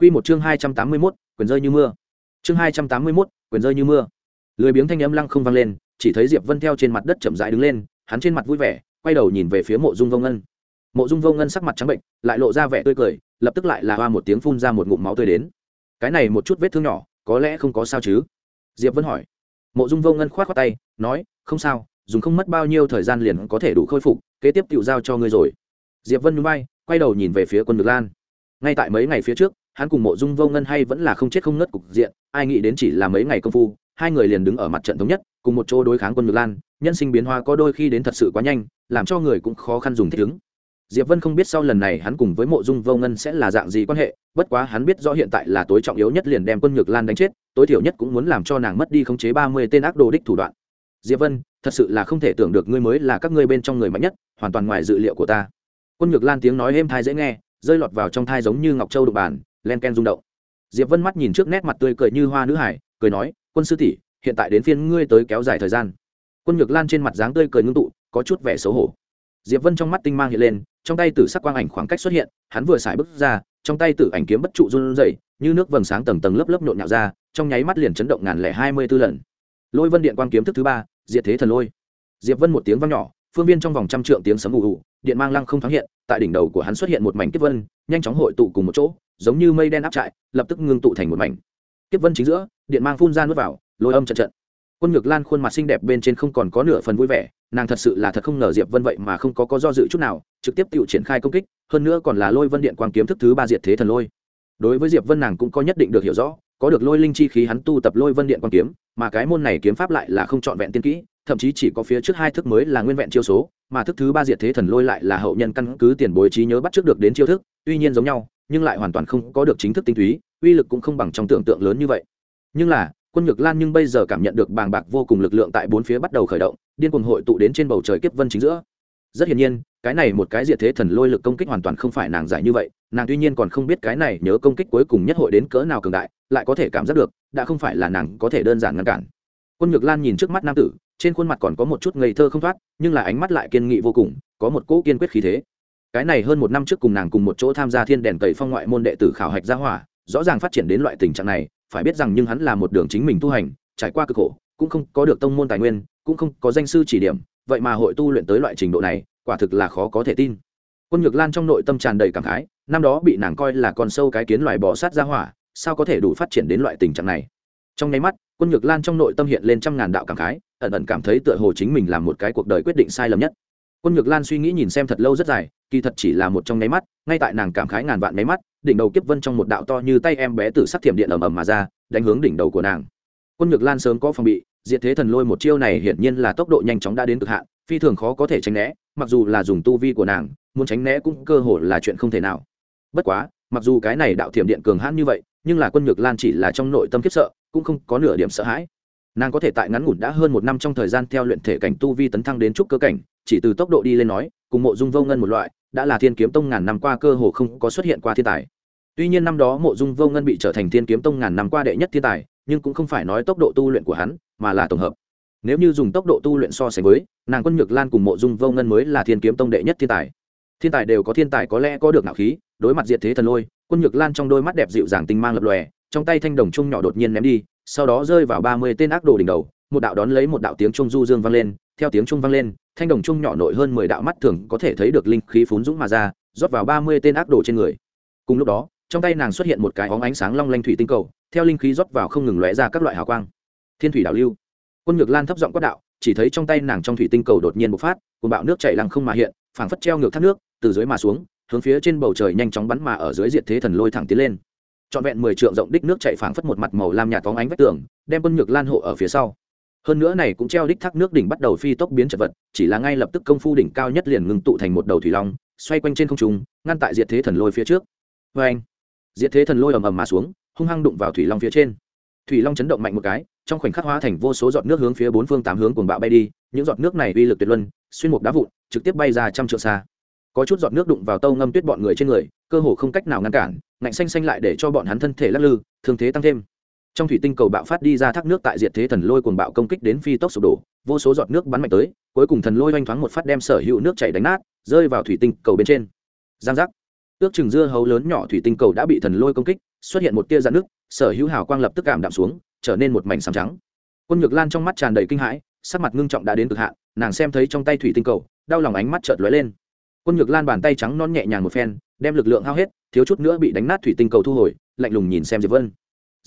Quy một chương 281, quyền rơi như mưa. Chương 281, quyền rơi như mưa. Lười biếng thanh âm lăng không vang lên, chỉ thấy Diệp Vân theo trên mặt đất chậm rãi đứng lên, hắn trên mặt vui vẻ, quay đầu nhìn về phía Mộ Dung Vô Ngân. Mộ Dung Vô Ngân sắc mặt trắng bệnh, lại lộ ra vẻ tươi cười, lập tức lại là hoa một tiếng phun ra một ngụm máu tươi đến. Cái này một chút vết thương nhỏ, có lẽ không có sao chứ? Diệp Vân hỏi. Mộ Dung Vô Ngân khoát khoát tay, nói, không sao, dùng không mất bao nhiêu thời gian liền có thể đủ khôi phục, kế tiếp tiểu giao cho ngươi rồi. Diệp Vân nhún vai, quay đầu nhìn về phía Quân Nhược Lan. Ngay tại mấy ngày phía trước, hắn cùng mộ dung vô ngân hay vẫn là không chết không ngất cục diện, ai nghĩ đến chỉ là mấy ngày công phu, hai người liền đứng ở mặt trận thống nhất, cùng một chỗ đối kháng quân ngược lan, nhân sinh biến hóa có đôi khi đến thật sự quá nhanh, làm cho người cũng khó khăn dùng thích ứng. Diệp vân không biết sau lần này hắn cùng với mộ dung vô ngân sẽ là dạng gì quan hệ, bất quá hắn biết rõ hiện tại là tối trọng yếu nhất liền đem quân nhược lan đánh chết, tối thiểu nhất cũng muốn làm cho nàng mất đi khống chế ba mươi tên ác đồ đích thủ đoạn. Diệp vân, thật sự là không thể tưởng được ngươi mới là các ngươi bên trong người mạnh nhất, hoàn toàn ngoài dự liệu của ta. Quân nhược lan tiếng nói êm thai dễ nghe, rơi lọt vào trong thai giống như ngọc châu đục bàn len ken rung động. Diệp vân mắt nhìn trước nét mặt tươi cười như hoa nữ hải, cười nói, quân sư tỷ, hiện tại đến phiên ngươi tới kéo dài thời gian. Quân nhược lan trên mặt dáng tươi cười ngưng tụ, có chút vẻ xấu hổ. Diệp vân trong mắt tinh mang hiện lên, trong tay tử sắc quang ảnh khoảng cách xuất hiện, hắn vừa xài bước ra, trong tay tử ảnh kiếm bất trụ run rẩy, như nước vầng sáng tầng tầng lớp lớp nhộn nhạo ra, trong nháy mắt liền chấn động ngàn lẻ hai mươi tư lần. Lôi vân điện quang kiếm thức thứ ba, diệt thế thần lôi. Diệp vân một tiếng vang nhỏ, phương viên trong vòng trăm trượng tiếng sấm ù ù, điện mang lăng không thoáng hiện, tại đỉnh đầu của hắn xuất hiện một mảnh kiếp vân, nhanh chóng hội tụ cùng một chỗ giống như mây đen áp trại, lập tức ngưng tụ thành một mảnh. Kiếp vân chính giữa, điện mang phun ra nuốt vào, lôi âm trận trận. Quân ngược lan khuôn mặt xinh đẹp bên trên không còn có nửa phần vui vẻ, nàng thật sự là thật không ngờ diệp vân vậy mà không có có do dự chút nào, trực tiếp tự triển khai công kích, hơn nữa còn là lôi vân điện quang kiếm thức thứ ba diệt thế thần lôi. Đối với diệp vân nàng cũng có nhất định được hiểu rõ, có được lôi linh chi khí hắn tu tập lôi vân điện quang kiếm, mà cái môn này kiếm pháp lại là không trọn vẹn tiên kỹ, thậm chí chỉ có phía trước hai thức mới là nguyên vẹn chiêu số, mà thức thứ ba diệt thế thần lôi lại là hậu nhân căn cứ tiền bối trí nhớ bắt trước được đến chiêu thức, tuy nhiên giống nhau nhưng lại hoàn toàn không có được chính thức tinh túy, uy lực cũng không bằng trong tưởng tượng lớn như vậy. Nhưng là, quân nhược lan nhưng bây giờ cảm nhận được bàng bạc vô cùng lực lượng tại bốn phía bắt đầu khởi động, điên cuồng hội tụ đến trên bầu trời kiếp vân chính giữa. Rất hiển nhiên, cái này một cái diệt thế thần lôi lực công kích hoàn toàn không phải nàng giải như vậy, nàng tuy nhiên còn không biết cái này nhớ công kích cuối cùng nhất hội đến cỡ nào cường đại, lại có thể cảm giác được, đã không phải là nàng có thể đơn giản ngăn cản. Quân nhược lan nhìn trước mắt nam tử, trên khuôn mặt còn có một chút ngây thơ không thoát, nhưng là ánh mắt lại kiên nghị vô cùng, có một cỗ kiên quyết khí thế cái này hơn một năm trước cùng nàng cùng một chỗ tham gia thiên đèn tẩy phong ngoại môn đệ tử khảo hạch gia hỏa, rõ ràng phát triển đến loại tình trạng này, phải biết rằng nhưng hắn là một đường chính mình tu hành, trải qua cực khổ, cũng không có được tông môn tài nguyên, cũng không có danh sư chỉ điểm, vậy mà hội tu luyện tới loại trình độ này, quả thực là khó có thể tin. Quân nhược lan trong nội tâm tràn đầy cảm khái, năm đó bị nàng coi là con sâu cái kiến loài bò sát gia hỏa, sao có thể đủ phát triển đến loại tình trạng này? Trong nháy mắt, quân nhược lan trong nội tâm hiện lên trăm ngàn đạo cảm khái, ẩn ẩn cảm thấy tựa hồ chính mình làm một cái cuộc đời quyết định sai lầm nhất quân nhược lan suy nghĩ nhìn xem thật lâu rất dài, kỳ thật chỉ là một trong nháy mắt, ngay tại nàng cảm khái ngàn vạn nháy mắt, đỉnh đầu kiếp vân trong một đạo to như tay em bé từ sắc thiểm điện ầm ầm mà ra, đánh hướng đỉnh đầu của nàng. Quân nhược lan sớm có phòng bị, diệt thế thần lôi một chiêu này hiển nhiên là tốc độ nhanh chóng đã đến cực hạn, phi thường khó có thể tránh né, mặc dù là dùng tu vi của nàng, muốn tránh né cũng cơ hồ là chuyện không thể nào. Bất quá, mặc dù cái này đạo thiểm điện cường hãn như vậy, nhưng là quân nhược lan chỉ là trong nội tâm kiếp sợ, cũng không có nửa điểm sợ hãi. Nàng có thể tại ngắn ngủn đã hơn một năm trong thời gian theo luyện thể cảnh tu vi tấn thăng đến trúc cơ cảnh chỉ từ tốc độ đi lên nói, cùng mộ dung vô ngân một loại, đã là thiên kiếm tông ngàn năm qua cơ hồ không có xuất hiện qua thiên tài. Tuy nhiên năm đó mộ dung vô ngân bị trở thành thiên kiếm tông ngàn năm qua đệ nhất thiên tài, nhưng cũng không phải nói tốc độ tu luyện của hắn, mà là tổng hợp. Nếu như dùng tốc độ tu luyện so sánh với, nàng quân nhược lan cùng mộ dung vô ngân mới là thiên kiếm tông đệ nhất thiên tài. Thiên tài đều có thiên tài có lẽ có được nạo khí, đối mặt diệt thế thần lôi, quân nhược lan trong đôi mắt đẹp dịu dàng tinh mang lập lòe, trong tay thanh đồng trung nhỏ đột nhiên ném đi, sau đó rơi vào ba mươi tên ác đồ đỉnh đầu, một đạo đón lấy một đạo tiếng trung du dương vang lên theo tiếng trung vang lên, thanh đồng trung nhỏ nội hơn mười đạo mắt thường có thể thấy được linh khí phún dũng mà ra, rót vào ba mươi tên ác đồ trên người. Cùng lúc đó, trong tay nàng xuất hiện một cái óng ánh sáng long lanh thủy tinh cầu, theo linh khí rót vào không ngừng lóe ra các loại hào quang. Thiên thủy đảo lưu. Quân ngược lan thấp giọng quát đạo, chỉ thấy trong tay nàng trong thủy tinh cầu đột nhiên bộc phát cùng bạo nước chảy lăng không mà hiện, phảng phất treo ngược thác nước, từ dưới mà xuống, hướng phía trên bầu trời nhanh chóng bắn mà ở dưới diện thế thần lôi thẳng tiến lên. Trọn vẹn mười trượng rộng đích nước chảy phảng phất một mặt màu lam nhạt phóng ánh vách tường, đem quân nhược lan hộ ở phía sau hơn nữa này cũng treo đích thác nước đỉnh bắt đầu phi tốc biến chật vật, chỉ là ngay lập tức công phu đỉnh cao nhất liền ngừng tụ thành một đầu thủy long, xoay quanh trên không trung, ngăn tại diệt thế thần lôi phía trước. Vê anh, diệt thế thần lôi ầm ầm mà xuống, hung hăng đụng vào thủy long phía trên. Thủy long chấn động mạnh một cái, trong khoảnh khắc hóa thành vô số giọt nước hướng phía bốn phương tám hướng cuồng bạo bay đi, những giọt nước này uy lực tuyệt luân, xuyên mục đá vụn, trực tiếp bay ra trăm trượng xa. Có chút giọt nước đụng vào tâu ngâm tuyết bọn người trên người, cơ hồ không cách nào ngăn cản, ngạnh xanh xanh lại để cho bọn hắn thân thể lắc lư, thương thế tăng thêm trong thủy tinh cầu bạo phát đi ra thác nước tại diệt thế thần lôi cuồng bạo công kích đến phi tốc sụp đổ, vô số giọt nước bắn mạnh tới, cuối cùng thần lôi oanh thoáng một phát đem sở hữu nước chảy đánh nát, rơi vào thủy tinh cầu bên trên. Giang giác. Ước chừng dưa hấu lớn nhỏ thủy tinh cầu đã bị thần lôi công kích, xuất hiện một tia dạn nước, sở hữu hào quang lập tức cảm đạm xuống, trở nên một mảnh sàm trắng. Quân nhược lan trong mắt tràn đầy kinh hãi, sắc mặt ngưng trọng đã đến cực hạn, nàng xem thấy trong tay thủy tinh cầu, đau lòng ánh mắt chợt lóe lên. Quân nhược lan bàn tay trắng non nhẹ nhàng một phen, đem lực lượng hao hết, thiếu chút nữa bị đánh nát thủy tinh cầu thu hồi, lạnh lùng nhìn xem diệp vân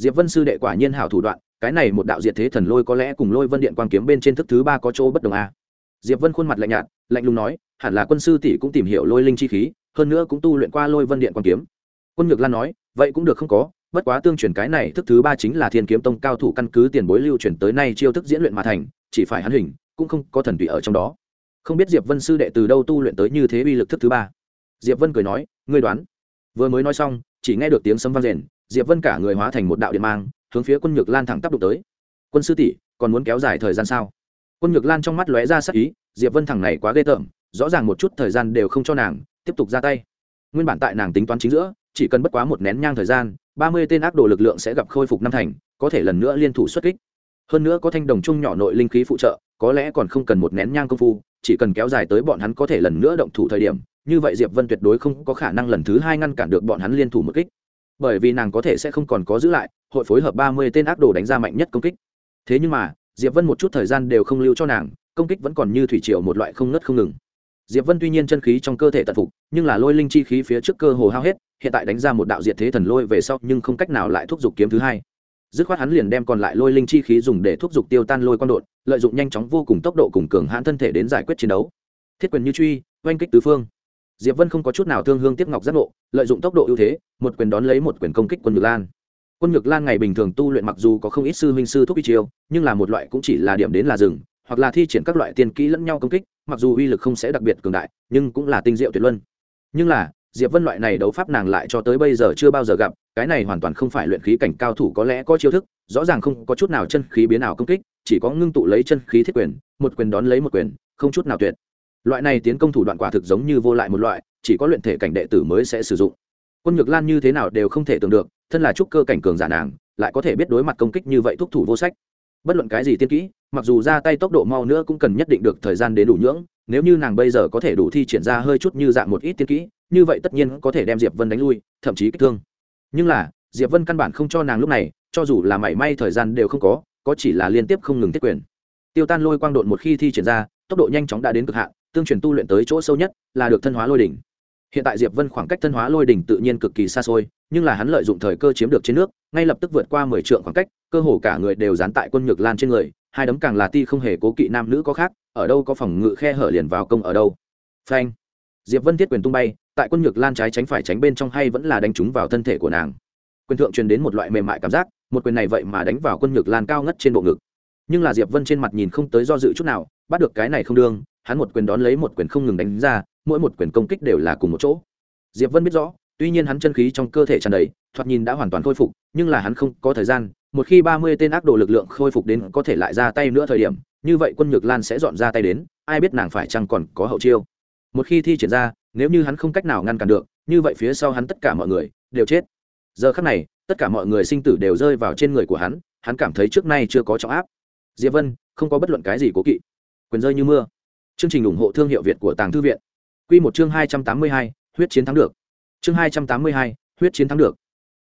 diệp vân sư đệ quả nhiên hảo thủ đoạn, cái này một đạo diệt thế thần lôi có lẽ cùng lôi vân điện quan kiếm bên trên thức thứ ba có chỗ bất đồng a diệp vân khuôn mặt lạnh nhạt, lạnh lùng nói, hẳn là quân sư tỷ cũng tìm hiểu lôi linh chi khí, hơn nữa cũng tu luyện qua lôi vân điện quan kiếm. Quân nhược lan nói, vậy cũng được không có, bất quá tương truyền cái này thức thứ ba chính là thiên kiếm tông cao thủ căn cứ tiền bối lưu truyền tới nay chiêu thức diễn luyện mà thành, chỉ phải hắn hình, cũng không có thần tụy ở trong đó. Không biết diệp vân sư đệ từ đâu tu luyện tới như thế uy lực thức thứ ba. Diệp vân cười nói, ngươi đoán. Vừa mới nói xong, chỉ nghe được tiếng sấm vang rền diệp vân cả người hóa thành một đạo điện mang, hướng phía quân nhược lan thẳng tắp đụng tới. Quân sư tỷ, còn muốn kéo dài thời gian sao? Quân nhược lan trong mắt lóe ra sắc ý, diệp vân thẳng này quá ghê tởm, rõ ràng một chút thời gian đều không cho nàng, tiếp tục ra tay. Nguyên bản tại nàng tính toán chính giữa, chỉ cần bất quá một nén nhang thời gian, ba mươi tên ác đồ lực lượng sẽ gặp khôi phục năm thành, có thể lần nữa liên thủ xuất kích. Hơn nữa có thanh đồng chung nhỏ nội linh khí phụ trợ, có lẽ còn không cần một nén nhang công phu, chỉ cần kéo dài tới bọn hắn có thể lần nữa động thủ thời điểm, như vậy diệp vân tuyệt đối không có khả năng lần thứ hai ngăn cản được bọn hắn liên thủ một kích bởi vì nàng có thể sẽ không còn có giữ lại, hội phối hợp ba mươi tên ác đồ đánh ra mạnh nhất công kích. Thế nhưng mà, diệp vân một chút thời gian đều không lưu cho nàng, công kích vẫn còn như thủy triều một loại không ngớt không ngừng. Diệp vân tuy nhiên chân khí trong cơ thể tận phục, nhưng là lôi linh chi khí phía trước cơ hồ hao hết, hiện tại đánh ra một đạo diệt thế thần lôi về sau nhưng không cách nào lại thúc giục kiếm thứ hai. Dứt khoát hắn liền đem còn lại lôi linh chi khí dùng để thúc giục tiêu tan lôi quan đột, lợi dụng nhanh chóng vô cùng tốc độ cùng cường hãn thân thể đến giải quyết chiến đấu. Thiết quyền như truy, oanh kích tứ phương diệp vân không có chút nào thương hương tiếp ngọc giác ngộ, lợi dụng tốc độ ưu thế, một quyền đón lấy một quyền công kích quân nhược lan. Quân nhược lan ngày bình thường tu luyện mặc dù có không ít sư huynh sư thúc y chiêu, nhưng là một loại cũng chỉ là điểm đến là rừng hoặc là thi triển các loại tiên kỹ lẫn nhau công kích, mặc dù uy lực không sẽ đặc biệt cường đại, nhưng cũng là tinh diệu tuyệt luân. Nhưng là, diệp vân loại này đấu pháp nàng lại cho tới bây giờ chưa bao giờ gặp, cái này hoàn toàn không phải luyện khí cảnh cao thủ có lẽ có chiêu thức, rõ ràng không có chút nào chân khí biến nào công kích, chỉ có ngưng tụ lấy chân khí thiết quyền, một quyền đón lấy một quyền, không chút nào tuyệt loại này tiến công thủ đoạn quả thực giống như vô lại một loại, chỉ có luyện thể cảnh đệ tử mới sẽ sử dụng. Quân nhược lan như thế nào đều không thể tưởng được, thân là trúc cơ cảnh cường giả nàng, lại có thể biết đối mặt công kích như vậy thúc thủ vô sách. Bất luận cái gì tiên kỹ, mặc dù ra tay tốc độ mau nữa cũng cần nhất định được thời gian đến đủ nhưỡng, nếu như nàng bây giờ có thể đủ thi triển ra hơi chút như dạng một ít tiên kỹ, như vậy tất nhiên có thể đem diệp vân đánh lui, thậm chí kích thương. Nhưng là, diệp vân căn bản không cho nàng lúc này, cho dù là mảy may thời gian đều không có có chỉ là liên tiếp không ngừng tiết quyền. Tiêu tan lôi quang độn một khi thi triển ra, tốc độ nhanh chóng đã đến cực hạn tương truyền tu luyện tới chỗ sâu nhất là được thân hóa lôi đỉnh. Hiện tại diệp vân khoảng cách thân hóa lôi đỉnh tự nhiên cực kỳ xa xôi, nhưng là hắn lợi dụng thời cơ chiếm được trên nước, ngay lập tức vượt qua mười trượng khoảng cách, cơ hồ cả người đều dán tại quân nhược lan trên người, hai đấm càng là ti không hề cố kỵ nam nữ có khác, ở đâu có phòng ngự khe hở liền vào công ở đâu. Phanh! Diệp vân thiết quyền tung bay, tại quân nhược lan trái tránh phải tránh bên trong hay vẫn là đánh trúng vào thân thể của nàng. Quyền thượng truyền đến một loại mềm mại cảm giác, một quyền này vậy mà đánh vào quân nhược lan cao ngất trên bộ ngực. Nhưng là diệp vân trên mặt nhìn không tới do dự chút nào, bắt được cái này không đương hắn một quyền đón lấy một quyền không ngừng đánh ra, mỗi một quyền công kích đều là cùng một chỗ. Diệp vân biết rõ, tuy nhiên hắn chân khí trong cơ thể tràn đầy, thoạt nhìn đã hoàn toàn khôi phục, nhưng là hắn không có thời gian, một khi ba mươi tên ác độ lực lượng khôi phục đến có thể lại ra tay nữa thời điểm, như vậy quân nhược lan sẽ dọn ra tay đến, ai biết nàng phải chăng còn có hậu chiêu. Một khi thi triển ra, nếu như hắn không cách nào ngăn cản được, như vậy phía sau hắn tất cả mọi người đều chết. Giờ khắc này, tất cả mọi người sinh tử đều rơi vào trên người của hắn hắn cảm thấy trước nay chưa có trọng áp. Diệp vân, không có bất luận cái gì cố kỵ. Quyền rơi như mưa chương trình ủng hộ thương hiệu việt của tàng thư viện. Quy một chương hai trăm tám mươi hai, huyết chiến thắng được. Chương hai trăm tám mươi hai, huyết chiến thắng được.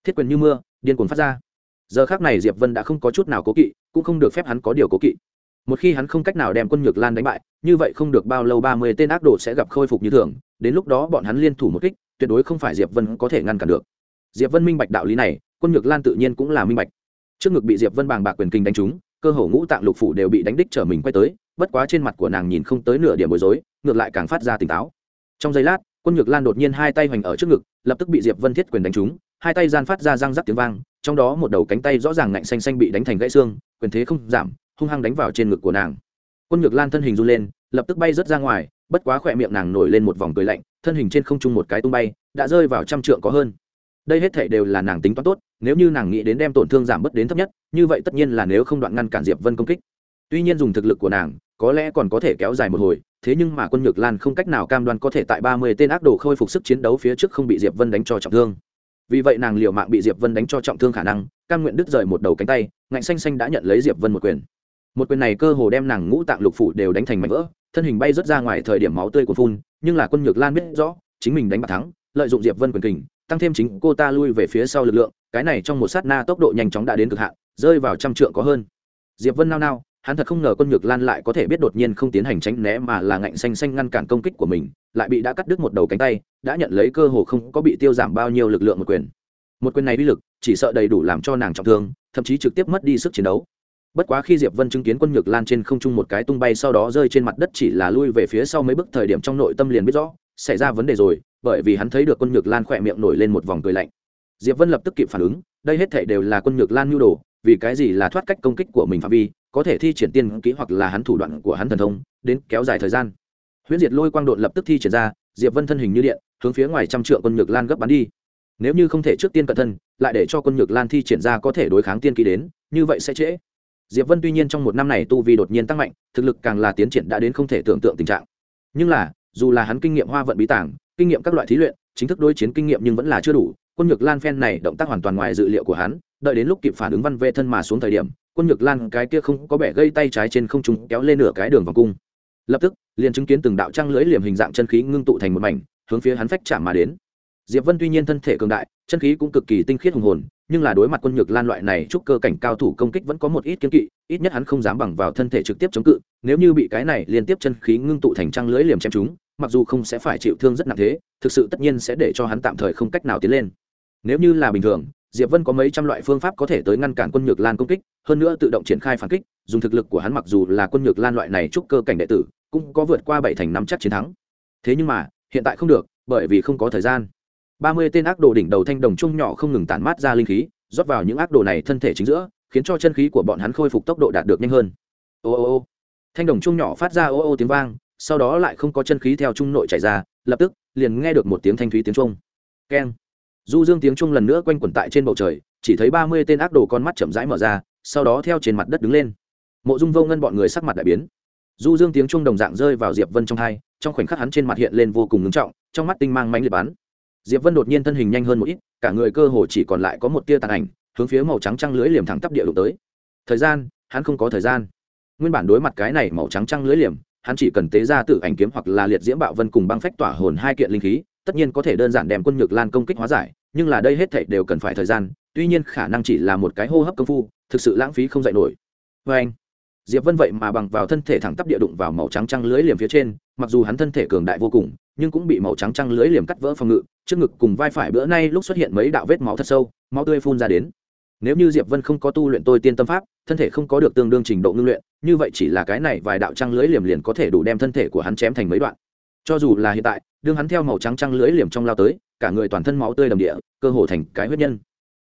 Thiết quyền như mưa, điên cuồng phát ra. Giờ khắc này diệp vân đã không có chút nào cố kỵ, cũng không được phép hắn có điều cố kỵ. Một khi hắn không cách nào đem quân nhược lan đánh bại, như vậy không được bao lâu ba mươi tên ác đồ sẽ gặp khôi phục như thường, đến lúc đó bọn hắn liên thủ một kích, tuyệt đối không phải diệp vân có thể ngăn cản được. Diệp vân minh bạch đạo lý này, quân nhược lan tự nhiên cũng là minh bạch. Trước ngực bị diệp vân bàng bạc quyền kinh đánh trúng, cơ hồ ngũ tạng lục phủ đều bị đánh đích trở mình quay tới bất quá trên mặt của nàng nhìn không tới nửa điểm bối rối, ngược lại càng phát ra tỉnh táo. Trong giây lát, quân nhược lan đột nhiên hai tay hoành ở trước ngực, lập tức bị diệp vân thiết quyền đánh trúng, hai tay gian phát ra răng rắc tiếng vang, trong đó một đầu cánh tay rõ ràng ngạnh xanh xanh bị đánh thành gãy xương, quyền thế không giảm, hung hăng đánh vào trên ngực của nàng. Quân nhược lan thân hình run lên, lập tức bay rớt ra ngoài, bất quá khỏe miệng nàng nổi lên một vòng cười lạnh, thân hình trên không trung một cái tung bay, đã rơi vào trăm trượng có hơn. Đây hết thảy đều là nàng tính toán tốt, nếu như nàng nghĩ đến đem tổn thương giảm bớt đến thấp nhất, như vậy tất nhiên là nếu không đoạn ngăn cản diệp vân công kích. Tuy nhiên dùng thực lực của nàng có lẽ còn có thể kéo dài một hồi, thế nhưng mà quân nhược lan không cách nào cam đoan có thể tại ba mươi tên ác đồ khôi phục sức chiến đấu phía trước không bị diệp vân đánh cho trọng thương. Vì vậy nàng liều mạng bị diệp vân đánh cho trọng thương khả năng, cam nguyện đứt rời một đầu cánh tay, ngạnh xanh xanh đã nhận lấy diệp vân một quyền. Một quyền này cơ hồ đem nàng ngũ tạng lục phủ đều đánh thành mảnh vỡ, thân hình bay rớt ra ngoài thời điểm máu tươi của phun, nhưng là quân nhược lan biết rõ, chính mình đánh bạc thắng, lợi dụng diệp vân quyền kình, tăng thêm chính cô ta lui về phía sau lực lượng, cái này trong một sát na tốc độ nhanh chóng đã đến cực hạn, rơi vào trăm trượng có hơn. Diệp vân nao nao hắn thật không ngờ quân nhược lan lại có thể biết đột nhiên không tiến hành tránh né mà là ngạnh xanh xanh ngăn cản công kích của mình, lại bị đã cắt đứt một đầu cánh tay, đã nhận lấy cơ hồ không có bị tiêu giảm bao nhiêu lực lượng một quyền. Một quyền này uy lực, chỉ sợ đầy đủ làm cho nàng trọng thương, thậm chí trực tiếp mất đi sức chiến đấu. Bất quá khi diệp vân chứng kiến quân nhược lan trên không trung một cái tung bay sau đó rơi trên mặt đất chỉ là lui về phía sau mấy bước thời điểm trong nội tâm liền biết rõ, xảy ra vấn đề rồi, bởi vì hắn thấy được quân nhược lan khỏe miệng nổi lên một vòng cười lạnh. Diệp vân lập tức kịp phản ứng, đây hết thể đều là quân nhược lan nhu đồ, vì cái gì là thoát cách công kích của mình phạm vi có thể thi triển tiên kỹ hoặc là hắn thủ đoạn của hắn thần thông, đến kéo dài thời gian. Huyễn diệt lôi quang đột lập tức thi triển ra, diệp vân thân hình như điện, hướng phía ngoài trăm trượng quân nhược lan gấp bắn đi. Nếu như không thể trước tiên cận thân, lại để cho quân nhược lan thi triển ra có thể đối kháng tiên kỹ đến, như vậy sẽ trễ. Diệp vân tuy nhiên trong một năm này tu vi đột nhiên tăng mạnh, thực lực càng là tiến triển đã đến không thể tưởng tượng tình trạng. Nhưng là, dù là hắn kinh nghiệm hoa vận bí tảng, kinh nghiệm các loại thí luyện, chính thức đối chiến kinh nghiệm nhưng vẫn là chưa đủ, quân nhược lan phen này động tác hoàn toàn ngoài dự liệu của hắn, đợi đến lúc kịp phản ứng văn vệ thân mà xuống thời điểm quân nhược lan cái kia không có bẻ gây tay trái trên không trung kéo lên nửa cái đường vòng cung. Lập tức, liền chứng kiến từng đạo trăng lưỡi liềm hình dạng chân khí ngưng tụ thành một mảnh, hướng phía hắn phách chạm mà đến. Diệp vân tuy nhiên thân thể cường đại, chân khí cũng cực kỳ tinh khiết hùng hồn, nhưng là đối mặt quân nhược lan loại này chúc cơ cảnh cao thủ công kích vẫn có một ít kiên kỵ, ít nhất hắn không dám bằng vào thân thể trực tiếp chống cự, nếu như bị cái này liên tiếp chân khí ngưng tụ thành trăng lưỡi liềm chém chúng mặc dù không sẽ phải chịu thương rất nặng thế, thực sự tất nhiên sẽ để cho hắn tạm thời không cách nào tiến lên. Nếu như là bình thường diệp vân có mấy trăm loại phương pháp có thể tới ngăn cản quân nhược lan công kích, hơn nữa tự động triển khai phản kích, dùng thực lực của hắn mặc dù là quân nhược lan loại này trúc cơ cảnh đệ tử, cũng có vượt qua bảy thành năm chắc chiến thắng. Thế nhưng mà, hiện tại không được, bởi vì không có thời gian. Ba mươi tên ác đồ đỉnh đầu thanh đồng chung nhỏ không ngừng tản mát ra linh khí, rót vào những ác đồ này thân thể chính giữa, khiến cho chân khí của bọn hắn khôi phục tốc độ đạt được nhanh hơn. Ô ô ô. Thanh đồng chung nhỏ phát ra ô ô tiếng vang, sau đó lại không có chân khí theo trung nội chảy ra, lập tức liền nghe được một tiếng thanh thúy tiếng trung keng du dương tiếng trung lần nữa quanh quẩn tại trên bầu trời, chỉ thấy ba mươi tên ác đồ con mắt chậm rãi mở ra, sau đó theo trên mặt đất đứng lên. Mộ dung vô ngân bọn người sắc mặt đại biến. Du dương tiếng trung đồng dạng rơi vào diệp vân trong hai, trong khoảnh khắc hắn trên mặt hiện lên vô cùng ngưng trọng, trong mắt tinh mang mánh liệt bắn. Diệp vân đột nhiên thân hình nhanh hơn một ít, cả người cơ hồ chỉ còn lại có một tia tàn ảnh, hướng phía màu trắng trăng lưới liềm thẳng tắp địa đụng tới. Thời gian, hắn không có thời gian. Nguyên bản đối mặt cái này màu trắng trăng lưới liềm, hắn chỉ cần tế ra tự ảnh kiếm hoặc là liệt diễm bạo vân cùng băng phách tỏa hồn hai kiện linh khí, tất nhiên có thể đơn giản đem quân nhược lan công kích hóa giải nhưng là đây hết thảy đều cần phải thời gian, tuy nhiên khả năng chỉ là một cái hô hấp công phu, thực sự lãng phí không dậy nổi. Và anh, diệp vân vậy mà bằng vào thân thể thẳng tắp địa đụng vào màu trắng trăng lưới liềm phía trên, mặc dù hắn thân thể cường đại vô cùng, nhưng cũng bị màu trắng trăng lưới liềm cắt vỡ phòng ngự, trước ngực cùng vai phải bữa nay lúc xuất hiện mấy đạo vết máu thật sâu, máu tươi phun ra đến. Nếu như diệp vân không có tu luyện tôi tiên tâm pháp, thân thể không có được tương đương trình độ ngưng luyện, như vậy chỉ là cái này vài đạo trăng lưới liềm liền có thể đủ đem thân thể của hắn chém thành mấy đoạn. Cho dù là hiện tại, đương hắn theo màu trắng trăng lưới liềm trong lao tới cả người toàn thân máu tươi đầm địa, cơ hồ thành cái huyết nhân.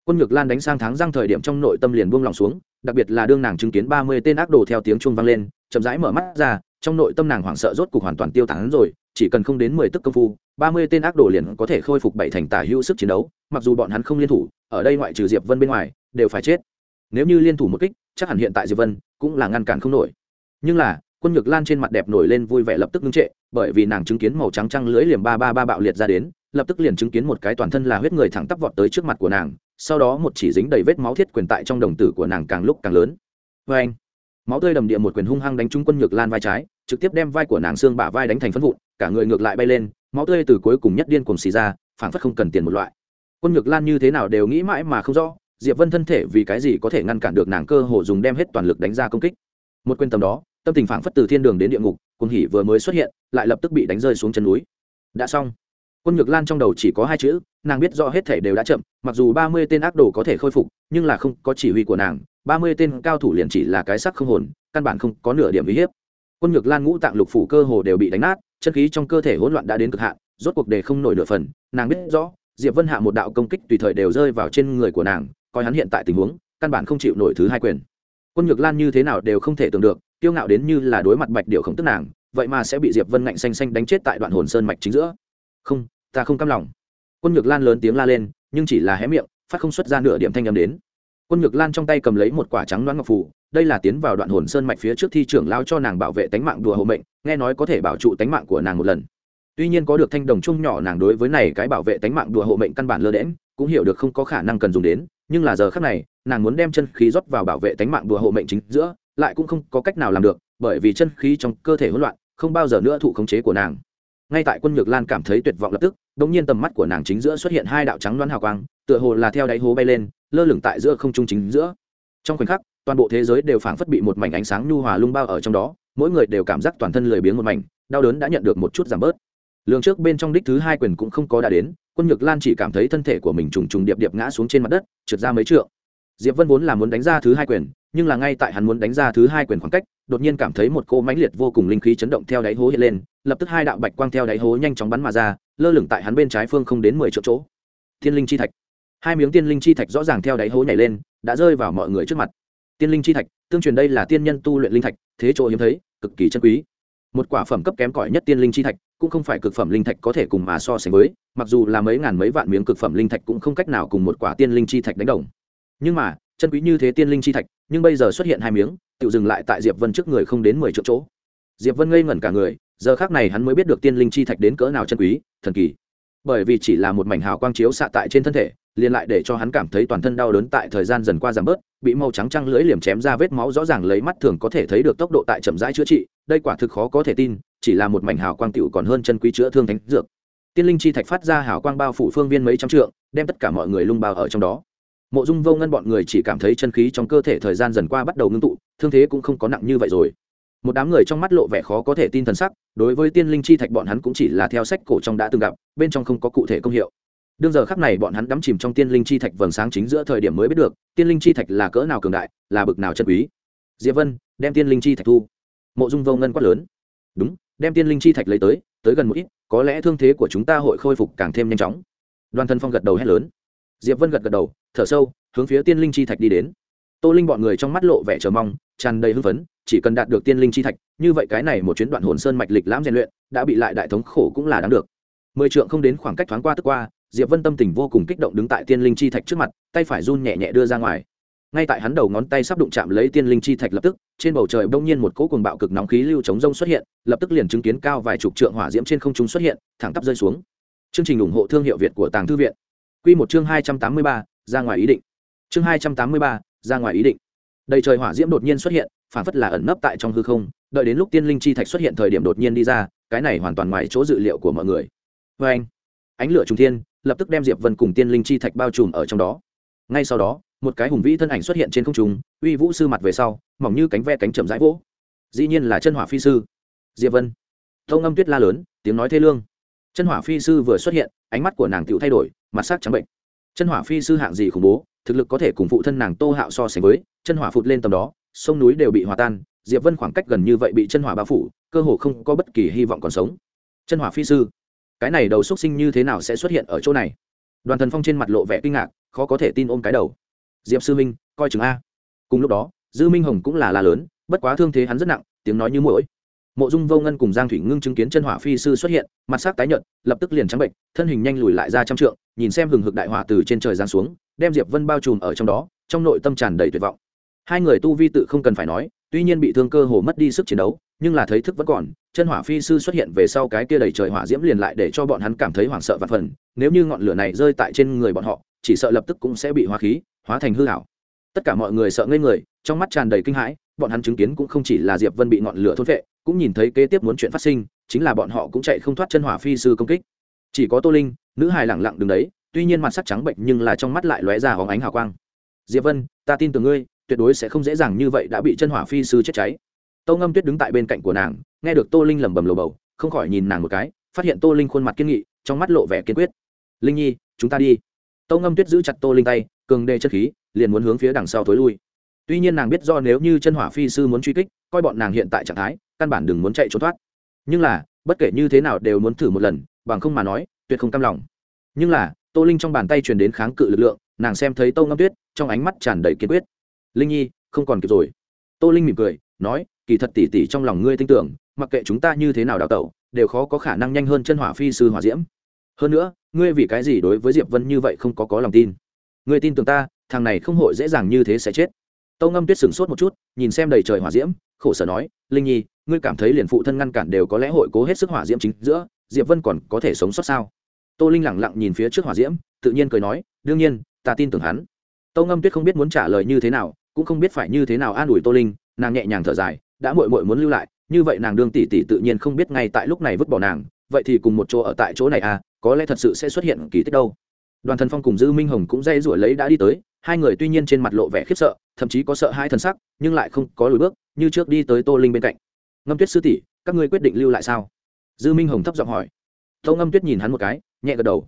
Quân nhược lan đánh sang tháng răng thời điểm trong nội tâm liền buông lòng xuống, đặc biệt là đương nàng chứng kiến ba mươi tên ác đồ theo tiếng chuông vang lên, chậm rãi mở mắt ra, trong nội tâm nàng hoảng sợ rốt cục hoàn toàn tiêu tán rồi, chỉ cần không đến mười tức công phu, ba mươi tên ác đồ liền có thể khôi phục bảy thành tả hữu sức chiến đấu, mặc dù bọn hắn không liên thủ, ở đây ngoại trừ diệp vân bên ngoài, đều phải chết. Nếu như liên thủ một kích, chắc hẳn hiện tại diệp vân cũng là ngăn cản không nổi. Nhưng là quân nhược lan trên mặt đẹp nổi lên vui vẻ lập tức ngưng trệ, bởi vì nàng chứng kiến màu trắng trăng lưỡi liềm ba ba ba bạo liệt ra đến, lập tức liền chứng kiến một cái toàn thân là huyết người thẳng tắp vọt tới trước mặt của nàng, sau đó một chỉ dính đầy vết máu thiết quyền tại trong đồng tử của nàng càng lúc càng lớn. Vê anh, máu tươi đầm địa một quyền hung hăng đánh trúng quân nhược lan vai trái, trực tiếp đem vai của nàng xương bả vai đánh thành phân vụn, cả người ngược lại bay lên, máu tươi từ cuối cùng nhất điên cùng xì ra, phảng phất không cần tiền một loại. Quân nhược lan như thế nào đều nghĩ mãi mà không rõ, diệp vân thân thể vì cái gì có thể ngăn cản được nàng cơ hồ dùng đem hết toàn lực đánh ra công kích. Một quyền tầm đó tâm tình phảng phất từ thiên đường đến địa ngục quân hỉ vừa mới xuất hiện, lại lập tức bị đánh rơi xuống chân núi. Đã xong. Quân nhược lan trong đầu chỉ có hai chữ, nàng biết rõ hết thể đều đã chậm, mặc dù ba mươi tên ác đồ có thể khôi phục, nhưng là không có chỉ huy của nàng, ba mươi tên cao thủ liền chỉ là cái sắc không hồn, căn bản không có nửa điểm uy hiếp. Quân nhược lan ngũ tạng lục phủ cơ hồ đều bị đánh nát, chân khí trong cơ thể hỗn loạn đã đến cực hạn, rốt cuộc đề không nổi nửa phần, nàng biết rõ, diệp vân hạ một đạo công kích tùy thời đều rơi vào trên người của nàng, coi hắn hiện tại tình huống, căn bản không chịu nổi thứ hai quyền. Quân nhược lan như thế nào đều không thể tưởng được kiêu ngạo đến như là đối mặt bạch điệu khổng tức nàng, vậy mà sẽ bị diệp vân ngạnh xanh xanh đánh chết tại đoạn hồn sơn mạch chính giữa. Không, ta không cam lòng. Quân nhược lan lớn tiếng la lên, nhưng chỉ là hé miệng, phát không xuất ra nửa điểm thanh âm đến. Quân nhược lan trong tay cầm lấy một quả trắng đoán ngọc phủ đây là tiến vào đoạn hồn sơn mạch phía trước thi trưởng lao cho nàng bảo vệ tánh mạng đùa hộ mệnh, nghe nói có thể bảo trụ tánh mạng của nàng một lần. Tuy nhiên có được thanh đồng chung nhỏ nàng đối với này cái bảo vệ tánh mạng đùa hộ mệnh căn bản lơ đễm cũng hiểu được không có khả năng cần dùng đến, nhưng là giờ khác này, nàng muốn đem chân khí rót vào bảo vệ tánh mạng đùa hộ mệnh chính giữa lại cũng không có cách nào làm được, bởi vì chân khí trong cơ thể hỗn loạn, không bao giờ nữa thụ khống chế của nàng. Ngay tại quân nhược lan cảm thấy tuyệt vọng lập tức đ nhiên tầm mắt của nàng chính giữa xuất hiện hai đạo trắng đoán hào quang, tựa hồ là theo đáy hố bay lên, lơ lửng tại giữa không trung chính giữa. Trong khoảnh khắc, toàn bộ thế giới đều phảng phất bị một mảnh ánh sáng nhu hòa lung bao ở trong đó, mỗi người đều cảm giác toàn thân lười biếng một mảnh, đau đớn đã nhận được một chút giảm bớt. Lường trước bên trong đích thứ hai quyền cũng không có đã đến, quân nhược lan chỉ cảm thấy thân thể của mình trùng trùng điệp điệp ngã xuống trên mặt đất, trượt ra mấy trượng. Diệp vân vốn là muốn đánh ra thứ hai quyền nhưng là ngay tại hắn muốn đánh ra thứ hai quyền khoảng cách, đột nhiên cảm thấy một cô mãnh liệt vô cùng linh khí chấn động theo đáy hố hiện lên, lập tức hai đạo bạch quang theo đáy hố nhanh chóng bắn mà ra, lơ lửng tại hắn bên trái phương không đến mười triệu chỗ. Thiên linh chi thạch. Hai miếng tiên linh chi thạch rõ ràng theo đáy hố nhảy lên, đã rơi vào mọi người trước mặt. Tiên linh chi thạch, tương truyền đây là tiên nhân tu luyện linh thạch, thế chỗ hiếm thấy, cực kỳ chân quý. Một quả phẩm cấp kém cỏi nhất tiên linh chi thạch, cũng không phải cực phẩm linh thạch có thể cùng mà so sánh với, mặc dù là mấy ngàn mấy vạn miếng cực phẩm linh thạch cũng không cách nào cùng một quả tiên linh chi thạch đánh đồng. Nhưng mà chân quý như thế tiên linh chi thạch, nhưng bây giờ xuất hiện hai miếng, tự dừng lại tại diệp vân trước người không đến mười triệu chỗ. Diệp vân ngây ngẩn cả người, giờ khác này hắn mới biết được tiên linh chi thạch đến cỡ nào chân quý, thần kỳ. Bởi vì chỉ là một mảnh hào quang chiếu xạ tại trên thân thể, liền lại để cho hắn cảm thấy toàn thân đau đớn tại thời gian dần qua giảm bớt, bị màu trắng trăng lưỡi liềm chém ra vết máu rõ ràng lấy mắt thường có thể thấy được tốc độ tại chậm rãi chữa trị, đây quả thực khó có thể tin, chỉ là một mảnh hào quang tựu còn hơn chân quý chữa thương thánh dược. Tiên linh chi thạch phát ra hào quang bao phủ phương viên mấy trăm trượng, đem tất cả mọi người lung bao ở trong đó mộ dung vô ngân bọn người chỉ cảm thấy chân khí trong cơ thể thời gian dần qua bắt đầu ngưng tụ, thương thế cũng không có nặng như vậy rồi. Một đám người trong mắt lộ vẻ khó có thể tin thần sắc, đối với tiên linh chi thạch bọn hắn cũng chỉ là theo sách cổ trong đã từng gặp, bên trong không có cụ thể công hiệu. Đương giờ khắc này bọn hắn đắm chìm trong tiên linh chi thạch vầng sáng chính giữa thời điểm mới biết được, tiên linh chi thạch là cỡ nào cường đại, là bực nào chân quý. Diệp vân, đem tiên linh chi thạch thu. Mộ dung vô ngân quát lớn. Đúng, đem tiên linh chi thạch lấy tới tới gần một ít, có lẽ thương thế của chúng ta hội khôi phục càng thêm nhanh chóng. Đoàn thân phong gật đầu hét lớn diệp vân gật gật đầu, thở sâu, hướng phía tiên linh chi thạch đi đến. Tô linh bọn người trong mắt lộ vẻ chờ mong, tràn đầy hưng phấn, chỉ cần đạt được tiên linh chi thạch, như vậy cái này một chuyến đoạn hồn sơn mạch lịch lãm rèn luyện, đã bị lại đại thống khổ cũng là đáng được. Mười trượng không đến khoảng cách thoáng qua tức qua, diệp vân tâm tình vô cùng kích động đứng tại tiên linh chi thạch trước mặt, tay phải run nhẹ nhẹ đưa ra ngoài. Ngay tại hắn đầu ngón tay sắp đụng chạm lấy tiên linh chi thạch lập tức, trên bầu trời bỗng nhiên một cỗ cuồng bạo cực nóng khí lưu chống rông xuất hiện, lập tức liền chứng kiến cao vài chục trượng hỏa diễm trên không trung xuất hiện, thẳng tắp rơi xuống. Chương trình ủng hộ thương hiệu việt của tàng thư viện quy một chương hai trăm tám mươi ba, ra ngoài ý định. Chương hai trăm tám mươi ba, ra ngoài ý định. Đầy trời hỏa diễm đột nhiên xuất hiện phản phất là ẩn nấp tại trong hư không, đợi đến lúc tiên linh chi thạch xuất hiện thời điểm đột nhiên đi ra, cái này hoàn toàn ngoài chỗ dự liệu của mọi người. Vê anh, ánh lửa trung thiên, lập tức đem diệp vân cùng tiên linh chi thạch bao trùm ở trong đó. Ngay sau đó, một cái hùng vĩ thân ảnh xuất hiện trên không trung, uy vũ sư mặt về sau, mỏng như cánh ve cánh chậm rãi vỗ. Dĩ nhiên là chân hỏa phi sư. Diệp vân. Thông âm tuyết la lớn, tiếng nói thê lương chân hỏa phi sư vừa xuất hiện, ánh mắt của nàng tựu thay đổi, mặt sắc trắng bệnh. Chân hỏa phi sư hạng gì khủng bố, thực lực có thể cùng phụ thân nàng tô hạo so sánh với, chân hỏa phụt lên tầm đó, sông núi đều bị hòa tan, diệp vân khoảng cách gần như vậy bị chân hỏa bao phủ, cơ hồ không có bất kỳ hy vọng còn sống. Chân hỏa phi sư, cái này đầu xuất sinh như thế nào sẽ xuất hiện ở chỗ này? Đoàn thần phong trên mặt lộ vẻ kinh ngạc, khó có thể tin ôm cái đầu. Diệp sư minh, coi chừng a. Cùng lúc đó, dư minh hồng cũng là la lớn, bất quá thương thế hắn rất nặng, tiếng nói như mũi mộ dung vô ngân cùng giang thủy ngưng chứng kiến chân hỏa phi sư xuất hiện, mặt sắc tái nhợt, lập tức liền trắng bệnh, thân hình nhanh lùi lại ra trăm trượng, nhìn xem hừng hực đại hỏa từ trên trời giáng xuống, đem diệp vân bao trùm ở trong đó, trong nội tâm tràn đầy tuyệt vọng. Hai người tu vi tự không cần phải nói, tuy nhiên bị thương cơ hồ mất đi sức chiến đấu, nhưng là thấy thức vẫn còn, chân hỏa phi sư xuất hiện về sau cái kia đầy trời hỏa diễm liền lại để cho bọn hắn cảm thấy hoảng sợ và phần, nếu như ngọn lửa này rơi tại trên người bọn họ, chỉ sợ lập tức cũng sẽ bị hóa khí, hóa thành hư hảo tất cả mọi người sợ ngây người, trong mắt tràn đầy kinh hãi, bọn hắn chứng kiến cũng không chỉ là diệp vân bị ngọn lửa thốt vệ cũng nhìn thấy kế tiếp muốn chuyện phát sinh, chính là bọn họ cũng chạy không thoát chân hỏa phi sư công kích. Chỉ có tô linh, nữ hài lẳng lặng đứng đấy, tuy nhiên mặt sắc trắng bệnh nhưng là trong mắt lại lóe ra hóng ánh hào quang. Diệp vân, ta tin tưởng ngươi, tuyệt đối sẽ không dễ dàng như vậy đã bị chân hỏa phi sư chết cháy. Tô ngâm tuyết đứng tại bên cạnh của nàng, nghe được tô linh lẩm bẩm lầu bầu, không khỏi nhìn nàng một cái, phát hiện tô linh khuôn mặt kiên nghị, trong mắt lộ vẻ kiên quyết. Linh nhi, chúng ta đi. Tô ngâm tuyết giữ chặt tô linh tay, cường đề chất khí, liền muốn hướng phía đằng sau thối lui. Tuy nhiên nàng biết do nếu như chân hỏa phi sư muốn truy kích, coi bọn nàng hiện tại trạng thái căn bản đừng muốn chạy trốn thoát. Nhưng là, bất kể như thế nào đều muốn thử một lần, bằng không mà nói, tuyệt không cam lòng. Nhưng là, tô linh trong bàn tay truyền đến kháng cự lực lượng, nàng xem thấy tô ngâm tuyết, trong ánh mắt tràn đầy kiên quyết. Linh nhi, không còn kịp rồi. Tô linh mỉm cười, nói, kỳ thật tỉ tỉ trong lòng ngươi tin tưởng, mặc kệ chúng ta như thế nào đào tẩu, đều khó có khả năng nhanh hơn chân hỏa phi sư hỏa diễm. Hơn nữa, ngươi vì cái gì đối với diệp vân như vậy không có có lòng tin? Ngươi tin tưởng ta, thằng này không hội dễ dàng như thế sẽ chết. Tâu ngâm tuyết sửng sốt một chút, nhìn xem đầy trời hỏa diễm khổ sở nói, linh nhi, ngươi cảm thấy liền phụ thân ngăn cản đều có lẽ hội cố hết sức hỏa diễm chính giữa, diệp vân còn có thể sống sót sao? Tô linh lẳng lặng nhìn phía trước hỏa diễm, tự nhiên cười nói, đương nhiên, ta tin tưởng hắn. Tô ngâm tuyết không biết muốn trả lời như thế nào, cũng không biết phải như thế nào an ủi tô linh, nàng nhẹ nhàng thở dài, đã mội mội muốn lưu lại, như vậy nàng đương tỷ tỷ tự nhiên không biết ngay tại lúc này vứt bỏ nàng, vậy thì cùng một chỗ ở tại chỗ này à có lẽ thật sự sẽ xuất hiện kỳ tích đâu. Đoàn thần phong cùng dư minh hồng cũng dây rủi lấy đã đi tới, hai người tuy nhiên trên mặt lộ vẻ khiếp sợ, thậm chí có sợ hai thần sắc, nhưng lại không có lùi bước như trước đi tới tô linh bên cạnh. Ngâm tuyết sư tỷ, các ngươi quyết định lưu lại sao? Dư minh hồng thấp giọng hỏi. Tô ngâm tuyết nhìn hắn một cái, nhẹ gật đầu.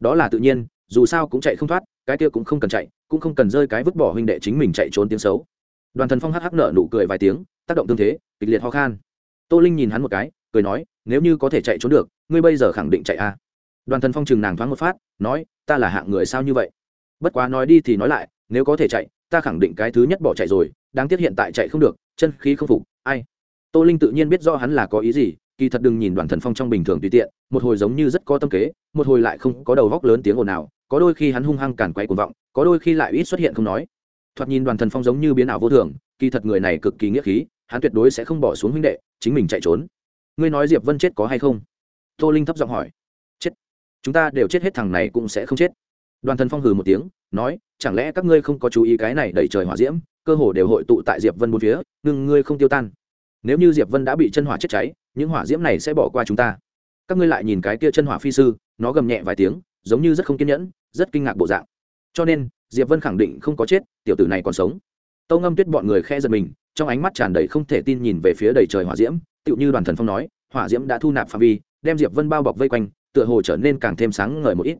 Đó là tự nhiên, dù sao cũng chạy không thoát, cái kia cũng không cần chạy, cũng không cần rơi cái vứt bỏ huynh đệ chính mình chạy trốn tiếng xấu. Đoàn thần phong hắc hắc nợ nụ cười vài tiếng, tác động tương thế, kịch liệt ho khan. Tô linh nhìn hắn một cái, cười nói, nếu như có thể chạy trốn được, ngươi bây giờ khẳng định chạy a. À. đoàn thần phong chừng nàng thoáng một phát, nói, ta là hạng người sao như vậy? Bất quá nói đi thì nói lại, nếu có thể chạy, ta khẳng định cái thứ nhất bỏ chạy rồi, đáng tiếc hiện tại chạy không được chân khí không phục, ai? Tô linh tự nhiên biết rõ hắn là có ý gì, kỳ thật đừng nhìn đoàn thần phong trong bình thường tùy tiện, một hồi giống như rất có tâm kế, một hồi lại không có đầu vóc lớn tiếng ồn nào có đôi khi hắn hung hăng cản quay cuồng vọng, có đôi khi lại ít xuất hiện không nói. Thoạt nhìn đoàn thần phong giống như biến ảo vô thường, kỳ thật người này cực kỳ nghĩa khí, hắn tuyệt đối sẽ không bỏ xuống huynh đệ, chính mình chạy trốn. Ngươi nói diệp vân chết có hay không? Tô linh thấp giọng hỏi. Chết. Chúng ta đều chết hết thằng này cũng sẽ không chết. Đoàn thần phong hừ một tiếng, nói, chẳng lẽ các ngươi không có chú ý cái này đẩy trời hỏa diễm? Cơ hồ đều hội tụ tại diệp vân bốn phía nhưng ngươi không tiêu tan. Nếu như diệp vân đã bị chân hỏa chết cháy, những hỏa diễm này sẽ bỏ qua chúng ta. Các ngươi lại nhìn cái kia chân hỏa phi sư, nó gầm nhẹ vài tiếng, giống như rất không kiên nhẫn, rất kinh ngạc bộ dạng. Cho nên, diệp vân khẳng định không có chết, tiểu tử này còn sống. Tâu ngâm tuyết bọn người khe giật mình, trong ánh mắt tràn đầy không thể tin nhìn về phía đầy trời hỏa diễm, tựu như đoàn thần phong nói, hỏa diễm đã thu nạp phạm vi, đem diệp vân bao bọc vây quanh, tựa hồ trở nên càng thêm sáng ngời một ít.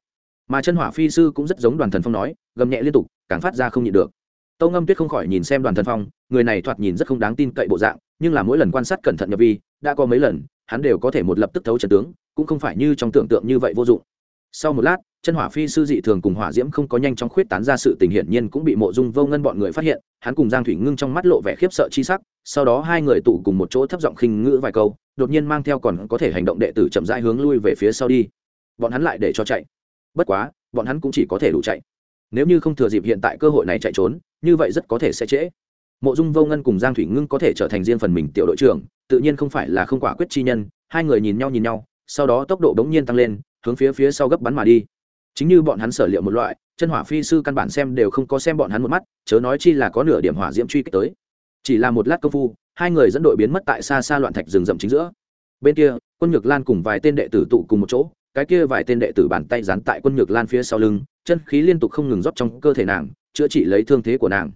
Mà chân hỏa phi sư cũng rất giống đoàn thần phong nói, gầm nhẹ liên tục, càng phát ra không nhịn được tâu ngâm tuyết không khỏi nhìn xem đoàn thần phong, người này thoạt nhìn rất không đáng tin cậy bộ dạng, nhưng là mỗi lần quan sát cẩn thận nhập vi, đã có mấy lần, hắn đều có thể một lập tức thấu trần tướng, cũng không phải như trong tưởng tượng như vậy vô dụng. Sau một lát, chân hỏa phi sư dị thường cùng hỏa diễm không có nhanh chóng khuyết tán ra sự tình hiển nhiên cũng bị mộ dung vô ngân bọn người phát hiện, hắn cùng giang thủy ngưng trong mắt lộ vẻ khiếp sợ chi sắc, sau đó hai người tụ cùng một chỗ thấp giọng khinh ngữ vài câu, đột nhiên mang theo còn có thể hành động đệ tử chậm rãi hướng lui về phía sau đi. Bọn hắn lại để cho chạy. Bất quá, bọn hắn cũng chỉ có thể đủ chạy. Nếu như không thừa dịp hiện tại cơ hội này chạy trốn như vậy rất có thể sẽ trễ. Mộ dung vô ngân cùng giang thủy ngưng có thể trở thành riêng phần mình tiểu đội trưởng, tự nhiên không phải là không quả quyết chi nhân, hai người nhìn nhau nhìn nhau, sau đó tốc độ đống nhiên tăng lên, hướng phía phía sau gấp bắn mà đi. Chính như bọn hắn sở liệu một loại, chân hỏa phi sư căn bản xem đều không có xem bọn hắn một mắt, chớ nói chi là có nửa điểm hỏa diễm truy kích tới. Chỉ là một lát công phu, hai người dẫn đội biến mất tại xa xa loạn thạch rừng rậm chính giữa. Bên kia, quân nhược lan cùng vài tên đệ tử tụ cùng một chỗ, cái kia vài tên đệ tử bàn tay dán tại quân nhược lan phía sau lưng, chân khí liên tục không ngừng rót trong cơ thể nàng chữa trị lấy thương thế của nàng.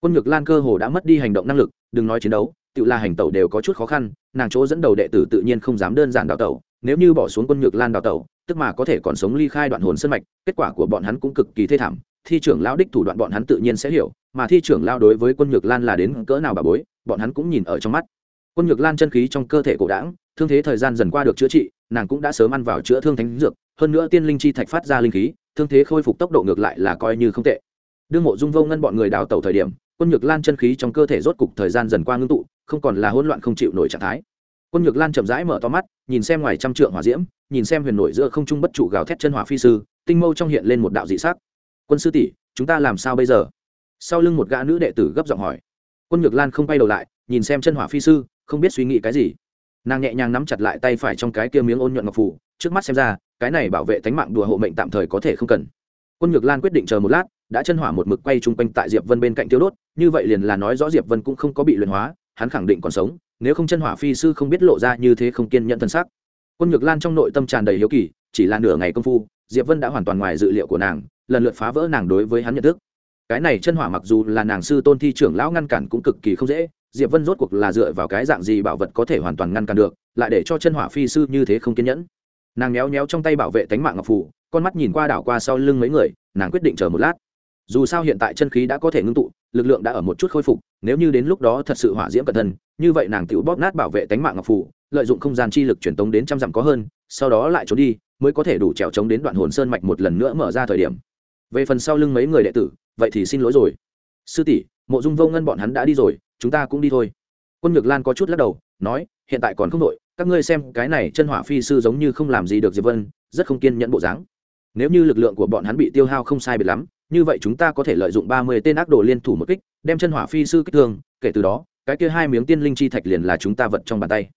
Quân nhược lan cơ hồ đã mất đi hành động năng lực, đừng nói chiến đấu, tự là hành tẩu đều có chút khó khăn, nàng chỗ dẫn đầu đệ tử tự nhiên không dám đơn giản đào tẩu, nếu như bỏ xuống quân nhược lan đào tẩu, tức mà có thể còn sống ly khai đoạn hồn sân mạch, kết quả của bọn hắn cũng cực kỳ thê thảm, thi trưởng lao đích thủ đoạn bọn hắn tự nhiên sẽ hiểu, mà thi trưởng lao đối với quân nhược lan là đến cỡ nào bà bối, bọn hắn cũng nhìn ở trong mắt. Quân nhược lan chân khí trong cơ thể cổ đảng thương thế thời gian dần qua được chữa trị, nàng cũng đã sớm ăn vào chữa thương thánh dược, hơn nữa tiên linh chi thạch phát ra linh khí, thương thế khôi phục tốc độ ngược lại là coi như không tệ đương mộ dung vô ngân bọn người đào tẩu thời điểm, quân nhược lan chân khí trong cơ thể rốt cục thời gian dần qua ngưng tụ, không còn là hỗn loạn không chịu nổi trạng thái. Quân nhược lan chậm rãi mở to mắt, nhìn xem ngoài trăm trượng hỏa diễm, nhìn xem huyền nổi giữa không trung bất trụ gào thét chân hỏa phi sư, tinh mâu trong hiện lên một đạo dị sắc. Quân sư tỷ, chúng ta làm sao bây giờ? Sau lưng một gã nữ đệ tử gấp giọng hỏi. Quân nhược lan không quay đầu lại, nhìn xem chân hỏa phi sư, không biết suy nghĩ cái gì. Nàng nhẹ nhàng nắm chặt lại tay phải trong cái kia miếng ôn nhuận ngọc phủ, trước mắt xem ra, cái này bảo vệ tánh mạng đùa hộ mệnh tạm thời có thể không cần. Quân nhược lan quyết định chờ một lát đã chân hỏa một mực quay chung quanh tại diệp vân bên cạnh tiêu đốt, như vậy liền là nói rõ diệp vân cũng không có bị luyện hóa, hắn khẳng định còn sống, nếu không chân hỏa phi sư không biết lộ ra như thế không kiên nhẫn thân xác. Quân nhược lan trong nội tâm tràn đầy hiếu kỳ, chỉ là nửa ngày công phu, diệp vân đã hoàn toàn ngoài dự liệu của nàng, lần lượt phá vỡ nàng đối với hắn nhận thức. Cái này chân hỏa mặc dù là nàng sư tôn thi trưởng lão ngăn cản cũng cực kỳ không dễ, diệp vân rốt cuộc là dựa vào cái dạng gì bảo vật có thể hoàn toàn ngăn cản được, lại để cho chân hỏa phi sư như thế không kiên nhẫn. Nàng méo méo trong tay bảo vệ tánh mạng ngọc phủ con mắt nhìn qua đảo qua sau lưng mấy người, nàng quyết định chờ một lát dù sao hiện tại chân khí đã có thể ngưng tụ, lực lượng đã ở một chút khôi phục, nếu như đến lúc đó thật sự hỏa diễm cẩn thân như vậy nàng tự bóp nát bảo vệ tánh mạng ngọc phủ, lợi dụng không gian chi lực truyền tống đến trăm dặm có hơn, sau đó lại trốn đi, mới có thể đủ trèo trống đến đoạn hồn sơn mạch một lần nữa mở ra thời điểm. Về phần sau lưng mấy người đệ tử, vậy thì xin lỗi rồi. Sư tỷ, mộ dung vô ngân bọn hắn đã đi rồi, chúng ta cũng đi thôi. Quân nhược lan có chút lắc đầu, nói, hiện tại còn không đội các ngươi xem, cái này chân hỏa phi sư giống như không làm gì được diệp vân, rất không kiên nhẫn bộ dáng. Nếu như lực lượng của bọn hắn bị tiêu hao không sai biệt lắm như vậy chúng ta có thể lợi dụng ba mươi tên ác đồ liên thủ một kích, đem chân hỏa phi sư kích thương, kể từ đó, cái kia hai miếng tiên linh chi thạch liền là chúng ta vật trong bàn tay.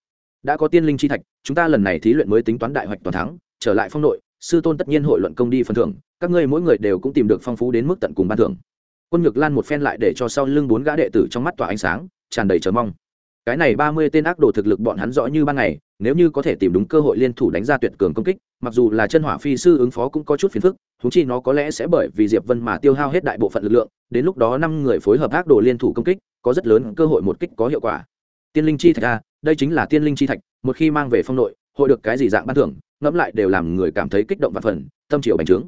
Đã có tiên linh chi thạch, chúng ta lần này thí luyện mới tính toán đại hoạch toàn thắng, trở lại phong nội, sư tôn tất nhiên hội luận công đi phần thưởng, các ngươi mỗi người đều cũng tìm được phong phú đến mức tận cùng ban thưởng. Quân nhược lan một phen lại để cho sau lưng bốn gã đệ tử trong mắt tỏa ánh sáng, tràn đầy chờ mong cái này ba mươi tên ác đồ thực lực bọn hắn rõ như ban ngày, nếu như có thể tìm đúng cơ hội liên thủ đánh ra tuyệt cường công kích, mặc dù là chân hỏa phi sư ứng phó cũng có chút phiền phức thúng chi nó có lẽ sẽ bởi vì diệp vân mà tiêu hao hết đại bộ phận lực lượng, đến lúc đó năm người phối hợp ác đồ liên thủ công kích, có rất lớn cơ hội một kích có hiệu quả. Tiên linh chi thạch a đây chính là tiên linh chi thạch, một khi mang về phong nội, hội được cái gì dạng ban thưởng, ngẫm lại đều làm người cảm thấy kích động và phần, tâm triệu bành trướng.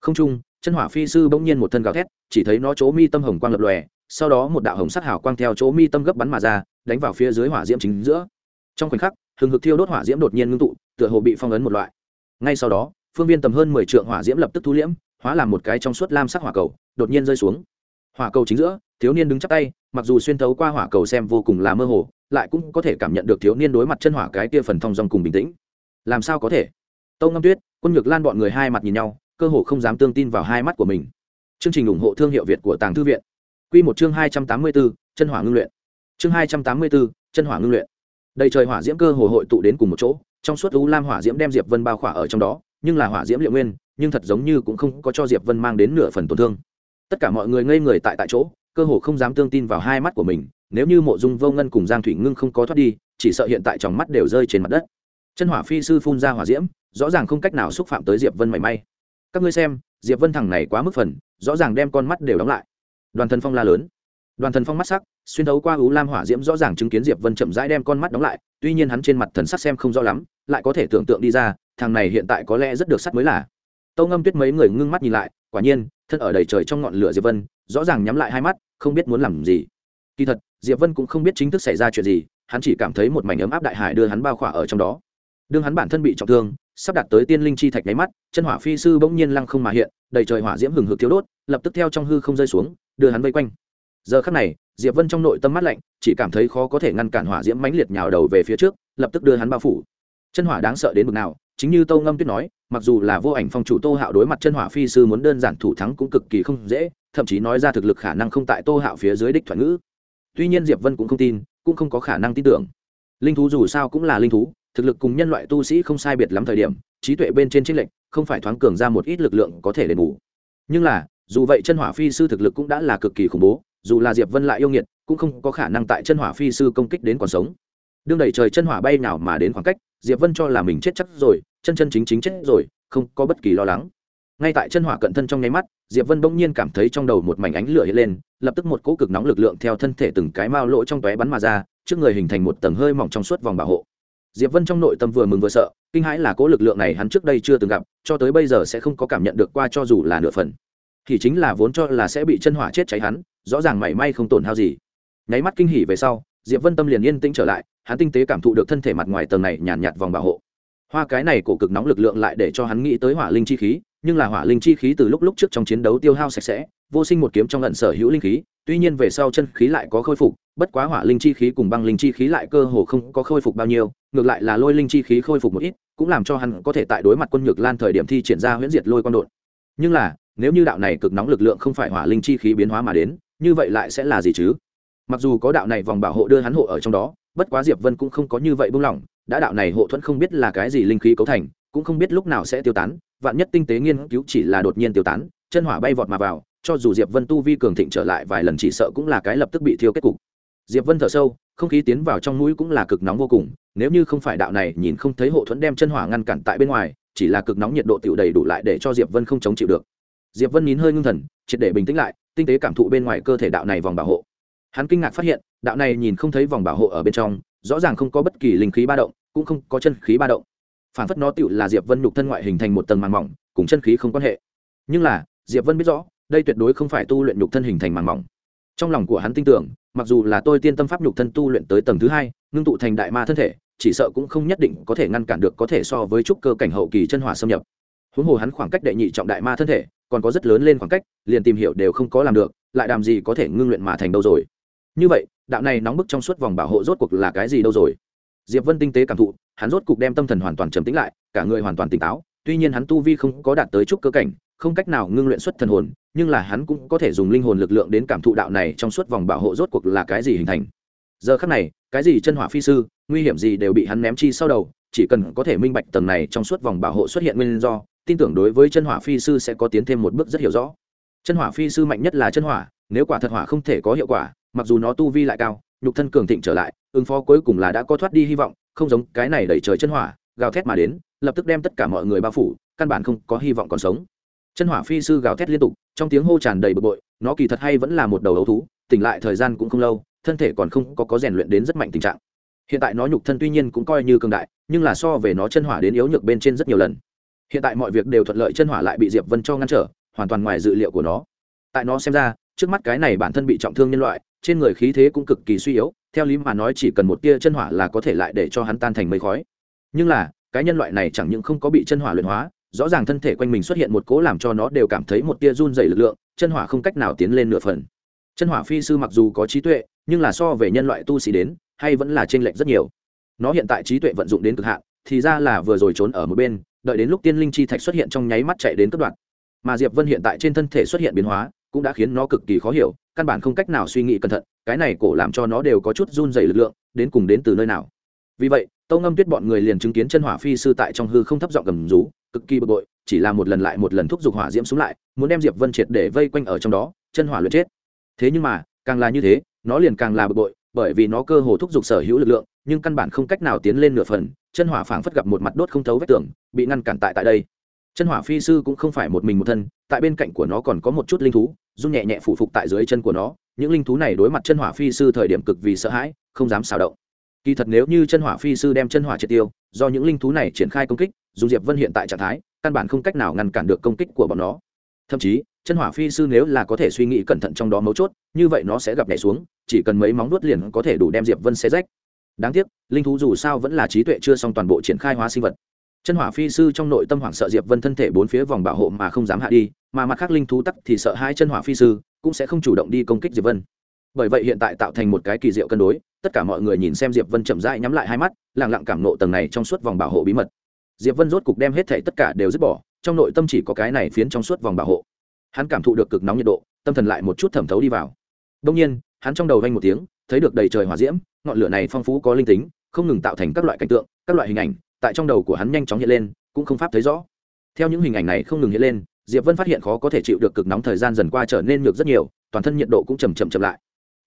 Không chung, chân hỏa phi sư bỗng nhiên một thân gào thét, chỉ thấy nó chỗ mi tâm hồng quang lập lòe sau đó một đạo hồng sắc hào quang theo chỗ mi tâm gấp bắn mà ra, đánh vào phía dưới hỏa diễm chính giữa. Trong khoảnh khắc, hừng hực thiêu đốt hỏa diễm đột nhiên ngưng tụ, tựa hồ bị phong ấn một loại. Ngay sau đó, phương viên tầm hơn mười trượng hỏa diễm lập tức thu liễm, hóa làm một cái trong suốt lam sắc hỏa cầu, đột nhiên rơi xuống. Hỏa cầu chính giữa, thiếu niên đứng chắc tay, mặc dù xuyên thấu qua hỏa cầu xem vô cùng là mơ hồ, lại cũng có thể cảm nhận được thiếu niên đối mặt chân hỏa cái kia phần thong dong cùng bình tĩnh. Làm sao có thể? Tâu ngâm tuyết, quân nhược lan bọn người hai mặt nhìn nhau, cơ hồ không dám tương tin vào hai mắt của mình. Chương trình ủng hộ thương hiệu việt của tàng thư viện. Quy một chương hai trăm tám mươi bốn chân hỏa ngưng luyện. Chương hai trăm tám mươi bốn chân hỏa ngưng luyện. Đầy trời hỏa diễm cơ hồ hội tụ đến cùng một chỗ, trong suốt u lam hỏa diễm đem diệp vân bao khỏa ở trong đó, nhưng là hỏa diễm liệu nguyên, nhưng thật giống như cũng không có cho diệp vân mang đến nửa phần tổn thương. Tất cả mọi người ngây người tại tại chỗ, cơ hồ không dám tương tin vào hai mắt của mình, nếu như mộ dung vô ngân cùng giang thủy ngưng không có thoát đi, chỉ sợ hiện tại trong mắt đều rơi trên mặt đất. Chân hỏa phi sư phun ra hỏa diễm, rõ ràng không cách nào xúc phạm tới diệp vân mảy may. Các ngươi xem, diệp vân thằng này quá mức phần, rõ ràng đem con mắt đều đóng lại đoàn thần phong la lớn. Đoàn thần phong mắt sắc, xuyên thấu qua ú lam hỏa diễm rõ ràng chứng kiến diệp vân chậm rãi đem con mắt đóng lại, tuy nhiên hắn trên mặt thần sắc xem không rõ lắm, lại có thể tưởng tượng đi ra, thằng này hiện tại có lẽ rất được sắt mới là. Tâu ngâm tuyết mấy người ngưng mắt nhìn lại, quả nhiên, thân ở đầy trời trong ngọn lửa diệp vân, rõ ràng nhắm lại hai mắt, không biết muốn làm gì. Kỳ thật, diệp vân cũng không biết chính thức xảy ra chuyện gì, hắn chỉ cảm thấy một mảnh ấm áp đại hải đưa hắn bao khỏa ở trong đó. Đương hắn bản thân bị trọng thương, sắp đặt tới tiên linh chi thạch nháy mắt, chân hỏa phi sư bỗng nhiên lăng không mà hiện, đầy trời hỏa diễm hừng hực thiếu đốt, lập tức theo trong hư không rơi xuống đưa hắn vây quanh. Giờ khắc này, diệp vân trong nội tâm mắt lạnh, chỉ cảm thấy khó có thể ngăn cản hỏa diễm mãnh liệt nhào đầu về phía trước, lập tức đưa hắn bao phủ. Chân hỏa đáng sợ đến mức nào, chính như tâu ngâm tuyết nói, mặc dù là vô ảnh phong chủ tô hạo đối mặt chân hỏa phi sư muốn đơn giản thủ thắng cũng cực kỳ không dễ, thậm chí nói ra thực lực khả năng không tại tô hạo phía dưới đích thoại ngữ. Tuy nhiên diệp vân cũng không tin, cũng không có khả năng tin tưởng. Linh thú dù sao cũng là linh thú, thực lực cùng nhân loại tu sĩ không sai biệt lắm thời điểm, trí tuệ bên trên trích lệnh không phải thoáng cường ra một ít lực lượng có thể đền bù. Nhưng là dù vậy chân hỏa phi sư thực lực cũng đã là cực kỳ khủng bố, dù là diệp vân lại yêu nghiệt, cũng không có khả năng tại chân hỏa phi sư công kích đến còn sống. Đương đẩy trời chân hỏa bay nào mà đến khoảng cách, diệp vân cho là mình chết chắc rồi, chân chân chính chính chết rồi, không có bất kỳ lo lắng. Ngay tại chân hỏa cận thân trong nháy mắt, diệp vân bỗng nhiên cảm thấy trong đầu một mảnh ánh lửa hiện lên, lập tức một cỗ cực nóng lực lượng theo thân thể từng cái mao lỗ trong tóe bắn mà ra, trước người hình thành một tầng hơi mỏng trong suốt vòng bảo hộ. Diệp vân trong nội tâm vừa mừng vừa sợ, kinh hãi là cỗ lực lượng này hắn trước đây chưa từng gặp, cho tới bây giờ sẽ không có cảm nhận được qua cho dù là nửa phần thì chính là vốn cho là sẽ bị chân hỏa chết cháy hắn rõ ràng mảy may không tổn hao gì. Nháy mắt kinh hỉ về sau diệp vân tâm liền yên tĩnh trở lại hắn tinh tế cảm thụ được thân thể mặt ngoài tầng này nhàn nhạt, nhạt vòng bảo hộ. Hoa cái này cổ cực nóng lực lượng lại để cho hắn nghĩ tới hỏa linh chi khí nhưng là hỏa linh chi khí từ lúc lúc trước trong chiến đấu tiêu hao sạch sẽ vô sinh một kiếm trong lần sở hữu linh khí tuy nhiên về sau chân khí lại có khôi phục bất quá hỏa linh chi khí cùng băng linh chi khí lại cơ hồ không có khôi phục bao nhiêu ngược lại là lôi linh chi khí khôi phục một ít cũng làm cho hắn có thể tại đối mặt quân nhược lan thời điểm thi triển ra huyễn diệt lôi quan đột nhưng là nếu như đạo này cực nóng lực lượng không phải hỏa linh chi khí biến hóa mà đến, như vậy lại sẽ là gì chứ? Mặc dù có đạo này vòng bảo hộ đưa hắn hộ ở trong đó, bất quá diệp vân cũng không có như vậy buông lỏng, đã đạo này hộ thuẫn không biết là cái gì linh khí cấu thành, cũng không biết lúc nào sẽ tiêu tán, vạn nhất tinh tế nghiên cứu chỉ là đột nhiên tiêu tán, chân hỏa bay vọt mà vào, cho dù diệp vân tu vi cường thịnh trở lại vài lần chỉ sợ cũng là cái lập tức bị thiêu kết cục. Diệp vân thở sâu, không khí tiến vào trong mũi cũng là cực nóng vô cùng, nếu như không phải đạo này nhìn không thấy hộ thuẫn đem chân hỏa ngăn cản tại bên ngoài, chỉ là cực nóng nhiệt độ tiểu đầy đủ lại để cho diệp vân không chống chịu được diệp vân nín hơi ngưng thần, triệt để bình tĩnh lại, tinh tế cảm thụ bên ngoài cơ thể đạo này vòng bảo hộ. Hắn kinh ngạc phát hiện, đạo này nhìn không thấy vòng bảo hộ ở bên trong, rõ ràng không có bất kỳ linh khí ba động, cũng không có chân khí ba động. Phản phất nó tựu là diệp vân nhục thân ngoại hình thành một tầng màng mỏng, cùng chân khí không quan hệ. Nhưng là, diệp vân biết rõ, đây tuyệt đối không phải tu luyện nhục thân hình thành màng mỏng. Trong lòng của hắn tin tưởng, mặc dù là tôi tiên tâm pháp nhục thân tu luyện tới tầng thứ hai, ngưng tụ thành đại ma thân thể, chỉ sợ cũng không nhất định có thể ngăn cản được có thể so với trúc cơ cảnh hậu kỳ chân hỏa xâm nhập. Huống hồ hắn khoảng cách đệ nhị trọng đại ma thân thể còn có rất lớn lên khoảng cách, liền tìm hiểu đều không có làm được, lại đàm gì có thể ngưng luyện mà thành đâu rồi. Như vậy, đạo này nóng bức trong suốt vòng bảo hộ rốt cuộc là cái gì đâu rồi? Diệp vân tinh tế cảm thụ, hắn rốt cuộc đem tâm thần hoàn toàn trầm tĩnh lại, cả người hoàn toàn tỉnh táo, tuy nhiên hắn tu vi không có đạt tới chút cơ cảnh, không cách nào ngưng luyện xuất thần hồn, nhưng là hắn cũng có thể dùng linh hồn lực lượng đến cảm thụ đạo này trong suốt vòng bảo hộ rốt cuộc là cái gì hình thành. Giờ khắc này, cái gì chân hỏa phi sư, nguy hiểm gì đều bị hắn ném chi sau đầu, chỉ cần có thể minh bạch tầng này trong suốt vòng bảo hộ xuất hiện nguyên do tin tưởng đối với chân hỏa phi sư sẽ có tiến thêm một bước rất hiểu rõ. Chân hỏa phi sư mạnh nhất là chân hỏa, nếu quả thật hỏa không thể có hiệu quả, mặc dù nó tu vi lại cao, nhục thân cường thịnh trở lại, ứng phó cuối cùng là đã có thoát đi hy vọng, không giống cái này đẩy trời chân hỏa, gào thét mà đến, lập tức đem tất cả mọi người bao phủ, căn bản không có hy vọng còn sống. Chân hỏa phi sư gào thét liên tục, trong tiếng hô tràn đầy bực bội, nó kỳ thật hay vẫn là một đầu ấu thú, tỉnh lại thời gian cũng không lâu, thân thể còn không có có rèn luyện đến rất mạnh tình trạng. Hiện tại nó nhục thân tuy nhiên cũng coi như cường đại, nhưng là so về nó chân hỏa đến yếu nhược bên trên rất nhiều lần hiện tại mọi việc đều thuận lợi, chân hỏa lại bị diệp vân cho ngăn trở, hoàn toàn ngoài dự liệu của nó. Tại nó xem ra, trước mắt cái này bản thân bị trọng thương nhân loại, trên người khí thế cũng cực kỳ suy yếu, theo lý mà nói chỉ cần một tia chân hỏa là có thể lại để cho hắn tan thành mây khói. Nhưng là, cái nhân loại này chẳng những không có bị chân hỏa luyện hóa, rõ ràng thân thể quanh mình xuất hiện một cố làm cho nó đều cảm thấy một tia run dày lực lượng, chân hỏa không cách nào tiến lên nửa phần. Chân hỏa phi sư mặc dù có trí tuệ, nhưng là so về nhân loại tu sĩ đến, hay vẫn là t r ê n lệch rất nhiều. Nó hiện tại trí tuệ vận dụng đến cực hạn, thì ra là vừa rồi trốn ở một bên đợi đến lúc tiên linh chi thạch xuất hiện trong nháy mắt chạy đến cấp đoạn mà diệp vân hiện tại trên thân thể xuất hiện biến hóa, cũng đã khiến nó cực kỳ khó hiểu, căn bản không cách nào suy nghĩ cẩn thận, cái này cổ làm cho nó đều có chút run dày lực lượng, đến cùng đến từ nơi nào. Vì vậy, tâu ngâm tuyết bọn người liền chứng kiến chân hỏa phi sư tại trong hư không thấp giọng gầm rú, cực kỳ bực bội, chỉ là một lần lại một lần thúc giục hỏa diễm xuống lại, muốn đem diệp vân triệt để vây quanh ở trong đó, chân hỏa luyện chết. Thế nhưng mà, càng là như thế, nó liền càng là bực bội, bởi vì nó cơ hồ thúc giục sở hữu lực lượng, nhưng căn bản không cách nào tiến lên nửa phần chân hỏa phảng phất gặp một mặt đốt không thấu vách tường, bị ngăn cản tại tại đây. Chân hỏa phi sư cũng không phải một mình một thân, tại bên cạnh của nó còn có một chút linh thú, run nhẹ nhẹ phủ phục tại dưới chân của nó. Những linh thú này đối mặt chân hỏa phi sư thời điểm cực vì sợ hãi, không dám xào động. Kỳ thật nếu như chân hỏa phi sư đem chân hỏa triệt tiêu, do những linh thú này triển khai công kích dù diệp vân hiện tại trạng thái, căn bản không cách nào ngăn cản được công kích của bọn nó. Thậm chí, chân hỏa phi sư nếu là có thể suy nghĩ cẩn thận trong đó mấu chốt, như vậy nó sẽ gặp nhảy xuống, chỉ cần mấy móng nuốt liền có thể đủ đem diệp vân xé rách đáng tiếc, linh thú dù sao vẫn là trí tuệ chưa xong toàn bộ triển khai hóa sinh vật. Chân hỏa phi sư trong nội tâm hoảng sợ diệp vân thân thể bốn phía vòng bảo hộ mà không dám hạ đi, mà mặt khác linh thú tắc thì sợ hai chân hỏa phi sư cũng sẽ không chủ động đi công kích diệp vân. Bởi vậy hiện tại tạo thành một cái kỳ diệu cân đối, tất cả mọi người nhìn xem diệp vân chậm rãi nhắm lại hai mắt lẳng lặng cảm nộ tầng này trong suốt vòng bảo hộ bí mật. Diệp vân rốt cục đem hết thảy tất cả đều dứt bỏ, trong nội tâm chỉ có cái này phiến trong suốt vòng bảo hộ. Hắn cảm thụ được cực nóng nhiệt độ, tâm thần lại một chút thẩm thấu đi vào. Đông nhiên, hắn trong đầu vang một tiếng, thấy được đầy trời hỏa diễm ngọn lửa này phong phú có linh tính, không ngừng tạo thành các loại cảnh tượng, các loại hình ảnh, tại trong đầu của hắn nhanh chóng hiện lên, cũng không pháp thấy rõ. Theo những hình ảnh này không ngừng hiện lên, diệp vân phát hiện khó có thể chịu được cực nóng thời gian dần qua trở nên nhược rất nhiều, toàn thân nhiệt độ cũng chầm chậm chậm lại.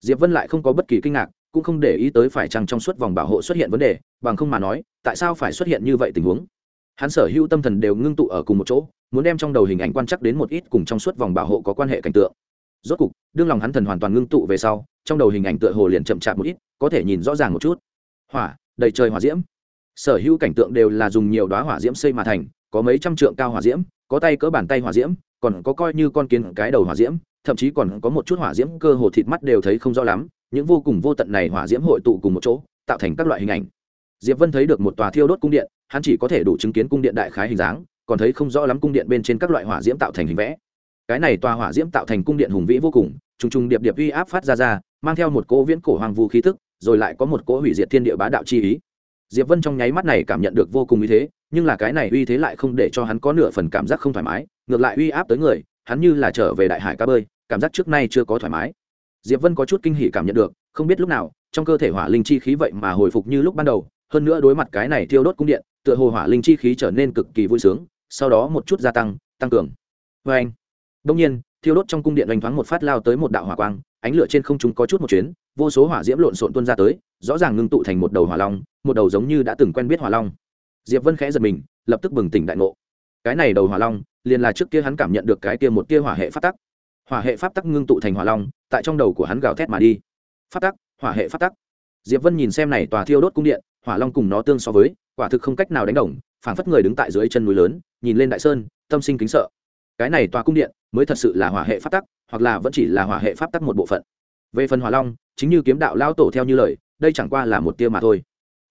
Diệp vân lại không có bất kỳ kinh ngạc, cũng không để ý tới phải chăng trong suốt vòng bảo hộ xuất hiện vấn đề, bằng không mà nói, tại sao phải xuất hiện như vậy tình huống? Hắn sở hữu tâm thần đều ngưng tụ ở cùng một chỗ, muốn đem trong đầu hình ảnh quan chắc đến một ít cùng trong suốt vòng bảo hộ có quan hệ cảnh tượng. Rốt cục đương lòng hắn thần hoàn toàn ngưng tụ về sau, trong đầu hình ảnh tựa hồ liền chậm chạp một ít, có thể nhìn rõ ràng một chút. Hỏa, đầy trời hỏa diễm. Sở hữu cảnh tượng đều là dùng nhiều đoá hỏa diễm xây mà thành, có mấy trăm trượng cao hỏa diễm, có tay cỡ bàn tay hỏa diễm, còn có coi như con kiến cái đầu hỏa diễm, thậm chí còn có một chút hỏa diễm cơ hồ thịt mắt đều thấy không rõ lắm, những vô cùng vô tận này hỏa diễm hội tụ cùng một chỗ, tạo thành các loại hình ảnh. Diệp vân thấy được một tòa thiêu đốt cung điện, hắn chỉ có thể đủ chứng kiến cung điện đại khái hình dáng, còn thấy không rõ lắm cung điện bên trên các loại hỏa diễm tạo thành hình vẽ cái này tòa hỏa diễm tạo thành cung điện hùng vĩ vô cùng, trùng trùng điệp điệp uy áp phát ra ra, mang theo một cỗ viễn cổ hoàng vu khí tức, rồi lại có một cỗ hủy diệt thiên địa bá đạo chi ý. Diệp vân trong nháy mắt này cảm nhận được vô cùng uy thế, nhưng là cái này uy thế lại không để cho hắn có nửa phần cảm giác không thoải mái, ngược lại uy áp tới người, hắn như là trở về đại hải cá bơi, cảm giác trước nay chưa có thoải mái. Diệp vân có chút kinh hỉ cảm nhận được, không biết lúc nào, trong cơ thể hỏa linh chi khí vậy mà hồi phục như lúc ban đầu, hơn nữa đối mặt cái này thiêu đốt cung điện, tựa hồ hỏa linh chi khí trở nên cực kỳ vui sướng, sau đó một chút gia tăng tăng cường. Vê anh đông nhiên, thiêu đốt trong cung điện oanh thoáng một phát lao tới một đạo hỏa quang, ánh lửa trên không trung có chút một chuyến, vô số hỏa diễm lộn xộn tuôn ra tới, rõ ràng ngưng tụ thành một đầu hỏa long, một đầu giống như đã từng quen biết hỏa long. Diệp vân khẽ giật mình, lập tức bừng tỉnh đại ngộ. Cái này đầu hỏa long, liền là trước kia hắn cảm nhận được cái kia một tia hỏa hệ pháp tắc. Hỏa hệ pháp tắc ngưng tụ thành hỏa long, tại trong đầu của hắn gào thét mà đi. Pháp tắc, hỏa hệ pháp tắc. Diệp vân nhìn xem này tòa thiêu đốt cung điện, hỏa long cùng nó tương so với, quả thực không cách nào đánh đồng, phảng phất người đứng tại dưới chân núi lớn, nhìn lên đại sơn, tâm sinh kính sợ cái này tòa cung điện mới thật sự là hỏa hệ pháp tắc, hoặc là vẫn chỉ là hỏa hệ pháp tắc một bộ phận. Về phần hỏa long, chính như kiếm đạo lao tổ theo như lời, đây chẳng qua là một tia mà thôi.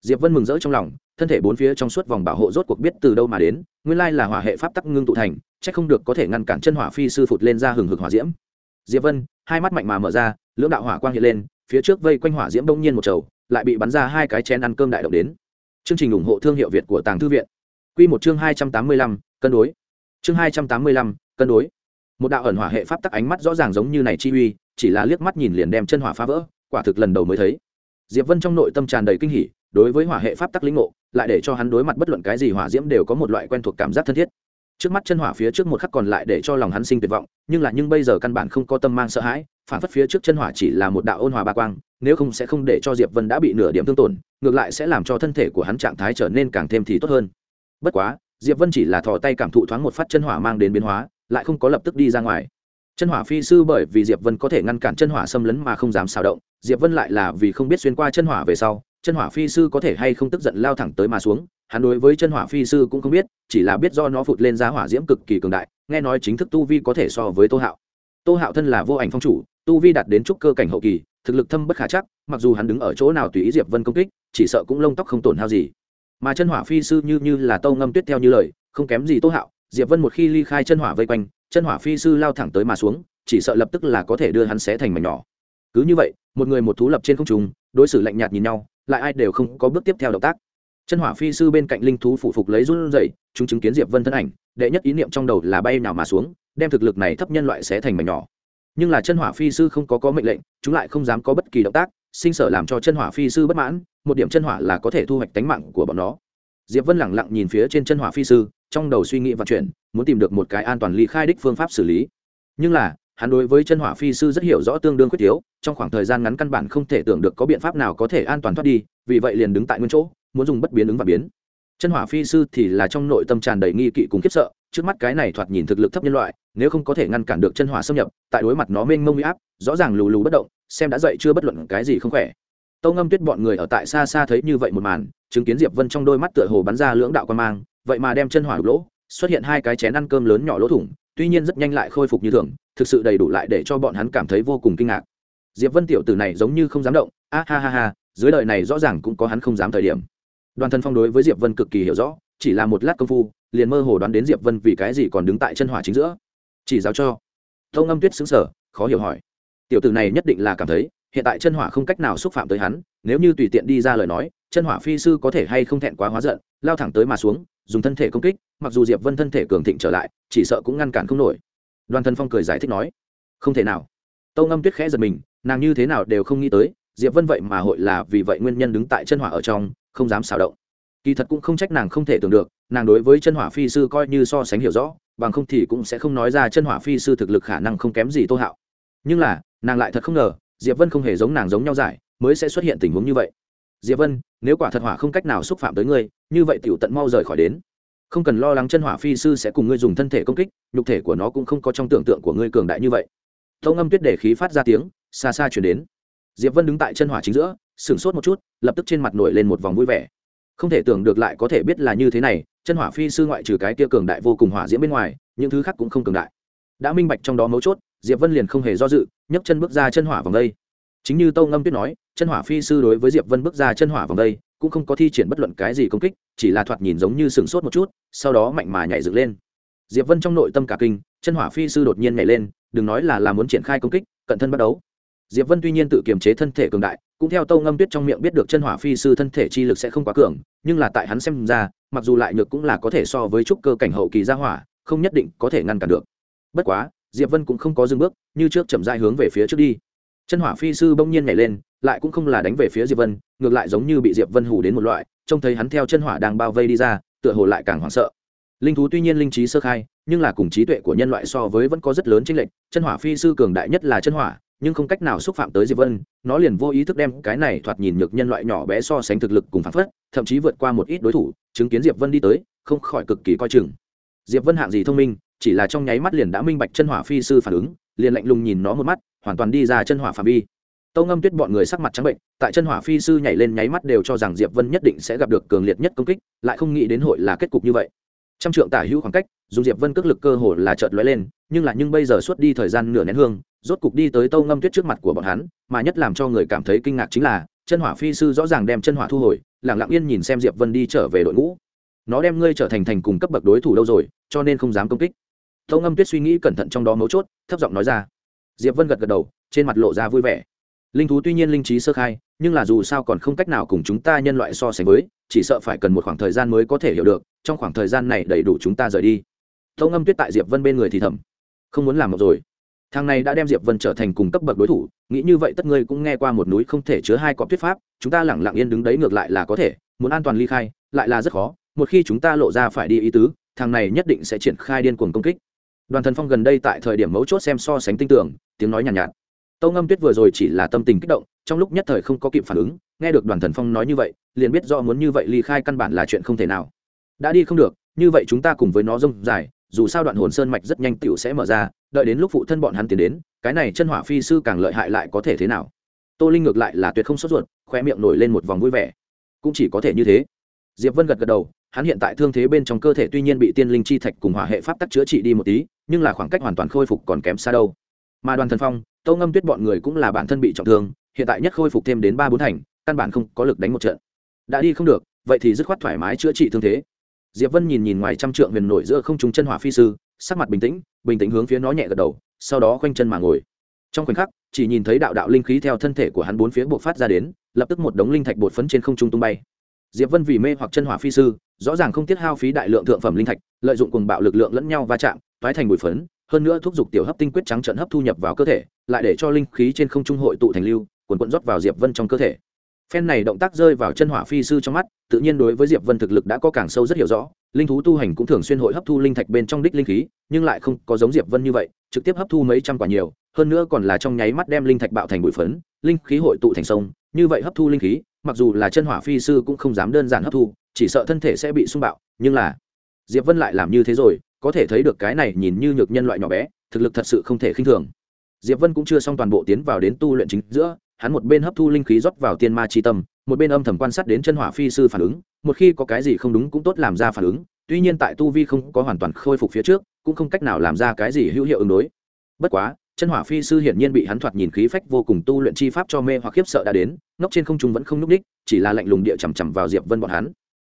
Diệp vân mừng rỡ trong lòng, thân thể bốn phía trong suốt vòng bảo hộ rốt cuộc biết từ đâu mà đến, nguyên lai là hỏa hệ pháp tắc ngưng tụ thành, chắc không được có thể ngăn cản chân hỏa phi sư phụt lên ra hừng hực hỏa diễm. Diệp vân, hai mắt mạnh mà mở ra, lưỡng đạo hỏa quang hiện lên, phía trước vây quanh hỏa diễm đông nhiên một trầu, lại bị bắn ra hai cái chén ăn cơm đại động đến. Chương trình ủng hộ thương hiệu việt của tàng thư viện. Quy một chương hai trăm tám mươi lăm, cân đối chương hai trăm tám mươi lăm, cân đối. Một đạo ẩn hỏa hệ pháp tắc ánh mắt rõ ràng giống như này chi uy, chỉ là liếc mắt nhìn liền đem chân hỏa phá vỡ, quả thực lần đầu mới thấy. Diệp vân trong nội tâm tràn đầy kinh hỉ, đối với hỏa hệ pháp tắc lĩnh ngộ, lại để cho hắn đối mặt bất luận cái gì hỏa diễm đều có một loại quen thuộc cảm giác thân thiết. Trước mắt chân hỏa phía trước một khắc còn lại để cho lòng hắn sinh tuyệt vọng, nhưng là nhưng bây giờ căn bản không có tâm mang sợ hãi, phản phất phía trước chân hỏa chỉ là một đạo ôn hòa ba quang, nếu không sẽ không để cho diệp vân đã bị nửa điểm thương tổn, ngược lại sẽ làm cho thân thể của hắn trạng thái trở nên càng thêm thì tốt hơn. Bất quá diệp vân chỉ là thò tay cảm thụ thoáng một phát chân hỏa mang đến biến hóa, lại không có lập tức đi ra ngoài. Chân hỏa phi sư bởi vì diệp vân có thể ngăn cản chân hỏa xâm lấn mà không dám xào động, diệp vân lại là vì không biết xuyên qua chân hỏa về sau, chân hỏa phi sư có thể hay không tức giận lao thẳng tới mà xuống, hắn đối với chân hỏa phi sư cũng không biết, chỉ là biết do nó phụt lên giá hỏa diễm cực kỳ cường đại, nghe nói chính thức tu vi có thể so với tô hạo. Tô hạo thân là vô ảnh phong chủ, tu vi đạt đến trúc cơ cảnh hậu kỳ, thực lực thâm bất khả chắc, mặc dù hắn đứng ở chỗ nào tùy ý diệp vân công kích, chỉ sợ cũng lông tóc không tổn hao gì mà chân hỏa phi sư như như là tâu ngâm tuyết theo như lời, không kém gì tô hạo. Diệp vân một khi ly khai chân hỏa vây quanh, chân hỏa phi sư lao thẳng tới mà xuống, chỉ sợ lập tức là có thể đưa hắn xé thành mảnh nhỏ. Cứ như vậy, một người một thú lập trên không trung, đối xử lạnh nhạt nhìn nhau, lại ai đều không có bước tiếp theo động tác. Chân hỏa phi sư bên cạnh linh thú phụ phục lấy run rẩy, chúng chứng kiến diệp vân thân ảnh, đệ nhất ý niệm trong đầu là bay nào mà xuống, đem thực lực này thấp nhân loại xé thành mảnh nhỏ. Nhưng là chân hỏa phi sư không có có mệnh lệnh, chúng lại không dám có bất kỳ động tác, sinh sở làm cho chân hỏa phi sư bất mãn một điểm chân hỏa là có thể thu hoạch tánh mạng của bọn nó. Diệp vân lẳng lặng nhìn phía trên chân hỏa phi sư trong đầu suy nghĩ và chuyển, muốn tìm được một cái an toàn ly khai đích phương pháp xử lý. Nhưng là hắn đối với chân hỏa phi sư rất hiểu rõ tương đương quyết yếu trong khoảng thời gian ngắn căn bản không thể tưởng được có biện pháp nào có thể an toàn thoát đi vì vậy liền đứng tại nguyên chỗ muốn dùng bất biến ứng và biến. Chân hỏa phi sư thì là trong nội tâm tràn đầy nghi kỵ cùng khiếp sợ trước mắt cái này thoạt nhìn thực lực thấp nhân loại nếu không có thể ngăn cản được chân hỏa xâm nhập tại đối mặt nó mênh mông huy áp rõ ràng lù lù bất động xem đã dậy chưa bất luận cái gì không khỏe tâu ngâm tuyết bọn người ở tại xa xa thấy như vậy một màn, chứng kiến diệp vân trong đôi mắt tựa hồ bắn ra lưỡng đạo quan mang, vậy mà đem chân hỏa đục lỗ, xuất hiện hai cái chén ăn cơm lớn nhỏ lỗ thủng, tuy nhiên rất nhanh lại khôi phục như thường, thực sự đầy đủ lại để cho bọn hắn cảm thấy vô cùng kinh ngạc. Diệp vân tiểu tử này giống như không dám động, a ha ha ha, dưới đời này rõ ràng cũng có hắn không dám thời điểm. Đoàn thân phong đối với diệp vân cực kỳ hiểu rõ, chỉ là một lát công phu, liền mơ hồ đoán đến diệp vân vì cái gì còn đứng tại chân hỏa chính giữa. Chỉ giáo cho. Tâu ngâm tuyết xứng sở khó hiểu hỏi tiểu tử này nhất định là cảm thấy, hiện tại chân hỏa không cách nào xúc phạm tới hắn, nếu như tùy tiện đi ra lời nói, chân hỏa phi sư có thể hay không thẹn quá hóa giận, lao thẳng tới mà xuống, dùng thân thể công kích, mặc dù diệp vân thân thể cường thịnh trở lại, chỉ sợ cũng ngăn cản không nổi. Đoàn thân phong cười giải thích nói, không thể nào. Tâu ngâm tuyết khẽ giật mình, nàng như thế nào đều không nghĩ tới, diệp vân vậy mà hội là vì vậy nguyên nhân đứng tại chân hỏa ở trong, không dám xào động. Kỳ thật cũng không trách nàng không thể tưởng được, nàng đối với chân hỏa phi sư coi như so sánh hiểu rõ, bằng không thì cũng sẽ không nói ra chân hỏa phi sư thực lực khả năng không kém gì tô hạo. Nhưng là nàng lại thật không ngờ, diệp vân không hề giống nàng giống nhau giải, mới sẽ xuất hiện tình huống như vậy. Diệp vân, nếu quả thật hỏa không cách nào xúc phạm tới ngươi, như vậy tiểu tận mau rời khỏi đến. Không cần lo lắng chân hỏa phi sư sẽ cùng ngươi dùng thân thể công kích, nhục thể của nó cũng không có trong tưởng tượng của ngươi cường đại như vậy. Tâu ngâm tuyết để khí phát ra tiếng, xa xa chuyển đến. Diệp vân đứng tại chân hỏa chính giữa, sửng sốt một chút, lập tức trên mặt nổi lên một vòng vui vẻ. Không thể tưởng được lại có thể biết là như thế này, chân hỏa phi sư ngoại trừ cái kia cường đại vô cùng hỏa diễm bên ngoài, những thứ khác cũng không cường đại. Đã minh bạch trong đó mấu chốt diệp vân liền không hề do dự, nhấc chân bước ra chân hỏa vòng đây. Chính như tâu ngâm tuyết nói, chân hỏa phi sư đối với diệp vân bước ra chân hỏa vòng đây, cũng không có thi triển bất luận cái gì công kích, chỉ là thoạt nhìn giống như sừng sốt một chút, sau đó mạnh mà nhảy dựng lên. Diệp vân trong nội tâm cả kinh, chân hỏa phi sư đột nhiên nhảy lên, đừng nói là là muốn triển khai công kích, cận thân bắt đấu. Diệp vân tuy nhiên tự kiềm chế thân thể cường đại, cũng theo tâu ngâm tuyết trong miệng biết được chân hỏa phi sư thân thể chi lực sẽ không quá cường, nhưng là tại hắn xem ra, mặc dù lại nhược cũng là có thể so với trúc cơ cảnh hậu kỳ gia hỏa, không nhất định có thể ngăn cản được. Bất quá diệp vân cũng không có dừng bước, như trước chậm rãi hướng về phía trước đi. Chân hỏa phi sư bỗng nhiên nhảy lên, lại cũng không là đánh về phía diệp vân, ngược lại giống như bị diệp vân hù đến một loại, trông thấy hắn theo chân hỏa đang bao vây đi ra, tựa hồ lại càng hoảng sợ. Linh thú tuy nhiên linh trí sơ khai, nhưng là cùng trí tuệ của nhân loại so với vẫn có rất lớn chênh lệch, chân hỏa phi sư cường đại nhất là chân hỏa, nhưng không cách nào xúc phạm tới diệp vân, nó liền vô ý thức đem cái này thoạt nhìn nhược nhân loại nhỏ bé so sánh thực lực cùng phản phất, thậm chí vượt qua một ít đối thủ, chứng kiến diệp vân đi tới, không khỏi cực kỳ coi chừng. Diệp vân hạng gì thông minh chỉ là trong nháy mắt liền đã minh bạch chân hỏa phi sư phản ứng, liền lạnh lùng nhìn nó một mắt, hoàn toàn đi ra chân hỏa phạm vi. Tâu ngâm tuyết bọn người sắc mặt trắng bệnh, tại chân hỏa phi sư nhảy lên nháy mắt đều cho rằng diệp vân nhất định sẽ gặp được cường liệt nhất công kích, lại không nghĩ đến hội là kết cục như vậy. Trăm trượng tả hữu khoảng cách, dù diệp vân cước lực cơ hồ là chợt lóe lên, nhưng là nhưng bây giờ suốt đi thời gian nửa nén hương, rốt cục đi tới tâu ngâm tuyết trước mặt của bọn hắn, mà nhất làm cho người cảm thấy kinh ngạc chính là, chân hỏa phi sư rõ ràng đem chân hỏa thu hồi lẳng lặng yên nhìn xem diệp vân đi trở về đội ngũ. Nó đem ngươi trở thành thành cùng cấp bậc đối thủ đâu rồi, cho nên không dám công kích tâu ngâm tuyết suy nghĩ cẩn thận trong đó mấu chốt, thấp giọng nói ra. Diệp vân gật gật đầu, trên mặt lộ ra vui vẻ. Linh thú tuy nhiên linh trí sơ khai, nhưng là dù sao còn không cách nào cùng chúng ta nhân loại so sánh với, chỉ sợ phải cần một khoảng thời gian mới có thể hiểu được, trong khoảng thời gian này đầy đủ chúng ta rời đi. Tâu ngâm tuyết tại diệp vân bên người thì thầm. Không muốn làm một rồi. Thằng này đã đem diệp vân trở thành cùng cấp bậc đối thủ, nghĩ như vậy tất ngươi cũng nghe qua một núi không thể chứa hai cọp thuyết pháp, chúng ta lẳng lặng yên đứng đấy ngược lại là có thể, muốn an toàn ly khai, lại là rất khó, một khi chúng ta lộ ra phải đi ý tứ, thằng này nhất định sẽ triển khai điên cuồng công kích đoàn thần phong gần đây tại thời điểm mấu chốt xem so sánh tinh tưởng tiếng nói nhàn nhạt, nhạt. Tâu ngâm tuyết vừa rồi chỉ là tâm tình kích động trong lúc nhất thời không có kịp phản ứng nghe được đoàn thần phong nói như vậy liền biết do muốn như vậy ly khai căn bản là chuyện không thể nào. Đã đi không được như vậy chúng ta cùng với nó rông dài dù sao đoạn hồn sơn mạch rất nhanh tựu sẽ mở ra đợi đến lúc phụ thân bọn hắn tiến đến cái này chân hỏa phi sư càng lợi hại lại có thể thế nào? Tô linh ngược lại là tuyệt không sốt ruột khoe miệng nổi lên một vòng vui vẻ. Cũng chỉ có thể như thế. Diệp vân gật gật đầu hắn hiện tại thương thế bên trong cơ thể tuy nhiên bị tiên linh chi thạch cùng hỏa hệ pháp tắc chữa trị đi một tí nhưng là khoảng cách hoàn toàn khôi phục còn kém xa đâu. Mà đoàn thần phong tâu ngâm tuyết bọn người cũng là bản thân bị trọng thương, hiện tại nhất khôi phục thêm đến ba bốn thành, căn bản không có lực đánh một trận. Đã đi không được, vậy thì dứt khoát thoải mái chữa trị thương thế. Diệp vân nhìn nhìn ngoài trăm trượng huyền nổi giữa không trung chân hỏa phi sư, sắc mặt bình tĩnh bình tĩnh hướng phía nó nhẹ gật đầu, sau đó khoanh chân mà ngồi. Trong khoảnh khắc, chỉ nhìn thấy đạo đạo linh khí theo thân thể của hắn bốn phía buộc phát ra đến, lập tức một đống linh thạch bột phấn trên không trung tung bay. Diệp vân vì mê hoặc chân hỏa phi sư, rõ ràng không tiết hao phí đại lượng thượng phẩm linh thạch, lợi dụng cùng bạo lực lượng lẫn nhau va chạm thoái thành bụi phấn, hơn nữa thúc giục tiểu hấp tinh quyết trắng trận hấp thu nhập vào cơ thể, lại để cho linh khí trên không trung hội tụ thành lưu quần quận rót vào diệp vân trong cơ thể. Phen này động tác rơi vào chân hỏa phi sư trong mắt, tự nhiên đối với diệp vân thực lực đã có càng sâu rất hiểu rõ, linh thú tu hành cũng thường xuyên hội hấp thu linh thạch bên trong đích linh khí, nhưng lại không có giống diệp vân như vậy, trực tiếp hấp thu mấy trăm quả nhiều, hơn nữa còn là trong nháy mắt đem linh thạch bạo thành bụi phấn, linh khí hội tụ thành sông, như vậy hấp thu linh khí, mặc dù là chân hỏa phi sư cũng không dám đơn giản hấp thu, chỉ sợ thân thể sẽ bị xung bạo, nhưng là diệp vân lại làm như thế rồi có thể thấy được cái này nhìn như nhược nhân loại nhỏ bé, thực lực thật sự không thể khinh thường. Diệp vân cũng chưa xong toàn bộ tiến vào đến tu luyện chính giữa, hắn một bên hấp thu linh khí rót vào tiên ma chi tâm, một bên âm thầm quan sát đến chân hỏa phi sư phản ứng, một khi có cái gì không đúng cũng tốt làm ra phản ứng, tuy nhiên tại tu vi không có hoàn toàn khôi phục phía trước, cũng không cách nào làm ra cái gì hữu hiệu ứng đối. Bất quá, chân hỏa phi sư hiển nhiên bị hắn thoạt nhìn khí phách vô cùng tu luyện chi pháp cho mê hoặc khiếp sợ đã đến ngóc trên không trung vẫn không nhúc ních chỉ là lạnh lùng địa chằm chằm vào diệp vân bọn hắn.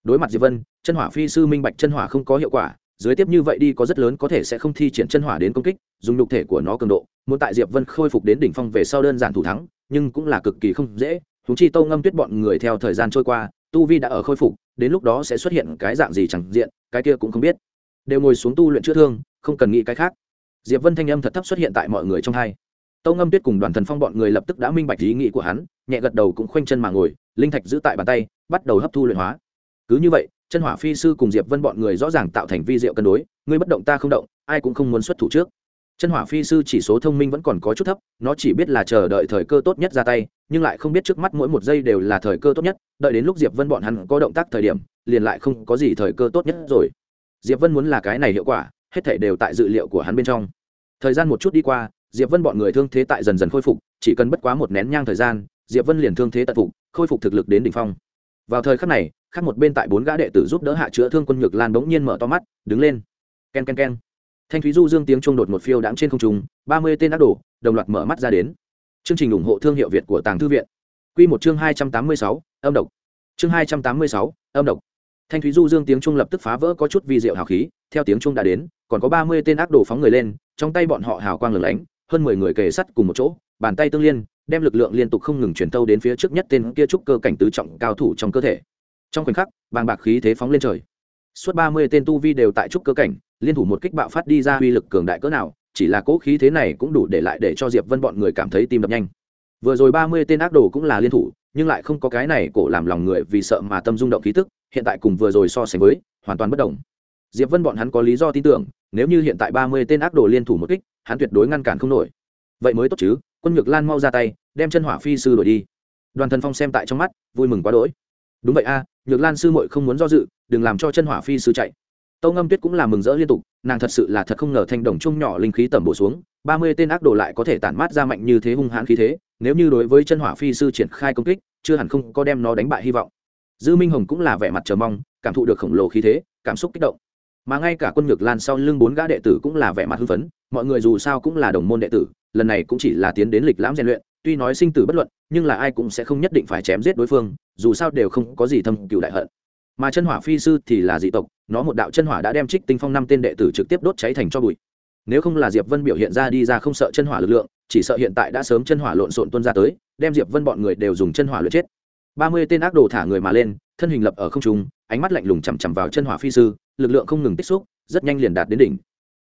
Đối mặt diệp vân, chân hỏa phi sư minh bạch chân hỏa không có hiệu quả dưới tiếp như vậy đi có rất lớn có thể sẽ không thi triển chân hỏa đến công kích, dùng nhục thể của nó cường độ, muốn tại diệp vân khôi phục đến đỉnh phong về sau đơn giản thủ thắng, nhưng cũng là cực kỳ không dễ. Chúng chi tâu ngâm tuyết bọn người theo thời gian trôi qua, tu vi đã ở khôi phục, đến lúc đó sẽ xuất hiện cái dạng gì chẳng diện, cái kia cũng không biết. Đều ngồi xuống tu luyện chữa thương, không cần nghĩ cái khác. Diệp vân thanh âm thật thấp xuất hiện tại mọi người trong hai. Tâu ngâm tuyết cùng đoàn thần phong bọn người lập tức đã minh bạch ý nghĩ của hắn, nhẹ gật đầu cũng khoanh chân mà ngồi, linh thạch giữ tại bàn tay, bắt đầu hấp thu luyện hóa. Cứ như vậy chân hỏa phi sư cùng diệp vân bọn người rõ ràng tạo thành vi diệu cân đối, ngươi bất động ta không động, ai cũng không muốn xuất thủ trước. Chân hỏa phi sư chỉ số thông minh vẫn còn có chút thấp, nó chỉ biết là chờ đợi thời cơ tốt nhất ra tay, nhưng lại không biết trước mắt mỗi một giây đều là thời cơ tốt nhất, đợi đến lúc diệp vân bọn hắn có động tác thời điểm, liền lại không có gì thời cơ tốt nhất rồi. Diệp vân muốn là cái này hiệu quả, hết thể đều tại dự liệu của hắn bên trong. Thời gian một chút đi qua, diệp vân bọn người thương thế tại dần dần khôi phục, chỉ cần bất quá một nén nhang thời gian, diệp vân liền thương thế tận phục, khôi phục thực lực đến đỉnh phong vào thời khắc này, khác một bên tại bốn gã đệ tử giúp đỡ hạ chữa thương quân nhược lan bỗng nhiên mở to mắt, đứng lên. Ken ken ken. Thanh thúy du dương tiếng trung đột một phiêu đáng trên không trung, ba mươi tên ác đồ, đồng loạt mở mắt ra đến. Chương trình ủng hộ thương hiệu việt của tàng thư viện. Q một chương hai trăm tám mươi sáu, âm độc. Chương hai trăm tám mươi sáu, âm độc. Thanh thúy du dương tiếng trung lập tức phá vỡ có chút vi diệu hào khí, theo tiếng trung đã đến, còn có ba mươi tên ác đồ phóng người lên, trong tay bọn họ hào quang lửng lánh, hơn mười người kề sắt cùng một chỗ, bàn tay tương liên đem lực lượng liên tục không ngừng truyền tâu đến phía trước nhất tên kia trúc cơ cảnh tứ trọng cao thủ trong cơ thể. Trong khoảnh khắc, bàng bạc khí thế phóng lên trời. Suốt ba mươi tên tu vi đều tại trúc cơ cảnh, liên thủ một kích bạo phát đi ra uy lực cường đại cỡ nào, chỉ là cỗ khí thế này cũng đủ để lại để cho diệp vân bọn người cảm thấy tim đập nhanh. Vừa rồi ba mươi tên ác đồ cũng là liên thủ, nhưng lại không có cái này cổ làm lòng người vì sợ mà tâm rung động khí tức, hiện tại cùng vừa rồi so sánh với, hoàn toàn bất đồng. Diệp vân bọn hắn có lý do tin tưởng, nếu như hiện tại ba mươi tên ác đồ liên thủ một kích, hắn tuyệt đối ngăn cản không nổi. Vậy mới tốt chứ? Quân nhược lan mau ra tay, đem chân hỏa phi sư đổi đi. Đoàn thần phong xem tại trong mắt, vui mừng quá đỗi. Đúng vậy a, nhược lan sư muội không muốn do dự, đừng làm cho chân hỏa phi sư chạy. Tâu ngâm tuyết cũng là mừng rỡ liên tục, nàng thật sự là thật không ngờ thanh đồng chung nhỏ linh khí tẩm bổ xuống, ba mươi tên ác đồ lại có thể tản mát ra mạnh như thế hung hãn khí thế, nếu như đối với chân hỏa phi sư triển khai công kích, chưa hẳn không có đem nó đánh bại hy vọng. Dư minh hồng cũng là vẻ mặt chờ mong, cảm thụ được khổng lồ khí thế, cảm xúc kích động. Mà ngay cả quân nhược lan sau lưng bốn gã đệ tử cũng là vẻ mặt hưng phấn, mọi người dù sao cũng là đồng môn đệ tử lần này cũng chỉ là tiến đến lịch lãm rèn luyện, tuy nói sinh tử bất luận, nhưng là ai cũng sẽ không nhất định phải chém giết đối phương, dù sao đều không có gì thâm cựu đại hận. Mà chân hỏa phi sư thì là dị tộc, nó một đạo chân hỏa đã đem trích tinh phong năm tên đệ tử trực tiếp đốt cháy thành cho bụi. Nếu không là diệp vân biểu hiện ra đi ra không sợ chân hỏa lực lượng, chỉ sợ hiện tại đã sớm chân hỏa lộn xộn tuôn ra tới, đem diệp vân bọn người đều dùng chân hỏa lượt chết. Ba mươi tên ác đồ thả người mà lên, thân hình lập ở không trung, ánh mắt lạnh lùng chằm chằm vào chân hỏa phi sư, lực lượng không ngừng tích xúc, rất nhanh liền đạt đến đỉnh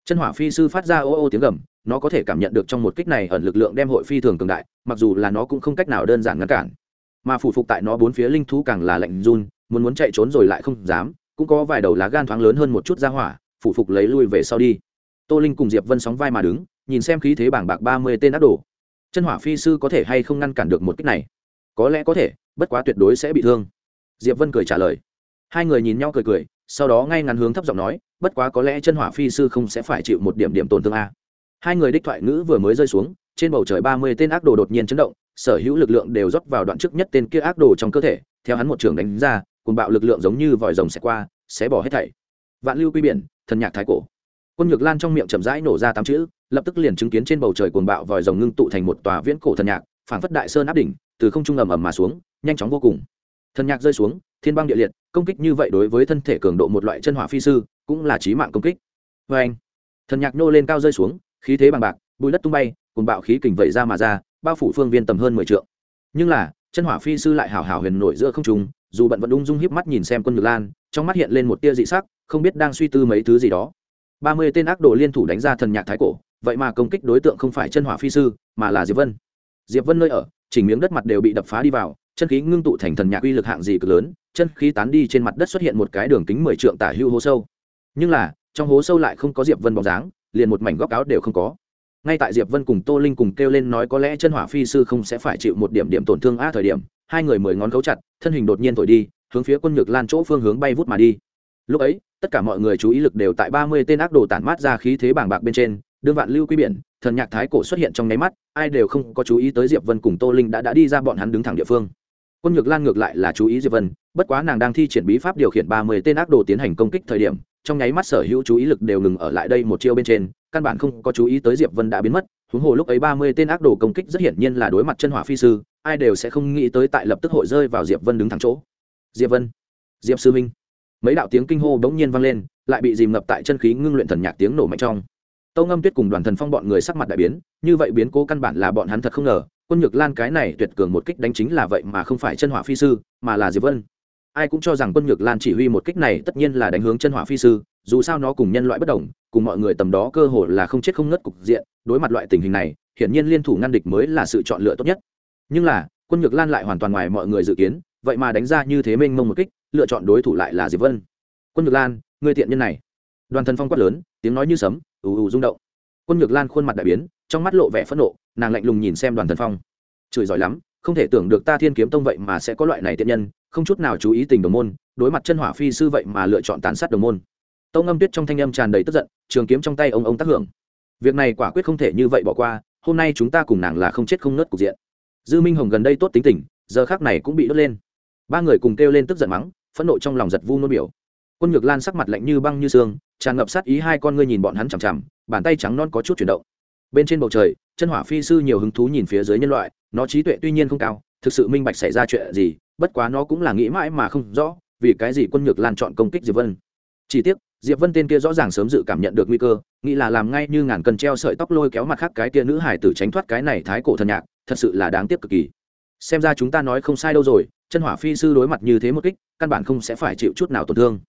chân hỏa phi sư phát ra ô ô tiếng gầm, nó có thể cảm nhận được trong một kích này ẩn lực lượng đem hội phi thường cường đại, mặc dù là nó cũng không cách nào đơn giản ngăn cản. Mà phủ phục tại nó bốn phía linh thú càng là lạnh run, muốn muốn chạy trốn rồi lại không dám, cũng có vài đầu lá gan thoáng lớn hơn một chút ra hỏa, phủ phục lấy lui về sau đi. Tô linh cùng diệp vân sóng vai mà đứng, nhìn xem khí thế bảng bạc ba mươi tên ác đồ. Chân hỏa phi sư có thể hay không ngăn cản được một kích này? Có lẽ có thể, bất quá tuyệt đối sẽ bị thương. Diệp vân cười trả lời. Hai người nhìn nhau cười cười sau đó ngay ngắn hướng thấp giọng nói, bất quá có lẽ chân hỏa phi sư không sẽ phải chịu một điểm điểm tổn thương a. Hai người đích thoại ngữ vừa mới rơi xuống, trên bầu trời ba mươi tên ác đồ đột nhiên chấn động, sở hữu lực lượng đều rót vào đoạn trước nhất tên kia ác đồ trong cơ thể, theo hắn một trường đánh ra cùng bạo lực lượng giống như vòi rồng sẽ qua, sẽ bỏ hết thảy. Vạn lưu quy biển, thần nhạc thái cổ. Quân nhược lan trong miệng chậm rãi nổ ra tám chữ, lập tức liền chứng kiến trên bầu trời cuồng bạo vòi rồng ngưng tụ thành một tòa viễn cổ thần nhạc, phảng phất đại sơn áp đỉnh, từ không trung ầm ầm mà xuống, nhanh chóng vô cùng. Thần nhạc rơi xuống, thiên băng địa liệt công kích như vậy đối với thân thể cường độ một loại chân hỏa phi sư cũng là chí mạng công kích. Vê anh, thần nhạc nô lên cao rơi xuống, khí thế bằng bạc bùi đất tung bay cùng bạo khí kình vẩy ra mà ra, bao phủ phương viên tầm hơn mười trượng. Nhưng là, chân hỏa phi sư lại hào hào huyền nổi giữa không trung, dù bận vẫn ung dung hiếp mắt nhìn xem quân ngược lan, trong mắt hiện lên một tia dị sắc, không biết đang suy tư mấy thứ gì đó. Ba mươi tên ác đồ liên thủ đánh ra thần nhạc thái cổ, vậy mà công kích đối tượng không phải chân hỏa phi sư, mà là diệp vân. Diệp vân nơi ở, chỉnh miếng đất mặt đều bị đập phá đi vào chân khí ngưng tụ thành thần nhạc uy lực hạng gì cực lớn, chân khí tán đi trên mặt đất xuất hiện một cái đường kính mười trượng tả hưu hố sâu. Nhưng là, trong hố sâu lại không có diệp vân bóng dáng, liền một mảnh góc áo đều không có. Ngay tại diệp vân cùng tô linh cùng kêu lên nói có lẽ chân hỏa phi sư không sẽ phải chịu một điểm điểm tổn thương a thời điểm, hai người mười ngón cấu chặt, thân hình đột nhiên thổi đi, hướng phía quân nhược lan chỗ phương hướng bay vút mà đi. Lúc ấy, tất cả mọi người chú ý lực đều tại ba mươi tên ác đồ tản mát ra khí thế bảng bạc bên trên, đương vạn lưu quy biển, thần nhạc thái cổ xuất hiện trong nháy mắt, ai đều không có chú ý tới diệp vân cùng tô linh đã đã đi ra bọn hắn đứng thẳng địa phương quân nhược lan ngược lại là chú ý diệp vân, bất quá nàng đang thi triển bí pháp điều khiển ba mươi tên ác đồ tiến hành công kích thời điểm, trong nháy mắt sở hữu chú ý lực đều ngừng ở lại đây một chiêu bên trên, căn bản không có chú ý tới diệp vân đã biến mất. Huống hồ lúc ấy ba mươi tên ác đồ công kích rất hiển nhiên là đối mặt chân hỏa phi sư, ai đều sẽ không nghĩ tới tại lập tức hội rơi vào diệp vân đứng thẳng chỗ. Diệp vân, diệp sư minh mấy đạo tiếng kinh hô bỗng nhiên vang lên, lại bị dìm ngập tại chân khí ngưng luyện thần nhạc tiếng nổ mạnh trong. Tâu ngâm tuyết cùng đoàn thần phong bọn người sắc mặt đại biến, như vậy biến cố căn bản là bọn hắn thật không ngờ quân nhược lan cái này tuyệt cường một kích đánh chính là vậy mà không phải chân hỏa phi sư, mà là diệp vân. Ai cũng cho rằng quân nhược lan chỉ huy một kích này tất nhiên là đánh hướng chân hỏa phi sư, dù sao nó cùng nhân loại bất đồng, cùng mọi người tầm đó cơ hồ là không chết không ngất cục diện, đối mặt loại tình hình này, hiển nhiên liên thủ ngăn địch mới là sự chọn lựa tốt nhất. Nhưng là, quân nhược lan lại hoàn toàn ngoài mọi người dự kiến, vậy mà đánh ra như thế mênh mông một kích, lựa chọn đối thủ lại là diệp vân. Quân nhược lan người tiện nhân này. Đoàn thần phong quát lớn, tiếng nói như sấm, ù ù rung động. Quân nhược lan khuôn mặt đại biến, trong mắt lộ vẻ phẫn nộ nàng lạnh lùng nhìn xem đoàn thần phong. Chửi giỏi lắm, không thể tưởng được ta thiên kiếm tông vậy mà sẽ có loại này tiện nhân, không chút nào chú ý tình đồng môn, đối mặt chân hỏa phi sư vậy mà lựa chọn tàn sát đồng môn. Tâu ngâm tuyết trong thanh âm tràn đầy tức giận, trường kiếm trong tay ông ông tác hưởng. Việc này quả quyết không thể như vậy bỏ qua, hôm nay chúng ta cùng nàng là không chết không nớt cục diện. Dư minh hồng gần đây tốt tính tình, giờ khác này cũng bị đốt lên. Ba người cùng kêu lên tức giận mắng, phẫn nộ trong lòng giật vu nôn biểu. Quân nhược lan sắc mặt lạnh như băng như xương, tràn ngập sát ý hai con ngươi nhìn bọn hắn chằm chằm, bàn tay trắng non có chút chuyển động bên trên bầu trời, chân hỏa phi sư nhiều hứng thú nhìn phía dưới nhân loại, nó trí tuệ tuy nhiên không cao, thực sự minh bạch xảy ra chuyện gì, bất quá nó cũng là nghĩ mãi mà không rõ, vì cái gì quân nhược lan chọn công kích diệp vân. Chỉ tiếc, diệp vân tên kia rõ ràng sớm dự cảm nhận được nguy cơ, nghĩ là làm ngay như ngàn cần treo sợi tóc lôi kéo mặt khác cái kia nữ hải tử tránh thoát cái này thái cổ thần nhạc, thật sự là đáng tiếc cực kỳ. Xem ra chúng ta nói không sai đâu rồi, chân hỏa phi sư đối mặt như thế một kích, căn bản không sẽ phải chịu chút nào tổn thương.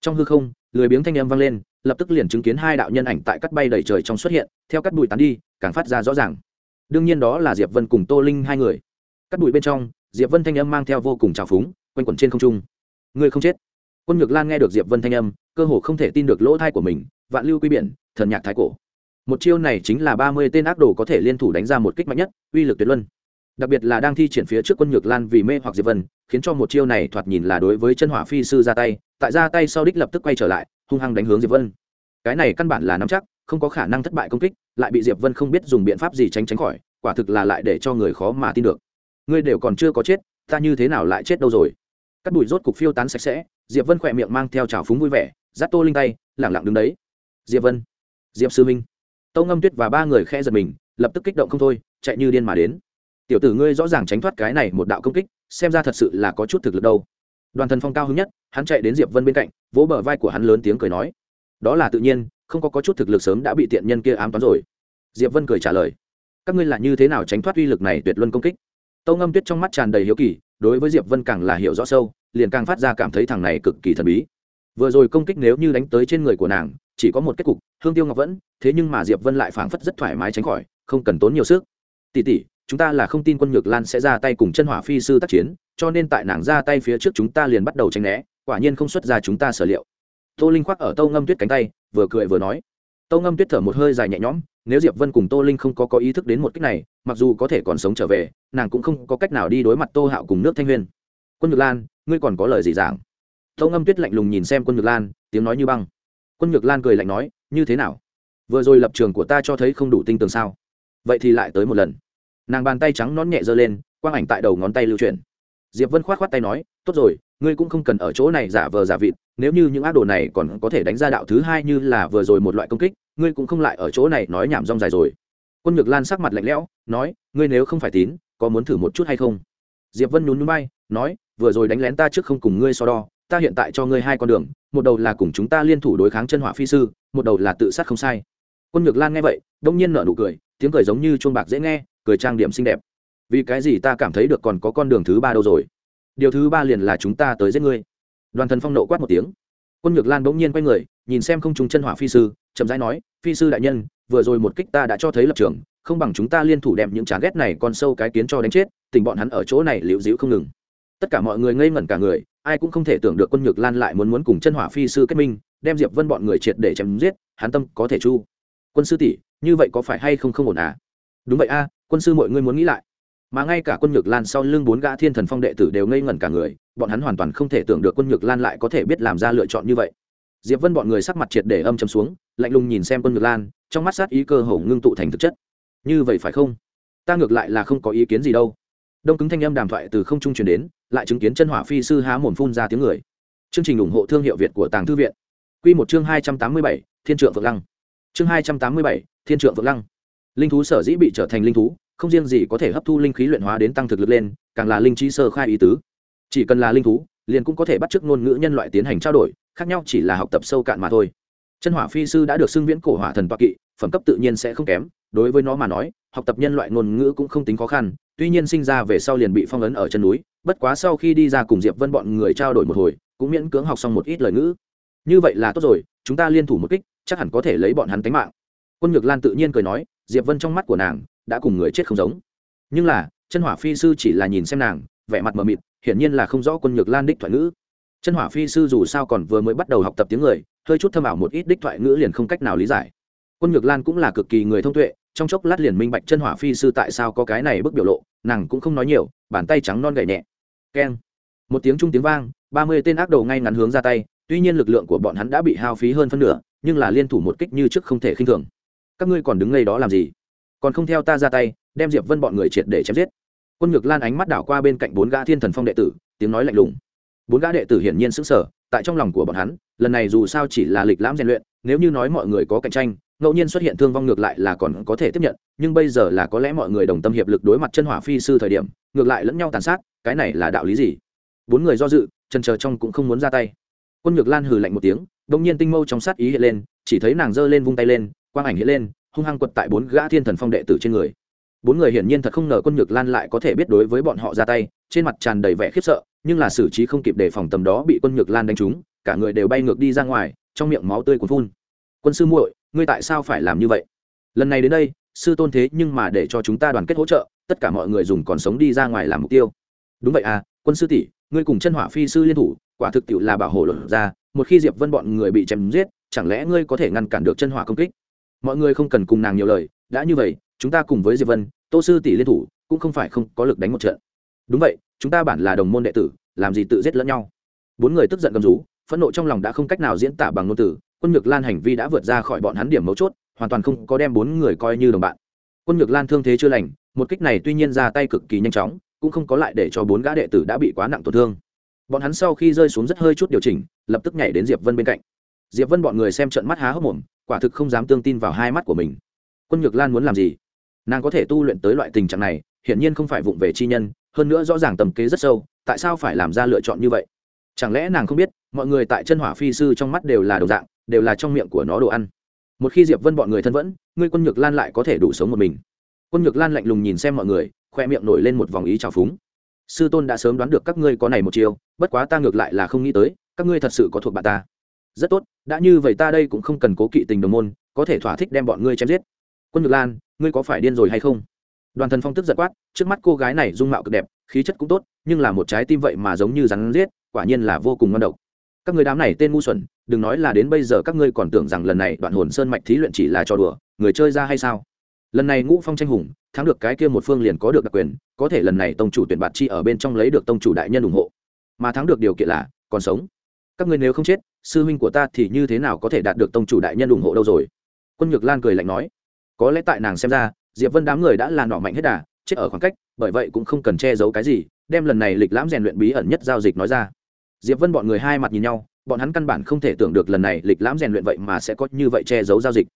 Trong hư không lười biếng thanh âm vang lên, lập tức liền chứng kiến hai đạo nhân ảnh tại cắt bay đầy trời trong xuất hiện, theo cắt bụi tán đi, càng phát ra rõ ràng. Đương nhiên đó là diệp vân cùng tô linh hai người. Cắt bụi bên trong, diệp vân thanh âm mang theo vô cùng trào phúng, quanh quẩn trên không trung. Người không chết. Quân nhược lan nghe được diệp vân thanh âm, cơ hồ không thể tin được lỗ thai của mình, vạn lưu quy biển, thần nhạc thái cổ. Một chiêu này chính là ba mươi tên ác đồ có thể liên thủ đánh ra một kích mạnh nhất, uy lực tuyệt luân đặc biệt là đang thi triển phía trước quân nhược lan vì mê hoặc diệp vân, khiến cho một chiêu này thoạt nhìn là đối với chân hỏa phi sư ra tay, tại ra tay sau đích lập tức quay trở lại, hung hăng đánh hướng diệp vân. Cái này căn bản là nắm chắc, không có khả năng thất bại công kích, lại bị diệp vân không biết dùng biện pháp gì tránh tránh khỏi, quả thực là lại để cho người khó mà tin được. Ngươi đều còn chưa có chết, ta như thế nào lại chết đâu rồi? Cắt bụi rốt cục phiêu tán sạch sẽ, diệp vân khỏe miệng mang theo trào phúng vui vẻ giáp tô linh tay, lẳng lặng đứng đấy. Diệp vân, diệp sư minh tâu ngâm tuyết và ba người khe giật mình, lập tức kích động không thôi, chạy như điên mà đến tiểu tử ngươi rõ ràng tránh thoát cái này một đạo công kích xem ra thật sự là có chút thực lực đâu. Đoàn thần phong cao hứng nhất hắn chạy đến diệp vân bên cạnh vỗ bờ vai của hắn lớn tiếng cười nói đó là tự nhiên không có, có chút thực lực sớm đã bị tiện nhân kia ám toán rồi. Diệp vân cười trả lời các ngươi là như thế nào tránh thoát uy lực này tuyệt luân công kích? Tâu ngâm tuyết trong mắt tràn đầy hiếu kỳ đối với diệp vân càng là hiểu rõ sâu liền càng phát ra cảm thấy thằng này cực kỳ thần bí. Vừa rồi công kích nếu như đánh tới trên người của nàng chỉ có một kết cục hương tiêu ngọc vẫn thế nhưng mà diệp vân lại phảng phất rất thoải mái tránh khỏi không cần tốn nhiều sức. Tỷ tỷ chúng ta là không tin quân nhược lan sẽ ra tay cùng chân hỏa phi sư tác chiến, cho nên tại nàng ra tay phía trước chúng ta liền bắt đầu tranh né, quả nhiên không xuất ra chúng ta sở liệu. Tô linh khoác ở tâu ngâm tuyết cánh tay, vừa cười vừa nói. Tâu ngâm tuyết thở một hơi dài nhẹ nhõm, nếu diệp vân cùng tô linh không có có ý thức đến một cách này, mặc dù có thể còn sống trở về, nàng cũng không có cách nào đi đối mặt tô hạo cùng nước thanh huyên quân nhược lan, ngươi còn có lời gì giảng? Tâu ngâm tuyết lạnh lùng nhìn xem quân nhược lan, tiếng nói như băng. Quân nhược lan cười lạnh nói, như thế nào? Vừa rồi lập trường của ta cho thấy không đủ tinh tường sao? Vậy thì lại tới một lần nàng bàn tay trắng nón nhẹ giơ lên, quang ảnh tại đầu ngón tay lưu chuyển. Diệp vân k h o á t k h o á t tay nói, tốt rồi, ngươi cũng không cần ở chỗ này giả vờ giả vịt, nếu như những ác đồ này còn có thể đánh ra đạo thứ hai như là vừa rồi một loại công kích, ngươi cũng không lại ở chỗ này nói nhảm rong dài rồi. Quân nhược lan sắc mặt lạnh lẽo, nói, ngươi nếu không phải tín, có muốn thử một chút hay không? Diệp vân nhún núi bay, nói, vừa rồi đánh lén ta trước không cùng ngươi so đo, ta hiện tại cho ngươi hai con đường, một đầu là cùng chúng ta liên thủ đối kháng chân hỏa phi sư, một đầu là tự sát không sai. Quân nhược lan nghe vậy, đông nhiên nở nụ cười, tiếng cười giống như chuông bạc dễ nghe cười trang điểm xinh đẹp. Vì cái gì ta cảm thấy được còn có con đường thứ ba đâu rồi? Điều thứ ba liền là chúng ta tới giết ngươi. Đoàn thần phong nộ quát một tiếng. Quân nhược lan bỗng nhiên quay người, nhìn xem không trùng chân hỏa phi sư, chậm rãi nói, phi sư đại nhân, vừa rồi một kích ta đã cho thấy lập trường, không bằng chúng ta liên thủ đem những chán ghét này con sâu cái kiến cho đánh chết, tình bọn hắn ở chỗ này liễu dĩu không ngừng. Tất cả mọi người ngây ngẩn cả người, ai cũng không thể tưởng được quân nhược lan lại muốn muốn cùng chân hỏa phi sư kết minh, đem diệp vân bọn người triệt để chém giết, hắn tâm có thể chu. Quân sư tỷ, như vậy có phải hay không không ổn à? Đúng vậy a quân sư mọi người muốn nghĩ lại. Mà ngay cả quân nhược lan sau lưng bốn gã thiên thần phong đệ tử đều ngây ngẩn cả người, bọn hắn hoàn toàn không thể tưởng được quân nhược lan lại có thể biết làm ra lựa chọn như vậy. Diệp vân bọn người sắc mặt triệt để âm chầm xuống, lạnh lùng nhìn xem quân nhược lan, trong mắt sát ý cơ hồ ngưng tụ thành thực chất. Như vậy phải không? Ta ngược lại là không có ý kiến gì đâu. Đông cứng thanh âm đàm thoại từ không trung truyền đến, lại chứng kiến chân hỏa phi sư há mồm phun ra tiếng người. Chương trình ủng hộ thương hiệu việt của tàng thư viện. Quy một chương hai trăm tám mươi bảy, thiên trượng vượng lăng. Chương hai trăm tám mươi bảy, thiên trượng vượng lăng. Linh thú sở dĩ bị trở thành linh thú không riêng gì có thể hấp thu linh khí luyện hóa đến tăng thực lực lên, càng là linh trí sơ khai ý tứ. Chỉ cần là linh thú, liền cũng có thể bắt chước ngôn ngữ nhân loại tiến hành trao đổi, khác nhau chỉ là học tập sâu cạn mà thôi. Chân hỏa phi sư đã được xưng viễn cổ hỏa thần toa kỵ, phẩm cấp tự nhiên sẽ không kém, đối với nó mà nói, học tập nhân loại ngôn ngữ cũng không tính khó khăn, tuy nhiên sinh ra về sau liền bị phong ấn ở chân núi, bất quá sau khi đi ra cùng diệp vân bọn người trao đổi một hồi, cũng miễn cưỡng học xong một ít lời ngữ. Như vậy là tốt rồi, chúng ta liên thủ một kích, chắc hẳn có thể lấy bọn hắn tính mạng. Quân nhược lan tự nhiên cười nói, diệp vân trong mắt của nàng đã cùng người chết không giống. Nhưng là, chân hỏa phi sư chỉ là nhìn xem nàng, vẻ mặt mờ mịt, hiển nhiên là không rõ quân nhược lan đích thoại ngữ. Chân hỏa phi sư dù sao còn vừa mới bắt đầu học tập tiếng người, hơi chút thâm ảo một ít đích thoại ngữ liền không cách nào lý giải. Quân nhược lan cũng là cực kỳ người thông tuệ, trong chốc lát liền minh bạch chân hỏa phi sư tại sao có cái này bức biểu lộ, nàng cũng không nói nhiều, bàn tay trắng non gậy nhẹ. Keng. Một tiếng trung tiếng vang, ba mươi tên ác đầu ngay ngắn hướng ra tay, tuy nhiên lực lượng của bọn hắn đã bị hao phí hơn phân nửa, nhưng là liên thủ một kích như trước không thể khinh thường. Các ngươi còn đứng ngay đó làm gì? Còn không theo ta ra tay, đem diệp vân bọn người triệt để chém giết. Quân ngược lan ánh mắt đảo qua bên cạnh bốn gã thiên thần phong đệ tử, tiếng nói lạnh lùng. Bốn gã đệ tử hiển nhiên sững sờ, tại trong lòng của bọn hắn, lần này dù sao chỉ là lịch lãm rèn luyện, nếu như nói mọi người có cạnh tranh, ngẫu nhiên xuất hiện thương vong ngược lại là còn có thể tiếp nhận, nhưng bây giờ là có lẽ mọi người đồng tâm hiệp lực đối mặt chân hỏa phi sư thời điểm, ngược lại lẫn nhau tàn sát, cái này là đạo lý gì? Bốn người do dự chân chờ trong cũng không muốn ra tay. Quân ngược lan hừ lạnh một tiếng đông nhiên tinh mâu trong sát ý hiện lên, chỉ thấy nàng giơ lên vung tay lên, quang ảnh hiện lên hung hăng quật tại bốn gã thiên thần phong đệ tử trên người. Bốn người hiển nhiên thật không ngờ quân nhược lan lại có thể biết đối với bọn họ ra tay, trên mặt tràn đầy vẻ khiếp sợ, nhưng là xử trí không kịp đề phòng tầm đó bị quân nhược lan đánh trúng, cả người đều bay ngược đi ra ngoài, trong miệng máu tươi cuốn phun. Quân sư muội, ngươi tại sao phải làm như vậy? Lần này đến đây, sư tôn thế nhưng mà để cho chúng ta đoàn kết hỗ trợ, tất cả mọi người dùng còn sống đi ra ngoài làm mục tiêu. Đúng vậy à quân sư tỷ, ngươi cùng chân hỏa phi sư liên thủ, quả thực tiệu là bảo hộ luận ra, một khi diệp vân bọn người bị chém giết, chẳng lẽ ngươi có thể ngăn cản được chân hỏa công kích? Mọi người không cần cùng nàng nhiều lời, đã như vậy, chúng ta cùng với diệp vân, tô sư tỷ liên thủ, cũng không phải không có lực đánh một trận. Đúng vậy, chúng ta bản là đồng môn đệ tử, làm gì tự giết lẫn nhau. Bốn người tức giận gầm rú, phẫn nộ trong lòng đã không cách nào diễn tả bằng ngôn từ, quân nhược lan hành vi đã vượt ra khỏi bọn hắn điểm mấu chốt, hoàn toàn không có đem bốn người coi như đồng bạn. Quân nhược lan thương thế chưa lành, một kích này tuy nhiên ra tay cực kỳ nhanh chóng, cũng không có lại để cho bốn gã đệ tử đã bị quá nặng tổn thương. Bọn hắn sau khi rơi xuống rất hơi chút điều chỉnh, lập tức nhảy đến diệp vân bên cạnh diệp vân bọn người xem trận mắt há hốc mồm, quả thực không dám tương tin vào hai mắt của mình. Quân nhược lan muốn làm gì? Nàng có thể tu luyện tới loại tình trạng này, hiển nhiên không phải vụng về chi nhân, hơn nữa rõ ràng tầm kế rất sâu, tại sao phải làm ra lựa chọn như vậy? Chẳng lẽ nàng không biết, mọi người tại chân hỏa phi sư trong mắt đều là đồng dạng, đều là trong miệng của nó đồ ăn? Một khi diệp vân bọn người thân vẫn, ngươi quân nhược lan lại có thể đủ sống một mình. Quân nhược lan lạnh lùng nhìn xem mọi người, khoe miệng nổi lên một vòng ý trào phúng. Sư tôn đã sớm đoán được các ngươi có này một chiều bất quá ta ngược lại là không nghĩ tới, các ngươi thật sự có thuộc bạn ta rất tốt, đã như vậy ta đây cũng không cần cố kỵ tình đồng môn, có thể thỏa thích đem bọn ngươi chém giết. Quân nhược lan, ngươi có phải điên rồi hay không? Đoàn thần phong tức giật quát, trước mắt cô gái này dung mạo cực đẹp, khí chất cũng tốt, nhưng là một trái tim vậy mà giống như rắn giết, quả nhiên là vô cùng ngon độc. Các người đám này tên ngu xuẩn, đừng nói là đến bây giờ các ngươi còn tưởng rằng lần này đoạn hồn sơn mạch thí luyện chỉ là trò đùa, người chơi ra hay sao? Lần này ngũ phong tranh hùng, thắng được cái kia một phương liền có được đặc quyền, có thể lần này tông chủ tuyển bạt chi ở bên trong lấy được tông chủ đại nhân ủng hộ. Mà thắng được điều kiện là, còn sống. Các ngươi nếu không chết sư huynh của ta thì như thế nào có thể đạt được tông chủ đại nhân ủng hộ đâu rồi? Quân nhược lan cười lạnh nói, có lẽ tại nàng xem ra, diệp vân đám người đã là nọ mạnh hết đà, chết ở khoảng cách, bởi vậy cũng không cần che giấu cái gì, đem lần này lịch lãm rèn luyện bí ẩn nhất giao dịch nói ra. Diệp vân bọn người hai mặt nhìn nhau, bọn hắn căn bản không thể tưởng được lần này lịch lãm rèn luyện vậy mà sẽ có như vậy che giấu giao dịch.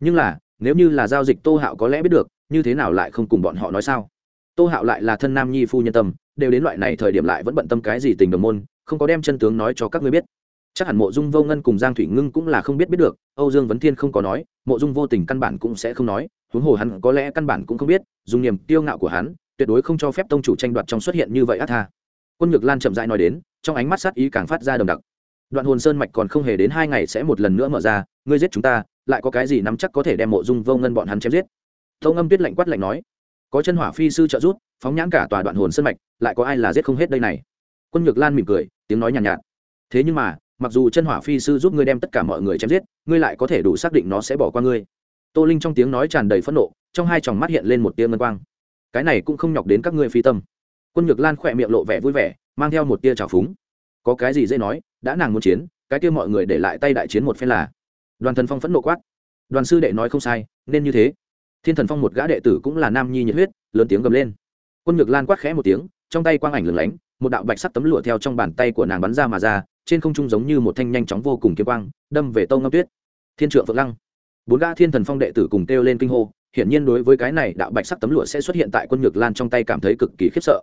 Nhưng là, nếu như là giao dịch tô hạo có lẽ biết được, như thế nào lại không cùng bọn họ nói sao? Tô hạo lại là thân nam nhi phu nhân tâm, đều đến loại này thời điểm lại vẫn bận tâm cái gì tình đồng môn, không có đem chân tướng nói cho các ngươi biết chắc hẳn mộ dung vô ngân cùng giang thủy ngưng cũng là không biết biết được âu dương vấn thiên không có nói mộ dung vô tình căn bản cũng sẽ không nói huống hồ hắn có lẽ căn bản cũng không biết dùng niềm tiêu ngạo của hắn tuyệt đối không cho phép tông chủ tranh đoạt trong xuất hiện như vậy át tha. Quân nhược lan chậm rãi nói đến trong ánh mắt sát ý càng phát ra đồng đặc. Đoạn hồn sơn mạch còn không hề đến hai ngày sẽ một lần nữa mở ra ngươi giết chúng ta lại có cái gì nắm chắc có thể đem mộ dung vô ngân bọn hắn chém giết? Tâu ngâm tuyết lạnh quát lạnh nói có chân hỏa phi sư trợ rút phóng nhãn cả tòa đoạn hồn sơn mạch lại có ai là giết không hết đây này? Quân nhược lan mỉm cười tiếng nói nhàn nhạt, nhạt. Thế nhưng mà mặc dù chân hỏa phi sư giúp ngươi đem tất cả mọi người chém giết, ngươi lại có thể đủ xác định nó sẽ bỏ qua ngươi. Tô linh trong tiếng nói tràn đầy phẫn nộ, trong hai tròng mắt hiện lên một tia ngân quang. Cái này cũng không nhọc đến các ngươi phi tâm. Quân nhược lan khỏe miệng lộ vẻ vui vẻ, mang theo một tia trào phúng. Có cái gì dễ nói, đã nàng muốn chiến, cái kia mọi người để lại tay đại chiến một phen là. Đoàn thần phong phẫn nộ quát. Đoàn sư đệ nói không sai, nên như thế. Thiên thần phong một gã đệ tử cũng là nam nhi nhiệt huyết, lớn tiếng gầm lên. Quân nhược lan quát khẽ một tiếng, trong tay quang ảnh lửng lánh một đạo bạch sắc tấm lụa theo trong bàn tay của nàng bắn ra mà ra, trên không trung giống như một thanh nhanh chóng vô cùng kiếm quang, đâm về tông ngâm tuyết. Thiên trượng phượng lăng. Bốn gã thiên thần phong đệ tử cùng kêu lên kinh hô, hiển nhiên đối với cái này đạo bạch sắc tấm lụa sẽ xuất hiện tại quân nhược lan trong tay cảm thấy cực kỳ khiếp sợ.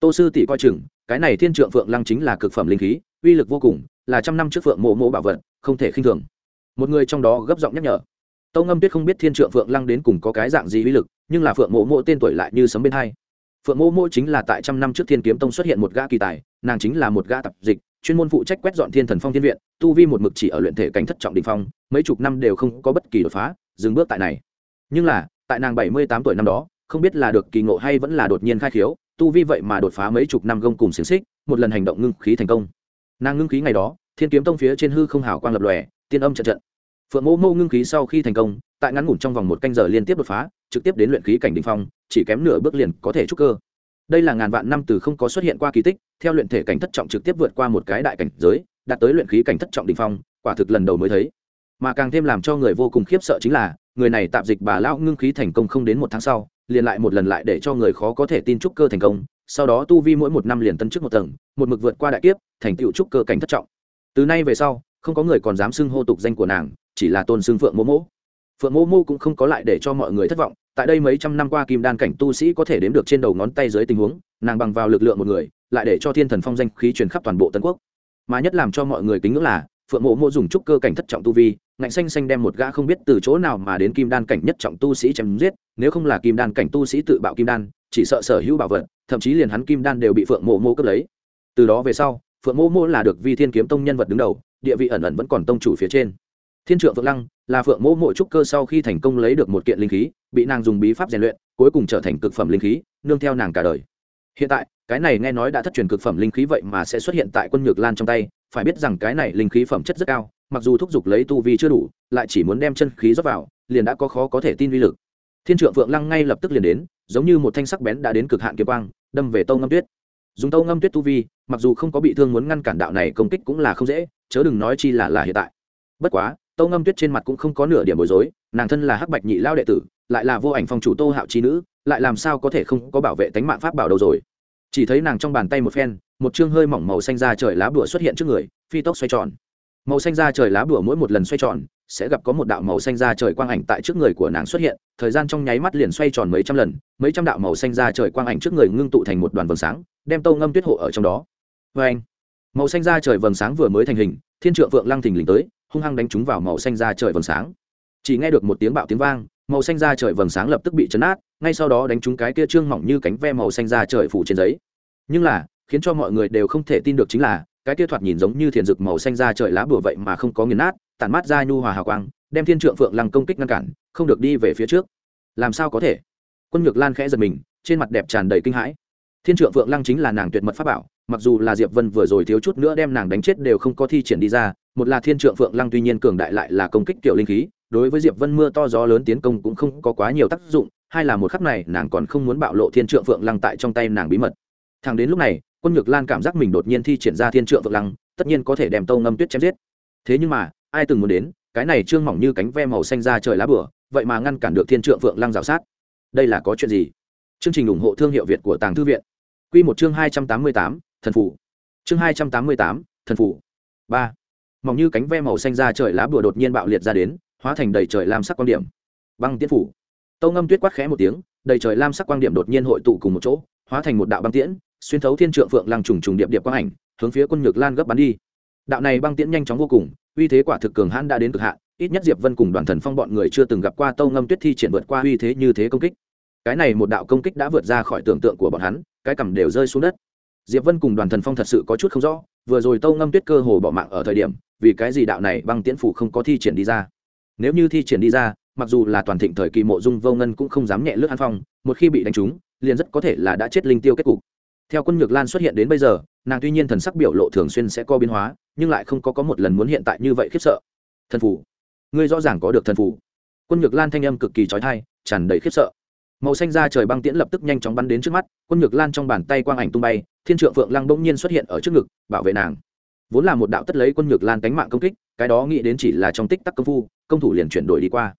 Tô sư tỷ coi chừng, cái này thiên trượng phượng lăng chính là cực phẩm linh khí, uy lực vô cùng, là trăm năm trước phượng mộ mộ bảo vật, không thể khinh thường. Một người trong đó gấp giọng nhắc nhở. Tâu ngâm tuyết không biết thiên trượng phượng lăng đến cùng có cái dạng gì uy lực, nhưng là phượng mộ mộ tên tuổi lại như sấm bên hai phượng Mô Mô chính là tại trăm năm trước thiên kiếm tông xuất hiện một gã kỳ tài, nàng chính là một gã tập dịch, chuyên môn phụ trách quét dọn thiên thần phong thiên viện, tu vi một mực chỉ ở luyện thể cảnh thất trọng đình phong, mấy chục năm đều không có bất kỳ đột phá, dừng bước tại này. Nhưng là, tại nàng bảy mươi tám tuổi năm đó, không biết là được kỳ ngộ hay vẫn là đột nhiên khai khiếu, tu vi vậy mà đột phá mấy chục năm gông cùng xiềng xích, một lần hành động ngưng khí thành công. Nàng ngưng khí ngày đó, thiên kiếm tông phía trên hư không hào quang lập lòe, tiên âm trận trận phượng mô mô ngưng khí sau khi thành công, tại ngắn ngủn trong vòng một canh giờ liên tiếp đột phá, trực tiếp đến luyện khí cảnh đ ỉ n h phong, chỉ kém nửa bước liền có thể trúc cơ. Đây là ngàn vạn năm từ không có xuất hiện qua kỳ tích, theo luyện thể cảnh thất trọng trực tiếp vượt qua một cái đại cảnh giới, đạt tới luyện khí cảnh thất trọng đ ỉ n h phong, quả thực lần đầu mới thấy. Mà càng thêm làm cho người vô cùng khiếp sợ chính là, người này tạm dịch bà lão ngưng khí thành công không đến một tháng sau, liền lại một lần lại để cho người khó có thể tin trúc cơ thành công, sau đó tu vi mỗi một năm liền tân chức một tầng, một mực vượt qua đại kiếp, thành tựu trúc cơ cảnh thất trọng. Từ nay về sau, không có người còn dám xưng hô tục danh của nàng chỉ là tôn xưng phượng mô mô. Phượng mô mô cũng không có lại để cho mọi người thất vọng, tại đây mấy trăm năm qua kim đan cảnh tu sĩ có thể đếm được trên đầu ngón tay dưới tình huống, nàng bằng vào lực lượng một người, lại để cho thiên thần phong danh khí truyền khắp toàn bộ tân quốc. Mà nhất làm cho mọi người kính ngưỡng là, phượng mộ mộ dùng trúc cơ cảnh thất trọng tu vi, ngạnh xanh xanh đem một gã không biết từ chỗ nào mà đến kim đan cảnh nhất trọng tu sĩ chém giết, nếu không là kim đan cảnh tu sĩ tự bạo kim đan, chỉ sợ sở hữu bảo vật, thậm chí liền hắn kim đan đều bị phượng mộ mộ cướp lấy. Từ đó về sau, phượng mộ mộ là được vi thiên kiếm tông nhân vật đứng đầu, địa vị ẩn ẩn vẫn còn tông chủ phía trên thiên trượng phượng lăng là phượng Mẫu mộ trúc cơ sau khi thành công lấy được một kiện linh khí, bị nàng dùng bí pháp rèn luyện, cuối cùng trở thành cực phẩm linh khí, nương theo nàng cả đời. Hiện tại, cái này nghe nói đã thất truyền cực phẩm linh khí vậy mà sẽ xuất hiện tại quân nhược lan trong tay, phải biết rằng cái này linh khí phẩm chất rất cao, mặc dù thúc giục lấy tu vi chưa đủ, lại chỉ muốn đem chân khí rót vào, liền đã có khó có thể tin vi lực. Thiên trượng phượng lăng ngay lập tức liền đến, giống như một thanh sắc bén đã đến cực hạn kiếm quang, đâm về tâu ngâm tuyết. Dùng tâu ngâm tuyết tu vi, mặc dù không có bị thương muốn ngăn cản đạo này công kích cũng là không dễ, chớ đừng nói chi là là hiện tại. Bất quá Tô ngâm tuyết trên mặt cũng không có nửa điểm bối rối, nàng thân là hắc bạch nhị lao đệ tử, lại là vô ảnh phong chủ tô hạo trí nữ, lại làm sao có thể không có bảo vệ tánh mạng pháp bảo đâu rồi. Chỉ thấy nàng trong bàn tay một phen, một chương hơi mỏng màu xanh da trời lá bùa xuất hiện trước người, phi tốc xoay tròn. Màu xanh da trời lá bùa mỗi một lần xoay tròn, sẽ gặp có một đạo màu xanh da trời quang ảnh tại trước người của nàng xuất hiện, thời gian trong nháy mắt liền xoay tròn mấy trăm lần, mấy trăm đạo màu xanh da trời quang ảnh trước người ngưng tụ thành một đoàn vầng sáng, đem tâu ngâm tuyết hộ ở trong đó. Vê anh màu xanh da trời vầng sáng vừa mới thành hình, thiên trượng vượng lăng thình lình tới hung hăng đánh trúng vào màu xanh da trời vầng sáng. Chỉ nghe được một tiếng bạo tiếng vang, màu xanh da trời vầng sáng lập tức bị chấn át, ngay sau đó đánh trúng cái kia trương mỏng như cánh ve màu xanh da trời phủ trên giấy. Nhưng là, khiến cho mọi người đều không thể tin được chính là, cái kia thoạt nhìn giống như thiền rực màu xanh da trời lá bùa vậy mà không có nghiền nát, tản mát ra nhu hòa hào quang, đem thiên trượng phượng lăng công kích ngăn cản, không được đi về phía trước. Làm sao có thể? Quân nhược lan khẽ giật mình, trên mặt đẹp tràn đầy kinh hãi. Thiên trượng phượng lăng chính là nàng tuyệt mật pháp bảo, mặc dù là diệp vân vừa rồi thiếu chút nữa đem nàng đánh chết đều không có thi triển đi ra một là thiên trượng phượng lăng tuy nhiên cường đại lại là công kích kiểu linh khí, đối với diệp vân mưa to gió lớn tiến công cũng không có quá nhiều tác dụng, hai là một khắc này nàng còn không muốn bạo lộ thiên trượng phượng lăng tại trong tay nàng bí mật. Thằng đến lúc này, quân nhược lan cảm giác mình đột nhiên thi triển ra thiên trượng phượng lăng, tất nhiên có thể đem tâu ngâm tuyết chém giết. Thế nhưng mà, ai từng muốn đến, cái này trương mỏng như cánh ve màu xanh ra trời lá bửa, vậy mà ngăn cản được thiên trượng phượng lăng rào sát. Đây là có chuyện gì? Chương trình ủng hộ thương hiệu việt của tàng thư viện. Q một chương hai trăm tám mươi tám, thần phủ. Chương hai trăm tám mươi tám, thần phủ. Ba mỏng như cánh ve màu xanh ra trời lá bùa đột nhiên bạo liệt ra đến, hóa thành đầy trời lam sắc quan điểm. Băng tiễn phủ. Tâu ngâm tuyết quát khẽ một tiếng, đầy trời lam sắc quang điểm đột nhiên hội tụ cùng một chỗ, hóa thành một đạo băng tiễn, xuyên thấu thiên trượng phượng lăng trùng trùng điệp điệp quang ảnh, hướng phía quân nhược lan gấp bắn đi. Đạo này băng tiễn nhanh chóng vô cùng, uy thế quả thực cường hãn đã đến cực hạn, ít nhất diệp vân cùng đoàn thần phong bọn người chưa từng gặp qua tâu ngâm tuyết thi triển vượt qua uy thế như thế công kích. Cái này một đạo công kích đã vượt ra khỏi tưởng tượng của bọn hắn, cái cầm đều rơi xuống đất diệp vân cùng đoàn thần phong thật sự có chút không rõ, vừa rồi tâu ngâm tuyết cơ hồ bỏ mạng ở thời điểm, vì cái gì đạo này băng tiễn phủ không có thi triển đi ra? Nếu như thi triển đi ra, mặc dù là toàn thịnh thời kỳ mộ dung vô ngân cũng không dám nhẹ lướt an phong, một khi bị đánh trúng, liền rất có thể là đã chết linh tiêu kết cục. Theo quân nhược lan xuất hiện đến bây giờ, nàng tuy nhiên thần sắc biểu lộ thường xuyên sẽ co biến hóa, nhưng lại không có có một lần muốn hiện tại như vậy khiếp sợ. Thần phủ. Ngươi rõ ràng có được thần phủ. Quân nhược lan thanh âm cực kỳ trói thai tràn đầy khiếp sợ. Màu xanh ra trời băng tiễn lập tức nhanh chóng bắn đến trước mắt, quân nhược lan trong bàn tay quang ảnh tung bay thiên trượng phượng lăng bỗng nhiên xuất hiện ở trước ngực, bảo vệ nàng. Vốn là một đạo tất lấy quân nhược lan cánh mạng công kích, cái đó nghĩ đến chỉ là trong tích tắc công phu, công thủ liền chuyển đổi đi qua.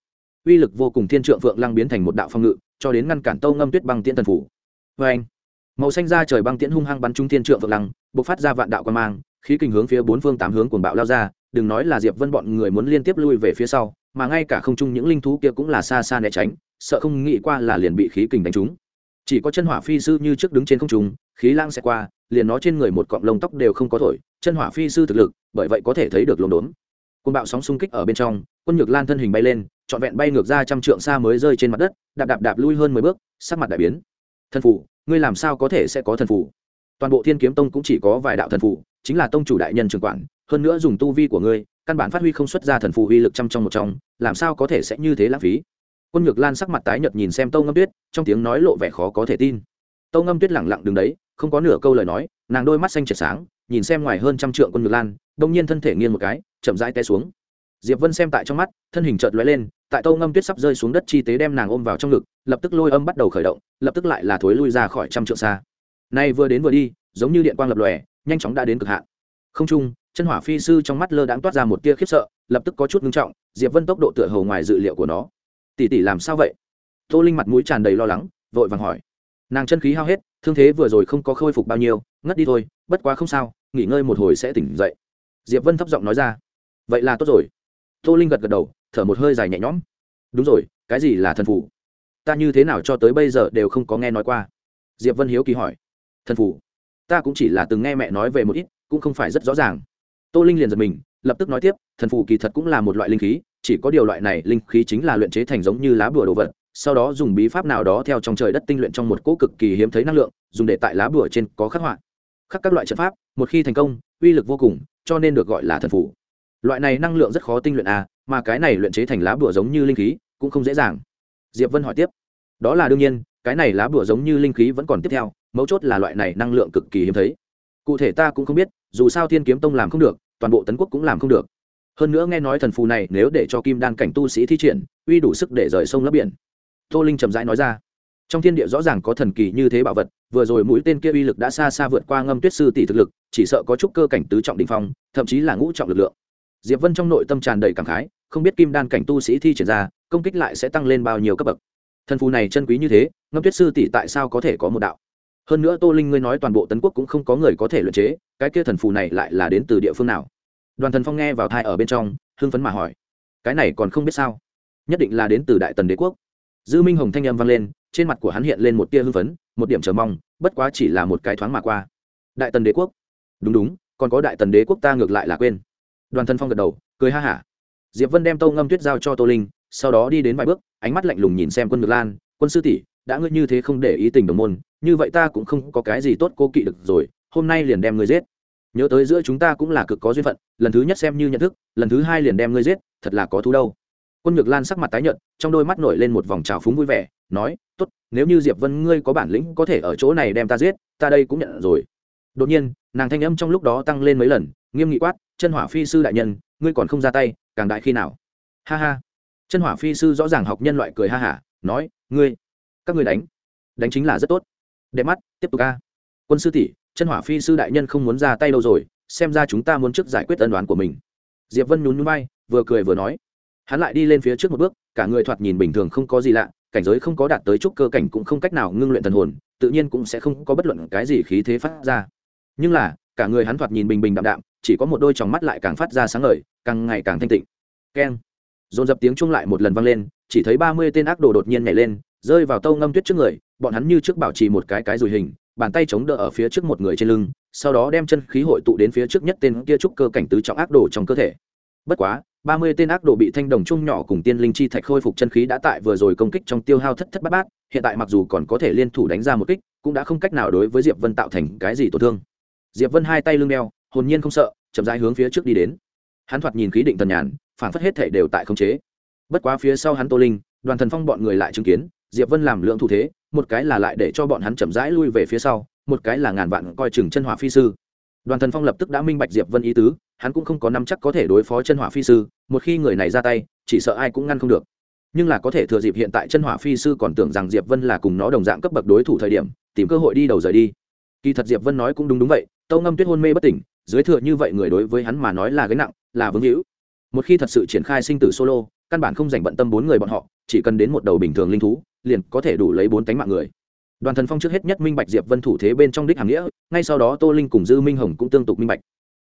Uy lực vô cùng thiên trượng phượng lăng biến thành một đạo phong ngự, cho đến ngăn cản tâu ngâm tuyết băng tiễn thần phủ. Vê anh, màu xanh ra trời băng tiễn hung hăng bắn trúng thiên trượng phượng lăng b ộ c phát ra vạn đạo quan mang, khí kình hướng phía bốn phương tám hướng cuồng bạo lao ra, đừng nói là diệp vân bọn người muốn liên tiếp lui về phía sau, mà ngay cả không chung những linh thú kia cũng là xa xa né tránh, sợ không nghĩ qua là liền bị khí kình đánh trúng chỉ có chân hỏa phi sư như trước đứng trên không trung, khí lang sẽ qua, liền nó trên người một cọng lông tóc đều không có thổi, chân hỏa phi sư thực lực, bởi vậy có thể thấy được lồn đốn côn bạo sóng xung kích ở bên trong, quân nhược lan thân hình bay lên, trọn vẹn bay ngược ra trăm trượng xa mới rơi trên mặt đất, đạp đạp đạp lui hơn mười bước, sắc mặt đại biến. Thần phủ, ngươi làm sao có thể sẽ có thần phủ? Toàn bộ thiên kiếm tông cũng chỉ có vài đạo thần phủ, chính là tông chủ đại nhân trường quản, hơn nữa dùng tu vi của ngươi, căn bản phát huy không xuất ra thần phù uy lực trăm trong một trong, làm sao có thể sẽ như thế lãng phí? Quân nhược lan sắc mặt tái nhợt nhìn xem tâu ngâm tuyết, trong tiếng nói lộ vẻ khó có thể tin. Tâu ngâm tuyết lẳng lặng đứng đấy, không có nửa câu lời nói, nàng đôi mắt xanh trượt sáng, nhìn xem ngoài hơn trăm trượng quân nhược lan, đông nhiên thân thể nghiêng một cái, chậm rãi té xuống. Diệp vân xem tại trong mắt, thân hình chợt lóe lên, tại tâu ngâm tuyết sắp rơi xuống đất chi tế đem nàng ôm vào trong ngực, lập tức lôi âm bắt đầu khởi động, lập tức lại là thối lui ra khỏi trăm trượng xa. Nay vừa đến vừa đi, giống như điện quang lập lòe, nhanh chóng đã đến cực hạn. Không trung, chân hỏa phi sư trong mắt lơ đãng toát ra một tia khiếp sợ, lập tức có chút ngưng trọng, diệp vân tốc độ tựa hầu ngoài dự liệu của nó tỷ tỷ làm sao vậy? Tô linh mặt mũi tràn đầy lo lắng, vội vàng hỏi. Nàng chân khí hao hết, thương thế vừa rồi không có khôi phục bao nhiêu, ngất đi thôi, bất quá không sao, nghỉ ngơi một hồi sẽ tỉnh dậy. Diệp vân thấp giọng nói ra. Vậy là tốt rồi. Tô linh gật gật đầu, thở một hơi dài nhẹ nhõm. Đúng rồi, cái gì là thần phủ ta như thế nào cho tới bây giờ đều không có nghe nói qua. Diệp vân hiếu kỳ hỏi. Thần phủ ta cũng chỉ là từng nghe mẹ nói về một ít, cũng không phải rất rõ ràng. Tô linh liền giật mình, lập tức nói tiếp, thần phủ kỳ thật cũng là một loại linh khí chỉ có điều loại này linh khí chính là luyện chế thành giống như lá bùa đồ vật, sau đó dùng bí pháp nào đó theo trong trời đất tinh luyện trong một cỗ cực kỳ hiếm thấy năng lượng, dùng để tại lá bùa trên có khắc họa. Khắc các loại trận pháp, một khi thành công, uy lực vô cùng, cho nên được gọi là thần phủ loại này năng lượng rất khó tinh luyện à mà cái này luyện chế thành lá bùa giống như linh khí cũng không dễ dàng. Diệp vân hỏi tiếp. Đó là đương nhiên, cái này lá bùa giống như linh khí vẫn còn tiếp theo, mấu chốt là loại này năng lượng cực kỳ hiếm thấy. Cụ thể ta cũng không biết, dù sao thiên kiếm tông làm không được, toàn bộ tấn quốc cũng làm không được hơn nữa nghe nói thần phù này nếu để cho kim đan cảnh tu sĩ thi triển, uy đủ sức để rời sông lấp biển. Tô linh chậm rãi nói ra. Trong thiên địa rõ ràng có thần kỳ như thế bảo vật, vừa rồi mũi tên kia uy lực đã xa xa vượt qua ngâm tuyết sư tỷ thực lực, chỉ sợ có chút cơ cảnh tứ trọng đình phong, thậm chí là ngũ trọng lực lượng. Diệp vân trong nội tâm tràn đầy cảm khái, không biết kim đan cảnh tu sĩ thi triển ra, công kích lại sẽ tăng lên bao nhiêu cấp bậc. Thần phù này chân quý như thế, ngâm tuyết sư tỷ tại sao có thể có một đạo? Hơn nữa tô linh ngươi nói toàn bộ tấn quốc cũng không có người có thể luyện chế, cái kia thần phù này lại là đến từ địa phương nào? Đoàn thần phong nghe vào thai ở bên trong, hưng phấn mà hỏi, cái này còn không biết sao? Nhất định là đến từ đại tần đế quốc. Dư minh hồng thanh âm vang lên, trên mặt của hắn hiện lên một tia hưng phấn, một điểm chờ mong, bất quá chỉ là một cái thoáng mà qua. Đại tần đế quốc? Đúng đúng, còn có đại tần đế quốc ta ngược lại là quên. Đoàn thần phong gật đầu, cười ha hả. Diệp vân đem tâu ngâm tuyết giao cho tô linh, sau đó đi đến vài bước, ánh mắt lạnh lùng nhìn xem quân ngược lan, quân sư tỷ, đã ngươi như thế không để ý tình đồng môn, như vậy ta cũng không có cái gì tốt cô kỵ được rồi, hôm nay liền đem ngươi giết nhớ tới giữa chúng ta cũng là cực có duyên phận, lần thứ nhất xem như nhận thức, lần thứ hai liền đem ngươi giết, thật là có thú đâu. Quân nhược lan sắc mặt tái nhợt, trong đôi mắt nổi lên một vòng trào phúng vui vẻ, nói, tốt, nếu như diệp vân ngươi có bản lĩnh có thể ở chỗ này đem ta giết, ta đây cũng nhận rồi. Đột nhiên, nàng thanh âm trong lúc đó tăng lên mấy lần, nghiêm nghị quát, chân hỏa phi sư đại nhân, ngươi còn không ra tay, càng đại khi nào? Ha ha. Chân hỏa phi sư rõ ràng học nhân loại cười ha hả, nói, ngươi, các ngươi đánh đánh chính là rất tốt. Đẹp mắt, tiếp tục ca quân sư tỷ chân hỏa phi sư đại nhân không muốn ra tay đâu rồi, xem ra chúng ta muốn trước giải quyết ân đoán của mình. Diệp vân nhún nhún bay vừa cười vừa nói. Hắn lại đi lên phía trước một bước, cả người thoạt nhìn bình thường không có gì lạ, cảnh giới không có đạt tới chút cơ cảnh cũng không cách nào ngưng luyện thần hồn, tự nhiên cũng sẽ không có bất luận cái gì khí thế phát ra. Nhưng là, cả người hắn thoạt nhìn bình bình đạm đạm, chỉ có một đôi tròng mắt lại càng phát ra sáng ngời, càng ngày càng thanh tịnh. Keng. Dồn dập tiếng chung lại một lần vang lên, chỉ thấy ba mươi tên ác đồ đột nhiên nhảy lên, rơi vào tâu ngâm tuyết trước người, bọn hắn như trước bảo trì một cái cái rùi hình bàn tay chống đỡ ở phía trước một người trên lưng, sau đó đem chân khí hội tụ đến phía trước nhất tên kia trúc cơ cảnh tứ trọng ác đồ trong cơ thể. Bất quá, ba mươi tên ác đồ bị thanh đồng chung nhỏ cùng tiên linh chi thạch khôi phục chân khí đã tại vừa rồi công kích trong tiêu hao thất thất bát bát, hiện tại mặc dù còn có thể liên thủ đánh ra một kích, cũng đã không cách nào đối với diệp vân tạo thành cái gì tổn thương. Diệp vân hai tay lưng đeo, hồn nhiên không sợ, chậm rãi hướng phía trước đi đến. Hắn thoạt nhìn khí định tần nhàn, phản phất hết thể đều tại khống chế. Bất quá phía sau hắn tô linh, đoàn thần phong bọn người lại chứng kiến diệp vân làm lượng thủ thế, một cái là lại để cho bọn hắn chậm rãi lui về phía sau, một cái là ngàn vạn coi chừng chân hỏa phi sư. Đoàn thần phong lập tức đã minh bạch diệp vân ý tứ, hắn cũng không có năm chắc có thể đối phó chân hỏa phi sư, một khi người này ra tay, chỉ sợ ai cũng ngăn không được. Nhưng là có thể thừa dịp hiện tại chân hỏa phi sư còn tưởng rằng diệp vân là cùng nó đồng dạng cấp bậc đối thủ thời điểm, tìm cơ hội đi đầu rời đi. Kỳ thật diệp vân nói cũng đúng đúng vậy, tâu ngâm tuyết hôn mê bất tỉnh, dưới thừa như vậy người đối với hắn mà nói là gánh nặng, là vướng hữu. Một khi thật sự triển khai sinh tử solo, căn bản không dành bận tâm bốn người bọn họ, chỉ cần đến một đầu bình thường linh thú liền có thể đủ lấy bốn tánh mạng người. Đoàn thần phong trước hết nhất minh bạch diệp vân thủ thế bên trong đích hàng nghĩa, ngay sau đó tô linh cùng dư minh hồng cũng tương tục minh bạch.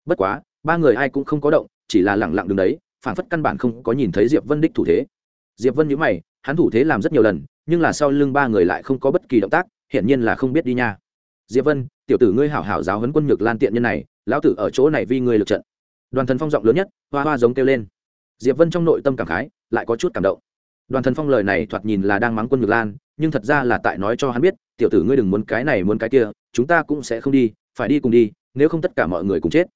Bất quá, ba người ai cũng không có động, chỉ là lẳng lặng đứng đấy phản phất căn bản không có nhìn thấy diệp vân đích thủ thế. Diệp vân nhíu mày, hắn thủ thế làm rất nhiều lần, nhưng là sau lưng ba người lại không có bất kỳ động tác, hiển nhiên là không biết đi nha. Diệp vân, tiểu tử ngươi hảo hảo giáo huấn quân nhược lan tiện nhân này, lão tử ở chỗ này vì ngươi lực trận. Đoàn thần phong giọng lớn nhất, hoa hoa giống kêu lên. Diệp vân trong nội tâm cảm khái, lại có chút cảm động đoàn thần phong lời này thoạt nhìn là đang mắng quân nhược lan, nhưng thật ra là tại nói cho hắn biết, tiểu tử ngươi đừng muốn cái này muốn cái kia, chúng ta cũng sẽ không đi, phải đi cùng đi, nếu không tất cả mọi người cùng chết.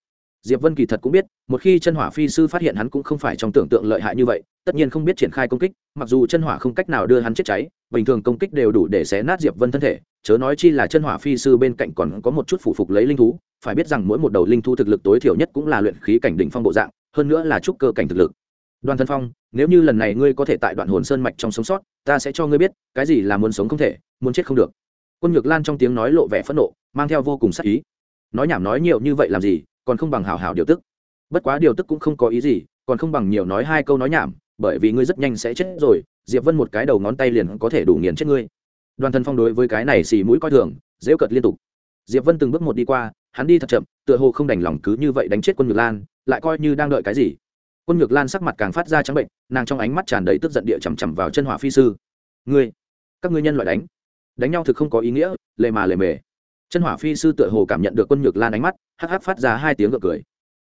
Diệp vân kỳ thật cũng biết, một khi chân hỏa phi sư phát hiện hắn cũng không phải trong tưởng tượng lợi hại như vậy, tất nhiên không biết triển khai công kích, mặc dù chân hỏa không cách nào đưa hắn chết cháy, bình thường công kích đều đủ để xé nát diệp vân thân thể, chớ nói chi là chân hỏa phi sư bên cạnh còn có một chút phụ phục lấy linh thú, phải biết rằng mỗi một đầu linh thú thực lực tối thiểu nhất cũng là luyện khí cảnh đỉnh phong bộ dạng, hơn nữa là trúc cơ cảnh thực lực đoàn thân phong, nếu như lần này ngươi có thể tại đoạn hồn sơn mạch trong sống sót, ta sẽ cho ngươi biết, cái gì là muốn sống không thể, muốn chết không được. Quân nhược lan trong tiếng nói lộ vẻ phẫn nộ, mang theo vô cùng sắc ý. Nói nhảm nói nhiều như vậy làm gì, còn không bằng hào hào điều tức. Bất quá điều tức cũng không có ý gì, còn không bằng nhiều nói hai câu nói nhảm, bởi vì ngươi rất nhanh sẽ chết rồi, diệp vân một cái đầu ngón tay liền có thể đủ nghiền chết ngươi. Đoàn thần phong đối với cái này xì mũi coi thường dễu cợt liên tục. Diệp vân từng bước một đi qua, hắn đi thật chậm, tựa hồ không đành lòng cứ như vậy đánh chết quân nhược lan, lại coi như đang đợi cái gì quân nhược lan sắc mặt càng phát ra trắng bệnh, nàng trong ánh mắt tràn đầy tức giận địa chằm chằm vào chân hỏa phi sư. Ngươi, các ngươi nhân loại đánh đánh nhau thực không có ý nghĩa, lề mà lề mề. Chân hỏa phi sư tựa hồ cảm nhận được quân nhược lan ánh mắt, hắc hắc phát ra hai tiếng gợn cười.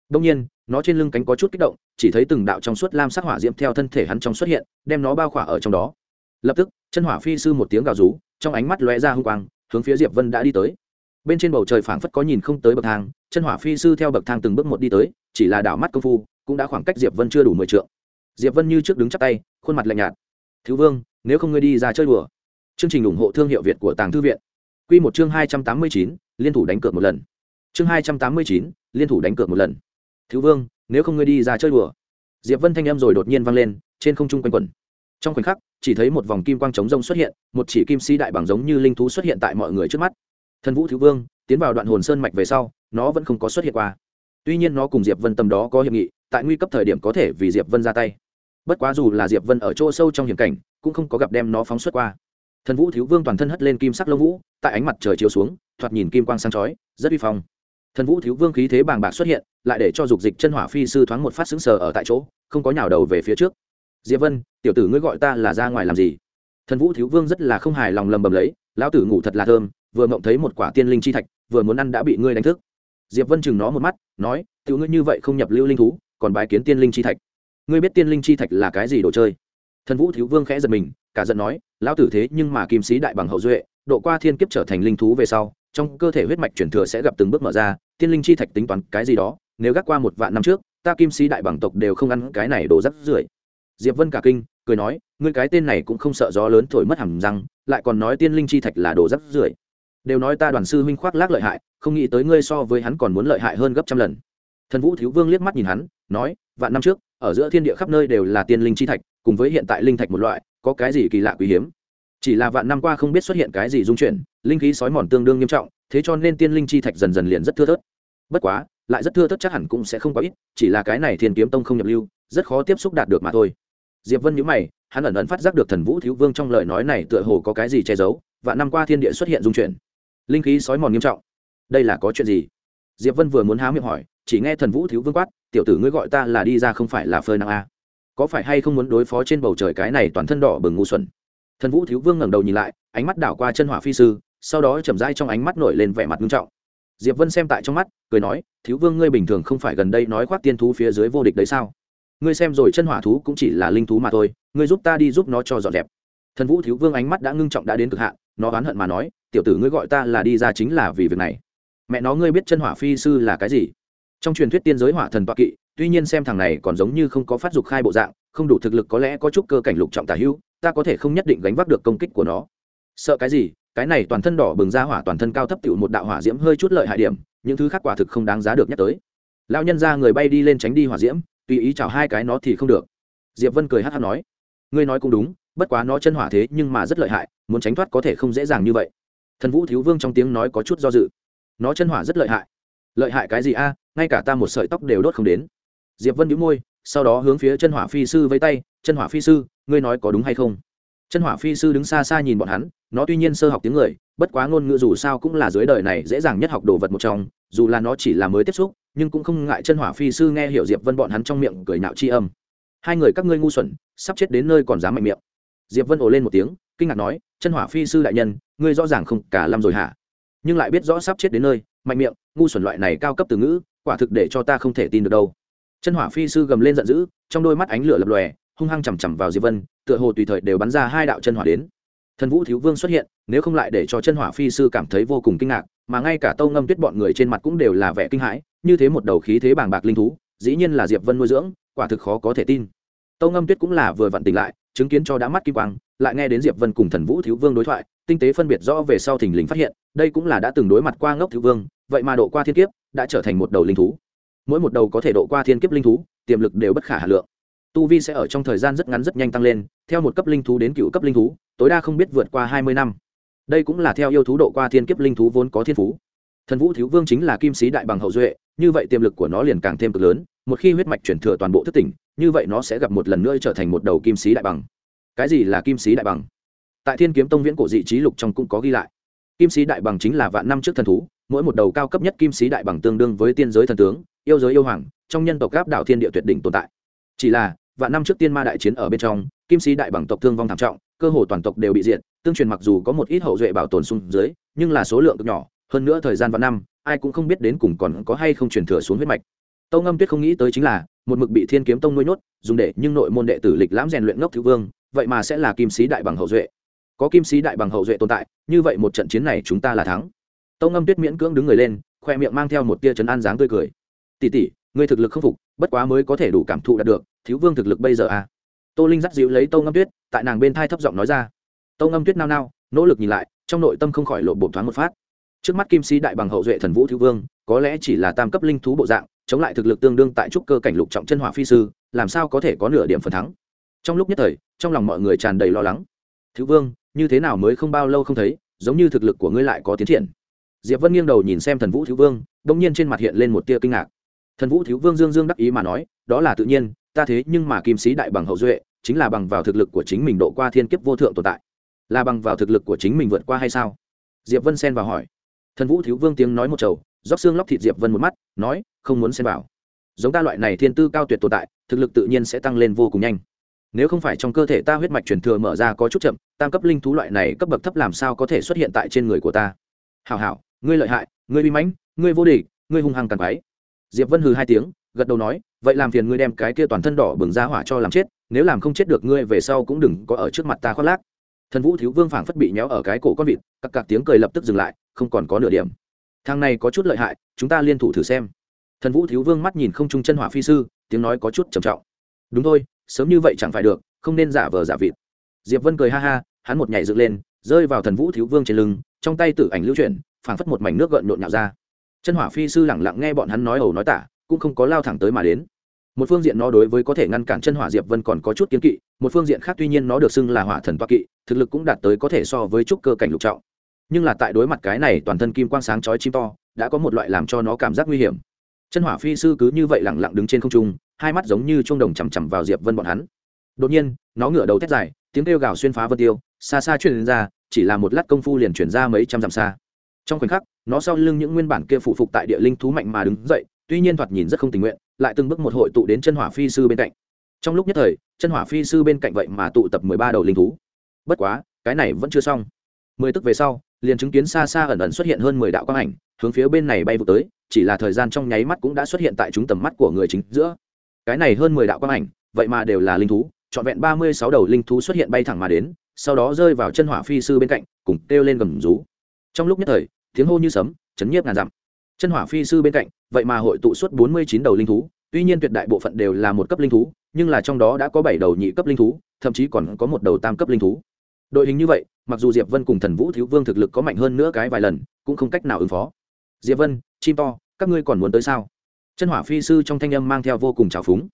Đông nhiên, nó trên lưng cánh có chút kích động, chỉ thấy từng đạo trong suốt lam sắc hỏa diễm theo thân thể hắn trong xuất hiện, đem nó bao khỏa ở trong đó. Lập tức, chân hỏa phi sư một tiếng gào rú, trong ánh mắt lóe ra hung quang, hướng phía diệp vân đã đi tới. Bên trên bầu trời phảng phất có nhìn không tới bậc thang, chân hỏa phi sư theo bậc thang từng bước một đi tới, chỉ là đảo mắt công phu cũng đã khoảng cách diệp vân chưa đủ mười trượng. Diệp vân như trước đứng chắp tay, khuôn mặt lạnh nhạt. Thiếu vương, nếu không ngươi đi ra chơi đùa. Chương trình ủng hộ thương hiệu việt của tàng thư viện. Quy một chương hai trăm tám mươi chín, liên thủ đánh cược một lần. Chương hai trăm tám mươi chín, liên thủ đánh cược một lần. Thiếu vương, nếu không ngươi đi ra chơi đùa. Diệp vân thanh em rồi đột nhiên vang lên, trên không trung quanh quẩn. Trong khoảnh khắc, chỉ thấy một vòng kim quang trống rông xuất hiện, một chỉ kim si đại bằng giống như linh thú xuất hiện tại mọi người trước mắt. Thần vũ thiếu vương, tiến vào đoạn hồn sơn mạch về sau, nó vẫn không có xuất hiện qua. Tuy nhiên nó cùng diệp vân tầm đó có hiệp nghị tại nguy cấp thời điểm có thể vì diệp vân ra tay. Bất quá dù là diệp vân ở chỗ sâu trong hiểm cảnh, cũng không có gặp đem nó phóng xuất qua. Thần vũ thiếu vương toàn thân hất lên kim sắc lông vũ, tại ánh mặt trời chiếu xuống, thoạt nhìn kim quang sáng chói, rất uy phong. Thần vũ thiếu vương khí thế bàng bạc xuất hiện, lại để cho dục dịch chân hỏa phi sư thoáng một phát xứng sờ ở tại chỗ, không có nhào đầu về phía trước. Diệp vân, tiểu tử ngươi gọi ta là ra ngoài làm gì? Thần vũ thiếu vương rất là không hài lòng lầm bầm lấy, lão tử ngủ thật là thơm, vừa mộng thấy một quả tiên linh chi thạch, vừa muốn ăn đã bị ngươi đánh thức. Diệp vân chừng nó một mắt, nói, tiểu ngươi như vậy không nhập lưu linh thú còn bái kiến tiên linh chi thạch. Ngươi biết tiên linh chi thạch là cái gì đồ chơi? Thần vũ thiếu vương khẽ giật mình, cả giận nói, lão tử thế nhưng mà kim sĩ đại bằng hậu duệ, độ qua thiên kiếp trở thành linh thú về sau, trong cơ thể huyết mạch chuyển thừa sẽ gặp từng bước mở ra, tiên linh chi thạch tính toán cái gì đó, nếu gác qua một vạn năm trước, ta kim sĩ đại bằng tộc đều không ăn cái này đồ rắc rưởi. Diệp vân cả kinh, cười nói, ngươi cái tên này cũng không sợ gió lớn thổi mất hẳn răng, lại còn nói tiên linh chi thạch là đồ rắc rưởi. Đều nói ta đoàn sư huynh khoác lác lợi hại, không nghĩ tới ngươi so với hắn còn muốn lợi hại hơn gấp trăm lần thần vũ thiếu vương liếc mắt nhìn hắn, nói, vạn năm trước, ở giữa thiên địa khắp nơi đều là tiên linh chi thạch, cùng với hiện tại linh thạch một loại, có cái gì kỳ lạ quý hiếm? Chỉ là vạn năm qua không biết xuất hiện cái gì dung chuyển, linh khí sói mòn tương đương nghiêm trọng, thế cho nên tiên linh chi thạch dần dần liền rất thưa thớt. Bất quá, lại rất thưa thớt chắc hẳn cũng sẽ không có ít, chỉ là cái này thiên kiếm tông không nhập lưu, rất khó tiếp xúc đạt được mà thôi. Diệp vân nhíu mày, hắn ẩn ẩn phát giác được thần vũ thiếu vương trong lời nói này tựa hồ có cái gì che giấu và năm qua thiên địa xuất hiện dung chuyển, linh khí sói mòn nghiêm trọng. Đây là có chuyện gì? Diệp vân vừa muốn há miệng hỏi chỉ nghe thần vũ thiếu vương quát, tiểu tử ngươi gọi ta là đi ra không phải là phơi nắng a có phải hay không muốn đối phó trên bầu trời cái này toàn thân đỏ bừng ngu xuẩn? Thần vũ thiếu vương ngẩng đầu nhìn lại, ánh mắt đảo qua chân hỏa phi sư, sau đó chậm rãi trong ánh mắt nổi lên vẻ mặt nghiêm trọng. Diệp vân xem tại trong mắt, cười nói, thiếu vương ngươi bình thường không phải gần đây nói khoác tiên thú phía dưới vô địch đấy sao? Ngươi xem rồi chân hỏa thú cũng chỉ là linh thú mà thôi, ngươi giúp ta đi giúp nó cho dọn dẹp. Thần vũ thiếu vương ánh mắt đã ngưng trọng đã đến cực hạn, nó oán hận mà nói, tiểu tử ngươi gọi ta là đi ra chính là vì việc này. Mẹ nó ngươi biết chân hỏa phi sư là cái gì? Trong truyền thuyết tiên giới hỏa thần toạ kỵ, tuy nhiên xem thằng này còn giống như không có phát dục khai bộ dạng, không đủ thực lực có lẽ có chút cơ cảnh lục trọng tả hữu, ta có thể không nhất định gánh vác được công kích của nó. Sợ cái gì? Cái này toàn thân đỏ bừng ra hỏa, toàn thân cao thấp tiểu một đạo hỏa diễm hơi chút lợi hại điểm, những thứ khác quả thực không đáng giá được nhắc tới. Lão nhân ra người bay đi lên tránh đi hỏa diễm, tùy ý chào hai cái nó thì không được. Diệp vân cười hát hát nói, ngươi nói cũng đúng, bất quá nó chân hỏa thế nhưng mà rất lợi hại, muốn tránh thoát có thể không dễ dàng như vậy. Thần vũ thiếu vương trong tiếng nói có chút do dự, nó chân hỏa rất lợi hại. Lợi hại cái gì a? Ngay cả ta một sợi tóc đều đốt không đến. Diệp vân đĩu môi, sau đó hướng phía chân hỏa phi sư với tay, chân hỏa phi sư, ngươi nói có đúng hay không? Chân hỏa phi sư đứng xa xa nhìn bọn hắn, nó tuy nhiên sơ học tiếng người, bất quá ngôn ngữ dù sao cũng là dưới đời này dễ dàng nhất học đồ vật một trong, dù là nó chỉ là mới tiếp xúc, nhưng cũng không ngại chân hỏa phi sư nghe hiểu diệp vân bọn hắn trong miệng cười nạo chi âm. Hai người các ngươi ngu xuẩn, sắp chết đến nơi còn dám mạnh miệng. Diệp vân ồ lên một tiếng, kinh ngạc nói, chân hỏa phi sư đại nhân, ngươi rõ ràng không cả lâm rồi hả? Nhưng lại biết rõ sắp chết đến nơi, mạnh miệng, ngu xuẩn loại này cao cấp từ ngữ quả thực để cho ta không thể tin được đâu. Chân hỏa phi sư gầm lên giận dữ, trong đôi mắt ánh lửa lập lòe, hung hăng chằm chằm vào diệp vân, tựa hồ tùy thời đều bắn ra hai đạo chân hỏa đến. Thần vũ thiếu vương xuất hiện, nếu không lại để cho chân hỏa phi sư cảm thấy vô cùng kinh ngạc, mà ngay cả tâu ngâm tuyết bọn người trên mặt cũng đều là vẻ kinh hãi, như thế một đầu khí thế bàng bạc linh thú, dĩ nhiên là diệp vân nuôi dưỡng, quả thực khó có thể tin. Tâu ngâm tuyết cũng là vừa vặn tỉnh lại, chứng kiến cho đã mắt kim quang, lại nghe đến diệp vân cùng thần vũ thiếu vương đối thoại, tinh tế phân biệt rõ về sau thình lình phát hiện, đây cũng là đã từng đối mặt qua ngốc thiếu vương, vậy mà độ qua thiên kiếp đã trở thành một đầu linh thú. Mỗi một đầu có thể độ qua thiên kiếp linh thú, tiềm lực đều bất khả hà lượng. Tu vi sẽ ở trong thời gian rất ngắn rất nhanh tăng lên, theo một cấp linh thú đến cựu cấp linh thú, tối đa không biết vượt qua hai mươi năm. Đây cũng là theo yêu thú độ qua thiên kiếp linh thú vốn có thiên phú. Thần vũ thiếu vương chính là kim sĩ đại bằng hậu duệ, như vậy tiềm lực của nó liền càng thêm cực lớn, một khi huyết mạch chuyển thừa toàn bộ thất tỉnh, như vậy nó sẽ gặp một lần nữa trở thành một đầu kim sĩ đại bằng. Cái gì là kim sĩ đại bằng? Tại thiên kiếm tông viễn cổ dị trí lục trong cũng có ghi lại. Kim sĩ đại bằng chính là vạn năm trước thần thú mỗi một đầu cao cấp nhất kim sĩ đại bằng tương đương với tiên giới thần tướng, yêu giới yêu hoàng, trong nhân tộc gáp đảo thiên địa tuyệt đỉnh tồn tại. Chỉ là, vạn năm trước tiên ma đại chiến ở bên trong, kim sĩ đại bằng tộc thương vong thảm trọng, cơ hồ toàn tộc đều bị diệt, tương truyền mặc dù có một ít hậu duệ bảo tồn xuống dưới, nhưng là số lượng cực nhỏ, hơn nữa thời gian vạn năm, ai cũng không biết đến cùng còn có hay không truyền thừa xuống huyết mạch. Tâu ngâm tuyết không nghĩ tới chính là, một mực bị thiên kiếm tông nuôi nhốt, dùng để nhưng nội môn đệ tử lịch lãm rèn luyện ngốc thứ vương, vậy mà sẽ là kim sĩ đại bằng hậu duệ. Có kim sĩ đại bằng hậu duệ tồn tại, như vậy một trận chiến này chúng ta là thắng tâu ngâm tuyết miễn cưỡng đứng người lên, khoe miệng mang theo một tia chấn an dáng tươi cười. Tỉ tỉ ngươi thực lực không phục, bất quá mới có thể đủ cảm thụ đạt được, thiếu vương thực lực bây giờ à? Tô linh dắt dịu lấy tâu ngâm tuyết, tại nàng bên thai thấp giọng nói ra. Tâu ngâm tuyết nao nao, nỗ lực nhìn lại, trong nội tâm không khỏi lộ bột thoáng một phát. Trước mắt kim sĩ đại bằng hậu duệ thần vũ thiếu vương, có lẽ chỉ là tam cấp linh thú bộ dạng, chống lại thực lực tương đương tại trúc cơ cảnh lục trọng chân hỏa phi sư, làm sao có thể có nửa điểm phần thắng? Trong lúc nhất thời, trong lòng mọi người tràn đầy lo lắng. Thiếu vương, như thế nào mới không bao lâu không thấy, giống như thực lực của ngươi lại có tiến triển? Diệp vân nghiêng đầu nhìn xem thần vũ thiếu vương đ ỗ n g nhiên trên mặt hiện lên một tia kinh ngạc. Thần vũ thiếu vương dương dương đắc ý mà nói, đó là tự nhiên, ta thế nhưng mà kim sĩ đại bằng hậu duệ, chính là bằng vào thực lực của chính mình độ qua thiên kiếp vô thượng tồn tại. Là bằng vào thực lực của chính mình vượt qua hay sao? Diệp vân xen vào hỏi. Thần vũ thiếu vương tiếng nói một trầu róc xương lóc thịt diệp vân một mắt, nói, không muốn xen vào. Giống ta loại này thiên tư cao tuyệt tồn tại, thực lực tự nhiên sẽ tăng lên vô cùng nhanh. Nếu không phải trong cơ thể ta huyết mạch truyền thừa mở ra có chút chậm, tam cấp linh thú loại này cấp bậc thấp làm sao có thể xuất hiện tại trên người của ta? Hảo hảo ngươi lợi hại, ngươi bi mãnh, ngươi vô địch, ngươi hung hăng càng quái diệp vân hừ hai tiếng, gật đầu nói, vậy làm phiền ngươi đem cái kia toàn thân đỏ bừng ra hỏa cho làm chết, nếu làm không chết được ngươi về sau cũng đừng có ở trước mặt ta khoác lác. Thần vũ thiếu vương phảng phất bị nhéo ở cái cổ con vịt các cạc tiếng cười lập tức dừng lại, không còn có nửa điểm. Thang này có chút lợi hại, chúng ta liên thủ thử xem. Thần vũ thiếu vương mắt nhìn không trung chân hỏa phi sư, tiếng nói có chút trầm trọng. Đúng thôi, sớm như vậy chẳng phải được, không nên giả vờ giả vịt. Diệp vân cười ha ha, hắn một nhảy dựng lên, rơi vào thần vũ thiếu vương trên lưng, trong tay tử ảnh lưu chuyển phảng phất một mảnh nước gợn nhộn nhạo ra. Chân hỏa phi sư lẳng lặng nghe bọn hắn nói ẩu nói tả, cũng không có lao thẳng tới mà đến. Một phương diện nó đối với có thể ngăn cản chân hỏa diệp vân còn có chút kiến kỵ, một phương diện khác tuy nhiên nó được xưng là hỏa thần toa kỵ, thực lực cũng đạt tới có thể so với trúc cơ cảnh lục trọng. Nhưng là tại đối mặt cái này toàn thân kim quang sáng chói chim to, đã có một loại làm cho nó cảm giác nguy hiểm. Chân hỏa phi sư cứ như vậy lẳng lặng đứng trên không trung, hai mắt giống như chuông đồng chằm chằm vào diệp vân bọn hắn. Đột nhiên, nó ngửa đầu thét dài, tiếng kêu gào xuyên phá vân tiêu, xa xa truyền ra, chỉ là một lát công phu liền chuyển ra mấy trăm dặm xa trong khoảnh khắc, nó sau lưng những nguyên bản kia phụ phục tại địa linh thú mạnh mà đứng dậy, tuy nhiên thoạt nhìn rất không tình nguyện, lại từng bước một hội tụ đến chân hỏa phi sư bên cạnh. Trong lúc nhất thời, chân hỏa phi sư bên cạnh vậy mà tụ tập mười ba đầu linh thú. Bất quá, cái này vẫn chưa xong. Mười tức về sau, liền chứng kiến xa xa ẩn ẩn xuất hiện hơn mười đạo quang ảnh, hướng phía bên này bay vụ tới, chỉ là thời gian trong nháy mắt cũng đã xuất hiện tại chúng tầm mắt của người chính giữa. Cái này hơn mười đạo quang ảnh, vậy mà đều là linh thú, trọn vẹn ba mươi sáu đầu linh thú xuất hiện bay thẳng mà đến, sau đó rơi vào chân hỏa phi sư bên cạnh, cùng kêu lên gầm rú trong lúc nhất thời, tiếng hô như sấm, chấn nhiếp ngàn dặm. Chân hỏa phi sư bên cạnh, vậy mà hội tụ suốt bốn mươi chín đầu linh thú, tuy nhiên tuyệt đại bộ phận đều là một cấp linh thú, nhưng là trong đó đã có bảy đầu nhị cấp linh thú, thậm chí còn có một đầu tam cấp linh thú. Đội hình như vậy, mặc dù diệp vân cùng thần vũ thiếu vương thực lực có mạnh hơn nữa cái vài lần, cũng không cách nào ứng phó. Diệp vân, chim to, các ngươi còn muốn tới sao? Chân hỏa phi sư trong thanh âm mang theo vô cùng trào phúng.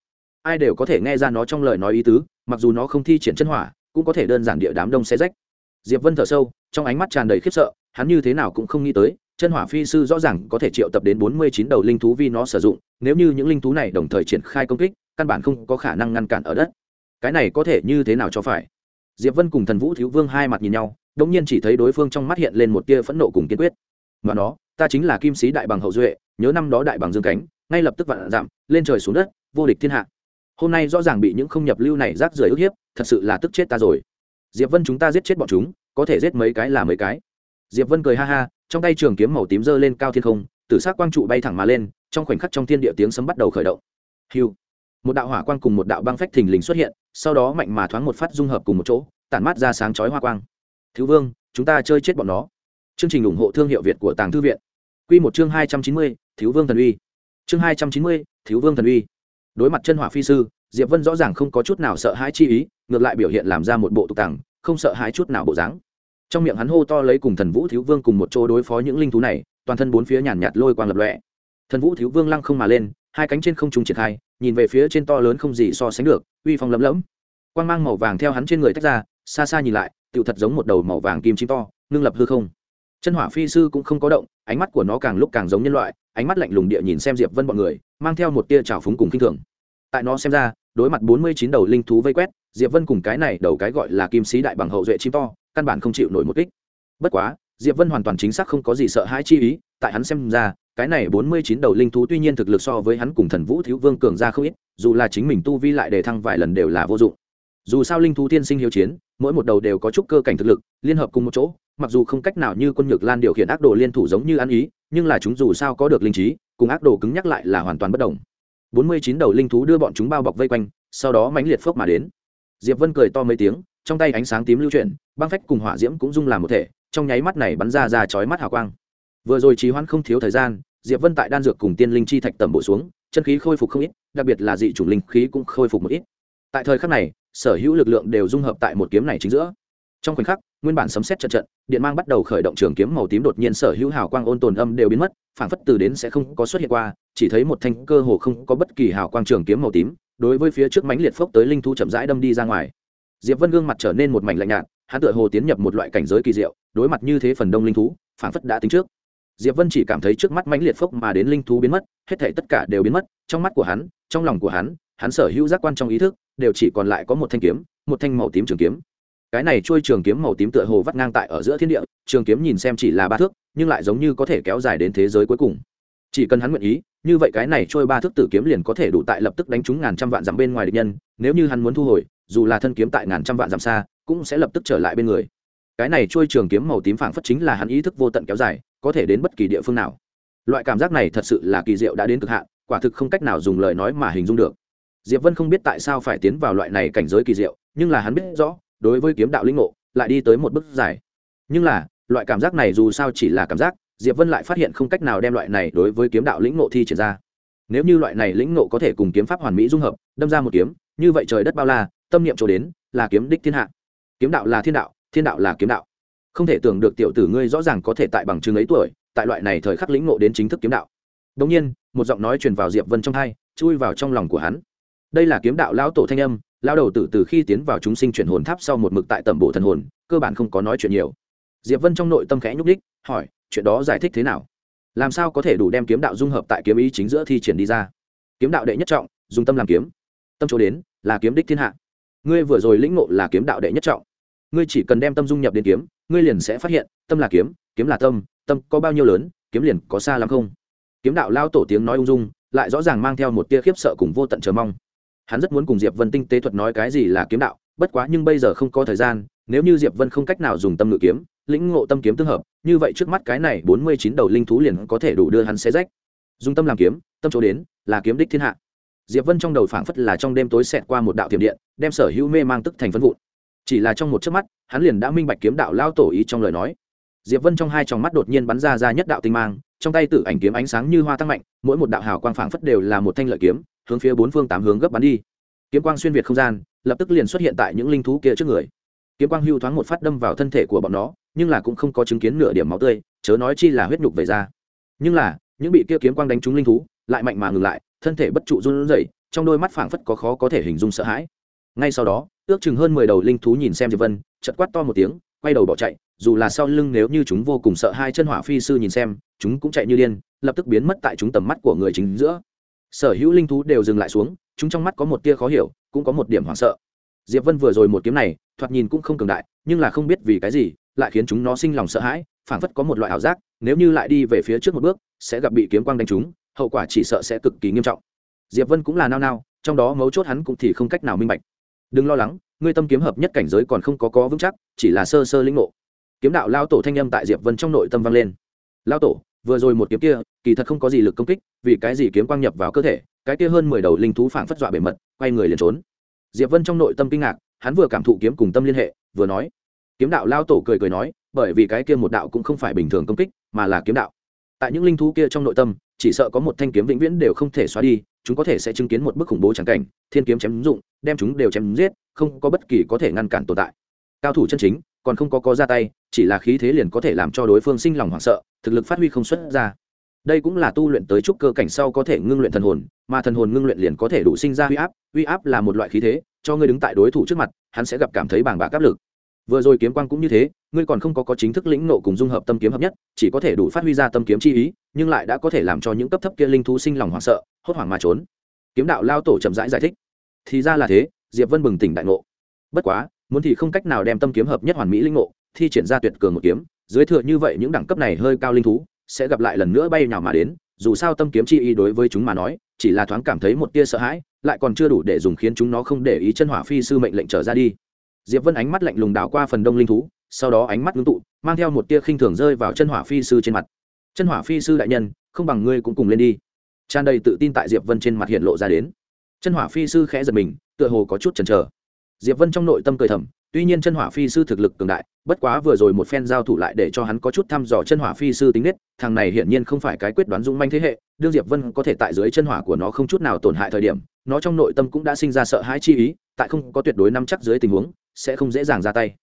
Ai đều có thể nghe ra nó trong lời nói ý tứ, mặc dù nó không thi triển chân hỏa, cũng có thể đơn giản địa đám đông xe rách. Diệp vân thở sâu, trong ánh mắt tràn đầy khiếp sợ hắn như thế nào cũng không nghĩ tới, chân hỏa phi sư rõ ràng có thể triệu tập đến bốn mươi chín đầu linh thú vì nó sử dụng, nếu như những linh thú này đồng thời triển khai công kích, căn bản không có khả năng ngăn cản ở đất. Cái này có thể như thế nào cho phải? Diệp vân cùng thần vũ thiếu vương hai mặt nhìn nhau, đống nhiên chỉ thấy đối phương trong mắt hiện lên một tia phẫn nộ cùng kiên quyết. Mà nó, ta chính là kim sĩ đại bằng hậu duệ, nhớ năm đó đại bằng dương cánh, ngay lập tức vạn giảm, lên trời xuống đất, vô địch thiên hạ. Hôm nay rõ ràng bị những không nhập lưu này rác rưởi ức hiếp, thật sự là tức chết ta rồi. Diệp vân chúng ta giết chết bọn chúng, có thể giết mấy cái là mấy cái diệp vân cười ha ha, trong tay trường kiếm màu tím giơ lên cao thiên không tử sắc quang trụ bay thẳng mà lên, trong khoảnh khắc trong thiên địa tiếng sấm bắt đầu khởi động. Hiu. Một đạo hỏa quang cùng một đạo băng phách thình lình xuất hiện, sau đó mạnh mà thoáng một phát dung hợp cùng một chỗ, tản mát ra sáng chói hoa quang. Thiếu vương, chúng ta chơi chết bọn nó. Chương trình ủng hộ thương hiệu việt của tàng thư viện. Q một chương hai trăm chín mươi, thiếu vương thần uy. Chương hai trăm chín mươi, thiếu vương thần uy. Đối mặt chân hỏa phi sư, diệp vân rõ ràng không có chút nào sợ hãi chi ý, ngược lại biểu hiện làm ra một bộ tục tàng không sợ hãi chút nào bộ dáng trong miệng hắn hô to lấy cùng thần vũ thiếu vương cùng một chỗ đối phó những linh thú này, toàn thân bốn phía nhàn nhạt lôi quang lập lọe thần vũ thiếu vương lăng không mà lên, hai cánh trên không trung triển khai, nhìn về phía trên to lớn không gì so sánh được, uy phong lấm lẫm quang mang màu vàng theo hắn trên người tách ra, xa xa nhìn lại, tựu thật giống một đầu màu vàng kim chim to, ngưng lập hư không. Chân hỏa phi sư cũng không có động, ánh mắt của nó càng lúc càng giống nhân loại, ánh mắt lạnh lùng địa nhìn xem diệp vân bọn người, mang theo một tia trào phúng cùng kinh thường. Tại nó xem ra, đối mặt bốn mươi chín đầu linh thú vây quét, diệp vân cùng cái này đầu cái gọi là kim sĩ đại bằng hậu duệ chim to căn bản không chịu nổi một kích. Bất quá, diệp vân hoàn toàn chính xác không có gì sợ hãi chi ý, tại hắn xem ra, cái này bốn mươi chín đầu linh thú tuy nhiên thực lực so với hắn cùng thần vũ thiếu vương cường ra không ít, dù là chính mình tu vi lại để thăng vài lần đều là vô dụng. Dù sao linh thú tiên sinh hiếu chiến, mỗi một đầu đều có chút cơ cảnh thực lực, liên hợp cùng một chỗ, mặc dù không cách nào như quân nhược lan điều khiển ác đồ liên thủ giống như ăn ý, nhưng là chúng dù sao có được linh trí, cùng ác đồ cứng nhắc lại là hoàn toàn bất đồng. Bốn mươi chín đầu linh thú đưa bọn chúng bao bọc vây quanh, sau đó mãnh liệt phốc mà đến. Diệp vân cười to mấy tiếng trong tay ánh sáng tím lưu chuyển, băng phách cùng hỏa diễm cũng dung làm một thể, trong nháy mắt này bắn ra ra chói mắt hào quang. Vừa rồi trí hoãn không thiếu thời gian, diệp vân tại đan dược cùng tiên linh chi thạch tầm bổ xuống, chân khí khôi phục không ít, đặc biệt là dị chủng linh khí cũng khôi phục một ít. Tại thời khắc này, sở hữu lực lượng đều dung hợp tại một kiếm này chính giữa. Trong khoảnh khắc, nguyên bản sấm xét trận trận điện mang bắt đầu khởi động trường kiếm màu tím đột nhiên sở hữu hào quang ôn tồn âm đều biến mất, phảng phất từ đến sẽ không có xuất hiện qua, chỉ thấy một thanh cơ hồ không có bất kỳ hào quang trường kiếm màu tím, đối với phía trước mánh liệt phốc tới linh thu chậm rãi đâm đi ra ngoài diệp vân gương mặt trở nên một mảnh lạnh nhạt, hắn tựa hồ tiến nhập một loại cảnh giới kỳ diệu, đối mặt như thế phần đông linh thú, phảng phất đã tính trước. Diệp vân chỉ cảm thấy trước mắt mãnh liệt phốc mà đến linh thú biến mất, hết thảy tất cả đều biến mất, trong mắt của hắn, trong lòng của hắn hắn sở hữu giác quan trong ý thức, đều chỉ còn lại có một thanh kiếm, một thanh màu tím trường kiếm. Cái này trôi trường kiếm màu tím tựa hồ vắt ngang tại ở giữa thiên địa, trường kiếm nhìn xem chỉ là ba thước, nhưng lại giống như có thể kéo dài đến thế giới cuối cùng. Chỉ cần hắn nguyện ý, như vậy cái này trôi ba thước tử kiếm liền có thể đủ tại lập tức đánh trúng ngàn trăm vạn dặm bên ngoài địch nhân, nếu như hắn muốn thu hồi dù là thân kiếm tại ngàn trăm vạn dặm xa, cũng sẽ lập tức trở lại bên người. Cái này trôi trường kiếm màu tím phảng phất chính là hắn ý thức vô tận kéo dài, có thể đến bất kỳ địa phương nào. Loại cảm giác này thật sự là kỳ diệu đã đến cực hạn, quả thực không cách nào dùng lời nói mà hình dung được. Diệp vân không biết tại sao phải tiến vào loại này cảnh giới kỳ diệu, nhưng là hắn biết rõ, đối với kiếm đạo linh ngộ, lại đi tới một bước dài. Nhưng là, loại cảm giác này dù sao chỉ là cảm giác, diệp vân lại phát hiện không cách nào đem loại này đối với kiếm đạo lĩnh ngộ thi triển ra. Nếu như loại này lĩnh ngộ có thể cùng kiếm pháp hoàn mỹ dung hợp, đâm ra một kiếm, như vậy trời đất bao la tâm niệm chỗ đến là kiếm đích thiên hạ. Kiếm đạo là thiên đạo thiên đạo là kiếm đạo. Không thể tưởng được tiểu tử ngươi rõ ràng có thể tại bằng chứng ấy tuổi, tại loại này thời khắc lĩnh ngộ đến chính thức kiếm đạo. Đông nhiên, một giọng nói truyền vào diệp vân trong hai, chui vào trong lòng của hắn. Đây là kiếm đạo lão tổ thanh âm, lão đầu tử từ khi tiến vào chúng sinh chuyển hồn tháp sau một mực tại tẩm bộ thần hồn, cơ bản không có nói chuyện nhiều. Diệp vân trong nội tâm khẽ nhúc đích hỏi, chuyện đó giải thích thế nào? Làm sao có thể đủ đem kiếm đạo dung hợp tại kiếm ý chính giữa thi triển đi ra? Kiếm đạo đệ nhất trọng, dùng tâm làm kiếm. Tâm chỗ đến là kiếm đích thiên hạ ngươi vừa rồi lĩnh ngộ là kiếm đạo đệ nhất trọng. Ngươi chỉ cần đem tâm dung nhập đến kiếm, ngươi liền sẽ phát hiện, tâm là kiếm kiếm là tâm tâm có bao nhiêu lớn, kiếm liền có xa lắm không. Kiếm đạo lao tổ tiếng nói ung dung, lại rõ ràng mang theo một tia khiếp sợ cùng vô tận chờ mong. Hắn rất muốn cùng diệp vân tinh tế thuật nói cái gì là kiếm đạo, bất quá nhưng bây giờ không có thời gian, nếu như diệp vân không cách nào dùng tâm ngự kiếm, lĩnh ngộ tâm kiếm tương hợp, như vậy trước mắt cái này bốn mươi chín đầu linh thú liền có thể đủ đưa hắn xé rách. Dùng tâm làm kiếm, tâm chỗ đến, là kiếm đích thiên hạ diệp vân trong đầu phảng phất là trong đêm tối xẹt qua một đạo tiềm điện, đem sở hữu mê mang tức thành phân vụn. Chỉ là trong một chớp mắt, hắn liền đã minh bạch kiếm đạo lao tổ ý trong lời nói. Diệp vân trong hai tròng mắt đột nhiên bắn ra ra nhất đạo tinh mang, trong tay tử ảnh kiếm ánh sáng như hoa tăng mạnh, mỗi một đạo hào quang phảng phất đều là một thanh lợi kiếm, hướng phía bốn phương tám hướng gấp bắn đi. Kiếm quang xuyên việt không gian, lập tức liền xuất hiện tại những linh thú kia trước người. Kiếm quang hưu thoáng một phát đâm vào thân thể của bọn nó, nhưng là cũng không có chứng kiến nửa điểm máu tươi, chớ nói chi là huyết nhục về ra. Nhưng là, những bị kia kiếm quang đánh trúng linh thú, lại mạnh mà ngừng lại thân thể bất trụ run rẩy, trong đôi mắt phảng phất có khó có thể hình dung sợ hãi. Ngay sau đó, ước chừng hơn mười đầu linh thú nhìn xem diệp vân chật quát to một tiếng, quay đầu bỏ chạy, dù là sau lưng nếu như chúng vô cùng sợ hai chân hỏa phi sư nhìn xem, chúng cũng chạy như điên, lập tức biến mất tại chúng tầm mắt của người chính giữa. Sở hữu linh thú đều dừng lại xuống, chúng trong mắt có một tia khó hiểu, cũng có một điểm hoảng sợ. Diệp vân vừa rồi một kiếm này, thoạt nhìn cũng không cường đại, nhưng là không biết vì cái gì, lại khiến chúng nó sinh lòng sợ hãi, phảng phất có một loại ảo giác, nếu như lại đi về phía trước một bước, sẽ gặp bị kiếm quang đánh trúng hậu quả chỉ sợ sẽ cực kỳ nghiêm trọng. Diệp vân cũng là nao nao, trong đó mấu chốt hắn cũng thì không cách nào minh bạch. Đừng lo lắng, ngươi tâm kiếm hợp nhất cảnh giới còn không có có vững chắc, chỉ là sơ sơ lĩnh ngộ. Kiếm đạo lao tổ thanh âm tại diệp vân trong nội tâm vang lên. Lao tổ, vừa rồi một kiếm kia, kỳ thật không có gì lực công kích, vì cái gì kiếm quang nhập vào cơ thể, cái kia hơn mười đầu linh thú phảng phất dọa bề mật, quay người liền trốn. Diệp vân trong nội tâm kinh ngạc, hắn vừa cảm thụ kiếm cùng tâm liên hệ, vừa nói. Kiếm đạo lao tổ cười cười nói, bởi vì cái kia một đạo cũng không phải bình thường công kích, mà là kiếm đạo. Tại những linh thú kia trong nội tâm chỉ sợ có một thanh kiếm vĩnh viễn đều không thể xóa đi, chúng có thể sẽ chứng kiến một bức khủng bố trắng cảnh, thiên kiếm chém dụng, đem chúng đều chém giết, không có bất kỳ có thể ngăn cản tồn tại. Cao thủ chân chính, còn không có có ra tay, chỉ là khí thế liền có thể làm cho đối phương sinh lòng hoảng sợ, thực lực phát huy không xuất ra. Đây cũng là tu luyện tới trúc cơ cảnh sau có thể ngưng luyện thần hồn, mà thần hồn ngưng luyện liền có thể đủ sinh ra huy áp huy áp là một loại khí thế, cho ngươi đứng tại đối thủ trước mặt, hắn sẽ gặp cảm thấy bàng bạc áp lực. Vừa rồi kiếm quang cũng như thế ngươi còn không có có chính thức lĩnh nộ cùng dung hợp tâm kiếm hợp nhất chỉ có thể đủ phát huy ra tâm kiếm chi ý nhưng lại đã có thể làm cho những cấp thấp kia linh thú sinh lòng hoảng sợ hốt hoảng mà trốn. Kiếm đạo lao tổ chậm rãi giải, giải thích. Thì ra là thế diệp vân bừng tỉnh đại ngộ. Bất quá muốn thì không cách nào đem tâm kiếm hợp nhất hoàn mỹ linh ngộ thi triển ra tuyệt cường một kiếm dưới thừa như vậy những đẳng cấp này hơi cao linh thú sẽ gặp lại lần nữa bay nhào mà đến dù sao tâm kiếm chi ý đối với chúng mà nói chỉ là thoáng cảm thấy một tia sợ hãi lại còn chưa đủ để dùng khiến chúng nó không để ý chân hỏa phi sư mệnh lệnh trở ra đi. Diệp vân ánh mắt lạnh lùng đảo qua phần đông linh thú sau đó ánh mắt ngưng tụ, mang theo một tia khinh thường rơi vào chân hỏa phi sư trên mặt. Chân hỏa phi sư đại nhân, không bằng ngươi cũng cùng lên đi. Tràn đầy tự tin tại diệp vân trên mặt hiện lộ ra đến. Chân hỏa phi sư khẽ giật mình, tựa hồ có chút chần chờ. Diệp vân trong nội tâm cười thầm, tuy nhiên chân hỏa phi sư thực lực cường đại, bất quá vừa rồi một phen giao thủ lại để cho hắn có chút thăm dò chân hỏa phi sư tính nết, thằng này hiển nhiên không phải cái quyết đoán dũng manh thế hệ, đương diệp vân có thể tại dưới chân hỏa của nó không chút nào tổn hại thời điểm, nó trong nội tâm cũng đã sinh ra sợ hãi chi ý, tại không có tuyệt đối nắm chắc dưới tình huống, sẽ không dễ dàng ra tay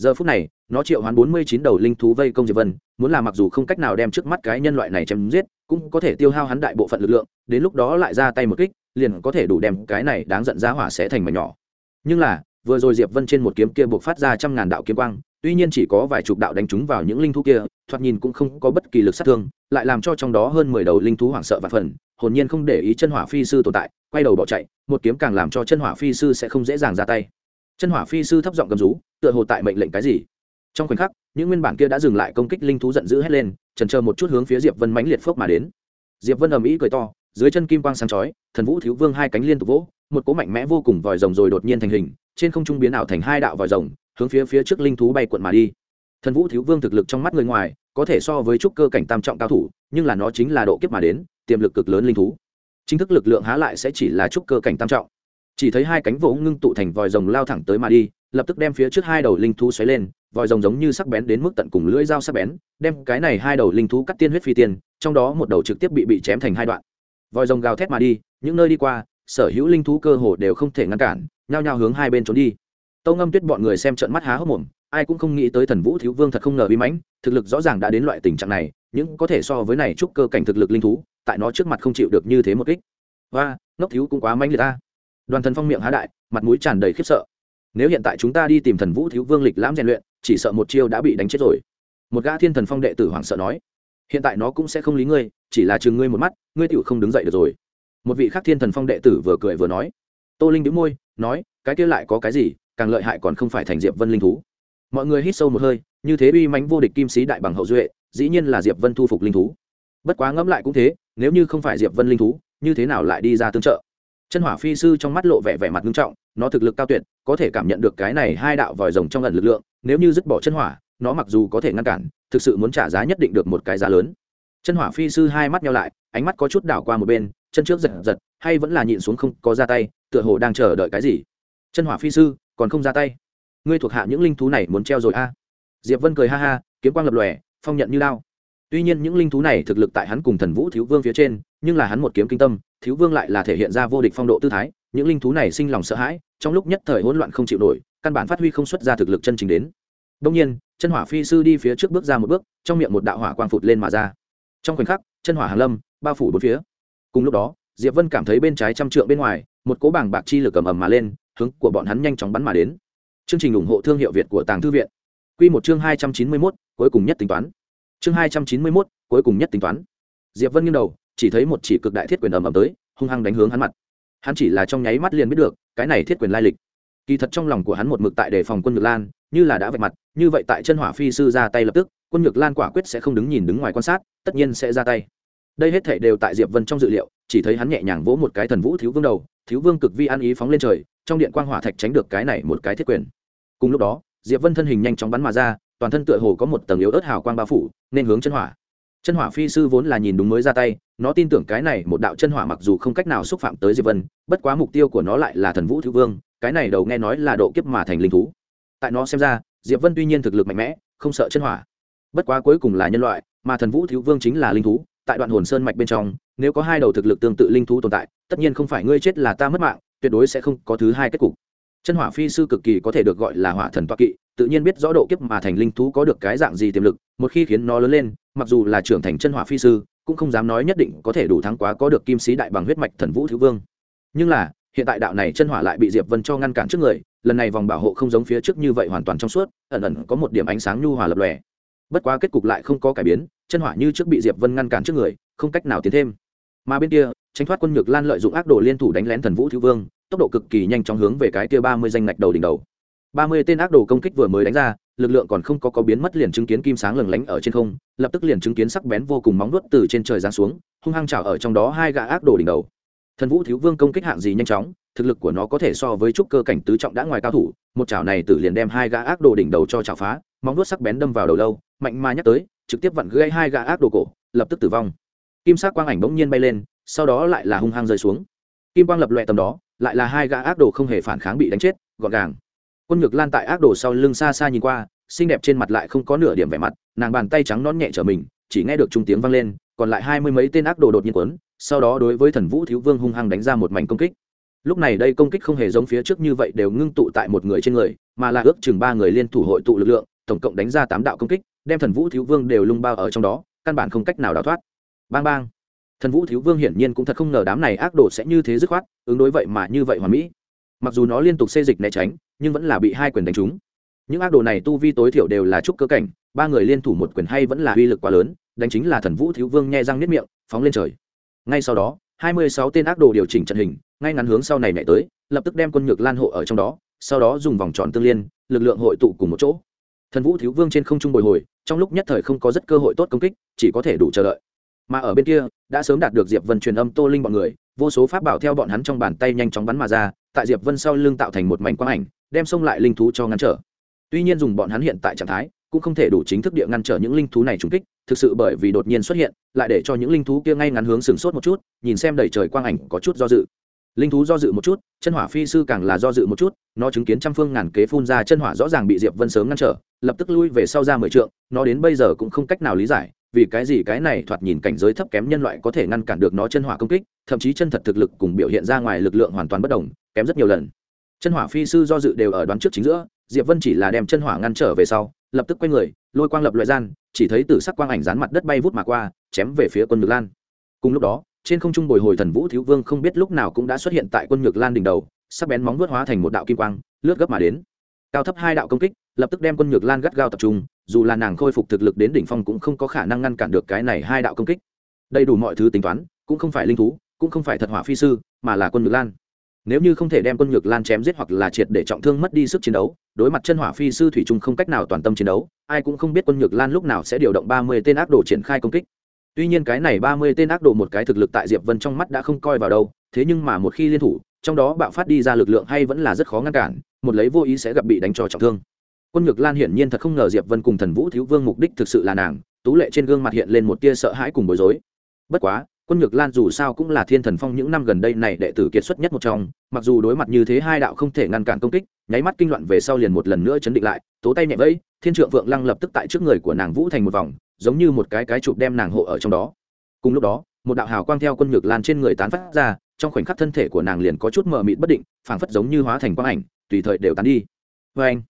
giờ phút này, nó triệu hoán bốn mươi chín đầu linh thú vây công diệp vân, muốn làm mặc dù không cách nào đem trước mắt cái nhân loại này chém giết, cũng có thể tiêu hao hắn đại bộ phận lực lượng, đến lúc đó lại ra tay một kích, liền có thể đủ đem cái này đáng giận ra hỏa sẽ thành mảnh nhỏ. Nhưng là, vừa rồi diệp vân trên một kiếm kia buộc phát ra trăm ngàn đạo kiếm quang, tuy nhiên chỉ có vài chục đạo đánh trúng vào những linh thú kia, thoạt nhìn cũng không có bất kỳ lực sát thương, lại làm cho trong đó hơn mười đầu linh thú hoảng sợ và phần, hồn nhiên không để ý chân hỏa phi sư tồn tại, quay đầu bỏ chạy, một kiếm càng làm cho chân hỏa phi sư sẽ không dễ dàng ra tay chân hỏa phi sư thấp giọng gầm rú, tựa hồ tại mệnh lệnh cái gì. Trong khoảnh khắc, những nguyên bản kia đã dừng lại công kích linh thú giận dữ hét lên, trần chờ một chút hướng phía diệp vân mãnh liệt phước mà đến. Diệp vân ầm ĩ cười to, dưới chân kim quang sáng chói, thần vũ thiếu vương hai cánh liên tục vỗ, một cỗ mạnh mẽ vô cùng vòi rồng rồi đột nhiên thành hình, trên không trung biến ảo thành hai đạo vòi rồng, hướng phía phía trước linh thú bay cuộn mà đi. Thần vũ thiếu vương thực lực trong mắt người ngoài, có thể so với trúc cơ cảnh tam trọng cao thủ, nhưng là nó chính là độ kiếp mà đến, tiềm lực cực lớn linh thú. Chính thức lực lượng há lại sẽ chỉ là trúc cơ cảnh tam trọng chỉ thấy hai cánh vỗ ngưng tụ thành vòi rồng lao thẳng tới mà đi, lập tức đem phía trước hai đầu linh thú xoáy lên, vòi rồng giống như sắc bén đến mức tận cùng lưỡi dao sắc bén, đem cái này hai đầu linh thú cắt tiên huyết phi tiên, trong đó một đầu trực tiếp bị bị chém thành hai đoạn. Vòi rồng gào thét mà đi, những nơi đi qua, sở hữu linh thú cơ hồ đều không thể ngăn cản, nhao nhao hướng hai bên trốn đi. Tâu ngâm tuyết bọn người xem trận mắt há hốc mồm, ai cũng không nghĩ tới thần vũ thiếu vương thật không ngờ bí mãnh, thực lực rõ ràng đã đến loại tình trạng này những có thể so với này chúc cơ cảnh thực lực linh thú, tại nó trước mặt không chịu được như thế một kích. Và ngốc thiếu cũng quá mãnh liệt ta đoàn thần phong miệng há đại, mặt mũi tràn đầy khiếp sợ. Nếu hiện tại chúng ta đi tìm thần vũ thiếu vương lịch lãm rèn luyện, chỉ sợ một chiêu đã bị đánh chết rồi. Một gã thiên thần phong đệ tử hoảng sợ nói, hiện tại nó cũng sẽ không lý ngươi, chỉ là chừng ngươi một mắt, ngươi tựu không đứng dậy được rồi. Một vị khác thiên thần phong đệ tử vừa cười vừa nói, tô linh đĩu môi, nói, cái kia lại có cái gì, càng lợi hại còn không phải thành diệp vân linh thú. Mọi người hít sâu một hơi, như thế uy mánh vô địch kim sĩ đại bằng hậu duệ, dĩ nhiên là diệp vân thu phục linh thú. Bất quá ngẫm lại cũng thế, nếu như không phải diệp vân linh thú, như thế nào lại đi ra tương trợ? Chân hỏa phi sư trong mắt lộ vẻ vẻ mặt nghiêm trọng, nó thực lực cao tuyệt, có thể cảm nhận được cái này hai đạo vòi rồng trong lần lực lượng, nếu như dứt bỏ chân hỏa, nó mặc dù có thể ngăn cản, thực sự muốn trả giá nhất định được một cái giá lớn. Chân hỏa phi sư hai mắt nhau lại, ánh mắt có chút đảo qua một bên, chân trước giật giật, hay vẫn là nhịn xuống không có ra tay, tựa hồ đang chờ đợi cái gì. Chân hỏa phi sư, còn không ra tay. Ngươi thuộc hạ những linh thú này muốn treo rồi a? Diệp vân cười ha ha, kiếm quang lập lòe, phong nhận như lao. Tuy nhiên những linh thú này thực lực tại hắn cùng thần vũ thiếu vương phía trên, nhưng là hắn một kiếm kinh tâm thiếu vương lại là thể hiện ra vô địch phong độ tư thái những linh thú này sinh lòng sợ hãi trong lúc nhất thời hỗn loạn không chịu nổi căn bản phát huy không xuất ra thực lực chân chính đến. Đông nhiên chân hỏa phi sư đi phía trước bước ra một bước trong miệng một đạo hỏa quang phụt lên mà ra. Trong khoảnh khắc chân hỏa hàn lâm bao phủ bốn phía. Cùng lúc đó diệp vân cảm thấy bên trái trăm trượng bên ngoài một cỗ bảng bạc chi lực cầm ầm mà lên hướng của bọn hắn nhanh chóng bắn mà đến. Chương trình ủng hộ thương hiệu việt của tàng thư viện. Quy một chương hai trăm chín mươi 291, cuối cùng nhất tính toán. Chương hai trăm chín mươi 291, cuối cùng nhất tính toán. Diệp vân nghiêng đầu chỉ thấy một chỉ cực đại thiết quyền ầm ầm tới, hung hăng đánh hướng hắn mặt. Hắn chỉ là trong nháy mắt liền biết được, cái này thiết quyền lai lịch. Kỳ thật trong lòng của hắn một mực tại đề phòng quân nhược lan, như là đã vạch mặt, như vậy tại chân hỏa phi sư ra tay lập tức, quân nhược lan quả quyết sẽ không đứng nhìn đứng ngoài quan sát, tất nhiên sẽ ra tay. Đây hết thể đều tại diệp vân trong dự liệu, chỉ thấy hắn nhẹ nhàng vỗ một cái thần vũ thiếu vương đầu, thiếu vương cực vi ăn ý phóng lên trời, trong điện quang hỏa thạch tránh được cái này một cái thiết quyền. Cùng lúc đó, diệp vân thân hình nhanh chóng bắn mà ra, toàn thân tựa hồ có một tầng yếu ớt hào quang bao phủ, nên hướng chân hỏa chân hỏa phi sư vốn là nhìn đúng mới ra tay, nó tin tưởng cái này một đạo chân hỏa mặc dù không cách nào xúc phạm tới diệp vân, bất quá mục tiêu của nó lại là thần vũ Thứ vương, cái này đầu nghe nói là độ kiếp mà thành linh thú. Tại nó xem ra, diệp vân tuy nhiên thực lực mạnh mẽ, không sợ chân hỏa. Bất quá cuối cùng là nhân loại, mà thần vũ thiếu vương chính là linh thú, tại đoạn hồn sơn mạch bên trong, nếu có hai đầu thực lực tương tự linh thú tồn tại, tất nhiên không phải ngươi chết là ta mất mạng, tuyệt đối sẽ không có thứ hai kết cục. Chân hỏa phi sư cực kỳ có thể được gọi là hỏa thần toa kỵ, tự nhiên biết rõ độ kiếp mà thành linh thú có được cái dạng gì tiềm lực, một khi khiến nó lớn lên mặc dù là trưởng thành chân hỏa phi sư, cũng không dám nói nhất định có thể đủ thắng quá có được kim sĩ đại bằng huyết mạch thần vũ thứ vương. Nhưng là, hiện tại đạo này chân hỏa lại bị diệp vân cho ngăn cản trước người, lần này vòng bảo hộ không giống phía trước như vậy hoàn toàn trong suốt, ẩn ẩn có một điểm ánh sáng nhu hòa lập lòe. Bất quá kết cục lại không có cải biến, chân hỏa như trước bị diệp vân ngăn cản trước người, không cách nào tiến thêm. Mà bên kia, tránh thoát quân nhược lan lợi dụng ác đồ liên thủ đánh lén thần vũ thứ vương, tốc độ cực kỳ nhanh chóng hướng về cái kia ba mươi danh ngạch đầu đỉnh đầu. ba mươi tên ác đồ công kích vừa mới đánh ra lực lượng còn không có có biến mất liền chứng kiến kim sáng lừng lánh ở trên không, lập tức liền chứng kiến sắc bén vô cùng móng nuốt từ trên trời giáng xuống, hung hăng chảo ở trong đó hai gã ác đồ đỉnh đầu. Thần vũ thiếu vương công kích hạng gì nhanh chóng, thực lực của nó có thể so với trúc cơ cảnh tứ trọng đã ngoài cao thủ, một chảo này tử liền đem hai gã ác đồ đỉnh đầu cho chảo phá, móng nuốt sắc bén đâm vào đầu lâu, mạnh mà nhắc tới, trực tiếp vặn gây hai gã ác đồ cổ, lập tức tử vong. Kim sắc quang ảnh bỗng nhiên bay lên, sau đó lại là hung hăng rơi xuống. Kim quang lập loẹ tầm đó, lại là hai gã ác đồ không hề phản kháng bị đánh chết, gọn gàng quân nhược lan tại ác đồ sau lưng xa xa nhìn qua, xinh đẹp trên mặt lại không có nửa điểm vẻ mặt, nàng bàn tay trắng non nhẹ trở mình, chỉ nghe được trung tiếng vang lên, còn lại hai mươi mấy tên ác đồ đột nhiên quấn sau đó đối với thần vũ thiếu vương hung hăng đánh ra một mảnh công kích. Lúc này đây công kích không hề giống phía trước như vậy đều ngưng tụ tại một người trên người, mà là ước chừng ba người liên thủ hội tụ lực lượng, tổng cộng đánh ra tám đạo công kích, đem thần vũ thiếu vương đều lung bao ở trong đó, căn bản không cách nào đào thoát. Bang bang. Thần vũ thiếu vương hiển nhiên cũng thật không ngờ đám này ác đồ sẽ như thế dứt khoát, ứng đối vậy mà như vậy hoàn mỹ. Mặc dù nó liên tục xê dịch né tránh nhưng vẫn là bị hai quyền đánh trúng. Những ác đồ này tu vi tối thiểu đều là trúc cơ cảnh, ba người liên thủ một quyền hay vẫn là uy lực quá lớn, đánh chính là thần vũ thiếu vương nhẹ răng nếp miệng, phóng lên trời. Ngay sau đó, hai mươi sáu tên ác đồ điều chỉnh trận hình, ngay ngắn hướng sau này nhảy tới, lập tức đem quân nhược lan hộ ở trong đó, sau đó dùng vòng tròn tương liên, lực lượng hội tụ cùng một chỗ. Thần vũ thiếu vương trên không trung bồi hồi, trong lúc nhất thời không có rất cơ hội tốt công kích, chỉ có thể đủ chờ đợi. Mà ở bên kia, đã sớm đạt được diệp vân truyền âm tô linh bọn người, vô số pháp bảo theo bọn hắn trong bàn tay nhanh chóng bắn mà ra, tại diệp vân sau lưng tạo thành một mảnh quang ảnh đem xông lại linh thú cho ngăn trở. Tuy nhiên dùng bọn hắn hiện tại trạng thái, cũng không thể đủ chính thức địa ngăn trở những linh thú này trúng kích, thực sự bởi vì đột nhiên xuất hiện, lại để cho những linh thú kia ngay ngắn hướng sừng sốt một chút, nhìn xem đầy trời quang ảnh có chút do dự. Linh thú do dự một chút, chân hỏa phi sư càng là do dự một chút, nó chứng kiến trăm phương ngàn kế phun ra chân hỏa rõ ràng bị diệp vân sớm ngăn trở, lập tức lui về sau ra mười trượng, nó đến bây giờ cũng không cách nào lý giải, vì cái gì cái này thoạt nhìn cảnh giới thấp kém nhân loại có thể ngăn cản được nó chân hỏa công kích, thậm chí chân thật thực lực cùng biểu hiện ra ngoài lực lượng hoàn toàn bất đồng, kém rất nhiều lần chân hỏa phi sư do dự đều ở đoán trước chính giữa, diệp vân chỉ là đem chân hỏa ngăn trở về sau, lập tức quay người, lôi quang lập loại gian, chỉ thấy từ sắc quang ảnh dán mặt đất bay vút mà qua, chém về phía quân ngược lan. Cùng lúc đó, trên không trung bồi hồi thần vũ thiếu vương không biết lúc nào cũng đã xuất hiện tại quân ngược lan đỉnh đầu, sắc bén móng vuốt hóa thành một đạo kim quang, lướt gấp mà đến. Cao thấp hai đạo công kích, lập tức đem quân nhược lan gắt gao tập trung, dù là nàng khôi phục thực lực đến đỉnh phong cũng không có khả năng ngăn cản được cái này hai đạo công kích. Đầy đủ mọi thứ tính toán, cũng không phải linh thú, cũng không phải thật hỏa phi sư, mà là quân nhược lan nếu như không thể đem quân nhược lan chém giết hoặc là triệt để trọng thương mất đi sức chiến đấu, đối mặt chân hỏa phi sư thủy trung không cách nào toàn tâm chiến đấu, ai cũng không biết quân nhược lan lúc nào sẽ điều động ba mươi tên ác đồ triển khai công kích. Tuy nhiên cái này ba mươi tên ác đồ một cái thực lực tại diệp vân trong mắt đã không coi vào đâu, thế nhưng mà một khi liên thủ, trong đó bạo phát đi ra lực lượng hay vẫn là rất khó ngăn cản, một lấy vô ý sẽ gặp bị đánh cho trọng thương. Quân nhược lan hiển nhiên thật không ngờ diệp vân cùng thần vũ thiếu vương mục đích thực sự là nàng, tú lệ trên gương mặt hiện lên một tia sợ hãi cùng bối rối. Bất quá quân nhược lan dù sao cũng là thiên thần phong những năm gần đây này đệ tử kiệt xuất nhất một trong, mặc dù đối mặt như thế hai đạo không thể ngăn cản công kích, nháy mắt kinh loạn về sau liền một lần nữa chấn định lại, tố tay nhẹ vẫy, thiên trượng vượng lăng lập tức tại trước người của nàng vũ thành một vòng, giống như một cái cái chụp đem nàng hộ ở trong đó. Cùng lúc đó, một đạo hào quang theo quân nhược lan trên người tán phát ra, trong khoảnh khắc thân thể của nàng liền có chút mờ mịt bất định, phảng phất giống như hóa thành quang ảnh, tùy thời đều tán đi. Vê anh,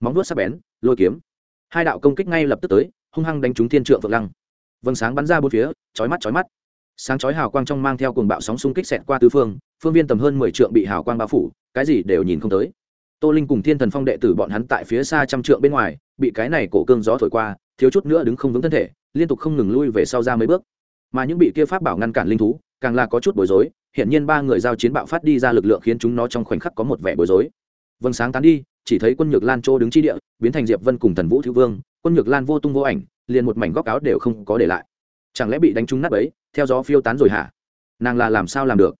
móng vuốt sắc bén, lôi kiếm. Hai đạo công kích ngay lập tức tới, hung hăng đánh trúng thiên trượng vượng lăng. Vầng sáng bắn ra bốn phía, chói mắt chói mắt sáng chói hào quang trong mang theo cuồng bạo sóng xung kích xẹt qua tứ phương phương viên tầm hơn mười trượng bị hào quang bao phủ, cái gì đều nhìn không tới. Tô linh cùng thiên thần phong đệ tử bọn hắn tại phía xa trăm trượng bên ngoài, bị cái này cổ cương gió thổi qua, thiếu chút nữa đứng không vững thân thể, liên tục không ngừng lui về sau ra mấy bước. Mà những bị kia pháp bảo ngăn cản linh thú, càng là có chút bối rối hiện nhiên ba người giao chiến bạo phát đi ra lực lượng khiến chúng nó trong khoảnh khắc có một vẻ bối rối. Vâng sáng tán đi, chỉ thấy quân nhược lan chỗ đứng chi địa, biến thành diệp vân cùng thần vũ thiếu vương, quân nhược lan vô tung vô ảnh, liền một mảnh góc áo đều không có để lại. Chẳng lẽ bị đánh trúng nát ấy theo gió phiêu tán rồi hả? Nàng là làm sao làm được?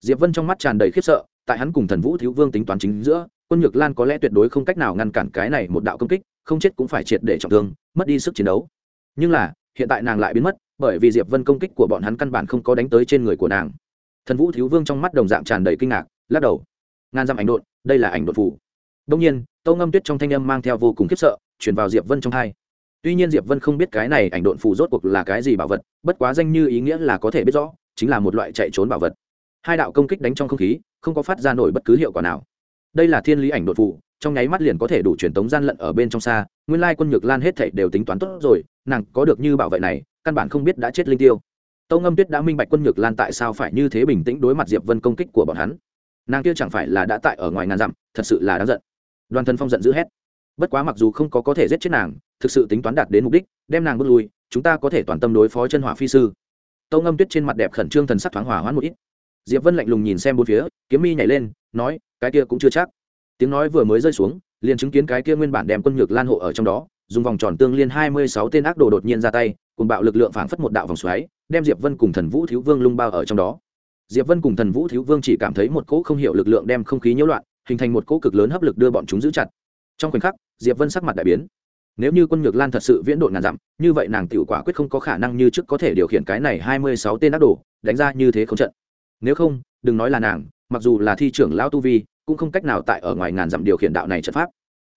Diệp vân trong mắt tràn đầy khiếp sợ, tại hắn cùng thần vũ thiếu vương tính toán chính giữa, quân nhược lan có lẽ tuyệt đối không cách nào ngăn cản cái này một đạo công kích, không chết cũng phải triệt để trọng thương, mất đi sức chiến đấu. Nhưng là, hiện tại nàng lại biến mất, bởi vì diệp vân công kích của bọn hắn căn bản không có đánh tới trên người của nàng. Thần vũ thiếu vương trong mắt đồng dạng tràn đầy kinh ngạc, lắc đầu. Ngàn dặm ảnh đột đây là ảnh đột phủ đông nhiên, tâu ngâm tuyết trong thanh âm mang theo vô cùng khiếp sợ chuyển vào diệp vân trong hai tuy nhiên diệp vân không biết cái này ảnh độn phù rốt cuộc là cái gì bảo vật, bất quá danh như ý nghĩa là có thể biết rõ, chính là một loại chạy trốn bảo vật. Hai đạo công kích đánh trong không khí, không có phát ra nổi bất cứ hiệu quả nào. Đây là thiên lý ảnh đột phù, trong nháy mắt liền có thể đủ truyền tống gian lận ở bên trong xa, nguyên lai quân nhược lan hết thảy đều tính toán tốt rồi, nàng có được như bảo vệ này, căn bản không biết đã chết linh tiêu. Tâu ngâm tuyết đã minh bạch quân nhược lan tại sao phải như thế bình tĩnh đối mặt diệp vân công kích của bọn hắn. Nàng kia chẳng phải là đã tại ở ngoài ngàn dặm, thật sự là đáng giận. Đoàn thân phong giận dữ hét bất quá mặc dù không có có thể giết chết nàng, thực sự tính toán đạt đến mục đích, đem nàng bước lui, chúng ta có thể toàn tâm đối phó chân hỏa phi sư. Tâu ngâm tuyết trên mặt đẹp khẩn trương thần sắc thoáng hỏa hoãn một ít. Diệp vân lạnh lùng nhìn xem bốn phía, kiếm mi nhảy lên, nói, cái kia cũng chưa chắc. Tiếng nói vừa mới rơi xuống, liền chứng kiến cái kia nguyên bản đem quân nhược lan hộ ở trong đó, dùng vòng tròn tương liên hai mươi sáu tên ác đồ đột nhiên ra tay, cùng bạo lực lượng phảng phất một đạo vòng xoáy, đem diệp vân cùng thần vũ thiếu vương lung bao ở trong đó. Diệp vân cùng thần vũ thiếu vương chỉ cảm thấy một cỗ không hiểu lực lượng đem không khí nhiễu loạn, hình thành một cỗ cực lớn hấp lực đưa bọn chúng giữ chặt trong khoảnh khắc, diệp vân sắc mặt đại biến. Nếu như quân nhược lan thật sự viễn độn ngàn dặm, như vậy nàng tiểu quả quyết không có khả năng như trước có thể điều khiển cái này hai mươi sáu tên ác đồ, đánh ra như thế không trận. Nếu không, đừng nói là nàng, mặc dù là thi trưởng lão tu vi, cũng không cách nào tại ở ngoài ngàn dặm điều khiển đạo này trận pháp.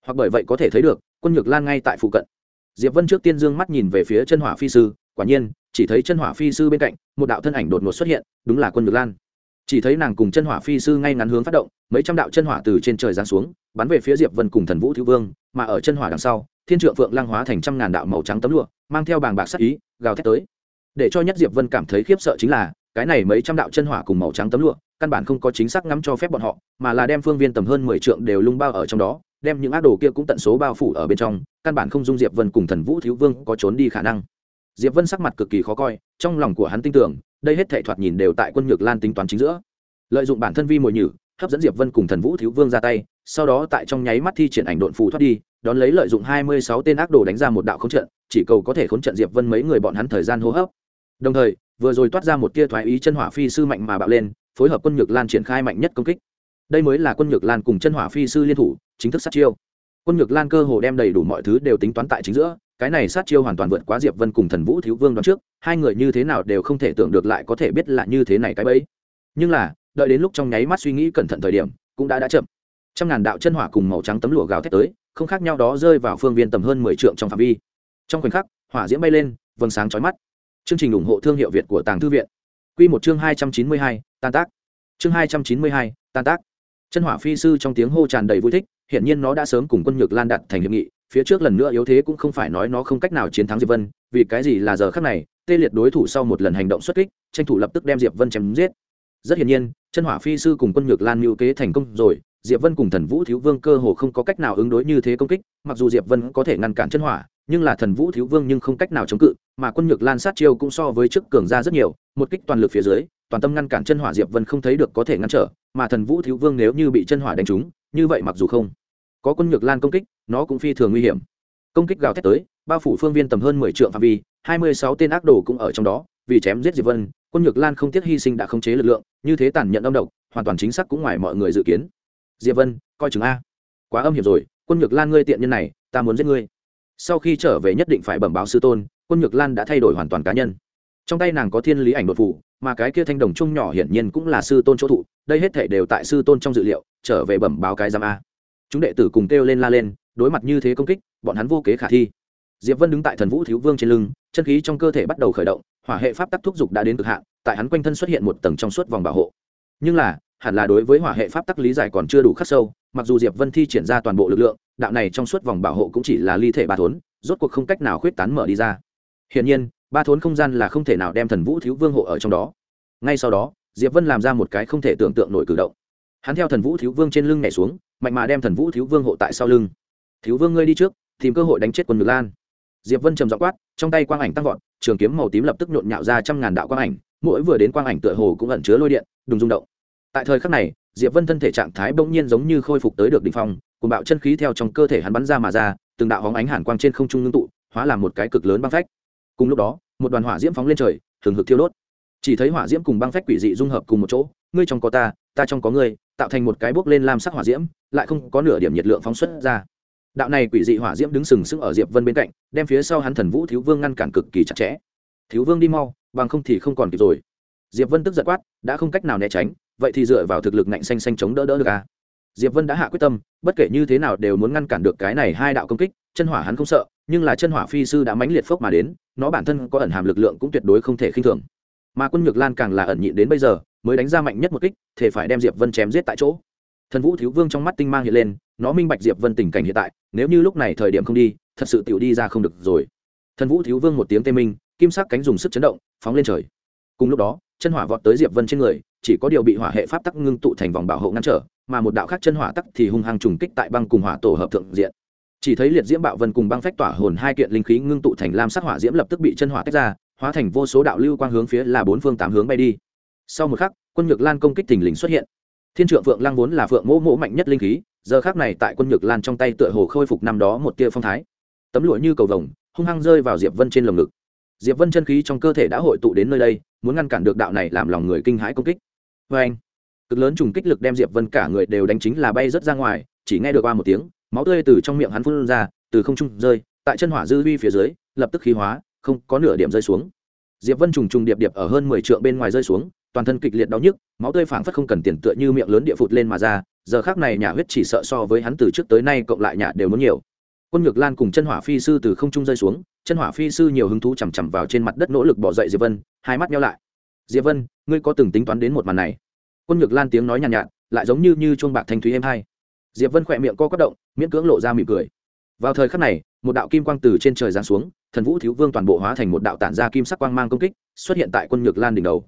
Hoặc bởi vậy có thể thấy được, quân nhược lan ngay tại phụ cận. Diệp vân trước tiên dương mắt nhìn về phía chân hỏa phi sư, quả nhiên, chỉ thấy chân hỏa phi sư bên cạnh, một đạo thân ảnh đột ngột xuất hiện, đúng là quân nhược lan. Chỉ thấy nàng cùng chân hỏa phi sư ngay ngắn hướng phát động, mấy trăm đạo chân hỏa từ trên trời giáng xuống bắn về phía diệp vân cùng thần vũ thiếu vương, mà ở chân hỏa đằng sau, thiên trượng phượng lang hóa thành trăm ngàn đạo màu trắng tấm lụa, mang theo bàng bạc sắc ý, gào thét tới. Để cho nhất diệp vân cảm thấy khiếp sợ chính là, cái này mấy trăm đạo chân hỏa cùng màu trắng tấm lụa, căn bản không có chính xác ngắm cho phép bọn họ, mà là đem phương viên tầm hơn mười trượng đều lung bao ở trong đó, đem những ác đồ kia cũng tận số bao phủ ở bên trong, căn bản không dung diệp vân cùng thần vũ thiếu vương có trốn đi khả năng. Diệp vân sắc mặt cực kỳ khó coi, trong lòng của hắn tin tưởng, đây hết thảy thoạt nhìn đều tại quân nhược lan tính toán chính giữa. Lợi dụng bản thân vi mồi nhử hấp dẫn diệp vân cùng thần vũ thiếu vương ra tay, sau đó tại trong nháy mắt thi triển ảnh độn phù thoát đi, đón lấy lợi dụng hai mươi sáu tên ác đồ đánh ra một đạo khống trận, chỉ cầu có thể khống trận diệp vân mấy người bọn hắn thời gian hô hấp. Đồng thời, vừa rồi toát ra một tia thoái ý chân hỏa phi sư mạnh mà bạo lên, phối hợp quân nhược lan triển khai mạnh nhất công kích. Đây mới là quân nhược lan cùng chân hỏa phi sư liên thủ, chính thức sát chiêu. Quân nhược lan cơ hồ đem đầy đủ mọi thứ đều tính toán tại chính giữa, cái này sát chiêu hoàn toàn vượt quá diệp vân cùng thần vũ thiếu vương đoán trước, hai người như thế nào đều không thể tưởng được lại có thể biết là như thế này cái bẫy. Nhưng là đợi đến lúc trong nháy mắt suy nghĩ cẩn thận thời điểm, cũng đã đã chậm. Trăm ngàn đạo chân hỏa cùng màu trắng tấm lụa gào thét tới, không khác nhau đó rơi vào phương viên tầm hơn mười trượng trong phạm vi. Trong khoảnh khắc, hỏa diễm bay lên, vầng sáng chói mắt. Chương trình ủng hộ thương hiệu việt của tàng thư viện. Q một chương hai trăm chín mươi hai, tan tác. Chương hai trăm chín mươi hai, tan tác. Chân hỏa phi sư trong tiếng hô tràn đầy vui thích hiện nhiên nó đã sớm cùng quân nhược lan đặt thành hiệp nghị, phía trước lần nữa yếu thế cũng không phải nói nó không cách nào chiến thắng diệp vân, vì cái gì là giờ khác này, tê liệt đối thủ sau một lần hành động xuất kích, tranh thủ lập tức đem diệp vân chém giết rất hiển nhiên, chân hỏa phi sư cùng quân nhược lan mưu kế thành công rồi, diệp vân cùng thần vũ thiếu vương cơ hồ không có cách nào ứng đối như thế công kích, mặc dù diệp vân có thể ngăn cản chân hỏa, nhưng là thần vũ thiếu vương nhưng không cách nào chống cự, mà quân nhược lan sát chiêu cũng so với trước cường ra rất nhiều, một kích toàn lực phía dưới, toàn tâm ngăn cản chân hỏa diệp vân không thấy được có thể ngăn trở, mà thần vũ thiếu vương nếu như bị chân hỏa đánh trúng, như vậy mặc dù không có quân nhược lan công kích, nó cũng phi thường nguy hiểm. Công kích gào thét tới, bao phủ phương viên tầm hơn mười triệu phạm vi, hai mươi sáu tên ác đồ cũng ở trong đó, vì chém giết diệp vân quân nhược lan không tiếc hy sinh đã khống chế lực lượng, như thế tàn nhẫn âm độc, hoàn toàn chính xác cũng ngoài mọi người dự kiến. Diệp vân, coi chừng a. Quá âm hiểm rồi, quân nhược lan ngươi tiện nhân này, ta muốn giết ngươi. Sau khi trở về nhất định phải bẩm báo sư tôn, quân nhược lan đã thay đổi hoàn toàn cá nhân. Trong tay nàng có thiên lý ảnh đột phủ mà cái kia thanh đồng chung nhỏ hiển nhiên cũng là sư tôn chỗ thụ, đây hết thể đều tại sư tôn trong dự liệu, trở về bẩm báo cái giam a. Chúng đệ tử cùng kêu lên la lên, đối mặt như thế công kích, bọn hắn vô kế khả thi. Diệp vân đứng tại thần vũ thiếu vương trên lưng chân khí trong cơ thể bắt đầu khởi động, hỏa hệ pháp tắc thúc dục đã đến cực hạn, tại hắn quanh thân xuất hiện một tầng trong suốt vòng bảo hộ. Nhưng là, hẳn là đối với hỏa hệ pháp tắc lý giải còn chưa đủ khắc sâu, mặc dù diệp vân thi triển ra toàn bộ lực lượng, đạo này trong suốt vòng bảo hộ cũng chỉ là ly thể ba thốn, rốt cuộc không cách nào khuyết tán mở đi ra. Hiển nhiên, ba thốn không gian là không thể nào đem thần vũ thiếu vương hộ ở trong đó. Ngay sau đó, diệp vân làm ra một cái không thể tưởng tượng nổi cử động. Hắn theo thần vũ thiếu vương trên lưng nhảy xuống, mạnh mà đem thần vũ thiếu vương hộ tại sau lưng. Thiếu vương ngươi đi trước, tìm cơ hội đánh chết quân ngược lan diệp vân trầm dọ quát, trong tay quang ảnh tăng vọt, trường kiếm màu tím lập tức nhộn nhạo ra trăm ngàn đạo quang ảnh, mỗi vừa đến quang ảnh tựa hồ cũng ẩn chứa lôi điện, đùng rung động. Tại thời khắc này, diệp vân thân thể trạng thái bỗng nhiên giống như khôi phục tới được đỉnh phong cùng bạo chân khí theo trong cơ thể hắn bắn ra mà ra, từng đạo hóng ánh hàn quang trên không trung ngưng tụ, hóa làm một cái cực lớn băng phách. Cùng lúc đó, một đoàn hỏa diễm phóng lên trời thường hực thiêu đốt. Chỉ thấy hỏa diễm cùng băng phách quỷ dị dung hợp cùng một chỗ, ngươi trong có ta ta trong có ngươi, tạo thành một cái bốc lên lam sắc hỏa diễm, lại không có nửa điểm nhiệt lượng phóng xuất ra đạo này quỷ dị hỏa diễm đứng sừng sững ở diệp vân bên cạnh, đem phía sau hắn thần vũ thiếu vương ngăn cản cực kỳ chặt chẽ. Thiếu vương đi mau, bằng không thì không còn kịp rồi. Diệp vân tức giật quát, đã không cách nào né tránh, vậy thì dựa vào thực lực ngạnh xanh xanh chống đỡ đỡ được à? Diệp vân đã hạ quyết tâm, bất kể như thế nào đều muốn ngăn cản được cái này hai đạo công kích, chân hỏa hắn không sợ, nhưng là chân hỏa phi sư đã mãnh liệt phốc mà đến, nó bản thân có ẩn hàm lực lượng cũng tuyệt đối không thể khinh thường. Mà quân nhược lan càng là ẩn nhịn đến bây giờ, mới đánh ra mạnh nhất một kích thể phải đem diệp vân chém giết tại chỗ. Thần vũ thiếu vương trong mắt tinh mang hiện lên nó minh bạch diệp vân tình cảnh hiện tại, nếu như lúc này thời điểm không đi, thật sự tiểu đi ra không được rồi. Thần vũ thiếu vương một tiếng tê minh, kim sắc cánh dùng sức chấn động, phóng lên trời. Cùng lúc đó, chân hỏa vọt tới diệp vân trên người, chỉ có điều bị hỏa hệ pháp tắc ngưng tụ thành vòng bảo hộ ngăn trở, mà một đạo khác chân hỏa tắc thì hung hăng trùng kích tại băng cùng hỏa tổ hợp thượng diện. Chỉ thấy liệt diễm bạo vân cùng băng phách tỏa hồn hai kiện linh khí ngưng tụ thành lam sắc hỏa diễm lập tức bị chân hỏa tách ra, hóa thành vô số đạo lưu quang hướng phía là bốn phương tám hướng bay đi. Sau một khắc, quân nhược lan công kích thình lình xuất hiện. Thiên trượng phượng lang vốn là phượng mỗ mỗ mạnh nhất linh khí giờ khác này tại quân nhược lan trong tay tựa hồ khôi phục năm đó một tia phong thái. Tấm lụa như cầu vồng, hung hăng rơi vào diệp vân trên lồng ngực. Diệp vân chân khí trong cơ thể đã hội tụ đến nơi đây, muốn ngăn cản được đạo này làm lòng người kinh hãi công kích. Vê anh, cực lớn trùng kích lực đem diệp vân cả người đều đánh chính là bay rất ra ngoài, chỉ nghe được qua một tiếng, máu tươi từ trong miệng hắn phun ra, từ không trung rơi, tại chân hỏa dư vi phía dưới, lập tức khí hóa, không có nửa điểm rơi xuống. Diệp vân trùng trùng điệp điệp ở hơn mười trượng bên ngoài rơi xuống, toàn thân kịch liệt đau nhức, máu tươi phảng phất không cần tiền tựa như miệng lớn địa phụt lên mà ra giờ khác này nhà huyết chỉ sợ so với hắn từ trước tới nay cộng lại nhà đều muốn nhiều. Quân ngược lan cùng chân hỏa phi sư từ không trung rơi xuống chân hỏa phi sư nhiều hứng thú chằm chằm vào trên mặt đất nỗ lực bỏ dậy diệp vân hai mắt nhau lại. Diệp vân ngươi có từng tính toán đến một màn này? Quân ngược lan tiếng nói nhàn nhạt, nhạt lại giống như như chuông bạc thanh thúy êm hai. Diệp vân khỏe miệng co quắp động miễn cưỡng lộ ra mỉm cười. Vào thời khắc này một đạo kim quang từ trên trời giáng xuống thần vũ thiếu vương toàn bộ hóa thành một đạo tản ra kim sắc quang mang công kích xuất hiện tại quân nhược lan đỉnh đầu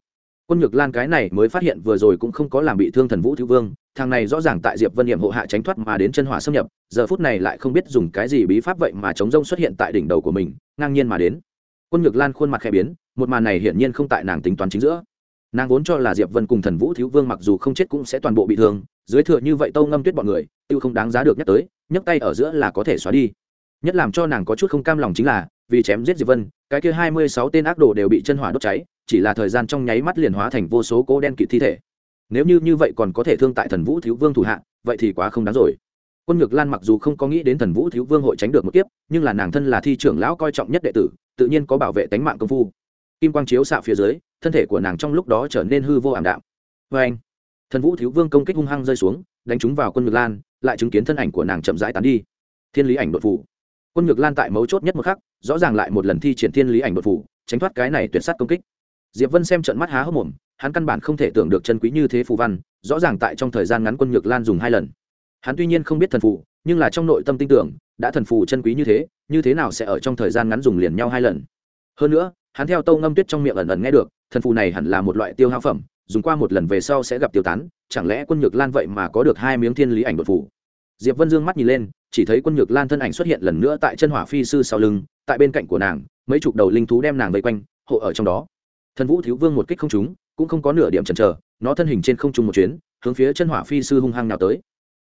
quân nhược lan cái này mới phát hiện vừa rồi cũng không có làm bị thương thần vũ thiếu vương, thằng này rõ ràng tại diệp vân hiểm hộ hạ tránh thoát mà đến chân hỏa xâm nhập, giờ phút này lại không biết dùng cái gì bí pháp vậy mà chống rông xuất hiện tại đỉnh đầu của mình, ngang nhiên mà đến. Quân nhược lan khuôn mặt khẽ biến, một màn này hiển nhiên không tại nàng tính toán chính giữa. Nàng vốn cho là diệp vân cùng thần vũ thiếu vương mặc dù không chết cũng sẽ toàn bộ bị thương, dưới thừa như vậy tâu ngâm tuyết bọn người, tiêu không đáng giá được nhắc tới, nhấc tay ở giữa là có thể xóa đi. Nhất làm cho nàng có chút không cam lòng chính là, vì chém giết diệp vân, cái kia hai mươi sáu tên ác đồ đều bị chân hỏa đốt cháy chỉ là thời gian trong nháy mắt liền hóa thành vô số cố đen kịt thi thể. Nếu như như vậy còn có thể thương tại thần vũ thiếu vương thủ hạ, vậy thì quá không đáng rồi. Quân ngược lan mặc dù không có nghĩ đến thần vũ thiếu vương hội tránh được một kiếp, nhưng là nàng thân là thi trưởng lão coi trọng nhất đệ tử, tự nhiên có bảo vệ tánh mạng công phu. Kim quang chiếu xạ phía dưới, thân thể của nàng trong lúc đó trở nên hư vô ảm đạm. Vê anh, thần vũ thiếu vương công kích hung hăng rơi xuống, đánh trúng vào quân ngược lan, lại chứng kiến thân ảnh của nàng chậm rãi tán đi. Thiên lý ảnh đột phủ. Quân ngược lan tại mấu chốt nhất một khắc, rõ ràng lại một lần thi triển thiên lý ảnh đột phủ, tránh thoát cái này tuyệt sát công kích diệp vân xem trận mắt há hốc mồm, hắn căn bản không thể tưởng được chân quý như thế phù văn, rõ ràng tại trong thời gian ngắn quân nhược lan dùng hai lần. Hắn tuy nhiên không biết thần phù, nhưng là trong nội tâm tin tưởng, đã thần phù chân quý như thế như thế nào sẽ ở trong thời gian ngắn dùng liền nhau hai lần. Hơn nữa, hắn theo tâu ngâm tuyết trong miệng ẩn ẩn nghe được, thần phù này hẳn là một loại tiêu hao phẩm, dùng qua một lần về sau sẽ gặp tiêu tán, chẳng lẽ quân nhược lan vậy mà có được hai miếng thiên lý ảnh đột phù? diệp vân dương mắt nhìn lên, chỉ thấy quân nhược lan thân ảnh xuất hiện lần nữa tại chân hỏa phi sư sau lưng, tại bên cạnh của nàng, mấy chục đầu linh thú đem nàng vây quanh, hộ ở trong đó thần vũ thiếu vương một kích không trúng, cũng không có nửa điểm chần chờ, nó thân hình trên không trung một chuyến, hướng phía chân hỏa phi sư hung hăng nào tới.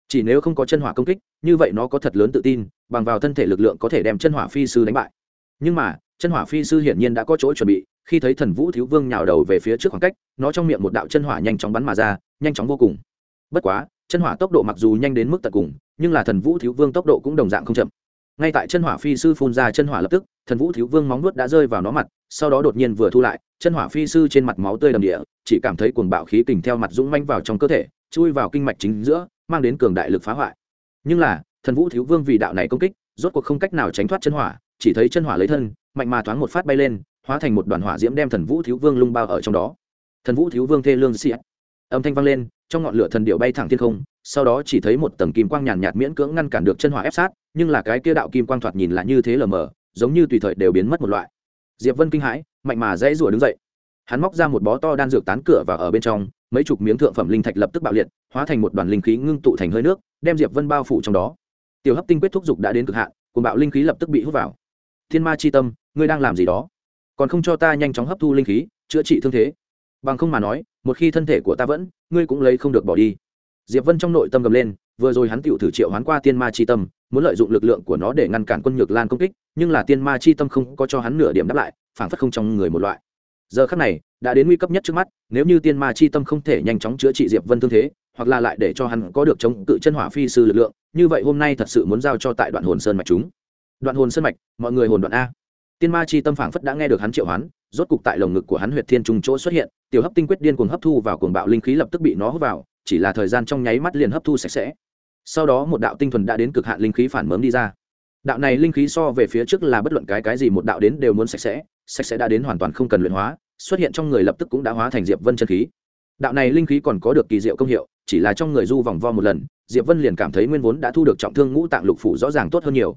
Chỉ nếu không có chân hỏa công kích, như vậy nó có thật lớn tự tin, bằng vào thân thể lực lượng có thể đem chân hỏa phi sư đánh bại. Nhưng mà, chân hỏa phi sư hiển nhiên đã có chỗ chuẩn bị, khi thấy thần vũ thiếu vương nhào đầu về phía trước khoảng cách, nó trong miệng một đạo chân hỏa nhanh chóng bắn mà ra, nhanh chóng vô cùng. Bất quá, chân hỏa tốc độ mặc dù nhanh đến mức tận cùng, nhưng là thần vũ thiếu vương tốc độ cũng đồng dạng không chậm ngay tại chân hỏa phi sư phun ra chân hỏa lập tức, thần vũ thiếu vương móng nuốt đã rơi vào nó mặt, sau đó đột nhiên vừa thu lại, chân hỏa phi sư trên mặt máu tươi đầm địa, chỉ cảm thấy cuồng bạo khí kình theo mặt dũng manh vào trong cơ thể, chui vào kinh mạch chính giữa, mang đến cường đại lực phá hoại. Nhưng là, thần vũ thiếu vương vì đạo này công kích, rốt cuộc không cách nào tránh thoát chân hỏa, chỉ thấy chân hỏa lấy thân, mạnh mà thoáng một phát bay lên, hóa thành một đoàn hỏa diễm đem thần vũ thiếu vương lung bao ở trong đó. Thần vũ thiếu vương thê lương xị âm thanh vang lên, trong ngọn lửa thần điệu bay thẳng thiên không sau đó chỉ thấy một tầng kim quang nhàn nhạt miễn cưỡng ngăn cản được chân hỏa ép sát, nhưng là cái kia đạo kim quang thoạt nhìn là như thế lờ mờ, giống như tùy thời đều biến mất một loại. Diệp vân kinh hãi, mạnh mà dãy rủa đứng dậy. Hắn móc ra một bó to đan dược tán cửa và ở bên trong, mấy chục miếng thượng phẩm linh thạch lập tức bạo liệt, hóa thành một đoàn linh khí ngưng tụ thành hơi nước, đem diệp vân bao phủ trong đó. Tiểu hấp tinh quyết thúc dục đã đến cực hạn cùng bạo linh khí lập tức bị hút vào. Thiên ma chi tâm, ngươi đang làm gì đó? Còn không cho ta nhanh chóng hấp thu linh khí, chữa trị thương thế. Bằng không mà nói, một khi thân thể của ta vẫn, ngươi cũng lấy không được bỏ đi diệp vân trong nội tâm gầm lên, vừa rồi hắn tựu thử triệu hoán qua tiên ma chi tâm, muốn lợi dụng lực lượng của nó để ngăn cản quân nhược lan công kích, nhưng là tiên ma chi tâm không có cho hắn nửa điểm đáp lại, phảng phất không trong người một loại. Giờ khắc này, đã đến nguy cấp nhất trước mắt, nếu như tiên ma chi tâm không thể nhanh chóng chữa trị diệp vân thương thế, hoặc là lại để cho hắn có được chống cự chân hỏa phi sư lực lượng, như vậy hôm nay thật sự muốn giao cho tại đoạn hồn sơn mạch chúng. Đoạn hồn sơn mạch, mọi người hồn đoạn a. Tiên ma chi tâm phảng phất đã nghe được hắn triệu hoán, rốt cục tại lồng ngực của hắn huyệt thiên trung chỗ xuất hiện, tiểu hấp tinh quyết điên cuồng hấp thu vào cuồng bạo linh khí lập tức bị nó hút vào chỉ là thời gian trong nháy mắt liền hấp thu sạch sẽ. Sau đó một đạo tinh thuần đã đến cực hạn linh khí phản mớm đi ra. Đạo này linh khí so về phía trước là bất luận cái cái gì một đạo đến đều muốn sạch sẽ sạch sẽ đã đến hoàn toàn không cần luyện hóa, xuất hiện trong người lập tức cũng đã hóa thành diệp vân chân khí. Đạo này linh khí còn có được kỳ diệu công hiệu, chỉ là trong người du vòng vo một lần, diệp vân liền cảm thấy nguyên vốn đã thu được trọng thương ngũ tạng lục phủ rõ ràng tốt hơn nhiều.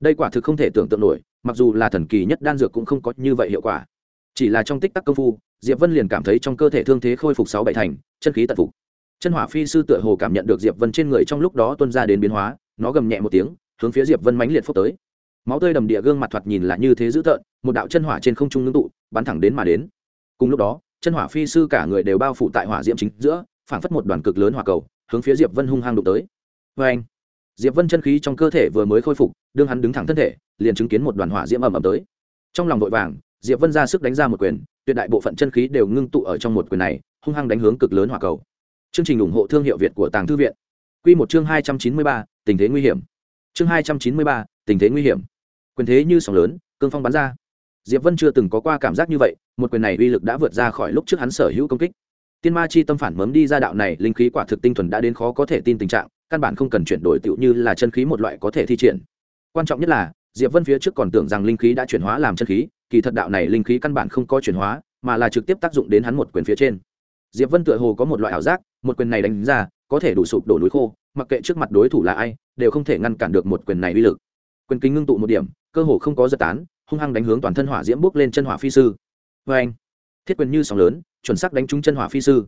Đây quả thực không thể tưởng tượng nổi, mặc dù là thần kỳ nhất đan dược cũng không có như vậy hiệu quả. Chỉ là trong tích tắc công phu, diệp vân liền cảm thấy trong cơ thể thương thế khôi phục sáu bảy thành, chân khí tận phục chân hỏa phi sư tựa hồ cảm nhận được diệp vân trên người trong lúc đó tuân ra đến biến hóa, nó gầm nhẹ một tiếng, hướng phía diệp vân mãnh liệt phốc tới. Máu tươi đầm địa gương mặt thoạt nhìn là như thế dữ tợn, một đạo chân hỏa trên không trung ngưng tụ, bắn thẳng đến mà đến. Cùng lúc đó, chân hỏa phi sư cả người đều bao phủ tại hỏa diễm chính giữa, phảng phất một đoàn cực lớn hỏa cầu, hướng phía diệp vân hung hăng đụng tới. Vê anh, diệp vân chân khí trong cơ thể vừa mới khôi phục, đương hắn đứng thẳng thân thể, liền chứng kiến một đoàn hỏa diễm ầm ầm tới. Trong lòng vội vàng, diệp vân ra sức đánh ra một quyền, tuyệt đại bộ phận chân khí đều ngưng tụ ở trong một quyền này, hung hăng đánh hướng cực lớn hỏa cầu chương trình ủng hộ thương hiệu việt của tàng thư viện. Quy một chương hai trăm chín mươi ba, tình thế nguy hiểm. Chương hai trăm chín mươi ba, tình thế nguy hiểm. Quyền thế như sóng lớn, cương phong bắn ra. Diệp vân chưa từng có qua cảm giác như vậy, một quyền này uy lực đã vượt ra khỏi lúc trước hắn sở hữu công kích. Tiên ma chi tâm phản mấm đi ra đạo này, linh khí quả thực tinh thuần đã đến khó có thể tin tình trạng, căn bản không cần chuyển đổi tựu như là chân khí một loại có thể thi triển. Quan trọng nhất là, diệp vân phía trước còn tưởng rằng linh khí đã chuyển hóa làm chân khí, kỳ thật đạo này linh khí căn bản không có chuyển hóa, mà là trực tiếp tác dụng đến hắn một quyền phía trên diệp vân tựa hồ có một loại ảo giác, một quyền này đánh ra, có thể đủ sụp đổ núi khô, mặc kệ trước mặt đối thủ là ai, đều không thể ngăn cản được một quyền này uy lực. Quyền kính ngưng tụ một điểm, cơ hồ không có giật tán, hung hăng đánh hướng toàn thân hỏa diễm bước lên chân hỏa phi sư. Vê anh, thiết quyền như sóng lớn, chuẩn xác đánh trúng chân hỏa phi sư.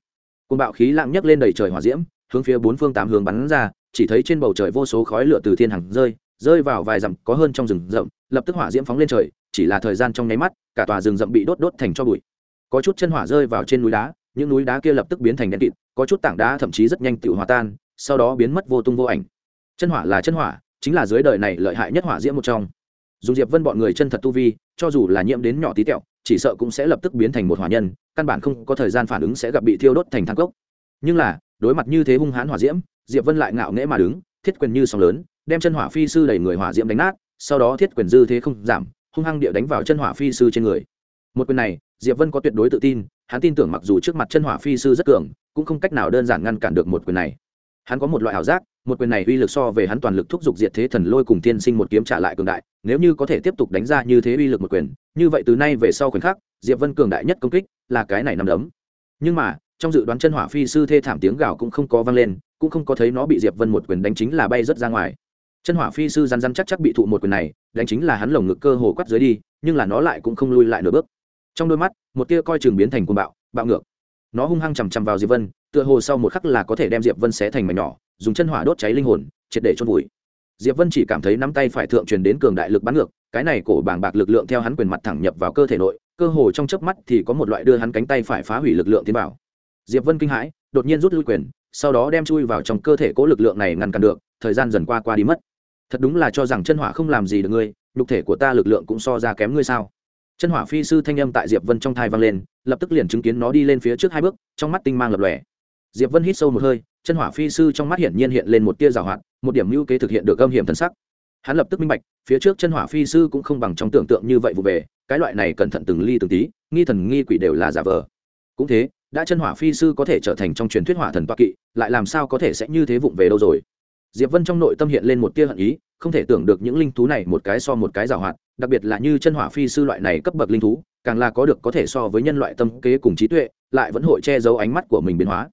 Côn bạo khí lạng nhấc lên đầy trời hỏa diễm, hướng phía bốn phương tám hướng bắn ra, chỉ thấy trên bầu trời vô số khói lửa từ thiên hằng rơi rơi vào vài dặm, có hơn trong rừng rậm, lập tức hỏa diễm phóng lên trời, chỉ là thời gian trong nháy mắt, cả tòa rừng rậm bị đốt đốt thành cho bụi. Có chút chân hỏa rơi vào trên núi đá những núi đá kia lập tức biến thành đen kịt, có chút tảng đá thậm chí rất nhanh tự hòa tan, sau đó biến mất vô tung vô ảnh. Chân hỏa là chân hỏa, chính là dưới đời này lợi hại nhất hỏa diễm một trong. Dùng diệp vân bọn người chân thật tu vi, cho dù là nhiễm đến nhỏ tí tẹo, chỉ sợ cũng sẽ lập tức biến thành một hỏa nhân, căn bản không có thời gian phản ứng sẽ gặp bị thiêu đốt thành thang cốc. Nhưng là, đối mặt như thế hung hãn hỏa diễm, diệp vân lại ngạo nghễ mà đứng, thiết quyền như sóng lớn, đem chân hỏa phi sư đẩy người hỏa diễm đánh nát, sau đó thiết quyền dư thế không giảm, hung hăng địa đánh vào chân hỏa phi sư trên người. Một quyền này, diệp vân có tuyệt đối tự tin hắn tin tưởng mặc dù trước mặt chân hỏa phi sư rất cường, cũng không cách nào đơn giản ngăn cản được một quyền này. Hắn có một loại ảo giác, một quyền này uy lực so về hắn toàn lực thúc giục diệt thế thần lôi cùng tiên sinh một kiếm trả lại cường đại, nếu như có thể tiếp tục đánh ra như thế uy lực một quyền, như vậy từ nay về sau quyền khác diệp vân cường đại nhất công kích là cái này nằm đấm. Nhưng mà, trong dự đoán chân hỏa phi sư thê thảm tiếng gào cũng không có vang lên, cũng không có thấy nó bị diệp vân một quyền đánh chính là bay rất ra ngoài. Chân hỏa phi sư răn răn chắc chắc bị thụ một quyền này, đánh chính là hắn lồng ngực cơ hồ quắt dưới đi, nhưng là nó lại cũng không lui lại nửa bước trong đôi mắt, một tia coi chừng biến thành cuồng bạo bạo ngược. Nó hung hăng chằm chằm vào diệp vân, tựa hồ sau một khắc là có thể đem diệp vân xé thành mảnh nhỏ, dùng chân hỏa đốt cháy linh hồn, triệt để chôn vùi. Diệp vân chỉ cảm thấy nắm tay phải thượng truyền đến cường đại lực bắn ngược, cái này cổ bảng bạc lực lượng theo hắn quyền mặt thẳng nhập vào cơ thể nội, cơ hồ trong chớp mắt thì có một loại đưa hắn cánh tay phải phá hủy lực lượng tiến vào. Diệp vân kinh hãi, đột nhiên rút lui quyền, sau đó đem chui vào trong cơ thể cố lực lượng này ngăn cản được, thời gian dần qua qua đi mất. Thật đúng là cho rằng chân hỏa không làm gì được ngươi, nhục thể của ta lực lượng cũng so ra kém ngươi sao? Chân hỏa phi sư thanh âm tại diệp vân trong thai vang lên, lập tức liền chứng kiến nó đi lên phía trước hai bước, trong mắt tinh mang lập lòe. Diệp vân hít sâu một hơi, chân hỏa phi sư trong mắt hiển nhiên hiện lên một tia rào hoạt, một điểm mưu kế thực hiện được âm hiểm thần sắc. Hắn lập tức minh bạch, phía trước chân hỏa phi sư cũng không bằng trong tưởng tượng như vậy vụ về, cái loại này cẩn thận từng ly từng tí, nghi thần nghi quỷ đều là giả vờ. Cũng thế, đã chân hỏa phi sư có thể trở thành trong truyền thuyết hỏa thần toa kỵ, lại làm sao có thể sẽ như thế vụng về đâu rồi? Diệp vân trong nội tâm hiện lên một tia hận ý không thể tưởng được những linh thú này một cái so một cái giảo hoạt, đặc biệt là như chân hỏa phi sư loại này cấp bậc linh thú, càng là có được có thể so với nhân loại tâm kế cùng trí tuệ, lại vẫn hội che giấu ánh mắt của mình biến hóa.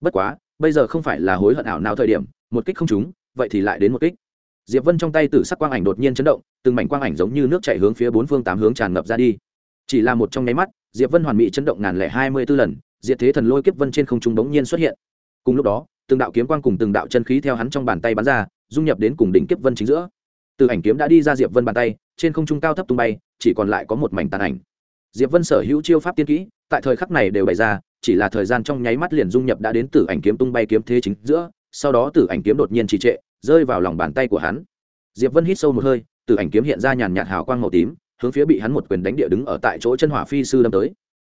Bất quá, bây giờ không phải là hối hận ảo nào thời điểm, một kích không trúng, vậy thì lại đến một kích. Diệp vân trong tay tử sắc quang ảnh đột nhiên chấn động, từng mảnh quang ảnh giống như nước chảy hướng phía bốn phương tám hướng tràn ngập ra đi. Chỉ là một trong nháy mắt, diệp vân hoàn mỹ chấn động ngàn lẻ hai mươi b ố lần, diệt thế thần lôi kiếp vân trên không trung bỗng nhiên xuất hiện. Cùng lúc đó, từng đạo kiếm quang cùng từng đạo chân khí theo hắn trong bàn tay bắn ra dung nhập đến cùng đỉnh kiếp vân chính giữa. Từ ảnh kiếm đã đi ra diệp vân bàn tay, trên không trung cao thấp tung bay, chỉ còn lại có một mảnh tàn ảnh. Diệp vân sở hữu chiêu pháp tiên kỹ, tại thời khắc này đều bày ra, chỉ là thời gian trong nháy mắt liền dung nhập đã đến từ ảnh kiếm tung bay kiếm thế chính giữa, sau đó từ ảnh kiếm đột nhiên trì trệ, rơi vào lòng bàn tay của hắn. Diệp vân hít sâu một hơi từ ảnh kiếm hiện ra nhàn nhạt hào quang màu tím, hướng phía bị hắn một quyền đánh địa đứng ở tại chỗ chân hỏa phi sư đâm tới.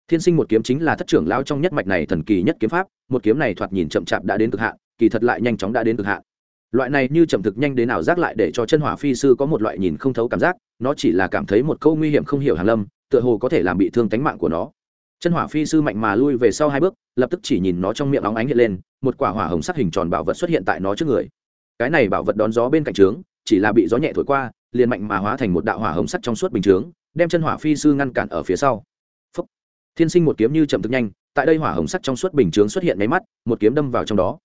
Thiên sinh một kiếm chính là thất trưởng lao trong nhất mạch này thần kỳ nhất kiếm pháp, một kiếm này thoạt nhìn chậm chạp đã đến cực hạn, kỳ thật lại nhanh chóng đã đến cực hạn loại này như chậm thực nhanh đến nào giác lại để cho chân hỏa phi sư có một loại nhìn không thấu cảm giác, nó chỉ là cảm thấy một câu nguy hiểm không hiểu hàn lâm, tựa hồ có thể làm bị thương tánh mạng của nó. Chân hỏa phi sư mạnh mà lui về sau hai bước, lập tức chỉ nhìn nó trong miệng óng ánh hiện lên, một quả hỏa hồng sắc hình tròn bảo vật xuất hiện tại nó trước người. Cái này bảo vật đón gió bên cạnh trướng, chỉ là bị gió nhẹ thổi qua, liền mạnh mà hóa thành một đạo hỏa hồng sắc trong suốt bình chướng đem chân hỏa phi sư ngăn cản ở phía sau. Phúc. thiên sinh một kiếm như chậm thực nhanh, tại đây hỏa hồng sắc trong suốt bình chướng xuất hiện máy mắt, một kiếm đâm vào trong đó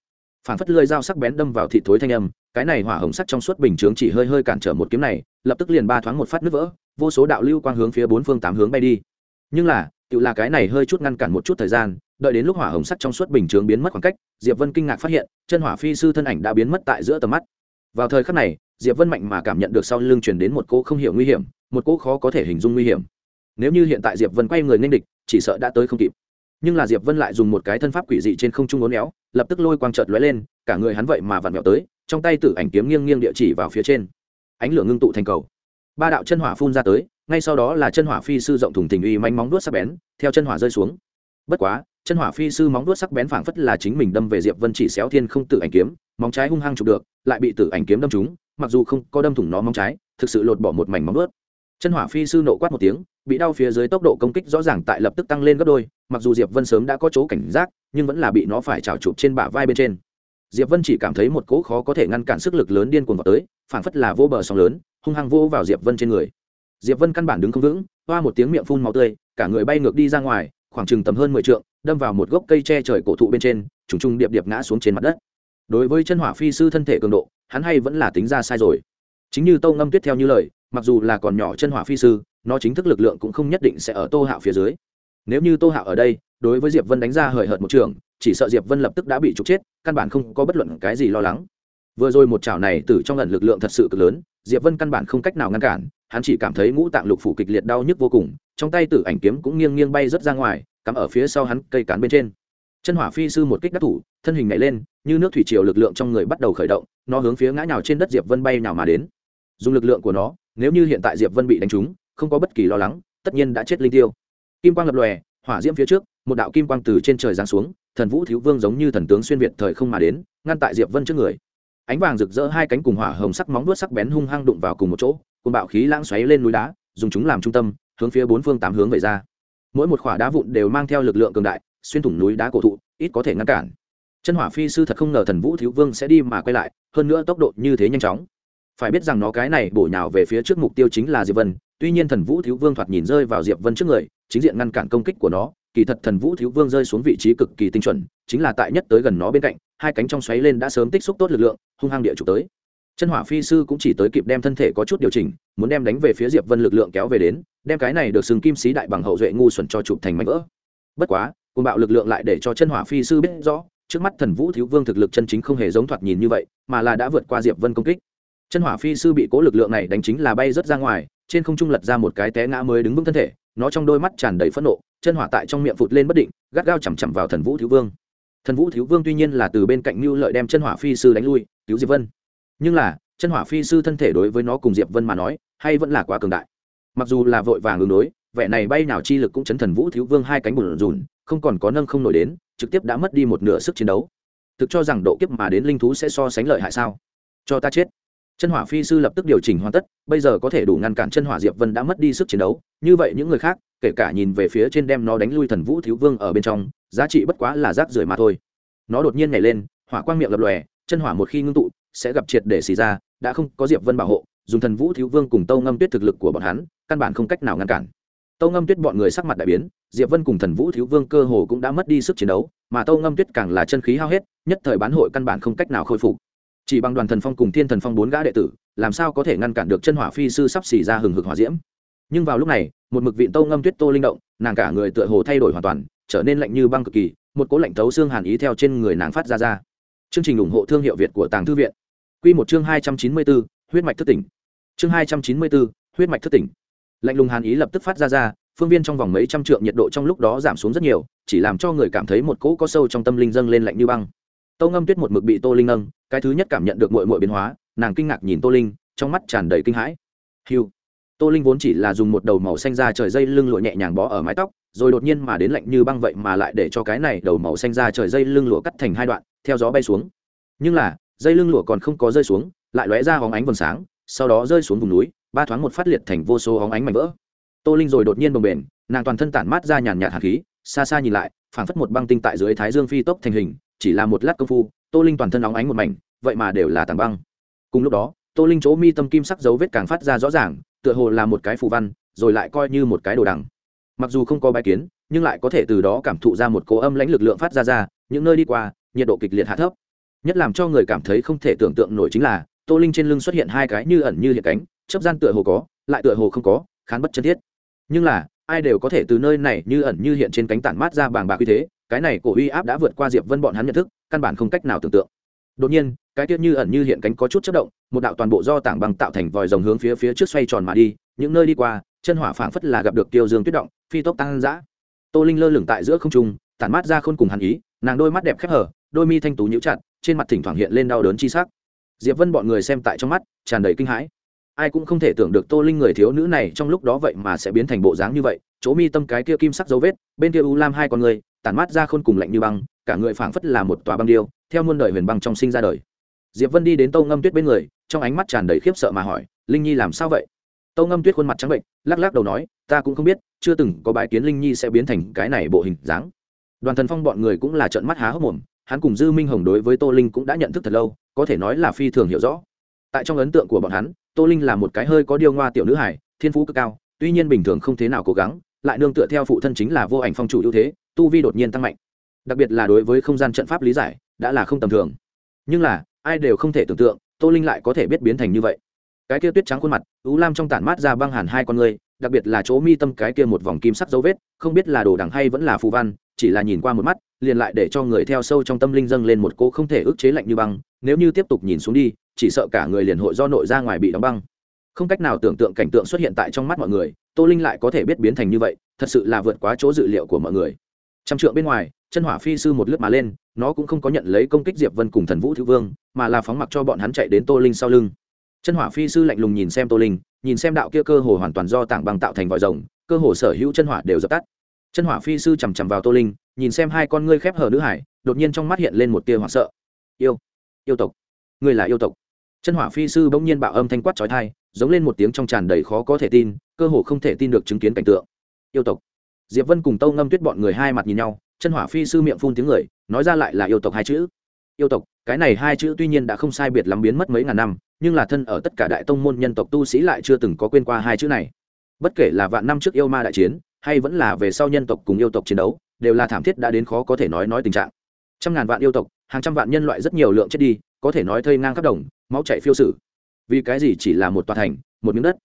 phản phất lưỡi dao sắc bén đâm vào thị thối thanh âm, cái này hỏa hồng sắc trong suốt bình chướng chỉ hơi hơi cản trở một kiếm này, lập tức liền ba thoáng một phát nứt vỡ, vô số đạo lưu quang hướng phía bốn phương tám hướng bay đi. Nhưng là, tự là cái này hơi chút ngăn cản một chút thời gian, đợi đến lúc hỏa hồng sắc trong suốt bình chướng biến mất khoảng cách, diệp vân kinh ngạc phát hiện, chân hỏa phi sư thân ảnh đã biến mất tại giữa tầm mắt. Vào thời khắc này, diệp vân mạnh mà cảm nhận được sau lưng truyền đến một cỗ không hiểu nguy hiểm, một cỗ khó có thể hình dung nguy hiểm. Nếu như hiện tại diệp vân quay người nên địch, chỉ sợ đã tới không kịp nhưng là diệp vân lại dùng một cái thân pháp quỷ dị trên không trung uốn éo, lập tức lôi quang trợt lóe lên, cả người hắn vậy mà vặn vẹo tới, trong tay tử ảnh kiếm nghiêng nghiêng địa chỉ vào phía trên. Ánh lửa ngưng tụ thành cầu. Ba đạo chân hỏa phun ra tới, ngay sau đó là chân hỏa phi sư rộng thùng tình uy manh móng đuốt sắc bén, theo chân hỏa rơi xuống. Bất quá, chân hỏa phi sư móng đuốt sắc bén phảng phất là chính mình đâm về diệp vân chỉ xéo thiên không Tử ảnh kiếm, móng trái hung hăng chụp được, lại bị tử ảnh kiếm đâm trúng, mặc dù không có đâm thủng nó móng trái, thực sự lột bỏ một mảnh móng đuốt chân hỏa phi sư nộ quát một tiếng bị đau phía dưới tốc độ công kích rõ ràng tại lập tức tăng lên gấp đôi, mặc dù diệp vân sớm đã có chỗ cảnh giác, nhưng vẫn là bị nó phải trào chụp trên bả vai bên trên. Diệp vân chỉ cảm thấy một cỗ khó có thể ngăn cản sức lực lớn điên cuồng vào tới, phảng phất là vô bờ sóng lớn, hung hăng vô vào diệp vân trên người. Diệp vân căn bản đứng không vững, hoa một tiếng miệng phun máu tươi, cả người bay ngược đi ra ngoài, khoảng chừng tầm hơn mười trượng, đâm vào một gốc cây che trời cổ thụ bên trên, trùng trùng điệp điệp ngã xuống trên mặt đất. Đối với chân hỏa phi sư thân thể cường độ, hắn hay vẫn là tính ra sai rồi. Chính như tâu ngâm tuyết theo như lời, mặc dù là còn nhỏ chân hỏa phi sư nó chính thức lực lượng cũng không nhất định sẽ ở tô hạo phía dưới. Nếu như tô hạo ở đây, đối với diệp vân đánh ra hời hợt một trường, chỉ sợ diệp vân lập tức đã bị trục chết, căn bản không có bất luận cái gì lo lắng. Vừa rồi một chảo này từ trong lần lực lượng thật sự cực lớn, diệp vân căn bản không cách nào ngăn cản, hắn chỉ cảm thấy ngũ tạng lục phủ kịch liệt đau nhức vô cùng, trong tay tử ảnh kiếm cũng nghiêng nghiêng bay rất ra ngoài, cắm ở phía sau hắn cây cán bên trên. Chân hỏa phi sư một kích đắc thủ, thân hình nhảy lên, như nước thủy triều lực lượng trong người bắt đầu khởi động, nó hướng phía ngã nhào trên đất diệp vân bay nào mà đến. Dùng lực lượng của nó, nếu như hiện tại diệp vân bị đánh trúng không có bất kỳ lo lắng, tất nhiên đã chết linh tiêu. Kim quang lập lòe, hỏa diễm phía trước, một đạo kim quang từ trên trời giáng xuống, thần vũ thiếu vương giống như thần tướng xuyên việt thời không mà đến, ngăn tại diệp vân trước người. Ánh vàng rực rỡ hai cánh cùng hỏa hồng sắc móng đuốt sắc bén hung hăng đụng vào cùng một chỗ cùng bạo khí lãng xoáy lên núi đá, dùng chúng làm trung tâm, hướng phía bốn phương tám hướng về ra. Mỗi một khỏa đá vụn đều mang theo lực lượng cường đại, xuyên thủng núi đá cổ thụ, ít có thể ngăn cản. Chân hỏa phi sư thật không ngờ thần vũ thiếu vương sẽ đi mà quay lại, hơn nữa tốc độ như thế nhanh chóng phải biết rằng nó cái này bổ nhào về phía trước mục tiêu chính là diệp vân, tuy nhiên thần vũ thiếu vương thoạt nhìn rơi vào diệp vân trước người, chính diện ngăn cản công kích của nó, kỳ thật thần vũ thiếu vương rơi xuống vị trí cực kỳ tinh chuẩn, chính là tại nhất tới gần nó bên cạnh, hai cánh trong xoáy lên đã sớm tích xúc tốt lực lượng, hung hăng địa trục tới. Chân hỏa phi sư cũng chỉ tới kịp đem thân thể có chút điều chỉnh, muốn đem đánh về phía diệp vân lực lượng kéo về đến, đem cái này được sừng kim sĩ đại bằng hậu duệ ngu xuẩn cho chụp thành mảnh vỡ. Bất quá côn bạo lực lượng lại để cho chân hỏa phi sư biết rõ, trước mắt thần vũ thiếu vương thực lực chân chính không hề giống thoạt nhìn như vậy, mà là đã vượt qua diệp vân công kích chân hỏa phi sư bị cố lực lượng này đánh chính là bay rớt ra ngoài, trên không trung lật ra một cái té ngã mới đứng vững thân thể, nó trong đôi mắt tràn đầy phẫn nộ, chân hỏa tại trong miệng phụt lên bất định, gắt gao chằm chằm vào thần vũ thiếu vương. Thần vũ thiếu vương tuy nhiên là từ bên cạnh mưu lợi đem chân hỏa phi sư đánh lui, cứu diệp vân. Nhưng là, chân hỏa phi sư thân thể đối với nó cùng diệp vân mà nói, hay vẫn là quá cường đại. Mặc dù là vội vàng ứng đối, vẻ này bay nào chi lực cũng chấn thần vũ thiếu vương hai cánh bùn rùn, không còn có nâng không nổi đến, trực tiếp đã mất đi một nửa sức chiến đấu. Thực cho rằng độ kiếp mà đến linh thú sẽ so sánh lợi hại sao? Cho ta chết chân hỏa phi sư lập tức điều chỉnh hoàn tất, bây giờ có thể đủ ngăn cản chân hỏa diệp vân đã mất đi sức chiến đấu, như vậy những người khác, kể cả nhìn về phía trên đem nó đánh lui thần vũ thiếu vương ở bên trong, giá trị bất quá là rác rưởi mà thôi. Nó đột nhiên nhảy lên, hỏa quang miệng lập lòe, chân hỏa một khi ngưng tụ, sẽ gặp triệt để xì ra, đã không có diệp vân bảo hộ, dùng thần vũ thiếu vương cùng tâu ngâm tuyết thực lực của bọn hắn, căn bản không cách nào ngăn cản. Tâu ngâm tuyết bọn người sắc mặt đại biến, diệp vân cùng thần vũ thiếu vương cơ hồ cũng đã mất đi sức chiến đấu, mà tâu ngâm tuyết càng là chân khí hao hết, nhất thời bán hội căn bản không cách nào khôi phục chỉ bằng đoàn thần phong cùng thiên thần phong bốn gã đệ tử, làm sao có thể ngăn cản được chân hỏa phi sư sắp xỉ ra hừng hực hỏa diễm? Nhưng vào lúc này, một mực vịn tâu ngâm tuyết tô linh động, nàng cả người tựa hồ thay đổi hoàn toàn, trở nên lạnh như băng cực kỳ, một cố lạnh thấu xương hàn ý theo trên người nàng phát ra ra. Chương trình ủng hộ thương hiệu việt của tàng thư viện. Q một chương hai trăm chín mươi bốn huyết mạch thất tỉnh. Chương hai trăm chín mươi bốn huyết mạch thất tỉnh. Lạnh lùng hàn ý lập tức phát ra ra, phương viên trong vòng mấy trăm trượng nhiệt độ trong lúc đó giảm xuống rất nhiều, chỉ làm cho người cảm thấy một cỗ có sâu trong tâm linh dâng lên lạnh như băng tâu ngâm tuyết một mực bị tô linh nâng, cái thứ nhất cảm nhận được mội mội biến hóa, nàng kinh ngạc nhìn tô linh, trong mắt tràn đầy kinh hãi. Hiu tô linh vốn chỉ là dùng một đầu màu xanh ra trời dây lưng lụa nhẹ nhàng bó ở mái tóc, rồi đột nhiên mà đến lạnh như băng vậy mà lại để cho cái này đầu màu xanh ra trời dây lưng lụa cắt thành hai đoạn, theo gió bay xuống. Nhưng là, dây lưng lụa còn không có rơi xuống, lại lóe ra hóng ánh vầng sáng, sau đó rơi xuống vùng núi, ba thoáng một phát liệt thành vô số hóng ánh mảnh vỡ. Tô linh rồi đột nhiên bồng bềnh nàng toàn thân tản mát ra nhàn nhạt hạt khí, xa xa nhìn lại, phảng phất một băng tinh tại dưới thái dương phi tốc thành hình chỉ là một lát công phu, tô linh toàn thân óng ánh một mảnh, vậy mà đều là tảng băng. Cùng lúc đó, tô linh chỗ mi tâm kim sắc dấu vết càng phát ra rõ ràng, tựa hồ là một cái phù văn, rồi lại coi như một cái đồ đằng. Mặc dù không có bài kiến, nhưng lại có thể từ đó cảm thụ ra một cố âm lãnh lực lượng phát ra ra, những nơi đi qua, nhiệt độ kịch liệt hạ thấp. Nhất làm cho người cảm thấy không thể tưởng tượng nổi chính là, tô linh trên lưng xuất hiện hai cái như ẩn như hiện cánh chấp gian tựa hồ có, lại tựa hồ không có, khán bất chân thiết. Nhưng là, ai đều có thể từ nơi này như ẩn như hiện trên cánh tản mát ra bàng bạc như thế cái này cổ uy áp đã vượt qua diệp vân bọn hắn nhận thức, căn bản không cách nào tưởng tượng. Đột nhiên, cái tiết như ẩn như hiện cánh có chút chất động, một đạo toàn bộ do tảng bằng tạo thành vòi rồng hướng phía phía trước xoay tròn mà đi, những nơi đi qua, chân hỏa phảng phất là gặp được tiêu dương tuyết động, phi tốc tăng dã. Tô linh lơ lửng tại giữa không trung, tản mát ra khôn cùng hàn ý, nàng đôi mắt đẹp khép hở đôi mi thanh tú nhíu chặt, trên mặt thỉnh thoảng hiện lên đau đớn chi sắc. Diệp vân bọn người xem tại trong mắt, tràn đầy kinh hãi. Ai cũng không thể tưởng được tô linh người thiếu nữ này trong lúc đó vậy mà sẽ biến thành bộ dáng như vậy, chỗ mi tâm cái kia kim sắc dấu vết, bên kia u lam hai con người tản mát ra khôn cùng lạnh như băng, cả người phảng phất là một tòa băng điêu, theo muôn đời huyền băng trong sinh ra đời. Diệp vân đi đến tâu ngâm tuyết bên người, trong ánh mắt tràn đầy khiếp sợ mà hỏi, linh nhi làm sao vậy? Tâu ngâm tuyết khuôn mặt trắng bệnh, lắc lắc đầu nói, ta cũng không biết, chưa từng có bài kiến linh nhi sẽ biến thành cái này bộ hình dáng. Đoàn thần phong bọn người cũng là trợn mắt há hốc mồm, hắn cùng dư minh hồng đối với tô linh cũng đã nhận thức thật lâu, có thể nói là phi thường hiểu rõ. Tại trong ấn tượng của bọn hắn, tô linh là một cái hơi có điêu ngoa tiểu nữ hải thiên phú cực cao, tuy nhiên bình thường không thế nào cố gắng, lại nương tựa theo phụ thân chính là vô ảnh phong chủ ưu thế tu vi đột nhiên tăng mạnh. Đặc biệt là đối với không gian trận pháp lý giải, đã là không tầm thường. Nhưng là, ai đều không thể tưởng tượng, tô linh lại có thể biết biến thành như vậy. Cái kia tuyết trắng khuôn mặt, ú lam trong tản mát ra băng hàn hai con người, đặc biệt là chỗ mi tâm cái kia một vòng kim sắc dấu vết, không biết là đồ đằng hay vẫn là phù văn, chỉ là nhìn qua một mắt, liền lại để cho người theo sâu trong tâm linh dâng lên một cô không thể ức chế lạnh như băng, nếu như tiếp tục nhìn xuống đi, chỉ sợ cả người liền hội do nội ra ngoài bị đóng băng. Không cách nào tưởng tượng cảnh tượng xuất hiện tại trong mắt mọi người, tô linh lại có thể biết biến thành như vậy, thật sự là vượt quá chỗ dự liệu của mọi người trăm trượng bên ngoài, chân hỏa phi sư một lướt mà lên, nó cũng không có nhận lấy công kích diệp vân cùng thần vũ thứ vương, mà là phóng mặc cho bọn hắn chạy đến tô linh sau lưng. Chân hỏa phi sư lạnh lùng nhìn xem tô linh, nhìn xem đạo kia cơ hồ hoàn toàn do tảng băng tạo thành vòi rồng, cơ hồ sở hữu chân hỏa đều dập tắt. Chân hỏa phi sư chằm chằm vào tô linh, nhìn xem hai con ngươi khép hở nữ hải, đột nhiên trong mắt hiện lên một tia hoảng sợ. Yêu yêu tộc, ngươi là yêu tộc. Chân hỏa phi sư bỗng nhiên bạo âm thanh quát trói thai giống lên một tiếng trong tràn đầy khó có thể tin, cơ hồ không thể tin được chứng kiến cảnh tượng. Yêu tộc diệp vân cùng tâu ngâm tuyết bọn người hai mặt nhìn nhau, chân hỏa phi sư miệng phun tiếng người, nói ra lại là yêu tộc hai chữ. Yêu tộc, cái này hai chữ tuy nhiên đã không sai biệt lắm biến mất mấy ngàn năm, nhưng là thân ở tất cả đại tông môn nhân tộc tu sĩ lại chưa từng có quên qua hai chữ này. Bất kể là vạn năm trước yêu ma đại chiến, hay vẫn là về sau nhân tộc cùng yêu tộc chiến đấu, đều là thảm thiết đã đến khó có thể nói nói tình trạng. Trăm ngàn vạn yêu tộc, hàng trăm vạn nhân loại rất nhiều lượng chết đi, có thể nói thây ngang khắp đồng, máu chảy phiêu sử. Vì cái gì chỉ là một tòa thành, một miếng đất?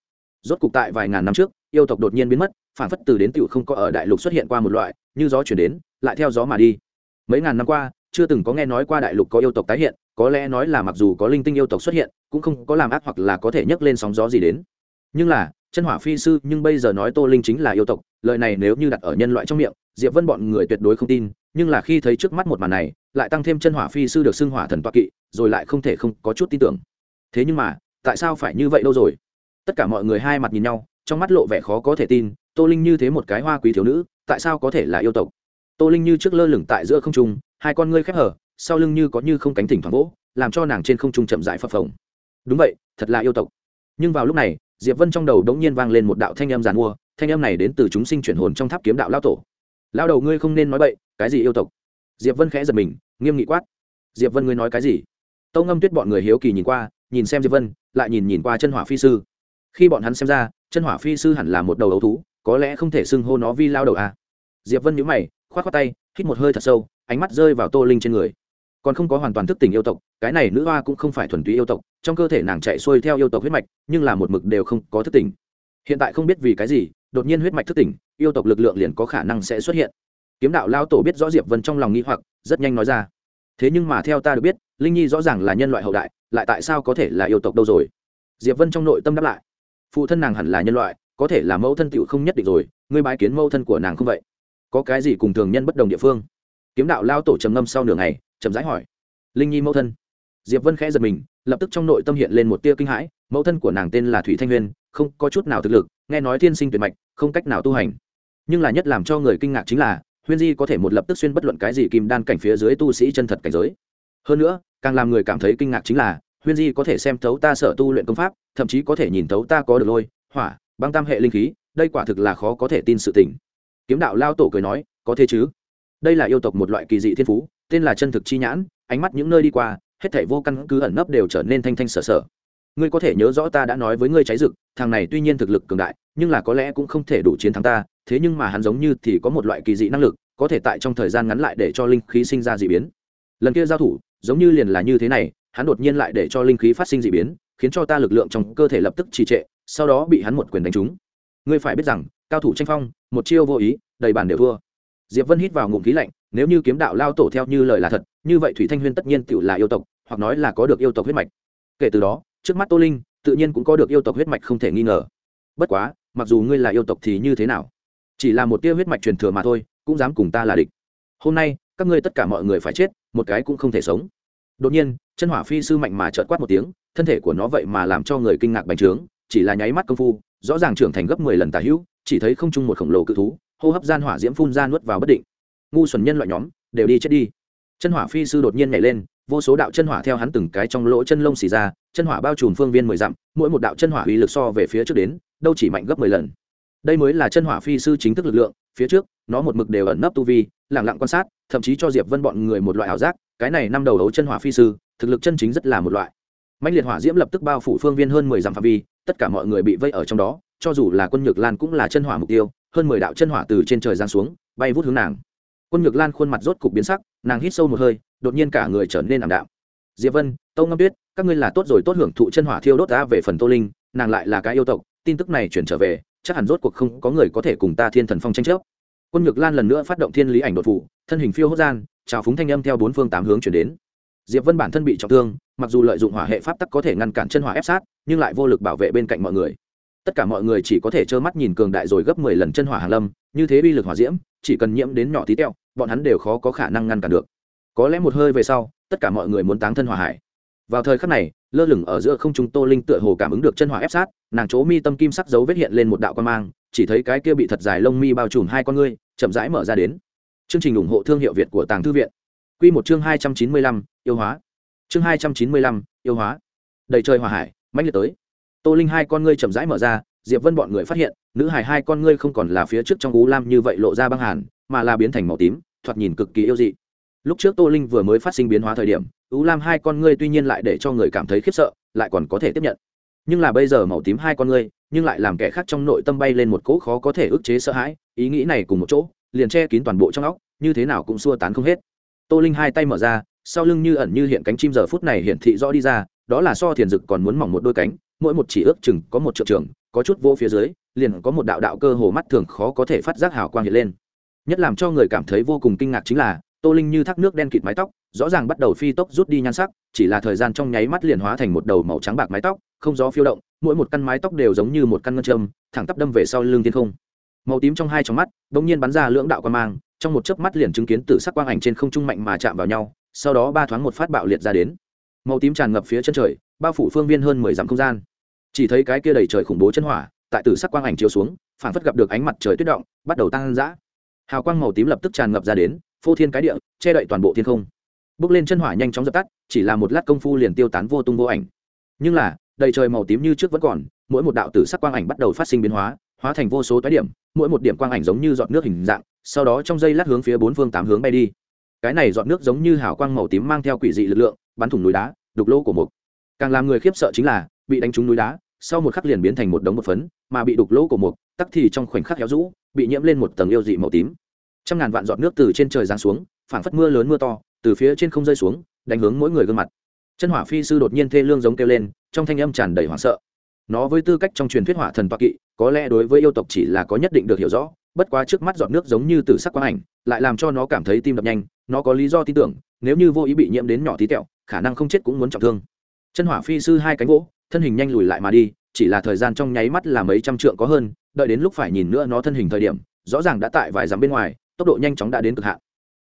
Rốt cục tại vài ngàn năm trước yêu tộc đột nhiên biến mất phản phất từ đến tiểu không có ở đại lục xuất hiện qua một loại, như gió chuyển đến, lại theo gió mà đi. Mấy ngàn năm qua, chưa từng có nghe nói qua đại lục có yêu tộc tái hiện, có lẽ nói là mặc dù có linh tinh yêu tộc xuất hiện, cũng không có làm ác hoặc là có thể nhấc lên sóng gió gì đến. Nhưng là, chân hỏa phi sư, nhưng bây giờ nói tô linh chính là yêu tộc, lời này nếu như đặt ở nhân loại trong miệng, diệp vân bọn người tuyệt đối không tin, nhưng là khi thấy trước mắt một màn này, lại tăng thêm chân hỏa phi sư được xưng hỏa thần toa kỵ, rồi lại không thể không có chút tin tưởng. Thế nhưng mà, tại sao phải như vậy đâu rồi? Tất cả mọi người hai mặt nhìn nhau trong mắt lộ vẻ khó có thể tin, tô linh như thế một cái hoa quý thiếu nữ, tại sao có thể là yêu tộc? Tô linh như trước lơ lửng tại giữa không trung, hai con ngươi khép hở, sau lưng như có như không cánh thỉnh thoảng vỗ, làm cho nàng trên không trung chậm dại phập phồng. Đúng vậy, thật là yêu tộc. Nhưng vào lúc này, diệp vân trong đầu đống nhiên vang lên một đạo thanh âm giàn mua, thanh âm này đến từ chúng sinh chuyển hồn trong tháp kiếm đạo lao tổ. Lao đầu ngươi không nên nói bậy, cái gì yêu tộc? Diệp vân khẽ giật mình, nghiêm nghị quát. Diệp vân ngươi nói cái gì? Tâu ngâm tuyết bọn người hiếu kỳ nhìn qua, nhìn xem diệp vân, lại nhìn nhìn qua chân hỏa phi sư. Khi bọn hắn xem ra chân hỏa phi sư hẳn là một đầu ấu thú, có lẽ không thể xưng hô nó vi lao đầu à. diệp vân nhíu mày, khoát khoát tay, hít một hơi thật sâu, ánh mắt rơi vào tô linh trên người. Còn không có hoàn toàn thức tỉnh yêu tộc, cái này nữ hoa cũng không phải thuần túy yêu tộc, trong cơ thể nàng chạy xuôi theo yêu tộc huyết mạch, nhưng là một mực đều không có thức tỉnh. Hiện tại không biết vì cái gì, đột nhiên huyết mạch thức tỉnh, yêu tộc lực lượng liền có khả năng sẽ xuất hiện. Kiếm đạo lao tổ biết rõ diệp vân trong lòng nghi hoặc, rất nhanh nói ra. Thế nhưng mà theo ta được biết, linh nhi rõ ràng là nhân loại hậu đại, lại tại sao có thể là yêu tộc đâu rồi? Diệp vân trong nội tâm đáp lại phụ thân nàng hẳn là nhân loại, có thể là mẫu thân tựu không nhất định rồi, ngươi bái kiến mẫu thân của nàng không vậy? Có cái gì cùng thường nhân bất đồng địa phương? Kiếm đạo lao tổ trầm ngâm sau nửa ngày, chậm rãi hỏi. Linh nhi mẫu thân. Diệp vân khẽ giật mình, lập tức trong nội tâm hiện lên một tia kinh hãi, mẫu thân của nàng tên là thủy thanh huyên không có chút nào thực lực, nghe nói thiên sinh tuyệt mạch, không cách nào tu hành. Nhưng là nhất làm cho người kinh ngạc chính là, huyên di có thể một lập tức xuyên bất luận cái gì kim đan cảnh phía dưới tu sĩ chân thật cảnh giới. Hơn nữa, càng làm người cảm thấy kinh ngạc chính là huyên di có thể xem thấu ta sở tu luyện công pháp, thậm chí có thể nhìn thấu ta có được lôi, hỏa, băng tam hệ linh khí, đây quả thực là khó có thể tin sự tình. Kiếm đạo lao tổ cười nói, có thế chứ? Đây là yêu tộc một loại kỳ dị thiên phú, tên là chân thực chi nhãn, ánh mắt những nơi đi qua, hết thảy vô căn cứ ẩn nấp đều trở nên thanh thanh sở sở. Ngươi có thể nhớ rõ ta đã nói với ngươi cháy rực, thằng này tuy nhiên thực lực cường đại, nhưng là có lẽ cũng không thể đủ chiến thắng ta, thế nhưng mà hắn giống như thì có một loại kỳ dị năng lực, có thể tại trong thời gian ngắn lại để cho linh khí sinh ra d ị biến. Lần kia giao thủ, giống như liền là như thế này hắn đột nhiên lại để cho linh khí phát sinh d ị biến, khiến cho ta lực lượng trong cơ thể lập tức trì trệ, sau đó bị hắn một quyền đánh trúng. Ngươi phải biết rằng, cao thủ tranh phong, một chiêu vô ý, đầy bàn đều thua. Diệp vân hít vào ngụm khí lạnh, nếu như kiếm đạo lao tổ theo như lời là thật, như vậy thủy thanh huyên tất nhiên tự là yêu tộc, hoặc nói là có được yêu tộc huyết mạch. Kể từ đó, trước mắt tô linh, tự nhiên cũng có được yêu tộc huyết mạch không thể nghi ngờ. Bất quá, mặc dù ngươi là yêu tộc thì như thế nào? Chỉ là một tia huyết mạch truyền thừa mà thôi, cũng dám cùng ta là địch. Hôm nay, các ngươi tất cả mọi người phải chết, một cái cũng không thể sống đột nhiên, chân hỏa phi sư mạnh mà trợt quát một tiếng, thân thể của nó vậy mà làm cho người kinh ngạc bành trướng, chỉ là nháy mắt công phu, rõ ràng trưởng thành gấp mười lần tà hữu, chỉ thấy không chung một khổng lồ cự thú, hô hấp gian hỏa diễm phun ra nuốt vào bất định. Ngu xuẩn nhân loại nhóm, đều đi chết đi. Chân hỏa phi sư đột nhiên nhảy lên, vô số đạo chân hỏa theo hắn từng cái trong lỗ chân lông xì ra, chân hỏa bao trùm phương viên mười dặm, mỗi một đạo chân hỏa uy lực so về phía trước đến, đâu chỉ mạnh gấp mười lần. Đây mới là chân hỏa phi sư chính thức lực lượng, phía trước, nó một mực đều ẩn nấp tu vi lẳng lặng quan sát, thậm chí cho diệp vân bọn người một loại ảo giác cái này năm đầu đấu chân hỏa phi sư, thực lực chân chính rất là một loại. Mạnh liệt hỏa diễm lập tức bao phủ phương viên hơn mười dặm phạm vi, tất cả mọi người bị vây ở trong đó, cho dù là quân nhược lan cũng là chân hỏa mục tiêu, hơn mười đạo chân hỏa từ trên trời giáng xuống, bay vút hướng nàng. Quân nhược lan khuôn mặt rốt cục biến sắc, nàng hít sâu một hơi, đột nhiên cả người trở nên ảm đạm. Diệp vân, tâu ngâm tuyết, các ngươi là tốt rồi tốt hưởng thụ chân hỏa thiêu đốt ta về phần tô linh, nàng lại là cái yêu tộc, tin tức này chuyển trở về, chắc hẳn rốt cuộc không có người có thể cùng ta thiên thần phong tranh chấp. Quân nhược lan lần nữa phát động thiên lý ảnh đột phủ thân hình phiêu hốt gian trào phúng thanh âm theo bốn phương tám hướng chuyển đến. Diệp vân bản thân bị trọng thương, mặc dù lợi dụng hỏa hệ pháp tắc có thể ngăn cản chân hỏa ép sát, nhưng lại vô lực bảo vệ bên cạnh mọi người. Tất cả mọi người chỉ có thể trơ mắt nhìn cường đại rồi gấp mười lần chân hỏa hàn lâm, như thế bi lực hỏa diễm, chỉ cần nhiễm đến nhỏ tí teo, bọn hắn đều khó có khả năng ngăn cản được. Có lẽ một hơi về sau, tất cả mọi người muốn táng thân hỏa hải. Vào thời khắc này, lơ lửng ở giữa không trung tô linh tựa hồ cảm ứng được chân hỏa ép sát, nàng chỗ mi tâm kim sắc dấu vết hiện lên một đạo quan mang, chỉ thấy cái kia bị thật dài lông mi bao trùm hai con ngươi, chậm rãi mở ra đến chương trình ủng hộ thương hiệu việt của tàng thư viện. Quy một chương hai trăm chín mươi lăm, yêu hóa. Chương hai trăm chín mươi lăm, yêu hóa. Đầy trời hỏa hải, mãnh liệt tới. Tô linh hai con ngươi chậm rãi mở ra, diệp vân bọn người phát hiện, nữ hải hai con ngươi không còn là phía trước trong u lam như vậy lộ ra băng hàn, mà là biến thành màu tím, thoạt nhìn cực kỳ yêu dị. Lúc trước tô linh vừa mới phát sinh biến hóa thời điểm ú lam hai con ngươi tuy nhiên lại để cho người cảm thấy khiếp sợ, lại còn có thể tiếp nhận. Nhưng là bây giờ màu tím hai con ngươi, nhưng lại làm kẻ khác trong nội tâm bay lên một cỗ khó có thể ức chế sợ hãi, ý nghĩ này cùng một chỗ liền che kín toàn bộ trong óc, như thế nào cũng xua tán không hết. Tô linh hai tay mở ra, sau lưng như ẩn như hiện cánh chim giờ phút này hiển thị rõ đi ra, đó là so thiền dực còn muốn mỏng một đôi cánh, mỗi một chỉ ước chừng có một triệu trường, có chút vô phía dưới, liền có một đạo đạo cơ hồ mắt thường khó có thể phát giác hào quang hiện lên. Nhất làm cho người cảm thấy vô cùng kinh ngạc chính là, tô linh như thác nước đen kịt mái tóc, rõ ràng bắt đầu phi tốc rút đi nhan sắc, chỉ là thời gian trong nháy mắt liền hóa thành một đầu màu trắng bạc mái tóc, không gió phiêu động, mỗi một căn mái tóc đều giống như một căn ngân châm, thẳng tắp đâm về sau lưng thiên không màu tím trong hai trong mắt đ ỗ n g nhiên bắn ra lưỡng đạo quan mang, trong một chớp mắt liền chứng kiến t sắc quang ảnh trên không trung mạnh mà chạm vào nhau, sau đó ba thoáng một phát bạo liệt ra đến. Màu tím tràn ngập phía chân trời, bao phủ phương viên hơn mười dặm không gian. Chỉ thấy cái kia đầy trời khủng bố chân hỏa, tại tử sắc quang ảnh chiếu xuống phản phất gặp được ánh mặt trời tuyết động, bắt đầu tăng dã hào quang màu tím lập tức tràn ngập ra đến, phô thiên cái địa, che đậy toàn bộ thiên không. Bước lên chân hỏa nhanh chóng dập tắt, chỉ là một lát công phu liền tiêu tán vô tung vô ảnh. Nhưng là, đầy trời màu tím như trước vẫn còn, mỗi một đạo tử sắc quang ảnh bắt đầu phát sinh biến hóa hóa thành vô số toái điểm, mỗi một điểm quang ảnh giống như giọt nước hình dạng, sau đó trong dây lát hướng phía bốn phương tám hướng bay đi. Cái này giọt nước giống như hào quang màu tím mang theo quỷ dị lực lượng, bắn thủng núi đá, đục lỗ của mục. Càng làm người khiếp sợ chính là, bị đánh trúng núi đá, sau một khắc liền biến thành một đống một phấn, mà bị đục lỗ của mục, tắc thì trong khoảnh khắc héo rũ, bị nhiễm lên một tầng yêu dị màu tím. Trăm ngàn vạn giọt nước từ trên trời giáng xuống, phảng phất mưa lớn mưa to, từ phía trên không rơi xuống, đánh hướng mỗi người gương mặt. Chân hỏa phi sư đột nhiên thê lương giống kêu lên, trong thanh âm tràn đầy hoảng sợ nó với tư cách trong truyền thuyết hỏa thần toa kỵ, có lẽ đối với yêu tộc chỉ là có nhất định được hiểu rõ, bất quá trước mắt giọt nước giống như từ sắc quang ảnh, lại làm cho nó cảm thấy tim đập nhanh, nó có lý do tin tưởng, nếu như vô ý bị nhiễm đến nhỏ tí tẹo, khả năng không chết cũng muốn trọng thương. Chân hỏa phi sư hai cánh gỗ, thân hình nhanh lùi lại mà đi, chỉ là thời gian trong nháy mắt là mấy trăm trượng có hơn, đợi đến lúc phải nhìn nữa nó thân hình thời điểm, rõ ràng đã tại vài dặm bên ngoài, tốc độ nhanh chóng đã đến cực hạn.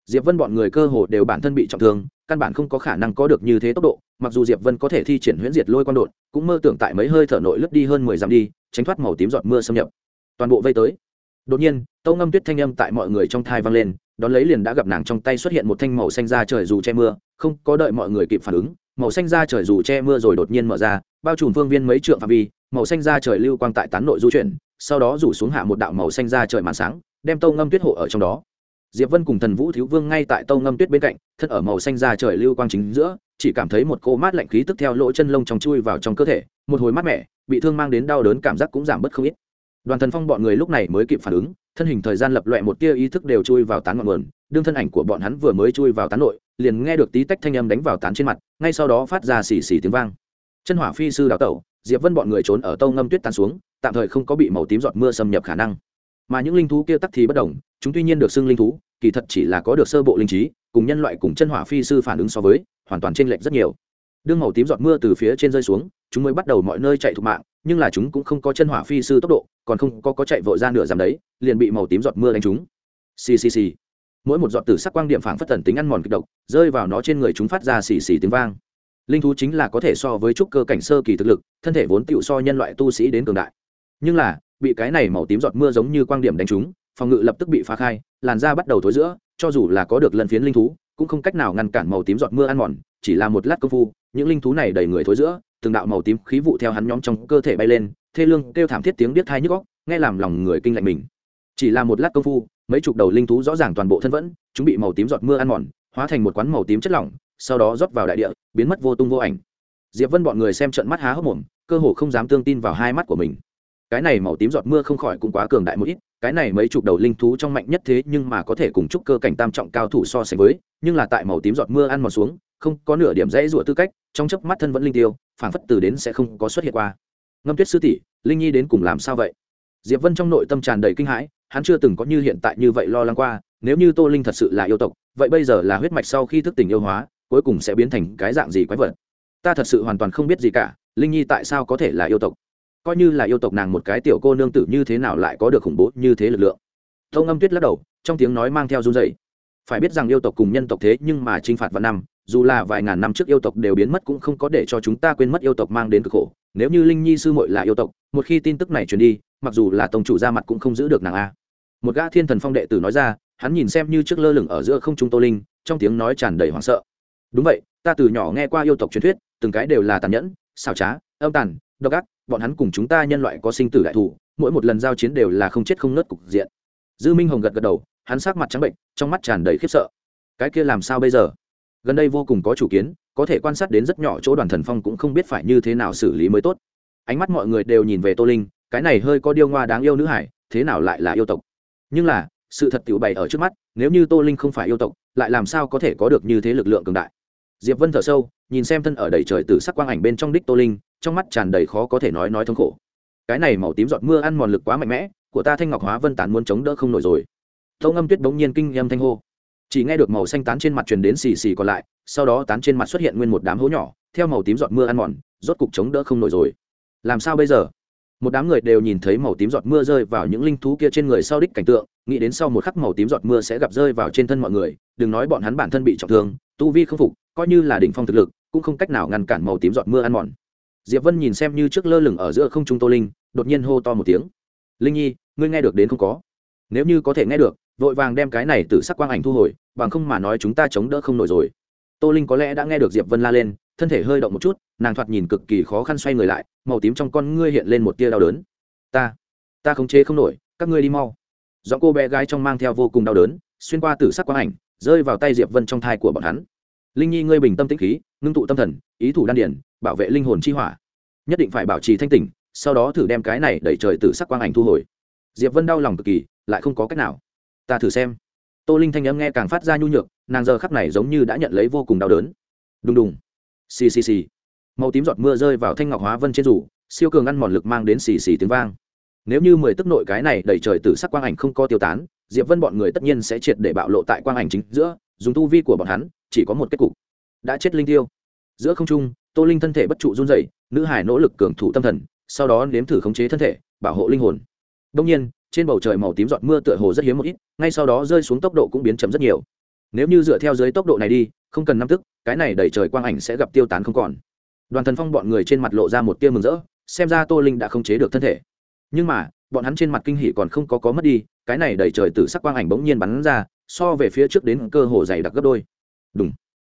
Diệp vân bọn người cơ hồ đều bản thân bị trọng thương căn bản không có khả năng có được như thế tốc độ, mặc dù diệp vân có thể thi triển huyễn diệt lôi quan đột cũng mơ tưởng tại mấy hơi thở nội lướt đi hơn mười dặm đi, tránh thoát màu tím giọt mưa xâm nhập. Toàn bộ vây tới. Đột nhiên, tâu ngâm tuyết thanh âm tại mọi người trong thai vang lên, đón lấy liền đã gặp nàng trong tay xuất hiện một thanh màu xanh da trời dù che mưa, không có đợi mọi người kịp phản ứng, màu xanh da trời dù che mưa rồi đột nhiên mở ra, bao trùm phương viên mấy trượng phạm vi, màu xanh da trời lưu quang tại tán nội du chuyển, sau đó rủ xuống hạ một đạo màu xanh da trời màn sáng, đem tâu ngâm tuyết hộ ở trong đó diệp vân cùng thần vũ thiếu vương ngay tại tâu ngâm tuyết bên cạnh, thân ở màu xanh ra trời lưu quang chính giữa, chỉ cảm thấy một cô mát lạnh khí tức theo lỗ chân lông trong chui vào trong cơ thể, một hồi mát mẻ, bị thương mang đến đau đớn cảm giác cũng giảm bớt không ít. Đoàn thần phong bọn người lúc này mới kịp phản ứng, thân hình thời gian lập loẹ một tia ý thức đều chui vào tán ngọn nguồn, đương thân ảnh của bọn hắn vừa mới chui vào tán nội, liền nghe được tí tách thanh âm đánh vào tán trên mặt, ngay sau đó phát ra xì xì tiếng vang. Chân hỏa phi sư đào tẩu, diệp vân bọn người trốn ở tâu ngâm tuyết tan xuống, tạm thời không có bị màu tím giọt mưa xâm nhập khả năng. Mà những linh thú kia tắc thì bất đồng chúng tuy nhiên được xưng linh thú kỳ thật chỉ là có được sơ bộ linh trí, cùng nhân loại cùng chân hỏa phi sư phản ứng so với, hoàn toàn chênh lệch rất nhiều. Đương màu tím giọt mưa từ phía trên rơi xuống, chúng mới bắt đầu mọi nơi chạy thục mạng, nhưng là chúng cũng không có chân hỏa phi sư tốc độ, còn không có có chạy vội ra nửa dằm đấy, liền bị màu tím giọt mưa đánh chúng. xì xì xì. Mỗi một giọt tử sắc quang điểm phảng phất tần tính ăn mòn kịch độc, rơi vào nó trên người chúng phát ra xì xì tiếng vang. Linh thú chính là có thể so với trúc cơ cảnh sơ kỳ thực lực, thân thể vốn tựu so nhân loại tu sĩ đến cường đại. Nhưng là, bị cái này màu tím giọt mưa giống như quang điểm đánh trúng phòng ngự lập tức bị phá khai, làn da bắt đầu thối giữa, cho dù là có được lần phiến linh thú, cũng không cách nào ngăn cản màu tím giọt mưa ăn mòn, chỉ là một lát công phu, những linh thú này đầy người thối giữa, từng đạo màu tím khí vụ theo hắn nhóm trong cơ thể bay lên, thê lương kêu thảm thiết tiếng biết thai nhức góc nghe làm lòng người kinh lạnh mình. Chỉ là một lát công phu, mấy chục đầu linh thú rõ ràng toàn bộ thân vẫn, chúng bị màu tím giọt mưa ăn mòn, hóa thành một quán màu tím chất lỏng, sau đó rót vào đại địa, biến mất vô tung vô ảnh. Diệp vân bọn người xem trận mắt há hốc mồm, cơ hồ không dám tương tin vào hai mắt của mình. Cái này màu tím giọt mưa không khỏi cũng quá cường đại một ít cái này mấy chục đầu linh thú trong mạnh nhất thế nhưng mà có thể cùng chúc cơ cảnh tam trọng cao thủ so sánh với, nhưng là tại màu tím giọt mưa ăn mòn xuống, không có nửa điểm dãy rủa tư cách, trong chớp mắt thân vẫn linh tiêu, phảng phất từ đến sẽ không có xuất hiện qua. Ngâm tuyết sư tỷ, linh nhi đến cùng làm sao vậy? Diệp vân trong nội tâm tràn đầy kinh hãi, hắn chưa từng có như hiện tại như vậy lo lắng qua, nếu như tô linh thật sự là yêu tộc, vậy bây giờ là huyết mạch sau khi thức tỉnh yêu hóa, cuối cùng sẽ biến thành cái dạng gì quái vật? Ta thật sự hoàn toàn không biết gì cả, linh nhi tại sao có thể là yêu tộc? Coi như là yêu tộc nàng một cái tiểu cô nương tử như thế nào lại có được khủng bố như thế lực lượng. Tâu ngâm tuyết lắc đầu, trong tiếng nói mang theo run dày phải biết rằng yêu tộc cùng nhân tộc thế nhưng mà t r i n h phạt vạn năm, dù là vài ngàn năm trước yêu tộc đều biến mất cũng không có để cho chúng ta quên mất yêu tộc mang đến cực khổ. Nếu như linh nhi sư muội là yêu tộc, một khi tin tức này truyền đi, mặc dù là tổng chủ ra mặt cũng không giữ được nàng a. Một gã thiên thần phong đệ tử nói ra, hắn nhìn xem như trước lơ lửng ở giữa không trung tô linh, trong tiếng nói tràn đầy hoảng sợ. Đúng vậy, ta từ nhỏ nghe qua yêu tộc truyền thuyết, từng cái đều là tàn nhẫn, xảo trá, âm tàn độc ác, bọn hắn cùng chúng ta nhân loại có sinh tử đại thủ mỗi một lần giao chiến đều là không chết không nớt cục diện. Dư minh hồng gật gật đầu, hắn sát mặt trắng bệnh, trong mắt tràn đầy khiếp sợ. Cái kia làm sao bây giờ? Gần đây vô cùng có chủ kiến, có thể quan sát đến rất nhỏ chỗ đoàn thần phong cũng không biết phải như thế nào xử lý mới tốt. Ánh mắt mọi người đều nhìn về tô linh, cái này hơi có điêu ngoa đáng yêu nữ hải, thế nào lại là yêu tộc? Nhưng là, sự thật tiểu bày ở trước mắt, nếu như tô linh không phải yêu tộc, lại làm sao có thể có được như thế lực lượng cường đại? Diệp vân thở sâu nhìn xem thân ở đầy trời từ sắc quang ảnh bên trong đích tô linh, trong mắt tràn đầy khó có thể nói nói thống khổ. Cái này màu tím giọt mưa ăn mòn lực quá mạnh mẽ, của ta thanh ngọc hóa vân tán muốn chống đỡ không nổi rồi. Tâu ngâm tuyết bỗng nhiên kinh âm thanh hô. Chỉ nghe được màu xanh tán trên mặt truyền đến xì xì còn lại, sau đó tán trên mặt xuất hiện nguyên một đám hố nhỏ, theo màu tím giọt mưa ăn mòn, rốt cục chống đỡ không nổi rồi. Làm sao bây giờ? Một đám người đều nhìn thấy màu tím giọt mưa rơi vào những linh thú kia trên người sau đích cảnh tượng, nghĩ đến sau một khắc màu tím giọt mưa sẽ gặp rơi vào trên thân mọi người, đừng nói bọn hắn bản thân bị trọng thương, tu vi không phục, coi như là đỉnh phong thực lực cũng không cách nào ngăn cản màu tím giọt mưa ăn mòn. Diệp vân nhìn xem như trước lơ lửng ở giữa không trung tô linh, đột nhiên hô to một tiếng. Linh nhi, ngươi nghe được đến không có? Nếu như có thể nghe được, vội vàng đem cái này từ sắc quang ảnh thu hồi, bằng không mà nói chúng ta chống đỡ không nổi rồi. Tô linh có lẽ đã nghe được diệp vân la lên, thân thể hơi động một chút, nàng thoạt nhìn cực kỳ khó khăn xoay người lại, màu tím trong con ngươi hiện lên một tia đau đớn. Ta ta khống chế không nổi, các ngươi đi mau. Do cô bé gái trong mang theo vô cùng đau đớn, xuyên qua tử sắc quang ảnh, rơi vào tay diệp vân trong thai của bọn hắn linh nhi ngươi bình tâm tĩnh khí, ngưng tụ tâm thần, ý thủ đan điển bảo vệ linh hồn chi hỏa. Nhất định phải bảo trì thanh tỉnh, sau đó thử đem cái này đẩy trời tử sắc quang ảnh thu hồi. Diệp vân đau lòng cực kỳ, lại không có cách nào. Ta thử xem. Tô linh thanh âm nghe càng phát ra nhu nhược, nàng giờ khắp này giống như đã nhận lấy vô cùng đau đớn. Đùng đùng. Xì xì xì. Màu tím giọt mưa rơi vào thanh ngọc hóa vân trên rủ, siêu cường ăn mòn lực mang đến xì xì tiếng vang. Nếu như mười tức nội cái này đẩy trời từ sắc quang ảnh không có tiêu tán, diệp vân bọn người tất nhiên sẽ triệt để bạo lộ tại quang ảnh chính giữa dùng tu vi của bọn hắn, chỉ có một kết cục. Đã chết linh tiêu. Giữa không trung, tô linh thân thể bất trụ run rẩy, nữ hải nỗ lực cường thủ tâm thần, sau đó nếm thử khống chế thân thể, bảo hộ linh hồn. Đông nhiên, trên bầu trời màu tím giọt mưa tựa hồ rất hiếm một ít, ngay sau đó rơi xuống tốc độ cũng biến chậm rất nhiều. Nếu như dựa theo dưới tốc độ này đi, không cần năm tức, cái này đẩy trời quang ảnh sẽ gặp tiêu tán không còn. Đoàn thần phong bọn người trên mặt lộ ra một tia mừng rỡ, xem ra tô linh đã không chế được thân thể. Nhưng mà, bọn hắn trên mặt kinh hỉ còn không có có mất đi, cái này đẩy trời từ sắc quang ảnh bỗng nhiên bắn ra so về phía trước đến cơ hồ dày đặc gấp đôi. Đúng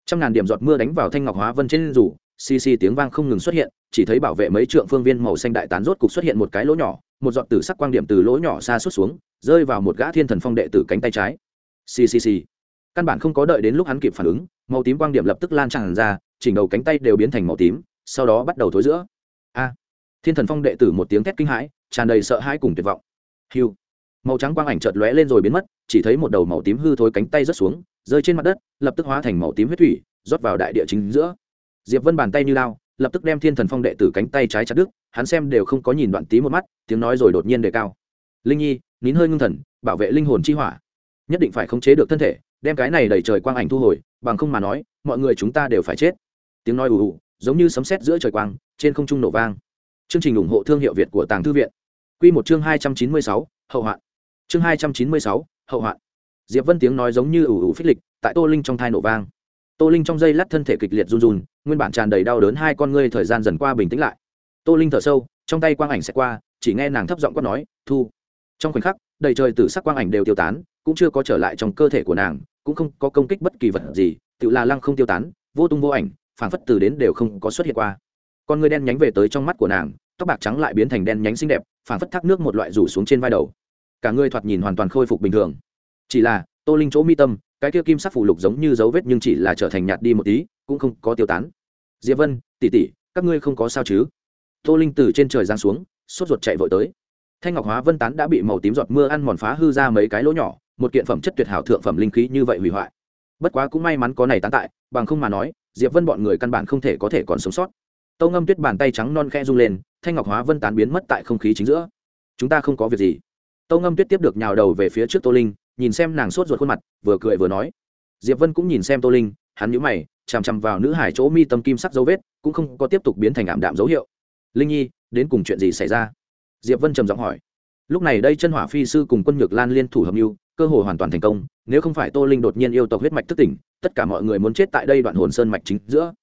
trăm ngàn điểm giọt mưa đánh vào thanh ngọc hóa vân trên rủ, xì xì tiếng vang không ngừng xuất hiện, chỉ thấy bảo vệ mấy trượng phương viên màu xanh đại tán rốt cục xuất hiện một cái lỗ nhỏ, một giọt tử sắc quang điểm từ lỗ nhỏ xa xuất xuống, rơi vào một gã thiên thần phong đệ tử cánh tay trái. Xì xì xì. Căn bản không có đợi đến lúc hắn kịp phản ứng, màu tím quang điểm lập tức lan tràn ra, chỉnh đầu cánh tay đều biến thành màu tím, sau đó bắt đầu thối giữa. A. Thiên thần phong đệ tử một tiếng thét kinh hãi, tràn đầy sợ hãi cùng tuyệt vọng. Hiu màu trắng quang ảnh chợt lóe lên rồi biến mất, chỉ thấy một đầu màu tím hư thối cánh tay rớt xuống, rơi trên mặt đất, lập tức hóa thành màu tím huyết thủy, rót vào đại địa chính giữa. Diệp vân bàn tay như lao, lập tức đem thiên thần phong đệ tử cánh tay trái chặt đứt, hắn xem đều không có nhìn đoạn tí một mắt, tiếng nói rồi đột nhiên đề cao. Linh nhi, nín hơi ngưng thần, bảo vệ linh hồn chi hỏa. Nhất định phải khống chế được thân thể, đem cái này đẩy trời quang ảnh thu hồi, bằng không mà nói, mọi người chúng ta đều phải chết. Tiếng nói ù ù, giống như sấm sét giữa trời quang, trên không trung nổ vang. Chương trình ủng hộ thương hiệu việt của tàng thư viện. Quy một chương hai trăm chín mươi sáu, hậu hoạn chương hai trăm chín mươi sáu, hậu hoạn. Diệp vân tiếng nói giống như ủ ủ phích lịch, tại tô linh trong thai nổ vang. Tô linh trong dây lát thân thể kịch liệt run run, nguyên bản tràn đầy đau đớn hai con ngươi thời gian dần qua bình tĩnh lại. Tô linh thở sâu, trong tay quang ảnh sẽ qua, chỉ nghe nàng thấp giọng quát nói, thu. Trong khoảnh khắc, đầy trời từ sắc quang ảnh đều tiêu tán, cũng chưa có trở lại trong cơ thể của nàng, cũng không có công kích bất kỳ vật gì, tự là lăng không tiêu tán, vô tung vô ảnh, phảng phất từ đến đều không có xuất hiện qua. Con người đen nhánh về tới trong mắt của nàng, tóc bạc trắng lại biến thành đen nhánh xinh đẹp, phảng phất thác nước một loại rủ xuống trên vai đầu cả người thoạt nhìn hoàn toàn khôi phục bình thường. Chỉ là, tô linh chỗ mi tâm, cái kia kim sắc phủ lục giống như dấu vết nhưng chỉ là trở thành nhạt đi một tí, cũng không có tiêu tán. Diệp vân, tỷ tỷ, các ngươi không có sao chứ? Tô linh từ trên trời giáng xuống, sốt ruột chạy vội tới. Thanh ngọc hóa vân tán đã bị màu tím giọt mưa ăn mòn phá hư ra mấy cái lỗ nhỏ, một kiện phẩm chất tuyệt hảo thượng phẩm linh khí như vậy hủy hoại. Bất quá cũng may mắn có này tán tại, bằng không mà nói, diệp vân bọn người căn bản không thể có thể còn sống sót. Tâu ngâm tuyết bàn tay trắng non khe rung lên, thanh ngọc hóa vân tán biến mất tại không khí chính giữa. Chúng ta không có việc gì tâu ngâm tuyết tiếp được nhào đầu về phía trước tô linh, nhìn xem nàng sốt ruột khuôn mặt, vừa cười vừa nói. Diệp vân cũng nhìn xem tô linh, hắn nhíu mày, chằm chằm vào nữ hải chỗ mi tâm kim sắc dấu vết, cũng không có tiếp tục biến thành ảm đạm dấu hiệu. Linh nhi, đến cùng chuyện gì xảy ra? Diệp vân trầm giọng hỏi. Lúc này đây chân hỏa phi sư cùng quân nhược lan liên thủ hợp mưu, cơ hội hoàn toàn thành công, nếu không phải tô linh đột nhiên yêu tộc huyết mạch thức tỉnh, tất cả mọi người muốn chết tại đây đoạn hồn sơn mạch chính giữa.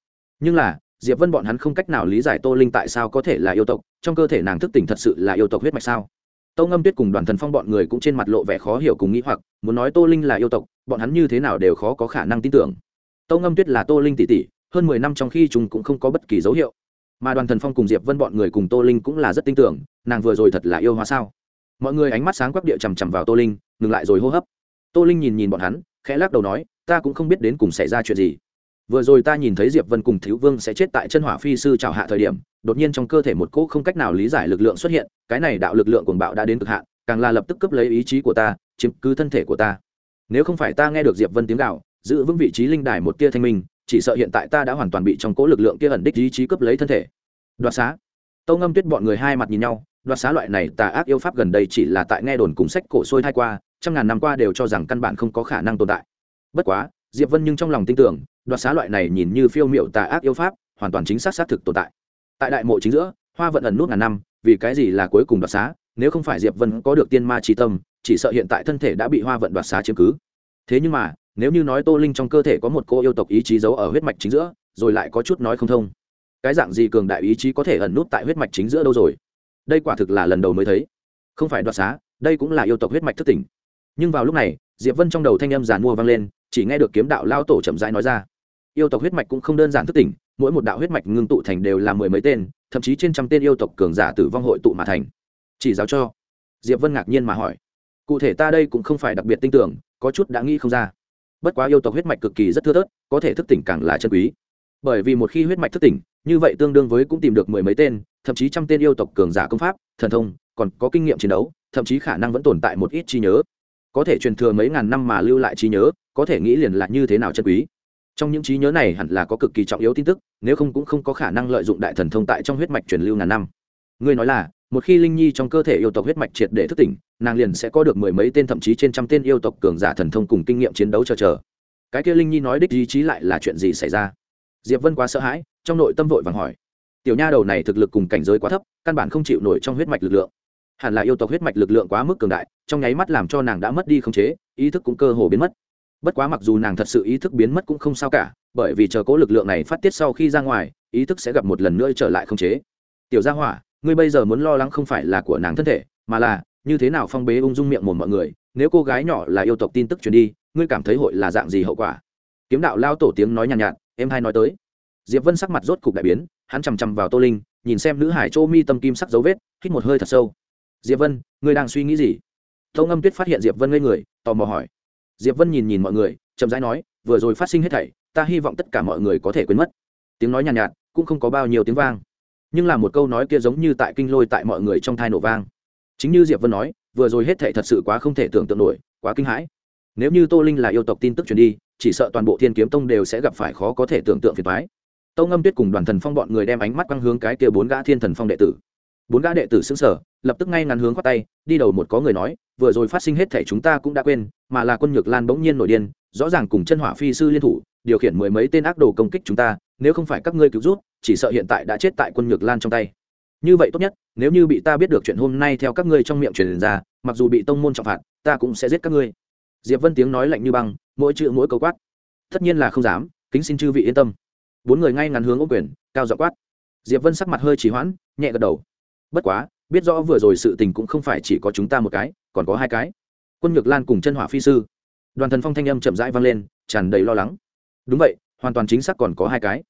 Nhưng là, diệp vân bọn hắn không cách nào lý giải tô linh tại sao có thể là yêu tộc, trong cơ thể nàng thức tỉnh thật sự là yêu tộc huyết mạch sao? Tâu ngâm tuyết cùng đoàn thần phong bọn người cũng trên mặt lộ vẻ khó hiểu cùng nghĩ hoặc, muốn nói tô linh là yêu tộc, bọn hắn như thế nào đều khó có khả năng tin tưởng. Tâu ngâm tuyết là tô linh tỷ tỷ, hơn mười năm trong khi chúng cũng không có bất kỳ dấu hiệu. Mà đoàn thần phong cùng diệp vân bọn người cùng tô linh cũng là rất tin tưởng, nàng vừa rồi thật là yêu hóa sao? Mọi người ánh mắt sáng quắc địa chằm chằm vào tô linh, ngừng lại rồi hô hấp. Tô linh nhìn nhìn bọn hắn, khẽ lắc đầu nói, ta cũng không biết đến cùng xảy ra chuyện gì vừa rồi ta nhìn thấy diệp vân cùng thiếu vương sẽ chết tại chân hỏa phi sư trào hạ thời điểm, đột nhiên trong cơ thể một cỗ không cách nào lý giải lực lượng xuất hiện, cái này đạo lực lượng cuồng bạo đã đến cực hạn, càng là lập tức cướp lấy ý chí của ta, chiếm cứ thân thể của ta. Nếu không phải ta nghe được diệp vân tiếng gạo giữ vững vị trí linh đài một tia thanh minh, chỉ sợ hiện tại ta đã hoàn toàn bị trong cỗ lực lượng kia ẩn đích ý chí cướp lấy thân thể. Đoạt xá. Tâu ngâm tuyết bọn người hai mặt nhìn nhau, đoạt xá loại này tà ác yêu pháp gần đây chỉ là tại nghe đồn cùng sách cổ sôi thai qua, trăm ngàn năm qua đều cho rằng căn bản không có khả năng tồn tại. Bất quá diệp vân nhưng trong lòng tin tưởng, đoạt xá loại này nhìn như phiêu miểu tà ác yêu pháp, hoàn toàn chính xác xác thực tồn tại. Tại đại mộ chính giữa, hoa vận ẩn nút ngàn năm, vì cái gì là cuối cùng đoạt xá? Nếu không phải diệp vân có được tiên ma trí tâm, chỉ sợ hiện tại thân thể đã bị hoa vận đoạt xá chiếm cứ. Thế nhưng mà, nếu như nói tô linh trong cơ thể có một cô yêu tộc ý chí giấu ở huyết mạch chính giữa, rồi lại có chút nói không thông. Cái dạng gì cường đại ý chí có thể ẩn nút tại huyết mạch chính giữa đâu rồi? Đây quả thực là lần đầu mới thấy. Không phải đoạt xá, đây cũng là yêu tộc huyết mạch thất tỉnh. Nhưng vào lúc này, diệp vân trong đầu thanh âm giàn mua vang lên chỉ nghe được kiếm đạo lao tổ chậm rãi nói ra. Yêu tộc huyết mạch cũng không đơn giản thức tỉnh, mỗi một đạo huyết mạch ngưng tụ thành đều là mười mấy tên, thậm chí trên trăm tên yêu tộc cường giả tử vong hội tụ mà thành. Chỉ giáo cho. Diệp vân ngạc nhiên mà hỏi. Cụ thể ta đây cũng không phải đặc biệt tin tưởng, có chút đã nghĩ không ra. Bất quá yêu tộc huyết mạch cực kỳ rất thưa thớt, có thể thức tỉnh càng là chân quý. Bởi vì một khi huyết mạch thức tỉnh, như vậy tương đương với cũng tìm được mười mấy tên, thậm chí trăm tên yêu tộc cường giả công pháp, thần thông, còn có kinh nghiệm chiến đấu, thậm chí khả năng vẫn tồn tại một ít trí nhớ. Có thể truyền thừa mấy ngàn năm mà lưu lại trí nhớ có thể nghĩ liền là như thế nào chân quý. Trong những trí nhớ này hẳn là có cực kỳ trọng yếu tin tức, nếu không cũng không có khả năng lợi dụng đại thần thông tại trong huyết mạch truyền lưu ngàn năm. Ngươi nói là, một khi linh nhi trong cơ thể yêu tộc huyết mạch triệt để thức tỉnh, nàng liền sẽ có được mười mấy tên thậm chí trên trăm tên yêu tộc cường giả thần thông cùng kinh nghiệm chiến đấu chờ chờ. Cái kia linh nhi nói đích ý chí lại là chuyện gì xảy ra? Diệp vân quá sợ hãi, trong nội tâm vội vàng hỏi. Tiểu nha đầu này thực lực cùng cảnh giới quá thấp, căn bản không chịu nổi trong huyết mạch lực lượng. Hẳn là yêu tộc huyết mạch lực lượng quá mức cường đại, trong nháy mắt làm cho nàng đã mất đi khống chế, ý thức cũng cơ hồ biến mất bất quá mặc dù nàng thật sự ý thức biến mất cũng không sao cả bởi vì chờ cố lực lượng này phát tiết sau khi ra ngoài ý thức sẽ gặp một lần nữa trở lại không chế. Tiểu gia hỏa ngươi bây giờ muốn lo lắng không phải là của nàng thân thể mà là như thế nào phong bế ung dung miệng mồm mọi người nếu cô gái nhỏ là yêu tộc tin tức truyền đi ngươi cảm thấy hội là dạng gì hậu quả? Kiếm đạo lao tổ tiếng nói nhàn nhạt, nhạt em hay nói tới. Diệp vân sắc mặt rốt cục đại biến hắn chằm chằm vào tô linh nhìn xem nữ hải châu mi tâm kim sắc dấu vết hít một hơi thật sâu. Diệp vân ngươi đang suy nghĩ gì? Tâu ngâm tuyết phát hiện diệp vân ngây người tò mò hỏi diệp vân nhìn nhìn mọi người chậm rãi nói vừa rồi phát sinh hết thảy ta hy vọng tất cả mọi người có thể quên mất. Tiếng nói nhàn nhạt, nhạt cũng không có bao nhiêu tiếng vang. Nhưng là một câu nói kia giống như tại kinh lôi tại mọi người trong thai nổ vang. Chính như diệp vân nói vừa rồi hết thảy thật sự quá không thể tưởng tượng nổi quá kinh hãi. Nếu như tô linh là yêu tộc tin tức truyền đi chỉ sợ toàn bộ thiên kiếm tông đều sẽ gặp phải khó có thể tưởng tượng phiền toái. tông ngâm tuyết cùng đoàn thần phong bọn người đem ánh mắt quăng hướng cái kia bốn gã thiên thần phong đệ tử. Bốn gã đệ tử xứng sở lập tức ngay ngắn hướng khoát tay, đi đầu một có người nói, vừa rồi phát sinh hết thể chúng ta cũng đã quên, mà là quân nhược lan bỗng nhiên nổi điên, rõ ràng cùng chân hỏa phi sư liên thủ, điều khiển mười mấy tên ác đồ công kích chúng ta, nếu không phải các ngươi cứu rút chỉ sợ hiện tại đã chết tại quân nhược lan trong tay. Như vậy tốt nhất, nếu như bị ta biết được chuyện hôm nay theo các ngươi trong miệng truyền ra, mặc dù bị tông môn trọng phạt, ta cũng sẽ giết các ngươi. Diệp vân tiếng nói lạnh như băng, mỗi chữ mỗi câu quát. Tất nhiên là không dám, kính xin chư vị yên tâm. Bốn người ngay ngắn hướng ô quyền, cao dọ quát. Diệp vân sắc mặt hơi trì hoãn, nhẹ gật đầu. Bất quá biết rõ vừa rồi sự tình cũng không phải chỉ có chúng ta một cái, còn có hai cái. Quân nhược lan cùng chân hỏa phi sư. Đoàn thần phong thanh âm chậm rãi vang lên, tràn đầy lo lắng. Đúng vậy, hoàn toàn chính xác còn có hai cái.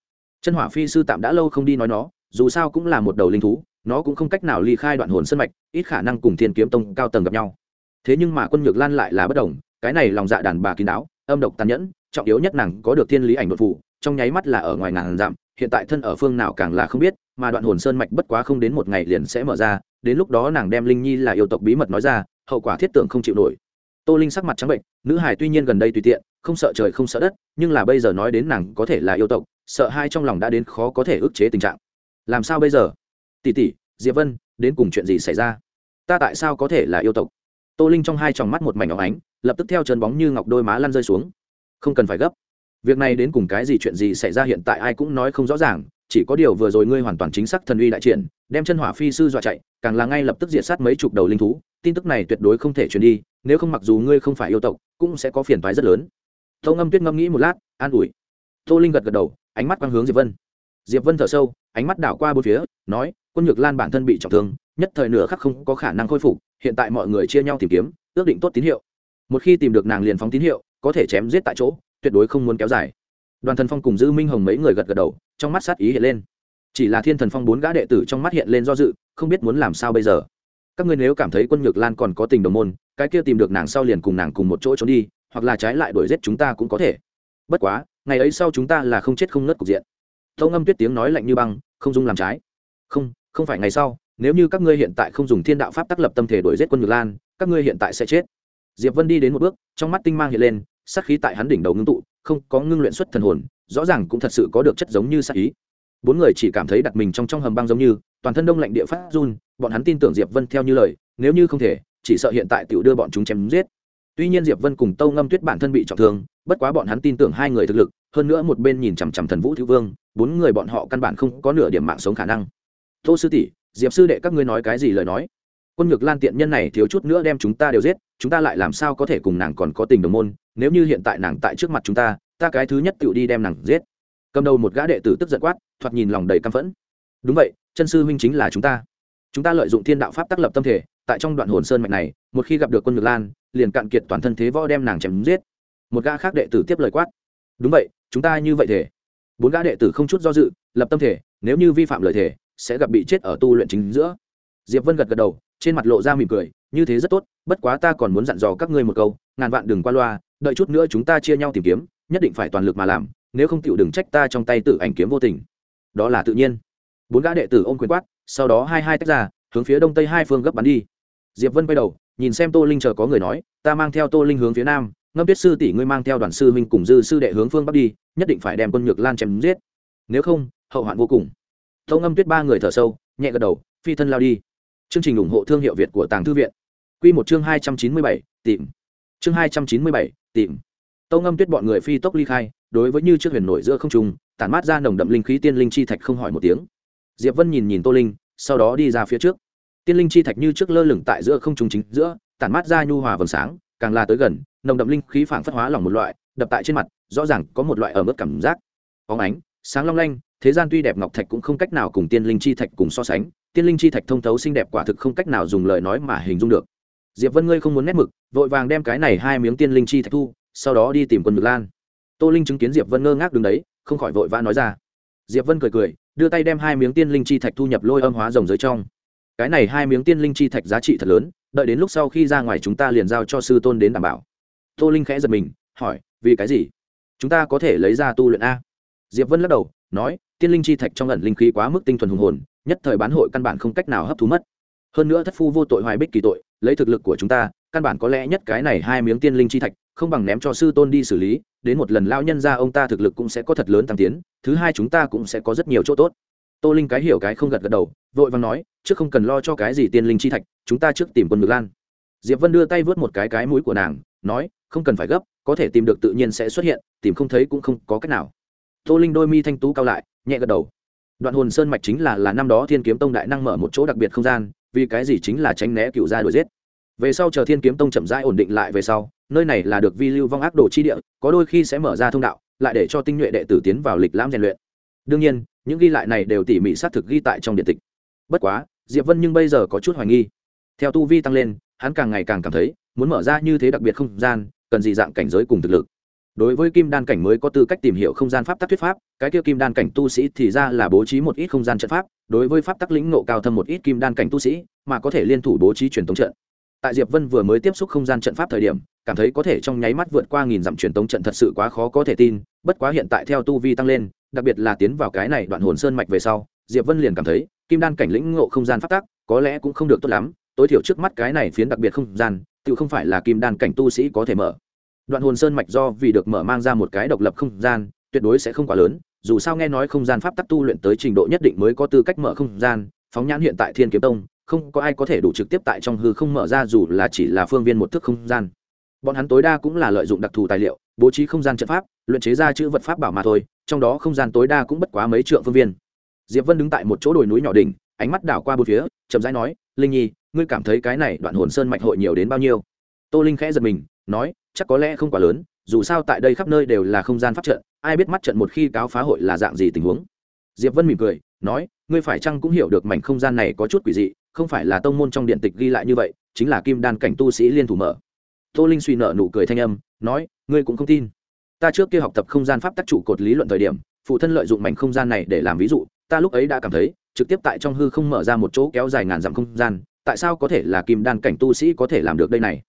Chân hỏa phi sư tạm đã lâu không đi nói nó, dù sao cũng là một đầu linh thú, nó cũng không cách nào ly khai đoạn hồn sân mạch, ít khả năng cùng thiên kiếm tông cao tầng gặp nhau. Thế nhưng mà quân nhược lan lại là bất đồng, cái này lòng dạ đàn bà kín đáo, âm độc tàn nhẫn, trọng yếu nhất nàng có được thiên lý ảnh đột phụ trong nháy mắt là ở ngoài ngàn dặm hiện tại thân ở phương nào càng là không biết, mà đoạn hồn sơn mạch bất quá không đến một ngày liền sẽ mở ra, đến lúc đó nàng đem linh nhi là yêu tộc bí mật nói ra, hậu quả thiết tưởng không chịu nổi. Tô linh sắc mặt trắng bệnh, nữ hải tuy nhiên gần đây tùy tiện, không sợ trời không sợ đất, nhưng là bây giờ nói đến nàng có thể là yêu tộc, sợ hai trong lòng đã đến khó có thể ức chế tình trạng. Làm sao bây giờ? Tỷ tỷ, diệp vân, đến cùng chuyện gì xảy ra? Ta tại sao có thể là yêu tộc? Tô linh trong hai tròng mắt một mảnh óng ánh, lập tức theo chân bóng như ngọc đôi má lăn rơi xuống. Không cần phải gấp việc này đến cùng cái gì chuyện gì xảy ra hiện tại ai cũng nói không rõ ràng, chỉ có điều vừa rồi ngươi hoàn toàn chính xác thần uy đại triển, đem chân hỏa phi sư dọa chạy, càng là ngay lập tức diệt sát mấy chục đầu linh thú, tin tức này tuyệt đối không thể truyền đi, nếu không mặc dù ngươi không phải yêu tộc, cũng sẽ có phiền toái rất lớn. Tô ngâm tuyết ngâm nghĩ một lát, an ủi. Tô linh gật gật đầu, ánh mắt quang hướng diệp vân. Diệp vân thở sâu, ánh mắt đảo qua bốn phía, nói, quân nhược lan bản thân bị trọng thương, nhất thời nửa khắc không có khả năng khôi phục, hiện tại mọi người chia nhau tìm kiếm, ước định tốt tín hiệu. Một khi tìm được nàng liền phóng tín hiệu, có thể chém giết tại chỗ tuyệt đối không muốn kéo dài. Đoàn thần phong cùng dư minh hồng mấy người gật gật đầu, trong mắt sát ý hiện lên. Chỉ là thiên thần phong bốn gã đệ tử trong mắt hiện lên do dự, không biết muốn làm sao bây giờ. Các ngươi nếu cảm thấy quân nhược lan còn có tình đồng môn, cái kia tìm được nàng sau liền cùng nàng cùng một chỗ trốn đi, hoặc là trái lại đuổi giết chúng ta cũng có thể. Bất quá, ngày ấy sau chúng ta là không chết không nứt cục diện. Tâu ngâm tuyết tiếng nói lạnh như băng, không dung làm trái. Không không phải ngày sau, nếu như các ngươi hiện tại không dùng thiên đạo pháp tác lập tâm thể đuổi giết quân nhược lan, các ngươi hiện tại sẽ chết. Diệp vân đi đến một bước, trong mắt tinh mang hiện lên sát khí tại hắn đỉnh đầu ngưng tụ, không có ngưng luyện xuất thần hồn, rõ ràng cũng thật sự có được chất giống như sát ý. Bốn người chỉ cảm thấy đặt mình trong trong hầm băng giống như, toàn thân đông lạnh địa phát run, bọn hắn tin tưởng diệp vân theo như lời, nếu như không thể, chỉ sợ hiện tại tiểu đưa bọn chúng chém giết. Tuy nhiên diệp vân cùng tâu ngâm tuyết bản thân bị trọng thương, bất quá bọn hắn tin tưởng hai người thực lực, hơn nữa một bên nhìn chằm chằm thần vũ thiếu vương, bốn người bọn họ căn bản không có nửa điểm mạng sống khả năng. Tô sư tỷ, diệp sư đệ các ngươi nói cái gì lời nói? Quân nhược lan tiện nhân này thiếu chút nữa đem chúng ta đều giết, chúng ta lại làm sao có thể cùng nàng còn có tình đồng môn, nếu như hiện tại nàng tại trước mặt chúng ta ta cái thứ nhất tự đi đem nàng giết. Cầm đầu một gã đệ tử tức giận quát, thoạt nhìn lòng đầy căm phẫn. Đúng vậy, chân sư huynh chính là chúng ta. Chúng ta lợi dụng thiên đạo pháp tác lập tâm thể, tại trong đoạn hồn sơn mạch này, một khi gặp được quân ngược lan, liền cạn kiệt toàn thân thế võ đem nàng chém giết. Một gã khác đệ tử tiếp lời quát. Đúng vậy, chúng ta như vậy thể. Bốn gã đệ tử không chút do dự, lập tâm thể, nếu như vi phạm lời thể, sẽ gặp bị chết ở tu luyện chính giữa. Diệp vân gật gật đầu trên mặt lộ ra mỉm cười, như thế rất tốt, bất quá ta còn muốn dặn dò các ngươi một câu, ngàn vạn đừng qua loa, đợi chút nữa chúng ta chia nhau tìm kiếm, nhất định phải toàn lực mà làm, nếu không chịu đừng trách ta trong tay tự ảnh kiếm vô tình. Đó là tự nhiên. Bốn gã đệ tử ôm quyền quát, sau đó hai hai tách ra, hướng phía đông tây hai phương gấp bắn đi. Diệp vân quay đầu, nhìn xem tô linh chờ có người nói, ta mang theo tô linh hướng phía nam, ngâm tuyết sư tỷ ngươi mang theo đoàn sư huynh cùng dư sư đệ hướng phương bắc đi, nhất định phải đem quân nhược lan chém giết. Nếu không, hậu hoạn vô cùng. Tâu ngâm tuyết ba người thở sâu, nhẹ gật đầu, phi thân lao đi chương trình ủng hộ thương hiệu việt của tàng thư viện. Quy một chương hai trăm chín mươi bảy, tìm. Chương hai trăm chín mươi bảy, tìm. Tâu ngâm tuyết bọn người phi tốc ly khai, đối với như trước huyền nổi giữa không trung, tản mát ra nồng đậm linh khí tiên linh chi thạch không hỏi một tiếng. Diệp vân nhìn nhìn tô linh, sau đó đi ra phía trước. Tiên linh chi thạch như trước lơ lửng tại giữa không trung chính giữa, tản mát ra nhu hòa vầng sáng, càng là tới gần, nồng đậm linh khí phảng phất hóa lỏng một loại, đập tại trên mặt, rõ ràng có một loại ở mức cảm giác. Bóng ánh, sáng long lanh thế gian tuy đẹp ngọc thạch cũng không cách nào cùng tiên linh chi thạch cùng so sánh, tiên linh chi thạch thông thấu xinh đẹp quả thực không cách nào dùng lời nói mà hình dung được. Diệp vân ngươi không muốn nét mực, vội vàng đem cái này hai miếng tiên linh chi thạch thu, sau đó đi tìm quân ngực lan. Tô linh chứng kiến diệp vân ngơ ngác đứng đấy, không khỏi vội vã nói ra. Diệp vân cười cười, đưa tay đem hai miếng tiên linh chi thạch thu nhập lôi âm hóa rồng dưới trong. Cái này hai miếng tiên linh chi thạch giá trị thật lớn, đợi đến lúc sau khi ra ngoài chúng ta liền giao cho sư tôn đến đảm bảo. Tô linh khẽ giật mình, hỏi, vì cái gì? Chúng ta có thể lấy ra tu luyện a? Diệp vân lắc đầu, nói tiên linh chi thạch trong ẩn linh khí quá mức tinh thuần hùng hồn, nhất thời bán hội căn bản không cách nào hấp thu mất. Hơn nữa thất phu vô tội hoài bích kỳ tội, lấy thực lực của chúng ta, căn bản có lẽ nhất cái này hai miếng tiên linh chi thạch, không bằng ném cho sư tôn đi xử lý, đến một lần lao nhân ra ông ta thực lực cũng sẽ có thật lớn tăng tiến, thứ hai chúng ta cũng sẽ có rất nhiều chỗ tốt. Tô linh cái hiểu cái không gật gật đầu, vội vàng nói, trước không cần lo cho cái gì tiên linh chi thạch, chúng ta trước tìm quân ngược lan. Diệp vân đưa tay vớt một cái cái mũi của nàng, nói, không cần phải gấp, có thể tìm được tự nhiên sẽ xuất hiện, tìm không thấy cũng không có cách nào. Tô linh đôi mi thanh tú cao lại nhẹ gật đầu. Đoạn hồn sơn mạch chính là là năm đó thiên kiếm tông đại năng mở một chỗ đặc biệt không gian, vì cái gì chính là tránh né cựu gia đuổi giết. Về sau chờ thiên kiếm tông chậm rãi ổn định lại về sau, nơi này là được vi lưu vong ác đồ chi địa, có đôi khi sẽ mở ra thông đạo, lại để cho tinh nhuệ đệ tử tiến vào lịch lãm rèn luyện. Đương nhiên, những ghi lại này đều tỉ mỉ xác thực ghi tại trong điện tịch. Bất quá, diệp vân nhưng bây giờ có chút hoài nghi. Theo tu vi tăng lên, hắn càng ngày càng cảm thấy, muốn mở ra như thế đặc biệt không gian, cần gì dạng cảnh giới cùng thực lực đối với kim đan cảnh mới có tư cách tìm hiểu không gian pháp tắc thuyết pháp, cái kia kim đan cảnh tu sĩ thì ra là bố trí một ít không gian trận pháp, đối với pháp tắc lĩnh nộ cao thâm một ít kim đan cảnh tu sĩ, mà có thể liên thủ bố trí truyền tống trận. Tại diệp vân vừa mới tiếp xúc không gian trận pháp thời điểm, cảm thấy có thể trong nháy mắt vượt qua nghìn dặm truyền tống trận thật sự quá khó có thể tin, bất quá hiện tại theo tu vi tăng lên, đặc biệt là tiến vào cái này đoạn hồn sơn mạch về sau, diệp vân liền cảm thấy, kim đan cảnh lĩnh ngộ không gian pháp tắc, có lẽ cũng không được tốt lắm, tối thiểu trước mắt cái này phiến đặc biệt không gian, tự không phải là kim đan cảnh tu sĩ có thể mở đoạn hồn sơn mạch do vì được mở mang ra một cái độc lập không gian, tuyệt đối sẽ không quá lớn, dù sao nghe nói không gian pháp tắc tu luyện tới trình độ nhất định mới có tư cách mở không gian, phóng nhãn hiện tại thiên kiếm tông, không có ai có thể đủ trực tiếp tại trong hư không mở ra dù là chỉ là phương viên một thức không gian. Bọn hắn tối đa cũng là lợi dụng đặc thù tài liệu, bố trí không gian trận pháp, luyện chế ra chữ vật pháp bảo mà thôi, trong đó không gian tối đa cũng bất quá mấy trượng phương viên. Diệp vân đứng tại một chỗ đồi núi nhỏ đỉnh, ánh mắt đảo qua bốn phía, chậm rãi nói, linh nhi, ngươi cảm thấy cái này đoạn hồn sơn mạch hội nhiều đến bao nhiêu? Tô linh khẽ giật mình, nói chắc có lẽ không quá lớn, dù sao tại đây khắp nơi đều là không gian pháp trận, ai biết mắt trận một khi cáo phá hội là dạng gì tình huống. Diệp vân mỉm cười, nói, ngươi phải chăng cũng hiểu được mảnh không gian này có chút quỷ dị, không phải là tông môn trong điện tịch ghi lại như vậy, chính là kim đan cảnh tu sĩ liên thủ mở. Tô linh suy nợ nụ cười thanh âm, nói, ngươi cũng không tin. Ta trước kia học tập không gian pháp tác trụ cột lý luận thời điểm, phụ thân lợi dụng mảnh không gian này để làm ví dụ, ta lúc ấy đã cảm thấy, trực tiếp tại trong hư không mở ra một chỗ kéo dài ngàn dặm không gian, tại sao có thể là kim đan cảnh tu sĩ có thể làm được đây này?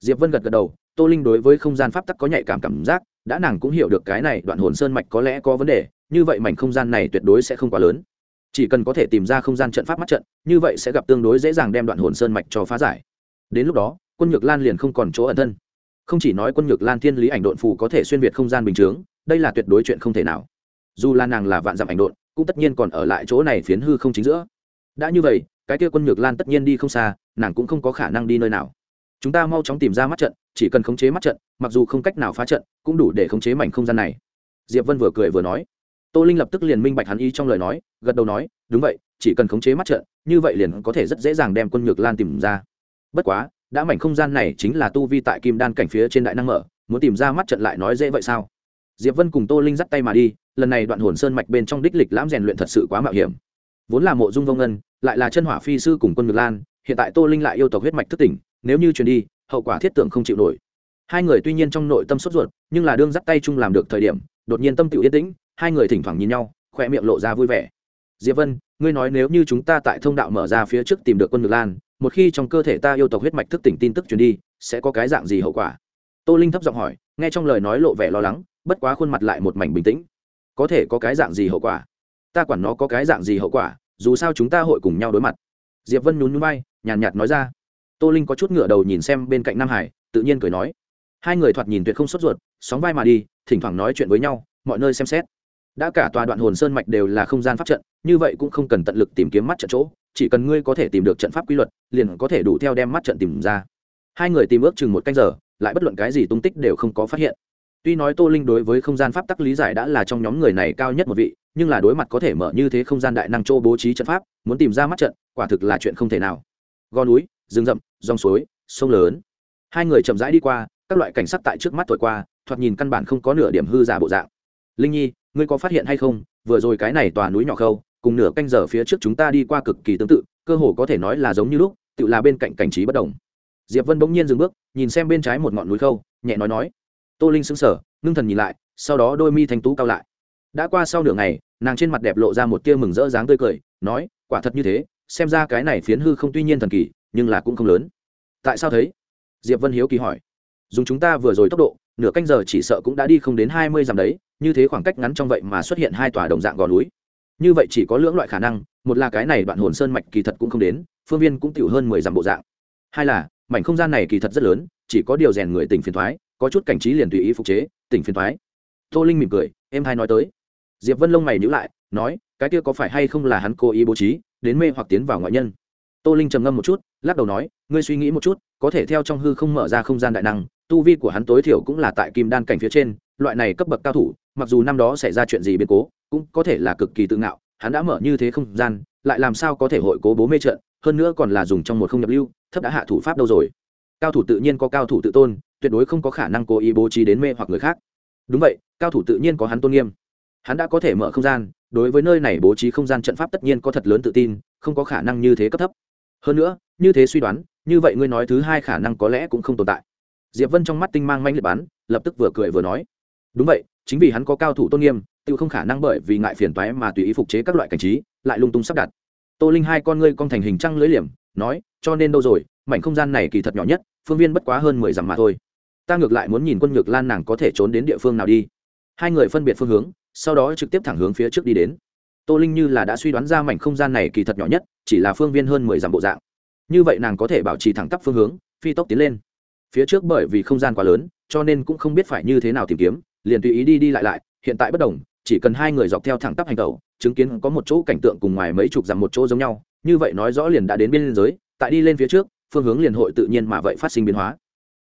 Diệp vân gật gật đầu tô linh đối với không gian pháp tắc có nhạy cảm cảm giác, đã nàng cũng hiểu được cái này đoạn hồn sơn mạch có lẽ có vấn đề, như vậy mảnh không gian này tuyệt đối sẽ không quá lớn. Chỉ cần có thể tìm ra không gian trận pháp mắt trận, như vậy sẽ gặp tương đối dễ dàng đem đoạn hồn sơn mạch cho phá giải. Đến lúc đó, quân nhược lan liền không còn chỗ ẩn thân. Không chỉ nói quân nhược lan thiên lý ảnh độn phù có thể xuyên việt không gian bình chướng, đây là tuyệt đối chuyện không thể nào. Dù là nàng là vạn dặm ảnh độn, cũng tất nhiên còn ở lại chỗ này phiến hư không chính giữa. Đã như vậy, cái kia quân nhược lan tất nhiên đi không xa, nàng cũng không có khả năng đi nơi nào chúng ta mau chóng tìm ra mắt trận, chỉ cần khống chế mắt trận, mặc dù không cách nào phá trận, cũng đủ để khống chế mảnh không gian này. Diệp vân vừa cười vừa nói. Tô linh lập tức liền minh bạch hắn ý trong lời nói, gật đầu nói, đúng vậy, chỉ cần khống chế mắt trận, như vậy liền có thể rất dễ dàng đem quân nhược lan tìm ra. Bất quá, đã mảnh không gian này chính là tu vi tại kim đan cảnh phía trên đại năng mở, muốn tìm ra mắt trận lại nói dễ vậy sao? Diệp vân cùng tô linh dắt tay mà đi, lần này đoạn hồn sơn mạch bên trong đích lịch lãm rèn luyện thật sự quá mạo hiểm. Vốn là mộ dung vông ngân, lại là chân hỏa phi sư cùng quân ngược lan, hiện tại tô linh lại yêu tộc huyết mạch thức tỉnh nếu như truyền đi hậu quả thiết tưởng không chịu nổi. Hai người tuy nhiên trong nội tâm sốt ruột nhưng là đương dắt tay chung làm được thời điểm đột nhiên tâm tiểu yên tĩnh hai người thỉnh thoảng nhìn nhau khoe miệng lộ ra vui vẻ. Diệp vân ngươi nói nếu như chúng ta tại thông đạo mở ra phía trước tìm được quân ngược lan một khi trong cơ thể ta yêu tộc huyết mạch thức tỉnh tin tức truyền đi sẽ có cái dạng gì hậu quả? Tô linh thấp giọng hỏi nghe trong lời nói lộ vẻ lo lắng bất quá khuôn mặt lại một mảnh bình tĩnh. Có thể có cái dạng gì hậu quả? Ta quản nó có cái dạng gì hậu quả dù sao chúng ta hội cùng nhau đối mặt. Diệp vân nhún nhún vai, nhàn nhạt nói ra tô linh có chút ngựa đầu nhìn xem bên cạnh nam hải, tự nhiên cười nói. Hai người thoạt nhìn tuyệt không sốt ruột, sóng vai mà đi, thỉnh thoảng nói chuyện với nhau, mọi nơi xem xét. Đã cả tòa đoạn hồn sơn mạch đều là không gian pháp trận, như vậy cũng không cần tận lực tìm kiếm mắt trận chỗ, chỉ cần ngươi có thể tìm được trận pháp quy luật, liền có thể đủ theo đem mắt trận tìm ra. Hai người tìm ước chừng một canh giờ, lại bất luận cái gì tung tích đều không có phát hiện. Tuy nói tô linh đối với không gian pháp tắc lý giải đã là trong nhóm người này cao nhất một vị, nhưng là đối mặt có thể mở như thế không gian đại năng châu bố trí trận pháp, muốn tìm ra mắt trận, quả thực là chuyện không thể nào. Gò núi rừng rậm, dòng suối, sông lớn. Hai người chậm rãi đi qua, các loại cảnh sắc tại trước mắt thổi qua, thoạt nhìn căn bản không có nửa điểm hư giả bộ dạng. Linh nhi, ngươi có phát hiện hay không? Vừa rồi cái này tòa núi nhỏ khâu, cùng nửa canh giờ phía trước chúng ta đi qua cực kỳ tương tự, cơ hồ có thể nói là giống như lúc, tự là bên cạnh cảnh trí bất đồng diệp vân bỗng nhiên dừng bước, nhìn xem bên trái một ngọn núi khâu, nhẹ nói nói. Tô linh sững sờ, ngưng thần nhìn lại, sau đó đôi mi thanh tú cao lại. Đã qua sau nửa ngày, nàng trên mặt đẹp lộ ra một tia mừng rỡ dáng tươi cười, nói, quả thật như thế, xem ra cái này phiến hư không tuy nhiên thần kỳ nhưng là cũng không lớn. Tại sao thấy? Diệp vân hiếu kỳ hỏi. Dùng chúng ta vừa rồi tốc độ, nửa canh giờ chỉ sợ cũng đã đi không đến hai mươi dặm đấy, như thế khoảng cách ngắn trong vậy mà xuất hiện hai tòa đồng dạng gò núi. Như vậy chỉ có lưỡng loại khả năng, một là cái này đoạn hồn sơn mạch kỳ thật cũng không đến, phương viên cũng tiểu hơn mười dặm bộ dạng. Hai là, mảnh không gian này kỳ thật rất lớn, chỉ có điều rèn người tỉnh phiền thoái, có chút cảnh trí liền tùy ý phục chế, tỉnh phiền thoái. Tô linh mỉm cười, em hai nói tới. Diệp vân lông mày nhữ lại, nói, cái kia có phải hay không là hắn cố ý bố trí, đến mê hoặc tiến vào ngoại nhân. Tô linh trầm ngâm một chút lắc đầu nói, ngươi suy nghĩ một chút, có thể theo trong hư không mở ra không gian đại năng, tu vi của hắn tối thiểu cũng là tại kim đan cảnh phía trên, loại này cấp bậc cao thủ, mặc dù năm đó xảy ra chuyện gì biến cố, cũng có thể là cực kỳ tự ngạo, hắn đã mở như thế không gian, lại làm sao có thể hội cố bố mê trận, hơn nữa còn là dùng trong một không nhập lưu, thấp đã hạ thủ pháp đâu rồi. Cao thủ tự nhiên có cao thủ tự tôn, tuyệt đối không có khả năng cố ý bố trí đến mê hoặc người khác. Đúng vậy, cao thủ tự nhiên có hắn tôn nghiêm. Hắn đã có thể mở không gian, đối với nơi này bố trí không gian trận pháp tất nhiên có thật lớn tự tin, không có khả năng như thế cấp thấp. Hơn nữa như thế suy đoán, như vậy ngươi nói thứ hai khả năng có lẽ cũng không tồn tại. Diệp vân trong mắt tinh mang manh liệt bắn, lập tức vừa cười vừa nói. Đúng vậy, chính vì hắn có cao thủ tôn nghiêm, tự không khả năng bởi vì ngại phiền toái mà tùy ý phục chế các loại cảnh trí, lại lung tung sắp đặt. Tô linh hai con ngươi cong thành hình trăng lưỡi liềm, nói, cho nên đâu rồi, mảnh không gian này kỳ thật nhỏ nhất, phương viên bất quá hơn mười dặm mà thôi. Ta ngược lại muốn nhìn quân ngược lan nàng có thể trốn đến địa phương nào đi. Hai người phân biệt phương hướng, sau đó trực tiếp thẳng hướng phía trước đi đến. Tô linh như là đã suy đoán ra mảnh không gian này kỳ thật nhỏ nhất, chỉ là phương viên hơn mười dặm bộ dạng như vậy nàng có thể bảo trì thẳng tắp phương hướng, phi tốc tiến lên. Phía trước bởi vì không gian quá lớn, cho nên cũng không biết phải như thế nào tìm kiếm, liền tùy ý đi đi lại lại, hiện tại bất đồng, chỉ cần hai người dọc theo thẳng tắp hành tàu chứng kiến có một chỗ cảnh tượng cùng ngoài mấy chục dặm một chỗ giống nhau, như vậy nói rõ liền đã đến biên giới, tại đi lên phía trước, phương hướng liền hội tự nhiên mà vậy phát sinh biến hóa.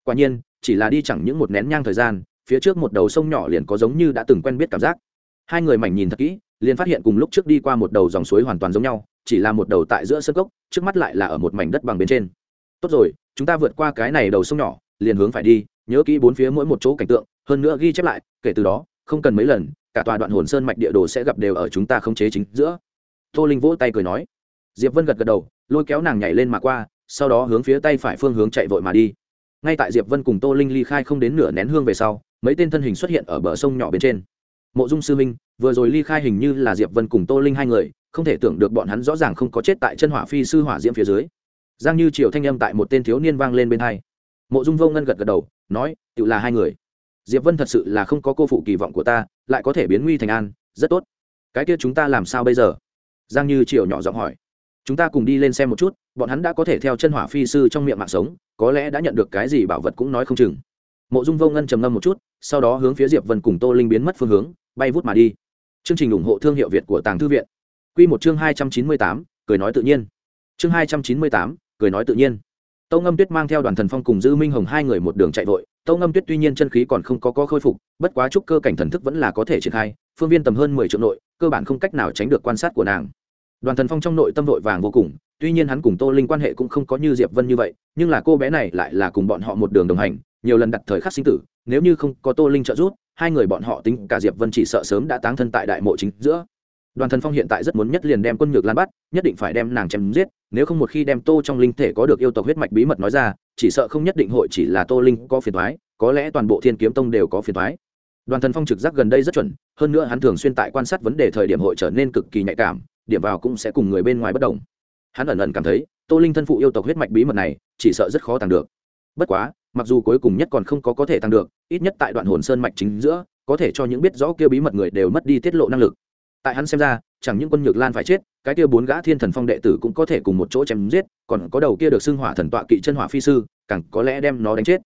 Quả nhiên, chỉ là đi chẳng những một nén nhang thời gian, phía trước một đầu sông nhỏ liền có giống như đã từng quen biết cảm giác. Hai người mảnh nhìn thật kỹ, liền phát hiện cùng lúc trước đi qua một đầu dòng suối hoàn toàn giống nhau chỉ là một đầu tại giữa sân cốc, trước mắt lại là ở một mảnh đất bằng bên trên. Tốt rồi, chúng ta vượt qua cái này đầu sông nhỏ, liền hướng phải đi, nhớ kỹ bốn phía mỗi một chỗ cảnh tượng, hơn nữa ghi chép lại, kể từ đó, không cần mấy lần, cả tòa đoạn hồn sơn mạch địa đồ sẽ gặp đều ở chúng ta không chế chính giữa. Tô linh vỗ tay cười nói. Diệp vân gật gật đầu, lôi kéo nàng nhảy lên mà qua, sau đó hướng phía tay phải phương hướng chạy vội mà đi. Ngay tại diệp vân cùng tô linh ly khai không đến nửa nén hương về sau, mấy tên thân hình xuất hiện ở bờ sông nhỏ bên trên. Mộ dung sư minh vừa rồi ly khai hình như là diệp vân cùng tô linh hai người không thể tưởng được bọn hắn rõ ràng không có chết tại chân hỏa phi sư hỏa diễm phía dưới. Giang như triều thanh âm tại một tên thiếu niên vang lên bên hai. Mộ dung vô ngân gật gật đầu, nói tự là hai người. Diệp vân thật sự là không có cô phụ kỳ vọng của ta, lại có thể biến nguy thành an, rất tốt. Cái kia chúng ta làm sao bây giờ? Giang như triều nhỏ giọng hỏi. Chúng ta cùng đi lên xem một chút, bọn hắn đã có thể theo chân hỏa phi sư trong miệng mạng sống, có lẽ đã nhận được cái gì bảo vật cũng nói không chừng. Mộ dung vô ngân trầm ngâm một chút, sau đó hướng phía diệp vân cùng tô linh biến mất phương hướng, bay vút mà đi. Chương trình ủng hộ thương hiệu việt của tàng thư viện quy một chương hai trăm chín mươi tám cười nói tự nhiên. Chương hai trăm chín mươi tám cười nói tự nhiên. Tâu ngâm tuyết mang theo đoàn thần phong cùng dư minh hồng hai người một đường chạy vội. Tâu ngâm tuyết tuy nhiên chân khí còn không có, có khôi phục bất quá trúc cơ cảnh thần thức vẫn là có thể triển khai phương viên tầm hơn mười triệu nội cơ bản không cách nào tránh được quan sát của nàng. Đoàn thần phong trong nội tâm vội vàng vô cùng tuy nhiên hắn cùng tô linh quan hệ cũng không có như diệp vân như vậy nhưng là cô bé này lại là cùng bọn họ một đường đồng hành nhiều lần đặt thời khắc sinh tử nếu như không có tô linh trợ giúp hai người bọn họ tính cả diệp vân chỉ sợ sớm đã táng thân tại đại mộ chính giữa đoàn thần phong hiện tại rất muốn nhất liền đem quân nhược lan bắt, nhất định phải đem nàng chém giết, nếu không một khi đem tô trong linh thể có được yêu tộc huyết mạch bí mật nói ra, chỉ sợ không nhất định hội chỉ là tô linh có phiền thoái có lẽ toàn bộ thiên kiếm tông đều có phiền thoái đoàn thần phong trực giác gần đây rất chuẩn, hơn nữa hắn thường xuyên tại quan sát vấn đề thời điểm hội trở nên cực kỳ nhạy cảm, điểm vào cũng sẽ cùng người bên ngoài bất đồng. Hắn ẩn ẩn cảm thấy, tô linh thân phụ yêu tộc huyết mạch bí mật này, chỉ sợ rất khó tăng được. Bất quá, mặc dù cuối cùng nhất còn không có có thể tăng được, ít nhất tại đoạn hồn sơn mạch chính giữa, có thể cho những biết rõ kia bí mật người đều mất đi tiết lộ năng lực tại hắn xem ra, chẳng những quân nhược lan phải chết, cái kia bốn gã thiên thần phong đệ tử cũng có thể cùng một chỗ chém giết, còn có đầu kia được xưng hỏa thần tọa kỵ chân hỏa phi sư, càng có lẽ đem nó đánh chết.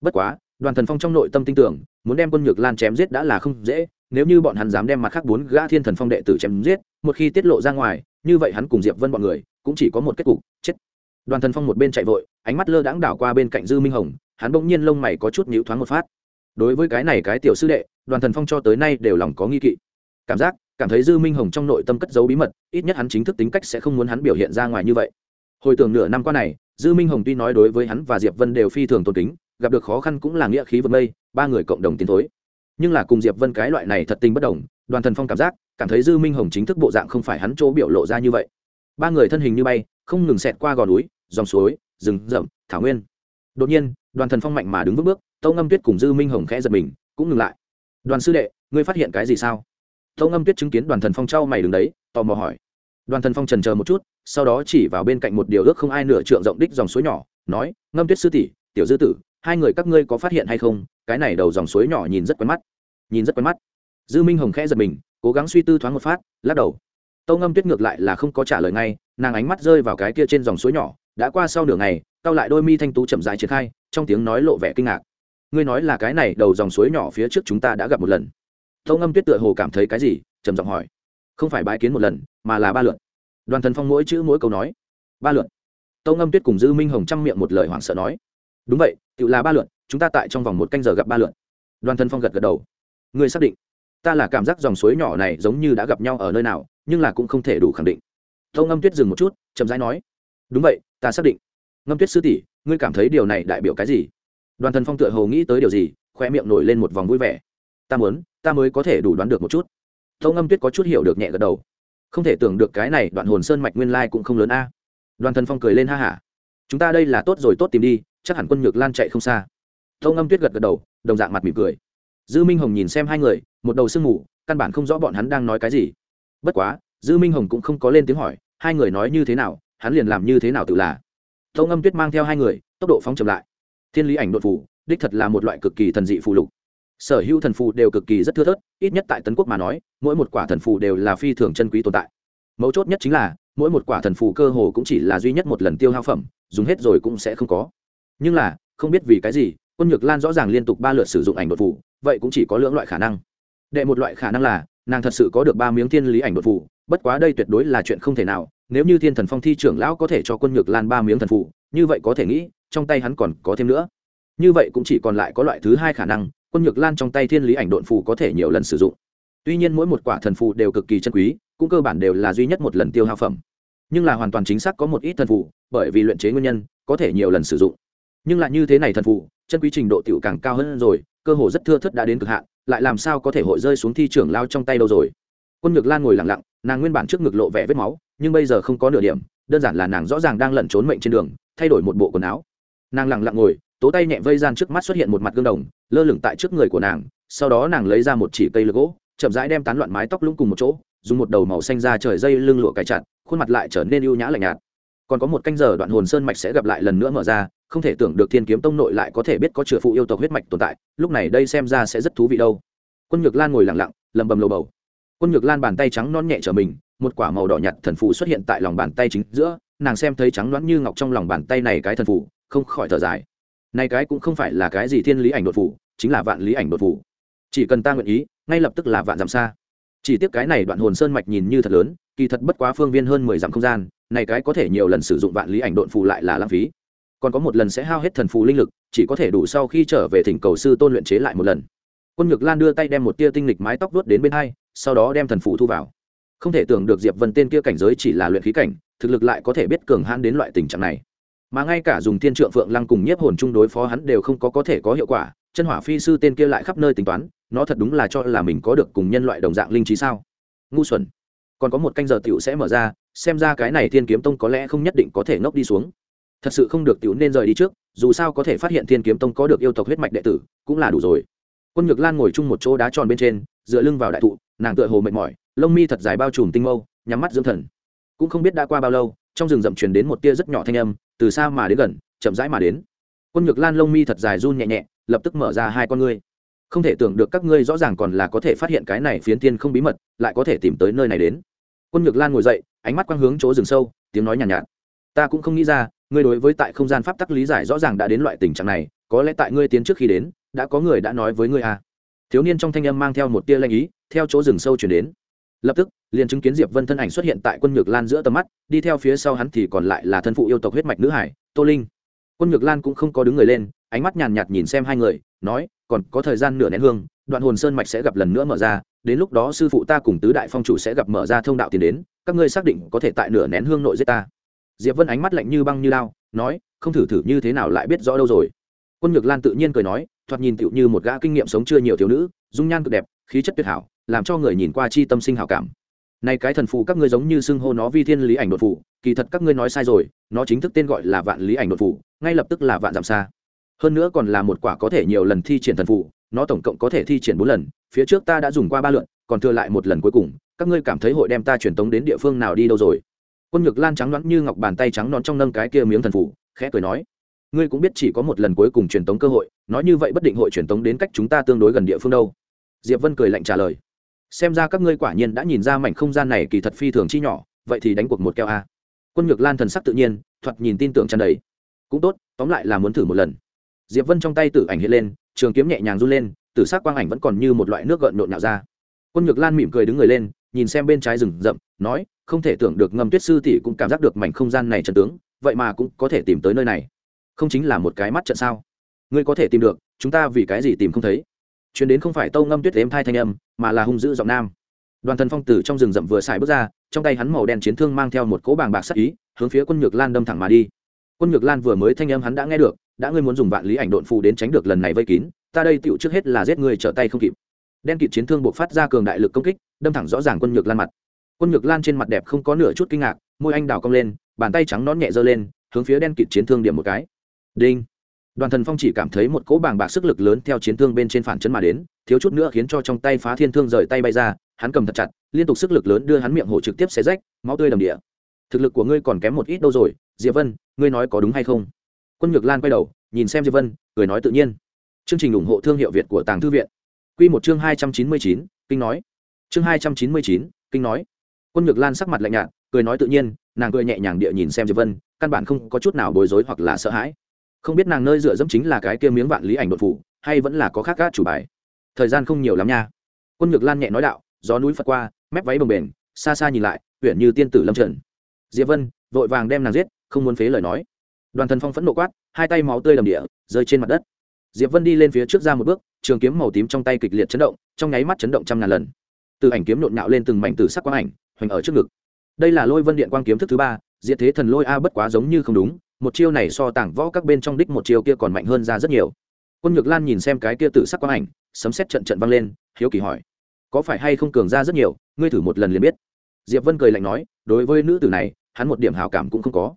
Bất quá, đoàn thần phong trong nội tâm tin tưởng, muốn đem quân nhược lan chém giết đã là không dễ, nếu như bọn hắn dám đem mặt khác bốn gã thiên thần phong đệ tử chém giết, một khi tiết lộ ra ngoài, như vậy hắn cùng diệp vân bọn người, cũng chỉ có một kết cục, chết. Đoàn thần phong một bên chạy vội, ánh mắt lơ đãng đảo qua bên cạnh dư minh hồng, hắn bỗng nhiên lông mày có chút nhíu thoáng một phát. Đối với cái này cái tiểu sư đệ, đoàn thần phong cho tới nay đều lòng có nghi kỵ. Cảm giác cảm thấy dư minh hồng trong nội tâm cất giấu bí mật, ít nhất hắn chính thức tính cách sẽ không muốn hắn biểu hiện ra ngoài như vậy. Hồi tưởng nửa năm qua này, dư minh hồng tuy nói đối với hắn và diệp vân đều phi thường tôn kính, gặp được khó khăn cũng là nghĩa khí vượt mây ba người cộng đồng tiến thối. Nhưng là cùng diệp vân cái loại này thật tình bất đồng, đoàn thần phong cảm giác, cảm thấy dư minh hồng chính thức bộ dạng không phải hắn chỗ biểu lộ ra như vậy. Ba người thân hình như bay, không ngừng xẹt qua gò núi, dòng suối, rừng rậm, thảo nguyên. Đột nhiên, đoàn thần phong mạnh mà đứng vững bước, tâu ngâm tuyết cùng dư minh hồng khẽ giật mình, cũng ngừng lại. Đoàn sư đệ, ngươi phát hiện cái gì sao? Tâu ngâm tuyết chứng kiến đoàn thần phong trao mày đứng đấy, tò mò hỏi. Đoàn thần phong trần chờ một chút, sau đó chỉ vào bên cạnh một điều ước không ai nửa trượng rộng đích dòng suối nhỏ, nói, ngâm tuyết sư tỷ, tiểu dư tử, hai người các ngươi có phát hiện hay không? Cái này đầu dòng suối nhỏ nhìn rất quen mắt. Nhìn rất quen mắt. Dư minh hồng khẽ giật mình, cố gắng suy tư thoáng một phát, lắc đầu. Tâu ngâm tuyết ngược lại là không có trả lời ngay, nàng ánh mắt rơi vào cái kia trên dòng suối nhỏ, đã qua sau nửa ngày cao lại đôi mi thanh tú chậm dài triển khai, trong tiếng nói lộ vẻ kinh ngạc. Ngươi nói là cái này đầu dòng suối nhỏ phía trước chúng ta đã gặp một lần tâu ngâm tuyết tựa hồ cảm thấy cái gì, trầm giọng hỏi. Không phải bái kiến một lần, mà là ba lượt. Đoàn thần phong mỗi chữ mỗi câu nói. Ba lượt. Tâu ngâm tuyết cùng dư minh hồng chăm miệng một lời hoảng sợ nói. Đúng vậy, tự là ba lượt, chúng ta tại trong vòng một canh giờ gặp ba lượt. Đoàn thần phong gật gật đầu. Ngươi xác định. Ta là cảm giác dòng suối nhỏ này giống như đã gặp nhau ở nơi nào, nhưng là cũng không thể đủ khẳng định. Tâu ngâm tuyết dừng một chút, chậm rãi nói. Đúng vậy, ta xác định. Ngâm tuyết sư tỷ, ngươi cảm thấy điều này đại biểu cái gì? Đoàn thần phong tựa hồ nghĩ tới điều gì khoe miệng nổi lên một vòng vui vẻ. Ta muốn ta mới có thể đủ đoán được một chút. Tâu ngâm tuyết có chút hiểu được nhẹ gật đầu. Không thể tưởng được cái này đoạn hồn sơn mạch nguyên lai cũng không lớn a. Đoàn thần phong cười lên ha hả. Chúng ta đây là tốt rồi, tốt tìm đi, chắc hẳn quân nhược lan chạy không xa. Tâu ngâm tuyết gật gật đầu, đồng dạng mặt mỉm cười. Dư minh hồng nhìn xem hai người, một đầu sương mù, căn bản không rõ bọn hắn đang nói cái gì. Bất quá, dư minh hồng cũng không có lên tiếng hỏi, hai người nói như thế nào, hắn liền làm như thế nào tự là. Tâu ngâm tuyết mang theo hai người, tốc độ phóng chậm lại. Thiên lý ảnh đột phủ đích thật là một loại cực kỳ thần dị phù lục sở hữu thần phù đều cực kỳ rất thưa thớt, ít nhất tại tấn quốc mà nói, mỗi một quả thần phù đều là phi thường chân quý tồn tại. Mấu chốt nhất chính là, mỗi một quả thần phù cơ hồ cũng chỉ là duy nhất một lần tiêu hao phẩm, dùng hết rồi cũng sẽ không có. Nhưng là, không biết vì cái gì, quân nhược lan rõ ràng liên tục ba lượt sử dụng ảnh đột phù, vậy cũng chỉ có lưỡng loại khả năng. Đệ một loại khả năng là, nàng thật sự có được ba miếng thiên lý ảnh đột phù, bất quá đây tuyệt đối là chuyện không thể nào, nếu như thiên thần phong thi trưởng lão có thể cho quân nhược lan ba miếng thần phù, như vậy có thể nghĩ, trong tay hắn còn có thêm nữa. Như vậy cũng chỉ còn lại có loại thứ hai khả năng quân nhược lan trong tay thiên lý ảnh độn phù có thể nhiều lần sử dụng. Tuy nhiên mỗi một quả thần phù đều cực kỳ chân quý, cũng cơ bản đều là duy nhất một lần tiêu hao phẩm. Nhưng là hoàn toàn chính xác có một ít thần phù, bởi vì luyện chế nguyên nhân, có thể nhiều lần sử dụng. Nhưng lại như thế này thần phù, chân quý trình độ tiểu càng cao hơn rồi, cơ hồ rất thưa thất đã đến cực hạn, lại làm sao có thể hội rơi xuống thi trưởng lao trong tay đâu rồi? Quân nhược lan ngồi lặng lặng, nàng nguyên bản trước ngực lộ vẻ vết máu, nhưng bây giờ không có nửa điểm, đơn giản là nàng rõ ràng đang lẩn trốn mệnh trên đường, thay đổi một bộ quần áo. Nàng lặng lặng ngồi tố tay nhẹ vây gian trước mắt xuất hiện một mặt gương đồng, lơ lửng tại trước người của nàng, sau đó nàng lấy ra một chỉ cây lược gỗ, chậm rãi đem tán loạn mái tóc lũng cùng một chỗ, dùng một đầu màu xanh ra trời dây lưng lụa cài chặt, khuôn mặt lại trở nên ưu nhã lạnh nhạt. Còn có một canh giờ đoạn hồn sơn mạch sẽ gặp lại lần nữa mở ra, không thể tưởng được thiên kiếm tông nội lại có thể biết có chửa phụ yêu tộc huyết mạch tồn tại, lúc này đây xem ra sẽ rất thú vị đâu. Quân nhược lan ngồi lặng lặng lầm bầm lầu bầu. Quân nhược lan bàn tay trắng non nhẹ trở mình, một quả màu đỏ nhạt thần phù xuất hiện tại lòng bàn tay chính giữa, nàng xem thấy trắng loãng như ngọc trong lòng bàn tay này cái thần phù, không khỏi thở dài này cái cũng không phải là cái gì thiên lý ảnh đột phủ, chính là vạn lý ảnh đột phủ. Chỉ cần ta nguyện ý, ngay lập tức là vạn dặm xa. Chỉ tiếc cái này đoạn hồn sơn mạch nhìn như thật lớn, kỳ thật bất quá phương viên hơn mười dặm không gian, này cái có thể nhiều lần sử dụng vạn lý ảnh đột phù lại là lãng phí. Còn có một lần sẽ hao hết thần phù linh lực, chỉ có thể đủ sau khi trở về thỉnh cầu sư tôn luyện chế lại một lần. Quân nhược lan đưa tay đem một tia tinh lịch mái tóc vuốt đến bên hai, sau đó đem thần phù thu vào. Không thể tưởng được diệp vân tên kia cảnh giới chỉ là luyện khí cảnh, thực lực lại có thể biết cường hãn đến loại tình trạng này mà ngay cả dùng thiên trượng phượng lăng cùng nhiếp hồn chung đối phó hắn đều không có có thể có hiệu quả, chân hỏa phi sư tên kia lại khắp nơi tính toán, nó thật đúng là cho là mình có được cùng nhân loại đồng dạng linh trí sao? Ngu xuẩn. Còn có một canh giờ tiểu sẽ mở ra, xem ra cái này thiên kiếm tông có lẽ không nhất định có thể ngốc đi xuống. Thật sự không được tiểu nên rời đi trước, dù sao có thể phát hiện thiên kiếm tông có được yêu tộc huyết mạch đệ tử, cũng là đủ rồi. Quân nhược lan ngồi chung một chỗ đá tròn bên trên, dựa lưng vào đại thụ, nàng tựa hồ mệt mỏi, lông mi thật dài bao trùm tinh mâu, nhắm mắt dưỡng thần. Cũng không biết đã qua bao lâu, trong rừng rậm truyền đến một tia rất nhỏ thanh âm từ xa mà đến gần chậm rãi mà đến. Quân nhược lan lông mi thật dài run nhẹ nhẹ lập tức mở ra hai con ngươi. Không thể tưởng được các ngươi rõ ràng còn là có thể phát hiện cái này phiến tiên không bí mật lại có thể tìm tới nơi này đến. Quân nhược lan ngồi dậy ánh mắt quang hướng chỗ rừng sâu tiếng nói nhàn nhạt, nhạt. Ta cũng không nghĩ ra ngươi đối với tại không gian pháp tắc lý giải rõ ràng đã đến loại tình trạng này có lẽ tại ngươi tiến trước khi đến đã có người đã nói với ngươi à. thiếu niên trong thanh âm mang theo một tia lanh ý theo chỗ rừng sâu chuyển đến lập tức, liền chứng kiến diệp vân thân ảnh xuất hiện tại quân nhược lan giữa tầm mắt, đi theo phía sau hắn thì còn lại là thân phụ yêu tộc huyết mạch nữ hải, tô linh. Quân nhược lan cũng không có đứng người lên, ánh mắt nhàn nhạt nhìn xem hai người, nói, còn có thời gian nửa nén hương, đoạn hồn sơn mạch sẽ gặp lần nữa mở ra, đến lúc đó sư phụ ta cùng tứ đại phong chủ sẽ gặp mở ra thông đạo tiền đến, các ngươi xác định có thể tại nửa nén hương nội giết ta. Diệp vân ánh mắt lạnh như băng như lao, nói, không thử thử như thế nào lại biết rõ đâu rồi. Quân nhược lan tự nhiên cười nói, thoạt nhìn tựu như một gã kinh nghiệm sống chưa nhiều thiếu nữ, dung nhan cực đẹp, khí chất tuyệt hảo làm cho người nhìn qua chi tâm sinh hảo cảm. Này cái thần phù các ngươi giống như xưng hô nó vi thiên lý ảnh đột phù kỳ thật các ngươi nói sai rồi nó chính thức tên gọi là vạn lý ảnh đột phù ngay lập tức là vạn giảm xa. Hơn nữa còn là một quả có thể nhiều lần thi triển thần phù nó tổng cộng có thể thi triển bốn lần phía trước ta đã dùng qua ba lượn còn thừa lại một lần cuối cùng các ngươi cảm thấy hội đem ta truyền tống đến địa phương nào đi đâu rồi? Quân nhược lan trắng đoán như ngọc bàn tay trắng non trong nâng cái kia miếng thần phù, khẽ cười nói ngươi cũng biết chỉ có một lần cuối cùng truyền tống cơ hội nói như vậy bất định hội truyền tống đến cách chúng ta tương đối gần địa phương đâu. Diệp vân cười lạnh trả lời xem ra các ngươi quả nhiên đã nhìn ra mảnh không gian này kỳ thật phi thường chi nhỏ, vậy thì đánh cuộc một keo a. Quân nhược lan thần sắc tự nhiên, thoạt nhìn tin tưởng tràn đầy. Cũng tốt, tóm lại là muốn thử một lần. Diệp vân trong tay tử ảnh hiện lên, trường kiếm nhẹ nhàng run lên, tử sắc quang ảnh vẫn còn như một loại nước gợn nộn nhạo ra. Quân nhược lan mỉm cười đứng người lên, nhìn xem bên trái rừng rậm, nói, không thể tưởng được ngâm tuyết sư tỷ cũng cảm giác được mảnh không gian này trần tướng, vậy mà cũng có thể tìm tới nơi này. Không chính là một cái mắt trận sao? Ngươi có thể tìm được, chúng ta vì cái gì tìm không thấy? Chuyến đến không phải tâu ngâm tuyết ếm thai thanh âm, mà là hung dữ giọng nam. Đoàn thần phong tử trong rừng rậm vừa xài bước ra, trong tay hắn màu đen chiến thương mang theo một cỗ bàng bạc sắc ý, hướng phía quân nhược lan đâm thẳng mà đi. Quân nhược lan vừa mới thanh âm hắn đã nghe được, đã ngươi muốn dùng vạn lý ảnh độn phù đến tránh được lần này vây kín, ta đây tựu trước hết là giết người trở tay không kịp. Đen kịp chiến thương buộc phát ra cường đại lực công kích, đâm thẳng rõ ràng quân nhược lan mặt. Quân nhược lan trên mặt đẹp không có nửa chút kinh ngạc, môi anh đào cong lên, bàn tay trắng nón nhẹ giơ lên, hướng phía đen kịp chiến thương điểm một cái. Đinh! Đoàn thần phong chỉ cảm thấy một cỗ bàng bạc sức lực lớn theo chiến thương bên trên phản chấn mà đến, thiếu chút nữa khiến cho trong tay phá thiên thương rời tay bay ra, hắn cầm thật chặt, liên tục sức lực lớn đưa hắn miệng hổ trực tiếp xé rách, máu tươi đầm địa. Thực lực của ngươi còn kém một ít đâu rồi, diệp vân, ngươi nói có đúng hay không? Quân nhược lan quay đầu, nhìn xem diệp vân, cười nói tự nhiên. Chương trình ủng hộ thương hiệu việt của tàng thư viện. Quy một chương hai trăm chín mươi chín, kinh nói. Chương hai trăm chín mươi chín, kinh nói. Quân nhược lan sắc mặt lạnh nhạt, cười nói tự nhiên, nàng cười nhẹ nhàng địa nhìn xem diệp vân, căn bản không có chút nào bối rối hoặc là sợ hãi không biết nàng nơi dựa dẫm chính là cái kia miếng vạn lý ảnh đột phủ, hay vẫn là có khác gác chủ bài. Thời gian không nhiều lắm nha. Quân nhược lan nhẹ nói đạo, gió núi phật qua, mép váy bồng bềnh, xa xa nhìn lại, huyện như tiên tử lâm trần. Diệp vân, vội vàng đem nàng giết, không muốn phế lời nói. Đoàn thần phong phẫn nộ quát, hai tay máu tươi đầm địa, rơi trên mặt đất. Diệp vân đi lên phía trước ra một bước, trường kiếm màu tím trong tay kịch liệt chấn động, trong nháy mắt chấn động trăm ngàn lần. Từ ảnh kiếm nhộn nhạo lên từng mảnh từ sắc quang ảnh, hoành ở trước ngực. Đây là lôi vân điện quang kiếm thức thứ ba, diệt thế thần lôi a bất quá giống như không đúng một chiêu này so tảng võ các bên trong đích một chiêu kia còn mạnh hơn ra rất nhiều. Quân nhược lan nhìn xem cái kia tự sắc quang ảnh, sấm xét trận trận vang lên, hiếu kỳ hỏi, có phải hay không cường ra rất nhiều? Ngươi thử một lần liền biết. Diệp vân cười lạnh nói, đối với nữ tử này, hắn một điểm hào cảm cũng không có.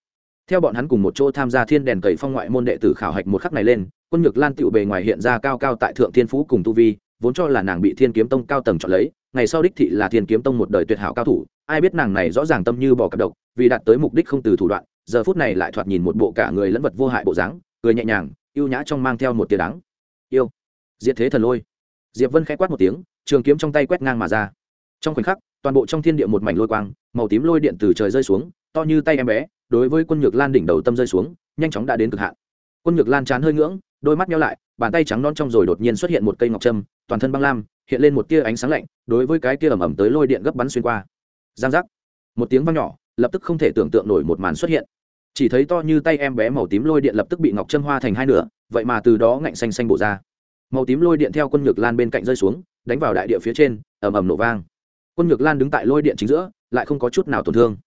Theo bọn hắn cùng một chỗ tham gia thiên đèn cầy phong ngoại môn đệ tử khảo hạch một khắc này lên, quân nhược lan tựu bề ngoài hiện ra cao cao tại thượng thiên phú cùng tu vi, vốn cho là nàng bị thiên kiếm tông cao tầng chọn lấy, ngày sau đích thị là thiên kiếm tông một đời tuyệt hảo cao thủ, ai biết nàng này rõ ràng tâm như bỏ cặp độc, vì đạt tới mục đích không từ thủ đoạn giờ phút này lại thoạt nhìn một bộ cả người lẫn vật vô hại bộ dáng, cười nhẹ nhàng, yêu nhã trong mang theo một tia đắng. Yêu. Diệt thế thần lôi. Diệp vân khẽ quát một tiếng, trường kiếm trong tay quét ngang mà ra. Trong khoảnh khắc, toàn bộ trong thiên địa một mảnh lôi quang, màu tím lôi điện từ trời rơi xuống, to như tay em bé, đối với quân nhược lan đỉnh đầu tâm rơi xuống, nhanh chóng đã đến cực hạn. Quân nhược lan chán hơi ngưỡng, đôi mắt nhau lại, bàn tay trắng non trong rồi đột nhiên xuất hiện một cây ngọc trâm, toàn thân băng lam, hiện lên một tia ánh sáng lạnh, đối với cái kia ẩm ẩm tới lôi điện gấp bắn xuyên qua. Giang giác. Một tiếng vang nhỏ lập tức không thể tưởng tượng nổi một màn xuất hiện. Chỉ thấy to như tay em bé màu tím lôi điện lập tức bị ngọc chân hoa thành hai nửa, vậy mà từ đó ngạnh xanh xanh bổ ra. Màu tím lôi điện theo quân nhược lan bên cạnh rơi xuống, đánh vào đại địa phía trên, ầm ầm nổ vang. Quân nhược lan đứng tại lôi điện chính giữa, lại không có chút nào tổn thương.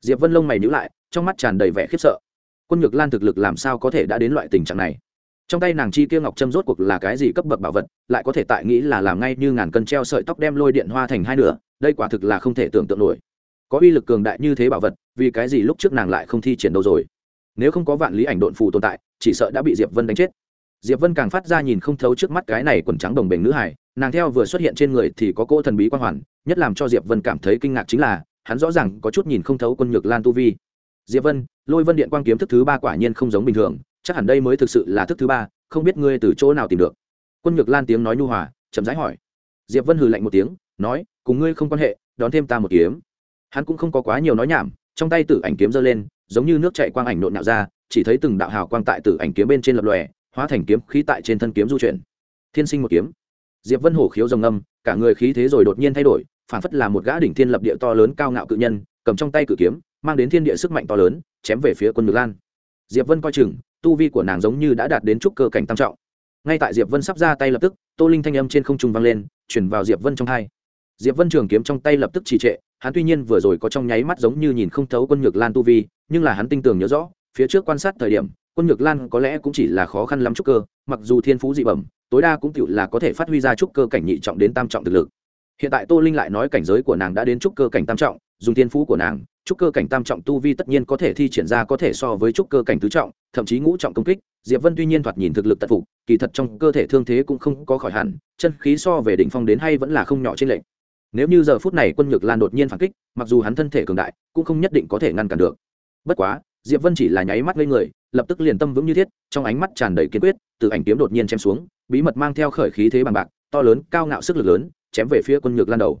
Diệp vân lông mày nhữ lại, trong mắt tràn đầy vẻ khiếp sợ. Quân nhược lan thực lực làm sao có thể đã đến loại tình trạng này? Trong tay nàng chi kia ngọc trâm rốt cuộc là cái gì cấp bậc bảo vật, lại có thể tại nghĩ là làm ngay như ngàn cân treo sợi tóc đem lôi điện hoa thành hai nửa, đây quả thực là không thể tưởng tượng nổi có uy lực cường đại như thế bảo vật, vì cái gì lúc trước nàng lại không thi triển đâu rồi? Nếu không có vạn lý ảnh độn phù tồn tại, chỉ sợ đã bị diệp vân đánh chết. Diệp vân càng phát ra nhìn không thấu trước mắt cái này quần trắng đồng bền nữ hải nàng theo vừa xuất hiện trên người thì có cỗ thần bí quan hoàn, nhất làm cho diệp vân cảm thấy kinh ngạc chính là, hắn rõ ràng có chút nhìn không thấu quân nhược lan tu vi. Diệp vân, lôi vân điện quang kiếm thức thứ ba quả nhiên không giống bình thường, chắc hẳn đây mới thực sự là thức thứ ba, không biết ngươi từ chỗ nào tìm được. Quân nhược lan tiếng nói nhu hòa, chậm rãi hỏi. Diệp vân hừ lạnh một tiếng, nói, cùng ngươi không quan hệ, đón thêm ta một kiếm hắn cũng không có quá nhiều nói nhảm, trong tay tử ảnh kiếm giơ lên, giống như nước chạy quang ảnh nộn nạo ra, chỉ thấy từng đạo hào quang tại tử ảnh kiếm bên trên lập lòe, hóa thành kiếm khí tại trên thân kiếm du chuyển. Thiên sinh một kiếm. Diệp vân hổ khiếu rồng âm cả người khí thế rồi đột nhiên thay đổi, phản phất là một gã đỉnh thiên lập địa to lớn cao ngạo cự nhân, cầm trong tay cự kiếm, mang đến thiên địa sức mạnh to lớn, chém về phía quân ngược lan. Diệp vân coi chừng, tu vi của nàng giống như đã đạt đến trúc cơ cảnh tam trọng. Ngay tại diệp vân sắp ra tay lập tức, tô linh thanh âm trên không trung vang lên chuyển vào diệp vân trong hai diệp vân trường kiếm trong tay lập tức trì trệ, hắn tuy nhiên vừa rồi có trong nháy mắt giống như nhìn không thấu quân nhược lan tu vi, nhưng là hắn tinh tường nhớ rõ, phía trước quan sát thời điểm, quân nhược lan có lẽ cũng chỉ là khó khăn lắm trúc cơ, mặc dù thiên phú dị bẩm, tối đa cũng tựu là có thể phát huy ra trúc cơ cảnh nhị trọng đến tam trọng thực lực. Hiện tại tô linh lại nói cảnh giới của nàng đã đến trúc cơ cảnh tam trọng, dùng thiên phú của nàng, trúc cơ cảnh tam trọng tu vi tất nhiên có thể thi triển ra có thể so với trúc cơ cảnh tứ trọng, thậm chí ngũ trọng công kích, diệp vân tuy nhiên thoạt nhìn thực lực tật phục, kỳ thật trong cơ thể thương thế cũng không có khỏi hẳn, chân khí so về đỉnh phong đến hay vẫn là không nhỏ trên lệnh nếu như giờ phút này quân nhược lan đột nhiên phản kích, mặc dù hắn thân thể cường đại, cũng không nhất định có thể ngăn cản được. Bất quá, diệp vân chỉ là nháy mắt lên người, lập tức liền tâm vững như thiết, trong ánh mắt tràn đầy kiên quyết, từ ảnh kiếm đột nhiên chém xuống, bí mật mang theo khởi khí thế bằng bạc, to lớn, cao ngạo sức lực lớn, chém về phía quân nhược lan đầu.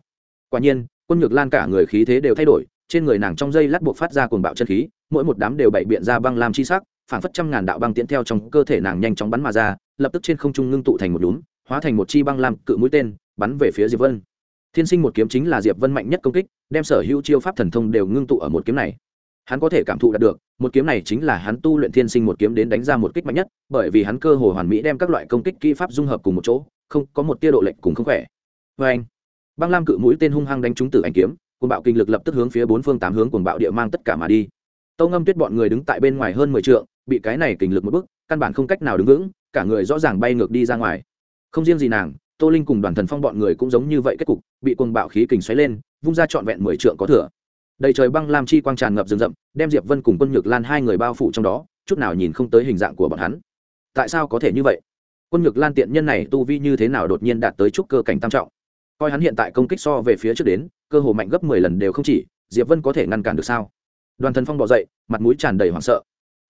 Quả nhiên, quân nhược lan cả người khí thế đều thay đổi, trên người nàng trong dây lát buộc phát ra cuồng bạo chân khí, mỗi một đám đều bậy biện ra băng làm chi sắc, phảng phất trăm ngàn đạo băng tiễn theo trong cơ thể nàng nhanh chóng bắn mà ra, lập tức trên không trung ngưng tụ thành một đúng hóa thành một chi băng lam cự mũi tên, bắn về phía diệp vân thiên sinh một kiếm chính là diệp vân mạnh nhất công kích đem sở hữu chiêu pháp thần thông đều ngưng tụ ở một kiếm này. Hắn có thể cảm thụ đạt được một kiếm này chính là hắn tu luyện thiên sinh một kiếm đến đánh ra một kích mạnh nhất bởi vì hắn cơ hồ hoàn mỹ đem các loại công kích kỹ pháp dung hợp cùng một chỗ không có một tia độ lệnh cùng không khỏe. Vê anh băng lam cự mũi tên hung hăng đánh trúng tử ảnh kiếm cuồng bạo kinh lực lập tức hướng phía bốn phương tám hướng cuồng bạo địa mang tất cả mà đi. Tâu ngâm tuyết bọn người đứng tại bên ngoài hơn mười trượng bị cái này kinh lực một bước, căn bản không cách nào đứng vững cả người rõ ràng bay ngược đi ra ngoài. Không riêng gì nàng tô linh cùng đoàn thần phong bọn người cũng giống như vậy kết cục, bị cuồng bạo khí kình xoáy lên, vung ra trọn vẹn mười trượng có thừa. Đầy trời băng lam chi quang tràn ngập rừng rậm, đem diệp vân cùng quân nhược lan hai người bao phủ trong đó, chút nào nhìn không tới hình dạng của bọn hắn. Tại sao có thể như vậy? Quân nhược lan tiện nhân này tu vi như thế nào đột nhiên đạt tới chút cơ cảnh tam trọng? Coi hắn hiện tại công kích so về phía trước đến, cơ hồ mạnh gấp mười lần đều không chỉ, diệp vân có thể ngăn cản được sao? Đoàn thần phong bỏ dậy, mặt mũi tràn đầy hoảng sợ.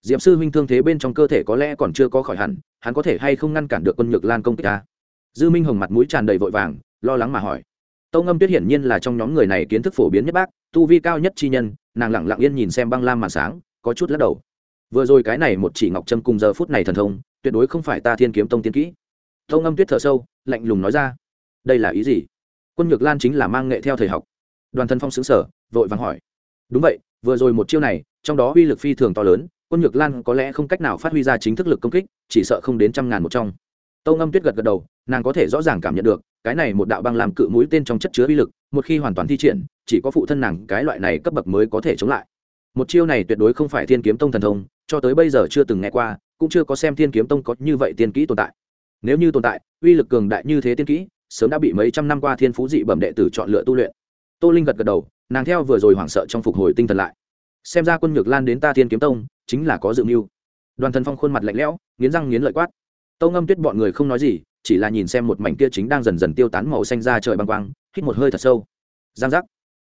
Diệp sư huynh thương thế bên trong cơ thể có lẽ còn chưa có khỏi hẳn, hắn có thể hay không ngăn cản được quân nhược lan công kích ta? Dư minh hồng mặt mũi tràn đầy vội vàng, lo lắng mà hỏi. Tâu ngâm tuyết hiển nhiên là trong nhóm người này kiến thức phổ biến nhất bác, tu vi cao nhất chi nhân, nàng lặng lặng yên nhìn xem băng lam màn sáng, có chút lắc đầu. Vừa rồi cái này một chỉ ngọc trâm cùng giờ phút này thần thông, tuyệt đối không phải ta thiên kiếm tông tiên kỹ. Tâu ngâm tuyết thở sâu, lạnh lùng nói ra. Đây là ý gì? Quân nhược lan chính là mang nghệ theo thầy học. Đoàn thân phong xứng sở vội vàng hỏi. Đúng vậy, vừa rồi một chiêu này, trong đó uy lực phi thường to lớn, quân nhược lan có lẽ không cách nào phát huy ra chính thức lực công kích, chỉ sợ không đến trăm ngàn một trong. Tâu ngâm tuyết gật gật đầu nàng có thể rõ ràng cảm nhận được, cái này một đạo băng làm cự mũi tên trong chất chứa uy lực, một khi hoàn toàn thi triển, chỉ có phụ thân nàng cái loại này cấp bậc mới có thể chống lại. Một chiêu này tuyệt đối không phải thiên kiếm tông thần thông, cho tới bây giờ chưa từng nghe qua, cũng chưa có xem thiên kiếm tông có như vậy tiên kỹ tồn tại. Nếu như tồn tại, uy lực cường đại như thế tiên kỹ, sớm đã bị mấy trăm năm qua thiên phú dị bẩm đệ tử chọn lựa tu luyện. Tô linh gật gật đầu, nàng theo vừa rồi hoảng sợ trong phục hồi tinh thần lại. Xem ra quân nhược lan đến ta thiên kiếm tông, chính là có dự mưu. Đoàn thần phong khuôn mặt lạnh lẽo, nghiến răng nghiến lợi quát. Tâu ngâm tuyết bọn người không nói gì chỉ là nhìn xem một mảnh kia chính đang dần dần tiêu tán màu xanh ra trời băng quang, hít một hơi thật sâu. Giang giác.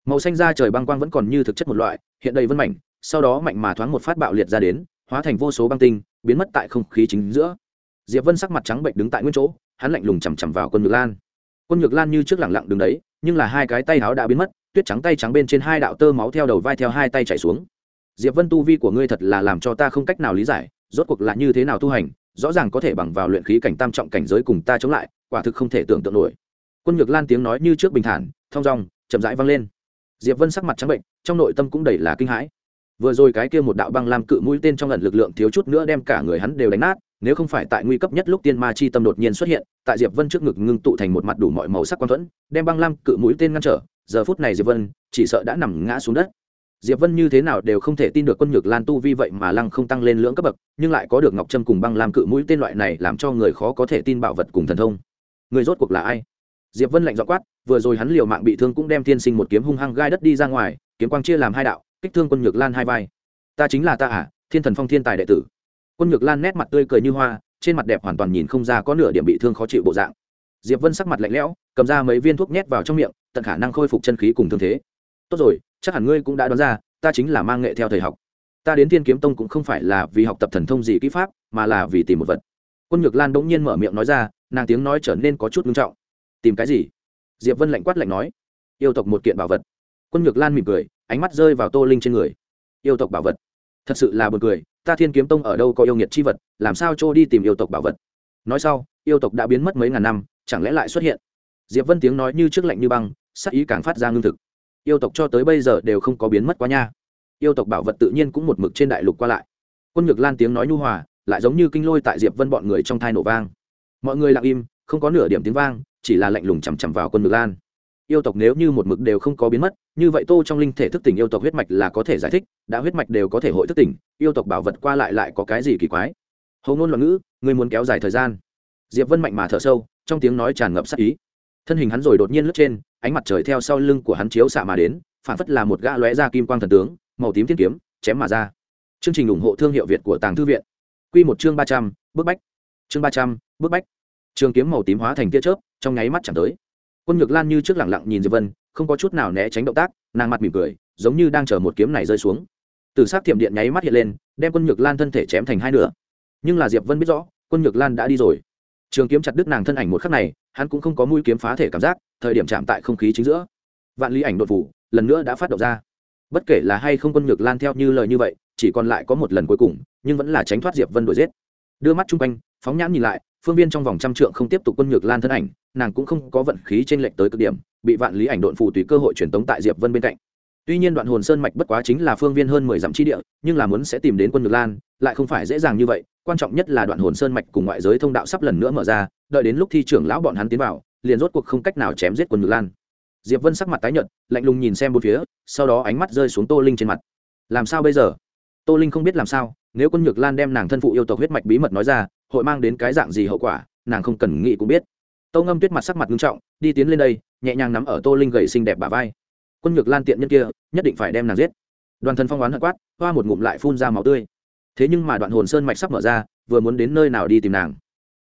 Màu xanh ra trời băng quang vẫn còn như thực chất một loại, hiện đầy vân mảnh, sau đó mạnh mà thoáng một phát bạo liệt ra đến, hóa thành vô số băng tinh, biến mất tại không khí chính giữa. Diệp vân sắc mặt trắng bệnh đứng tại nguyên chỗ, hắn lạnh lùng chằm chằm vào quân nhược lan. Quân nhược lan như trước lẳng lặng đứng đấy, nhưng là hai cái tay áo đã biến mất, tuyết trắng tay trắng bên trên hai đạo tơ máu theo đầu vai theo hai tay chảy xuống. Diệp vân tu vi của ngươi thật là làm cho ta không cách nào lý giải, rốt cuộc là như thế nào tu hành rõ ràng có thể bằng vào luyện khí cảnh tam trọng cảnh giới cùng ta chống lại, quả thực không thể tưởng tượng nổi. Quân nhược lan tiếng nói như trước bình thản, thong dong, chậm rãi vang lên. Diệp vân sắc mặt trắng bệnh, trong nội tâm cũng đầy là kinh hãi. Vừa rồi cái kia một đạo băng lam cự mũi tên trong ẩn lực lượng thiếu chút nữa đem cả người hắn đều đánh nát, nếu không phải tại nguy cấp nhất lúc tiên ma chi tâm đột nhiên xuất hiện, tại diệp vân trước ngực ngưng tụ thành một mặt đủ mọi màu sắc quang thuẫn, đem băng lam cự mũi tên ngăn trở. Giờ phút này diệp vân chỉ sợ đã nằm ngã xuống đất diệp vân như thế nào đều không thể tin được quân nhược lan tu vi vậy mà lăng không tăng lên lưỡng cấp bậc, nhưng lại có được ngọc trâm cùng băng lam cự mũi tên loại này làm cho người khó có thể tin bảo vật cùng thần thông. Người rốt cuộc là ai? Diệp vân lạnh dọ quát, vừa rồi hắn liều mạng bị thương cũng đem thiên sinh một kiếm hung hăng gai đất đi ra ngoài, kiếm quang chia làm hai đạo, kích thương quân nhược lan hai vai. Ta chính là ta à thiên thần phong thiên tài đệ tử. Quân nhược lan nét mặt tươi cười như hoa, trên mặt đẹp hoàn toàn nhìn không ra có nửa điểm bị thương khó chịu bộ dạng. Diệp vân sắc mặt lạnh lẽo, cầm ra mấy viên thuốc nhét vào trong miệng, tận khả năng khôi phục chân khí cùng thương thế. Tốt rồi chắc hẳn ngươi cũng đã đoán ra, ta chính là mang nghệ theo thầy học. Ta đến thiên kiếm tông cũng không phải là vì học tập thần thông gì kỹ pháp, mà là vì tìm một vật. Quân nhược lan bỗng nhiên mở miệng nói ra, nàng tiếng nói trở nên có chút nghiêm trọng. Tìm cái gì? Diệp vân lạnh quát lạnh nói. Yêu tộc một kiện bảo vật. Quân nhược lan mỉm cười, ánh mắt rơi vào tô linh trên người. Yêu tộc bảo vật. Thật sự là b u ồ n cười, ta thiên kiếm tông ở đâu có yêu nghiệt c h i vật, làm sao trô đi tìm yêu tộc bảo vật? Nói sau, yêu tộc đã biến mất mấy ngàn năm, chẳng lẽ lại xuất hiện? Diệp vân tiếng nói như trước lạnh như băng, sắc ý càng phát ra ngưng thực yêu tộc cho tới bây giờ đều không có biến mất quá nha. Yêu tộc bảo vật tự nhiên cũng một mực trên đại lục qua lại. Quân nhược lan tiếng nói nhu hòa, lại giống như kinh lôi tại diệp vân bọn người trong thai nổ vang. Mọi người lặng im, không có nửa điểm tiếng vang, chỉ là lạnh lùng chằm chằm vào quân nhược lan. Yêu tộc nếu như một mực đều không có biến mất, như vậy tô trong linh thể thức tỉnh yêu tộc huyết mạch là có thể giải thích, đã huyết mạch đều có thể hội thức tỉnh, yêu tộc bảo vật qua lại lại có cái gì kỳ quái? Hầu ngôn loạn ngữ, người muốn kéo dài thời gian. Diệp vân mạnh mà thở sâu, trong tiếng nói tràn ngập sắc ý thân hình hắn rồi đột nhiên lướt trên, ánh mặt trời theo sau lưng của hắn chiếu xạ mà đến, phản phất là một gã lóe ra kim quang thần tướng, màu tím thiên kiếm, chém mà ra. Chương trình ủng hộ thương hiệu việt của tàng thư viện. Quy một chương ba trăm, bức bách. Chương ba trăm, bức bách. Trường kiếm màu tím hóa thành tia chớp, trong nháy mắt chẳng tới. Quân nhược lan như trước lẳng lặng nhìn diệp vân, không có chút nào né tránh động tác, nàng mặt mỉm cười, giống như đang chờ một kiếm này rơi xuống. Từ s á c thiểm điện nháy mắt hiện lên, đem quân nhược lan thân thể chém thành hai nửa. Nhưng là diệp vân biết rõ, quân nhược lan đã đi rồi trường kiếm chặt đứt nàng thân ảnh một khắc này, hắn cũng không có mũi kiếm phá thể cảm giác, thời điểm chạm tại không khí chính giữa. Vạn lý ảnh đột phủ, lần nữa đã phát động ra. Bất kể là hay không quân ngược lan theo như lời như vậy, chỉ còn lại có một lần cuối cùng, nhưng vẫn là tránh thoát diệp vân đuổi giết. Đưa mắt chung quanh, phóng nhãn nhìn lại, phương viên trong vòng trăm trượng không tiếp tục quân ngược lan thân ảnh, nàng cũng không có vận khí trên lệnh tới cực điểm, bị vạn lý ảnh đột phủ tùy cơ hội truyền tống tại diệp vân bên cạnh. Tuy nhiên đoạn hồn sơn mạch bất quá chính là phương viên hơn mười dặm chi địa, nhưng là muốn sẽ tìm đến quân ngược lan lại không phải dễ dàng như vậy, quan trọng nhất là đoạn hồn sơn mạch cùng ngoại giới thông đạo sắp lần nữa mở ra, đợi đến lúc thi trưởng lão bọn hắn tiến vào, liền rốt cuộc không cách nào chém giết quân nhược lan. Diệp vân sắc mặt tái nhợt, lạnh lùng nhìn xem bốn phía, sau đó ánh mắt rơi xuống tô linh trên mặt. Làm sao bây giờ? Tô linh không biết làm sao, nếu quân nhược lan đem nàng thân phụ yêu tộc huyết mạch bí mật nói ra, hội mang đến cái dạng gì hậu quả, nàng không cần nghĩ cũng biết. Tâu ngâm tuyết mặt sắc mặt nghiêm trọng, đi tiến lên đây, nhẹ nhàng nắm ở tô linh gầy xinh đẹp bà vai. Quân nhược lan tiện nhân kia, nhất định phải đem nàng giết. Đoàn Thân phong oán hận quát, hoa một ngụm lại phun ra máu tươi thế nhưng mà đoạn hồn sơn mạch sắp mở ra, vừa muốn đến nơi nào đi tìm nàng.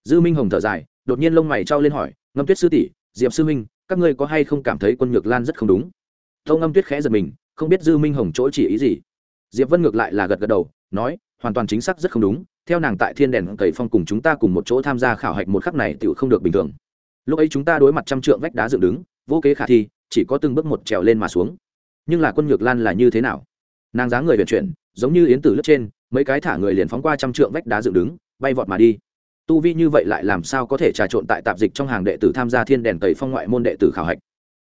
Dư minh hồng thở dài, đột nhiên lông mày trao lên hỏi, ngâm tuyết sư tỷ, diệp sư minh các ngươi có hay không cảm thấy quân ngược lan rất không đúng? Tâu ngâm tuyết khẽ giật mình, không biết dư minh hồng chỗ chỉ ý gì. Diệp vân ngược lại là gật gật đầu, nói, hoàn toàn chính xác rất không đúng, theo nàng tại thiên đèn cầy phong cùng chúng ta cùng một chỗ tham gia khảo hạch một khắc này tựu không được bình thường. Lúc ấy chúng ta đối mặt trăm trượng vách đá dựng đứng, vô kế khả thi, chỉ có từng bước một trèo lên mà xuống. Nhưng là quân ngược lan là như thế nào? Nàng dáng người vận chuyển, giống như yến tử lướt trên mấy cái thả người liền phóng qua trăm trượng vách đá dựng đứng, bay vọt mà đi. Tu vi như vậy lại làm sao có thể trà trộn tại tạp dịch trong hàng đệ tử tham gia thiên đèn tẩy phong ngoại môn đệ tử khảo hạch?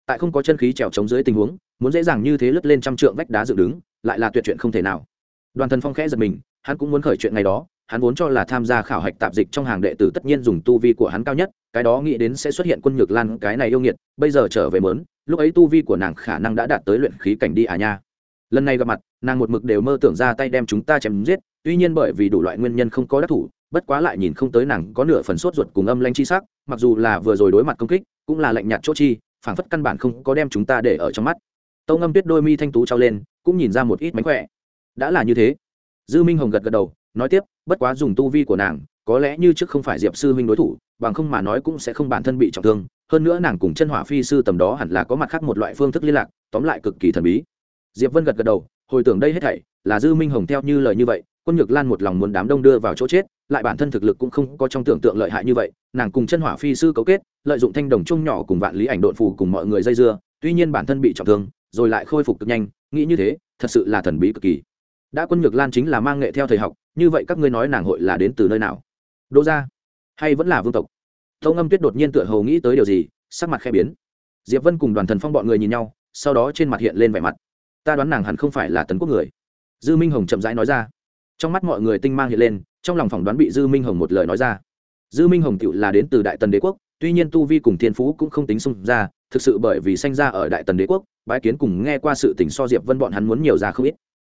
Tại không có chân khí trèo chống dưới tình huống, muốn dễ dàng như thế lướt lên trăm trượng vách đá dựng đứng, lại là tuyệt chuyện không thể nào. Đoàn thần phong khẽ giật mình, hắn cũng muốn khởi chuyện ngày đó, hắn vốn cho là tham gia khảo hạch tạp dịch trong hàng đệ tử tất nhiên dùng tu vi của hắn cao nhất, cái đó nghĩ đến sẽ xuất hiện quân nhược lan cái này yêu nghiệt, bây giờ trở về mớn, lúc ấy tu vi của nàng khả năng đã đạt tới luyện khí cảnh đi à nha lần này gặp mặt, nàng một mực đều mơ tưởng ra tay đem chúng ta chém giết, tuy nhiên bởi vì đủ loại nguyên nhân không có đắc thủ, bất quá lại nhìn không tới nàng có nửa phần sốt ruột cùng âm lanh chi sắc, mặc dù là vừa rồi đối mặt công kích, cũng là lạnh nhạt chỗ chi, phảng phất căn bản không có đem chúng ta để ở trong mắt. Tâu ngâm tuyết đôi mi thanh tú trao lên, cũng nhìn ra một ít mánh khỏe. Đã là như thế. Dư minh hồng gật gật đầu, nói tiếp, bất quá dùng tu vi của nàng, có lẽ như trước không phải diệp sư huynh đối thủ, bằng không mà nói cũng sẽ không bản thân bị trọng thương, hơn nữa nàng cùng chân hỏa phi sư tầm đó hẳn là có mặt khác một loại phương thức liên lạc, tóm lại cực kỳ thần bí diệp vân gật gật đầu, hồi tưởng đây hết thảy, là dư minh hồng theo như lời như vậy, quân nhược lan một lòng muốn đám đông đưa vào chỗ chết, lại bản thân thực lực cũng không có trong tưởng tượng lợi hại như vậy, nàng cùng chân hỏa phi sư cấu kết, lợi dụng thanh đồng chung nhỏ cùng vạn lý ảnh độn phù cùng mọi người dây dưa, tuy nhiên bản thân bị trọng thương, rồi lại khôi phục cực nhanh, nghĩ như thế, thật sự là thần bí cực kỳ. Đã quân nhược lan chính là mang nghệ theo thầy học, như vậy các ngươi nói nàng hội là đến từ nơi nào? Đỗ gia? Hay vẫn là vương tộc? Tâu ngâm tuyết đột nhiên tựa hồ nghĩ tới điều gì, sắc mặt khẽ biến. Diệp vân cùng đoàn thần phong bọn người nhìn nhau, sau đó trên mặt hiện lên vẻ mặt ta đoán nàng hẳn không phải là tấn quốc người. Dư minh hồng chậm rãi nói ra. Trong mắt mọi người tinh mang hiện lên, trong lòng phỏng đoán bị dư minh hồng một lời nói ra. Dư minh hồng tự là đến từ đại tần đế quốc, tuy nhiên tu vi cùng thiên phú cũng không tính xung ra, thực sự bởi vì sanh ra ở đại tần đế quốc, bái kiến cùng nghe qua sự tình so diệp vân bọn hắn muốn nhiều ra không ít.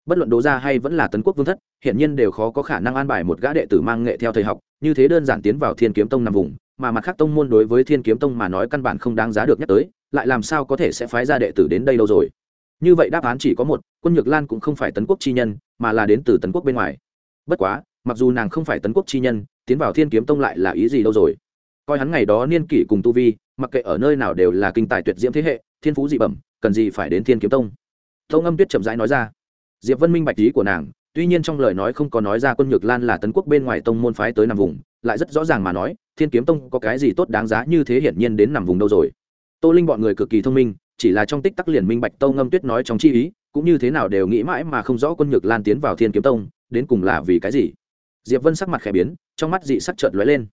Bất luận đố ra hay vẫn là tấn quốc vương thất hiện nhiên đều khó có khả năng an bài một gã đệ tử mang nghệ theo thầy học, như thế đơn giản tiến vào thiên kiếm tông nằm vùng, mà mặt khác tông môn đối với thiên kiếm tông mà nói căn bản không đáng giá được nhắc tới, lại làm sao có thể sẽ phái ra đệ tử đến đây đâu rồi? Như vậy đáp án chỉ có một, quân nhược lan cũng không phải tấn quốc chi nhân, mà là đến từ tấn quốc bên ngoài. Bất quá, mặc dù nàng không phải tấn quốc chi nhân, tiến vào thiên kiếm tông lại là ý gì đâu rồi? Coi hắn ngày đó niên kỷ cùng tu vi, mặc kệ ở nơi nào đều là kinh tài tuyệt diễm thế hệ, thiên phú dị bẩm, cần gì phải đến thiên kiếm tông? Tông âm tuyết chậm rãi nói ra. Diệp vân minh bạch ý của nàng, tuy nhiên trong lời nói không có nói ra quân nhược lan là tấn quốc bên ngoài tông môn phái tới nằm vùng, lại rất rõ ràng mà nói, thiên kiếm tông có cái gì tốt đáng giá như thế hiển nhiên đến nằm vùng đâu rồi? Tô linh bọn người cực kỳ thông minh chỉ là trong tích tắc liền minh bạch tâu ngâm tuyết nói trong chi ý, cũng như thế nào đều nghĩ mãi mà không rõ quân nhược lan tiến vào thiên kiếm tông, đến cùng là vì cái gì. Diệp vân sắc mặt khẽ biến, trong mắt dị sắc chợt lóe lên.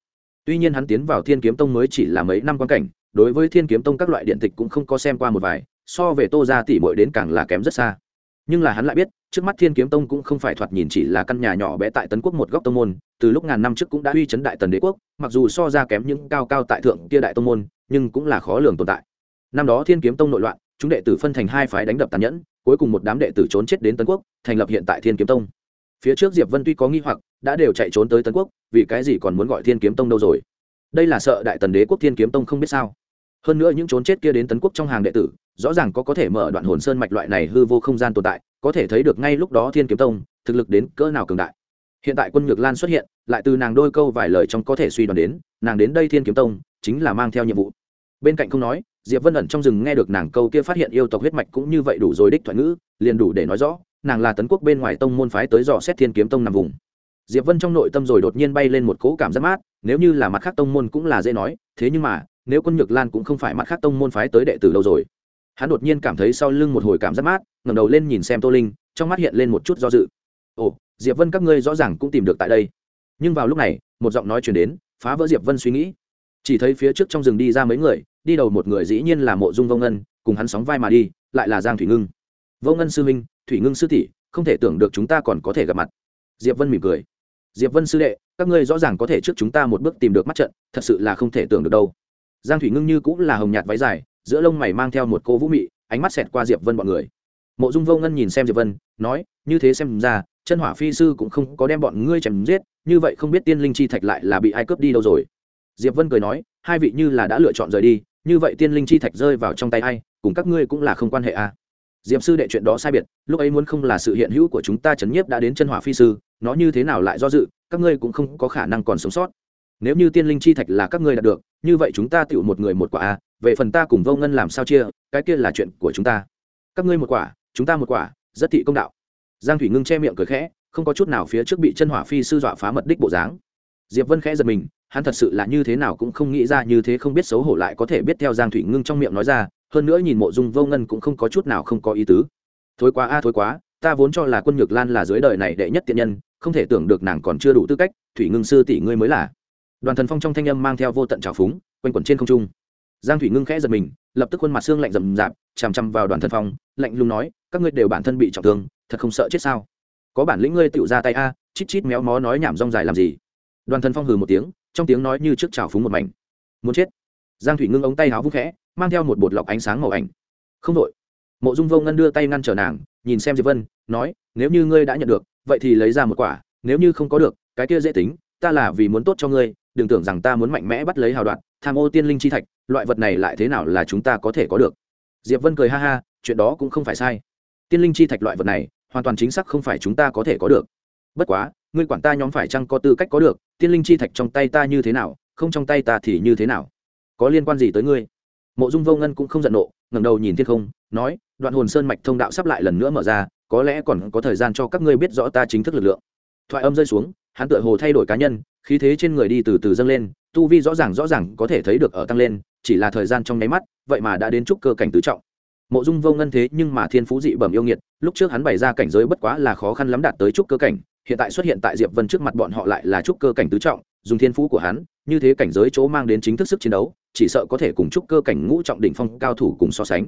Tuy nhiên hắn tiến vào thiên kiếm tông mới chỉ là mấy năm quan cảnh, đối với thiên kiếm tông các loại điện tịch cũng không có xem qua một vài, so về tô ra tỷ mội đến càng là kém rất xa. Nhưng là hắn lại biết, trước mắt thiên kiếm tông cũng không phải thoạt nhìn chỉ là căn nhà nhỏ bé tại tấn quốc một góc tông môn, từ lúc ngàn năm trước cũng đã uy chấn đại tần đế quốc, mặc dù so ra kém những cao cao tại thượng kia đại tông môn, nhưng cũng là khó lường tồn tại năm đó thiên kiếm tông nội loạn, chúng đệ tử phân thành hai phái đánh đập tàn nhẫn, cuối cùng một đám đệ tử trốn chết đến tấn quốc, thành lập hiện tại thiên kiếm tông. Phía trước diệp vân tuy có nghi hoặc, đã đều chạy trốn tới tấn quốc, vì cái gì còn muốn gọi thiên kiếm tông đâu rồi? Đây là sợ đại tần đế quốc thiên kiếm tông không biết sao. Hơn nữa những trốn chết kia đến tấn quốc trong hàng đệ tử, rõ ràng có có thể mở đoạn hồn sơn mạch loại này hư vô không gian tồn tại, có thể thấy được ngay lúc đó thiên kiếm tông, thực lực đến cỡ nào cường đại. Hiện tại quân nhược lan xuất hiện, lại từ nàng đôi câu vài lời trong có thể suy đoán đến, nàng đến đây thiên kiếm tông, chính là mang theo nhiệm vụ. Bên cạnh không nói diệp vân ẩn trong rừng nghe được nàng câu kia phát hiện yêu tộc huyết mạch cũng như vậy đủ rồi đích thoại ngữ, liền đủ để nói rõ, nàng là tấn quốc bên ngoài tông môn phái tới dò xét thiên kiếm tông nằm vùng. Diệp vân trong nội tâm rồi đột nhiên bay lên một cỗ cảm giác mát, nếu như là mặt khác tông môn cũng là dễ nói, thế nhưng mà, nếu quân nhược lan cũng không phải mặt khác tông môn phái tới đệ tử lâu rồi. Hắn đột nhiên cảm thấy sau lưng một hồi cảm giác mát, ngẩng đầu lên nhìn xem tô linh, trong mắt hiện lên một chút do dự. Ồ, diệp vân các ngươi rõ ràng cũng tìm được tại đây. Nhưng vào lúc này, một giọng nói chuyển đến, phá vỡ diệp vân suy nghĩ. Chỉ thấy phía trước trong rừng đi ra mấy người đi đầu một người dĩ nhiên là mộ dung vô ngân, cùng hắn sóng vai mà đi, lại là giang thủy ngưng. Vô ngân sư minh thủy ngưng sư tỷ, không thể tưởng được chúng ta còn có thể gặp mặt. Diệp vân mỉm cười. Diệp vân sư đệ, các ngươi rõ ràng có thể trước chúng ta một bước tìm được mắt trận, thật sự là không thể tưởng được đâu. Giang thủy ngưng như cũng là hồng nhạt váy dài, giữa lông mày mang theo một cô vũ mị, ánh mắt xẹt qua diệp vân bọn người. Mộ dung vô ngân nhìn xem diệp vân, nói, như thế xem ra, chân hỏa phi sư cũng không có đem bọn ngươi chém giết, như vậy không biết tiên linh chi thạch lại là bị ai cướp đi đâu rồi? Diệp vân cười nói, hai vị như là đã lựa chọn rời đi như vậy tiên linh chi thạch rơi vào trong tay ai, cùng các ngươi cũng là không quan hệ à? Diệp sư đệ chuyện đó sai biệt, lúc ấy muốn không là sự hiện hữu của chúng ta chấn nhiếp đã đến chân hỏa phi sư, nó như thế nào lại do dự, các ngươi cũng không có khả năng còn sống sót. Nếu như tiên linh chi thạch là các ngươi đạt được, như vậy chúng ta tựu một người một quả a về phần ta cùng vô ngân làm sao chia, cái kia là chuyện của chúng ta. Các ngươi một quả, chúng ta một quả, rất thị công đạo. Giang thủy ngưng che miệng cười khẽ, không có chút nào phía trước bị chân hỏa phi sư dọa phá mật đích bộ dáng diệp vân khẽ giật mình, hắn thật sự là như thế nào cũng không nghĩ ra như thế không biết xấu hổ lại có thể biết theo giang thủy ngưng trong miệng nói ra, hơn nữa nhìn mộ dung vô ngân cũng không có chút nào không có ý tứ. Thối quá a, thối quá, ta vốn cho là quân nhược lan là dưới đời này đệ nhất tiện nhân, không thể tưởng được nàng còn chưa đủ tư cách, thủy ngưng sư tỷ ngươi mới là. Đoàn thần phong trong thanh âm mang theo vô tận trào phúng, quanh quẩn trên không trung. Giang thủy ngưng khẽ giật mình, lập tức khuôn mặt xương lạnh rầm rạp, chằm chằm vào đoàn thần phong, lạnh lùng nói, các ngươi đều bản thân bị trọng thương, thật không sợ chết sao? Có bản lĩnh ngươi tựu ra tay a, chít chít méo mó nói nhảm rong dài làm gì? Đoàn thần phong hừ một tiếng, trong tiếng nói như trước trào phúng một mảnh. Muốn chết. Giang thủy ngưng ống tay háo vung khẽ, mang theo một bột lọc ánh sáng màu ảnh. Không đội mộ dung vô ngân đưa tay ngăn trở nàng, nhìn xem diệp vân, nói, nếu như ngươi đã nhận được, vậy thì lấy ra một quả, nếu như không có được, cái kia dễ tính, ta là vì muốn tốt cho ngươi, đừng tưởng rằng ta muốn mạnh mẽ bắt lấy hào đoạn, tham ô tiên linh chi thạch, loại vật này lại thế nào là chúng ta có thể có được? Diệp vân cười ha ha, chuyện đó cũng không phải sai. Tiên linh chi thạch loại vật này, hoàn toàn chính xác không phải chúng ta có thể có được. Bất quá ngươi quản ta nhóm phải chăng có tư cách có được, tiên linh chi thạch trong tay ta như thế nào, không trong tay ta thì như thế nào? Có liên quan gì tới ngươi? Mộ dung vô ngân cũng không giận nộ, ngẩng đầu nhìn thiên không, nói, đoạn hồn sơn mạch thông đạo sắp lại lần nữa mở ra, có lẽ còn có thời gian cho các ngươi biết rõ ta chính thức lực lượng. Thoại âm rơi xuống, hắn tựa hồ thay đổi cá nhân, khí thế trên người đi từ từ dâng lên, tu vi rõ ràng rõ ràng có thể thấy được ở tăng lên, chỉ là thời gian trong nháy mắt, vậy mà đã đến chúc cơ cảnh tứ trọng. Mộ dung vô ngân thế nhưng mà thiên phú dị bẩm yêu nghiệt, lúc trước hắn bày ra cảnh giới bất quá là khó khăn lắm đạt tới chúc cơ cảnh hiện tại xuất hiện tại diệp vân trước mặt bọn họ lại là trúc cơ cảnh tứ trọng, dùng thiên phú của hắn, như thế cảnh giới chỗ mang đến chính thức sức chiến đấu, chỉ sợ có thể cùng trúc cơ cảnh ngũ trọng đỉnh phong cao thủ cùng so sánh.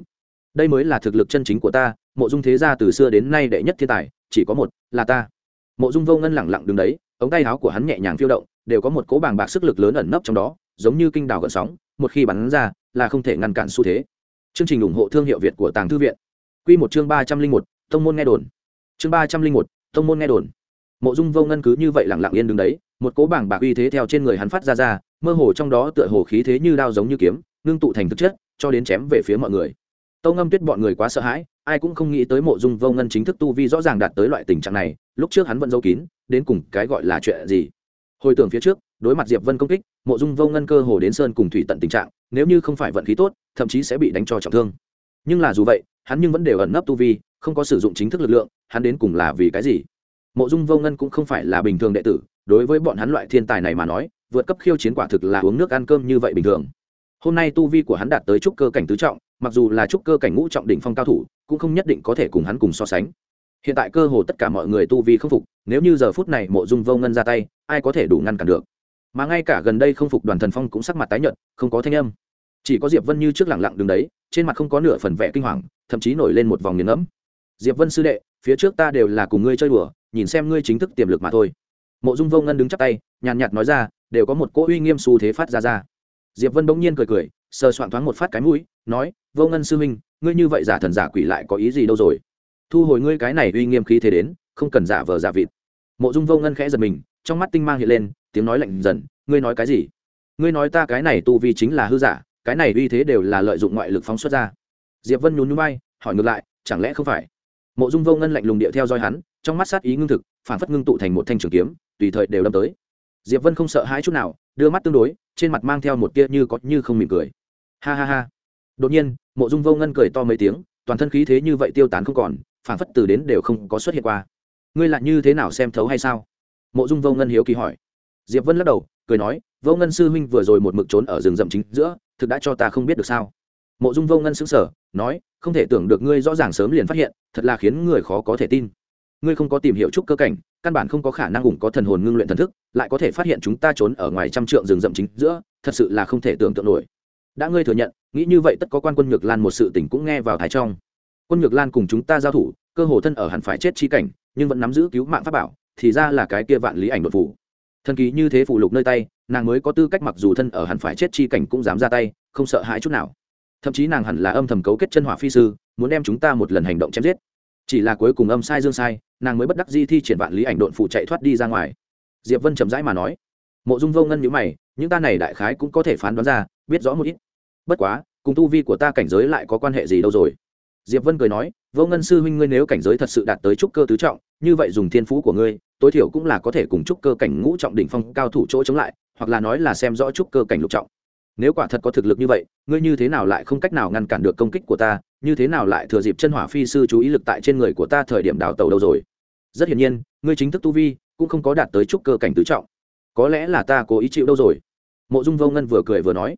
Đây mới là thực lực chân chính của ta, mộ dung thế gia từ xưa đến nay đệ nhất thiên tài, chỉ có một là ta. Mộ dung vô ngân lẳng lặng đứng đấy, ống tay áo của hắn nhẹ nhàng phiêu động, đều có một cố bàng bạc sức lực lớn ẩn nấp trong đó, giống như kinh đào gợn sóng, một khi bắn ra, là không thể ngăn cản xu thế. Chương trình ủng hộ thương hiệu việt của tàng thư viện. Quy một chương ba trăm linh một thông môn nghe đồn. Chương ba trăm linh một thông môn nghe đồn mộ dung vô ngân cứ như vậy lẳng lặng yên đứng đấy, một cố bảng bạc uy thế theo trên người hắn phát ra ra, mơ hồ trong đó tựa hồ khí thế như đao giống như kiếm, ngưng tụ thành thực chất, cho đến chém về phía mọi người. Tâu ngâm tuyết bọn người quá sợ hãi, ai cũng không nghĩ tới mộ dung vô ngân chính thức tu vi rõ ràng đạt tới loại tình trạng này, lúc trước hắn vẫn giấu kín, đến cùng cái gọi là chuyện gì? Hồi tưởng phía trước, đối mặt diệp vân công kích, mộ dung vô ngân cơ hồ đến sơn cùng thủy tận tình trạng, nếu như không phải vận khí tốt, thậm chí sẽ bị đánh cho trọng thương. Nhưng là dù vậy, hắn nhưng vẫn đều ẩn nấp tu vi, không có sử dụng chính thức lực lượng, hắn đến cùng là vì cái gì? Mộ dung vô ngân cũng không phải là bình thường đệ tử, đối với bọn hắn loại thiên tài này mà nói, vượt cấp khiêu chiến quả thực là uống nước ăn cơm như vậy bình thường. Hôm nay tu vi của hắn đạt tới trúc cơ cảnh tứ trọng, mặc dù là trúc cơ cảnh ngũ trọng đỉnh phong cao thủ, cũng không nhất định có thể cùng hắn cùng so sánh. Hiện tại cơ hồ tất cả mọi người tu vi không phục, nếu như giờ phút này mộ dung vô ngân ra tay, ai có thể đủ ngăn cản được? Mà ngay cả gần đây không phục đoàn thần phong cũng sắc mặt tái nhợt, không có thanh âm. Chỉ có diệp vân như trước lẳng lặng đứng đấy, trên mặt không có nửa phần vẻ kinh hoàng, thậm chí nổi lên một vòng nghiền ngẫm. Diệp vân sư đệ, phía trước ta đều là cùng ngươi chơi đùa nhìn xem ngươi chính thức tiềm lực mà thôi. Mộ dung vô ngân đứng chắp tay, nhàn nhạt nói ra, đều có một cỗ uy nghiêm xu thế phát ra ra. Diệp vân bỗng nhiên cười cười, sờ soạn thoáng một phát cái mũi, nói, vô ngân sư huynh, ngươi như vậy giả thần giả quỷ lại có ý gì đâu rồi? Thu hồi ngươi cái này uy nghiêm khí thế đến, không cần giả vờ giả vịt. Mộ dung vô ngân khẽ giật mình, trong mắt tinh mang hiện lên, tiếng nói lạnh dần, ngươi nói cái gì? Ngươi nói ta cái này tu vi chính là hư giả, cái này uy thế đều là lợi dụng ngoại lực phóng xuất ra. Diệp vân nhún nhún bay hỏi ngược lại, chẳng lẽ không phải? Mộ dung vô ngân lạnh lùng điệu theo dõi hắn trong mắt sát ý ngưng thực phản phất ngưng tụ thành một thanh trường kiếm, tùy thời đều đâm tới. Diệp vân không sợ hãi chút nào, đưa mắt tương đối, trên mặt mang theo một tia như có như không mỉm cười. Ha ha ha. Đột nhiên, mộ dung vô ngân cười to mấy tiếng, toàn thân khí thế như vậy tiêu tán không còn phản phất từ đến đều không có xuất hiện qua. Ngươi lại như thế nào xem thấu hay sao? Mộ dung vô ngân hiếu kỳ hỏi. Diệp vân lắc đầu, cười nói, vô ngân sư huynh vừa rồi một mực trốn ở rừng rậm chính giữa, thực đã cho ta không biết được sao. Mộ dung vô ngân xứng sở nói, không thể tưởng được ngươi rõ ràng sớm liền phát hiện, thật là khiến người khó có thể tin ngươi không có tìm hiểu chút cơ cảnh, căn bản không có khả năng ủng có thần hồn ngưng luyện thần thức, lại có thể phát hiện chúng ta trốn ở ngoài trăm trượng rừng rậm chính giữa, thật sự là không thể tưởng tượng nổi. Đã ngươi thừa nhận, nghĩ như vậy tất có quan quân nhược lan một sự tình cũng nghe vào thái trong. Quân nhược lan cùng chúng ta giao thủ, cơ hồ thân ở hẳn phải chết chi cảnh, nhưng vẫn nắm giữ cứu mạng pháp bảo, thì ra là cái kia vạn lý ảnh đột phủ thần kỳ như thế phụ lục nơi tay, nàng mới có tư cách mặc dù thân ở hẳn phải chết chi cảnh cũng dám ra tay, không sợ hãi chút nào. Thậm chí nàng hẳn là âm thầm cấu kết chân hỏa phi sư, muốn đem chúng ta một lần hành động chém giết chỉ là cuối cùng âm sai dương sai, nàng mới bất đắc di thi triển vạn lý ảnh độn phụ chạy thoát đi ra ngoài. Diệp vân chậm rãi mà nói. Mộ dung vô ngân nhữ mày, những ta này đại khái cũng có thể phán đoán ra, biết rõ một ít. Bất quá, cùng tu vi của ta cảnh giới lại có quan hệ gì đâu rồi? Diệp vân cười nói, vô ngân sư huynh ngươi nếu cảnh giới thật sự đạt tới trúc cơ tứ trọng, như vậy dùng thiên phú của ngươi, tối thiểu cũng là có thể cùng trúc cơ cảnh ngũ trọng đỉnh phong cao thủ chỗ chống lại, hoặc là nói là xem rõ trúc cơ cảnh lục trọng nếu quả thật có thực lực như vậy, ngươi như thế nào lại không cách nào ngăn cản được công kích của ta, như thế nào lại thừa dịp chân hỏa phi sư chú ý lực tại trên người của ta thời điểm đào tàu đâu rồi? Rất hiển nhiên, ngươi chính thức tu vi cũng không có đạt tới trúc cơ cảnh tứ trọng. Có lẽ là ta cố ý chịu đâu rồi? Mộ dung vô ngân vừa cười vừa nói.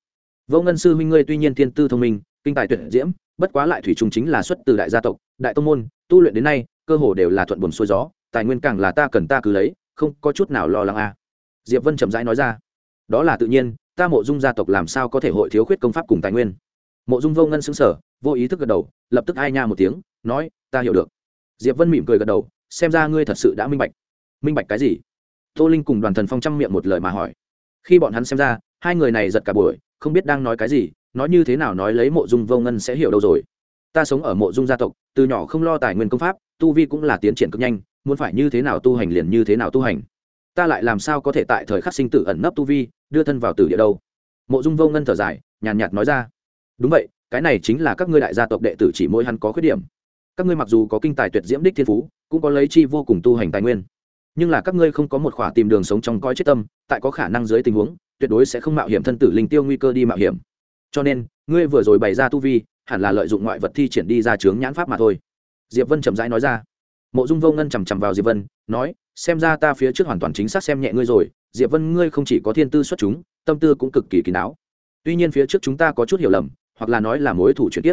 Vô ngân sư huynh ngươi tuy nhiên thiên tư thông minh, kinh tài tuyệt diễm, bất quá lại thủy trùng chính là xuất từ đại gia tộc, đại tông môn, tu luyện đến nay, cơ hồ đều là thuận buồn xuôi gió, tài nguyên càng là ta cần ta cứ lấy, không có chút nào lo lắng a à. diệp vân chậm rãi nói ra. Đó là tự nhiên ta mộ dung gia tộc làm sao có thể hội thiếu khuyết công pháp cùng tài nguyên? Mộ dung vô ngân xứng sở vô ý thức gật đầu, lập tức ai nha một tiếng, nói, ta hiểu được. Diệp vân mỉm cười gật đầu, xem ra ngươi thật sự đã minh bạch. Minh bạch cái gì? Tô linh cùng đoàn thần phong trăm miệng một lời mà hỏi. Khi bọn hắn xem ra, hai người này giật cả buổi, không biết đang nói cái gì, nói như thế nào nói lấy mộ dung vô ngân sẽ hiểu đâu rồi. Ta sống ở mộ dung gia tộc, từ nhỏ không lo tài nguyên công pháp, tu vi cũng là tiến triển cực nhanh, muốn phải như thế nào tu hành liền như thế nào tu hành ta lại làm sao có thể tại thời khắc sinh tử ẩn nấp tu vi, đưa thân vào tử địa đâu? Mộ dung vô ngân thở dài, nhàn nhạt nói ra. Đúng vậy, cái này chính là các ngươi đại gia tộc đệ tử chỉ mỗi hắn có khuyết điểm. Các ngươi mặc dù có kinh tài tuyệt diễm đích thiên phú, cũng có lấy chi vô cùng tu hành tài nguyên. Nhưng là các ngươi không có một khỏa tìm đường sống trong coi chết tâm, tại có khả năng dưới tình huống, tuyệt đối sẽ không mạo hiểm thân tử linh tiêu nguy cơ đi mạo hiểm. Cho nên, ngươi vừa rồi bày ra tu vi, hẳn là lợi dụng ngoại vật thi triển đi ra chướng nhãn pháp mà thôi. Diệp vân chậm rãi nói ra. Mộ dung vô ngân chằm chằm vào diệp vân, nói xem ra ta phía trước hoàn toàn chính xác xem nhẹ ngươi rồi, diệp vân ngươi không chỉ có thiên tư xuất chúng, tâm tư cũng cực kỳ kín đáo tuy nhiên phía trước chúng ta có chút hiểu lầm, hoặc là nói là mối thủ chuyển tiếp.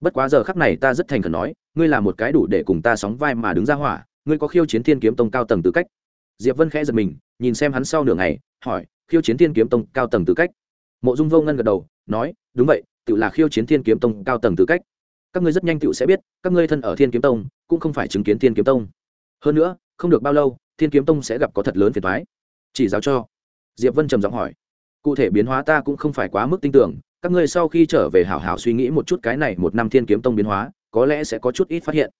Bất quá giờ khắc này ta rất thành khẩn nói, ngươi là một cái đủ để cùng ta sóng vai mà đứng ra hỏa, ngươi có khiêu chiến thiên kiếm tông cao tầng tư cách. Diệp vân khẽ giật mình, nhìn xem hắn sau nửa ngày, hỏi, khiêu chiến thiên kiếm tông cao tầng tư cách? Mộ dung vô ngân gật đầu, nói, đúng vậy tự là khiêu chiến thiên kiếm tông cao tầng tư cách. Các ngươi rất nhanh tự sẽ biết, các ngươi thân ở thiên kiếm tông, cũng không phải chứng kiến thiên kiếm tông. Hơn nữa, không được bao lâu thiên kiếm tông sẽ gặp có thật lớn phiền thoái chỉ giáo cho. Diệp vân trầm giọng hỏi. Cụ thể biến hóa ta cũng không phải quá mức tin tưởng, các ngươi sau khi trở về hảo hảo suy nghĩ một chút cái này một năm thiên kiếm tông biến hóa, có lẽ sẽ có chút ít phát hiện.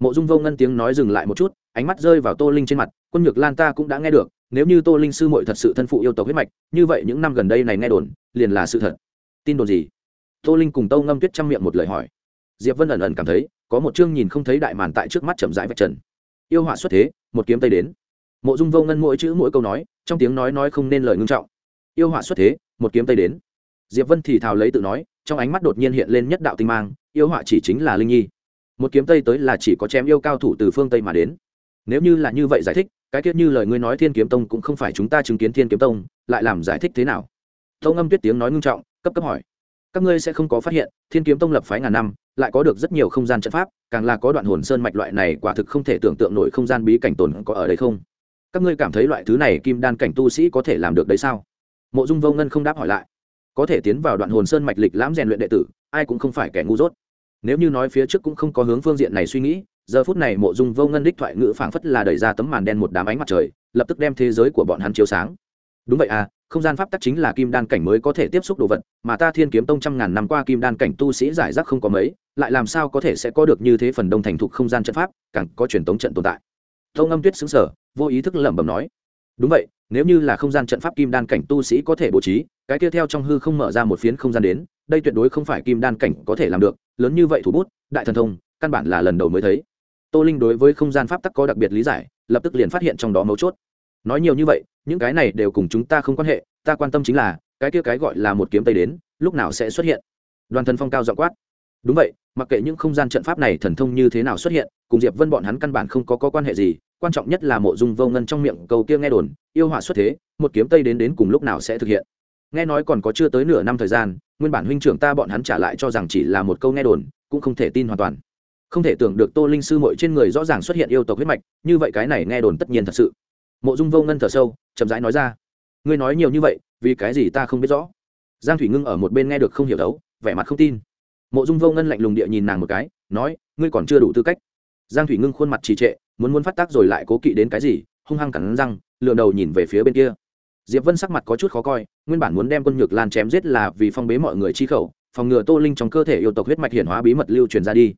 Mộ dung vô ngân tiếng nói dừng lại một chút, ánh mắt rơi vào tô linh trên mặt, quân nhược lan ta cũng đã nghe được, nếu như tô linh sư muội thật sự thân phụ yêu tộc huyết mạch, như vậy những năm gần đây này nghe đồn, liền là sự thật. Tin đồn gì? Tô linh cùng tâu ngâm tuyết chăm miệng một lời hỏi. Diệp vân ẩn ẩn cảm thấy, có một chương nhìn không thấy đại màn tại trước mắt chậm rãi vạch trần. Yêu họa xuất thế, một kiếm tây đến mộ dung vô ngân mỗi chữ mỗi câu nói, trong tiếng nói nói không nên lời ngưng trọng. Yêu họa xuất thế, một kiếm tây đến. Diệp vân thì thào lấy tự nói, trong ánh mắt đột nhiên hiện lên nhất đạo tinh mang, yêu họa chỉ chính là linh nhi. Một kiếm tây tới là chỉ có chém yêu cao thủ từ phương tây mà đến. Nếu như là như vậy giải thích, cái tiết như lời ngươi nói thiên kiếm tông cũng không phải chúng ta chứng kiến thiên kiếm tông, lại làm giải thích thế nào? Tông ngâm tuyết tiếng nói ngưng trọng, cấp cấp hỏi. Các ngươi sẽ không có phát hiện, thiên kiếm tông lập phái ngàn năm, lại có được rất nhiều không gian trận pháp, càng là có đoạn hồn sơn mạch loại này quả thực không thể tưởng tượng nổi không gian bí cảnh tồn có ở đây không? Các ngươi cảm thấy loại thứ này kim đan cảnh tu sĩ có thể làm được đấy sao? Mộ dung vô ngân không đáp hỏi lại. Có thể tiến vào đoạn hồn sơn mạch lịch lãm rèn luyện đệ tử, ai cũng không phải kẻ ngu dốt. Nếu như nói phía trước cũng không có hướng phương diện này suy nghĩ, giờ phút này mộ dung vô ngân đích thoại ngữ phảng phất là đẩy ra tấm màn đen một đám ánh mặt trời, lập tức đem thế giới của bọn hắn chiếu sáng. Đúng vậy à không gian pháp tắc chính là kim đan cảnh mới có thể tiếp xúc đồ vật, mà ta thiên kiếm tông trăm ngàn năm qua kim đan cảnh tu sĩ giải rác không có mấy, lại làm sao có thể sẽ có được như thế phần đông thành thục không gian trận pháp, càng có truyền thống trận tồn tại tông âm tuyết xứng sở vô ý thức lẩm bẩm nói đúng vậy nếu như là không gian trận pháp kim đan cảnh tu sĩ có thể bố trí cái kia theo trong hư không mở ra một phiến không gian đến đây tuyệt đối không phải kim đan cảnh có thể làm được lớn như vậy thủ bút đại thần thông căn bản là lần đầu mới thấy. Tô linh đối với không gian pháp tắc có đặc biệt lý giải lập tức liền phát hiện trong đó mấu chốt. Nói nhiều như vậy những cái này đều cùng chúng ta không quan hệ ta quan tâm chính là cái kia cái gọi là một kiếm tây đến lúc nào sẽ xuất hiện? Đoàn thần phong cao dọ quát. Đúng vậy mặc kệ những không gian trận pháp này thần thông như thế nào xuất hiện cùng diệp vân bọn hắn căn bản không có, có quan hệ gì quan trọng nhất là mộ dung vô ngân trong miệng câu kia nghe đồn, yêu họa xuất thế, một kiếm tây đến đến cùng lúc nào sẽ thực hiện. Nghe nói còn có chưa tới nửa năm thời gian, nguyên bản huynh trưởng ta bọn hắn trả lại cho rằng chỉ là một câu nghe đồn, cũng không thể tin hoàn toàn. Không thể tưởng được tô linh sư mội trên người rõ ràng xuất hiện yêu tộc huyết mạch, như vậy cái này nghe đồn tất nhiên thật sự. Mộ dung vô ngân thở sâu, chậm rãi nói ra. Ngươi nói nhiều như vậy, vì cái gì ta không biết rõ? Giang thủy ngưng ở một bên nghe được không hiểu đấu, vẻ mặt không tin. Mộ dung vô ngân lạnh lùng địa nhìn nàng một cái, nói, ngươi còn chưa đủ tư cách. Giang thủy ngưng khuôn mặt trì trệ muốn muốn phát tác rồi lại cố kỵ đến cái gì, hung hăng cắn răng lượn đầu nhìn về phía bên kia. Diệp vân sắc mặt có chút khó coi, nguyên bản muốn đem quân nhược lan chém giết là vì phong bế mọi người chi khẩu, phòng ngừa tô linh trong cơ thể yêu tộc huyết mạch hiển hóa bí mật lưu truyền ra đi.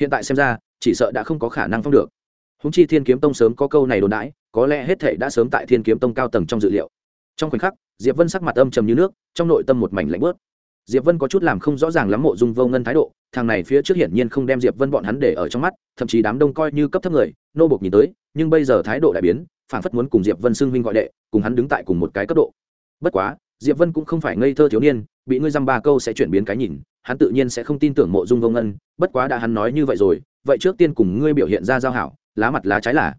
Hiện tại xem ra, chỉ sợ đã không có khả năng phong được. Húng chi thiên kiếm tông sớm có câu này đồn đãi, có lẽ hết thể đã sớm tại thiên kiếm tông cao tầng trong dự liệu. Trong khoảnh khắc, diệp vân sắc mặt âm trầm như nước, trong nội tâm một mảnh lạnh bớt diệp vân có chút làm không rõ ràng lắm mộ dung vô ngân thái độ, thằng này phía trước hiển nhiên không đem diệp vân bọn hắn để ở trong mắt, thậm chí đám đông coi như cấp thấp người, nô bộc nhìn tới, nhưng bây giờ thái độ đại biến phản phất muốn cùng diệp vân xưng huynh gọi đệ, cùng hắn đứng tại cùng một cái cấp độ. Bất quá, diệp vân cũng không phải ngây thơ thiếu niên, bị ngươi dăm ba câu sẽ chuyển biến cái nhìn, hắn tự nhiên sẽ không tin tưởng mộ dung vô ngân, bất quá đã hắn nói như vậy rồi, vậy trước tiên cùng ngươi biểu hiện ra giao hảo, lá mặt lá trái là.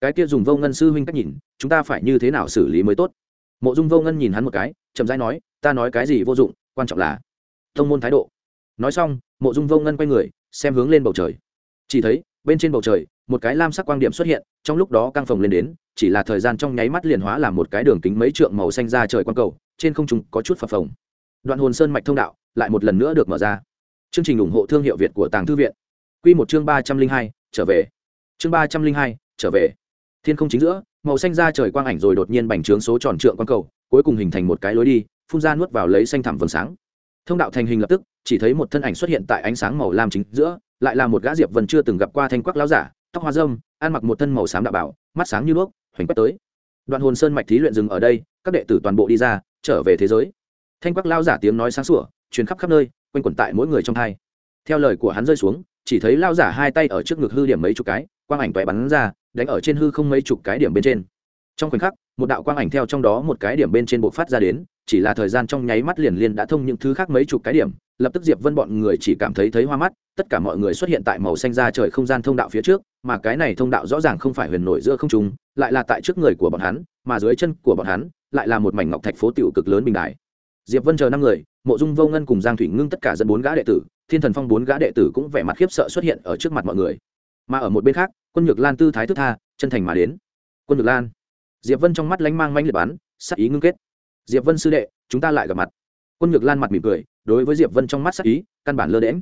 Cái kia dùng vô ngân sư huynh cách nhìn, chúng ta phải như thế nào xử lý mới tốt? Mộ dung vô ngân nhìn hắn một cái, chậm rãi nói, ta nói cái gì vô dụng quan trọng là thông môn thái độ. Nói xong, mộ dung vô ngân quay người, xem hướng lên bầu trời. Chỉ thấy, bên trên bầu trời, một cái lam sắc quang điểm xuất hiện, trong lúc đó căng phồng lên đến, chỉ là thời gian trong nháy mắt liền hóa làm một cái đường kính mấy trượng màu xanh ra trời quang cầu, trên không trung có chút phập phồng. Đoạn hồn sơn mạch thông đạo lại một lần nữa được mở ra. Chương trình ủng hộ thương hiệu việt của tàng thư viện. Q một chương ba trăm linh hai, trở về. Chương ba trăm linh hai, trở về. Thiên không chính giữa, màu xanh ra trời quang ảnh rồi đột nhiên bành trướng số tròn trượng quang cầu, cuối cùng hình thành một cái lối đi phun ra nuốt vào lấy xanh thẳm vầng sáng. Thông đạo thành hình lập tức, chỉ thấy một thân ảnh xuất hiện tại ánh sáng màu lam chính giữa, lại là một gã diệp vân chưa từng gặp qua thanh quắc láo giả, tóc hoa dâm ăn mặc một thân màu xám đạo bảo, mắt sáng như đuốc, hoành quét tới. Đoạn hồn sơn mạch thí luyện dừng ở đây, các đệ tử toàn bộ đi ra, trở về thế giới. Thanh quắc lao giả tiếng nói sáng sủa chuyến khắp khắp nơi, quanh quẩn tại mỗi người trong thai theo lời của hắn rơi xuống, chỉ thấy lao giả hai tay ở trước ngực hư điểm mấy chục cái, quang ảnh toẹ bắn ra, đánh ở trên hư không mấy chục cái điểm bên trên. Trong khoảnh khắc, một đạo quang ảnh theo trong đó một cái điểm bên trên bộ phát ra đến chỉ là thời gian trong nháy mắt liền liền đã thông những thứ khác mấy chục cái điểm, lập tức diệp vân bọn người chỉ cảm thấy thấy hoa mắt, tất cả mọi người xuất hiện tại màu xanh ra trời không gian thông đạo phía trước, mà cái này thông đạo rõ ràng không phải huyền nổi giữa không trung, lại là tại trước người của bọn hắn, mà dưới chân của bọn hắn, lại là một mảnh ngọc thạch phố tiểu cực lớn bình đại diệp vân chờ năm người, mộ dung vô ngân cùng giang thủy ngưng tất cả dẫn bốn gã đệ tử, thiên thần phong bốn gã đệ tử cũng vẻ mặt khiếp sợ xuất hiện ở trước mặt mọi người. Mà ở một bên khác, quân nhược lan tư thái thức tha, chân thành mà đến. Quân nhược lan. Diệp vân trong mắt lánh mang manh liệt bắn, sắc ý ngưng kết diệp vân sư đệ, chúng ta lại gặp mặt. Quân nhược lan mặt mỉm cười, đối với diệp vân trong mắt sắc ý, căn bản lơ đễm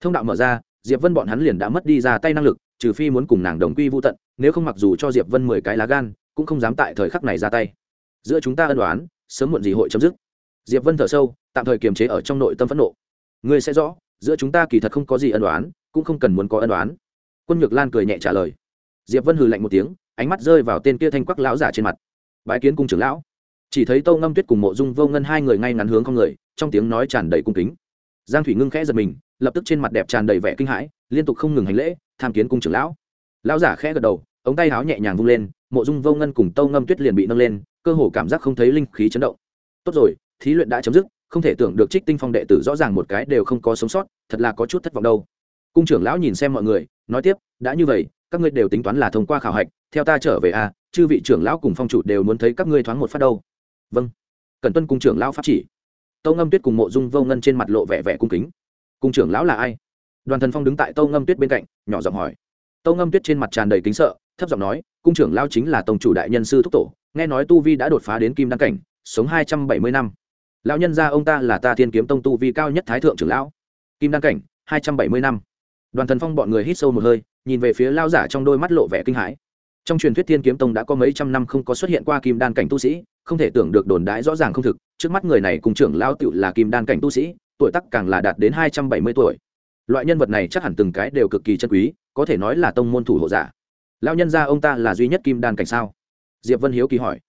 thông đạo mở ra, diệp vân bọn hắn liền đã mất đi ra tay năng lực, trừ phi muốn cùng nàng đồng quy vô tận, nếu không mặc dù cho diệp vân mười cái lá gan, cũng không dám tại thời khắc này ra tay. Giữa chúng ta ân đoán sớm muộn gì hội chấm dứt. Diệp vân thở sâu, tạm thời kiềm chế ở trong nội tâm phẫn nộ. Ngươi sẽ rõ, giữa chúng ta kỳ thật không có gì ân đoán cũng không cần muốn có ân đoán quân nhược lan cười nhẹ trả lời. Diệp vân hừ lạnh một tiếng, ánh mắt rơi vào tên kia thanh quắc lão giả trên mặt. Bái kiến cung trưởng lão chỉ thấy tâu ngâm tuyết cùng mộ dung vô ngân hai người ngay ngắn hướng không người, trong tiếng nói tràn đầy cung kính. Giang thủy ngưng khẽ giật mình, lập tức trên mặt đẹp tràn đầy vẻ kinh hãi, liên tục không ngừng hành lễ, tham kiến cung trưởng lão. Lão giả khẽ gật đầu, ống tay háo nhẹ nhàng vung lên, mộ dung vô ngân cùng tâu ngâm tuyết liền bị nâng lên, cơ hồ cảm giác không thấy linh khí chấn động. Tốt rồi, thí luyện đã chấm dứt, không thể tưởng được trích tinh phong đệ tử rõ ràng một cái đều không có sống sót, thật là có chút thất vọng đâu. Cung trưởng lão nhìn xem mọi người, nói tiếp, đã như vậy, các ngươi đều tính toán là thông qua khảo hạch, theo ta trở về à chư vị trưởng lão cùng phong chủ đều muốn thấy các ngươi thoáng một phát đâu vâng. Cần tuân cung trưởng lão pháp chỉ. Tâu ngâm tuyết cùng mộ dung vô ngân trên mặt lộ vẻ vẻ cung kính. Cung trưởng lão là ai? Đoàn thần phong đứng tại tâu ngâm tuyết bên cạnh, nhỏ giọng hỏi. Tâu ngâm tuyết trên mặt tràn đầy kính sợ, thấp giọng nói, cung trưởng lão chính là tổng chủ đại nhân sư thúc tổ, nghe nói tu vi đã đột phá đến kim đăng cảnh, sống hai trăm bảy mươi năm. Lão nhân gia ông ta là ta thiên kiếm tông tu vi cao nhất thái thượng trưởng lão. Kim đăng cảnh, hai trăm bảy mươi năm. Đoàn thần phong bọn người hít sâu một hơi, nhìn về phía lao giả trong đôi mắt lộ vẻ kinh hãi trong truyền thuyết thiên kiếm tông đã có mấy trăm năm không có xuất hiện qua kim đan cảnh tu sĩ, không thể tưởng được đồn đãi rõ ràng không thực. Trước mắt người này cùng trưởng lao tựu là kim đan cảnh tu sĩ, tuổi tắc càng là đạt đến hai trăm bảy mươi tuổi. Loại nhân vật này chắc hẳn từng cái đều cực kỳ chân quý, có thể nói là tông môn thủ hộ giả. Lao nhân gia ông ta là duy nhất kim đan cảnh sao? Diệp vân hiếu kỳ hỏi.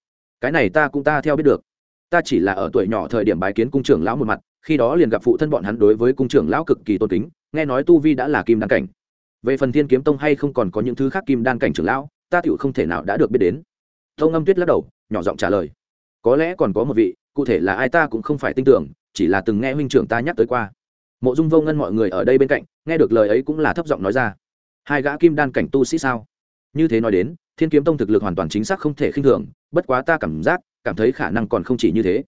Cái này ta cũng ta theo biết được. Ta chỉ là ở tuổi nhỏ thời điểm bái kiến cung trưởng lão một mặt, khi đó liền gặp phụ thân bọn hắn đối với cung trưởng lão cực kỳ tôn kính, nghe nói tu vi đã là kim đan cảnh. Về phần thiên kiếm tông hay không còn có những thứ khác kim đan cảnh trưởng lão ta tựu không thể nào đã được biết đến. Thông âm tuyết lắc đầu, nhỏ giọng trả lời. Có lẽ còn có một vị, cụ thể là ai ta cũng không phải tin tưởng, chỉ là từng nghe huynh trưởng ta nhắc tới qua. Mộ dung vô ngân mọi người ở đây bên cạnh, nghe được lời ấy cũng là thấp giọng nói ra. Hai gã kim đan cảnh tu sĩ sao? Như thế nói đến, thiên kiếm tông thực lực hoàn toàn chính xác không thể khinh thường, bất quá ta cảm giác, cảm thấy khả năng còn không chỉ như thế.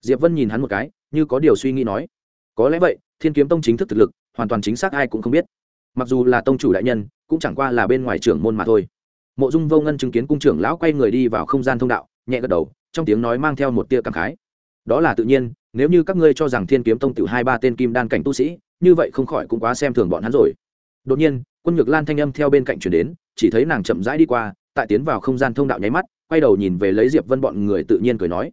Diệp vân nhìn hắn một cái, như có điều suy nghĩ nói. Có lẽ vậy, thiên kiếm tông chính thức thực lực, hoàn toàn chính xác ai cũng không biết. Mặc dù là tông chủ đại nhân, cũng chẳng qua là bên ngoài trưởng môn mà thôi mộ dung vô ngân chứng kiến cung trưởng lão quay người đi vào không gian thông đạo, nhẹ gật đầu, trong tiếng nói mang theo một tia cảm khái. Đó là tự nhiên, nếu như các ngươi cho rằng thiên kiếm tông tiểu hai ba tên kim đan cảnh tu sĩ, như vậy không khỏi cũng quá xem thường bọn hắn rồi. Đột nhiên, quân nhược lan thanh âm theo bên cạnh chuyển đến, chỉ thấy nàng chậm rãi đi qua, tại tiến vào không gian thông đạo nháy mắt, quay đầu nhìn về lấy diệp vân bọn người tự nhiên cười nói.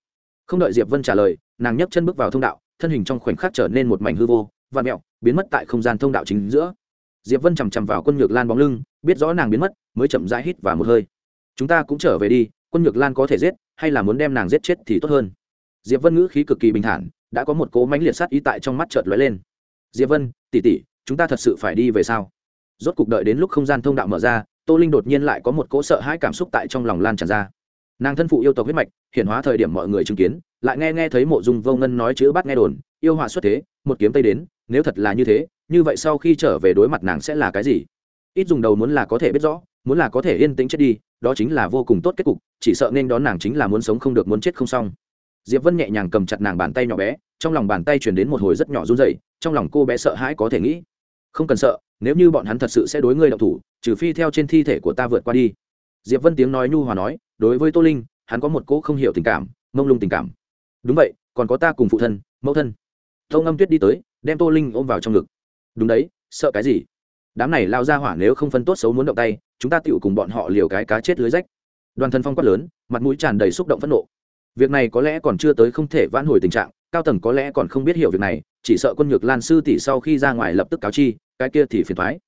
Không đợi diệp vân trả lời, nàng nhấc chân bước vào thông đạo, thân hình trong khoảnh khắc trở nên một mảnh hư vô và mẹo, biến mất tại không gian thông đạo chính giữa. Diệp vân chằm chằm vào quân nhược lan bóng lưng biết rõ nàng biến mất, mới chậm rãi hít và một hơi. Chúng ta cũng trở về đi, quân nhược lan có thể giết, hay là muốn đem nàng giết chết thì tốt hơn. Diệp vân ngữ khí cực kỳ bình thản, đã có một cố mánh liệt sát ý tại trong mắt chợt lóe lên. Diệp vân tỉ tỉ chúng ta thật sự phải đi về sao? Rốt cục đợi đến lúc không gian thông đạo mở ra, tô linh đột nhiên lại có một cỗ sợ hãi cảm xúc tại trong lòng lan tràn ra. Nàng thân phụ yêu tộc huyết mạch hiện hóa thời điểm mọi người chứng kiến, lại nghe nghe thấy mộ dung vô ngân nói chữ bắt nghe đồn, yêu họa xuất thế, một kiếm tây đến, nếu thật là như thế, như vậy sau khi trở về đối mặt nàng sẽ là cái gì? Ít dùng đầu muốn là có thể biết rõ, muốn là có thể yên tĩnh chết đi, đó chính là vô cùng tốt kết cục, chỉ sợ nên đón nàng chính là muốn sống không được muốn chết không xong. Diệp vân nhẹ nhàng cầm chặt nàng bàn tay nhỏ bé, trong lòng bàn tay chuyển đến một hồi rất nhỏ run dậy trong lòng cô bé sợ hãi có thể nghĩ. Không cần sợ, nếu như bọn hắn thật sự sẽ đối ngươi đậu thủ, trừ phi theo trên thi thể của ta vượt qua đi. Diệp vân tiếng nói nhu hòa nói, đối với tô linh, hắn có một cỗ không hiểu tình cảm, mông lung tình cảm. Đúng vậy, còn có ta cùng phụ thân, mẫu thân. Tâu ngâm tuyết đi tới, đem tô linh ôm vào trong ngực. Đúng đấy, sợ cái gì? Đám này lao ra hỏa nếu không phân tốt xấu muốn động tay, chúng ta tựu cùng bọn họ liều cái cá chết lưới rách. Đoàn thân phong quát lớn, mặt mũi tràn đầy xúc động phẫn nộ. Việc này có lẽ còn chưa tới không thể vãn hồi tình trạng, cao tầng có lẽ còn không biết hiểu việc này, chỉ sợ quân nhược lan sư tỷ sau khi ra ngoài lập tức cáo chi, cái kia thì phiền thoái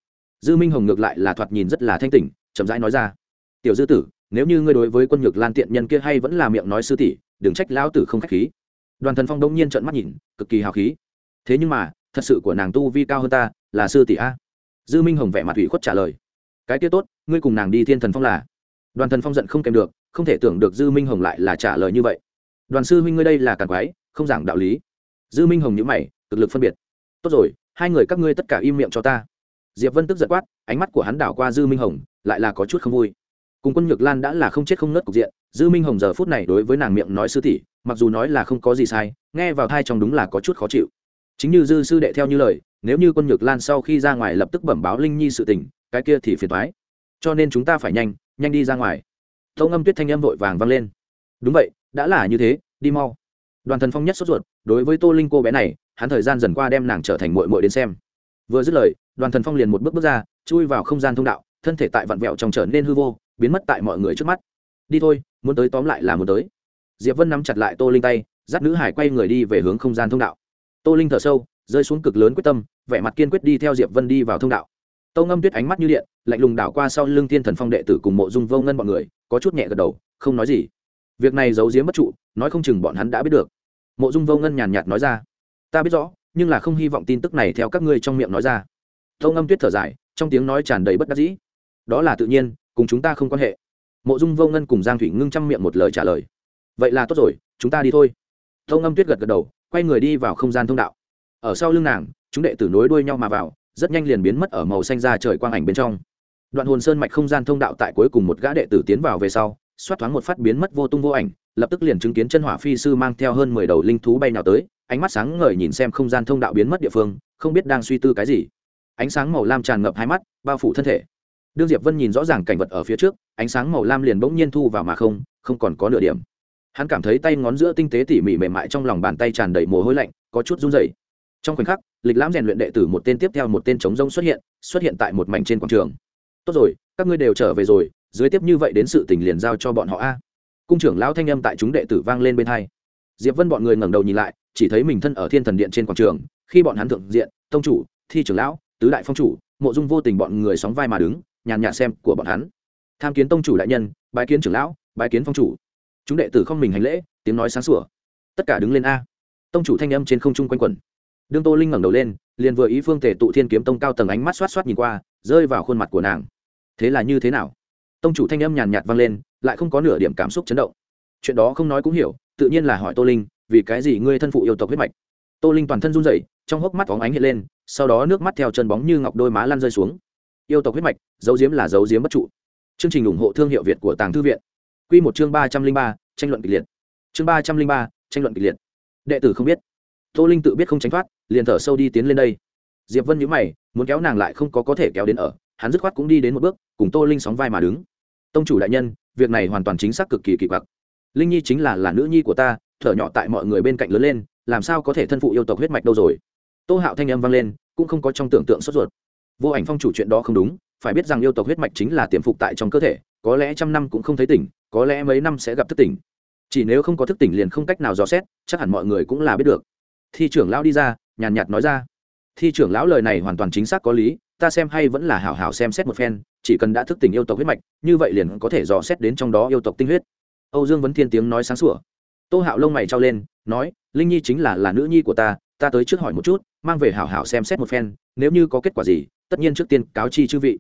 dư minh hồng ngược lại là thoạt nhìn rất là thanh tỉnh, chậm rãi nói ra, tiểu dư tử, nếu như ngươi đối với quân nhược lan tiện nhân kia hay vẫn là miệng nói sư tỷ, đừng trách lão tử không khách khí. Đoàn thần phong đông nhiên trợn mắt nhìn, cực kỳ hào khí. Thế nhưng mà, thật sự của nàng tu vi cao hơn ta, là sư tỷ a dư minh hồng vẻ mặt ủy khuất trả lời. Cái kia tốt, ngươi cùng nàng đi thiên thần phong là. Đoàn thần phong giận không kèm được, không thể tưởng được dư minh hồng lại là trả lời như vậy. Đoàn sư huynh ngươi đây là càng quái, không giảng đạo lý. Dư minh hồng nhữ mày, cực lực phân biệt. Tốt rồi, hai người các ngươi tất cả im miệng cho ta. Diệp vân tức giật quát, ánh mắt của hắn đảo qua dư minh hồng, lại là có chút không vui. Cùng quân nhược lan đã là không chết không nớt cục diện, dư minh hồng giờ phút này đối với nàng miệng nói sư tỷ, mặc dù nói là không có gì sai, nghe vào thai trong đúng là có chút khó chịu. Chính như dư sư đệ theo như lời nếu như quân nhược lan sau khi ra ngoài lập tức bẩm báo linh nhi sự tình, cái kia thì phiền thoái cho nên chúng ta phải nhanh nhanh đi ra ngoài. Tâu ngâm tuyết thanh âm vội vàng vang lên. Đúng vậy, đã là như thế, đi mau. Đoàn thần phong nhất sốt ruột, đối với tô linh cô bé này, hắn thời gian dần qua đem nàng trở thành mội mội đến xem. Vừa dứt lời, đoàn thần phong liền một bước bước ra, chui vào không gian thông đạo, thân thể tại vặn vẹo trong trở nên hư vô, biến mất tại mọi người trước mắt. Đi thôi, muốn tới tóm lại là muốn tới. Diệp vân nắm chặt lại tô linh tay, dắt nữ hải quay người đi về hướng không gian thông đạo. Tô linh thở sâu rơi xuống cực lớn quyết tâm, vẻ mặt kiên quyết đi theo diệp vân đi vào thông đạo. Tâu ngâm tuyết ánh mắt như điện, lạnh lùng đảo qua sau lưng thiên thần phong đệ tử cùng mộ dung vô ngân bọn người, có chút nhẹ gật đầu, không nói gì. Việc này giấu giếm bất trụ, nói không chừng bọn hắn đã biết được. Mộ dung vô ngân nhàn nhạt nói ra, ta biết rõ, nhưng là không hy vọng tin tức này theo các ngươi trong miệng nói ra. Tâu ngâm tuyết thở dài, trong tiếng nói tràn đầy bất đắc dĩ. Đó là tự nhiên, cùng chúng ta không quan hệ. Mộ dung vô ngân cùng giang thủy ngưng chăm miệng một lời trả lời, vậy là tốt rồi, chúng ta đi thôi. Tâu ngâm tuyết gật gật đầu, quay người đi vào không gian thông đạo ở sau lưng nàng, chúng đệ tử nối đuôi nhau mà vào, rất nhanh liền biến mất ở màu xanh ra trời quang ảnh bên trong. Đoạn hồn sơn mạch không gian thông đạo tại cuối cùng một gã đệ tử tiến vào về sau, xoát thoáng một phát biến mất vô tung vô ảnh, lập tức liền chứng kiến chân hỏa phi sư mang theo hơn mười đầu linh thú bay nào tới, ánh mắt sáng ngời nhìn xem không gian thông đạo biến mất địa phương, không biết đang suy tư cái gì. Ánh sáng màu lam tràn ngập hai mắt, bao phủ thân thể. Đương diệp vân nhìn rõ ràng cảnh vật ở phía trước, ánh sáng màu lam liền bỗng nhiên thu vào mà không không còn có nửa điểm. Hắn cảm thấy tay ngón giữa tinh tế tỉ mỉ mềm mại trong lòng bàn tay tràn đầy mồ hôi lạnh, có chút run rẩy trong khoảnh khắc, lịch lãm rèn luyện đệ tử một tên tiếp theo một tên chống rông xuất hiện xuất hiện tại một mảnh trên quảng trường. Tốt rồi, các ngươi đều trở về rồi, dưới tiếp như vậy đến sự tình liền giao cho bọn họ a. Cung trưởng lão thanh âm tại chúng đệ tử vang lên bên hai. Diệp vân bọn người ngẩng đầu nhìn lại, chỉ thấy mình thân ở thiên thần điện trên quảng trường, khi bọn hắn thượng diện, tông chủ, thi trưởng lão, tứ đại phong chủ, mộ dung vô tình bọn người sóng vai mà đứng, nhàn nhạt xem của bọn hắn. Tham kiến tông chủ đại nhân, bái kiến trưởng lão, bái kiến phong chủ. Chúng đệ tử không mình hành lễ, tiếng nói sáng sủa. Tất cả đứng lên a. Tông chủ thanh âm trên không trung quanh quẩn đương tô linh ngẩng đầu lên, liền vừa ý phương tề tụ thiên kiếm tông cao tầng ánh mắt xoát xoát nhìn qua, rơi vào khuôn mặt của nàng. Thế là như thế nào? Tông chủ thanh âm nhàn nhạt vang lên, lại không có nửa điểm cảm xúc chấn động. Chuyện đó không nói cũng hiểu, tự nhiên là hỏi tô linh, vì cái gì ngươi thân phụ yêu tộc huyết mạch? Tô linh toàn thân run rẩy, trong hốc mắt phóng ánh hiện lên, sau đó nước mắt theo chân bóng như ngọc đôi má lăn rơi xuống. Yêu tộc huyết mạch dấu diếm là dấu diếm bất trụ. Chương trình ủng hộ thương hiệu việt của tàng thư viện. Q một chương ba trăm linh ba, tranh luận kịch liệt. Chương ba trăm linh ba, tranh luận kịch liệt. Đệ tử không biết tô linh tự biết không tránh thoát, liền thở sâu đi tiến lên đây. Diệp vân nhữ mày, muốn kéo nàng lại không có có thể kéo đến ở, hắn dứt khoát cũng đi đến một bước, cùng tô linh sóng vai mà đứng. Tông chủ đại nhân, việc này hoàn toàn chính xác cực kỳ kỳ quặc. Linh nhi chính là là nữ nhi của ta, thở nhỏ tại mọi người bên cạnh lớn lên, làm sao có thể thân phụ yêu tộc huyết mạch đâu rồi? Tô hạo thanh âm vang lên, cũng không có trong tưởng tượng sốt ruột. Vô ảnh phong chủ chuyện đó không đúng, phải biết rằng yêu tộc huyết mạch chính là tiềm phục tại trong cơ thể, có lẽ trăm năm cũng không thấy tỉnh, có lẽ mấy năm sẽ gặp thức tỉnh. Chỉ nếu không có thức tỉnh liền không cách nào dò xét, chắc hẳn mọi người cũng là biết được thi trưởng lão đi ra, nhàn nhạt nói ra. Thi trưởng lão lời này hoàn toàn chính xác có lý, ta xem hay vẫn là hảo hảo xem xét một phen, chỉ cần đã thức tỉnh yêu tộc huyết mạch, như vậy liền có thể dò xét đến trong đó yêu tộc tinh huyết. Âu dương vấn thiên tiếng nói sáng sủa. Tô hạo lông mày trao lên, nói, linh nhi chính là là nữ nhi của ta ta tới trước hỏi một chút, mang về hảo hảo xem xét một phen, nếu như có kết quả gì, tất nhiên trước tiên cáo chi chư vị.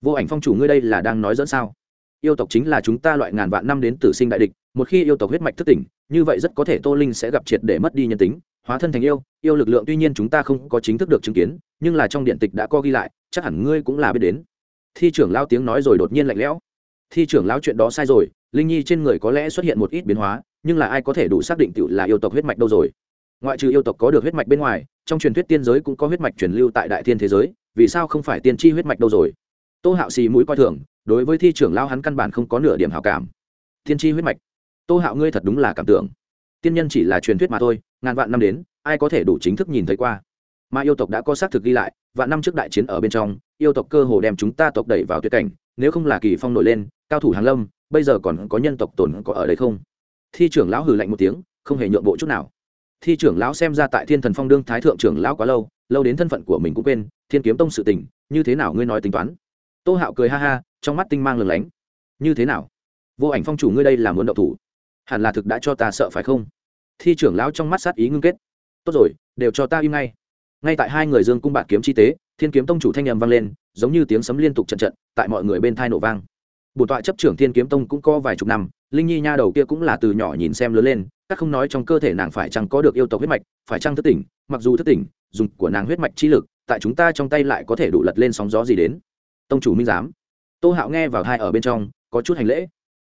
Vô ảnh phong chủ ngươi đây là đang nói dẫn sao? Yêu tộc chính là chúng ta loại ngàn vạn năm đến tử sinh đại địch, một khi yêu tộc huyết mạch thức tỉnh, như vậy rất có thể tô linh sẽ gặp triệt để mất đi nhân tính hóa thân thành yêu yêu lực lượng tuy nhiên chúng ta không có chính thức được chứng kiến, nhưng là trong điện tịch đã có ghi lại, chắc hẳn ngươi cũng là biết đến. Thi trưởng lao tiếng nói rồi đột nhiên lạnh lẽo. Thi trưởng lao chuyện đó sai rồi, linh nhi trên người có lẽ xuất hiện một ít biến hóa, nhưng là ai có thể đủ xác định tự là yêu tộc huyết mạch đâu rồi? Ngoại trừ yêu tộc có được huyết mạch bên ngoài, trong truyền thuyết tiên giới cũng có huyết mạch truyền lưu tại đại thiên thế giới, vì sao không phải tiên tri huyết mạch đâu rồi? Tô hạo xì mũi coi thường, đối với thi trưởng lao hắn căn bản không có nửa điểm hảo cảm. Tiên tri huyết mạch? Tô hạo ngươi thật đúng là cảm tưởng tiên nhân chỉ là truyền thuyết mà thôi, ngàn vạn năm đến, ai có thể đủ chính thức nhìn thấy qua. Mà yêu tộc đã có xác thực ghi lại, vạn năm trước đại chiến ở bên trong, yêu tộc cơ hồ đem chúng ta tộc đẩy vào tuyệt cảnh, nếu không là kỳ phong nổi lên, cao thủ hàng lâm, bây giờ còn có nhân tộc tồn có ở đây không? Thi trưởng lão hừ lạnh một tiếng, không hề nhượng bộ chút nào. Thi trưởng lão xem ra tại thiên thần phong đương thái thượng trưởng lão quá lâu lâu đến thân phận của mình cũng quên, thiên kiếm tông sự tình, như thế nào ngươi nói tính toán? Tô hạo cười ha ha, trong mắt tinh mang lừng lánh. Như thế nào? Vô ảnh phong chủ ngươi đây là muốn động thủ? Hẳn là thực đã cho ta sợ phải không? Thi trưởng lão trong mắt sát ý ngưng kết. Tốt rồi, đều cho ta im ngay. Ngay tại hai người dương cung bạt kiếm chi tế, thiên kiếm tông chủ thanh nhầm vang lên, giống như tiếng sấm liên tục trận trận, tại mọi người bên thai nổ vang. Bổn tọa chấp trưởng thiên kiếm tông cũng có vài chục năm, linh nhi nha đầu kia cũng là từ nhỏ nhìn xem lớn lên, các không nói trong cơ thể nàng phải chăng có được yêu tộc huyết mạch, phải chăng thức tỉnh, mặc dù thức tỉnh, dùng của nàng huyết mạch chi lực, tại chúng ta trong tay lại có thể đủ lật lên sóng gió gì đến. Tông chủ minh giám. Tô hạo nghe vào hai ở bên trong, có chút hành lễ.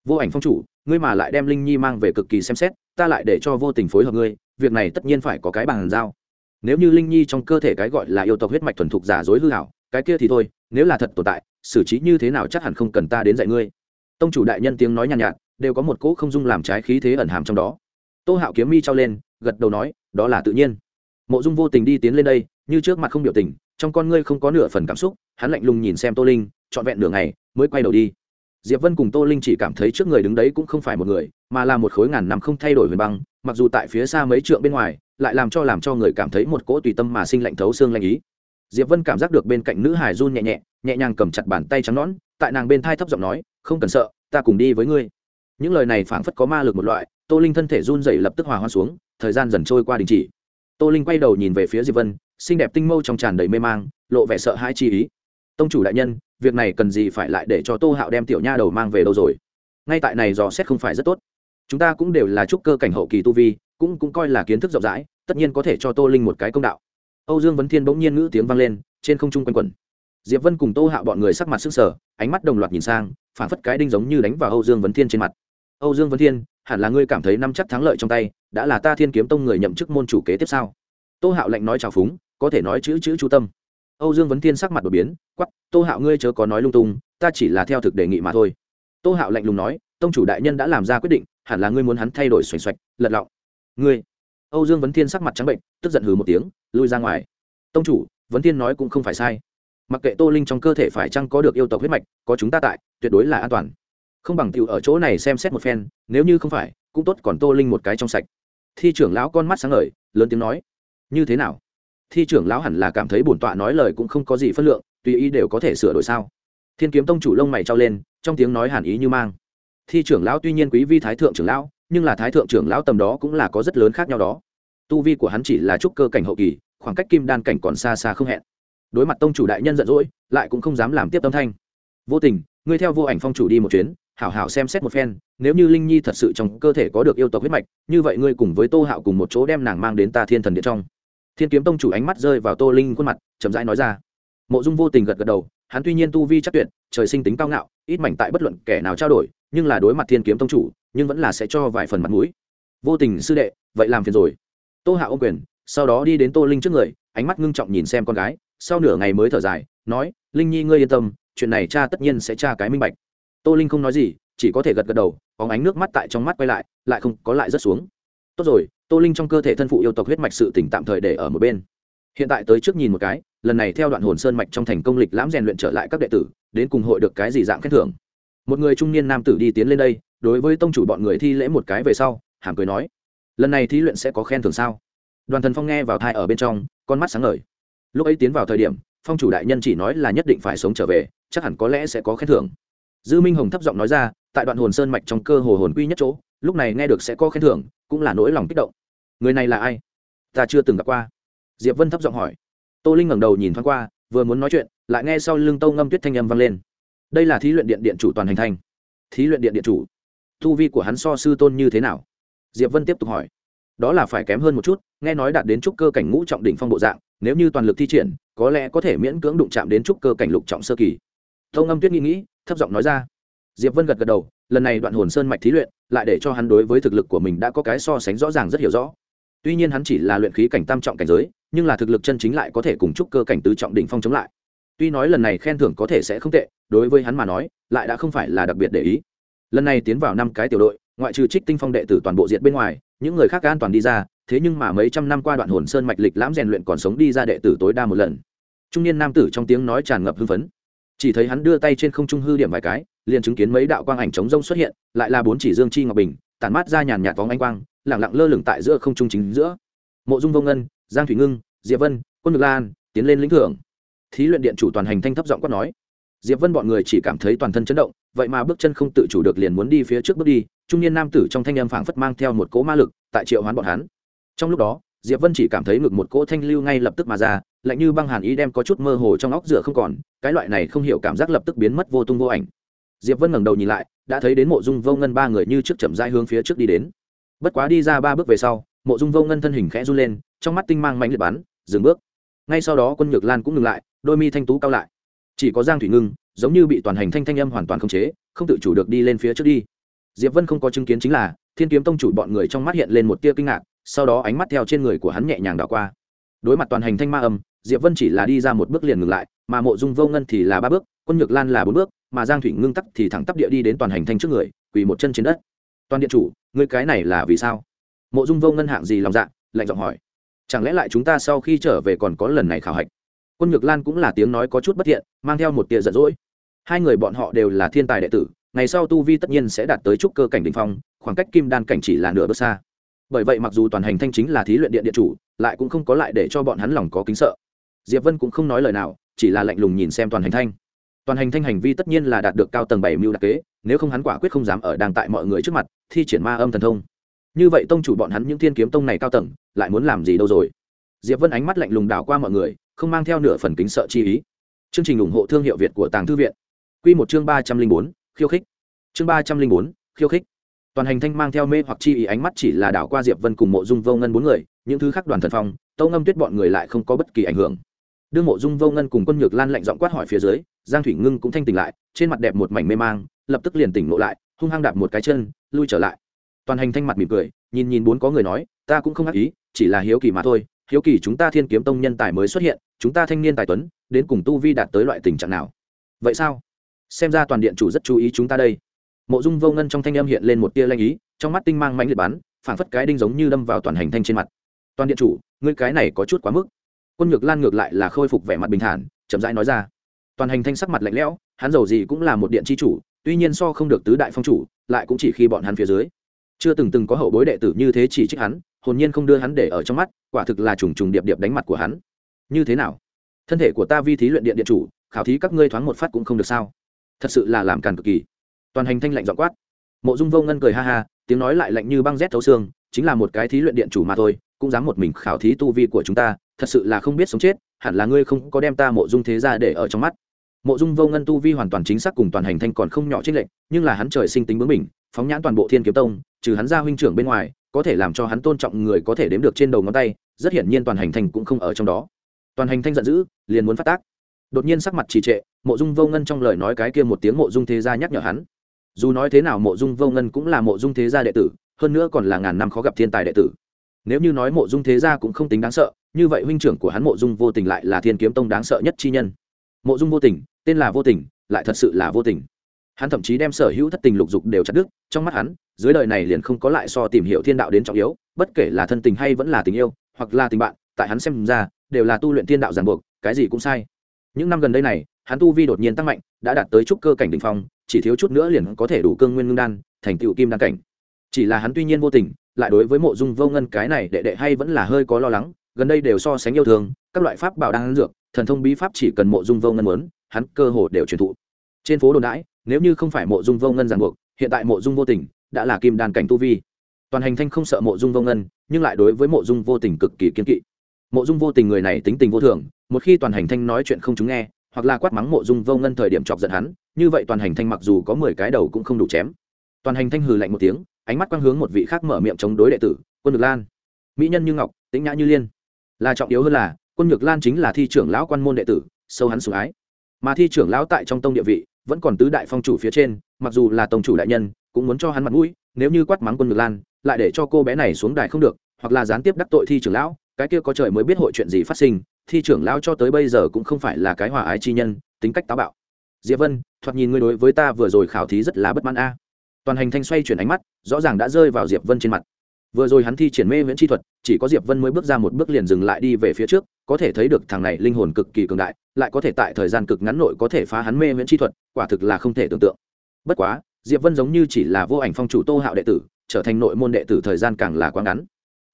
Vô ảnh phong chủ ngươi mà lại đem linh nhi mang về cực kỳ xem xét ta lại để cho vô tình phối hợp ngươi việc này tất nhiên phải có cái bàn giao. Nếu như linh nhi trong cơ thể cái gọi là yêu tộc huyết mạch thuần thục giả dối hư hảo cái kia thì thôi nếu là thật tồn tại xử trí như thế nào chắc hẳn không cần ta đến dạy ngươi. Tông chủ đại nhân tiếng nói nhàn nhạt, nhạt đều có một cỗ không dung làm trái khí thế ẩn hàm trong đó. Tô hạo kiếm mi trao lên gật đầu nói đó là tự nhiên. Mộ dung vô tình đi tiến lên đây như trước mặt không biểu tình trong con ngươi không có nửa phần cảm xúc hắn lạnh lùng nhìn xem tô linh trọn vẹn nửa ngày mới quay đầu đi diệp vân cùng tô linh chỉ cảm thấy trước người đứng đấy cũng không phải một người, mà là một khối ngàn năm không thay đổi huyền băng, mặc dù tại phía xa mấy trượng bên ngoài, lại làm cho làm cho người cảm thấy một cỗ tùy tâm mà sinh lạnh thấu xương lạnh ý. Diệp vân cảm giác được bên cạnh nữ hải run nhẹ nhẹ nhẹ nhàng cầm chặt bàn tay trắng nõn, tại nàng bên thai thấp giọng nói, không cần sợ, ta cùng đi với ngươi. Những lời này phảng phất có ma lực một loại, tô linh thân thể run dậy lập tức hòa hoa xuống, thời gian dần trôi qua đình chỉ. Tô linh quay đầu nhìn về phía diệp vân, xinh đẹp tinh mâu trong tràn đầy mê mang, lộ vẻ sợ hãi chi ý tông chủ đại nhân, việc này cần gì phải lại để cho tô hạo đem tiểu nha đầu mang về đâu rồi? Ngay tại này dò xét không phải rất tốt. Chúng ta cũng đều là trúc cơ cảnh hậu kỳ tu vi, cũng cũng coi là kiến thức rộng rãi, tất nhiên có thể cho tô linh một cái công đạo. Âu dương vấn thiên bỗng nhiên ngữ tiếng vang lên, trên không trung quanh quẩn. Diệp vân cùng tô hạo bọn người sắc mặt sức sở ánh mắt đồng loạt nhìn sang phản phất cái đinh giống như đánh vào âu dương vấn thiên trên mặt. Âu dương vấn thiên, hẳn là ngươi cảm thấy năm chắc thắng lợi trong tay, đã là ta thiên kiếm tông người nhậm chức môn chủ kế tiếp sau tô hạo lạnh nói chào phúng, có thể nói chữ chữ chú tâm âu dương vấn thiên sắc mặt đột biến quắp tô hạo ngươi chớ có nói lung tung, ta chỉ là theo thực đề nghị mà thôi. Tô hạo lạnh lùng nói, tông chủ đại nhân đã làm ra quyết định, hẳn là ngươi muốn hắn thay đổi xoành xoạch, lật lọng. Ngươi? Âu dương vấn thiên sắc mặt trắng bệnh, tức giận hừ một tiếng, lui ra ngoài. Tông chủ, vấn thiên nói cũng không phải sai. Mặc kệ tô linh trong cơ thể phải chăng có được yêu tộc huyết mạch, có chúng ta tại, tuyệt đối là an toàn. Không bằng tiểu ở chỗ này xem xét một phen, nếu như không phải, cũng tốt còn tô linh một cái trong sạch. Thi trưởng lão con mắt sáng ngời, lớn tiếng nói, như thế nào? Thi trưởng lão hẳn là cảm thấy bổn tọa nói lời cũng không có gì phân lượng, tùy ý đều có thể sửa đổi sao? Thiên kiếm tông chủ lông mày trao lên, trong tiếng nói hẳn ý như mang. Thi trưởng lão tuy nhiên quý vi thái thượng trưởng lão, nhưng là thái thượng trưởng lão tầm đó cũng là có rất lớn khác nhau đó. Tu vi của hắn chỉ là trúc cơ cảnh hậu kỳ, khoảng cách kim đan cảnh còn xa xa không hẹn. Đối mặt tông chủ đại nhân giận dỗi, lại cũng không dám làm tiếp tâm thanh. Vô tình, ngươi theo vô ảnh phong chủ đi một chuyến, hảo hảo xem xét một phen, nếu như linh nhi thật sự trong cơ thể có được yêu tộc huyết mạch, như vậy ngươi cùng với tô hạo cùng một chỗ đem nàng mang đến ta thiên thần điện trong thiên kiếm tông chủ ánh mắt rơi vào tô linh khuôn mặt, chậm rãi nói ra. Mộ dung vô tình gật gật đầu, hắn tuy nhiên tu vi chắc tuyệt, trời sinh tính cao ngạo, ít mảnh tại bất luận kẻ nào trao đổi, nhưng là đối mặt thiên kiếm tông chủ, nhưng vẫn là sẽ cho vài phần mặt mũi. Vô tình, sư đệ, vậy làm phiền rồi. Tô hạ ô quyền, sau đó đi đến tô linh trước người, ánh mắt ngưng trọng nhìn xem con gái, sau nửa ngày mới thở dài, nói, linh nhi, ngươi yên tâm, chuyện này cha tất nhiên sẽ tra cái minh bạch. Tô linh không nói gì, chỉ có thể gật gật đầu có ánh nước mắt tại trong mắt quay lại lại không có lại rất xuống. Tốt rồi tô linh trong cơ thể thân phụ yêu tộc huyết mạch sự tỉnh tạm thời để ở một bên. Hiện tại tới trước nhìn một cái, lần này theo đoạn hồn sơn mạch trong thành công lịch lãm rèn luyện trở lại các đệ tử, đến cùng hội được cái gì dạng khen thưởng. Một người trung niên nam tử đi tiến lên đây, đối với tông chủ bọn người thi lễ một cái về sau, hàm cười nói, lần này thí luyện sẽ có khen thưởng sao? Đoàn thần phong nghe vào thai ở bên trong, con mắt sáng ngời. Lúc ấy tiến vào thời điểm, phong chủ đại nhân chỉ nói là nhất định phải sống trở về, chắc hẳn có lẽ sẽ có khen thưởng. Dư minh hồng thấp giọng nói ra, tại đoạn hồn sơn mạch trong cơ hồ hồn quy nhất chỗ, lúc này nghe được sẽ có khen thưởng, cũng là nỗi lòng kích động người này là ai? Ta chưa từng gặp qua. Diệp vân thấp giọng hỏi. Tô linh ngẩng đầu nhìn thoáng qua, vừa muốn nói chuyện, lại nghe sau lưng tâu ngâm tuyết thanh âm vang lên. Đây là thí luyện điện điện chủ toàn hành thành. thí luyện điện điện chủ. Thu vi của hắn so sư tôn như thế nào? Diệp vân tiếp tục hỏi. Đó là phải kém hơn một chút, nghe nói đạt đến trúc cơ cảnh ngũ trọng đỉnh phong bộ dạng, nếu như toàn lực thi triển, có lẽ có thể miễn cưỡng đụng chạm đến trúc cơ cảnh lục trọng sơ kỳ. Tâu ngâm tuyết nghĩ nghĩ, thấp giọng nói ra. Diệp vân gật gật đầu, lần này đoạn hồn sơn mạch thí luyện, lại để cho hắn đối với thực lực của mình đã có cái so sánh rõ ràng rất hiểu rõ tuy nhiên hắn chỉ là luyện khí cảnh tam trọng cảnh giới, nhưng là thực lực chân chính lại có thể cùng chúc cơ cảnh tứ trọng đỉnh phong chống lại. Tuy nói lần này khen thưởng có thể sẽ không tệ, đối với hắn mà nói, lại đã không phải là đặc biệt để ý. Lần này tiến vào năm cái tiểu đội, ngoại trừ trích tinh phong đệ tử toàn bộ diện bên ngoài, những người khác an toàn đi ra, thế nhưng mà mấy trăm năm qua đoạn hồn sơn mạch lịch lãm rèn luyện còn sống đi ra đệ tử tối đa một lần. Trung niên nam tử trong tiếng nói tràn ngập hưng phấn. Chỉ thấy hắn đưa tay trên không trung hư điểm vài cái, liền chứng kiến mấy đạo quang ảnh chống rông xuất hiện, lại là bốn chỉ dương chi ngọc bình, tản mát ra nhàn nhạt vóng ánh quang lẳng lặng lơ lửng tại giữa không trung chính giữa. Mộ dung vô ngân, giang thủy ngưng, diệp vân, quân ngược lan tiến lên lĩnh thưởng. Thí luyện điện chủ toàn hành thanh thấp giọng quát nói. Diệp vân bọn người chỉ cảm thấy toàn thân chấn động, vậy mà bước chân không tự chủ được liền muốn đi phía trước bước đi, trung niên nam tử trong thanh âm phảng phất mang theo một cỗ ma lực, tại triệu hoán bọn hắn. Trong lúc đó, diệp vân chỉ cảm thấy ngực một cỗ thanh lưu ngay lập tức mà ra, lạnh như băng hàn ý đem có chút mơ hồ trong óc rửa không còn, cái loại này không hiểu cảm giác lập tức biến mất vô tung vô ảnh. Diệp vân ngẩng đầu nhìn lại, đã thấy đến mộ dung vô ngân ba người như trước chậm rãi hướng phía trước đi đến bất quá đi ra ba bước về sau, mộ dung vô ngân thân hình khẽ run lên, trong mắt tinh mang mạnh liệt bắn, dừng bước. Ngay sau đó quân nhược lan cũng ngừng lại, đôi mi thanh tú cao lại. Chỉ có giang thủy ngưng, giống như bị toàn hành thanh thanh âm hoàn toàn khống chế, không tự chủ được đi lên phía trước đi. Diệp vân không có chứng kiến chính là, thiên kiếm tông chủ bọn người trong mắt hiện lên một tia kinh ngạc, sau đó ánh mắt theo trên người của hắn nhẹ nhàng đảo qua. Đối mặt toàn hành thanh ma âm, diệp vân chỉ là đi ra một bước liền ngừng lại, mà mộ dung vô ngân thì là ba bước, quân nhược lan là bốn bước, mà giang thủy ngưng tắc thì thẳng tắp địa đi đến toàn hành thanh trước người, quỳ một chân trên đất toàn điện chủ, ngươi cái này là vì sao? Mộ dung vô ngân hạng gì lòng dạ lạnh giọng hỏi. Chẳng lẽ lại chúng ta sau khi trở về còn có lần này khảo hạch? Quân nhược lan cũng là tiếng nói có chút bất thiện, mang theo một tia giận dỗi. Hai người bọn họ đều là thiên tài đệ tử, ngày sau tu vi tất nhiên sẽ đạt tới trúc cơ cảnh đình phong, khoảng cách kim đan cảnh chỉ là nửa bước xa. Bởi vậy mặc dù toàn hành thanh chính là thí luyện điện điện chủ, lại cũng không có lại để cho bọn hắn lòng có kính sợ. Diệp vân cũng không nói lời nào, chỉ là lạnh lùng nhìn xem toàn hành thanh toàn hành thanh hành vi tất nhiên là đạt được cao tầng bảy mưu đặc kế, nếu không hắn quả quyết không dám ở đang tại mọi người trước mặt, thi triển ma âm thần thông. Như vậy tông chủ bọn hắn những thiên kiếm tông này cao tầng, lại muốn làm gì đâu rồi? Diệp vân ánh mắt lạnh lùng đảo qua mọi người, không mang theo nửa phần kính sợ chi ý. Chương trình ủng hộ thương hiệu việt của tàng thư viện. Q một chương ba trăm linh bốn, khiêu khích. Chương ba trăm linh bốn, khiêu khích. Toàn hành thanh mang theo mê hoặc chi ý ánh mắt chỉ là đảo qua diệp vân cùng mộ dung vô ngân bốn người, những thứ khác đoàn thần phong tâu ngâm tuyết bọn người lại không có bất kỳ ảnh hưởng. Đương mộ dung vô ngân cùng quân nhược lan lạnh giọng quát hỏi phía dưới giang thủy ngưng cũng thanh tỉnh lại, trên mặt đẹp một mảnh mê mang, lập tức liền tỉnh ngộ lại, hung hăng đạp một cái chân, lui trở lại. Toàn hành thanh mặt mỉm cười, nhìn nhìn bốn có người nói, ta cũng không ác ý, chỉ là hiếu kỳ mà thôi, hiếu kỳ chúng ta thiên kiếm tông nhân tài mới xuất hiện, chúng ta thanh niên tài tuấn, đến cùng tu vi đạt tới loại tình trạng nào? Vậy sao? Xem ra toàn điện chủ rất chú ý chúng ta đây. Mộ dung vô ngân trong thanh âm hiện lên một tia lanh ý, trong mắt tinh mang mãnh liệt bắn, phảng phất cái đinh giống như đâm vào toàn hành thanh trên mặt. Toàn điện chủ, ngươi cái này có chút quá mức. Quân nhược lan ngược lại là khôi phục vẻ mặt bình thản, chậm rãi nói ra toàn hành thanh sắc mặt lạnh lẽo, hắn giàu gì cũng là một điện chi chủ, tuy nhiên so không được tứ đại phong chủ, lại cũng chỉ khi bọn hắn phía dưới. Chưa từng từng có hậu bối đệ tử như thế chỉ trích hắn, hồn nhiên không đưa hắn để ở trong mắt, quả thực là trùng trùng điệp điệp đánh mặt của hắn. Như thế nào? Thân thể của ta vi thí luyện điện điện chủ, khảo thí các ngươi thoáng một phát cũng không được sao? Thật sự là làm càn cực kỳ. Toàn hành thanh lạnh dọn quát. Mộ dung vô ngân cười ha ha, tiếng nói lại lạnh như băng rét thấu xương, chính là một cái thí luyện điện chủ mà thôi, cũng dám một mình khảo thí tu vi của chúng ta, thật sự là không biết sống chết hẳn là ngươi không có đem ta mộ dung thế ra để ở trong mắt. Mộ dung vô ngân tu vi hoàn toàn chính xác cùng toàn hành thanh còn không nhỏ trích lệnh nhưng là hắn trời sinh tính bướng mình phóng nhãn toàn bộ thiên kiếm tông, trừ hắn ra huynh trưởng bên ngoài, có thể làm cho hắn tôn trọng người có thể đếm được trên đầu ngón tay, rất hiển nhiên toàn hành thanh cũng không ở trong đó. Toàn hành thanh giận dữ, liền muốn phát tác. Đột nhiên sắc mặt trì trệ, mộ dung vô ngân trong lời nói cái kia một tiếng mộ dung thế gia nhắc nhở hắn. Dù nói thế nào mộ dung vô ngân cũng là mộ dung thế gia đệ tử, hơn nữa còn là ngàn năm khó gặp thiên tài đệ tử. Nếu như nói mộ dung thế gia cũng không tính đáng sợ như vậy huynh trưởng của hắn mộ dung vô tình lại là thiên kiếm tông đáng sợ nhất chi nhân. Mộ dung vô tình, tên là vô tình, lại thật sự là vô tình. Hắn thậm chí đem sở hữu thất tình lục dục đều chặt đứt, trong mắt hắn, dưới đời này liền không có lại so tìm hiểu thiên đạo đến trọng yếu, bất kể là thân tình hay vẫn là tình yêu, hoặc là tình bạn, tại hắn xem ra, đều là tu luyện thiên đạo giàn buộc, cái gì cũng sai. Những năm gần đây này, hắn tu vi đột nhiên tăng mạnh, đã đạt tới trúc cơ cảnh đ ỉ n h phong, chỉ thiếu chút nữa liền có thể đủ cương nguyên ngưng đan, thành tựu kim đan cảnh. Chỉ là hắn tuy nhiên vô tình, lại đối với mộ dung vô ngân cái này đệ đệ hay vẫn là hơi có lo lắng gần đây đều so sánh yêu thương, các loại pháp bảo đang dược, thần thông bí pháp chỉ cần mộ dung vô ngân muốn, hắn cơ hồ đều truyền thụ. Trên phố đồn đãi, nếu như không phải mộ dung vô ngân ràng buộc, hiện tại mộ dung vô tình đã là kim đan cảnh tu vi. Toàn hành thanh không sợ mộ dung vô ngân, nhưng lại đối với mộ dung vô tình cực kỳ kiên kỵ. Mộ dung vô tình người này tính tình vô thường, một khi toàn hành thanh nói chuyện không chúng nghe, hoặc là quát mắng mộ dung vô ngân thời điểm chọc giận hắn, như vậy toàn hành thanh mặc dù có mười cái đầu cũng không đủ chém. Toàn hành thanh hừ lạnh một tiếng, ánh mắt quang hướng một vị khác mở miệng chống đối đệ tử, quân được lan. Mỹ nhân như ngọc, tĩnh nhã như liên là trọng yếu hơn là, quân nhược lan chính là thi trưởng lão quan môn đệ tử, sâu hắn sủng ái. Mà thi trưởng lão tại trong tông địa vị, vẫn còn tứ đại phong chủ phía trên, mặc dù là tông chủ đại nhân, cũng muốn cho hắn mặt mũi, nếu như quát mắng quân nhược lan, lại để cho cô bé này xuống đài không được, hoặc là gián tiếp đắc tội thi trưởng lão, cái kia có trời mới biết hội chuyện gì phát sinh, thi trưởng lão cho tới bây giờ cũng không phải là cái hòa ái chi nhân, tính cách táo bạo. Diệp vân, thoạt nhìn ngươi đối với ta vừa rồi khảo thí rất là bất mãn a. Toàn hành thanh xoay chuyển ánh mắt, rõ ràng đã rơi vào diệp vân trên mặt vừa rồi hắn thi triển mê viễn chi thuật, chỉ có diệp vân mới bước ra một bước liền dừng lại đi về phía trước, có thể thấy được thằng này linh hồn cực kỳ cường đại, lại có thể tại thời gian cực ngắn nội có thể phá hắn mê viễn chi thuật, quả thực là không thể tưởng tượng. Bất quá, diệp vân giống như chỉ là vô ảnh phong chủ tô hạo đệ tử, trở thành nội môn đệ tử thời gian càng là quá ngắn.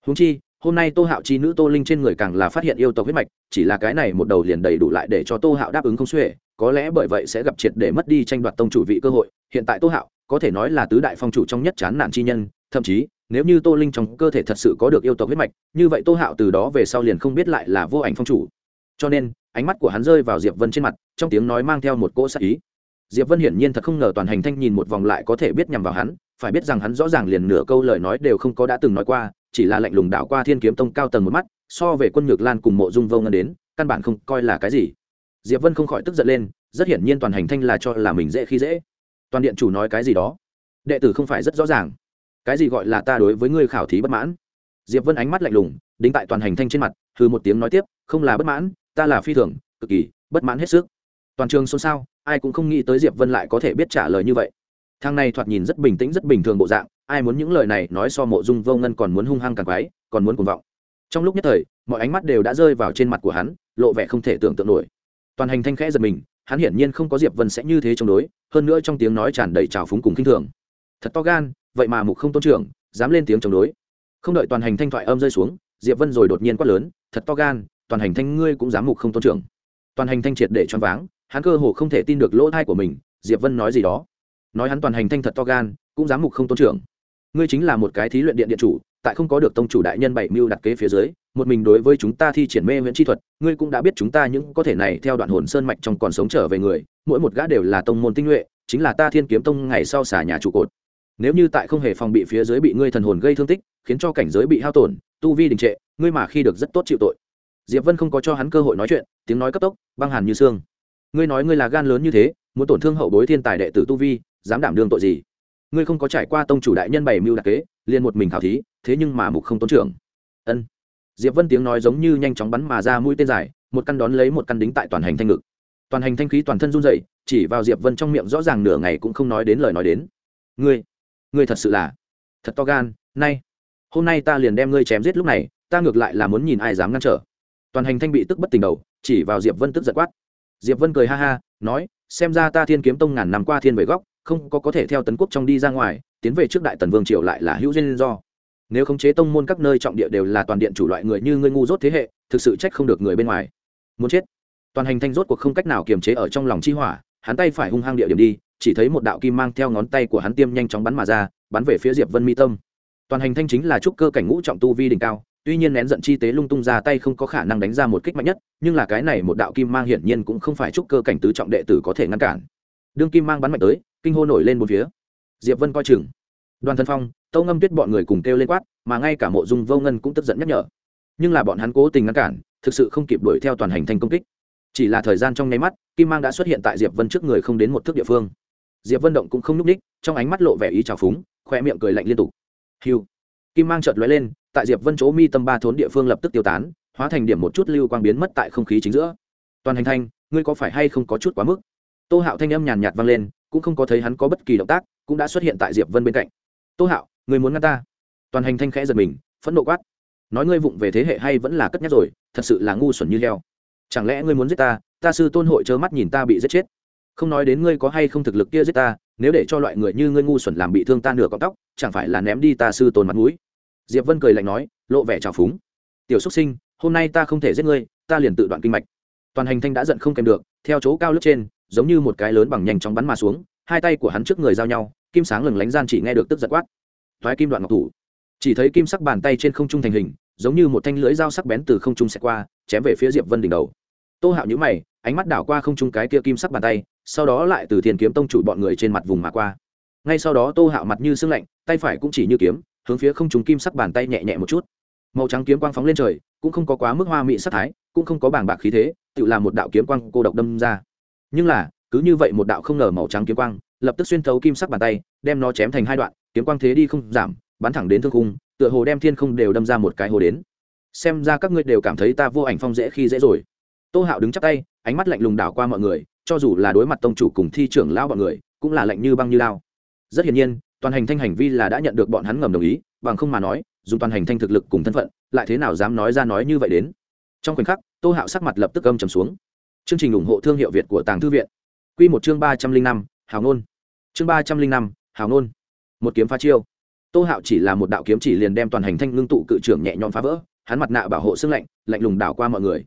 Húng chi, hôm nay tô hạo chi nữ tô linh trên người càng là phát hiện yêu tộc huyết mạch, chỉ là cái này một đầu liền đầy đủ lại để cho tô hạo đáp ứng không xuể, có lẽ bởi vậy sẽ gặp triệt để mất đi tranh đoạt tông chủ vị cơ hội. Hiện tại tô hạo, có thể nói là tứ đại phong chủ trong nhất chán nạn chi nhân, thậm chí nếu như tô linh trong cơ thể thật sự có được yêu tộc huyết mạch, như vậy tô hạo từ đó về sau liền không biết lại là vô ảnh phong chủ. Cho nên, ánh mắt của hắn rơi vào diệp vân trên mặt, trong tiếng nói mang theo một cỗ sắc ý. Diệp vân hiển nhiên thật không ngờ toàn hành thanh nhìn một vòng lại có thể biết nhằm vào hắn, phải biết rằng hắn rõ ràng liền nửa câu lời nói đều không có đã từng nói qua, chỉ là lạnh lùng đảo qua thiên kiếm tông cao tầng một mắt, so về quân nhược lan cùng mộ dung vô ngân đến, căn bản không coi là cái gì. Diệp vân không khỏi tức giận lên, rất hiển nhiên toàn hành thanh là cho là mình dễ khi dễ. Toàn điện chủ nói cái gì đó? Đệ tử không phải rất rõ ràng cái gì gọi là ta đối với ngươi khảo thí bất mãn? Diệp vân ánh mắt lạnh lùng, đính tại toàn hành thanh trên mặt thư một tiếng nói tiếp, không là bất mãn, ta là phi thường, cực kỳ, bất mãn hết sức. Toàn trường xôn xao, ai cũng không nghĩ tới diệp vân lại có thể biết trả lời như vậy. Thang này thoạt nhìn rất bình tĩnh, rất bình thường bộ dạng, ai muốn những lời này nói so mộ dung vô ngân còn muốn hung hăng càng quái, còn muốn cuồng vọng. Trong lúc nhất thời, mọi ánh mắt đều đã rơi vào trên mặt của hắn, lộ vẻ không thể tưởng tượng nổi. Toàn hành thanh khẽ giật mình, hắn hiển nhiên không có diệp vân sẽ như thế chống đối, hơn nữa trong tiếng nói tràn đầy trào phúng cùng khinh thường thật to gan, vậy mà mục không tôn trưởng, dám lên tiếng chống đối. Không đợi toàn hành thanh thoại âm rơi xuống, diệp vân rồi đột nhiên quát lớn, thật to gan, toàn hành thanh ngươi cũng dám mục không tôn trưởng. Toàn hành thanh triệt để choáng váng, hắn cơ hồ không thể tin được lỗ thai của mình, diệp vân nói gì đó. Nói hắn toàn hành thanh thật to gan, cũng dám mục không tôn trưởng. Ngươi chính là một cái thí luyện điện điện chủ, tại không có được tông chủ đại nhân bảy mưu đặt kế phía dưới, một mình đối với chúng ta thi triển mê viễn chi thuật, ngươi cũng đã biết chúng ta những có thể này theo đoạn hồn sơn mạch trong còn sống trở về người, mỗi một gã đều là tông môn tinh nhuệ, chính là ta thiên kiếm tông ngày sau xả nhà trụ cột nếu như tại không hề phòng bị phía dưới bị ngươi thần hồn gây thương tích, khiến cho cảnh giới bị hao tổn, tu vi đình trệ, ngươi mà khi được rất tốt chịu tội. Diệp vân không có cho hắn cơ hội nói chuyện, tiếng nói cấp tốc, băng hàn như xương. Ngươi nói ngươi là gan lớn như thế, muốn tổn thương hậu bối thiên tài đệ tử tu vi, dám đảm đương tội gì? Ngươi không có trải qua tông chủ đại nhân bảy mưu đặc kế, liền một mình khảo thí, thế nhưng mà mục không tôn trưởng. Ân. Diệp vân tiếng nói giống như nhanh chóng bắn mà ra mũi tên dài, một căn đón lấy một căn đính tại toàn hành thanh ngực. Toàn hành thanh khí toàn thân run dậy chỉ vào diệp vân trong miệng rõ ràng nửa ngày cũng không nói đến lời nói đến. Ngươi ngươi thật sự là thật to gan, nay, hôm nay ta liền đem ngươi chém giết lúc này, ta ngược lại là muốn nhìn ai dám ngăn trở. Toàn hành thanh bị tức bất tình đầu, chỉ vào diệp vân tức giật quát. Diệp vân cười ha ha, nói, xem ra ta thiên kiếm tông ngàn năm qua thiên về góc, không có có thể theo tấn quốc trong đi ra ngoài, tiến về trước đại tần vương triều lại là hữu duyên do. Nếu khống chế tông môn các nơi trọng địa đều là toàn điện chủ loại người như ngươi ngu dốt thế hệ, thực sự trách không được người bên ngoài. Muốn chết. Toàn hành thanh rốt cuộc không cách nào kiềm chế ở trong lòng chi hỏa, hắn tay phải hung hăng địa điểm đi chỉ thấy một đạo kim mang theo ngón tay của hắn tiêm nhanh chóng bắn mà ra, bắn về phía diệp vân mi tâm. Toàn hành thanh chính là trúc cơ cảnh ngũ trọng tu vi đỉnh cao, tuy nhiên nén giận chi tế lung tung ra tay không có khả năng đánh ra một kích mạnh nhất, nhưng là cái này một đạo kim mang hiển nhiên cũng không phải trúc cơ cảnh tứ trọng đệ tử có thể ngăn cản. Đương kim mang bắn mạnh tới, kinh hô nổi lên một phía. Diệp vân coi chừng. Đoàn thân phong, tâu ngâm tuyết bọn người cùng kêu lên quát, mà ngay cả mộ dung vô ngân cũng tức giận nhắc nhở. Nhưng là bọn hắn cố tình ngăn cản, thực sự không kịp đuổi theo toàn hành thanh công kích. Chỉ là thời gian trong nháy mắt, kim mang đã xuất hiện tại diệp vân trước người không đến một thước địa phương diệp vân động cũng không n ú c ních, trong ánh mắt lộ vẻ ý trào phúng, khoe miệng cười lạnh liên tục. Hiu kim mang chợt lóe lên, tại diệp vân chỗ mi tâm ba thốn địa phương lập tức tiêu tán, hóa thành điểm một chút lưu quang biến mất tại không khí chính giữa. Toàn hành thanh, ngươi có phải hay không có chút quá mức? Tô hạo thanh âm nhàn nhạt vang lên, cũng không có thấy hắn có bất kỳ động tác, cũng đã xuất hiện tại diệp vân bên cạnh. Tô hạo người muốn ngăn ta? Toàn hành thanh khẽ giật mình, phẫn nộ quát. Nói ngươi vụng về thế hệ hay vẫn là cất nhắc rồi, thật sự là ngu xuẩn như heo. Chẳng lẽ ngươi muốn giết ta? Ta sư tôn hội trơ mắt nhìn ta bị giết chết không nói đến ngươi có hay không thực lực kia giết ta, nếu để cho loại người như ngươi ngu xuẩn làm bị thương ta nửa cọng tóc, chẳng phải là ném đi ta sư tồn mặt mũi? Diệp vân cười lạnh nói, lộ vẻ trào phúng. Tiểu xúc sinh, hôm nay ta không thể giết ngươi, ta liền tự đoạn kinh mạch. Toàn hành thanh đã giận không kèm được, theo chỗ cao lớp trên, giống như một cái lớn bằng nhanh chóng bắn mà xuống, hai tay của hắn trước người giao nhau, kim sáng lừng lánh gian chỉ nghe được tức giật quát. Thoái kim đoạn ngọc thủ. Chỉ thấy kim sắc bàn tay trên không trung thành hình, giống như một thanh lưỡi dao sắc bén từ không trung xẹt qua, chém về phía diệp vân đỉnh đầu. Tô hạo nhữ mày ánh mắt đảo qua không trung cái kia kim sắc bàn tay, sau đó lại từ thiền kiếm tông chủ bọn người trên mặt vùng mà qua. Ngay sau đó tô hạo mặt như sưng lạnh, tay phải cũng chỉ như kiếm, hướng phía không trung kim sắc bàn tay nhẹ nhẹ một chút. Màu trắng kiếm quang phóng lên trời, cũng không có quá mức hoa mỹ sắc thái, cũng không có bảng bạc khí thế, tự làm một đạo kiếm quang cô độc đâm ra. Nhưng là, cứ như vậy một đạo không ngờ màu trắng kiếm quang, lập tức xuyên thấu kim sắc bàn tay, đem nó chém thành hai đoạn, kiếm quang thế đi không giảm, bắn thẳng đến thương khung, tựa hồ đem thiên không đều đâm ra một cái hồ đến. Xem ra các ngươi đều cảm thấy ta vô ảnh phong dễ khi dễ rồi tô hạo đứng chắp tay, ánh mắt lạnh lùng đảo qua mọi người, cho dù là đối mặt tông chủ cùng thi trưởng lão bọn người, cũng là lạnh như băng như lao. Rất hiển nhiên, toàn hành thanh hành vi là đã nhận được bọn hắn ngầm đồng ý, bằng không mà nói, dùng toàn hành thanh thực lực cùng thân phận, lại thế nào dám nói ra nói như vậy đến. Trong khoảnh khắc, tô hạo sắc mặt lập tức âm trầm xuống. Chương trình ủng hộ thương hiệu việt của tàng thư viện. Q một chương ba trăm linh năm, hào ngôn chương ba trăm linh năm, hào ngôn một kiếm phá chiêu. Tô hạo chỉ là một đạo kiếm chỉ liền đem toàn hành thanh ngưng tụ cự trưởng nhẹ nhõm phá vỡ, hắn mặt nạ bảo hộ xương lạnh lạnh lùng đảo qua mọi người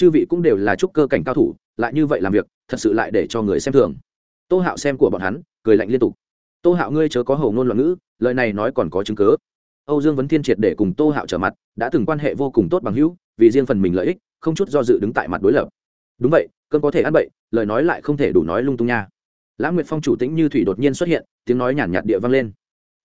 chư vị cũng đều là trúc cơ cảnh cao thủ, lại như vậy làm việc, thật sự lại để cho người xem thường. Tô hạo xem của bọn hắn, cười lạnh liên tục. Tô hạo ngươi chớ có hầu ngôn loạn ngữ, lời này nói còn có chứng cớ âu dương vấn thiên triệt để cùng tô hạo trở mặt, đã từng quan hệ vô cùng tốt bằng hữu, vì riêng phần mình lợi ích, không chút do dự đứng tại mặt đối lập. Đúng vậy, cơn có thể ăn bậy, lời nói lại không thể đủ nói lung tung nha. Lã nguyệt phong chủ tĩnh như thủy đột nhiên xuất hiện, tiếng nói nhàn nhạt địa vang lên.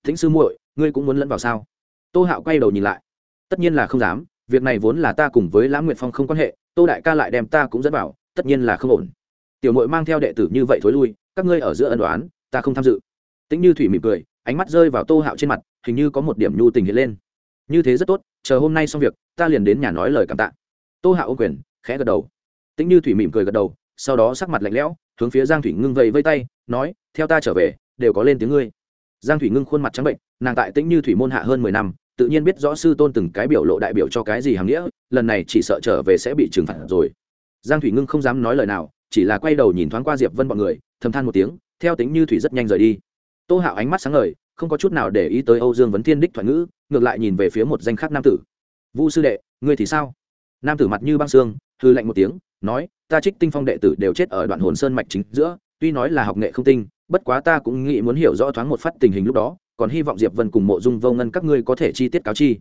Thính sư muội, ngươi cũng muốn lẫn vào sao? Tô hạo quay đầu nhìn lại. Tất nhiên là không dám, việc này vốn là ta cùng với lã nguyệt phong không quan hệ tô đại ca lại đem ta cũng dẫn vào, tất nhiên là không ổn. Tiểu mội mang theo đệ tử như vậy thối lui, các ngươi ở giữa ân đoán, ta không tham dự. Tĩnh như thủy mỉm cười, ánh mắt rơi vào tô hạo trên mặt, hình như có một điểm nhu tình hiện lên. Như thế rất tốt, chờ hôm nay xong việc, ta liền đến nhà nói lời cảm tạ. Tô hạo ô quyền, khẽ gật đầu. Tĩnh như thủy mỉm cười gật đầu, sau đó sắc mặt lạnh lẽo, hướng phía giang thủy ngưng vẫy vây tay, nói, theo ta trở về, đều có lên tiếng ngươi. Giang thủy ngưng khuôn mặt trắng bệnh, nàng tại tĩnh như thủy môn hạ hơn mười năm tự nhiên biết rõ sư tôn từng cái biểu lộ đại biểu cho cái gì hàm nghĩa, lần này chỉ sợ trở về sẽ bị trừng phạt rồi. Giang thủy ngưng không dám nói lời nào, chỉ là quay đầu nhìn thoáng qua diệp vân bọn người, thầm than một tiếng, theo tính như thủy rất nhanh rời đi. Tô hạo ánh mắt sáng ngời, không có chút nào để ý tới âu dương vấn thiên đích thoại ngữ, ngược lại nhìn về phía một danh khắc nam tử. Vu sư đệ, ngươi thì sao? Nam tử mặt như băng xương hư lạnh một tiếng, nói, ta trích tinh phong đệ tử đều chết ở đoạn hồn sơn mạch chính giữa, tuy nói là học nghệ không tinh, bất quá ta cũng nghĩ muốn hiểu rõ thoáng một phát tình hình lúc đó còn hy vọng diệp vân cùng mộ dung vô ngân các ngươi có thể chi tiết cáo chi.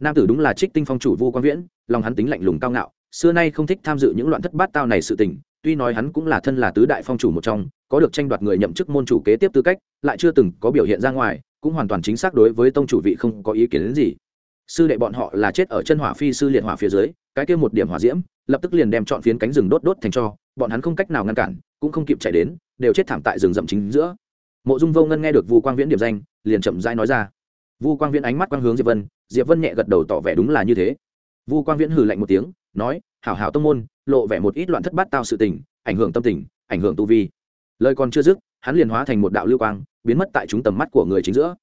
Nam tử đúng là trích tinh phong chủ vu quang viễn, lòng hắn tính lạnh lùng cao ngạo, xưa nay không thích tham dự những loạn thất bát tao này sự tình, tuy nói hắn cũng là thân là tứ đại phong chủ một trong, có được tranh đoạt người nhậm chức môn chủ kế tiếp tư cách, lại chưa từng có biểu hiện ra ngoài, cũng hoàn toàn chính xác đối với tông chủ vị không có ý kiến đến gì. Sư đệ bọn họ là chết ở chân hỏa phi sư liệt hỏa phía dưới, cái kia một điểm hỏa diễm, lập tức liền đem chọn phiến cánh rừng đốt đốt thành cho, bọn hắn không cách nào ngăn cản, cũng không kịp chạy đến, đều chết thảm tại rừng rậm chính giữa. Mộ dung vô ngân nghe được vu quang viễn điểm danh liền chậm rãi nói ra. Vu quang viễn ánh mắt quang hướng diệp vân diệp vân nhẹ gật đầu tỏ vẻ đúng là như thế. Vu quang viễn hừ lạnh một tiếng, nói, hảo hảo tông môn, lộ vẻ một ít loạn thất bát tao sự tình, ảnh hưởng tâm tình, ảnh hưởng tu vi. Lời còn chưa dứt, hắn liền hóa thành một đạo lưu quang, biến mất tại chúng tầm mắt của người chính giữa.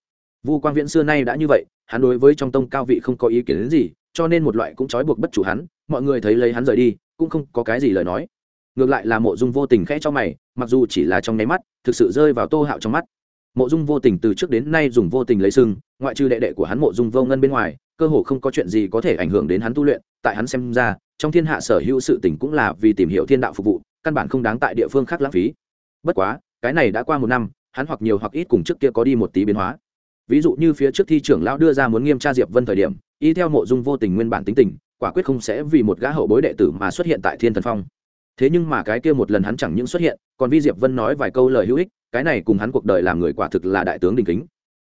Vu quang viễn xưa nay đã như vậy, hắn đối với trong tông cao vị không có ý kiến đến gì, cho nên một loại cũng trói buộc bất chủ hắn, mọi người thấy lấy hắn rời đi, cũng không có cái gì lời nói. Ngược lại là mộ dung vô tình khẽ cho mày, mặc dù chỉ là trong nháy mắt, thực sự rơi vào tô hạo trong mắt mộ dung vô tình từ trước đến nay dùng vô tình lấy sưng ngoại trừ đệ đệ của hắn mộ dung vô ngân bên ngoài, cơ hồ không có chuyện gì có thể ảnh hưởng đến hắn tu luyện. Tại hắn xem ra, trong thiên hạ sở hữu sự tình cũng là vì tìm hiểu thiên đạo phục vụ, căn bản không đáng tại địa phương khác lãng phí. Bất quá, cái này đã qua một năm, hắn hoặc nhiều hoặc ít cùng trước kia có đi một tí biến hóa. Ví dụ như phía trước thi trưởng lão đưa ra muốn nghiêm tra diệp vân thời điểm, y theo mộ dung vô tình nguyên bản tính tình, quả quyết không sẽ vì một gã hậu bối đệ tử mà xuất hiện tại thiên thần phong. Thế nhưng mà cái kia một lần hắn chẳng những xuất hiện, còn vi diệp vân nói vài câu lời hữu ích cái này cùng hắn cuộc đời làm người quả thực là đại tướng đình kính.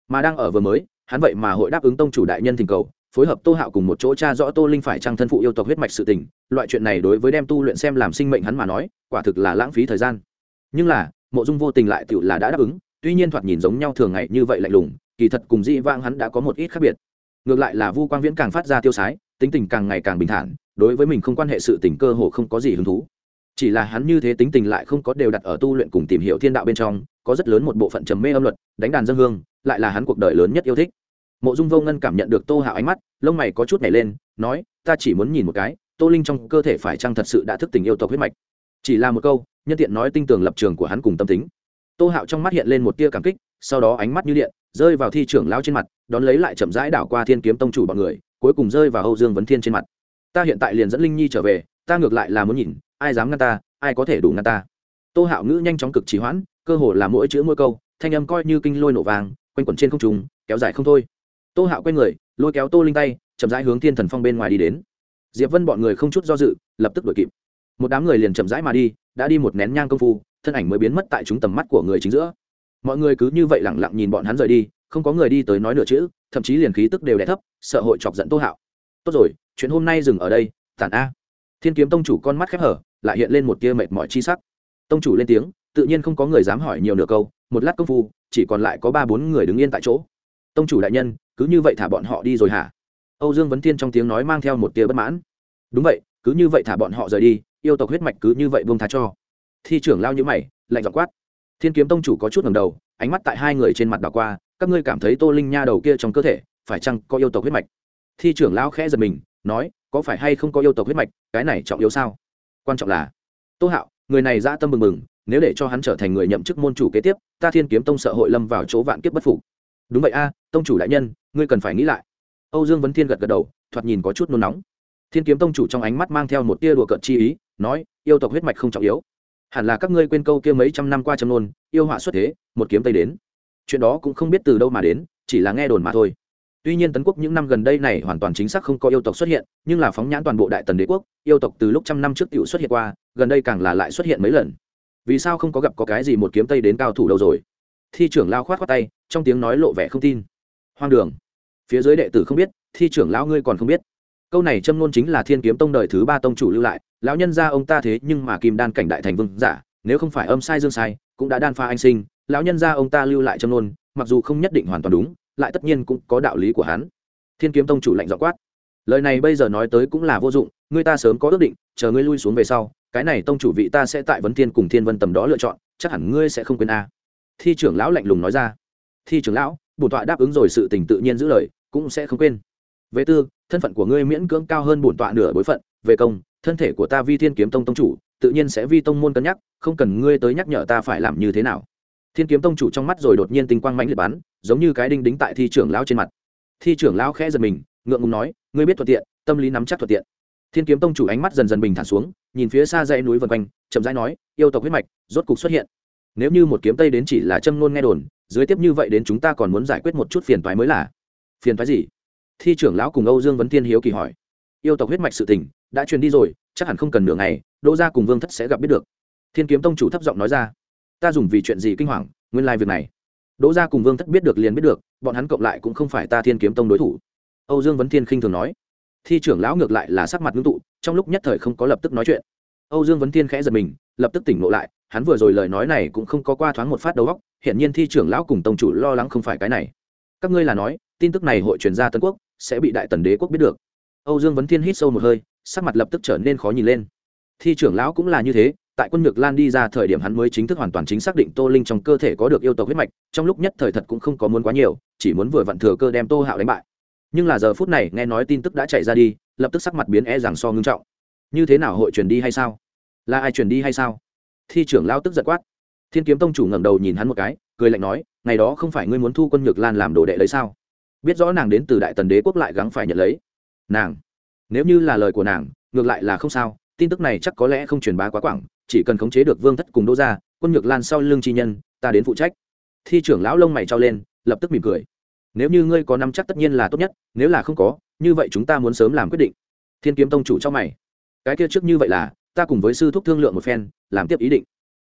Mà đang ở vừa mới, hắn vậy mà hội đáp ứng tông chủ đại nhân thỉnh cầu, phối hợp tô hạo cùng một chỗ cha rõ tô linh phải trang thân phụ yêu tộc huyết mạch sự tình, loại chuyện này đối với đem tu luyện xem làm sinh mệnh hắn mà nói, quả thực là lãng phí thời gian. Nhưng là, mộ dung vô tình lại tự là đã đáp ứng, tuy nhiên thoạt nhìn giống nhau thường ngày như vậy lạnh lùng, kỳ thật cùng dĩ vãng hắn đã có một ít khác biệt. Ngược lại là vu quang viễn càng phát ra tiêu sái, tính tình càng ngày càng bình thản, đối với mình không quan hệ sự tình cơ hồ không có gì hứng thú chỉ là hắn như thế tính tình lại không có đều đặt ở tu luyện cùng tìm hiểu thiên đạo bên trong, có rất lớn một bộ phận trầm mê âm luật, đánh đàn dân hương, lại là hắn cuộc đời lớn nhất yêu thích. Mộ dung vô ngân cảm nhận được tô hạo ánh mắt, lông mày có chút nhảy lên, nói, ta chỉ muốn nhìn một cái, tô linh trong cơ thể phải chăng thật sự đã thức tình yêu tộc huyết mạch? Chỉ là một câu, nhân tiện nói tinh tường lập trường của hắn cùng tâm tính. Tô hạo trong mắt hiện lên một tia cảm kích, sau đó ánh mắt như điện, rơi vào thi trưởng lao trên mặt, đón lấy lại chậm rãi đảo qua thiên kiếm tông chủ bọn người, cuối cùng rơi vào âu dương vấn thiên trên mặt. Ta hiện tại liền dẫn linh nhi trở về, ta ngược lại là muốn nhìn ai dám ngăn ta, ai có thể đủ ngăn ta? Tô hạo ngữ nhanh chóng cực trì hoãn, cơ hồ là mỗi chữ mỗi câu, thanh âm coi như kinh lôi nổ vàng, quanh quẩn trên không trùng kéo dài không thôi. Tô hạo quay người, lôi kéo tô linh tay, chậm rãi hướng thiên thần phong bên ngoài đi đến. Diệp vân bọn người không chút do dự, lập tức đuổi kịp. Một đám người liền chậm rãi mà đi, đã đi một nén nhang công phu, thân ảnh mới biến mất tại chúng tầm mắt của người chính giữa. Mọi người cứ như vậy lẳng lặng nhìn bọn hắn rời đi, không có người đi tới nói nửa chữ, thậm chí liền khí tức đều đẻ thấp, sợ hội chọc giận tô hạo. Tốt rồi, chuyện hôm nay dừng ở đây, tản a. Thiên kiếm tông chủ con mắt khép hở lại hiện lên một tia mệt mỏi chi sắc. Tông chủ lên tiếng, tự nhiên không có người dám hỏi nhiều nửa câu, một lát công phu, chỉ còn lại có ba bốn người đứng yên tại chỗ. Tông chủ đại nhân, cứ như vậy thả bọn họ đi rồi hả? Âu dương vấn thiên trong tiếng nói mang theo một tia bất mãn. Đúng vậy, cứ như vậy thả bọn họ rời đi, yêu tộc huyết mạch cứ như vậy buông tha cho. Thi trưởng lao như mày, lạnh giọng quát. Thiên kiếm tông chủ có chút ngầm đầu, ánh mắt tại hai người trên mặt đảo qua, các ngươi cảm thấy tô linh nha đầu kia trong cơ thể, phải chăng có yêu tộc huyết mạch? Thi trưởng lao khẽ giật mình, nói, có phải hay không có yêu tộc huyết mạch, cái này trọng yếu sao? Quan trọng là, tô hạo, người này ra tâm mừng mừng, nếu để cho hắn trở thành người nhậm chức môn chủ kế tiếp, ta thiên kiếm tông sợ hội lâm vào chỗ vạn kiếp bất phục. Đúng vậy a, tông chủ đại nhân, ngươi cần phải nghĩ lại. Âu dương vấn thiên gật gật đầu, thoạt nhìn có chút nôn nóng. Thiên kiếm tông chủ trong ánh mắt mang theo một tia đùa cợt chi ý, nói, yêu tộc huyết mạch không trọng yếu. Hẳn là các ngươi quên câu kia mấy trăm năm qua châm nôn, yêu họa xuất thế, một kiếm tây đến. Chuyện đó cũng không biết từ đâu mà đến, chỉ là nghe đồn mà thôi tuy nhiên tấn quốc những năm gần đây này hoàn toàn chính xác không có yêu tộc xuất hiện, nhưng là phóng nhãn toàn bộ đại tần đế quốc, yêu tộc từ lúc trăm năm trước t xuất hiện qua, gần đây càng là lại xuất hiện mấy lần. Vì sao không có gặp có cái gì một kiếm tây đến cao thủ đâu rồi? Thi trưởng lao khoát khoát tay, trong tiếng nói lộ vẻ không tin. Hoang đường. Phía dưới đệ tử không biết, thi trưởng lão ngươi còn không biết. Câu này châm ngôn chính là thiên kiếm tông đời thứ ba tông chủ lưu lại, lão nhân gia ông ta thế nhưng mà kim đan cảnh đại thành vương giả, nếu không phải âm sai dương sai, cũng đã đan pha anh sinh, lão nhân gia ông ta lưu lại châm ngôn, mặc dù không nhất định hoàn toàn đúng lại tất nhiên cũng có đạo lý của hắn. Thiên kiếm tông chủ lạnh dọ quát. Lời này bây giờ nói tới cũng là vô dụng ngươi ta sớm có ước định, chờ ngươi lui xuống về sau, cái này tông chủ vị ta sẽ tại vấn thiên cùng thiên vân tầm đó lựa chọn, chắc hẳn ngươi sẽ không quên a. Thi trưởng lão lạnh lùng nói ra. Thi trưởng lão, bổn tọa đáp ứng rồi sự tình tự nhiên giữ lời, cũng sẽ không quên. Về tư, thân phận của ngươi miễn cưỡng cao hơn bổn tọa nửa bối phận, về công, thân thể của ta vi thiên kiếm tông tông chủ, tự nhiên sẽ vi tông môn cân nhắc, không cần ngươi tới nhắc nhở ta phải làm như thế nào thiên kiếm tông chủ trong mắt rồi đột nhiên tinh quang mãnh liệt bắn, giống như cái đinh đính tại thi trưởng lão trên mặt. Thi trưởng lão khẽ giật mình, ngượng ngùng nói, ngươi biết thuận tiện, tâm lý nắm chắc thuận tiện. Thiên kiếm tông chủ ánh mắt dần dần bình thản xuống, nhìn phía xa dãy núi vân quanh, chậm rãi nói, yêu tộc huyết mạch, rốt cục xuất hiện. Nếu như một kiếm tây đến chỉ là châm ngôn nghe đồn, dưới tiếp như vậy đến chúng ta còn muốn giải quyết một chút phiền toái mới là. Phiền toái gì? Thi trưởng lão cùng âu dương vấn thiên hiếu kỳ hỏi. Yêu tộc huyết mạch sự tình, đã truyền đi rồi, chắc hẳn không cần nửa ngày, đỗ gia cùng vương thất sẽ gặp biết được. Thiên kiếm tông chủ thấp giọng nói ra ta dùng vì chuyện gì kinh hoàng, nguyên lai việc này. Đỗ gia cùng vương thất biết được liền biết được, bọn hắn cộng lại cũng không phải ta thiên kiếm tông đối thủ. Âu dương vấn thiên khinh thường nói. Thi trưởng lão ngược lại là sắc mặt ngưng tụ, trong lúc nhất thời không có lập tức nói chuyện. Âu dương vấn thiên khẽ giật mình, lập tức tỉnh ngộ lại, hắn vừa rồi lời nói này cũng không có qua thoáng một phát đầu góc hiện nhiên thi trưởng lão cùng tông chủ lo lắng không phải cái này. Các ngươi là nói, tin tức này hội truyền ra tân quốc, sẽ bị đại tần đế quốc biết được. Âu dương vấn thiên hít sâu một hơi, sắc mặt lập tức trở nên khó nhìn lên. Thi trưởng lão cũng là như thế tại quân nhược lan đi ra thời điểm hắn mới chính thức hoàn toàn chính xác định tô linh trong cơ thể có được yêu tộc huyết mạch, trong lúc nhất thời thật cũng không có muốn quá nhiều, chỉ muốn vừa vặn thừa cơ đem tô hạo đánh bại. Nhưng là giờ phút này nghe nói tin tức đã chạy ra đi, lập tức sắc mặt biến e rằng so ngưng trọng. Như thế nào hội truyền đi hay sao? Là ai truyền đi hay sao? Thi trưởng lao tức giật quát. Thiên kiếm tông chủ ngẩng đầu nhìn hắn một cái, cười lạnh nói, ngày đó không phải ngươi muốn thu quân nhược lan làm đồ đệ lấy sao? Biết rõ nàng đến từ đại tần đế quốc lại gắng phải nhận lấy. Nàng. Nếu như là lời của nàng, ngược lại là không sao, tin tức này chắc có lẽ không truyền bá quá quảng chỉ cần khống chế được vương thất cùng đỗ gia, quân nhược lan sau lưng chi nhân, ta đến phụ trách. Thi trưởng lão lông mày trao lên, lập tức mỉm cười. Nếu như ngươi có năm chắc tất nhiên là tốt nhất, nếu là không có, như vậy chúng ta muốn sớm làm quyết định. Thiên kiếm tông chủ cho mày. Cái kia trước như vậy là, ta cùng với sư thúc thương lượng một phen, làm tiếp ý định.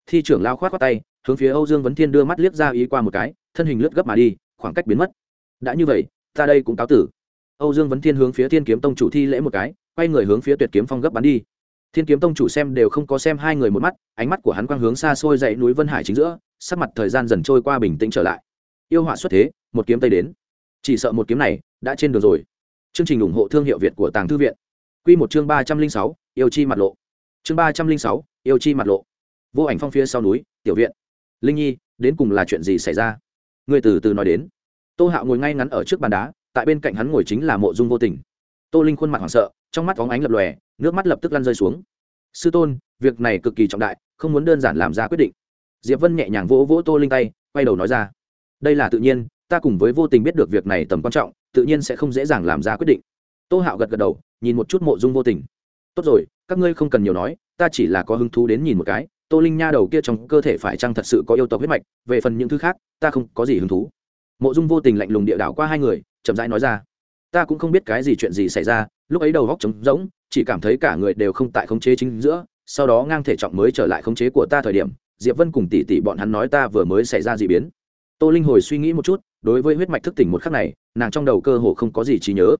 Thi trưởng lao khoát khoát tay, hướng phía âu dương vấn thiên đưa mắt liếc ra ý qua một cái, thân hình lướt gấp mà đi, khoảng cách biến mất. Đã như vậy, ta đây cũng cáo tử. Âu dương vấn thiên hướng phía thiên kiếm tông chủ thi lễ một cái, quay người hướng phía tuyệt kiếm phong gấp bắn đi thiên kiếm tông chủ xem đều không có xem hai người một mắt, ánh mắt của hắn quang hướng xa xôi dậy núi vân hải chính giữa, sắc mặt thời gian dần trôi qua bình tĩnh trở lại. Yêu họa xuất thế, một kiếm tây đến. Chỉ sợ một kiếm này đã trên đường rồi. Chương trình ủng hộ thương hiệu việt của tàng thư viện. Q một chương ba trăm linh sáu, yêu chi mặt lộ. Chương ba trăm linh sáu, yêu chi mặt lộ. Vô ảnh phong phía sau núi, tiểu viện. Linh nhi, đến cùng là chuyện gì xảy ra? Người từ từ nói đến. Tô hạo ngồi ngay ngắn ở trước bàn đá, tại bên cạnh hắn ngồi chính là mộ dung vô tình. Tô linh khuôn mặt hoảng sợ trong mắt phóng ánh lập lòe, nước mắt lập tức lăn rơi xuống. Sư tôn, việc này cực kỳ trọng đại, không muốn đơn giản làm ra quyết định. Diệp vân nhẹ nhàng vỗ vỗ tô linh tay, quay đầu nói ra. Đây là tự nhiên, ta cùng với vô tình biết được việc này tầm quan trọng, tự nhiên sẽ không dễ dàng làm ra quyết định. Tô hạo gật gật đầu, nhìn một chút mộ dung vô tình. Tốt rồi, các ngươi không cần nhiều nói, ta chỉ là có hứng thú đến nhìn một cái, tô linh nha đầu kia trong cơ thể phải chăng thật sự có yêu tộc huyết mạch, về phần những thứ khác, ta không có gì hứng thú. Mộ dung vô tình lạnh lùng địa đảo qua hai người, chậm rãi nói ra ta cũng không biết cái gì chuyện gì xảy ra, lúc ấy đầu góc trống rỗng, chỉ cảm thấy cả người đều không tại khống chế chính giữa, sau đó ngang thể trọng mới trở lại khống chế của ta thời điểm, diệp vân cùng tỷ tỷ bọn hắn nói ta vừa mới xảy ra d ị biến. Tô linh hồi suy nghĩ một chút, đối với huyết mạch thức tỉnh một khắc này, nàng trong đầu cơ hồ không có gì trí nhớ.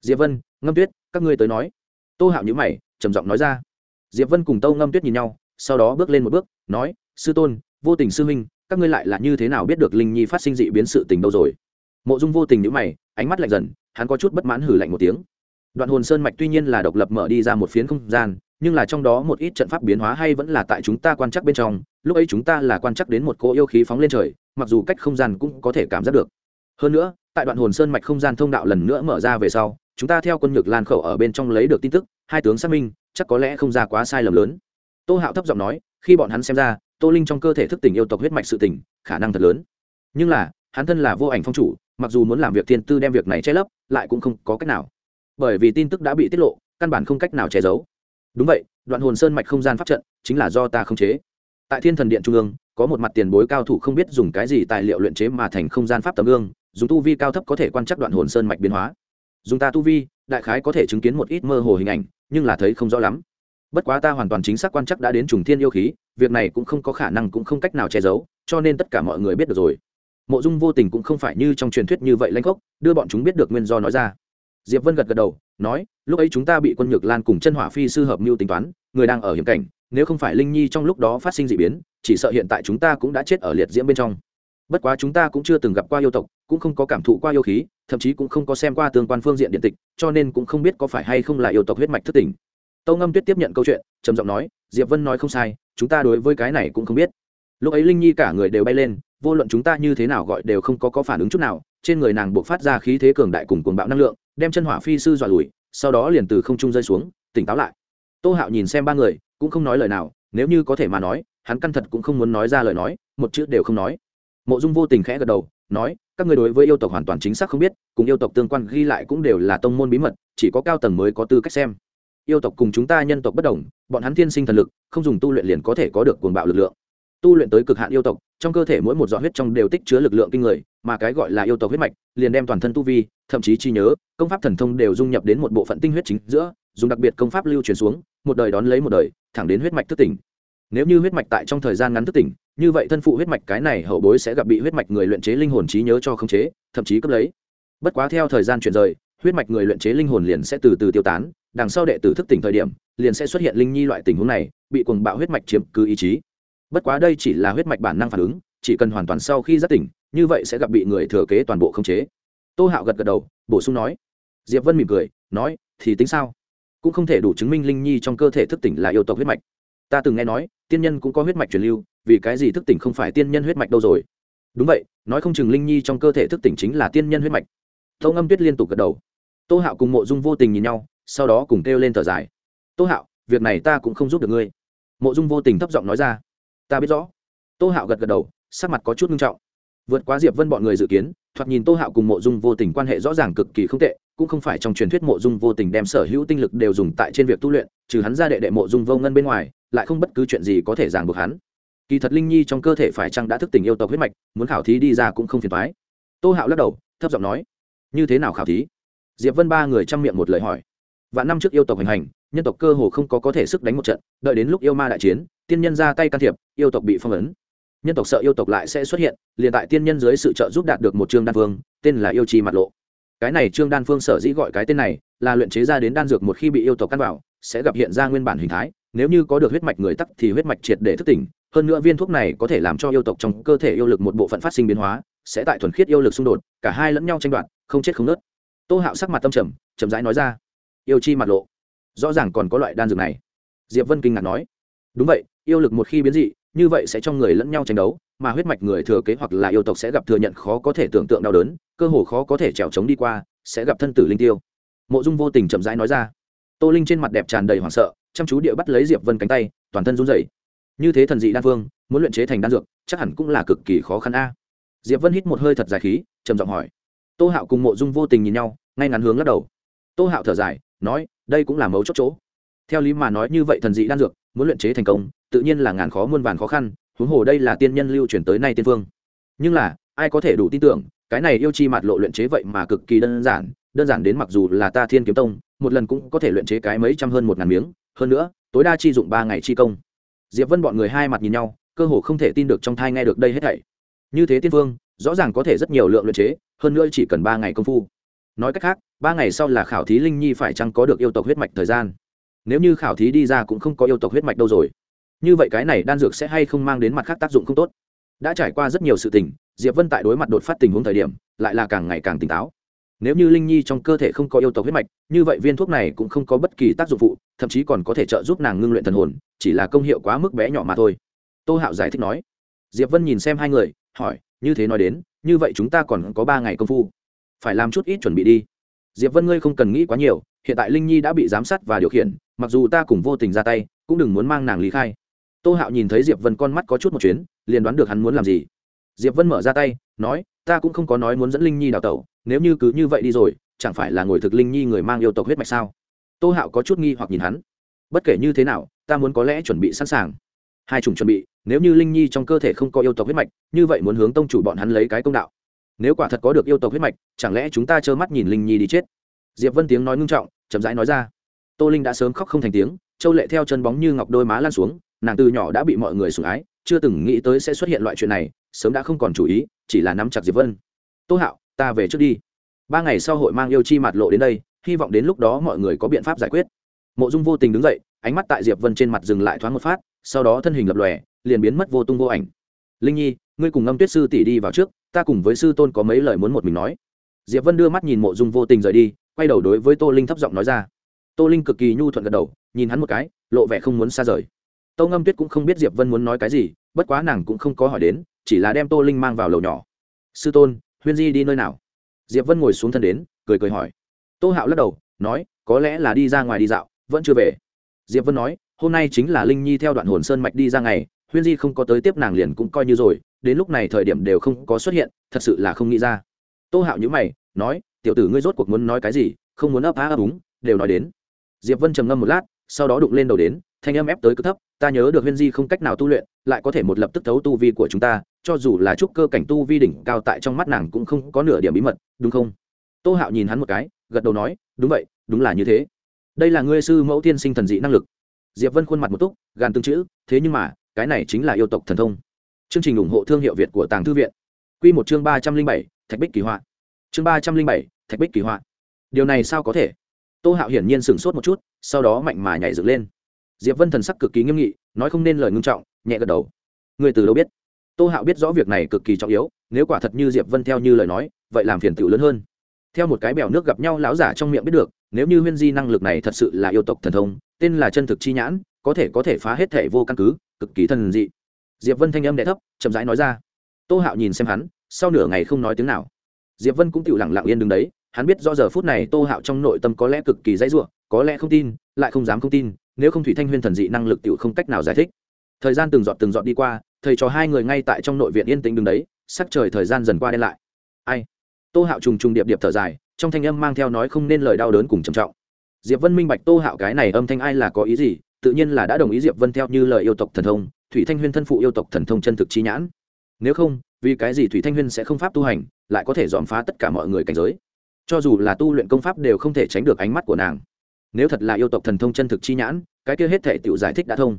Diệp vân, ngâm tuyết, các ngươi tới nói. Tô hạo nhữ mày, trầm giọng nói ra. Diệp vân cùng tâu ngâm tuyết nhìn nhau, sau đó bước lên một bước, nói, sư tôn, vô tình sư huynh, các ngươi lại là như thế nào biết được linh nhi phát sinh dị biến sự tình đâu rồi? Mộ dung vô tình nhữ mày, ánh mắt lạnh dần hắn có chút bất mãn hử lạnh một tiếng. Đoạn hồn sơn mạch tuy nhiên là độc lập mở đi ra một phiến không gian, nhưng là trong đó một ít trận pháp biến hóa hay vẫn là tại chúng ta quan chắc bên trong, lúc ấy chúng ta là quan chắc đến một cỗ yêu khí phóng lên trời, mặc dù cách không gian cũng có thể cảm giác được. Hơn nữa, tại đoạn hồn sơn mạch không gian thông đạo lần nữa mở ra về sau, chúng ta theo quân nhược lan khẩu ở bên trong lấy được tin tức, hai tướng xác minh, chắc có lẽ không ra quá sai lầm lớn. Tô hạo thấp giọng nói, khi bọn hắn xem ra, tô linh trong cơ thể thức tỉnh yêu tộc huyết mạch sự tỉnh, khả năng thật lớn. Nhưng là, hắn thân là vô ảnh phong chủ, mặc dù muốn làm việc thiên tư đem việc này che lấp lại cũng không có cách nào. Bởi vì tin tức đã bị tiết lộ, căn bản không cách nào che giấu. Đúng vậy, đoạn hồn sơn mạch không gian pháp trận chính là do ta không chế. Tại thiên thần điện trung ương, có một mặt tiền bối cao thủ không biết dùng cái gì tài liệu luyện chế mà thành không gian pháp tấm gương, dùng tu vi cao thấp có thể quan trắc đoạn hồn sơn mạch biến hóa. Dùng ta tu vi, đại khái có thể chứng kiến một ít mơ hồ hình ảnh, nhưng là thấy không rõ lắm. Bất quá ta hoàn toàn chính xác quan chắc đã đến trùng thiên yêu khí, việc này cũng không có khả năng cũng không cách nào che giấu, cho nên tất cả mọi người biết được rồi mộ dung vô tình cũng không phải như trong truyền thuyết như vậy lanh khốc đưa bọn chúng biết được nguyên do nói ra. Diệp vân gật gật đầu, nói, lúc ấy chúng ta bị quân nhược lan cùng chân hỏa phi sư hợp mưu tính toán, người đang ở hiểm cảnh, nếu không phải linh nhi trong lúc đó phát sinh d ị biến, chỉ sợ hiện tại chúng ta cũng đã chết ở liệt diễm bên trong. Bất quá chúng ta cũng chưa từng gặp qua yêu tộc, cũng không có cảm thụ qua yêu khí, thậm chí cũng không có xem qua tương quan phương diện điện tịch, cho nên cũng không biết có phải hay không là yêu tộc huyết mạch thất tình. tâu ngâm tuyết tiếp nhận câu chuyện, trầm giọng nói, diệp vân nói không sai, chúng ta đối với cái này cũng không biết lúc ấy linh nhi cả người đều bay lên, vô luận chúng ta như thế nào gọi đều không có có phản ứng chút nào, trên người nàng buộc phát ra khí thế cường đại cùng cuồng bạo năng lượng, đem chân hỏa phi sư dọa lùi, sau đó liền từ không trung rơi xuống, tỉnh táo lại. Tô hạo nhìn xem ba người, cũng không nói lời nào, nếu như có thể mà nói, hắn căn thật cũng không muốn nói ra lời nói, một chữ đều không nói. Mộ dung vô tình khẽ gật đầu, nói, các người đối với yêu tộc hoàn toàn chính xác không biết, cùng yêu tộc tương quan ghi lại cũng đều là tông môn bí mật, chỉ có cao tầng mới có tư cách xem. Yêu tộc cùng chúng ta nhân tộc bất đồng, bọn hắn thiên sinh thần lực, không dùng tu luyện liền có thể có được cuồng bạo lực lượng tu luyện tới cực hạn yêu tộc, trong cơ thể mỗi một giọt huyết trong đều tích chứa lực lượng kinh người, mà cái gọi là yêu tộc huyết mạch, liền đem toàn thân tu vi, thậm chí trí nhớ, công pháp thần thông đều dung nhập đến một bộ phận tinh huyết chính giữa, dùng đặc biệt công pháp lưu truyền xuống, một đời đón lấy một đời, thẳng đến huyết mạch thức tỉnh. Nếu như huyết mạch tại trong thời gian ngắn thức tỉnh, như vậy thân phụ huyết mạch cái này hậu bối sẽ gặp bị huyết mạch người luyện chế linh hồn trí nhớ cho khống chế, thậm chí cấp lấy. Bất quá theo thời gian chuyển rời, huyết mạch người luyện chế linh hồn liền sẽ từ từ tiêu tán, đằng sau đệ tử thức tỉnh thời điểm, liền sẽ xuất hiện linh nhi loại tình huống này, bị cuồng bạo huyết mạch chiếm cứ ý chí bất quá đây chỉ là huyết mạch bản năng phản ứng, chỉ cần hoàn toàn sau khi giác tỉnh, như vậy sẽ gặp bị người thừa kế toàn bộ khống chế. Tô hạo gật gật đầu, bổ sung nói. Diệp vân mỉm cười, nói, thì tính sao? Cũng không thể đủ chứng minh linh nhi trong cơ thể thức tỉnh là yêu tộc huyết mạch. Ta từng nghe nói, tiên nhân cũng có huyết mạch truyền lưu, vì cái gì thức tỉnh không phải tiên nhân huyết mạch đâu rồi? Đúng vậy, nói không chừng linh nhi trong cơ thể thức tỉnh chính là tiên nhân huyết mạch. Tâu ngâm tuyết liên tục gật đầu. Tô hạo cùng mộ dung vô tình nhìn nhau, sau đó cùng kêu lên thở dài. Tô hạo, việc này ta cũng không giúp được ngươi. Mộ dung vô tình thấp giọng nói ra ta biết rõ. Tô hạo gật gật đầu, sắc mặt có chút nghiêm trọng. Vượt quá diệp vân bọn người dự kiến, thoạt nhìn tô hạo cùng mộ dung vô tình quan hệ rõ ràng cực kỳ không tệ, cũng không phải trong truyền thuyết mộ dung vô tình đem sở hữu tinh lực đều dùng tại trên việc tu luyện, trừ hắn ra đệ đệ mộ dung vô ngân bên ngoài, lại không bất cứ chuyện gì có thể ràng buộc hắn. Kỳ thật linh nhi trong cơ thể phải chăng đã thức tỉnh yêu tộc huyết mạch, muốn khảo thí đi ra cũng không phiền thoái tô hạo lắc đầu, thấp giọng nói, như thế nào khảo thí? Diệp vân ba người chăm miệng một lời hỏi. Vạn năm trước yêu tộc hành hành, nhân tộc cơ hồ không có có thể sức đánh một trận, đợi đến lúc yêu ma đại chiến, tiên nhân ra tay can thiệp yêu tộc bị phong ấn. Nhân tộc sợ yêu tộc lại sẽ xuất hiện, liền tại tiên nhân dưới sự trợ giúp đạt được một trương đan phương, tên là yêu chi mặt lộ. Cái này trương đan phương sở dĩ gọi cái tên này, là luyện chế ra đến đan dược một khi bị yêu tộc căn vào sẽ gặp hiện ra nguyên bản hình thái, nếu như có được huyết mạch người tắc thì huyết mạch triệt để thức tỉnh, hơn nữa viên thuốc này có thể làm cho yêu tộc trong cơ thể yêu lực một bộ phận phát sinh biến hóa, sẽ tại thuần khiết yêu lực xung đột, cả hai lẫn nhau tranh đoạt, không chết không nớt tô hạo sắc mặt tâm trầm, chậm rãi nói ra, yêu chi mặt lộ, rõ ràng còn có loại đan dược này. Diệp vân kinh ngạc nói, đúng vậy, yêu lực một khi biến dị như vậy sẽ trong người lẫn nhau tranh đấu, mà huyết mạch người thừa kế hoặc là yêu tộc sẽ gặp thừa nhận khó có thể tưởng tượng đau đớn, cơ hồ khó có thể trèo trống đi qua, sẽ gặp thân tử linh tiêu. Mộ dung vô tình chậm rãi nói ra. Tô linh trên mặt đẹp tràn đầy hoảng sợ, chăm chú địa bắt lấy diệp vân cánh tay, toàn thân run rẩy. Như thế thần dị đan phương muốn luyện chế thành đan dược, chắc hẳn cũng là cực kỳ khó khăn a. Diệp vân hít một hơi thật dài khí, trầm giọng hỏi. Tô hạo cùng mộ dung vô tình nhìn nhau, ngay ngắn hướng lắc đầu. Tô hạo thở dài, nói, đây cũng là mấu chốt chỗ. Theo lý mà nói như vậy thần dị đan dược, muốn luyện chế thành công tự nhiên là ngàn khó muôn vàn khó khăn, huống hồ đây là tiên nhân lưu truyền tới nay tiên vương. nhưng là, ai có thể đủ tin tưởng, cái này yêu chi mạt lộ luyện chế vậy mà cực kỳ đơn giản đơn giản đến mặc dù là ta thiên kiếm tông, một lần cũng có thể luyện chế cái mấy trăm hơn một ngàn miếng, hơn nữa, tối đa chi dụng ba ngày chi công. Diệp vân bọn người hai mặt nhìn nhau, cơ hồ không thể tin được trong thai nghe được đây hết thảy. Như thế tiên vương, rõ ràng có thể rất nhiều lượng luyện chế, hơn nữa chỉ cần ba ngày công phu. Nói cách khác, ba ngày sau là khảo thí linh nhi phải chăng có được yêu tộc huyết mạch thời gian? Nếu như khảo thí đi ra cũng không có yêu tộc huyết mạch đâu rồi như vậy cái này đan dược sẽ hay không mang đến mặt khác tác dụng không tốt? Đã trải qua rất nhiều sự tình, diệp vân tại đối mặt đột phát tình huống thời điểm, lại là càng ngày càng tỉnh táo. Nếu như linh nhi trong cơ thể không có yêu tộc huyết mạch, như vậy viên thuốc này cũng không có bất kỳ tác dụng phụ, thậm chí còn có thể trợ giúp nàng ngưng luyện thần hồn, chỉ là công hiệu quá mức bé nhỏ mà thôi. Tô hạo giải thích nói. Diệp vân nhìn xem hai người, hỏi, như thế nói đến, như vậy chúng ta còn có ba ngày công phu. Phải làm chút ít chuẩn bị đi. Diệp vân, ngươi không cần nghĩ quá nhiều, hiện tại linh nhi đã bị giám sát và điều khiển, mặc dù ta cùng vô tình ra tay, cũng đừng muốn mang nàng lý khai tô hạo nhìn thấy diệp vân con mắt có chút một chuyến, liền đoán được hắn muốn làm gì. Diệp vân mở ra tay, nói, ta cũng không có nói muốn dẫn linh nhi đào tẩu, nếu như cứ như vậy đi rồi, chẳng phải là ngồi thực linh nhi người mang yêu tộc huyết mạch sao? Tô hạo có chút nghi hoặc nhìn hắn. Bất kể như thế nào, ta muốn có lẽ chuẩn bị sẵn sàng. Hai chủng chuẩn bị, nếu như linh nhi trong cơ thể không có yêu tộc huyết mạch, như vậy muốn hướng tông chủ bọn hắn lấy cái công đạo. Nếu quả thật có được yêu tộc huyết mạch, chẳng lẽ chúng ta trơ mắt nhìn linh nhi đi chết? Diệp vân tiếng nói ngưng trọng, chậm rãi nói ra. Tô linh đã sớm khóc không thành tiếng, châu lệ theo chân bóng như ngọc đôi má lan xuống nàng từ nhỏ đã bị mọi người sủng ái, chưa từng nghĩ tới sẽ xuất hiện loại chuyện này, sớm đã không còn chủ ý, chỉ là nắm chặt diệp vân. Tô hạo, ta về trước đi. Ba ngày sau hội mang yêu chi mặt lộ đến đây, hy vọng đến lúc đó mọi người có biện pháp giải quyết. Mộ dung vô tình đứng dậy, ánh mắt tại diệp vân trên mặt dừng lại thoáng một phát, sau đó thân hình lập lòe, liền biến mất vô tung vô ảnh. Linh nhi, ngươi cùng ngâm tuyết sư tỷ đi vào trước, ta cùng với sư tôn có mấy lời muốn một mình nói. Diệp vân đưa mắt nhìn mộ dung vô tình rời đi, quay đầu đối với tô linh thấp giọng nói ra. Tô linh cực kỳ nhu thuận gật đầu, nhìn hắn một cái, lộ vẻ không muốn xa rời tô ngâm tuyết cũng không biết diệp vân muốn nói cái gì, bất quá nàng cũng không có hỏi đến, chỉ là đem tô linh mang vào lầu nhỏ. Sư tôn, huyên di đi nơi nào? Diệp vân ngồi xuống thân đến, cười cười hỏi. Tô hạo lắc đầu, nói, có lẽ là đi ra ngoài đi dạo, vẫn chưa về. Diệp vân nói, hôm nay chính là linh nhi theo đoạn hồn sơn mạch đi ra ngày, huyên di không có tới tiếp nàng liền cũng coi như rồi, đến lúc này thời điểm đều không có xuất hiện, thật sự là không nghĩ ra. Tô hạo nhữ mày, nói, tiểu tử ngươi rốt cuộc muốn nói cái gì, không muốn ấp á ấp úng, đều nói đến. Diệp vân trầm ngâm một lát, sau đó đụng lên đầu đến thanh âm ép tới cứ thấp, ta nhớ được huyên di không cách nào tu luyện, lại có thể một lập tức thấu tu vi của chúng ta, cho dù là trúc cơ cảnh tu vi đỉnh cao tại trong mắt nàng cũng không có nửa điểm bí mật, đúng không? Tô hạo nhìn hắn một cái, gật đầu nói, đúng vậy, đúng là như thế. Đây là ngươi sư mẫu tiên sinh thần dị năng lực. Diệp vân khuôn mặt một túc, gàn tương chữ, thế nhưng mà, cái này chính là yêu tộc thần thông. Chương trình ủng hộ thương hiệu việt của tàng thư viện. Q một chương ba trăm linh bảy, thạch bích kỳ họa. Chương ba trăm linh bảy, thạch bích kỳ họa. Điều này sao có thể? Tô hạo hiển nhiên sửng sốt một chút, sau đó mạnh mà nhảy dựng lên diệp vân thần sắc cực kỳ nghiêm nghị, nói không nên lời ngưng trọng, nhẹ gật đầu. Người từ đâu biết? Tô hạo biết rõ việc này cực kỳ trọng yếu, nếu quả thật như diệp vân theo như lời nói, vậy làm phiền tiểu lớn hơn. Theo một cái bèo nước gặp nhau lão giả trong miệng biết được, nếu như huyên di năng lực này thật sự là yêu tộc thần thông, tên là chân thực chi nhãn, có thể có thể phá hết thể vô căn cứ, cực kỳ thần dị. Diệp vân thanh âm đ thấp, chậm rãi nói ra. Tô hạo nhìn xem hắn, sau nửa ngày không nói tiếng nào. Diệp vân cũng tự lặng lặng yên đứng đấy, hắn biết do giờ phút này tô hạo trong nội tâm có lẽ cực kỳ dãy ruộng có lẽ không tin, lại không dám không tin nếu không thủy thanh huyên thần dị năng lực tựu không cách nào giải thích. Thời gian từng giọt từng giọt đi qua, thầy trò hai người ngay tại trong nội viện yên tĩnh đứng đấy, sắc trời thời gian dần qua đen lại. Ai? Tô hạo trùng trùng điệp điệp thở dài, trong thanh âm mang theo nói không nên lời đau đớn cùng trầm trọng. Diệp vân minh bạch tô hạo cái này âm thanh ai là có ý gì, tự nhiên là đã đồng ý diệp vân theo như lời yêu tộc thần thông, thủy thanh huyên thân phụ yêu tộc thần thông chân thực chi nhãn. Nếu không, vì cái gì thủy thanh huyên sẽ không pháp tu hành, lại có thể dòm phá tất cả mọi người cảnh giới? Cho dù là tu luyện công pháp đều không thể tránh được ánh mắt của nàng. Nếu thật là yêu tộc thần thông chân thực chi nhãn cái kia hết thể tiểu giải thích đã thông.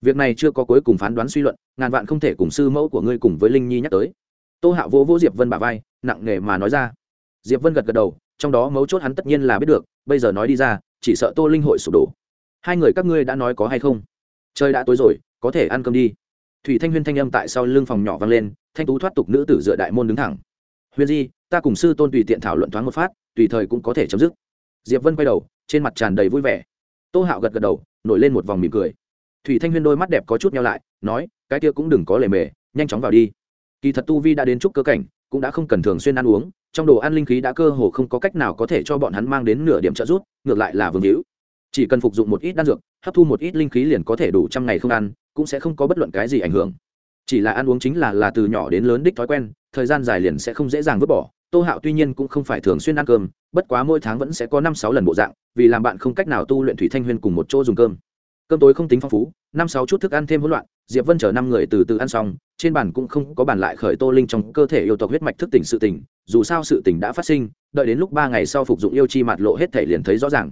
Việc này chưa có cuối cùng phán đoán suy luận, ngàn vạn không thể cùng sư mẫu của ngươi cùng với linh nhi nhắc tới. Tô hạo vỗ vỗ diệp vân bà vai, nặng nề mà nói ra. Diệp vân gật gật đầu, trong đó mấu chốt hắn tất nhiên là biết được, bây giờ nói đi ra, chỉ sợ tô linh hội sụp đổ. Hai người các ngươi đã nói có hay không? Trời đã tối rồi, có thể ăn cơm đi. Thủy thanh huyên thanh âm tại sau lưng phòng nhỏ vang lên, thanh tú thoát tục nữ tử dựa đại môn đứng thẳng. Huyên di, ta cùng sư tôn tùy tiện thảo luận thoáng một phát, tùy thời cũng có thể chấm dứt. Diệp vân quay đầu, trên mặt tràn đầy vui vẻ tô hạo gật gật đầu, nổi lên một vòng mỉm cười. Thủy thanh huyên đôi mắt đẹp có chút nhau lại, nói, cái kia cũng đừng có lề mề, nhanh chóng vào đi. Kỳ thật tu vi đã đến chút cơ cảnh, cũng đã không cần thường xuyên ăn uống, trong đồ ăn linh khí đã cơ hồ không có cách nào có thể cho bọn hắn mang đến nửa điểm trợ giúp, ngược lại là vương hữu. Chỉ cần phục dụng một ít đan dược, hấp thu một ít linh khí liền có thể đủ trăm ngày không ăn, cũng sẽ không có bất luận cái gì ảnh hưởng. Chỉ là ăn uống chính là là từ nhỏ đến lớn đích thói quen, thời gian dài liền sẽ không dễ dàng vứt bỏ tô hạo tuy nhiên cũng không phải thường xuyên ăn cơm, bất quá mỗi tháng vẫn sẽ có năm sáu lần bộ dạng, vì làm bạn không cách nào tu luyện thủy thanh huyên cùng một chỗ dùng cơm. Cơm tối không tính phong phú, năm sáu chút thức ăn thêm hỗn loạn, diệp vân chở năm người từ từ ăn xong, trên bàn cũng không có bàn lại khởi tô linh trong cơ thể yêu tộc huyết mạch thức tỉnh sự tỉnh, dù sao sự tỉnh đã phát sinh, đợi đến lúc ba ngày sau phục dụng yêu chi mạt lộ hết thể liền thấy rõ ràng.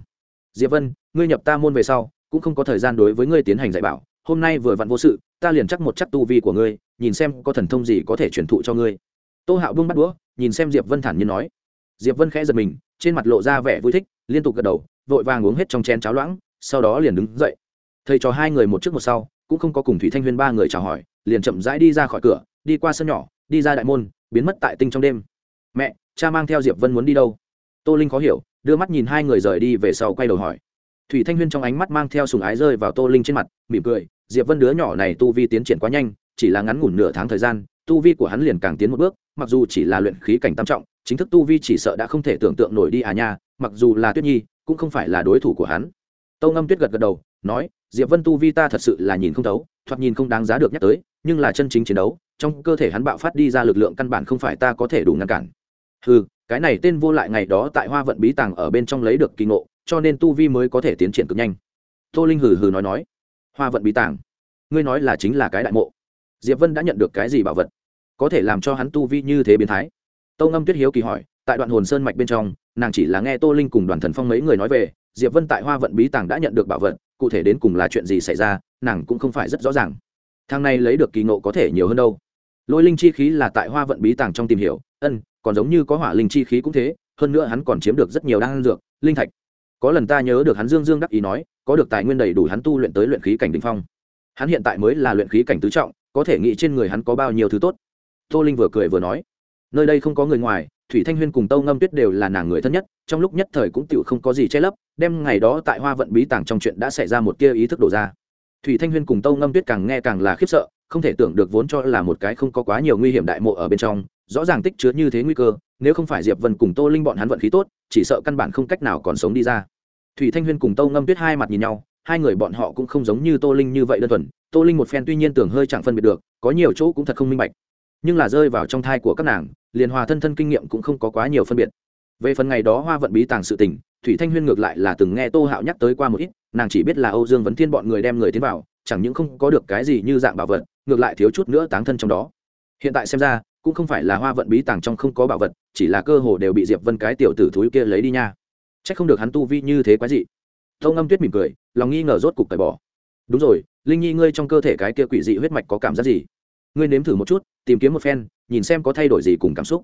Diệp vân, ngươi nhập ta môn về sau, cũng không có thời gian đối với ngươi tiến hành dạy bảo, hôm nay vừa vặn vô sự, ta liền chắc một chắc tu vi của ngươi, nhìn xem có thần thông gì có thể truyền thụ cho ngươi tô hạo buông bắt đũa, nhìn xem diệp vân thản nhiên nói. Diệp vân khẽ giật mình, trên mặt lộ ra vẻ vui thích, liên tục gật đầu, vội vàng uống hết trong chén cháo loãng, sau đó liền đứng dậy. Thầy cho hai người một trước một sau, cũng không có cùng thủy thanh huyên ba người chào hỏi, liền chậm rãi đi ra khỏi cửa, đi qua sân nhỏ, đi ra đại môn, biến mất tại tinh trong đêm. Mẹ, cha mang theo diệp vân muốn đi đâu? Tô linh khó hiểu, đưa mắt nhìn hai người rời đi về sau quay đầu hỏi. Thủy thanh huyên trong ánh mắt mang theo sùng ái rơi vào tô linh trên mặt, mỉm cười, diệp vân đứa nhỏ này tu vi tiến triển quá nhanh, chỉ là ngắn ngủn nửa tháng thời gian tu vi của hắn liền càng tiến một bước, mặc dù chỉ là luyện khí cảnh tam trọng, chính thức tu vi chỉ sợ đã không thể tưởng tượng nổi đi à nha, mặc dù là tuyết nhi, cũng không phải là đối thủ của hắn. Tâu ngâm tuyết gật gật đầu, nói, diệp vân tu vi ta thật sự là nhìn không thấu, thoạt nhìn không đáng giá được nhắc tới, nhưng là chân chính chiến đấu, trong cơ thể hắn bạo phát đi ra lực lượng căn bản không phải ta có thể đủ ngăn cản. Ừ cái này tên vô lại ngày đó tại hoa vận bí tàng ở bên trong lấy được kỳ ngộ, cho nên tu vi mới có thể tiến triển cực nhanh. Tô linh hừ hừ nói nói, hoa vận bí tàng, ngươi nói là chính là cái đại mộ diệp vân đã nhận được cái gì bảo vật? Có thể làm cho hắn tu vi như thế biến thái. Tâu ngâm tuyết hiếu kỳ hỏi, tại đoạn hồn sơn mạch bên trong, nàng chỉ là nghe tô linh cùng đoàn thần phong mấy người nói về, diệp vân tại hoa vận bí tàng đã nhận được bảo vật, cụ thể đến cùng là chuyện gì xảy ra, nàng cũng không phải rất rõ ràng. Thang này lấy được kỳ ngộ có thể nhiều hơn đâu. Lôi linh chi khí là tại hoa vận bí tàng trong tìm hiểu, ân, còn giống như có hỏa linh chi khí cũng thế, hơn nữa hắn còn chiếm được rất nhiều đan dược, linh thạch. Có lần ta nhớ được hắn dương dương đắc ý nói, có được tài nguyên đầy đủ hắn tu luyện tới luyện khí cảnh đình phong. Hắn hiện tại mới là luyện khí cảnh tứ trọng, có thể nghĩ trên người hắn có bao nhiêu thứ tốt tô linh vừa cười vừa nói, nơi đây không có người ngoài, thủy thanh huyên cùng tâu ngâm tuyết đều là nàng người thân nhất, trong lúc nhất thời cũng tựu không có gì che lấp đem ngày đó tại hoa vận bí tàng trong chuyện đã xảy ra một tia ý thức đổ ra. Thủy thanh huyên cùng tâu ngâm tuyết càng nghe càng là khiếp sợ, không thể tưởng được vốn cho là một cái không có quá nhiều nguy hiểm đại mộ ở bên trong, rõ ràng tích chứa như thế nguy cơ, nếu không phải diệp vân cùng tô linh bọn hắn vận khí tốt, chỉ sợ căn bản không cách nào còn sống đi ra. Thủy thanh huyên cùng tâu ngâm tuyết hai mặt nhìn nhau, hai người bọn họ cũng không giống như tô linh như vậy đơn thuần, tô linh một phen tuy nhiên tưởng hơi chẳng phân biệt được, có nhiều chỗ cũng thật không minh bạch nhưng là rơi vào trong thai của các nàng, liền hòa thân thân kinh nghiệm cũng không có quá nhiều phân biệt. Về phần ngày đó hoa vận bí tàng sự tình, thủy thanh huyên ngược lại là từng nghe tô hạo nhắc tới qua một ít, nàng chỉ biết là âu dương vấn thiên bọn người đem người tiến vào, chẳng những không có được cái gì như dạng bảo vật, ngược lại thiếu chút nữa táng thân trong đó. Hiện tại xem ra, cũng không phải là hoa vận bí tàng trong không có bảo vật, chỉ là cơ hồ đều bị diệp vân cái tiểu tử thúi kia lấy đi nha. C h ắ c không được hắn tu vi như thế quái dị. Tâu ngâm tuyết mỉm cười, lòng nghi ngờ rốt cục cởi bỏ. Đúng rồi, linh nhi ngươi trong cơ thể cái kia quỷ dị huyết mạch có cảm giác gì? Ngươi nếm thử một chút, tìm kiếm một phen, nhìn xem có thay đổi gì cùng cảm xúc.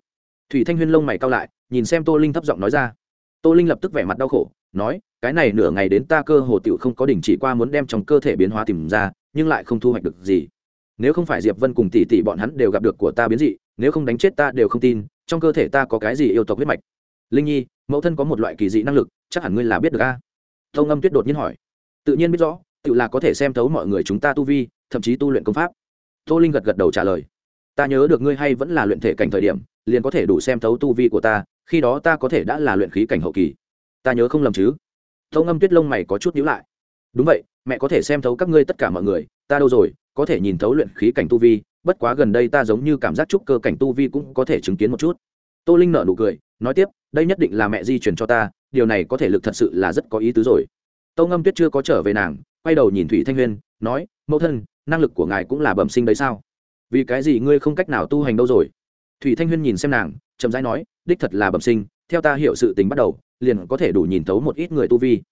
Thủy thanh huyên lông mày cao lại, nhìn xem tô linh thấp giọng nói ra. Tô linh lập tức vẻ mặt đau khổ, nói, cái này nửa ngày đến ta cơ hồ tiểu không có đình chỉ qua muốn đem trong cơ thể biến hóa tìm ra, nhưng lại không thu hoạch được gì. Nếu không phải diệp vân cùng tỷ tỷ bọn hắn đều gặp được của ta biến dị, nếu không đánh chết ta đều không tin, trong cơ thể ta có cái gì yêu tộc huyết mạch? Linh nhi, mẫu thân có một loại kỳ dị năng lực, chắc hẳn ngươi là biết được a. Tâu ngâm tuyết đột nhiên hỏi. Tự nhiên biết rõ, tự là có thể xem thấu mọi người chúng ta tu vi, thậm chí tu luyện công pháp tô linh gật gật đầu trả lời. Ta nhớ được ngươi hay vẫn là luyện thể cảnh thời điểm, liền có thể đủ xem thấu tu vi của ta, khi đó ta có thể đã là luyện khí cảnh hậu kỳ. Ta nhớ không lầm chứ? Tâu ngâm tuyết lông mày có chút nhíu lại. Đúng vậy, mẹ có thể xem thấu các ngươi tất cả mọi người, ta đâu rồi, có thể nhìn thấu luyện khí cảnh tu vi, bất quá gần đây ta giống như cảm giác trúc cơ cảnh tu vi cũng có thể chứng kiến một chút. Tô linh nở nụ cười, nói tiếp, đây nhất định là mẹ di chuyển cho ta, điều này có thể lực thật sự là rất có ý tứ rồi. Tâu ngâm tuyết chưa có trở về nàng, quay đầu nhìn thủy thanh huyên, nói, mẫu thân năng lực của ngài cũng là bẩm sinh đấy sao? Vì cái gì ngươi không cách nào tu hành đâu rồi? Thủy thanh huyên nhìn xem nàng, chậm rãi nói, đích thật là bẩm sinh, theo ta hiểu sự tình bắt đầu, liền có thể đủ nhìn thấu một ít người tu vi.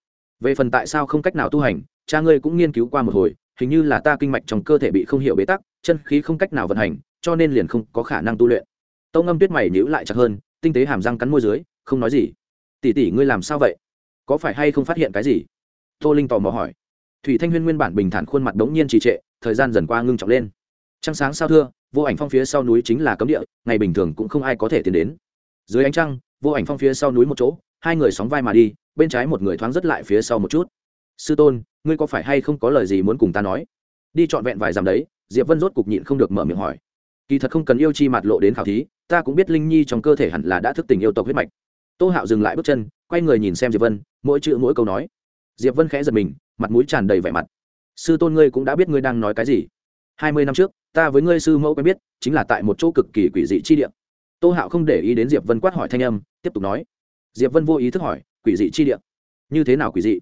Về phần tại sao không cách nào tu hành, cha ngươi cũng nghiên cứu qua một hồi, hình như là ta kinh mạch trong cơ thể bị không hiểu bế tắc, chân khí không cách nào vận hành, cho nên liền không có khả năng tu luyện. Tâu ngâm tuyết mày nhữ lại chặt hơn, tinh tế hàm răng cắn môi dưới, không nói gì. Tỉ tỉ ngươi làm sao vậy? Có phải hay không phát hiện cái gì? Tô linh tò mò hỏi. Thủy thanh huyên nguyên bản bình thản khuôn mặt đống nhiên trì trệ thời gian dần qua ngưng trọng lên. Trăng sáng sao thưa, vô ảnh phong phía sau núi chính là cấm địa, ngày bình thường cũng không ai có thể tiến đến. Dưới ánh trăng, vô ảnh phong phía sau núi một chỗ, hai người sóng vai mà đi, bên trái một người thoáng rất lại phía sau một chút. Sư tôn, ngươi có phải hay không có lời gì muốn cùng ta nói? Đi trọn vẹn vài dặm đấy, diệp vân rốt cục nhịn không được mở miệng hỏi. Kỳ thật không cần yêu chi mặt lộ đến khảo thí, ta cũng biết linh nhi trong cơ thể hẳn là đã thức tình yêu tộc huyết mạch. Tô hạo dừng lại bước chân, quay người nhìn xem diệp vân, mỗi chữ mỗi câu nói. Diệp vân khẽ giật mình, mặt mũi tràn đầy vẻ mặt sư tôn ngươi cũng đã biết ngươi đang nói cái gì. Hai mươi năm trước, ta với ngươi sư mẫu quen biết, chính là tại một chỗ cực kỳ quỷ dị chi địa. Tô hạo không để ý đến diệp vân quát hỏi thanh âm, tiếp tục nói. Diệp vân vô ý thức hỏi, quỷ dị chi địa? Như thế nào quỷ dị?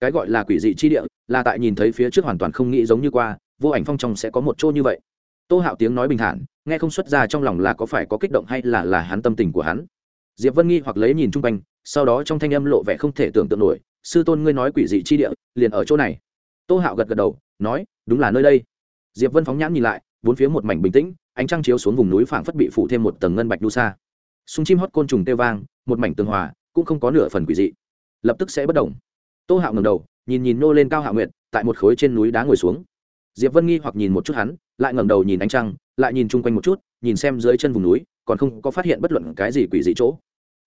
Cái gọi là quỷ dị chi địa là tại nhìn thấy phía trước hoàn toàn không nghĩ giống như qua, vô ảnh phong trong sẽ có một chỗ như vậy. Tô hạo tiếng nói bình thản, nghe không xuất ra trong lòng là có phải có kích động hay là là hắn tâm tình của hắn. Diệp vân nghi hoặc lấy nhìn chung quanh, sau đó trong thanh âm lộ vẻ không thể tưởng tượng nổi, sư tôn ngươi nói quỷ dị chi địa liền ở chỗ này tô hạo gật gật đầu, nói, đúng là nơi đây. Diệp vân phóng nhãn nhìn lại, bốn phía một mảnh bình tĩnh, ánh trăng chiếu xuống vùng núi phảng phất bị phủ thêm một tầng ngân bạch đu xa súng chim hót côn trùng tê vang, một mảnh tường hòa, cũng không có nửa phần quỷ dị. Lập tức sẽ bất động. Tô hạo ngầm đầu, nhìn nhìn nô lên cao hạ nguyệt, tại một khối trên núi đá ngồi xuống. Diệp vân nghi hoặc nhìn một chút hắn, lại ngẩng đầu nhìn ánh trăng, lại nhìn chung quanh một chút, nhìn xem dưới chân vùng núi, còn không có phát hiện bất luận cái gì quỷ dị chỗ.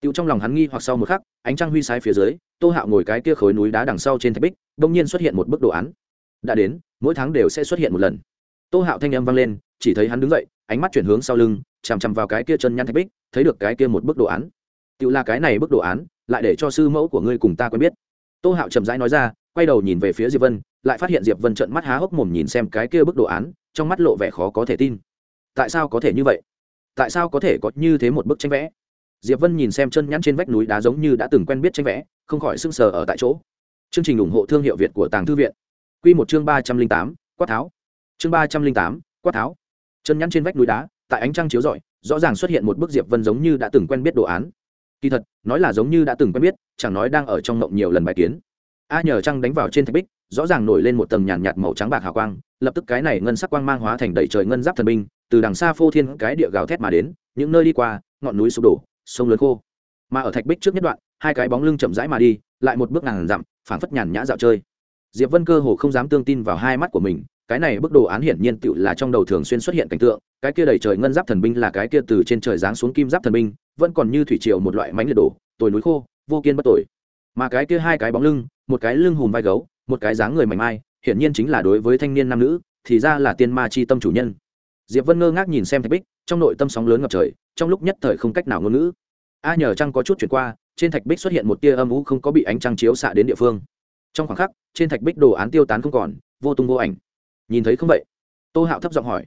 Tiêu trong lòng hắn nghi hoặc sau một khắc, ánh trăng huy sai phía dưới, Tô Hạo ngồi cái kia khối núi đá đằng sau trên thạch bích, đột nhiên xuất hiện một bức đồ án. Đã đến, mỗi tháng đều sẽ xuất hiện một lần. Tô Hạo thanh âm vang lên, chỉ thấy hắn đứng dậy, ánh mắt chuyển hướng sau lưng, chằm chằm vào cái kia chân nhăn thạch bích, thấy được cái kia một bức đồ án. Tiêu là cái này bức đồ án, lại để cho sư mẫu của ngươi cùng ta quen biết. Tô Hạo chậm rãi nói ra, quay đầu nhìn về phía Diệp Vân, lại phát hiện Diệp Vân trợn mắt há hốc mồm nhìn xem cái kia bức đồ án, trong mắt lộ vẻ khó có thể tin. Tại sao có thể như vậy? Tại sao có thể có như thế một bức tranh vẽ? Diệp vân nhìn xem chân nhắn trên vách núi đá giống như đã từng quen biết tranh vẽ không khỏi sưng sờ ở tại chỗ. Chương trình ủng hộ thương hiệu việt của tàng thư viện. Quy một chương ba trăm linh tám quát tháo. Chương ba trăm linh tám quát tháo. Chân nhắn trên vách núi đá tại ánh trăng chiếu rọi rõ ràng xuất hiện một bức diệp vân giống như đã từng quen biết đồ án. Kỳ thật nói là giống như đã từng quen biết chẳng nói đang ở trong mộng nhiều lần bài kiến. A nhờ trăng đánh vào trên thạch bích rõ ràng nổi lên một tầng nhàn nhạt, nhạt màu trắng bạc hào quang lập tức cái này ngân sắc quang mang hóa thành đầy trời ngân giáp thần binh từ đằng xa phô thiên cái địa gào thét mà đến những nơi đi qua ngọn núi sụp đổ sông lớn khô. Mà ở thạch bích trước nhất đoạn, hai cái bóng lưng chậm rãi mà đi, lại một bước ngàn dặm, phảng phất nhàn nhã dạo chơi. Diệp vân cơ hồ không dám tương tin vào hai mắt của mình, cái này bức đồ án hiển nhiên tựu là trong đầu thường xuyên xuất hiện cảnh tượng, cái kia đầy trời ngân giáp thần binh là cái kia từ trên trời giáng xuống kim giáp thần binh, vẫn còn như thủy triều một loại mánh liệt đổ, tồi núi khô, vô kiên bất tội mà cái kia hai cái bóng lưng, một cái lưng hùm vai gấu, một cái dáng người mảnh mai, hiển nhiên chính là đối với thanh niên nam nữ, thì ra là tiên ma chi tâm chủ nhân diệp vân ngơ ngác nhìn xem thạch bích, trong nội tâm sóng lớn ngập trời, trong lúc nhất thời không cách nào ngôn ngữ. A nhờ trăng có chút chuyển qua, trên thạch bích xuất hiện một tia âm u không có bị ánh trăng chiếu xạ đến địa phương. Trong khoảng khắc, trên thạch bích đồ án tiêu tán không còn, vô tung vô ảnh. Nhìn thấy không vậy? Tô hạo thấp giọng hỏi.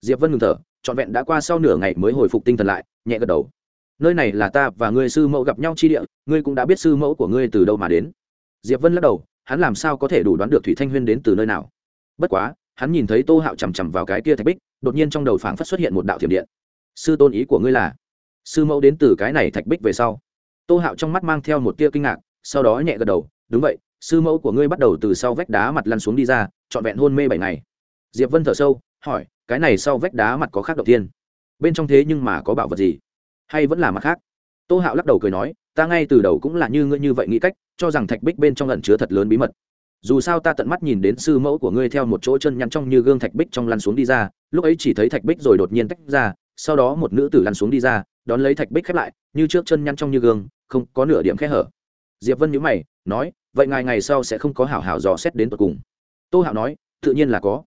Diệp vân ngừng thở, trọn vẹn đã qua sau nửa ngày mới hồi phục tinh thần lại, nhẹ gật đầu. Nơi này là ta và ngươi sư mẫu gặp nhau chi địa, ngươi cũng đã biết sư mẫu của ngươi từ đâu mà đến. Diệp vân lắc đầu, hắn làm sao có thể đủ đoán được thủy thanh huyên đến từ nơi nào? Bất quá hắn nhìn thấy tô hạo chằm chằm vào cái kia thạch bích, đột nhiên trong đầu phảng phất xuất hiện một đạo thiểm điện. Sư tôn ý của ngươi là? Sư mẫu đến từ cái này thạch bích về sau. Tô hạo trong mắt mang theo một tia kinh ngạc, sau đó nhẹ gật đầu, đúng vậy, sư mẫu của ngươi bắt đầu từ sau vách đá mặt lăn xuống đi ra, trọn vẹn hôn mê bảy ngày. Diệp vân thở sâu, hỏi, cái này sau vách đá mặt có khác đầu tiên bên trong thế nhưng mà có bảo vật gì? Hay vẫn là mặt khác? Tô hạo lắc đầu cười nói, ta ngay từ đầu cũng là như ngươi như vậy nghĩ cách, cho rằng thạch bích bên trong lần chứa thật lớn bí mật dù sao ta tận mắt nhìn đến sư mẫu của ngươi theo một chỗ chân nhăn trong như gương thạch bích trong lăn xuống đi ra, lúc ấy chỉ thấy thạch bích rồi đột nhiên tách ra, sau đó một nữ tử lăn xuống đi ra, đón lấy thạch bích khép lại, như trước chân nhăn trong như gương, không có nửa điểm khẽ hở. Diệp vân nhữ mày, nói, vậy ngày ngày sau sẽ không có hảo hảo dò xét đến tột cùng. Tô hạo nói, tự nhiên là có.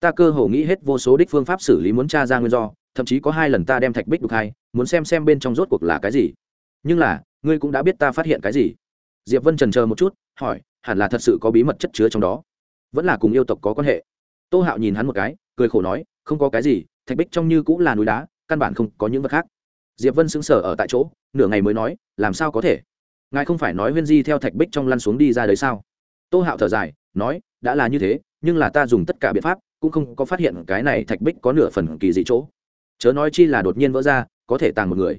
Ta cơ hồ nghĩ hết vô số đích phương pháp xử lý muốn tra ra nguyên do, thậm chí có hai lần ta đem thạch bích đục hai, muốn xem xem bên trong rốt cuộc là cái gì. Nhưng là, ngươi cũng đã biết ta phát hiện cái gì. Diệp vân trần chờ một chút hỏi, hẳn là thật sự có bí mật chất chứa trong đó. Vẫn là cùng yêu tộc có quan hệ. Tô hạo nhìn hắn một cái, cười khổ nói, không có cái gì, thạch bích trong như cũng là núi đá, căn bản không có những vật khác. Diệp vân sững sờ ở tại chỗ, nửa ngày mới nói, làm sao có thể? Ngài không phải nói huyên di theo thạch bích trong lăn xuống đi ra đấy sao? Tô hạo thở dài, nói, đã là như thế, nhưng là ta dùng tất cả biện pháp, cũng không có phát hiện cái này thạch bích có nửa phần kỳ dị chỗ. Chớ nói chi là đột nhiên vỡ ra, có thể tàng một người.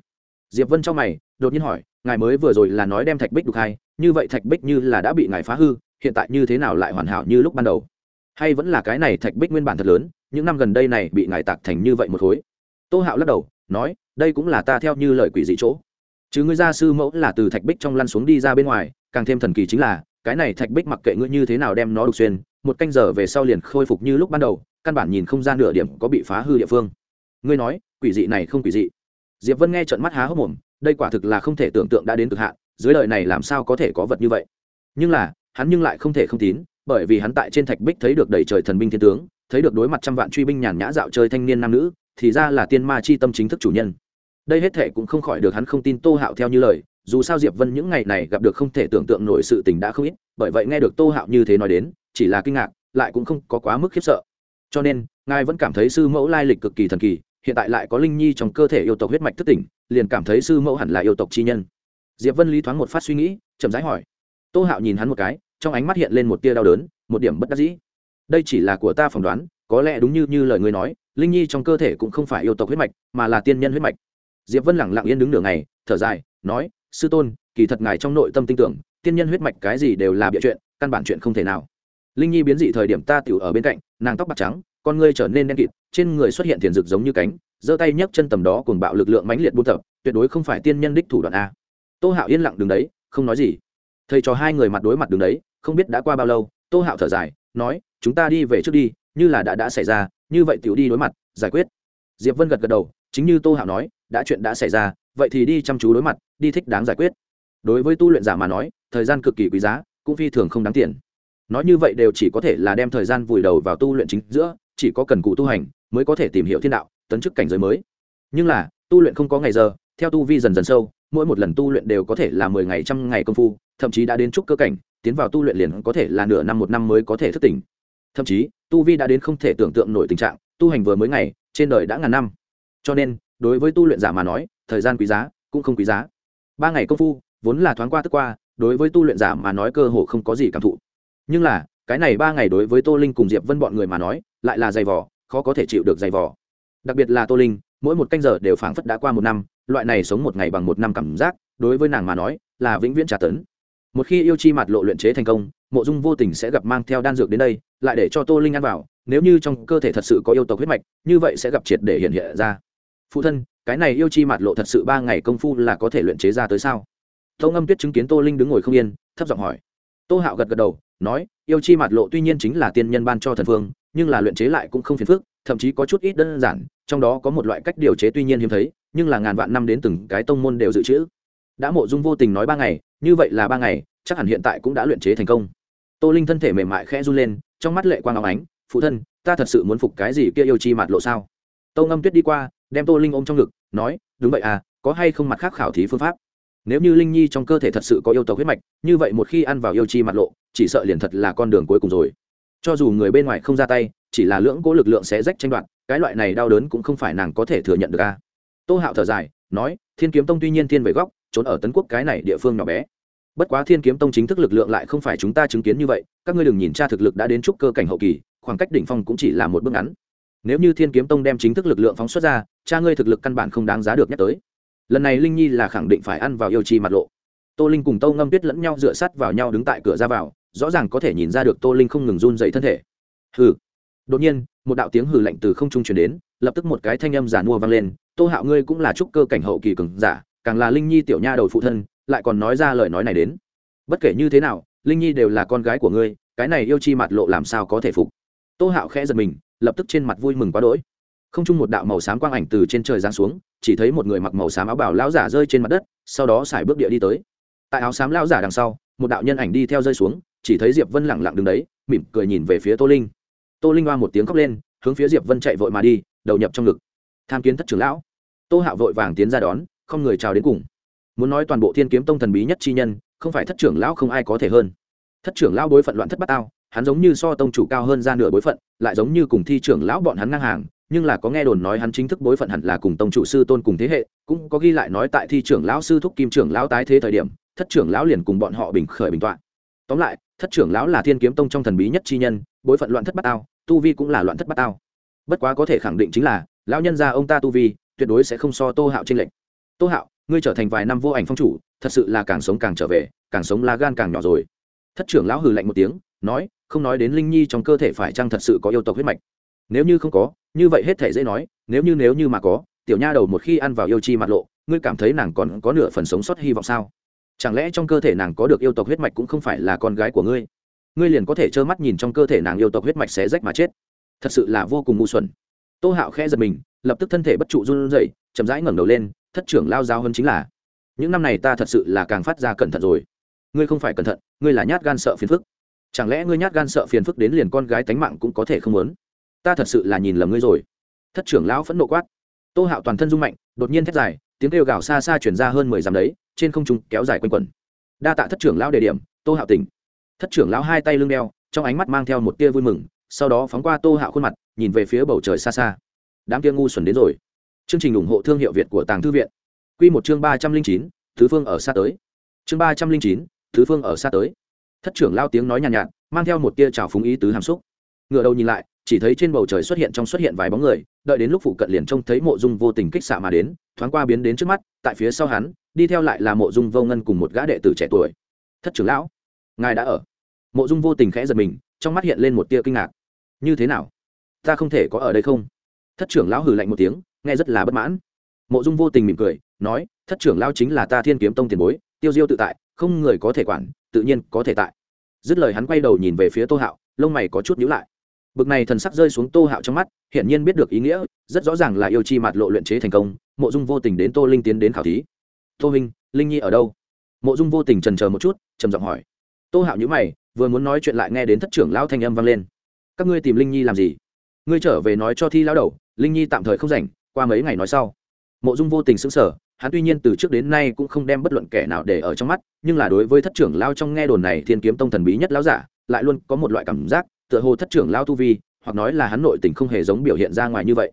Diệp vân trong mày, đột nhiên hỏi, ngài mới vừa rồi là nói đem thạch bích đục hai như vậy thạch bích như là đã bị ngài phá hư, hiện tại như thế nào lại hoàn hảo như lúc ban đầu? Hay vẫn là cái này thạch bích nguyên bản thật lớn, những năm gần đây này bị ngài tạc thành như vậy một khối? Tô hạo lắc đầu, nói, đây cũng là ta theo như lời quỷ dị chỗ. Chứ ngươi gia sư mẫu là từ thạch bích trong lăn xuống đi ra bên ngoài, càng thêm thần kỳ chính là, cái này thạch bích mặc kệ ngươi như thế nào đem nó đục xuyên, một canh giờ về sau liền khôi phục như lúc ban đầu, căn bản nhìn không gian nửa điểm có bị phá hư địa phương. Ngươi nói, quỷ dị này không quỷ dị. Diệp vân nghe trận mắt há hốc mồm, đây quả thực là không thể tưởng tượng đã đến cực hạn dưới đời này làm sao có thể có vật như vậy? Nhưng là, hắn nhưng lại không thể không tín, bởi vì hắn tại trên thạch bích thấy được đầy trời thần binh thiên tướng, thấy được đối mặt trăm vạn truy binh nhàn nhã dạo chơi thanh niên nam nữ, thì ra là tiên ma chi tâm chính thức chủ nhân. Đây hết thể cũng không khỏi được hắn không tin tô hạo theo như lời, dù sao diệp vân những ngày này gặp được không thể tưởng tượng nổi sự tình đã không ít, bởi vậy nghe được tô hạo như thế nói đến, chỉ là kinh ngạc, lại cũng không có quá mức khiếp sợ. Cho nên, ngài vẫn cảm thấy sư mẫu lai lịch cực kỳ thần kỳ, hiện tại lại có linh nhi trong cơ thể yêu tộc huyết mạch thất tỉnh, liền cảm thấy sư mẫu hẳn là yêu tộc chi nhân diệp vân lý thoáng một phát suy nghĩ, chậm rãi hỏi. Tô hạo nhìn hắn một cái, trong ánh mắt hiện lên một tia đau đớn, một điểm bất đắc dĩ. Đây chỉ là của ta phỏng đoán, có lẽ đúng như như lời ngươi nói, linh nhi trong cơ thể cũng không phải yêu tộc huyết mạch, mà là tiên nhân huyết mạch. Diệp vân lẳng lặng yên đứng nửa ngày, thở dài, nói, sư tôn, kỳ thật ngài trong nội tâm tin tưởng, tiên nhân huyết mạch cái gì đều là bịa chuyện, căn bản chuyện không thể nào. Linh nhi biến dị thời điểm ta tiểu ở bên cạnh, nàng tóc bạc trắng, con ngươi trở nên đen kịt, trên người xuất hiện thiền rực giống như cánh, giơ tay nhấc chân tầm đó cùng bạo lực lượng mãnh liệt buôn tập, tuyệt đối không phải tiên nhân đích thủ đoạn a tô hạo yên lặng đứng đấy, không nói gì. Thầy cho hai người mặt đối mặt đứng đấy, không biết đã qua bao lâu, tô hạo thở dài, nói, chúng ta đi về trước đi, như là đã đã xảy ra, như vậy tiểu đi đối mặt, giải quyết. Diệp vân gật gật đầu, chính như tô hạo nói, đã chuyện đã xảy ra, vậy thì đi chăm chú đối mặt, đi thích đáng giải quyết. Đối với tu luyện giả mà nói, thời gian cực kỳ quý giá, cũng phi thường không đáng tiền. Nói như vậy đều chỉ có thể là đem thời gian vùi đầu vào tu luyện chính giữa, chỉ có cần cụ tu hành mới có thể tìm hiểu thiên đạo, tấn chức cảnh giới mới. Nhưng là, tu luyện không có ngày giờ, theo tu vi dần dần sâu mỗi một lần tu luyện đều có thể là mười ngày trăm ngày công phu, thậm chí đã đến trúc cơ cảnh, tiến vào tu luyện liền có thể là nửa năm một năm mới có thể thức tỉnh. Thậm chí, tu vi đã đến không thể tưởng tượng nổi tình trạng, tu hành vừa mới ngày, trên đời đã ngàn năm. Cho nên, đối với tu luyện giả mà nói, thời gian quý giá, cũng không quý giá. Ba ngày công phu, vốn là thoáng qua tức qua, đối với tu luyện giả mà nói cơ hồ không có gì cảm thụ. Nhưng là, cái này ba ngày đối với tô linh cùng diệp vân bọn người mà nói, lại là dày vỏ khó có thể chịu được dày vỏ đặc biệt là tô linh, mỗi một canh giờ đều phảng phất đã qua một năm loại này sống một ngày bằng một năm cảm giác, đối với nàng mà nói, là vĩnh viễn trả tấn. Một khi yêu chi mặt lộ luyện chế thành công, mộ dung vô tình sẽ gặp mang theo đan dược đến đây, lại để cho tô linh ăn vào, nếu như trong cơ thể thật sự có yêu tộc huyết mạch, như vậy sẽ gặp triệt để hiện hiện ra. Phụ thân, cái này yêu chi mặt lộ thật sự ba ngày công phu là có thể luyện chế ra tới sao? Tô ngâm tuyết chứng kiến tô linh đứng ngồi không yên, thấp giọng hỏi. Tô hạo gật gật đầu, nói, yêu chi mặt lộ tuy nhiên chính là tiên nhân ban cho thần phương nhưng là luyện chế lại cũng không phiền phức, thậm chí có chút ít đơn giản, trong đó có một loại cách điều chế tuy nhiên hiếm thấy nhưng là ngàn vạn năm đến từng cái tông môn đều dự trữ. Đã mộ dung vô tình nói ba ngày, như vậy là ba ngày, chắc hẳn hiện tại cũng đã luyện chế thành công. Tô linh thân thể mềm mại khẽ run lên, trong mắt lệ quang áo ánh, phụ thân, ta thật sự muốn phục cái gì kia yêu chi mặt lộ sao? Tâu ngâm tuyết đi qua, đem tô linh ôm trong ngực, nói, đúng vậy à có hay không mặt khác khảo thí phương pháp? Nếu như linh nhi trong cơ thể thật sự có yêu tộc huyết mạch, như vậy một khi ăn vào yêu chi mặt lộ, chỉ sợ liền thật là con đường cuối cùng rồi. Cho dù người bên ngoài không ra tay, chỉ là lưỡng cố lực lượng sẽ rách tranh đoạt, cái loại này đau đớn cũng không phải nàng có thể thừa nhận được a tô hạo thở dài, nói, thiên kiếm tông tuy nhiên thiên về góc, trốn ở tấn quốc cái này địa phương nhỏ bé. Bất quá thiên kiếm tông chính thức lực lượng lại không phải chúng ta chứng kiến như vậy, các ngươi đừng nhìn cha thực lực đã đến trúc cơ cảnh hậu kỳ, khoảng cách đỉnh phong cũng chỉ là một bước ngắn. Nếu như thiên kiếm tông đem chính thức lực lượng phóng xuất ra, cha ngươi thực lực căn bản không đáng giá được nhắc tới. Lần này linh nhi là khẳng định phải ăn vào yêu chi mặt lộ. Tô linh cùng Tô ngâm tuyết lẫn nhau dựa sát vào nhau đứng tại cửa ra vào, rõ ràng có thể nhìn ra được tô linh không ngừng run dậy thân thể. Hừ. Đột nhiên, một đạo tiếng hừ lạnh từ không trung truyền đến lập tức một cái thanh âm giả mua vang lên, tô hạo ngươi cũng là trúc cơ cảnh hậu kỳ cường giả, càng là linh nhi tiểu nha đầu phụ thân, lại còn nói ra lời nói này đến. Bất kể như thế nào, linh nhi đều là con gái của ngươi, cái này yêu chi mặt lộ làm sao có thể phục? Tô hạo khẽ giật mình, lập tức trên mặt vui mừng quá đỗi. Không chung một đạo màu xám quang ảnh từ trên trời giáng xuống, chỉ thấy một người mặc màu xám áo bảo lão giả rơi trên mặt đất, sau đó xài bước địa đi tới. Tại áo xám lão giả đằng sau, một đạo nhân ảnh đi theo rơi xuống, chỉ thấy diệp vân lẳng lặng đứng đấy, mỉm cười nhìn về phía tô linh. Tô linh oa một tiếng khóc lên, hướng phía diệp vân chạy vội mà đi đầu nhập trong ngực. Tham kiến thất trưởng lão. Tô hạo vội vàng tiến ra đón, không người chào đến cùng. Muốn nói toàn bộ thiên kiếm tông thần bí nhất chi nhân, không phải thất trưởng lão không ai có thể hơn. Thất trưởng lão bối phận loạn thất bát tao, hắn giống như so tông chủ cao hơn ra nửa bối phận, lại giống như cùng thi trưởng lão bọn hắn ngang hàng, nhưng là có nghe đồn nói hắn chính thức bối phận hẳn là cùng tông chủ sư tôn cùng thế hệ, cũng có ghi lại nói tại thi trưởng lão sư thúc kim trưởng lão tái thế thời điểm, thất trưởng lão liền cùng bọn họ bình khởi bình tọa. Tóm lại, thất trưởng lão là thiên kiếm tông trong thần bí nhất chi nhân, bối phận loạn thất bát tao, tu vi cũng là loạn thất bát tao bất quá có thể khẳng định chính là, lão nhân gia ông ta tu vi, tuyệt đối sẽ không so tô hạo trên lệnh tô hạo, ngươi trở thành vài năm vô ảnh phong chủ, thật sự là càng sống càng trở về, càng sống lá gan càng nhỏ rồi. Thất trưởng lão hừ lạnh một tiếng, nói, không nói đến linh nhi trong cơ thể phải chăng thật sự có yêu tộc huyết mạch. Nếu như không có, như vậy hết thể dễ nói, nếu như nếu như mà có, tiểu nha đầu một khi ăn vào yêu chi mặt lộ, ngươi cảm thấy nàng còn có nửa phần sống sót hy vọng sao? Chẳng lẽ trong cơ thể nàng có được yêu tộc huyết mạch cũng không phải là con gái của ngươi? Ngươi liền có thể trơ mắt nhìn trong cơ thể nàng yêu tộc huyết mạch sẽ rách mà chết thật sự là vô cùng ngu xuẩn. Tô hạo khẽ giật mình, lập tức thân thể bất trụ run rẩy, chậm rãi ngẩng đầu lên, thất trưởng lao giáo hơn chính là, những năm này ta thật sự là càng phát ra cẩn thận rồi. Ngươi không phải cẩn thận, ngươi là nhát gan sợ phiền phức. Chẳng lẽ ngươi nhát gan sợ phiền phức đến liền con gái tánh mạng cũng có thể không muốn? Ta thật sự là nhìn lầm ngươi rồi. Thất trưởng lão phẫn nộ quát. Tô hạo toàn thân rung mạnh, đột nhiên thét dài, tiếng kêu gào xa xa chuyển ra hơn mười dặm đấy, trên không trung kéo dài quanh quẩn. Đa tạ thất trưởng lão đề điểm, tô hạo tỉnh. Thất trưởng lão hai tay lưng đeo, trong ánh mắt mang theo một tia vui mừng sau đó phóng qua tô hạo khuôn mặt nhìn về phía bầu trời xa xa. Đám kia ngu xuẩn đến rồi. Chương trình ủng hộ thương hiệu việt của tàng thư viện. Q một chương ba trăm linh chín thứ phương ở xa tới. Chương ba trăm linh chín thứ phương ở xa tới. Thất trưởng lao tiếng nói nhàn nhạt, nhạt mang theo một tia trào phúng ý tứ hàm xúc. Ngựa đầu nhìn lại chỉ thấy trên bầu trời xuất hiện trong xuất hiện vài bóng người đợi đến lúc phụ cận liền trông thấy mộ dung vô tình kích xạ mà đến thoáng qua biến đến trước mắt tại phía sau hắn đi theo lại là mộ dung vô ngân cùng một gã đệ tử trẻ tuổi. Thất trưởng lão ngài đã ở. Mộ dung vô tình khẽ giật mình trong mắt hiện lên một tia kinh ngạc như thế nào? Ta không thể có ở đây không? Thất trưởng lão hừ lạnh một tiếng, nghe rất là bất mãn. Mộ dung vô tình mỉm cười, nói, thất trưởng lão chính là ta thiên kiếm tông tiền bối, tiêu diêu tự tại, không người có thể quản, tự nhiên có thể tại. Dứt lời hắn quay đầu nhìn về phía tô hạo, lông mày có chút nhíu lại. Bực này thần sắc rơi xuống tô hạo trong mắt, hiển nhiên biết được ý nghĩa, rất rõ ràng là yêu chi mặt lộ luyện chế thành công, mộ dung vô tình đến tô linh tiến đến khảo thí. Tô minh linh nhi ở đâu? Mộ dung vô tình trần chờ một chút, trầm giọng hỏi. Tô hạo nhữ mày, vừa muốn nói chuyện lại nghe đến thất trưởng lão thanh âm vang lên các ngươi tìm linh nhi làm gì? Ngươi trở về nói cho thi lão đầu, linh nhi tạm thời không rảnh, qua mấy ngày nói sau. Mộ dung vô tình xứng sở hắn tuy nhiên từ trước đến nay cũng không đem bất luận kẻ nào để ở trong mắt, nhưng là đối với thất trưởng lao trong nghe đồn này thiên kiếm tông thần bí nhất lão giả, lại luôn có một loại cảm giác, tựa hồ thất trưởng lao tu vi, hoặc nói là hắn nội tình không hề giống biểu hiện ra ngoài như vậy.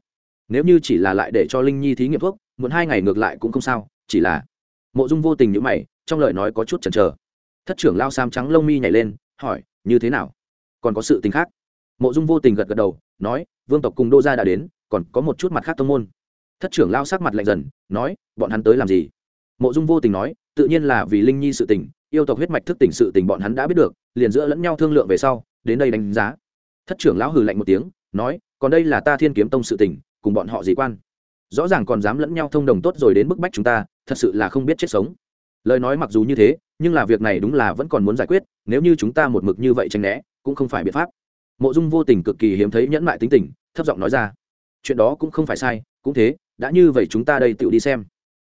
Nếu như chỉ là lại để cho linh nhi thí nghiệm thuốc, muốn hai ngày ngược lại cũng không sao, chỉ là mộ dung vô tình như mày, trong lời nói có chút chần chờ. Thất trưởng lao sam trắng lông mi nhảy lên, hỏi, như thế nào? Còn có sự tình khác? Mộ dung vô tình gật gật đầu, nói, vương tộc cùng đô gia đã đến, còn có một chút mặt khác thông môn. Thất trưởng lao sắc mặt lạnh dần, nói, bọn hắn tới làm gì? Mộ dung vô tình nói, tự nhiên là vì linh nhi sự tình, yêu tộc huyết mạch thức tỉnh sự tình bọn hắn đã biết được, liền giữa lẫn nhau thương lượng về sau, đến đây đánh giá. Thất trưởng lão hừ lạnh một tiếng, nói, còn đây là ta thiên kiếm tông sự tình, cùng bọn họ dị quan? Rõ ràng còn dám lẫn nhau thông đồng tốt rồi đến bức bách chúng ta, thật sự là không biết chết sống. Lời nói mặc dù như thế, nhưng là việc này đúng là vẫn còn muốn giải quyết, nếu như chúng ta một mực như vậy tranh né, cũng không phải biện pháp mộ dung vô tình cực kỳ hiếm thấy nhẫn mại tính tình, thấp giọng nói ra. Chuyện đó cũng không phải sai, cũng thế, đã như vậy chúng ta đây tự đi xem.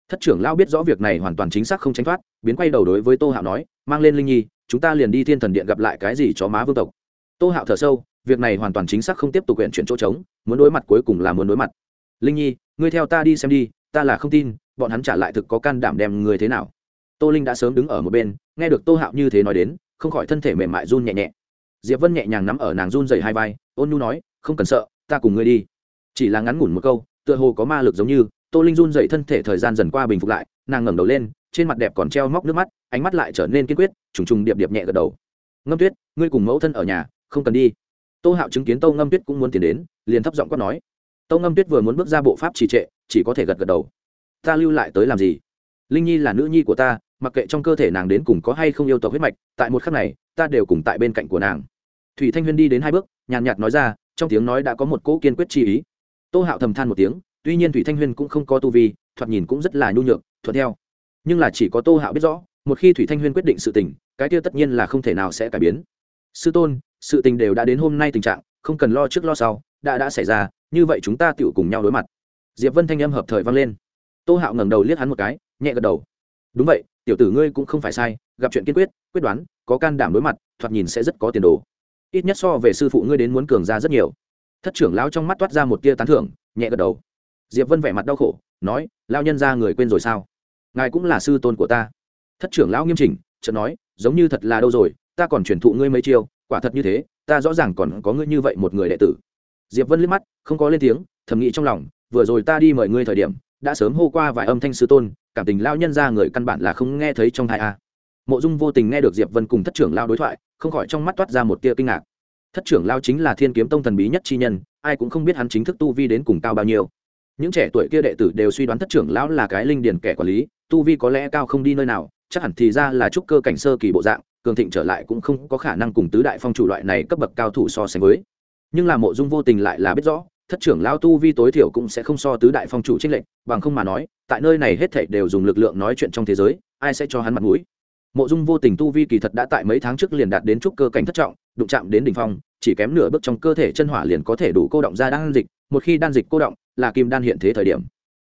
Thất trưởng lao biết rõ việc này hoàn toàn chính xác không tránh thoát, biến quay đầu đối với tô hạo nói, mang lên linh nhi, chúng ta liền đi thiên thần điện gặp lại cái gì cho má vương tộc. Tô hạo thở sâu, việc này hoàn toàn chính xác không tiếp tục huyện chuyển chỗ trống, muốn đối mặt cuối cùng là muốn đối mặt. Linh nhi, ngươi theo ta đi xem đi, ta là không tin, bọn hắn trả lại thực có can đảm đem người thế nào. Tô linh đã sớm đứng ở một bên, nghe được tô hạo như thế nói đến, không khỏi thân thể mềm mại run nhẹ nhẹ diệp vân nhẹ nhàng nắm ở nàng run dày hai vai, ôn nhu nói, không cần sợ, ta cùng ngươi đi. Chỉ là ngắn ngủn một câu, tựa hồ có ma lực giống như, tô linh run dậy thân thể thời gian dần qua bình phục lại, nàng ngẩng đầu lên, trên mặt đẹp còn treo móc nước mắt, ánh mắt lại trở nên kiên quyết, trùng trùng điệp điệp nhẹ gật đầu. Ngâm tuyết, ngươi cùng mẫu thân ở nhà, không cần đi. Tô hạo chứng kiến tô ngâm tuyết cũng muốn tiến đến, liền thấp giọng quát nói. Tô ngâm tuyết vừa muốn bước ra bộ pháp trì trệ, chỉ có thể gật gật đầu. Ta lưu lại tới làm gì? Linh nhi là nữ nhi của ta, mặc kệ trong cơ thể nàng đến cùng có hay không yêu tộc huyết mạch, tại một khắc này ta đều cùng tại bên cạnh của nàng. Thủy thanh huyên đi đến hai bước, nhàn nhạt nói ra, trong tiếng nói đã có một cỗ kiên quyết chi ý. Tô hạo thầm than một tiếng, tuy nhiên thủy thanh huyên cũng không có tu vi, thoạt nhìn cũng rất là nhu nhược, thuận theo. Nhưng là chỉ có tô hạo biết rõ, một khi thủy thanh huyên quyết định sự tình, cái kia tất nhiên là không thể nào sẽ cải biến. Sư tôn, sự tình đều đã đến hôm nay tình trạng, không cần lo trước lo sau, đã đã xảy ra, như vậy chúng ta tựu cùng nhau đối mặt. Diệp vân thanh âm hợp thời vang lên. Tô hạo ngẩng đầu liếc hắn một cái, nhẹ gật đầu. Đúng vậy, tiểu tử ngươi cũng không phải sai, gặp chuyện kiên quyết quyết đoán có can đảm đối mặt, thoạt nhìn sẽ rất có tiền đồ. Ít nhất so về sư phụ ngươi đến muốn cường ra rất nhiều. Thất trưởng lão trong mắt toát ra một tia tán thưởng, nhẹ gật đầu. Diệp vân vẻ mặt đau khổ, nói lao nhân ra người quên rồi sao? Ngài cũng là sư tôn của ta. Thất trưởng lão nghiêm chỉnh, chợt nói, giống như thật là đâu rồi, ta còn truyền thụ ngươi mấy chiêu, quả thật như thế, ta rõ ràng còn có ngươi như vậy một người đệ tử. Diệp vân liếc mắt, không có lên tiếng, thầm nghĩ trong lòng, vừa rồi ta đi mời ngươi thời điểm, đã sớm hô qua vài âm thanh sư tôn, cảm tình lao nhân ra người căn bản là không nghe thấy trong hai a mộ dung vô tình nghe được diệp vân cùng thất trưởng lao đối thoại, không khỏi trong mắt toát ra một tia kinh ngạc. Thất trưởng lao chính là thiên kiếm tông thần bí nhất chi nhân, ai cũng không biết hắn chính thức tu vi đến cùng cao bao nhiêu. Những trẻ tuổi kia đệ tử đều suy đoán thất trưởng lão là cái linh điển kẻ quản lý, tu vi có lẽ cao không đi nơi nào, chắc hẳn thì ra là trúc cơ cảnh sơ kỳ bộ dạng, cường thịnh trở lại cũng không có khả năng cùng tứ đại phong chủ loại này cấp bậc cao thủ so sánh với. Nhưng là mộ dung vô tình lại là biết rõ, thất trưởng lão tu vi tối thiểu cũng sẽ không so tứ đại phong chủ trinh lệnh bằng không mà nói, tại nơi này hết thảy đều dùng lực lượng nói chuyện trong thế giới, ai sẽ cho hắn mặt mũi? Mộ dung vô tình tu vi kỳ thật đã tại mấy tháng trước liền đạt đến trúc cơ cảnh thất trọng, đụng chạm đến đỉnh phong, chỉ kém nửa bước trong cơ thể chân hỏa liền có thể đủ cô động ra đan dịch, một khi đan dịch cô động, là kim đan hiện thế thời điểm.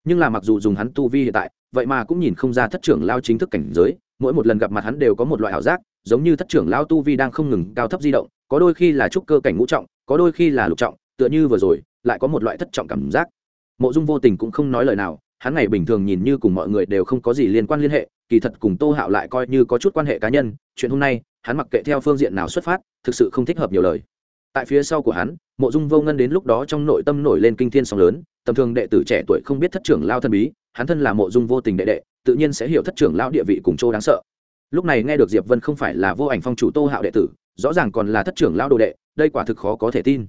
Nhưng là mặc dù dùng hắn tu vi hiện tại, vậy mà cũng nhìn không ra thất trưởng lao chính thức cảnh giới, mỗi một lần gặp mặt hắn đều có một loại ảo giác, giống như thất trưởng lao tu vi đang không ngừng cao thấp di động, có đôi khi là trúc cơ cảnh ngũ trọng, có đôi khi là lục trọng, tựa như vừa rồi, lại có một loại thất trọng cảm giác. Mộ dung vô tình cũng không nói lời nào, hắn ngày bình thường nhìn như cùng mọi người đều không có gì liên quan liên hệ kỳ thật cùng tô hạo lại coi như có chút quan hệ cá nhân, chuyện hôm nay, hắn mặc kệ theo phương diện nào xuất phát, thực sự không thích hợp nhiều lời. Tại phía sau của hắn, mộ dung vô ngân đến lúc đó trong nội tâm nổi lên kinh thiên sóng lớn, tầm thường đệ tử trẻ tuổi không biết thất trưởng lao thân bí, hắn thân là mộ dung vô tình đệ đệ, tự nhiên sẽ hiểu thất trưởng lao địa vị cùng châu đáng sợ. Lúc này nghe được diệp vân không phải là vô ảnh phong chủ tô hạo đệ tử, rõ ràng còn là thất trưởng lao đồ đệ, đây quả thực khó có thể tin.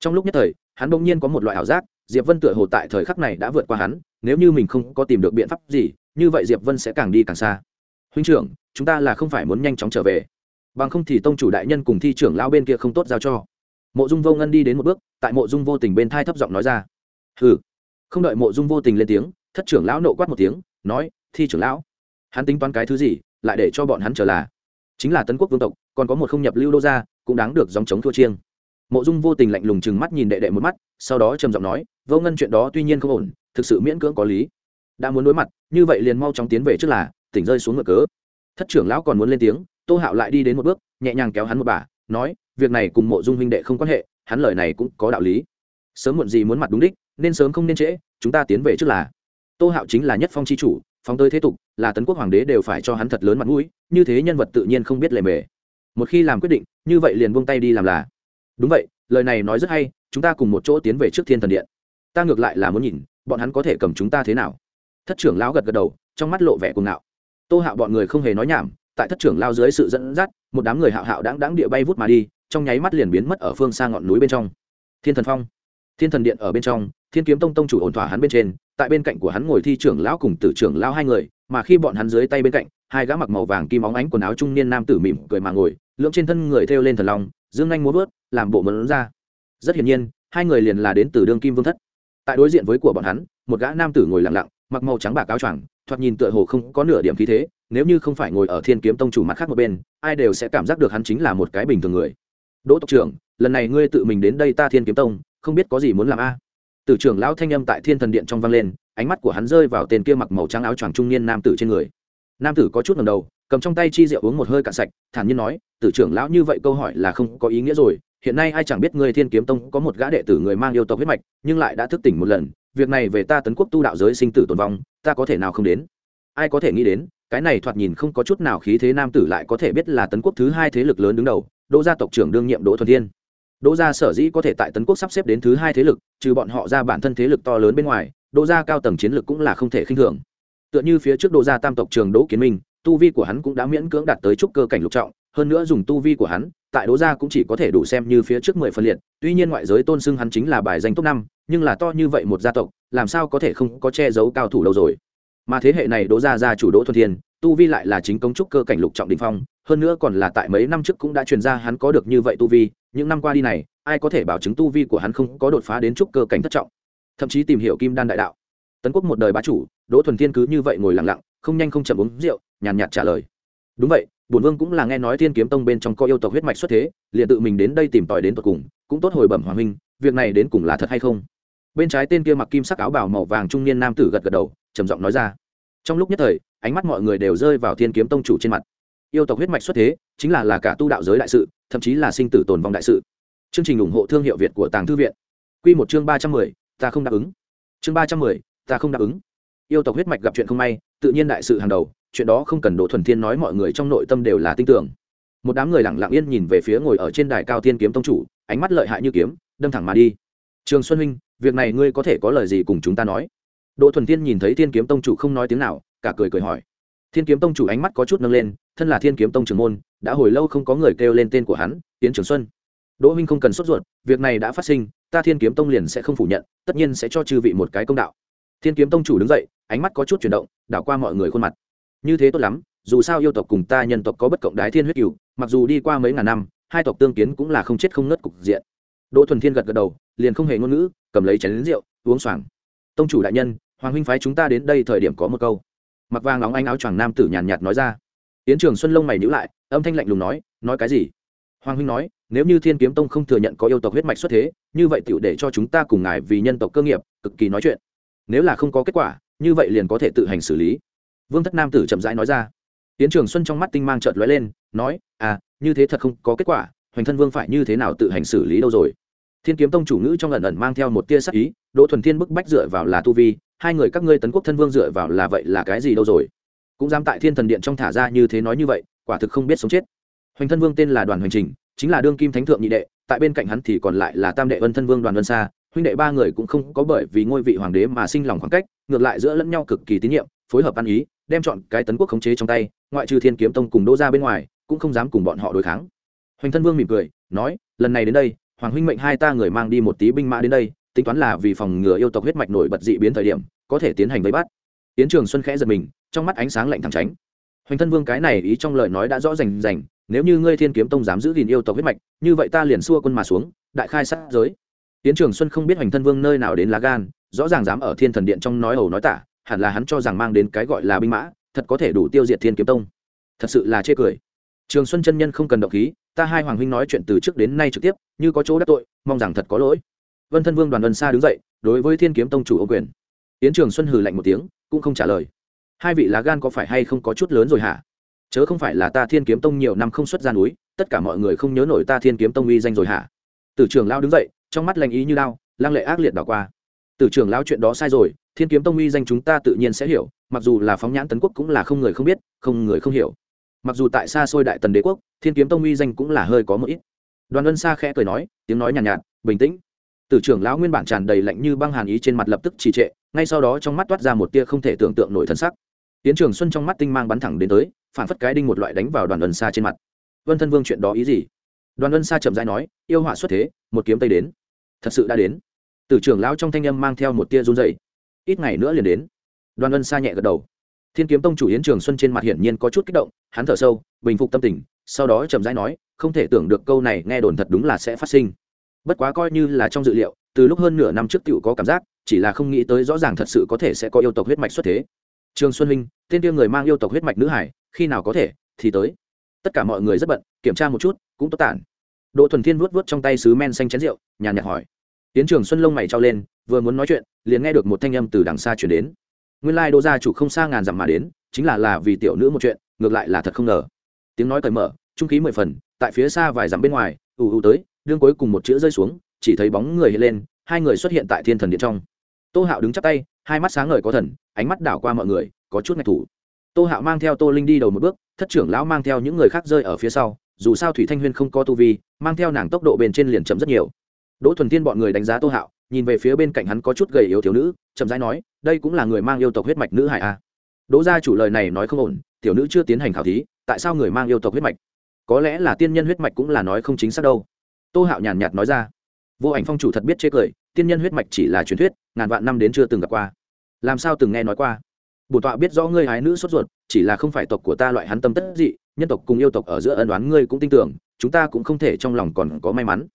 Trong lúc nhất thời, hắn bỗng nhiên có một loại ảo giác, diệp vân tựa hồ tại thời khắc này đã vượt qua hắn, nếu như mình không có tìm được biện pháp gì như vậy diệp vân sẽ càng đi càng xa. Huynh trưởng, chúng ta là không phải muốn nhanh chóng trở về. Bằng không thì tông chủ đại nhân cùng thi trưởng lao bên kia không tốt giao cho. Mộ dung vô ngân đi đến một bước, tại mộ dung vô tình bên thai thấp giọng nói ra. Hừ. Không đợi mộ dung vô tình lên tiếng, thất trưởng lão nộ quát một tiếng, nói, thi trưởng lão, hắn tính toán cái thứ gì, lại để cho bọn hắn trở là? Chính là tấn quốc vương tộc, còn có một không nhập lưu đô gia, cũng đáng được dòng chống thua chiêng. Mộ dung vô tình lạnh lùng chừng mắt nhìn đệ đệ một mắt, sau đó trầm giọng nói, vô ngân chuyện đó tuy nhiên không ổn, thực sự miễn cưỡng có lý. Đã muốn đối mặt như vậy liền mau chóng tiến về trước là, tỉnh rơi xuống ngựa cớ. Thất trưởng lão còn muốn lên tiếng, tô hạo lại đi đến một bước, nhẹ nhàng kéo hắn một bà, nói, việc này cùng mộ dung huynh đệ không quan hệ, hắn lời này cũng có đạo lý. Sớm muộn gì muốn mặt đúng đích, nên sớm không nên trễ, chúng ta tiến về trước là. Tô hạo chính là nhất phong c h i chủ phong tới thế tục, là tấn quốc hoàng đế đều phải cho hắn thật lớn mặt mũi, như thế nhân vật tự nhiên không biết lề mề. Một khi làm quyết định, như vậy liền buông tay đi làm là. Đúng vậy, lời này nói rất hay, chúng ta cùng một chỗ tiến về trước thiên thần điện. Ta ngược lại là muốn nhìn, bọn hắn có thể cầm chúng ta thế nào? Thất trưởng lão gật gật đầu, trong mắt lộ vẻ cuồng ngạo. Tô hạo bọn người không hề nói nhảm, tại thất trưởng lao dưới sự dẫn dắt, một đám người hạo hạo đáng đáng địa bay vút mà đi, trong nháy mắt liền biến mất ở phương xa ngọn núi bên trong. Thiên thần phong. Thiên thần điện ở bên trong, thiên kiếm tông tông chủ ổn thỏa hắn bên trên, tại bên cạnh của hắn ngồi thi trưởng lão cùng tử trưởng lão hai người, mà khi bọn hắn dưới tay bên cạnh, hai gã mặc màu vàng kim óng ánh quần áo trung niên nam tử mỉm cười mà ngồi, lưỡng trên thân người thêu lên thần long, dương anh múa vớt, làm bộ mẫn ra. Rất hiển nhiên, hai người liền là đến từ đương kim vương thất. Tại đối diện với của bọn hắn, một gã nam tử ngồi lặng lặng mặc màu trắng bạc áo choàng, thoạt nhìn tựa hồ không có nửa điểm khí thế, nếu như không phải ngồi ở thiên kiếm tông chủ mặt khác một bên, ai đều sẽ cảm giác được hắn chính là một cái bình thường người đỗ tộc trưởng, lần này ngươi tự mình đến đây ta thiên kiếm tông, không biết có gì muốn làm a à. tử trưởng lão thanh âm tại thiên thần điện trong vang lên, ánh mắt của hắn rơi vào tên kia mặc màu trắng áo choàng trung niên nam tử trên người nam tử có chút ngầm đầu, cầm trong tay chi rượu uống một hơi cạn sạch, thản nhiên nói, tử trưởng lão như vậy câu hỏi là không có ý nghĩa rồi, hiện nay ai chẳng biết người thiên kiếm tông có một gã đệ tử người mang yêu tộc huyết mạch, nhưng lại đã thức tỉnh một lần việc này về ta tấn quốc tu đạo giới sinh tử tồn vong, ta có thể nào không đến? Ai có thể nghĩ đến, cái này thoạt nhìn không có chút nào khí thế nam tử lại có thể biết là tấn quốc thứ hai thế lực lớn đứng đầu, đỗ gia tộc trưởng đương nhiệm đỗ thuần thiên. Đỗ gia sở dĩ có thể tại tấn quốc sắp xếp đến thứ hai thế lực, trừ bọn họ ra bản thân thế lực to lớn bên ngoài, đỗ gia cao tầng chiến lực cũng là không thể khinh thường. Tựa như phía trước đỗ gia tam tộc trường đỗ kiến minh, tu vi của hắn cũng đã miễn cưỡng đạt tới trúc cơ cảnh lục trọng, hơn nữa dùng tu vi của hắn, tại đỗ gia cũng chỉ có thể đủ xem như phía trước mười phân liệt, tuy nhiên ngoại giới tôn xưng hắn chính là bài danh top năm nhưng là to như vậy một gia tộc, làm sao có thể không có che giấu cao thủ đâu rồi? Mà thế hệ này đỗ gia gia chủ đỗ thuần thiên, tu vi lại là chính công trúc cơ cảnh lục trọng đình phong, hơn nữa còn là tại mấy năm trước cũng đã truyền ra hắn có được như vậy tu vi, những năm qua đi này, ai có thể bảo chứng tu vi của hắn không có đột phá đến trúc cơ cảnh thất trọng? Thậm chí tìm hiểu kim đan đại đạo. Tấn quốc một đời bá chủ, đỗ thuần thiên cứ như vậy ngồi lặng lặng, không nhanh không chậm uống rượu, nhàn nhạt trả lời. Đúng vậy, bổn vương cũng là nghe nói thiên kiếm tông bên trong có yêu tộc huyết mạch xuất thế, liền tự mình đến đây tìm tòi đến tột cùng, cũng tốt hồi bẩm hoàng huynh, việc này đến cùng là thật hay không? Bên trái tên kia mặc kim sắc áo bào màu vàng trung niên nam tử gật gật đầu, trầm giọng nói ra. Trong lúc nhất thời, ánh mắt mọi người đều rơi vào thiên kiếm tông chủ trên mặt. Yêu tộc huyết mạch xuất thế, chính là là cả tu đạo giới đại sự, thậm chí là sinh tử tồn vong đại sự. Chương trình ủng hộ thương hiệu việt của tàng thư viện. Q một chương ba trăm mười, ta không đáp ứng. Chương ba trăm mười, ta không đáp ứng. Yêu tộc huyết mạch gặp chuyện không may, tự nhiên đại sự hàng đầu, chuyện đó không cần đỗ thuần thiên nói mọi người trong nội tâm đều là tin tưởng. Một đám người lặng lặng yên nhìn về phía ngồi ở trên đài cao thiên kiếm tông chủ, ánh mắt lợi hại như kiếm, đâm thẳng mà đi. Trường xuân huynh việc này ngươi có thể có lời gì cùng chúng ta nói? Đỗ thuần thiên nhìn thấy thiên kiếm tông chủ không nói tiếng nào, cả cười cười hỏi. Thiên kiếm tông chủ ánh mắt có chút nâng lên, thân là thiên kiếm tông trưởng môn, đã hồi lâu không có người kêu lên tên của hắn tiến trường xuân. Đỗ huynh không cần sốt ruột, việc này đã phát sinh, ta thiên kiếm tông liền sẽ không phủ nhận, tất nhiên sẽ cho chư vị một cái công đạo. Thiên kiếm tông chủ đứng dậy, ánh mắt có chút chuyển động, đảo qua mọi người khuôn mặt. Như thế tốt lắm, dù sao yêu tộc cùng ta nhân tộc có bất cộng đái thiên huyết cửu, mặc dù đi qua mấy ngàn năm, hai tộc tương kiến cũng là không chết không nớt cục diện đỗ thuần thiên gật gật đầu, liền không hề ngôn ngữ, cầm lấy chén lính rượu, uống xoàng. Tông chủ đại nhân, hoàng huynh phái chúng ta đến đây thời điểm có một câu. Mặc vàng óng anh áo choàng nam tử nhàn nhạt nói ra. Yến trường xuân lông mày nhữ lại, âm thanh lạnh lùng nói nói cái gì? Hoàng huynh nói, nếu như thiên kiếm tông không thừa nhận có yêu tộc huyết mạch xuất thế, như vậy tựu để cho chúng ta cùng ngài vì nhân tộc cơ nghiệp, cực kỳ nói chuyện. Nếu là không có kết quả, như vậy liền có thể tự hành xử lý. Vương thất nam tử chậm rãi nói ra. Yến trường xuân trong mắt tinh mang trợt lóe lên, nói à như thế thật không có kết quả hoành thân vương phải như thế nào tự hành xử lý đâu rồi? Thiên kiếm tông chủ ngữ trong lần ẩn mang theo một tia sắc ý, đỗ thuần thiên bức bách dựa vào là tu vi, hai người các ngươi tấn quốc thân vương dựa vào là vậy là cái gì đâu rồi? Cũng dám tại thiên thần điện trong thả ra như thế nói như vậy, quả thực không biết sống chết. Hoành thân vương tên là đoàn hoành trình, chính là đương kim thánh thượng nhị đệ, tại bên cạnh hắn thì còn lại là tam đệ vân thân vương đoàn vân sa, huynh đệ ba người cũng không có bởi vì ngôi vị hoàng đế mà sinh lòng khoảng cách, ngược lại giữa lẫn nhau cực kỳ tín nhiệm, phối hợp ăn ý, đem chọn cái tấn quốc khống chế trong tay, ngoại trừ thiên kiếm tông cùng đỗ ra bên ngoài, cũng không dám cùng bọn họ đối kháng hoành thân vương mỉm cười, nói, lần này đến đây, hoàng huynh mệnh hai ta người mang đi một tí binh mã đến đây, tính toán là vì phòng ngừa yêu tộc huyết mạch nổi bật dị biến thời điểm, có thể tiến hành vây bắt. Tiến trường xuân khẽ giật mình, trong mắt ánh sáng lạnh thẳng tránh. Hoành thân vương, cái này ý trong lời nói đã rõ rành rành, nếu như ngươi thiên kiếm tông dám giữ gìn yêu tộc huyết mạch, như vậy ta liền xua quân mà xuống, đại khai sát giới. Tiến trường xuân không biết hoành thân vương nơi nào đến lá gan, rõ ràng dám ở thiên thần điện trong nói ẩu nói tả, hẳn là hắn cho rằng mang đến cái gọi là binh mã, thật có thể đủ tiêu diệt thiên kiếm tông. Thật sự là chê cười. Trường xuân chân nhân không cần động khí ta hai hoàng huynh nói chuyện từ trước đến nay trực tiếp, như có chỗ đắc tội, mong rằng thật có lỗi. Vân thân vương đoàn vân xa đứng dậy, đối với thiên kiếm tông chủ ô quyền. Yến trường xuân hừ lạnh một tiếng, cũng không trả lời. Hai vị lá gan có phải hay không có chút lớn rồi hả? Chớ không phải là ta thiên kiếm tông nhiều năm không xuất ra núi, tất cả mọi người không nhớ nổi ta thiên kiếm tông uy danh rồi hả? Tử trường lao đứng dậy, trong mắt lành ý như lao lăng lệ ác liệt đảo qua. Tử trường lao chuyện đó sai rồi, thiên kiếm tông uy danh chúng ta tự nhiên sẽ hiểu, mặc dù là phóng nhãn tấn quốc cũng là không người không biết, không người không hiểu mặc dù tại xa xôi đại tần đế quốc thiên kiếm tông uy danh cũng là hơi có một ít. Đoàn ân xa khẽ cười nói tiếng nói nhàn nhạt, nhạt bình tĩnh. Tử trưởng lão nguyên bản tràn đầy lạnh như băng hàn ý trên mặt lập tức trì trệ ngay sau đó trong mắt toát ra một tia không thể tưởng tượng nổi thân sắc. Tiến trường xuân trong mắt tinh mang bắn thẳng đến tới phản phất cái đinh một loại đánh vào đoàn ân xa trên mặt. Vân thân vương chuyện đó ý gì? Đoàn ân xa chậm dãi nói yêu họa xuất thế một kiếm tây đến. Thật sự đã đến. Tử trưởng lão trong thanh âm mang theo một tia run dày ít ngày nữa liền đến. Đoàn ân xa nhẹ gật đầu thiên kiếm tông chủ yến trường xuân trên mặt hiển nhiên có chút kích động, hắn thở sâu, bình phục tâm tình, sau đó chậm rãi nói, không thể tưởng được câu này nghe đồn thật đúng là sẽ phát sinh. Bất quá coi như là trong dự liệu, từ lúc hơn nửa năm trước t có cảm giác, chỉ là không nghĩ tới rõ ràng thật sự có thể sẽ có yêu tộc huyết mạch xuất thế. Trường xuân minh tên tiêu người mang yêu tộc huyết mạch nữ hải, khi nào có thể, thì tới. Tất cả mọi người rất bận, kiểm tra một chút, cũng tốt tản. Đỗ thuần thiên vuốt vuốt trong tay sứ men xanh chén rượu, nhàn nhạt hỏi. Tiến trường xuân lông mày trao lên, vừa muốn nói chuyện, liền nghe được một thanh âm từ đằng xa chuyển đến nguyên lai đỗ gia chủ không xa ngàn dặm mà đến, chính là là vì tiểu nữ một chuyện, ngược lại là thật không ngờ. Tiếng nói cởi mở, trung khí mười phần, tại phía xa vài dặm bên ngoài, ù ù tới, đương cuối cùng một chữ rơi xuống, chỉ thấy bóng người hiện lên, hai người xuất hiện tại thiên thần điện trong. Tô hạo đứng chắp tay, hai mắt sáng ngời có thần, ánh mắt đảo qua mọi người, có chút ngạch thủ. Tô hạo mang theo tô linh đi đầu một bước, thất trưởng lão mang theo những người khác rơi ở phía sau, dù sao thủy thanh huyên không có tu vi, mang theo nàng tốc độ bền trên liền chậm rất nhiều. Đỗ thuần tiên bọn người đánh giá tô hạo nhìn về phía bên cạnh hắn có chút gầy yếu thiếu nữ, chậm rãi nói, đây cũng là người mang yêu tộc huyết mạch nữ hải a. Đỗ gia chủ lời này nói không ổn, tiểu nữ chưa tiến hành khảo thí, tại sao người mang yêu tộc huyết mạch? Có lẽ là tiên nhân huyết mạch cũng là nói không chính xác đâu. Tô hạo nhàn nhạt nói ra. Vô ảnh phong chủ thật biết chê cười, tiên nhân huyết mạch chỉ là truyền thuyết, ngàn vạn năm đến chưa từng gặp qua. Làm sao từng nghe nói qua? Bổn tọa biết rõ ngươi hái nữ sốt ruột, chỉ là không phải tộc của ta loại hắn tâm tất dị, nhân tộc cùng yêu tộc ở giữa ân đoán ngươi cũng tin tưởng, chúng ta cũng không thể trong lòng còn có may mắn.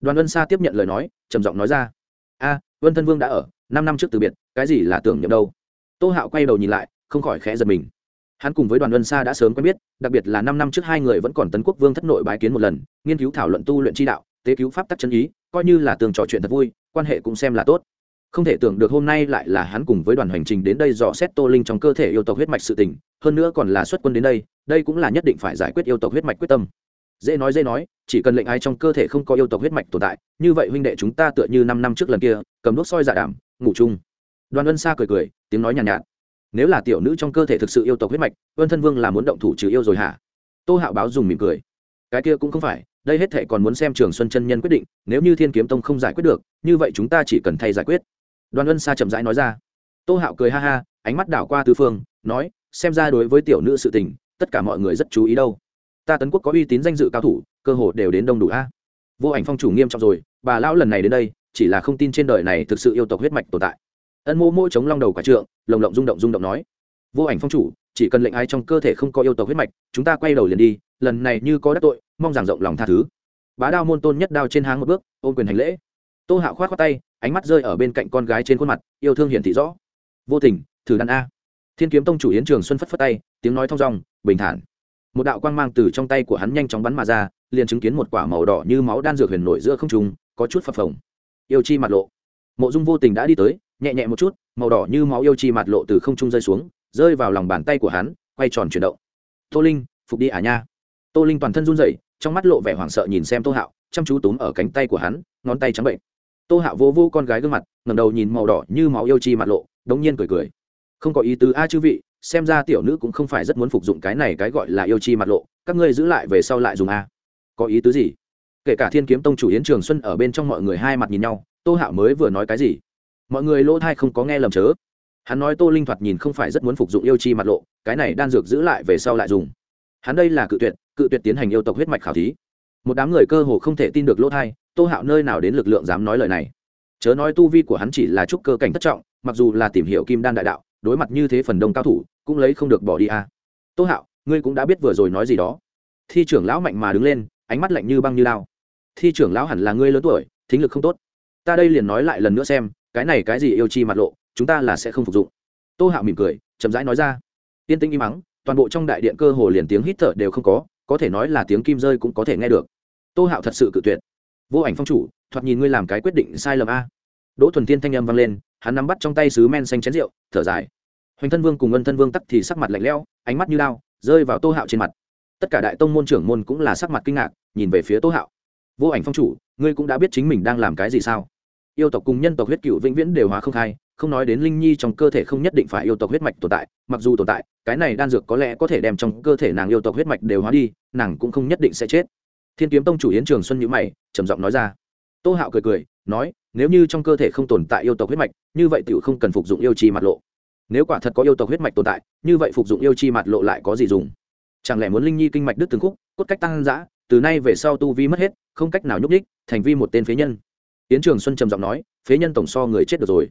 Đoàn ân sa tiếp nhận lời nói, trầm giọng nói ra a, vân thân vương đã ở, năm năm trước từ biệt, cái gì là tưởng nhầm đâu? Tô hạo quay đầu nhìn lại, không khỏi khẽ giật mình. Hắn cùng với đoàn Vân sa đã sớm quen biết, đặc biệt là năm năm trước hai người vẫn còn tấn quốc vương thất nội bái kiến một lần, nghiên cứu thảo luận tu luyện tri đạo, tế cứu pháp tắc chân ý, coi như là tường trò chuyện thật vui, quan hệ cũng xem là tốt. Không thể tưởng được hôm nay lại là hắn cùng với đoàn hành trình đến đây dò xét tô linh trong cơ thể yêu tộc huyết mạch sự tình, hơn nữa còn là xuất quân đến đây đây cũng là nhất định phải giải quyết yêu tộc huyết mạch quyết tâm dễ nói dễ nói chỉ cần lệnh ai trong cơ thể không có yêu tộc huyết mạch tồn tại như vậy huynh đệ chúng ta tựa như năm năm trước lần kia cầm đốt soi giả đảm ngủ chung. Đoàn ân xa cười cười tiếng nói nhàn nhạt, nhạt. Nếu là tiểu nữ trong cơ thể thực sự yêu tộc huyết mạch ân thân vương là muốn động thủ trừ yêu rồi hả? Tô hạo báo dùng mỉm cười. Cái kia cũng không phải đây hết thệ còn muốn xem trường xuân chân nhân quyết định nếu như thiên kiếm tông không giải quyết được như vậy chúng ta chỉ cần thay giải quyết. Đoàn ân xa chậm rãi nói ra. Tô hạo cười ha ha ánh mắt đảo qua tư phương nói xem ra đối với tiểu nữ sự tình tất cả mọi người rất chú ý đâu ta tấn quốc có uy tín danh dự cao thủ, cơ hồ đều đến đông đủ a. Vô ảnh phong chủ nghiêm trọng rồi, bà lão lần này đến đây, chỉ là không tin trên đời này thực sự yêu tộc huyết mạch tồn tại. Ân mô mô chống long đầu quả trượng, lồng lộng rung động rung động nói. Vô ảnh phong chủ, chỉ cần lệnh ai trong cơ thể không có yêu tộc huyết mạch, chúng ta quay đầu liền đi, lần này như có đắc tội, mong rằng rộng lòng tha thứ. Bá đao môn tôn nhất đao trên háng một bước, ôm quyền hành lễ. Tô hạo khoát khoát tay, ánh mắt rơi ở bên cạnh con gái trên khuôn mặt, yêu thương hiển thị rõ. Vô tình, thử đàn a. Thiên kiếm tông chủ yến trường xuân phất phất tay, tiếng nói thong dong, bình thản một đạo quang mang từ trong tay của hắn nhanh chóng bắn mà ra, liền chứng kiến một quả màu đỏ như máu đan dược huyền nổi giữa không trùng có chút phập phồng. Yêu chi mặt lộ. Mộ dung vô tình đã đi tới, nhẹ nhẹ một chút, màu đỏ như máu yêu chi mặt lộ từ không trung rơi xuống, rơi vào lòng bàn tay của hắn, quay tròn chuyển động. Tô linh, phục đi à nha. Tô linh toàn thân run rẩy, trong mắt lộ vẻ hoảng sợ nhìn xem tô hạo, chăm chú túm ở cánh tay của hắn, ngón tay trắng bệnh. Tô hạo vô vô con gái gương mặt ngầm đầu nhìn màu đỏ như máu yêu chi mặt lộ, đống nhiên cười cười. Không có ý tứ a chư vị xem ra tiểu nữ cũng không phải rất muốn phục dụng cái này cái gọi là yêu chi mặt lộ, các ngươi giữ lại về sau lại dùng a. Có ý tứ gì? Kể cả thiên kiếm tông chủ yến trường xuân ở bên trong mọi người hai mặt nhìn nhau, tô hạo mới vừa nói cái gì? Mọi người lỗ thai không có nghe lầm chớ. Hắn nói tô linh thoạt nhìn không phải rất muốn phục dụng yêu chi mặt lộ, cái này đan dược giữ lại về sau lại dùng. Hắn đây là cự tuyệt cự tuyệt tiến hành yêu tộc huyết mạch khảo thí. Một đám người cơ hồ không thể tin được lỗ thai, tô hạo nơi nào đến lực lượng dám nói lời này? Chớ nói tu vi của hắn chỉ là trúc cơ cảnh thất trọng, mặc dù là tìm hiểu kim đan đại đạo đối mặt như thế phần đông cao thủ, cũng lấy không được bỏ đi a tô hạo, ngươi cũng đã biết vừa rồi nói gì đó. Thi trưởng lão mạnh mà đứng lên, ánh mắt lạnh như băng như lao. Thi trưởng lão hẳn là ngươi lớn tuổi, thính lực không tốt. Ta đây liền nói lại lần nữa xem, cái này cái gì yêu chi mặt lộ, chúng ta là sẽ không phục dụng. Tô hạo mỉm cười, chậm rãi nói ra. Tiên tinh im mắng toàn bộ trong đại điện cơ hồ liền tiếng hít thở đều không có có thể nói là tiếng kim rơi cũng có thể nghe được. Tô hạo thật sự cự tuyệt. Vô ảnh phong chủ, thoạt nhìn ngươi làm cái quyết định sai lầm a. Đỗ thuần tiên thanh âm vang lên hắn nắm bắt trong tay sứ men xanh chén rượu, thở dài. Hoành thân vương cùng ân thân vương tắc thì sắc mặt lạnh lẽo, ánh mắt như lao rơi vào tô hạo trên mặt. Tất cả đại tông môn trưởng môn cũng là sắc mặt kinh ngạc, nhìn về phía tô hạo. Vô ảnh phong chủ, ngươi cũng đã biết chính mình đang làm cái gì sao? Yêu tộc cùng nhân tộc huyết cựu vĩnh viễn đều hóa không khai, không nói đến linh nhi trong cơ thể không nhất định phải yêu tộc huyết mạch tồn tại, mặc dù tồn tại, cái này đan dược có lẽ có thể đem trong cơ thể nàng yêu tộc huyết mạch đều hóa đi, nàng cũng không nhất định sẽ chết. Thiên kiếm tông chủ yến trường xuân nhữ mày, trầm giọng nói ra. Tô hạo cười cười, nói nếu như trong cơ thể không tồn tại yêu tộc huyết mạch, như vậy tiểu không cần phục dụng yêu chi mặt lộ. Nếu quả thật có yêu tộc huyết mạch tồn tại, như vậy phục dụng yêu chi mặt lộ lại có gì dùng? Chẳng lẽ muốn linh nhi kinh mạch đứt từng khúc, cốt cách tăng giã từ nay về sau tu vi mất hết, không cách nào nhúc ních thành vi một tên phế nhân? Yến trường xuân trầm giọng nói, phế nhân tổng so người chết được rồi.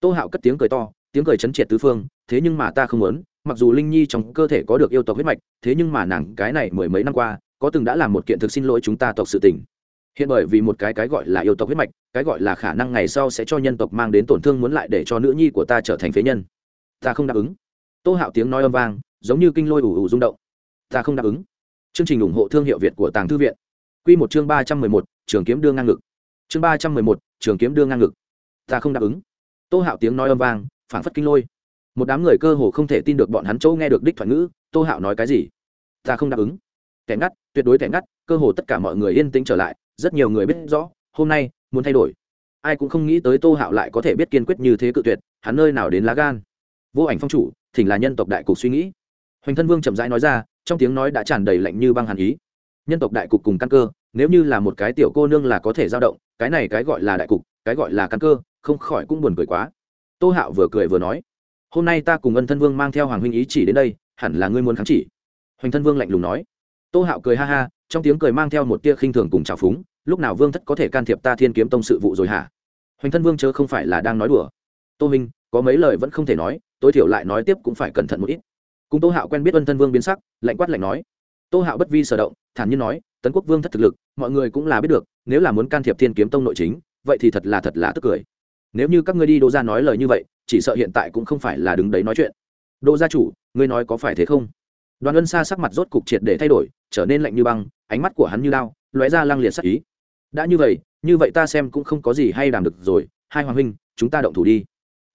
Tô hạo cất tiếng cười to, tiếng cười chấn triệt tứ phương, thế nhưng mà ta không muốn, mặc dù linh nhi trong cơ thể có được yêu tộc huyết mạch, thế nhưng mà nàng cái này mười mấy năm qua, có từng đã làm một kiện thực xin lỗi chúng ta tộc sự tình hiện bởi vì một cái cái gọi là yêu tộc huyết mạch, cái gọi là khả năng ngày sau sẽ cho nhân tộc mang đến tổn thương muốn lại để cho nữ nhi của ta trở thành phế nhân. Ta không đáp ứng. Tô hạo tiếng nói âm vang, giống như kinh lôi ủ ủ rung động. Ta không đáp ứng. Chương trình ủng hộ thương hiệu việt của tàng thư viện. Q một chương ba trăm mười một, trường kiếm đương ngang ngực. Chương ba trăm mười một, trường kiếm đương ngang ngực. Ta không đáp ứng. Tô hạo tiếng nói âm vang, phảng phất kinh lôi. Một đám người cơ hồ không thể tin được bọn hắn châu nghe được đích thoại ngữ, tô hạo nói cái gì? Ta không đáp ứng. Kẻ ngắt, tuyệt đối kẻ ngắt, cơ hồ tất cả mọi người yên tĩnh trở lại rất nhiều người biết rõ hôm nay muốn thay đổi. Ai cũng không nghĩ tới tô hạo lại có thể biết kiên quyết như thế cự tuyệt hắn nơi nào đến lá gan. Vô ảnh phong chủ thỉnh là nhân tộc đại cục suy nghĩ. Hoành thân vương chậm rãi nói ra trong tiếng nói đã tràn đầy lạnh như băng hàn ý. Nhân tộc đại cục cùng căn cơ nếu như là một cái tiểu cô nương là có thể dao động cái này cái gọi là đại cục cái gọi là căn cơ không khỏi cũng buồn cười quá. Tô hạo vừa cười vừa nói hôm nay ta cùng ân thân vương mang theo hoàng huynh ý chỉ đến đây hẳn là ngươi muốn kháng chỉ. Hoành thân vương lạnh lùng nói tô hạo cười ha ha, trong tiếng cười mang theo một tia khinh thường cùng trào phúng, lúc nào vương thất có thể can thiệp ta thiên kiếm tông sự vụ rồi hả? Hoành thân vương chớ không phải là đang nói đùa. Tô minh, có mấy lời vẫn không thể nói, tối thiểu lại nói tiếp cũng phải cẩn thận một ít. Cùng tô hạo quen biết ân thân vương biến sắc, lạnh quát lạnh nói. Tô hạo bất vi sở động, thản nhiên nói, tấn quốc vương thất thực lực, mọi người cũng là biết được, nếu là muốn can thiệp thiên kiếm tông nội chính, vậy thì thật là thật là tức cười. Nếu như các ngươi đi đô ra nói lời như vậy, chỉ sợ hiện tại cũng không phải là đứng đấy nói chuyện. Đô gia chủ, ngươi nói có phải thế không? Đoàn ân xa sắc mặt rốt cục triệt để thay đổi, trở nên lạnh như băng, ánh mắt của hắn như lao lóe ra lăng liệt sắc ý. Đã như vậy như vậy ta xem cũng không có gì hay làm được rồi, hai hoàng huynh, chúng ta động thủ đi.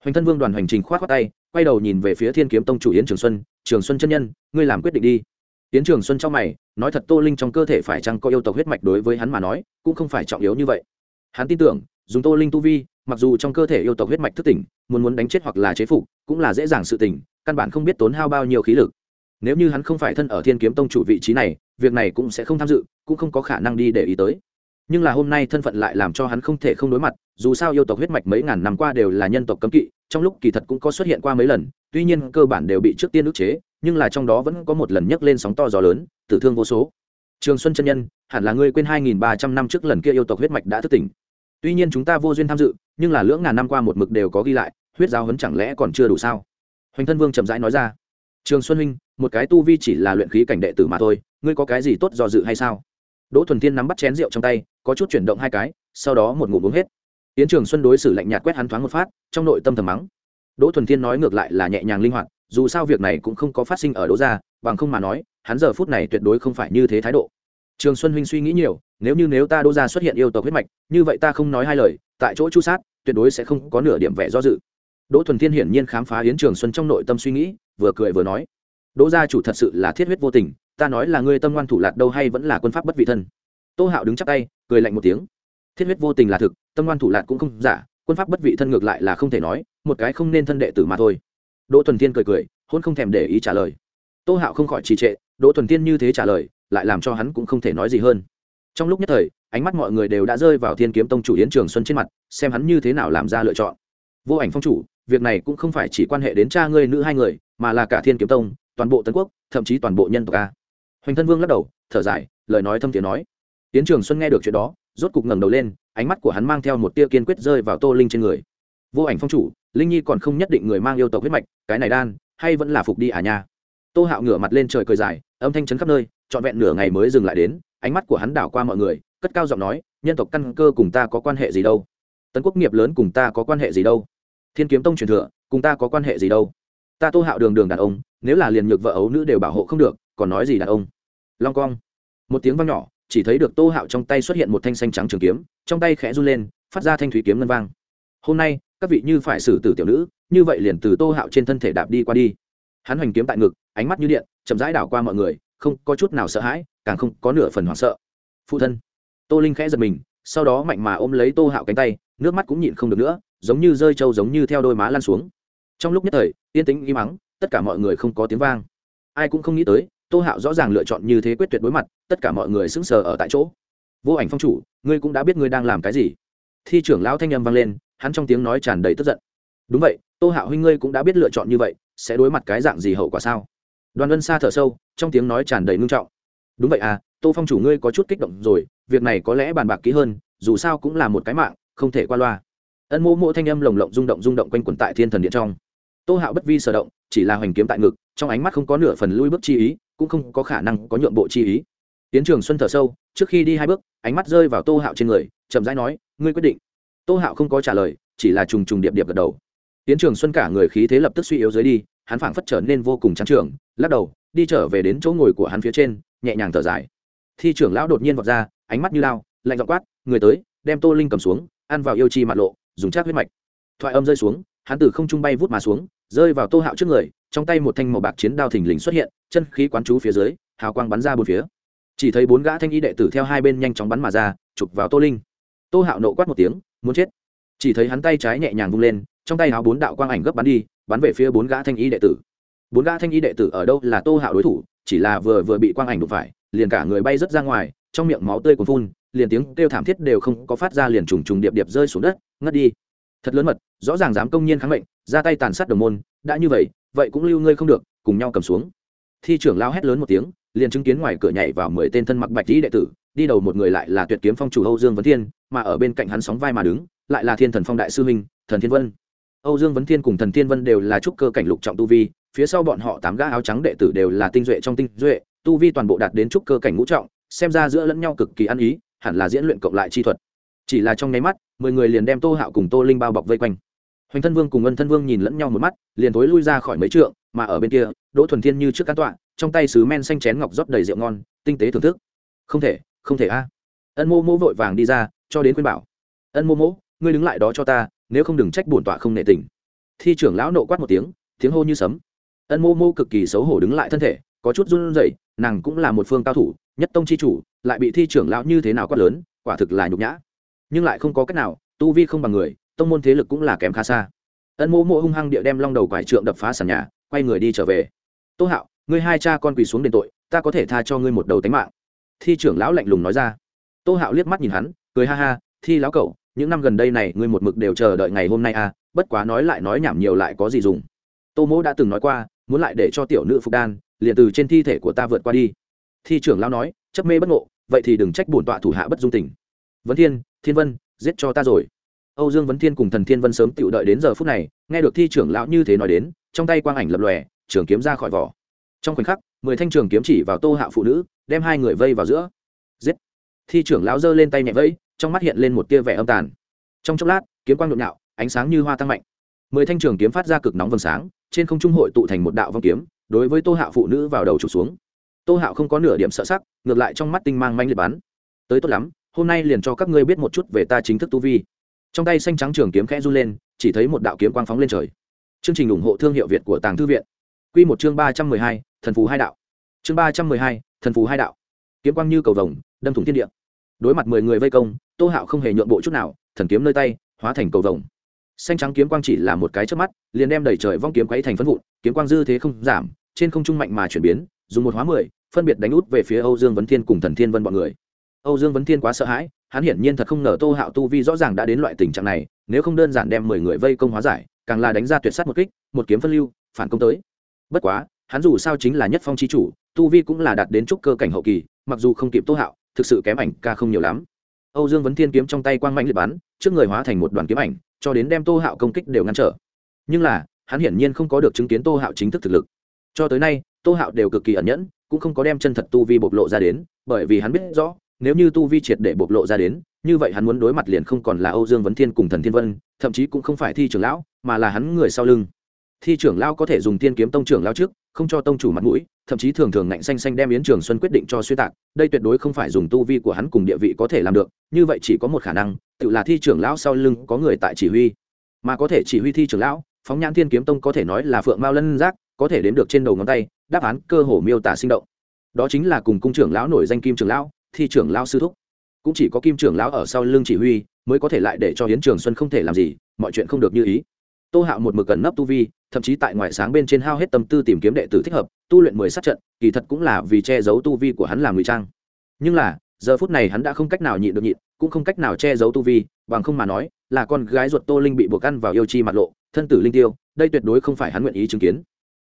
Hoành thân vương đoàn hành trình khoát khoát tay, quay đầu nhìn về phía thiên kiếm tông chủ yến trường xuân trường xuân chân nhân, ngươi làm quyết định đi. Yến trường xuân trong mày, nói thật tô linh trong cơ thể phải chăng có yêu tộc huyết mạch đối với hắn mà nói, cũng không phải trọng yếu như vậy. Hắn tin tưởng, dùng tô linh tu vi, mặc dù trong cơ thể yêu tộc huyết mạch thức tỉnh, muốn muốn đánh chết hoặc là chế phục, cũng là dễ dàng sự tỉnh căn bản không biết tốn hao bao nhiêu khí lực nếu như hắn không phải thân ở thiên kiếm tông chủ vị trí này, việc này cũng sẽ không tham dự, cũng không có khả năng đi để ý tới. Nhưng là hôm nay thân phận lại làm cho hắn không thể không đối mặt, dù sao yêu tộc huyết mạch mấy ngàn năm qua đều là nhân tộc cấm kỵ, trong lúc kỳ thật cũng có xuất hiện qua mấy lần, tuy nhiên cơ bản đều bị trước tiên ức chế, nhưng là trong đó vẫn có một lần nhấc lên sóng to gió lớn, tử thương vô số. Trường xuân chân nhân, hẳn là ngươi quên hai nghìn ba trăm năm trước lần kia yêu tộc huyết mạch đã thức tỉnh. Tuy nhiên chúng ta vô duyên tham dự, nhưng là lưỡng ngàn năm qua một mực đều có ghi lại, huyết giáo hấn chẳng lẽ còn chưa đủ sao? Hoành thân vương chậm rãi nói ra. Trường xuân huynh một cái tu vi chỉ là luyện khí cảnh đệ tử mà thôi, ngươi có cái gì tốt do dự hay sao? Đỗ thuần thiên nắm bắt chén rượu trong tay, có chút chuyển động hai cái, sau đó một ngụm uống hết. Yến trường xuân đối xử lạnh nhạt quét hắn thoáng một phát, trong nội tâm thầm mắng. Đỗ thuần thiên nói ngược lại là nhẹ nhàng linh hoạt, dù sao việc này cũng không có phát sinh ở đỗ gia, bằng không mà nói, hắn giờ phút này tuyệt đối không phải như thế thái độ. Trường xuân huynh suy nghĩ nhiều, nếu như nếu ta đỗ gia xuất hiện yêu tộc huyết mạch, như vậy ta không nói hai lời, tại chỗ chu sát, tuyệt đối sẽ không có nửa điểm vẻ do dự. Đỗ thuần thiên hiển nhiên khám phá yến trường xuân trong nội tâm suy nghĩ, vừa cười vừa nói đỗ gia chủ thật sự là thiết huyết vô tình, ta nói là ngươi tâm ngoan thủ lạt đâu hay vẫn là quân pháp bất vị thân. Tô hạo đứng chắp tay, cười lạnh một tiếng. Thiết huyết vô tình là thực, tâm ngoan thủ lạt cũng không giả, quân pháp bất vị thân ngược lại là không thể nói, một cái không nên thân đệ tử mà thôi. Đỗ thuần thiên cười cười, hôn không thèm để ý trả lời. Tô hạo không khỏi trì trệ, đỗ thuần thiên như thế trả lời, lại làm cho hắn cũng không thể nói gì hơn. Trong lúc nhất thời, ánh mắt mọi người đều đã rơi vào thiên kiếm tông chủ yến trường xuân trên mặt, xem hắn như thế nào làm ra lựa chọn. Vô ảnh phong chủ, việc này cũng không phải chỉ quan hệ đến cha ngươi nữ hai người, mà là cả thiên kiếm tông toàn bộ tân quốc, thậm chí toàn bộ nhân tộc a. Hoành thân vương lắc đầu, thở dài, lời nói thâm tiếng nói. Tiến trường xuân nghe được chuyện đó, rốt cục ngẩng đầu lên, ánh mắt của hắn mang theo một tia kiên quyết rơi vào tô linh trên người. Vô ảnh phong chủ, linh nhi còn không nhất định người mang yêu tộc huyết mạch, cái này đan, hay vẫn là phục đi à nha. Tô hạo ngửa mặt lên trời cười dài, âm thanh chấn khắp nơi, trọn vẹn nửa ngày mới dừng lại đến, ánh mắt của hắn đảo qua mọi người, cất cao giọng nói, nhân tộc căn cơ cùng ta có quan hệ gì đâu? Tấn quốc nghiệp lớn cùng ta có quan hệ gì đâu? Thiên kiếm tông truyền thừa, cùng ta có quan hệ gì đâu? Ta tô hạo đường đường đàn ông, nếu là liền nhược vợ ấu nữ đều bảo hộ không được, còn nói gì đàn ông? Long cong. Một tiếng vang nhỏ, chỉ thấy được tô hạo trong tay xuất hiện một thanh xanh trắng trường kiếm, trong tay khẽ run lên, phát ra thanh thủy kiếm ngân vang. Hôm nay, các vị như phải xử tử tiểu nữ, như vậy liền từ tô hạo trên thân thể đạp đi qua đi. Hắn hoành kiếm tại ngực, ánh mắt như điện, chậm rãi đảo qua mọi người, không có chút nào sợ hãi, càng không có nửa phần hoảng sợ. Phụ thân. Tô linh khẽ giật mình, sau đó mạnh mà ôm lấy tô hạo cánh tay, nước mắt cũng nhịn không được nữa, giống như rơi trâu giống như theo đôi má lan xuống trong lúc nhất thời, yên tĩnh im mắng tất cả mọi người không có tiếng vang. Ai cũng không nghĩ tới, tô hạo rõ ràng lựa chọn như thế quyết tuyệt đối mặt, tất cả mọi người sững sờ ở tại chỗ. Vô ảnh phong chủ, ngươi cũng đã biết ngươi đang làm cái gì. Thi trưởng lão thanh â m vang lên, hắn trong tiếng nói tràn đầy tức giận. Đúng vậy, tô hạo huynh ngươi cũng đã biết lựa chọn như vậy, sẽ đối mặt cái dạng gì hậu quả sao? Đoàn vân xa thở sâu, trong tiếng nói tràn đầy ngưng trọng. Đúng vậy à tô phong chủ ngươi có chút kích động rồi, việc này có lẽ bàn bạc kỹ hơn, dù sao cũng là một cái mạng, không thể qua loa. Ân mô mô thanh âm lồng lộng rung động rung động quanh quẩn tại thiên thần điện trong tô hạo bất vi sở động, chỉ là hoành kiếm tại ngực, trong ánh mắt không có nửa phần lui bước chi ý, cũng không có khả năng có nhượng bộ chi ý. Tiến trường xuân thở sâu, trước khi đi hai bước, ánh mắt rơi vào tô hạo trên người, chậm rãi nói, ngươi quyết định. Tô hạo không có trả lời, chỉ là trùng trùng điệp điệp gật đầu. Tiến trường xuân cả người khí thế lập tức suy yếu dưới đi, hắn phảng phất trở nên vô cùng trắng trường, lắc đầu, đi trở về đến chỗ ngồi của hắn phía trên, nhẹ nhàng thở dài. Thi trưởng lão đột nhiên vọt ra, ánh mắt như lao, lạnh dọ quát, người tới, đem tô linh cầm xuống, ăn vào yêu chi mặt lộ, dùng chắc huyết mạch. Thoại âm rơi xuống, hắn từ không trung bay vút mà xuống rơi vào tô hạo trước người, trong tay một thanh màu bạc chiến đao thình lình xuất hiện, chân khí quán chú phía dưới, hào quang bắn ra bốn phía. Chỉ thấy bốn gã thanh y đệ tử theo hai bên nhanh chóng bắn mà ra, chụp vào tô linh. Tô hạo nộ quát một tiếng, muốn chết. Chỉ thấy hắn tay trái nhẹ nhàng vung lên, trong tay háo bốn đạo quang ảnh gấp bắn đi, bắn về phía bốn gã thanh y đệ tử. Bốn gã thanh y đệ tử ở đâu là tô hạo đối thủ, chỉ là vừa vừa bị quang ảnh đụng phải, liền cả người bay rớt ra ngoài, trong miệng máu tươi còn phun, liền tiếng kêu thảm thiết đều không có phát ra liền trùng trùng điệp điệp rơi xuống đất, ngất đi. Thật lớn mật, rõ ràng dám công nhiên kháng mệnh ra tay tàn sát đồng môn, đã như vậy vậy cũng lưu ngươi không được, cùng nhau cầm xuống. Thi trưởng lao hét lớn một tiếng, liền chứng kiến ngoài cửa nhảy vào mười tên thân mặc bạch lý đệ tử, đi đầu một người lại là tuyệt kiếm phong chủ âu dương vấn thiên, mà ở bên cạnh hắn sóng vai mà đứng, lại là thiên thần phong đại sư huynh, thần thiên vân. Âu dương vấn thiên cùng thần thiên vân đều là trúc cơ cảnh lục trọng tu vi, phía sau bọn họ tám gã áo trắng đệ tử đều là tinh duệ trong tinh duệ, tu vi toàn bộ đạt đến trúc cơ cảnh ngũ trọng, xem ra giữa lẫn nhau cực kỳ ăn ý, hẳn là diễn luyện cộng lại chi thuật. Chỉ là trong nháy mắt, mười người liền đem tô hạo cùng tô linh bao bọc vây quanh hoành thân vương cùng ân thân vương nhìn lẫn nhau một mắt, liền tối lui ra khỏi mấy trượng, mà ở bên kia, đỗ thuần thiên như trước cán tọa, trong tay sứ men xanh chén ngọc rót đầy rượu ngon, tinh tế thưởng thức. Không thể không thể a. À. Ân mô mô vội vàng đi ra, cho đến khuyên bảo. Ân mô mô, ngươi đứng lại đó cho ta, nếu không đừng trách bổn tọa không nệ tình. Thi trưởng lão nộ quát một tiếng tiếng hô như sấm. Ân mô mô cực kỳ xấu hổ đứng lại thân thể, có chút run rẩy, nàng cũng là một phương cao thủ, nhất tông chi chủ, lại bị thi trưởng lão như thế nào quát lớn, quả thực là nhục nhã. Nhưng lại không có cách nào, tu vi không bằng người tông môn thế lực cũng là kém khá xa. Ân mô mô hung hăng địa đem long đầu quải trượng đập phá sàn nhà, quay người đi trở về. Tô hạo, ngươi hai cha con quỳ xuống đền tội, ta có thể tha cho ngươi một đầu tánh mạng. Thi trưởng lão lạnh lùng nói ra. Tô hạo liếc mắt nhìn hắn, cười ha ha, thi lão cậu, những năm gần đây này ngươi một mực đều chờ đợi ngày hôm nay à bất quá nói lại nói nhảm nhiều lại có gì dùng. Tô mỗ đã từng nói qua, muốn lại để cho tiểu nữ phục đan, liền từ trên thi thể của ta vượt qua đi. Thi trưởng lão nói, chấp mê bất ngộ, vậy thì đừng trách bổn tọa thủ hạ bất dung tình. Vấn thiên thiên vân, giết cho ta rồi âu dương vấn thiên cùng thần thiên vân sớm tự đợi đến giờ phút này, nghe được thi trưởng lão như thế nói đến, trong tay quang ảnh lập lòe, trường kiếm ra khỏi vỏ. Trong khoảnh khắc, mười thanh trường kiếm chỉ vào tô hạ phụ nữ, đem hai người vây vào giữa. Giết! Thi trưởng lão giơ lên tay nhẹ vẫy, trong mắt hiện lên một tia vẻ âm tàn. Trong chốc lát, kiếm quang nhộn nhạo, ánh sáng như hoa tăng mạnh. Mười thanh trường kiếm phát ra cực nóng vầng sáng, trên không trung hội tụ thành một đạo vong kiếm, đối với tô hạo phụ nữ vào đầu chụp xuống. Tô hạo không có nửa điểm sợ sắc, ngược lại trong mắt tinh mang manh liệt bắn. Tới tốt lắm, hôm nay liền cho các ngươi biết một chút về ta chính thức tu vi trong tay xanh trắng trường kiếm khẽ run lên, chỉ thấy một đạo kiếm quang phóng lên trời. Chương trình ủng hộ thương hiệu việt của tàng thư viện. Q một chương ba trăm mười hai, thần phù hai đạo. Chương ba trăm mười hai, thần phù hai đạo. Kiếm quang như cầu vồng, đâm thủng thiên địa. Đối mặt mười người vây công, tô hạo không hề nhượng bộ chút nào, thần kiếm nơi tay, hóa thành cầu vồng. Xanh trắng kiếm quang chỉ là một cái trước mắt, liền đem đẩy trời vong kiếm quấy thành phân vụn, kiếm quang dư thế không giảm, trên không trung mạnh mà chuyển biến, dùng một hóa mười, phân biệt đánh út về phía âu dương vấn thiên cùng thần thiên vân bọn người. Âu dương vấn thiên quá sợ hãi hắn hiển nhiên thật không ngờ tô hạo tu vi rõ ràng đã đến loại tình trạng này, nếu không đơn giản đem mười người vây công hóa giải, càng là đánh ra tuyệt s á t một kích, một kiếm phân lưu, phản công tới. Bất quá, hắn dù sao chính là nhất phong c h i chủ, tu vi cũng là đạt đến trúc cơ cảnh hậu kỳ, mặc dù không kịp tô hạo, thực sự kém ảnh ca không nhiều lắm. Âu dương vấn thiên kiếm trong tay quang mạnh liệt bắn, trước người hóa thành một đoàn kiếm ảnh, cho đến đem tô hạo công kích đều ngăn trở. Nhưng là, hắn hiển nhiên không có được chứng kiến tô hạo chính thức thực lực. Cho tới nay, tô hạo đều cực kỳ ẩn nhẫn, cũng không có đem chân thật tu vi bộc lộ ra đến, bởi vì hắn biết rõ nếu như tu vi triệt để bộc lộ ra đến, như vậy hắn muốn đối mặt liền không còn là âu dương vấn thiên cùng thần thiên vân, thậm chí cũng không phải thi trưởng lão, mà là hắn người sau lưng. Thi trưởng lão có thể dùng tiên kiếm tông trưởng lão trước, không cho tông chủ mặt mũi, thậm chí thường thường ngạnh xanh xanh đem yến trường xuân quyết định cho suy tạc, đây tuyệt đối không phải dùng tu vi của hắn cùng địa vị có thể làm được, như vậy chỉ có một khả năng, tự là thi trưởng lão sau lưng có người tại chỉ huy. Mà có thể chỉ huy thi trưởng lão, phóng nhãn thiên kiếm tông có thể nói là phượng mao lân giác, có thể đến được trên đầu ngón tay, đáp án cơ hồ miêu tả sinh động. Đó chính là cùng cung trưởng lão nổi danh kim trưởng lão thi trưởng lão sư thúc. Cũng chỉ có kim trưởng lão ở sau lưng chỉ huy, mới có thể lại để cho hiến trường xuân không thể làm gì, mọi chuyện không được như ý. Tô hạo một mực cần nấp tu vi, thậm chí tại ngoại sáng bên trên hao hết tâm tư tìm kiếm đệ tử thích hợp, tu luyện mười sát trận, kỳ thật cũng là vì che giấu tu vi của hắn làm ngụy trang. Nhưng là, giờ phút này hắn đã không cách nào nhịn được nhịn, cũng không cách nào che giấu tu vi, bằng không mà nói, là con gái ruột tô linh bị buộc ăn vào yêu chi mặt lộ, thân tử linh tiêu, đây tuyệt đối không phải hắn nguyện ý chứng kiến.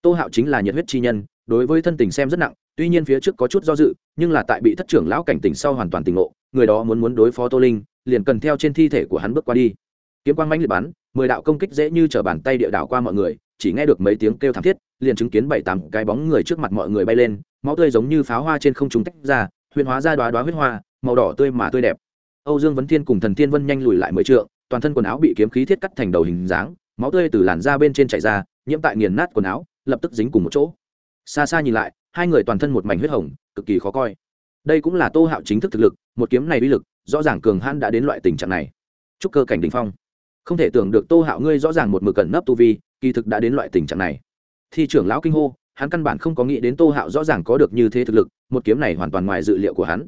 Tô hạo chính là nhiệt huyết chi nhân đối với thân tình xem rất nặng, tuy nhiên phía trước có chút do dự, nhưng là tại bị thất trưởng lão cảnh tỉnh sau hoàn toàn tỉnh ngộ, người đó muốn muốn đối phó tô linh, liền cần theo trên thi thể của hắn bước qua đi. Kiếm quang mãnh liệt bắn, mười đạo công kích dễ như trở bàn tay địa đảo qua mọi người, chỉ nghe được mấy tiếng kêu thảm thiết, liền chứng kiến bảy tám cái bóng người trước mặt mọi người bay lên, máu tươi giống như pháo hoa trên không trung tách ra huyền hóa ra đoá đoá huyết hoa, màu đỏ tươi mà tươi đẹp. Âu dương vấn thiên cùng thần thiên vân nhanh lùi lại mười trượng, toàn thân quần áo bị kiếm khí thiết cắt thành đầu hình dáng, máu tươi từ làn da bên trên chảy ra, nhiễm tại nghiền nát quần áo, lập tức dính cùng một chỗ xa xa nhìn lại, hai người toàn thân một mảnh huyết hồng, cực kỳ khó coi. Đây cũng là tô hạo chính thức thực lực, một kiếm này uy lực, rõ ràng cường hãn đã đến loại tình trạng này. Chúc cơ cảnh đình phong. Không thể tưởng được tô hạo ngươi rõ ràng một mực cẩn nấp tu vi, kỳ thực đã đến loại tình trạng này. Thi trưởng lão kinh hô, hắn căn bản không có nghĩ đến tô hạo rõ ràng có được như thế thực lực, một kiếm này hoàn toàn ngoài dự liệu của hắn.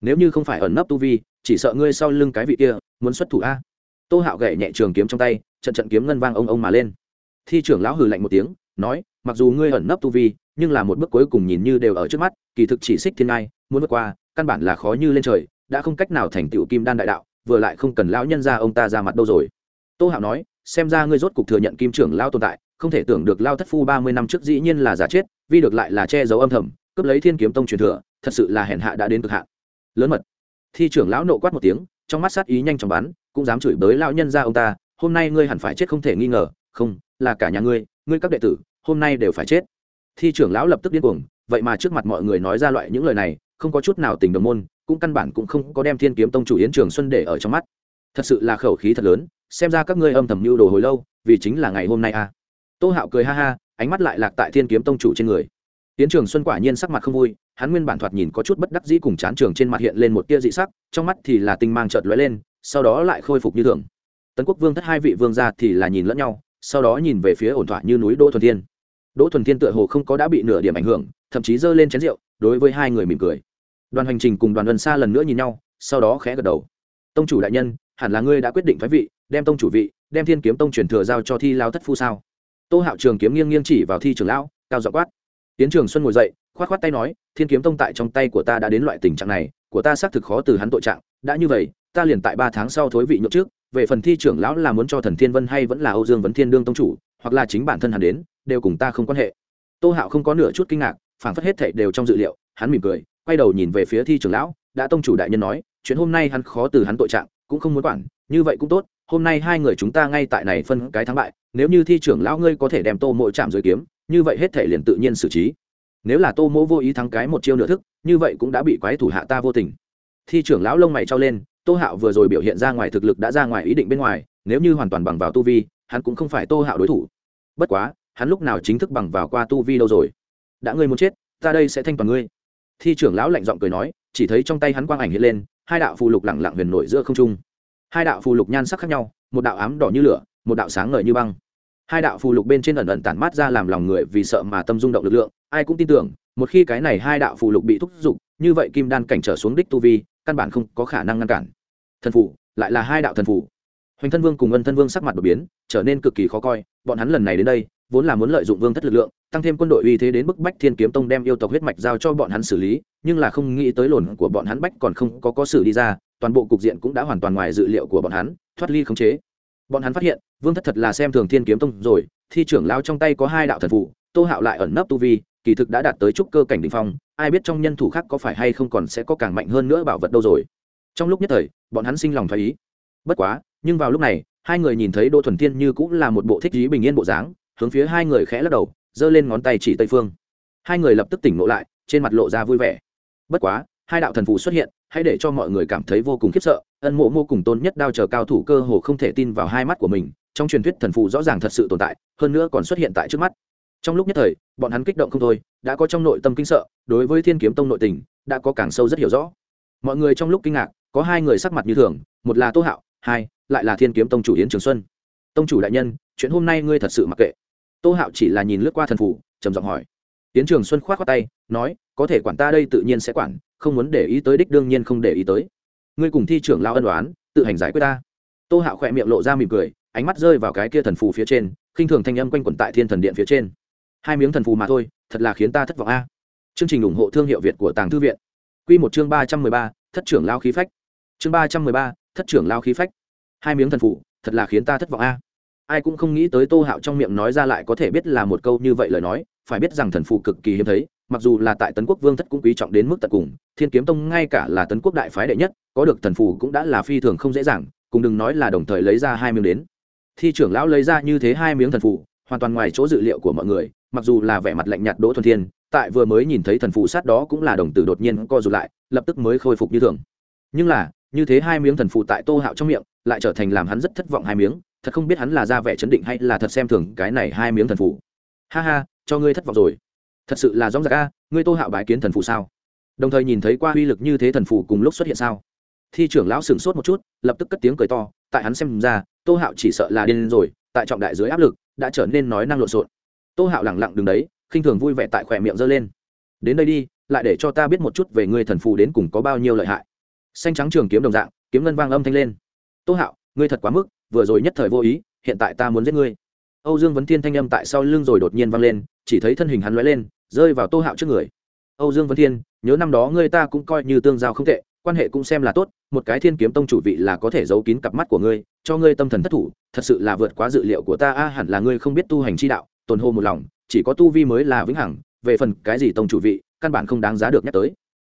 Nếu như không phải ẩn nấp tu vi, chỉ sợ ngươi sau lưng cái vị kia, muốn xuất thủ a. Tô hạo gậy nhẹ trường kiếm trong tay, trận trận kiếm ngân vang ông ông mà lên. Thi trưởng lão hừ lạnh một tiếng, nói, mặc dù ngươi ẩn nấp tu vi nhưng là một bước cuối cùng nhìn như đều ở trước mắt, kỳ thực chỉ xích thiên ngai, muốn vượt qua, căn bản là khó như lên trời, đã không cách nào thành tựu kim đan đại đạo, vừa lại không cần lão nhân ra ông ta ra mặt đâu rồi. Tô hạo nói, xem ra ngươi rốt cục thừa nhận kim trưởng lao tồn tại, không thể tưởng được lao thất phu ba mươi năm trước dĩ nhiên là giả chết vì được lại là che giấu âm thầm, cướp lấy thiên kiếm tông truyền thừa, thật sự là hèn hạ đã đến cực hạn. Lớn mật. Thi trưởng lão nộ quát một tiếng, trong mắt sát ý nhanh chóng bắn, cũng dám chửi bới lão nhân ra ông ta, hôm nay ngươi hẳn phải chết không thể nghi ngờ, không, là cả nhà ngươi ngươi các đệ tử, hôm nay đều phải chết thi trưởng lão lập tức điên cuồng vậy mà trước mặt mọi người nói ra loại những lời này không có chút nào tình đồng môn cũng căn bản cũng không có đem thiên kiếm tông chủ yến trường xuân để ở trong mắt thật sự là khẩu khí thật lớn xem ra các ngươi âm thầm mưu đồ hồi lâu vì chính là ngày hôm nay à tô hạo cười ha ha ánh mắt lại lạc tại thiên kiếm tông chủ trên người Yến Trường Xuân quả nhiên sắc mặt không vui, hắn nguyên bản thoạt nhìn có chút bất đắc dĩ cùng chán trường trên mặt hiện lên một tia dị sắc, trong mắt thì là tinh mang chợt lóe lên, sau đó lại khôi phục như thường. Tấn Quốc Vương thất hai vị vương ra thì là nhìn lẫn nhau, sau đó nhìn về phía ổn thỏa như núi Đỗ Thuần Thiên. Đỗ Thuần Thiên tựa hồ không có đã bị nửa điểm ảnh hưởng, thậm chí giơ lên chén rượu, đối với hai người mỉm cười. Đoàn hành trình cùng Đoàn Vân Sa lần nữa nhìn nhau, sau đó khẽ gật đầu. Tông chủ đại nhân, hẳn là ngươi đã quyết định phái vị, đem tông chủ vị, đem Thiên Kiếm Tông truyền thừa giao cho Thi Lão thất phu sao? Tô Hạo Trường kiếm nghiêng nghiêng chỉ vào Thi trưởng lão, cao giọng quát. Tiến Trường Xuân ngồi dậy, khoát khoát tay nói, Thiên Kiếm Tông tại trong tay của ta đã đến loại tình trạng này, của ta xác thực khó từ hắn tội trạng, đã như vậy, ta liền tại ba tháng sau thối vị nhượng trước, về phần thi trưởng lão là muốn cho Thần Thiên Vân hay vẫn là Âu Dương Vấn Thiên đương tông chủ, hoặc là chính bản thân hắn đến, đều cùng ta không quan hệ. Tô Hạo không có nửa chút kinh ngạc, phảng phất hết thảy đều trong dự liệu, hắn mỉm cười, quay đầu nhìn về phía thi trưởng lão, đã tông chủ đại nhân nói, chuyện hôm nay hắn khó từ hắn tội trạng, cũng không muốn quản, như vậy cũng tốt, hôm nay hai người chúng ta ngay tại này phân cái thắng bại, nếu như thi trưởng lão ngươi có thể đem Tô mỗi chạm dưới kiếm, như vậy hết thảy liền tự nhiên xử trí. Nếu là tô mỗ vô ý thắng cái một chiêu nửa thức như vậy cũng đã bị quái thủ hạ ta vô tình. Thi trưởng lão lông mày trao lên tô hạo vừa rồi biểu hiện ra ngoài thực lực đã ra ngoài ý định bên ngoài nếu như hoàn toàn bằng vào tu vi hắn cũng không phải tô hạo đối thủ. Bất quá hắn lúc nào chính thức bằng vào qua tu vi đâu rồi? Đã ngươi muốn chết, ta đây sẽ thanh toàn ngươi. Thi trưởng lão lạnh giọng cười nói, chỉ thấy trong tay hắn quang ảnh hiện lên, hai đạo phù lục lẳng lặng huyền nổi giữa không trung. Hai đạo phù lục nhan sắc khác nhau, một đạo ám đỏ như lửa, một đạo sáng ngời như băng. Hai đạo phù lục bên trên ẩn ẩn tản mát ra làm lòng người vì sợ mà tâm rung động lực lượng, ai cũng tin tưởng, một khi cái này hai đạo phù lục bị thúc giục, như vậy kim đan cảnh trở xuống đích tu vi, căn bản không có khả năng ngăn cản. Thần phủ, lại là hai đạo thần phủ. Hoành thân vương cùng ân thân vương sắc mặt đột biến, trở nên cực kỳ khó coi, bọn hắn lần này đến đây vốn là muốn lợi dụng vương thất lực lượng, tăng thêm quân đội uy thế đến bức bách thiên kiếm tông đem yêu tộc huyết mạch giao cho bọn hắn xử lý, nhưng là không nghĩ tới lồn của bọn hắn bách còn không có có xử đi ra, toàn bộ cục diện cũng đã hoàn toàn ngoài dự liệu của bọn hắn, thoát ly khống chế. Bọn hắn phát hiện, vương thất thật là xem thường thiên kiếm tông rồi, thi trưởng lao trong tay có hai đạo thần phụ, tô hạo lại ẩn nấp tu vi, kỳ thực đã đạt tới trúc cơ cảnh đ ỉ n h phong, ai biết trong nhân thủ khác có phải hay không còn sẽ có càng mạnh hơn nữa bảo vật đâu rồi. Trong lúc nhất thời, bọn hắn sinh lòng thoái ý. Bất quá, nhưng vào lúc này, hai người nhìn thấy đỗ thuần thiên như cũng là một bộ thích ý bình yên bộ dáng hướng phía hai người khẽ lắc đầu, giơ lên ngón tay chỉ tây phương. Hai người lập tức tỉnh ngộ lại, trên mặt lộ ra vui vẻ. Bất quá, hai đạo thần phù xuất hiện, hãy để cho mọi người cảm thấy vô cùng khiếp sợ, ân mộ mô cùng tôn nhất đao chờ cao thủ cơ hồ không thể tin vào hai mắt của mình, trong truyền thuyết thần phù rõ ràng thật sự tồn tại, hơn nữa còn xuất hiện tại trước mắt. Trong lúc nhất thời, bọn hắn kích động không thôi, đã có trong nội tâm kinh sợ, đối với thiên kiếm tông nội tình, đã có càng sâu rất hiểu rõ. Mọi người trong lúc kinh ngạc, có hai người sắc mặt như thường, một là tô hạo, hai, lại là thiên kiếm tông chủ yến trường xuân. Tông chủ đại nhân, chuyện hôm nay ngươi thật sự mặc kệ tô hạo chỉ là nhìn lướt qua thần phủ, trầm giọng hỏi. Tiến trường xuân k h o á t khoác tay, nói, có thể quản ta đây tự nhiên sẽ quản, không muốn để ý tới đích đương nhiên không để ý tới. Ngươi cùng thi trưởng lao ân đoán tự hành giải quyết ta. Tô hạo khỏe miệng lộ ra mỉm cười, ánh mắt rơi vào cái kia thần phù phía trên, khinh thường thanh âm quanh quẩn tại thiên thần điện phía trên. Hai miếng thần phù mà thôi, thật là khiến ta thất vọng a. Chương trình ủng hộ thương hiệu việt của tàng thư viện. Q một chương ba trăm mười ba, thất trưởng lao khí phách. Chương ba trăm mười ba, thất trưởng lao khí phách. Hai miếng thần phù thật là khiến ta thất vọng a ai cũng không nghĩ tới tô hạo trong miệng nói ra lại có thể biết là một câu như vậy lời nói, phải biết rằng thần phù cực kỳ hiếm thấy, mặc dù là tại tấn quốc vương thất cũng quý trọng đến mức tận cùng, thiên kiếm tông ngay cả là tấn quốc đại phái đệ nhất, có được thần phù cũng đã là phi thường không dễ dàng, cùng đừng nói là đồng thời lấy ra hai miếng đến. Thi trưởng lão lấy ra như thế hai miếng thần phù hoàn toàn ngoài chỗ dự liệu của mọi người, mặc dù là vẻ mặt lạnh nhạt đỗ thuần thiên, tại vừa mới nhìn thấy thần phụ sát đó cũng là đồng tử đột nhiên co rụt lại, lập tức mới khôi phục như thường. Nhưng là, như thế hai miếng thần phụ tại tô hạo trong miệng, lại trở thành làm hắn rất thất vọng hai miếng thật không biết hắn là ra vẻ chấn định hay là thật xem thường cái này hai miếng thần phụ ha ha, cho ngươi thất vọng rồi. Thật sự là dóng giặc a, ngươi tô hạo bái kiến thần phụ sao? Đồng thời nhìn thấy qua uy lực như thế thần phụ cùng lúc xuất hiện sao? Thi trưởng lão sửng sốt một chút, lập tức cất tiếng cười to, tại hắn xem ra, tô hạo chỉ sợ là điên rồi, tại trọng đại dưới áp lực, đã trở nên nói năng lộn xộn. Tô hạo lẳng lặng đứng đấy, khinh thường vui vẻ tại khỏe miệng giơ lên. Đến đây đi, lại để cho ta biết một chút về ngươi thần phù đến cùng có bao nhiêu lợi hại. Xanh trắng trường kiếm đồng dạng, kiếm ngân vang âm thanh lên. Tô hạo, ngươi thật quá mức vừa rồi nhất thời vô ý, hiện tại ta muốn giết ngươi. Âu dương vấn thiên thanh âm tại sau lưng rồi đột nhiên vang lên, chỉ thấy thân hình hắn lóe lên, rơi vào tô hạo trước người. Âu dương vấn thiên, nhớ năm đó ngươi ta cũng coi như tương giao không tệ, quan hệ cũng xem là tốt, một cái thiên kiếm tông chủ vị là có thể giấu kín cặp mắt của ngươi, cho ngươi tâm thần thất thủ, thật sự là vượt quá dự liệu của ta, a, hẳn là ngươi không biết tu hành chi đạo, tồn hồ một lòng, chỉ có tu vi mới là vĩnh hằng, về phần cái gì tông chủ vị, căn bản không đáng giá được nhắc tới.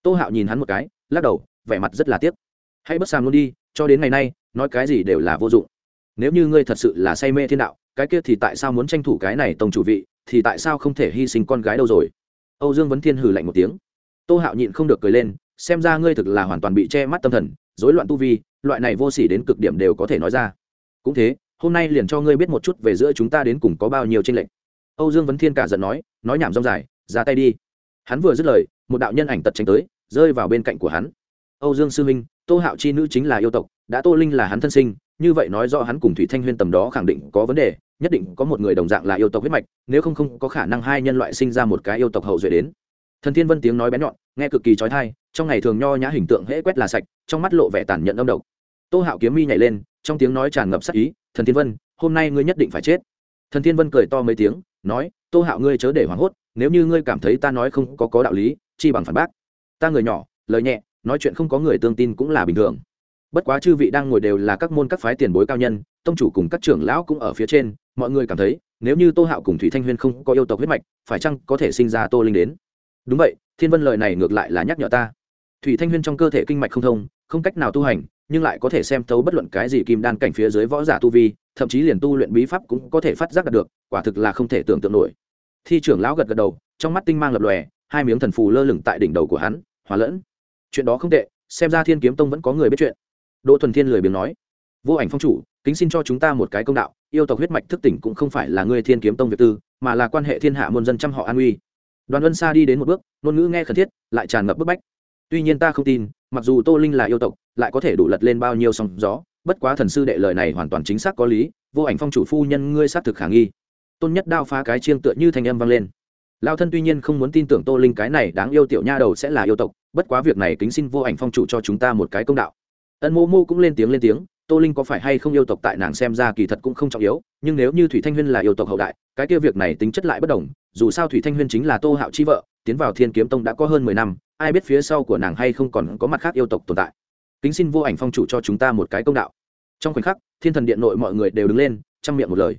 Tô hạo nhìn hắn một cái, lắc đầu, vẻ mặt rất là tiếc. Hãy bất sàm luôn đi, cho đến ngày nay, nói cái gì đều là vô dụng nếu như ngươi thật sự là say mê thiên đạo, cái kia thì tại sao muốn tranh thủ cái này tông chủ vị, thì tại sao không thể hy sinh con gái đâu rồi? Âu dương vấn thiên hừ lạnh một tiếng. Tô hạo nhịn không được cười lên, xem ra ngươi thực là hoàn toàn bị che mắt tâm thần, rối loạn tu vi, loại này vô s ỉ đến cực điểm đều có thể nói ra. Cũng thế, hôm nay liền cho ngươi biết một chút về giữa chúng ta đến cùng có bao nhiêu tranh lệch. Âu dương vấn thiên cả giận nói nói nhảm rong dài, ra tay đi. Hắn vừa dứt lời, một đạo nhân ảnh tật tránh tới, rơi vào bên cạnh của hắn. Âu dương sư minh, tô hạo chi nữ chính là yêu tộc, đã tô linh là hắn thân sinh như vậy nói rõ hắn cùng thủy thanh huyên tầm đó khẳng định có vấn đề, nhất định có một người đồng dạng là yêu tộc huyết mạch, nếu không không có khả năng hai nhân loại sinh ra một cái yêu tộc hậu duệ đến. Thần thiên vân tiếng nói bén nhọn, nghe cực kỳ trói thai trong ngày thường nho nhã hình tượng hễ quét là sạch, trong mắt lộ vẻ tàn nhẫn âm độc. Tô hạo kiếm mi nhảy lên, trong tiếng nói tràn ngập sắc ý, thần thiên vân, hôm nay ngươi nhất định phải chết. Thần thiên vân cười to mấy tiếng, nói, tô hạo ngươi chớ để hoảng hốt, nếu như ngươi cảm thấy ta nói không có có đạo lý, chi bằng phản bác. Ta người nhỏ, lời nhẹ, nói chuyện không có người tương tin cũng là bình thường bất quá chư vị đang ngồi đều là các môn các phái tiền bối cao nhân, tông chủ cùng các trưởng lão cũng ở phía trên, mọi người cảm thấy, nếu như tô hạo cùng thủy thanh huyên không có yêu tộc huyết mạch, phải chăng có thể sinh ra tô linh đến? Đúng vậy, thiên vân lời này ngược lại là nhắc nhở ta. Thủy thanh huyên trong cơ thể kinh mạch không thông, không cách nào tu hành, nhưng lại có thể xem thấu bất luận cái gì kim đan cảnh phía dưới võ giả tu vi, thậm chí liền tu luyện bí pháp cũng có thể phát giác được, quả thực là không thể tưởng tượng nổi. Thi trưởng lão gật gật đầu, trong mắt tinh mang lập lòe, hai miếng thần phù lơ lửng tại đỉnh đầu của hắn, hòa lẫn. Chuyện đó không tệ, xem ra thiên kiếm tông vẫn có người biết chuyện đỗ thuần thiên lười biếng nói, vô ảnh phong chủ, kính xin cho chúng ta một cái công đạo, yêu tộc huyết mạch thức tỉnh cũng không phải là ngươi thiên kiếm tông việt tư, mà là quan hệ thiên hạ muôn dân trăm họ an uy. Đoàn vân xa đi đến một bước, ngôn ngữ nghe khẩn thiết, lại tràn ngập bức bách. Tuy nhiên ta không tin, mặc dù tô linh là yêu tộc, lại có thể đủ lật lên bao nhiêu sóng gió, bất quá thần sư đệ lời này hoàn toàn chính xác có lý, vô ảnh phong chủ phu nhân ngươi xác thực khả nghi. Tôn nhất đao phá cái chiêng tựa như thanh âm vang lên. Lao thân tuy nhiên không muốn tin tưởng tô linh cái này đáng yêu tiểu nha đầu sẽ là yêu tộc, bất quá việc này kính xin vô ảnh phong chủ cho chúng ta một cái công đạo ân mô mô cũng lên tiếng lên tiếng, tô linh có phải hay không yêu tộc tại nàng xem ra kỳ thật cũng không trọng yếu, nhưng nếu như thủy thanh huyên là yêu tộc hậu đại, cái kia việc này tính chất lại bất đồng, dù sao thủy thanh huyên chính là tô hạo chi vợ, tiến vào thiên kiếm tông đã có hơn mười năm, ai biết phía sau của nàng hay không còn có mặt khác yêu tộc tồn tại. Kính xin vô ảnh phong chủ cho chúng ta một cái công đạo. Trong khoảnh khắc, thiên thần điện nội mọi người đều đứng lên, chăm miệng một lời.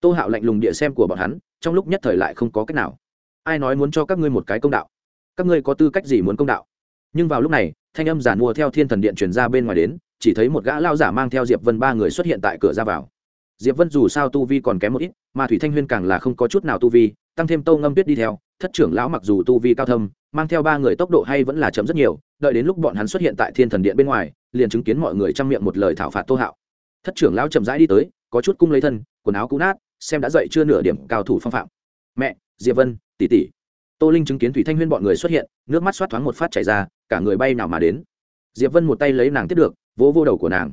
Tô hạo lạnh lùng địa xem của bọn hắn, trong lúc nhất thời lại không có cách nào. Ai nói muốn cho các ngươi một cái công đạo? Các ngươi có tư cách gì muốn công đạo? Nhưng vào lúc này, thanh âm giản mua theo thiên thần điện truyền ra bên ngoài đến, chỉ thấy một gã lao giả mang theo diệp vân ba người xuất hiện tại cửa ra vào. Diệp vân dù sao tu vi còn kém một ít, mà thủy thanh huyên càng là không có chút nào tu vi, tăng thêm tâu ngâm tuyết đi theo, thất trưởng lão mặc dù tu vi cao thâm, mang theo ba người tốc độ hay vẫn là chậm rất nhiều, đợi đến lúc bọn hắn xuất hiện tại thiên thần điện bên ngoài, liền chứng kiến mọi người chăm miệng một lời thảo phạt tô hạo. Thất trưởng lão chậm rãi đi tới, có chút cung lấy thân, quần áo cũ nát, xem đã dậy chưa nửa điểm cao thủ phong phạm. Mẹ, diệp vân, tỷ tỷ tô linh chứng kiến thủy thanh huyên bọn người xuất hiện, nước mắt xoát thoáng một phát chảy ra, cả người bay nào mà đến. Diệp vân một tay lấy nàng tiếp được, vỗ vô đầu của nàng.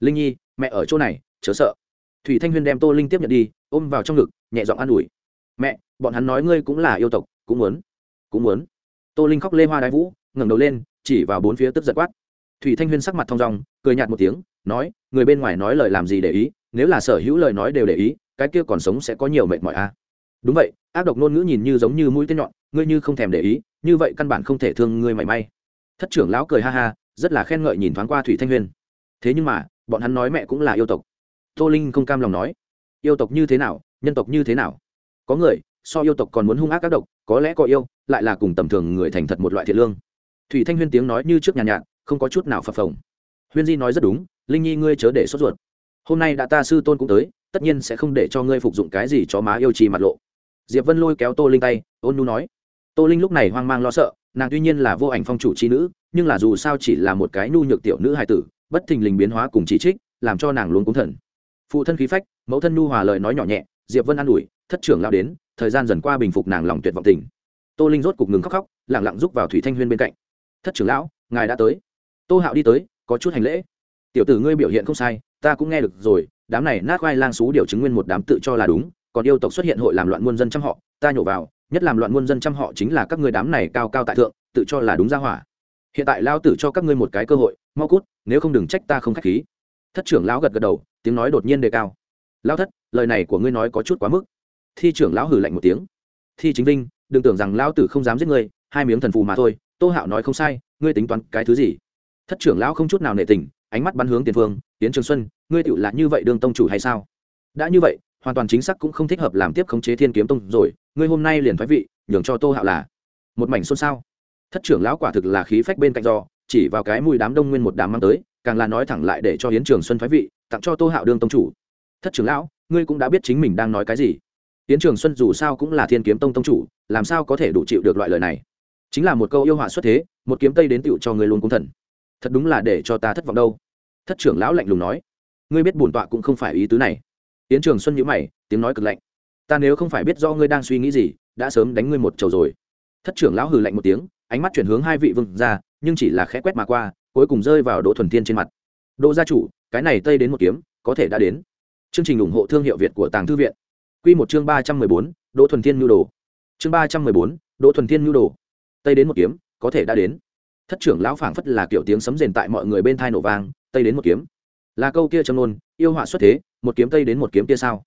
Linh nhi, mẹ ở chỗ này, chớ sợ. Thủy thanh huyên đem tô linh tiếp nhận đi, ôm vào trong ngực, nhẹ giọng an ủi. Mẹ, bọn hắn nói ngươi cũng là yêu tộc, cũng muốn cũng muốn. Tô linh khóc lê hoa đái vũ, ngẩng đầu lên, chỉ vào bốn phía tức giật quát. Thủy thanh huyên sắc mặt thong dong, cười nhạt một tiếng, nói, người bên ngoài nói lời làm gì để ý, nếu là sở hữu lời nói đều để ý, cái kia còn sống sẽ có nhiều mệt mỏi a à. đúng vậy, ác độc ngôn ngữ nhìn như giống như mũi tên nhọn ngươi như không thèm để ý như vậy căn bản không thể thương ngươi mảy may. Thất trưởng lão cười ha ha rất là khen ngợi nhìn thoáng qua thủy thanh huyên. Thế nhưng mà bọn hắn nói mẹ cũng là yêu tộc. Tô linh không cam lòng nói yêu tộc như thế nào nhân tộc như thế nào? Có người so yêu tộc còn muốn hung ác các độc có lẽ có yêu lại là cùng tầm thường người thành thật một loại thiện lương. Thủy thanh huyên tiếng nói như trước nhàn nhạt, không có chút nào phập phồng. Huyên di nói rất đúng linh nhi ngươi chớ để sốt ruột. Hôm nay đã ta sư tôn cũng tới tất nhiên sẽ không để cho ngươi phục dụng cái gì cho má yêu trì mặt lộ. Diệp vân lôi kéo tô linh tay ôn nu nói tô linh lúc này hoang mang lo sợ, nàng tuy nhiên là vô ảnh phong chủ c h i nữ, nhưng là dù sao chỉ là một cái nhu nhược tiểu nữ hài tử, bất thình lình biến hóa cùng chỉ trích, làm cho nàng luôn cúng thần. Phụ thân khí phách, mẫu thân nhu hòa lời nói nhỏ nhẹ, diệp vân an ủi, thất trưởng lao đến, thời gian dần qua bình phục nàng lòng tuyệt vọng tình. Tô linh rốt cục ngừng khóc khóc lẳng lặng rúc vào thủy thanh huyên bên cạnh. Thất trưởng lão, ngài đã tới. Tô hạo đi tới, có chút hành lễ. Tiểu tử ngươi biểu hiện không sai, ta cũng nghe được rồi, đám này nát khoai lang xú điều chứng nguyên một đám tự cho là đúng, còn yêu tộc xuất hiện hội làm loạn muôn dân trăm họ, ta nhổ vào nhất làm loạn muôn dân trăm họ chính là các người đám này cao cao tại thượng, tự cho là đúng ra hỏa. Hiện tại lao tử cho các ngươi một cái cơ hội, mau cút, nếu không đừng trách ta không k h á c h khí. Thất trưởng lão gật gật đầu, tiếng nói đột nhiên đề cao. Lao thất, lời này của ngươi nói có chút quá mức. Thi trưởng lão hử lạnh một tiếng. Thi chính vinh, đừng tưởng rằng lão tử không dám giết ngươi, hai miếng thần phù mà thôi, tô hạo nói không sai, ngươi tính toán cái thứ gì? Thất trưởng lão không chút nào nệ tình, ánh mắt bắn hướng tiền phương tiến trường xuân, ngươi tựu là như vậy đương tông chủ hay sao? Đã như vậy hoàn toàn chính xác cũng không thích hợp làm tiếp khống chế thiên kiếm tông rồi, ngươi hôm nay liền thoái vị, nhường cho tô hạo là một mảnh xôn xao. Thất trưởng lão quả thực là khí phách bên cạnh do, chỉ vào cái mùi đám đông nguyên một đám mang tới, càng là nói thẳng lại để cho hiến trường xuân thoái vị, tặng cho tô hạo đương tông chủ. Thất trưởng lão, ngươi cũng đã biết chính mình đang nói cái gì. Hiến trường xuân dù sao cũng là thiên kiếm tông tông chủ, làm sao có thể đủ chịu được loại lời này? Chính là một câu yêu họa xuất thế, một kiếm tây đến tựu cho người luôn cung thần. Thật đúng là để cho ta thất vọng đâu. Thất trưởng lão lạnh lùng nói, ngươi biết bổn tọa cũng không phải ý tứ này tiến trường xuân nhữ mày, tiếng nói cực lạnh. Ta nếu không phải biết do ngươi đang suy nghĩ gì, đã sớm đánh ngươi một chầu rồi. Thất trưởng lão hừ lạnh một tiếng, ánh mắt chuyển hướng hai vị vương ra nhưng chỉ là khẽ quét mà qua, cuối cùng rơi vào đỗ thuần thiên trên mặt. Đỗ gia chủ, cái này tây đến một kiếm, có thể đã đến. Chương trình ủng hộ thương hiệu việt của tàng thư viện. Q một chương ba trăm mười bốn, đỗ thuần thiên nhu đồ. Chương ba trăm mười bốn, đỗ thuần thiên nhu đồ. Tây đến một kiếm, có thể đã đến. Thất trưởng lão phảng phất là kiểu tiếng sấm rền tại mọi người bên thai nổ vang, tây đến một kiếm là câu kia châm nôn, yêu họa xuất thế, một kiếm tây đến một kiếm kia sao?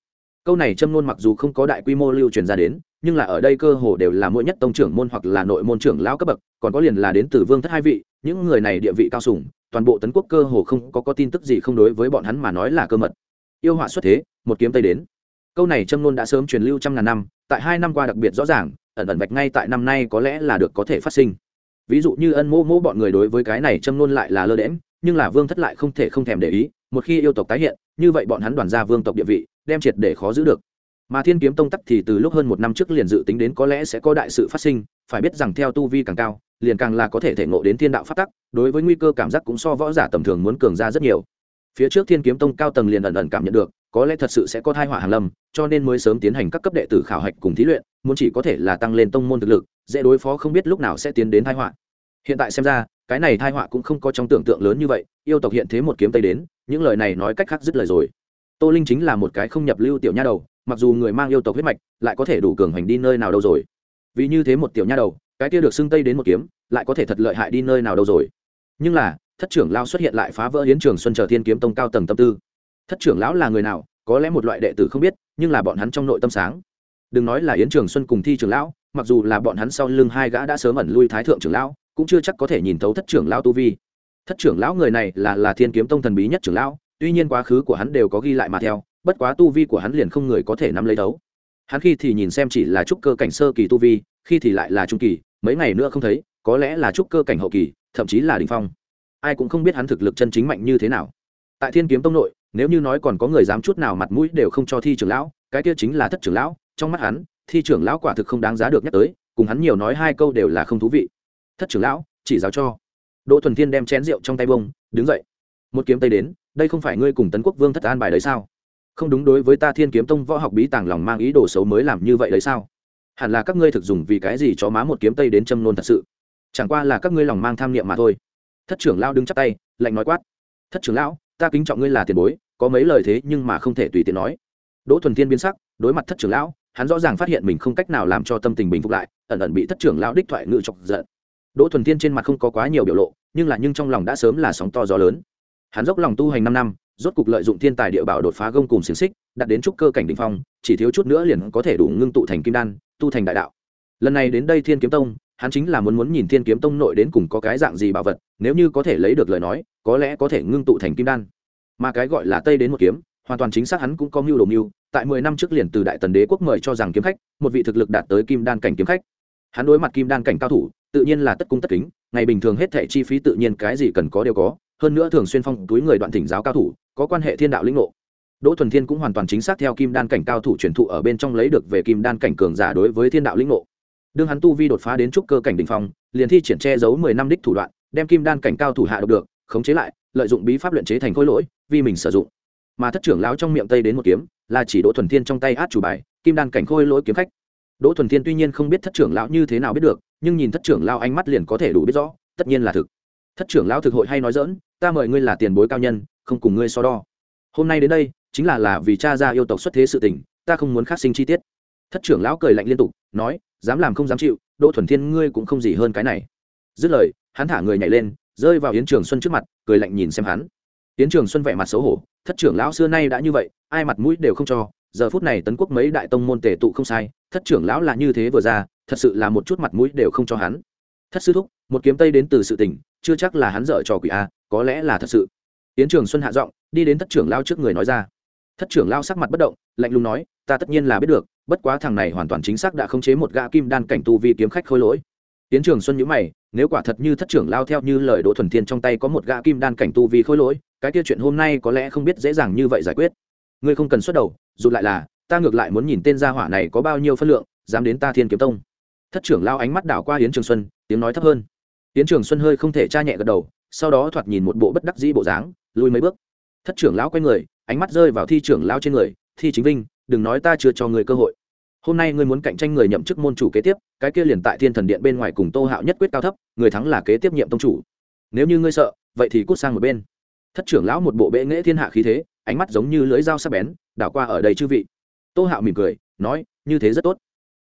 Câu này châm nôn mặc dù không có đại quy mô lưu truyền ra đến, nhưng là ở đây cơ hồ đều là mỗi nhất tông trưởng môn hoặc là nội môn trưởng lão cấp bậc, còn có liền là đến từ vương thất hai vị, những người này địa vị cao sủng toàn bộ tấn quốc cơ hồ không có có tin tức gì không đối với bọn hắn mà nói là cơ mật. Yêu họa xuất thế, một kiếm tây đến. Câu này châm nôn đã sớm truyền lưu trăm ngàn năm, tại hai năm qua đặc biệt rõ ràng, ẩn ẩn vạch ngay tại năm nay có lẽ là được có thể phát sinh. Ví dụ như ân mô mô bọn người đối với cái này châm nôn lại là lơ đễm nhưng là vương thất lại không thể không thèm để ý một khi yêu tộc tái hiện, như vậy bọn hắn đoàn ra vương tộc địa vị, đem triệt để khó giữ được. Mà thiên kiếm tông tắc thì từ lúc hơn một năm trước liền dự tính đến có lẽ sẽ có đại sự phát sinh, phải biết rằng theo tu vi càng cao, liền càng là có thể thể ngộ đến thiên đạo phát tắc, đối với nguy cơ cảm giác cũng so võ giả tầm thường muốn cường ra rất nhiều. Phía trước thiên kiếm tông cao tầng liền ẩn ẩn cảm nhận được, có lẽ thật sự sẽ có thai họa hàng lâm, cho nên mới sớm tiến hành các cấp đệ tử khảo hạch cùng thí luyện, muốn chỉ có thể là tăng lên tông môn thực lực, dễ đối phó không biết lúc nào sẽ tiến đến thai họa. Hiện tại xem ra, cái này thai họa cũng không có trong tưởng tượng lớn như vậy, yêu tộc hiện thế một kiếm tây đến những lời này nói cách khác dứt lời rồi. Tô linh chính là một cái không nhập lưu tiểu nha đầu, mặc dù người mang yêu tộc huyết mạch, lại có thể đủ cường hành đi nơi nào đâu rồi. Vì như thế một tiểu nha đầu, cái kia được xưng tây đến một kiếm, lại có thể thật lợi hại đi nơi nào đâu rồi. Nhưng là, thất trưởng lao xuất hiện lại phá vỡ hiến trường xuân chờ thiên kiếm tông cao tầng tâm tư. Thất trưởng lão là người nào, có lẽ một loại đệ tử không biết, nhưng là bọn hắn trong nội tâm sáng. Đừng nói là yến trường xuân cùng thi trưởng lão, mặc dù là bọn hắn sau lưng hai gã đã sớm ẩn lui thái thượng trưởng lão, cũng chưa chắc có thể nhìn thấu thất trưởng lão tu vi thất trưởng lão người này là là thiên kiếm tông thần bí nhất trưởng lão, tuy nhiên quá khứ của hắn đều có ghi lại mà theo, bất quá tu vi của hắn liền không người có thể nắm lấy đấu. Hắn khi thì nhìn xem chỉ là trúc cơ cảnh sơ kỳ tu vi, khi thì lại là trung kỳ, mấy ngày nữa không thấy, có lẽ là trúc cơ cảnh hậu kỳ, thậm chí là đình phong. Ai cũng không biết hắn thực lực chân chính mạnh như thế nào. Tại thiên kiếm tông nội, nếu như nói còn có người dám chút nào mặt mũi đều không cho thi trưởng lão, cái kia chính là thất trưởng lão, trong mắt hắn, thi trưởng lão quả thực không đáng giá được nhắc tới, cùng hắn nhiều nói hai câu đều là không thú vị. Thất trưởng lão, chỉ giáo cho đỗ thuần thiên đem chén rượu trong tay bông, đứng dậy. Một kiếm tây đến, đây không phải ngươi cùng tấn quốc vương thất an bài đấy sao? Không đúng đối với ta thiên kiếm tông võ học bí tàng lòng mang ý đồ xấu mới làm như vậy đấy sao? Hẳn là các ngươi thực dùng vì cái gì cho má một kiếm tây đến châm nôn thật sự? Chẳng qua là các ngươi lòng mang tham niệm mà thôi. Thất trưởng lão đứng chắp tay, lạnh nói quát. Thất trưởng lão, ta kính trọng ngươi là tiền bối, có mấy lời thế nhưng mà không thể tùy tiện nói. Đỗ thuần thiên biến sắc, đối mặt thất trưởng lão, hắn rõ ràng phát hiện mình không cách nào làm cho tâm tình bình phục lại, ẩn ẩn bị thất trưởng lão đích thoại ngự chọc giận đỗ thuần thiên trên mặt không có quá nhiều biểu lộ, nhưng là nhưng trong lòng đã sớm là sóng to gió lớn. Hắn dốc lòng tu hành năm năm, rốt cục lợi dụng thiên tài địa bảo đột phá gông cùng xiềng xích đặt đến trúc cơ cảnh đ ỉ n h phong, chỉ thiếu chút nữa liền có thể đủ ngưng tụ thành kim đan, tu thành đại đạo. Lần này đến đây thiên kiếm tông, hắn chính là muốn muốn nhìn thiên kiếm tông nội đến cùng có cái dạng gì bảo vật, nếu như có thể lấy được lời nói, có lẽ có thể ngưng tụ thành kim đan. Mà cái gọi là tây đến một kiếm, hoàn toàn chính xác hắn cũng có mưu đồ mưu, tại mười năm trước liền từ đại tần đế quốc mời cho rằng kiếm khách, một vị thực lực đạt tới kim đan cảnh kiếm khách. Hắn đối mặt kim đan cảnh cao thủ tự nhiên là tất cung tất kính, ngày bình thường hết thẻ chi phí tự nhiên cái gì cần có đều có, hơn nữa thường xuyên phong túi người đoạn thỉnh giáo cao thủ, có quan hệ thiên đạo lĩnh ngộ. Đỗ thuần thiên cũng hoàn toàn chính xác theo kim đan cảnh cao thủ truyền thụ ở bên trong lấy được về kim đan cảnh cường giả đối với thiên đạo lĩnh ngộ. Đương hắn tu vi đột phá đến trúc cơ cảnh đ ỉ n h phong, liền thi triển che giấu mười năm đích thủ đoạn, đem kim đan cảnh cao thủ hạ độc được, khống chế lại, lợi dụng bí pháp luyện chế thành khối lỗi, vì mình sử dụng. Mà thất trưởng lão trong miệng tây đến một kiếm, là chỉ đỗ thuần thiên trong tay át chủ bài, kim đan cảnh khôi lỗi kiếm khách. Đỗ thuần thiên tuy nhiên không biết thất trưởng lão như thế nào biết được nhưng nhìn thất trưởng lão ánh mắt liền có thể đủ biết rõ, tất nhiên là thực. Thất trưởng lão thực hội hay nói dỡn ta mời ngươi là tiền bối cao nhân, không cùng ngươi so đo. Hôm nay đến đây, chính là là vì cha ra yêu tộc xuất thế sự tình, ta không muốn khắc sinh chi tiết. Thất trưởng lão cười lạnh liên tục, nói, dám làm không dám chịu, đỗ thuần thiên ngươi cũng không gì hơn cái này. Dứt lời, hắn thả người nhảy lên, rơi vào yến trường xuân trước mặt, cười lạnh nhìn xem hắn. Yến trường xuân vẻ mặt xấu hổ, thất trưởng lão xưa nay đã như vậy, ai mặt mũi đều không cho, giờ phút này tấn quốc mấy đại tông môn tề tụ không sai, thất trưởng lão là như thế vừa ra thật sự là một chút mặt mũi đều không cho hắn. Thất sư thúc, một kiếm tây đến từ sự tình, chưa chắc là hắn dở trò quỷ a, có lẽ là thật sự. Tiến trường xuân hạ giọng, đi đến thất trưởng lao trước người nói ra. Thất trưởng lao sắc mặt bất động, lạnh lùng nói, ta tất nhiên là biết được, bất quá thằng này hoàn toàn chính xác đã khống chế một gã kim đan cảnh tu vi kiếm khách khôi lỗi. Tiến trường xuân nhữ mày, nếu quả thật như thất trưởng lao theo như lời đỗ thuần thiên trong tay có một gã kim đan cảnh tu vi khôi lỗi, cái kia chuyện hôm nay có lẽ không biết dễ dàng như vậy giải quyết. Ngươi không cần xuất đầu, dù lại là, ta ngược lại muốn nhìn tên gia hỏa này có bao nhiêu phân lượng, dám đến ta thiên kiếm tông thất trưởng lao ánh mắt đảo qua yến trường xuân, tiếng nói thấp hơn. Yến trường xuân hơi không thể tra nhẹ gật đầu, sau đó thoạt nhìn một bộ bất đắc dĩ bộ dáng, lùi mấy bước. Thất trưởng lão quay người, ánh mắt rơi vào thi trưởng lao trên người, thi chính vinh, đừng nói ta chưa cho người cơ hội. Hôm nay ngươi muốn cạnh tranh người nhậm chức môn chủ kế tiếp, cái kia liền tại thiên thần điện bên ngoài cùng tô hạo nhất quyết cao thấp, người thắng là kế tiếp nhiệm tông chủ. Nếu như ngươi sợ, vậy thì cút sang một bên. Thất trưởng lão một bộ bệ nghễ thiên hạ khí thế, ánh mắt giống như lưới dao sắc bén, đảo qua ở đây chư vị. Tô hạo mỉm cười, nói, như thế rất tốt.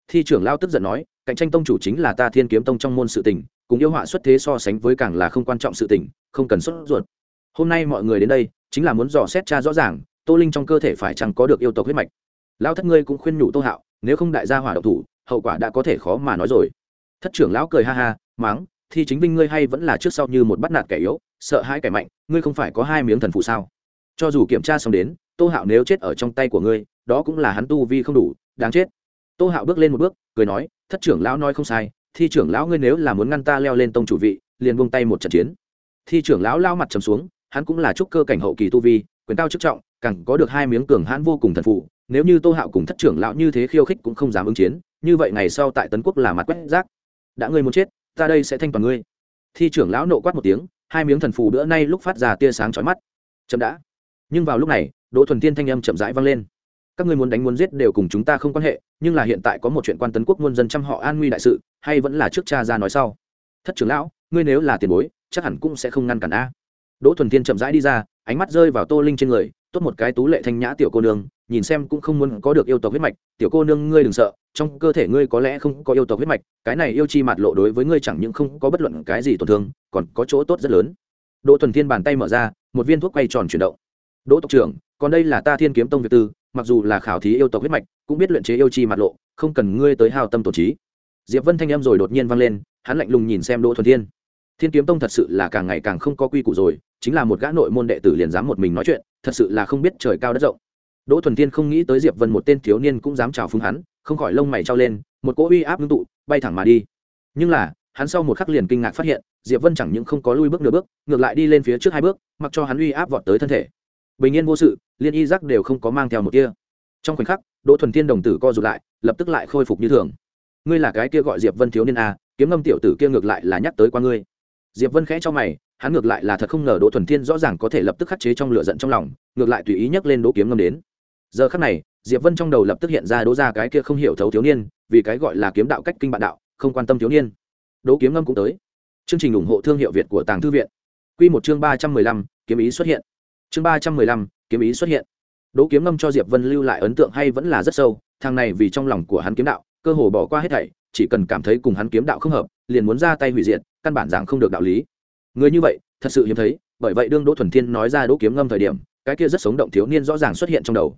Thi trưởng lao tức giận nói cạnh tranh tông chủ chính là ta thiên kiếm tông trong môn sự tình, cùng yêu họa xuất thế so sánh với càng là không quan trọng sự tình, không cần xuất ruột. Hôm nay mọi người đến đây, chính là muốn dò xét cha rõ ràng, tô linh trong cơ thể phải chẳng có được yêu tộc huyết mạch. Lão thất ngươi cũng khuyên nhủ tô hạo, nếu không đại gia hỏa độc thủ, hậu quả đã có thể khó mà nói rồi. Thất trưởng lão cười ha ha máng thì chính vinh ngươi hay vẫn là trước sau như một bắt nạt kẻ yếu, sợ hai kẻ mạnh, ngươi không phải có hai miếng thần phụ sao? Cho dù kiểm tra xong đến, tô hạo nếu chết ở trong tay của ngươi, đó cũng là hắn tu vi không đủ, đáng chết tô hạo bước lên một bước, cười nói, thất trưởng lão nói không sai, thi trưởng lão ngươi nếu là muốn ngăn ta leo lên tông chủ vị, liền buông tay một trận chiến. Thi trưởng lão lao mặt trầm xuống, hắn cũng là trúc cơ cảnh hậu kỳ tu vi, quyền cao chức trọng, càng có được hai miếng cường hãn vô cùng thần phụ, nếu như tô hạo cùng thất trưởng lão như thế khiêu khích cũng không dám ứng chiến, như vậy ngày sau tại tấn quốc là mặt quét rác. Đã ngươi muốn chết, ta đây sẽ thanh toàn ngươi. Thi trưởng lão nộ quát một tiếng, hai miếng thần phù bữa nay lúc phát ra tia sáng chói mắt. Chậm đã. Nhưng vào lúc này, đỗ thuần tiên thanh âm chậm rãi vang lên các ngươi muốn đánh muốn giết đều cùng chúng ta không quan hệ, nhưng là hiện tại có một chuyện quan tấn quốc muôn dân trăm họ an nguy đại sự, hay vẫn là trước cha ra nói sau. Thất trưởng lão, ngươi nếu là tiền bối, chắc hẳn cũng sẽ không ngăn cản a. Đỗ thuần thiên chậm rãi đi ra, ánh mắt rơi vào tô linh trên người, tốt một cái tú lệ thanh nhã tiểu cô nương, nhìn xem cũng không muốn có được yêu tộc huyết mạch. Tiểu cô nương ngươi đừng sợ, trong cơ thể ngươi có lẽ không có yêu tộc huyết mạch, cái này yêu chi mạt lộ đối với ngươi chẳng những không có bất luận cái gì tổn thương, còn có chỗ tốt rất lớn. Đỗ thuần thiên bàn tay mở ra, một viên thuốc quay tròn chuyển động. Đỗ tộc trưởng, còn đây là ta thiên kiếm tông việt tư mặc dù là khảo thí yêu tộc huyết mạch, cũng biết luyện chế yêu chi mặt lộ, không cần ngươi tới hào tâm tổ trí. Diệp vân thanh em rồi đột nhiên vang lên, hắn lạnh lùng nhìn xem đỗ thuần thiên. Thiên kiếm tông thật sự là càng ngày càng không có quy củ rồi, chính là một gã nội môn đệ tử liền dám một mình nói chuyện, thật sự là không biết trời cao đất rộng. Đỗ thuần thiên không nghĩ tới diệp vân một tên thiếu niên cũng dám chào phúng hắn, không khỏi lông mày trao lên, một cỗ uy áp ngưng tụ, bay thẳng mà đi. Nhưng là, hắn sau một khắc liền kinh ngạc phát hiện, diệp vân chẳng những không có lui bước nửa bước, ngược lại đi lên phía trước hai bước, mặc cho hắn uy áp vọt tới thân thể bình yên vô sự, liên y giác đều không có mang theo một kia trong khoảnh khắc, đỗ thuần thiên đồng tử co rụt lại, lập tức lại khôi phục như thường. Ngươi là cái kia gọi diệp vân thiếu niên a kiếm ngâm tiểu tử kia ngược lại là nhắc tới qua ngươi. Diệp vân khẽ cho mày, hắn ngược lại là thật không ngờ đỗ thuần thiên rõ ràng có thể lập tức khắc chế trong lửa giận trong lòng, ngược lại tùy ý nhắc lên đỗ kiếm ngâm đến. Giờ khắc này, diệp vân trong đầu lập tức hiện ra đỗ ra cái kia không hiểu thấu thiếu niên, vì cái gọi là kiếm đạo cách kinh bạn đạo, không quan tâm thiếu niên. Đỗ kiếm ngâm cũng tới. Chương trình ủng hộ thương hiệu việt của tàng thư viện. Quy một chương ba trăm mười lăm, kiếm ý xuất hiện chương ba trăm mười lăm, kiếm ý xuất hiện. Đỗ kiếm ngâm cho diệp vân lưu lại ấn tượng hay vẫn là rất sâu, thằng này vì trong lòng của hắn kiếm đạo, cơ hồ bỏ qua hết thảy, chỉ cần cảm thấy cùng hắn kiếm đạo không hợp, liền muốn ra tay hủy diệt, căn bản giảng không được đạo lý. Người như vậy, thật sự hiếm thấy, bởi vậy đương đỗ thuần thiên nói ra đỗ kiếm ngâm thời điểm, cái kia rất sống động thiếu niên rõ ràng xuất hiện trong đầu.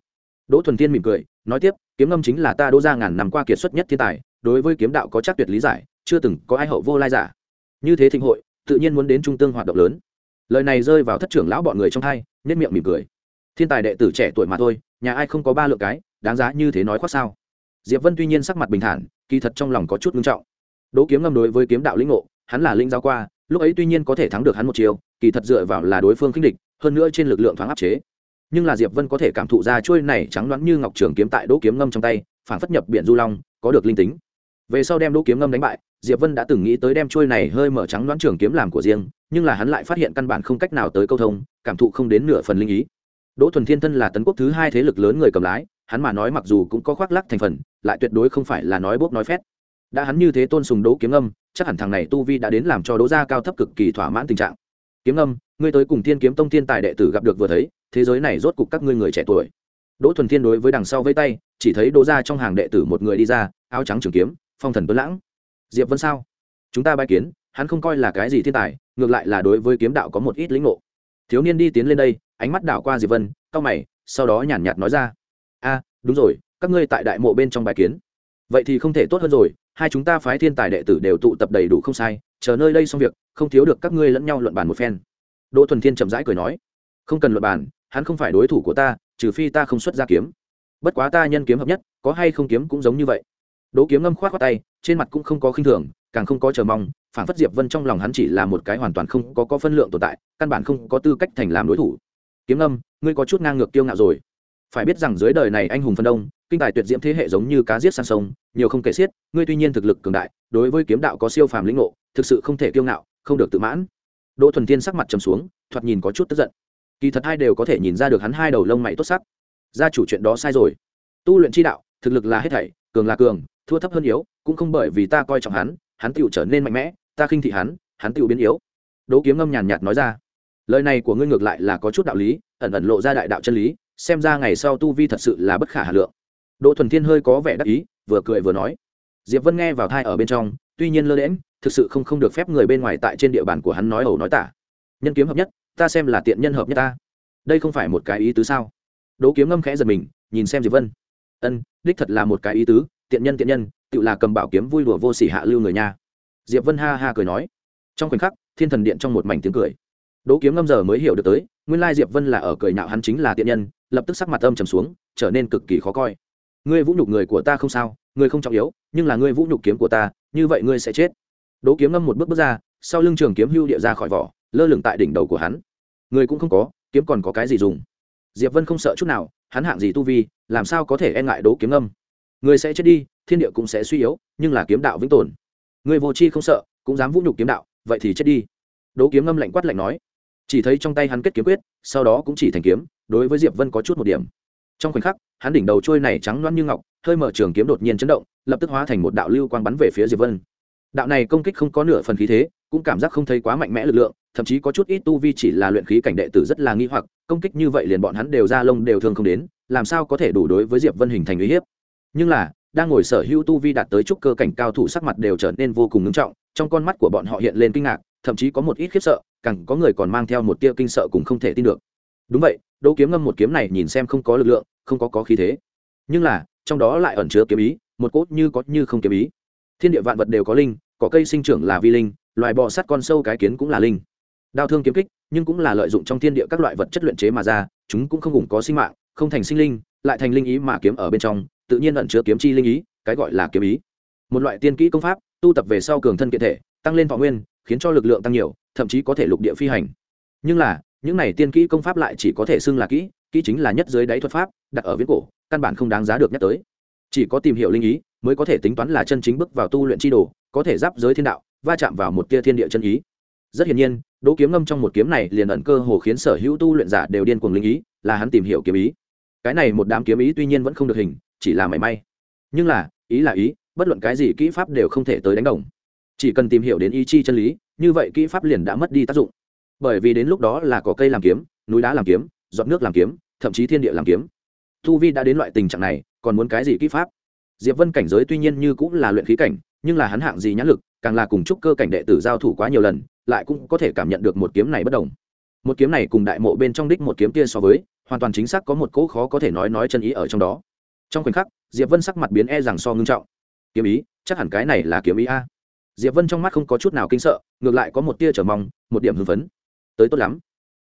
Đỗ thuần thiên mỉm cười, nói tiếp, kiếm ngâm chính là ta đỗ ra ngàn năm qua kiệt xuất nhất thiên tài, đối với kiếm đạo có chắc tuyệt lý giải, chưa từng có ai hậu vô lai giả. Như thế thịnh hội, tự nhiên muốn đến trung tương hoạt động lớn. Lời này rơi vào thất trưởng lão bọn người trong hai nhất miệng mỉm cười. Thiên tài đệ tử trẻ tuổi mà thôi, nhà ai không có ba lượng cái, đáng giá như thế nói khoác sao? Diệp vân tuy nhiên sắc mặt bình thản, kỳ thật trong lòng có chút ngưng trọng. Đỗ kiếm ngâm đối với kiếm đạo lĩnh ngộ, hắn là linh giáo qua, lúc ấy tuy nhiên có thể thắng được hắn một chiều, kỳ thật dựa vào là đối phương khinh địch, hơn nữa trên lực lượng thoáng áp chế. Nhưng là diệp vân có thể cảm thụ ra trôi này trắng loáng như ngọc trường kiếm tại đỗ kiếm ngâm trong tay, phản phất nhập biển du long, có được linh tính. Về sau đem đỗ kiếm ngâm đánh bại diệp vân đã từng nghĩ tới đem trôi này hơi mở trắng đoán trường kiếm làm của riêng, nhưng là hắn lại phát hiện căn bản không cách nào tới câu thông, cảm thụ không đến nửa phần linh ý. Đỗ thuần thiên thân là tấn quốc thứ hai thế lực lớn người cầm lái, hắn mà nói mặc dù cũng có khoác lắc thành phần, lại tuyệt đối không phải là nói bốc nói phét. Đã hắn như thế tôn sùng đỗ kiếm âm, chắc hẳn thằng này tu vi đã đến làm cho đỗ gia cao thấp cực kỳ thỏa mãn tình trạng. Kiếm âm, ngươi tới cùng thiên kiếm tông thiên tài đệ tử gặp được vừa thấy, thế giới này rốt cục các ngươi người trẻ tuổi. Đỗ thuần thiên đối với đằng sau vây tay, chỉ thấy đỗ gia trong hàng đệ tử một người đi ra, áo trắng trường kiếm, phong thần tuấn lãng diệp vân sao? Chúng ta bài kiến, hắn không coi là cái gì thiên tài, ngược lại là đối với kiếm đạo có một ít lĩnh ngộ. Thiếu niên đi tiến lên đây, ánh mắt đảo qua diệp vân, cau mày, sau đó nhàn nhạt nói ra. A, đúng rồi, các ngươi tại đại mộ bên trong bài kiến. Vậy thì không thể tốt hơn rồi, hai chúng ta phái thiên tài đệ tử đều tụ tập đầy đủ không sai, chờ nơi đây xong việc, không thiếu được các ngươi lẫn nhau luận bàn một phen. Đỗ thuần thiên chậm rãi cười nói, không cần luận bàn, hắn không phải đối thủ của ta, trừ phi ta không xuất ra kiếm. Bất quá ta nhân kiếm hợp nhất, có hay không kiếm cũng giống như vậy đỗ kiếm ngâm khoát khoát tay, trên mặt cũng không có khinh thường, càng không có chờ mong phản phất diệp vân trong lòng hắn chỉ là một cái hoàn toàn không có có phân lượng tồn tại, căn bản không có tư cách thành làm đối thủ. Kiếm ngâm, ngươi có chút ngang ngược kiêu ngạo rồi. Phải biết rằng dưới đời này anh hùng phân đông, kinh tài tuyệt diễm thế hệ giống như cá giết sang sông, nhiều không kể xiết, ngươi tuy nhiên thực lực cường đại, đối với kiếm đạo có siêu phàm lĩnh ngộ, thực sự không thể kiêu ngạo, không được tự mãn. Đỗ thuần tiên sắc mặt trầm xuống, thoạt nhìn có chút tức giận. Kỳ thật hai đều có thể nhìn ra được hắn hai đầu lông mày tốt sắc. Gia chủ chuyện đó sai rồi. Tu luyện chi đạo, thực lực là hết thảy, cường là cường thua thấp hơn yếu, cũng không bởi vì ta coi trọng hắn hắn tựu trở nên mạnh mẽ, ta khinh thị hắn hắn tựu biến yếu. Đỗ kiếm ngâm nhàn nhạt nói ra, lời này của ngươi ngược lại là có chút đạo lý, ẩn ẩn lộ ra đại đạo chân lý, xem ra ngày sau tu vi thật sự là bất khả hà lượng. Đỗ thuần thiên hơi có vẻ đắc ý, vừa cười vừa nói, diệp vân nghe vào thai ở bên trong, tuy nhiên lơ lẽm thực sự không không được phép người bên ngoài tại trên địa bàn của hắn nói ẩu nói tả. Nhân kiếm hợp nhất, ta xem là tiện nhân hợp nhất ta. Đây không phải một cái ý tứ sao? Đỗ kiếm ngâm khẽ giật mình, nhìn xem diệp vân. Ân, đích thật là một cái ý tứ tiện nhân tiện nhân, tự là cầm bảo kiếm vui đùa vô sỉ hạ lưu người nha. Diệp vân ha ha cười nói. Trong khoảnh khắc, thiên thần điện trong một mảnh tiếng cười. Đỗ kiếm ngâm giờ mới hiểu được tới, nguyên lai diệp vân là ở cười nhạo hắn chính là tiện nhân, lập tức sắc mặt âm trầm xuống, trở nên cực kỳ khó coi. Ngươi vũ nhục người của ta không sao ngươi không trọng yếu, nhưng là ngươi vũ nhục kiếm của ta, như vậy ngươi sẽ chết. Đỗ kiếm ngâm một bước bước ra, sau lưng trường kiếm hưu địa ra khỏi vỏ, lơ lửng tại đỉnh đầu của hắn. Người cũng không có, kiếm còn có cái gì dùng? Diệp vân không sợ chút nào, hắn hạng gì tu vi, làm sao có thể e ngại đỗ kiếm ngâm? Người sẽ chết đi, thiên địa cũng sẽ suy yếu, nhưng là kiếm đạo vĩnh tồn. Người vô tri không sợ, cũng dám vũ nhục kiếm đạo, vậy thì chết đi. Đỗ kiếm ngâm lạnh quát lạnh nói. Chỉ thấy trong tay hắn kết kiếm quyết, sau đó cũng chỉ thành kiếm, đối với diệp vân có chút một điểm. Trong khoảnh khắc, hắn đỉnh đầu trôi này trắng loáng như ngọc, hơi mở trường kiếm đột nhiên chấn động, lập tức hóa thành một đạo lưu quang bắn về phía diệp vân. Đạo này công kích không có nửa phần khí thế, cũng cảm giác không thấy quá mạnh mẽ lực lượng, thậm chí có chút ít tu vi chỉ là luyện khí cảnh đệ tử rất là nghi hoặc, công kích như vậy liền bọn hắn đều ra lông đều thương không đến, làm sao có thể đủ đối với diệp vân hình thành uy hiếp? Nhưng là, đang ngồi sở hữu tu vi đạt tới trúc cơ cảnh cao thủ sắc mặt đều trở nên vô cùng ngưng trọng, trong con mắt của bọn họ hiện lên kinh ngạc, thậm chí có một ít khiếp sợ, càng có người còn mang theo một tia kinh sợ cũng không thể tin được. Đúng vậy, đỗ kiếm ngâm một kiếm này nhìn xem không có lực lượng, không có có khí thế. Nhưng là, trong đó lại ẩn chứa kiếm ý, một cốt như có như không kiếm ý. Thiên địa vạn vật đều có linh, có cây sinh trưởng là vi linh, loài bò sắt con sâu cái kiến cũng là linh. Đao thương kiếm kích, nhưng cũng là lợi dụng trong thiên địa các loại vật chất luyện chế mà ra, chúng cũng không cùng có sinh mạng, không thành sinh linh, lại thành linh ý mà kiếm ở bên trong tự nhiên ẩn chứa kiếm chi linh ý, cái gọi là kiếm ý. Một loại tiên kỹ công pháp, tu tập về sau cường thân kiện thể, tăng lên thọ nguyên, khiến cho lực lượng tăng nhiều, thậm chí có thể lục địa phi hành. Nhưng là, những này tiên kỹ công pháp lại chỉ có thể xưng là kỹ kỹ chính là nhất dưới đáy thuật pháp, đặt ở viễn cổ, căn bản không đáng giá được nhắc tới. Chỉ có tìm hiểu linh ý, mới có thể tính toán là chân chính bước vào tu luyện chi đồ, có thể giáp giới thiên đạo, va chạm vào một tia thiên địa chân ý. Rất hiển nhiên, đỗ kiếm ngâm trong một kiếm này liền ẩn cơ hồ khiến sở hữu tu luyện giả đều điên cuồng linh ý, là hắn tìm hiểu kiếm ý. Cái này một đám kiếm ý tuy nhiên vẫn không được hình chỉ là mảy may. Nhưng là, ý là ý, bất luận cái gì kỹ pháp đều không thể tới đánh đồng. Chỉ cần tìm hiểu đến ý chi chân lý, như vậy kỹ pháp liền đã mất đi tác dụng. Bởi vì đến lúc đó là có cây làm kiếm, núi đá làm kiếm, giọt nước làm kiếm, thậm chí thiên địa làm kiếm. Thu vi đã đến loại tình trạng này, còn muốn cái gì kỹ pháp? Diệp vân cảnh giới tuy nhiên như cũng là luyện khí cảnh, nhưng là hắn hạng gì nhãn lực, càng là cùng chúc cơ cảnh đệ tử giao thủ quá nhiều lần, lại cũng có thể cảm nhận được một kiếm này bất đồng. Một kiếm này cùng đại mộ bên trong đích một kiếm kia so với, hoàn toàn chính xác có một cỗ khó có thể nói nói chân ý ở trong đó trong khoảnh khắc, diệp vân sắc mặt biến e rằng so ngưng trọng. Kiếm ý, chắc hẳn cái này là kiếm ý a. Diệp vân trong mắt không có chút nào kinh sợ, ngược lại có một tia trở mong, một điểm hưng phấn. Tới tốt lắm.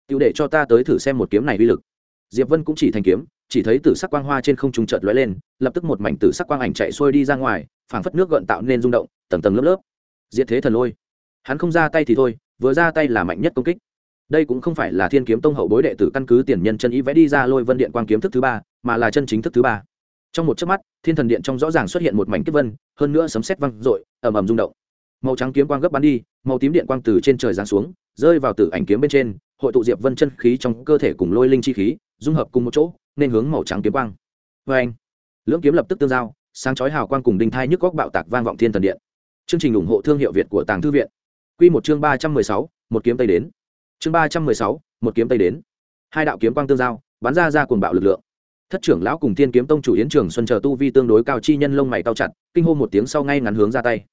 Tiêu để cho ta tới thử xem một kiếm này uy lực. Diệp vân cũng chỉ thành kiếm, chỉ thấy tử sắc quang hoa trên không trung chợt lóe lên, lập tức một mảnh tử sắc quang ảnh chạy xuôi đi ra ngoài, phảng phất nước gợn tạo nên rung động, tầng tầng lớp lớp. Diệt thế thần lôi. Hắn không ra tay thì thôi, vừa ra tay là mạnh nhất công kích. Đây cũng không phải là thiên kiếm tông hậu bối đệ tử căn cứ tiền nhân chân ý vẽ đi ra lôi vân điện quang kiếm thức thứ ba, mà là chân chính thức thứ ba trong một chớp mắt, thiên thần điện trong rõ ràng xuất hiện một mảnh kiếp vân, hơn nữa sấm sét văng rội ầm ầm rung động. Màu trắng kiếm quang gấp bắn đi, màu tím điện quang từ trên trời giáng xuống, rơi vào tử ảnh kiếm bên trên, hội tụ diệp vân chân khí trong cơ thể cùng lôi linh chi khí, dung hợp cùng một chỗ, nên hướng màu trắng kiếm quang. Vê anh, lưỡng kiếm lập tức tương giao, sáng chói hào quang cùng đinh thai nhức góc bạo tạc vang vọng thiên thần điện. Chương trình ủng hộ thương hiệu việt của tàng thư viện. Quy một chương ba trăm mười sáu, một kiếm tây đến. Chương ba trăm mười sáu, một kiếm tây đến. Hai đạo kiếm quang tương giao, bắn ra ra cuồng bạo lực lượng thất trưởng lão cùng thiên kiếm tông chủ yến trường xuân chờ tu vi tương đối cao chi nhân lông mày cao chặt, kinh hô một tiếng sau ngay ngắn hướng ra tay.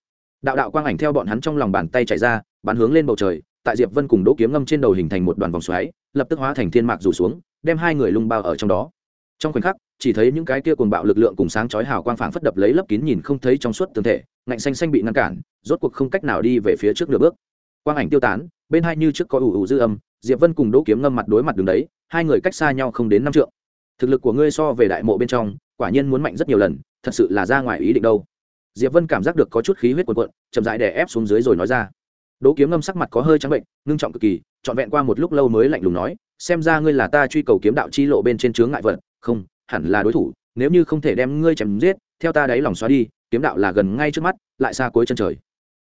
Đạo đạo quang ảnh theo bọn hắn trong lòng bàn tay chạy ra, bắn hướng lên bầu trời, tại diệp vân cùng đỗ kiếm ngâm trên đầu hình thành một đoàn vòng xoáy, lập tức hóa thành thiên mạc rủ xuống, đem hai người lung bao ở trong đó. Trong khoảnh khắc, chỉ thấy những cái kia cuồng bạo lực lượng cùng sáng chói hào quang phảng phất đập lấy lấp kín nhìn không thấy trong suốt tương thể, ngạnh xanh xanh bị ngăn cản, rốt cuộc không cách nào đi về phía trước nửa bước. Quang ảnh tiêu tán, bên hai như trước có ủ ủ dư âm, diệp vân cùng đỗ kiếm ngâm mặt đối mặt đường đấy, hai người cách xa nhau không đến năm trượng thực lực của ngươi so về đại mộ bên trong, quả nhiên muốn mạnh rất nhiều lần, thật sự là ra ngoài ý định đâu. Diệp vân cảm giác được có chút khí huyết cuộn cuộn, chậm rãi đè ép xuống dưới rồi nói ra. Đỗ kiếm ngâm sắc mặt có hơi trắng bệnh, ngưng trọng cực kỳ, trọn vẹn qua một lúc lâu mới lạnh lùng nói, xem ra ngươi là ta truy cầu kiếm đạo chi lộ bên trên chướng ngại vật, không, hẳn là đối thủ, nếu như không thể đem ngươi chém giết, theo ta đáy lòng xóa đi, kiếm đạo là gần ngay trước mắt, lại xa cuối chân trời.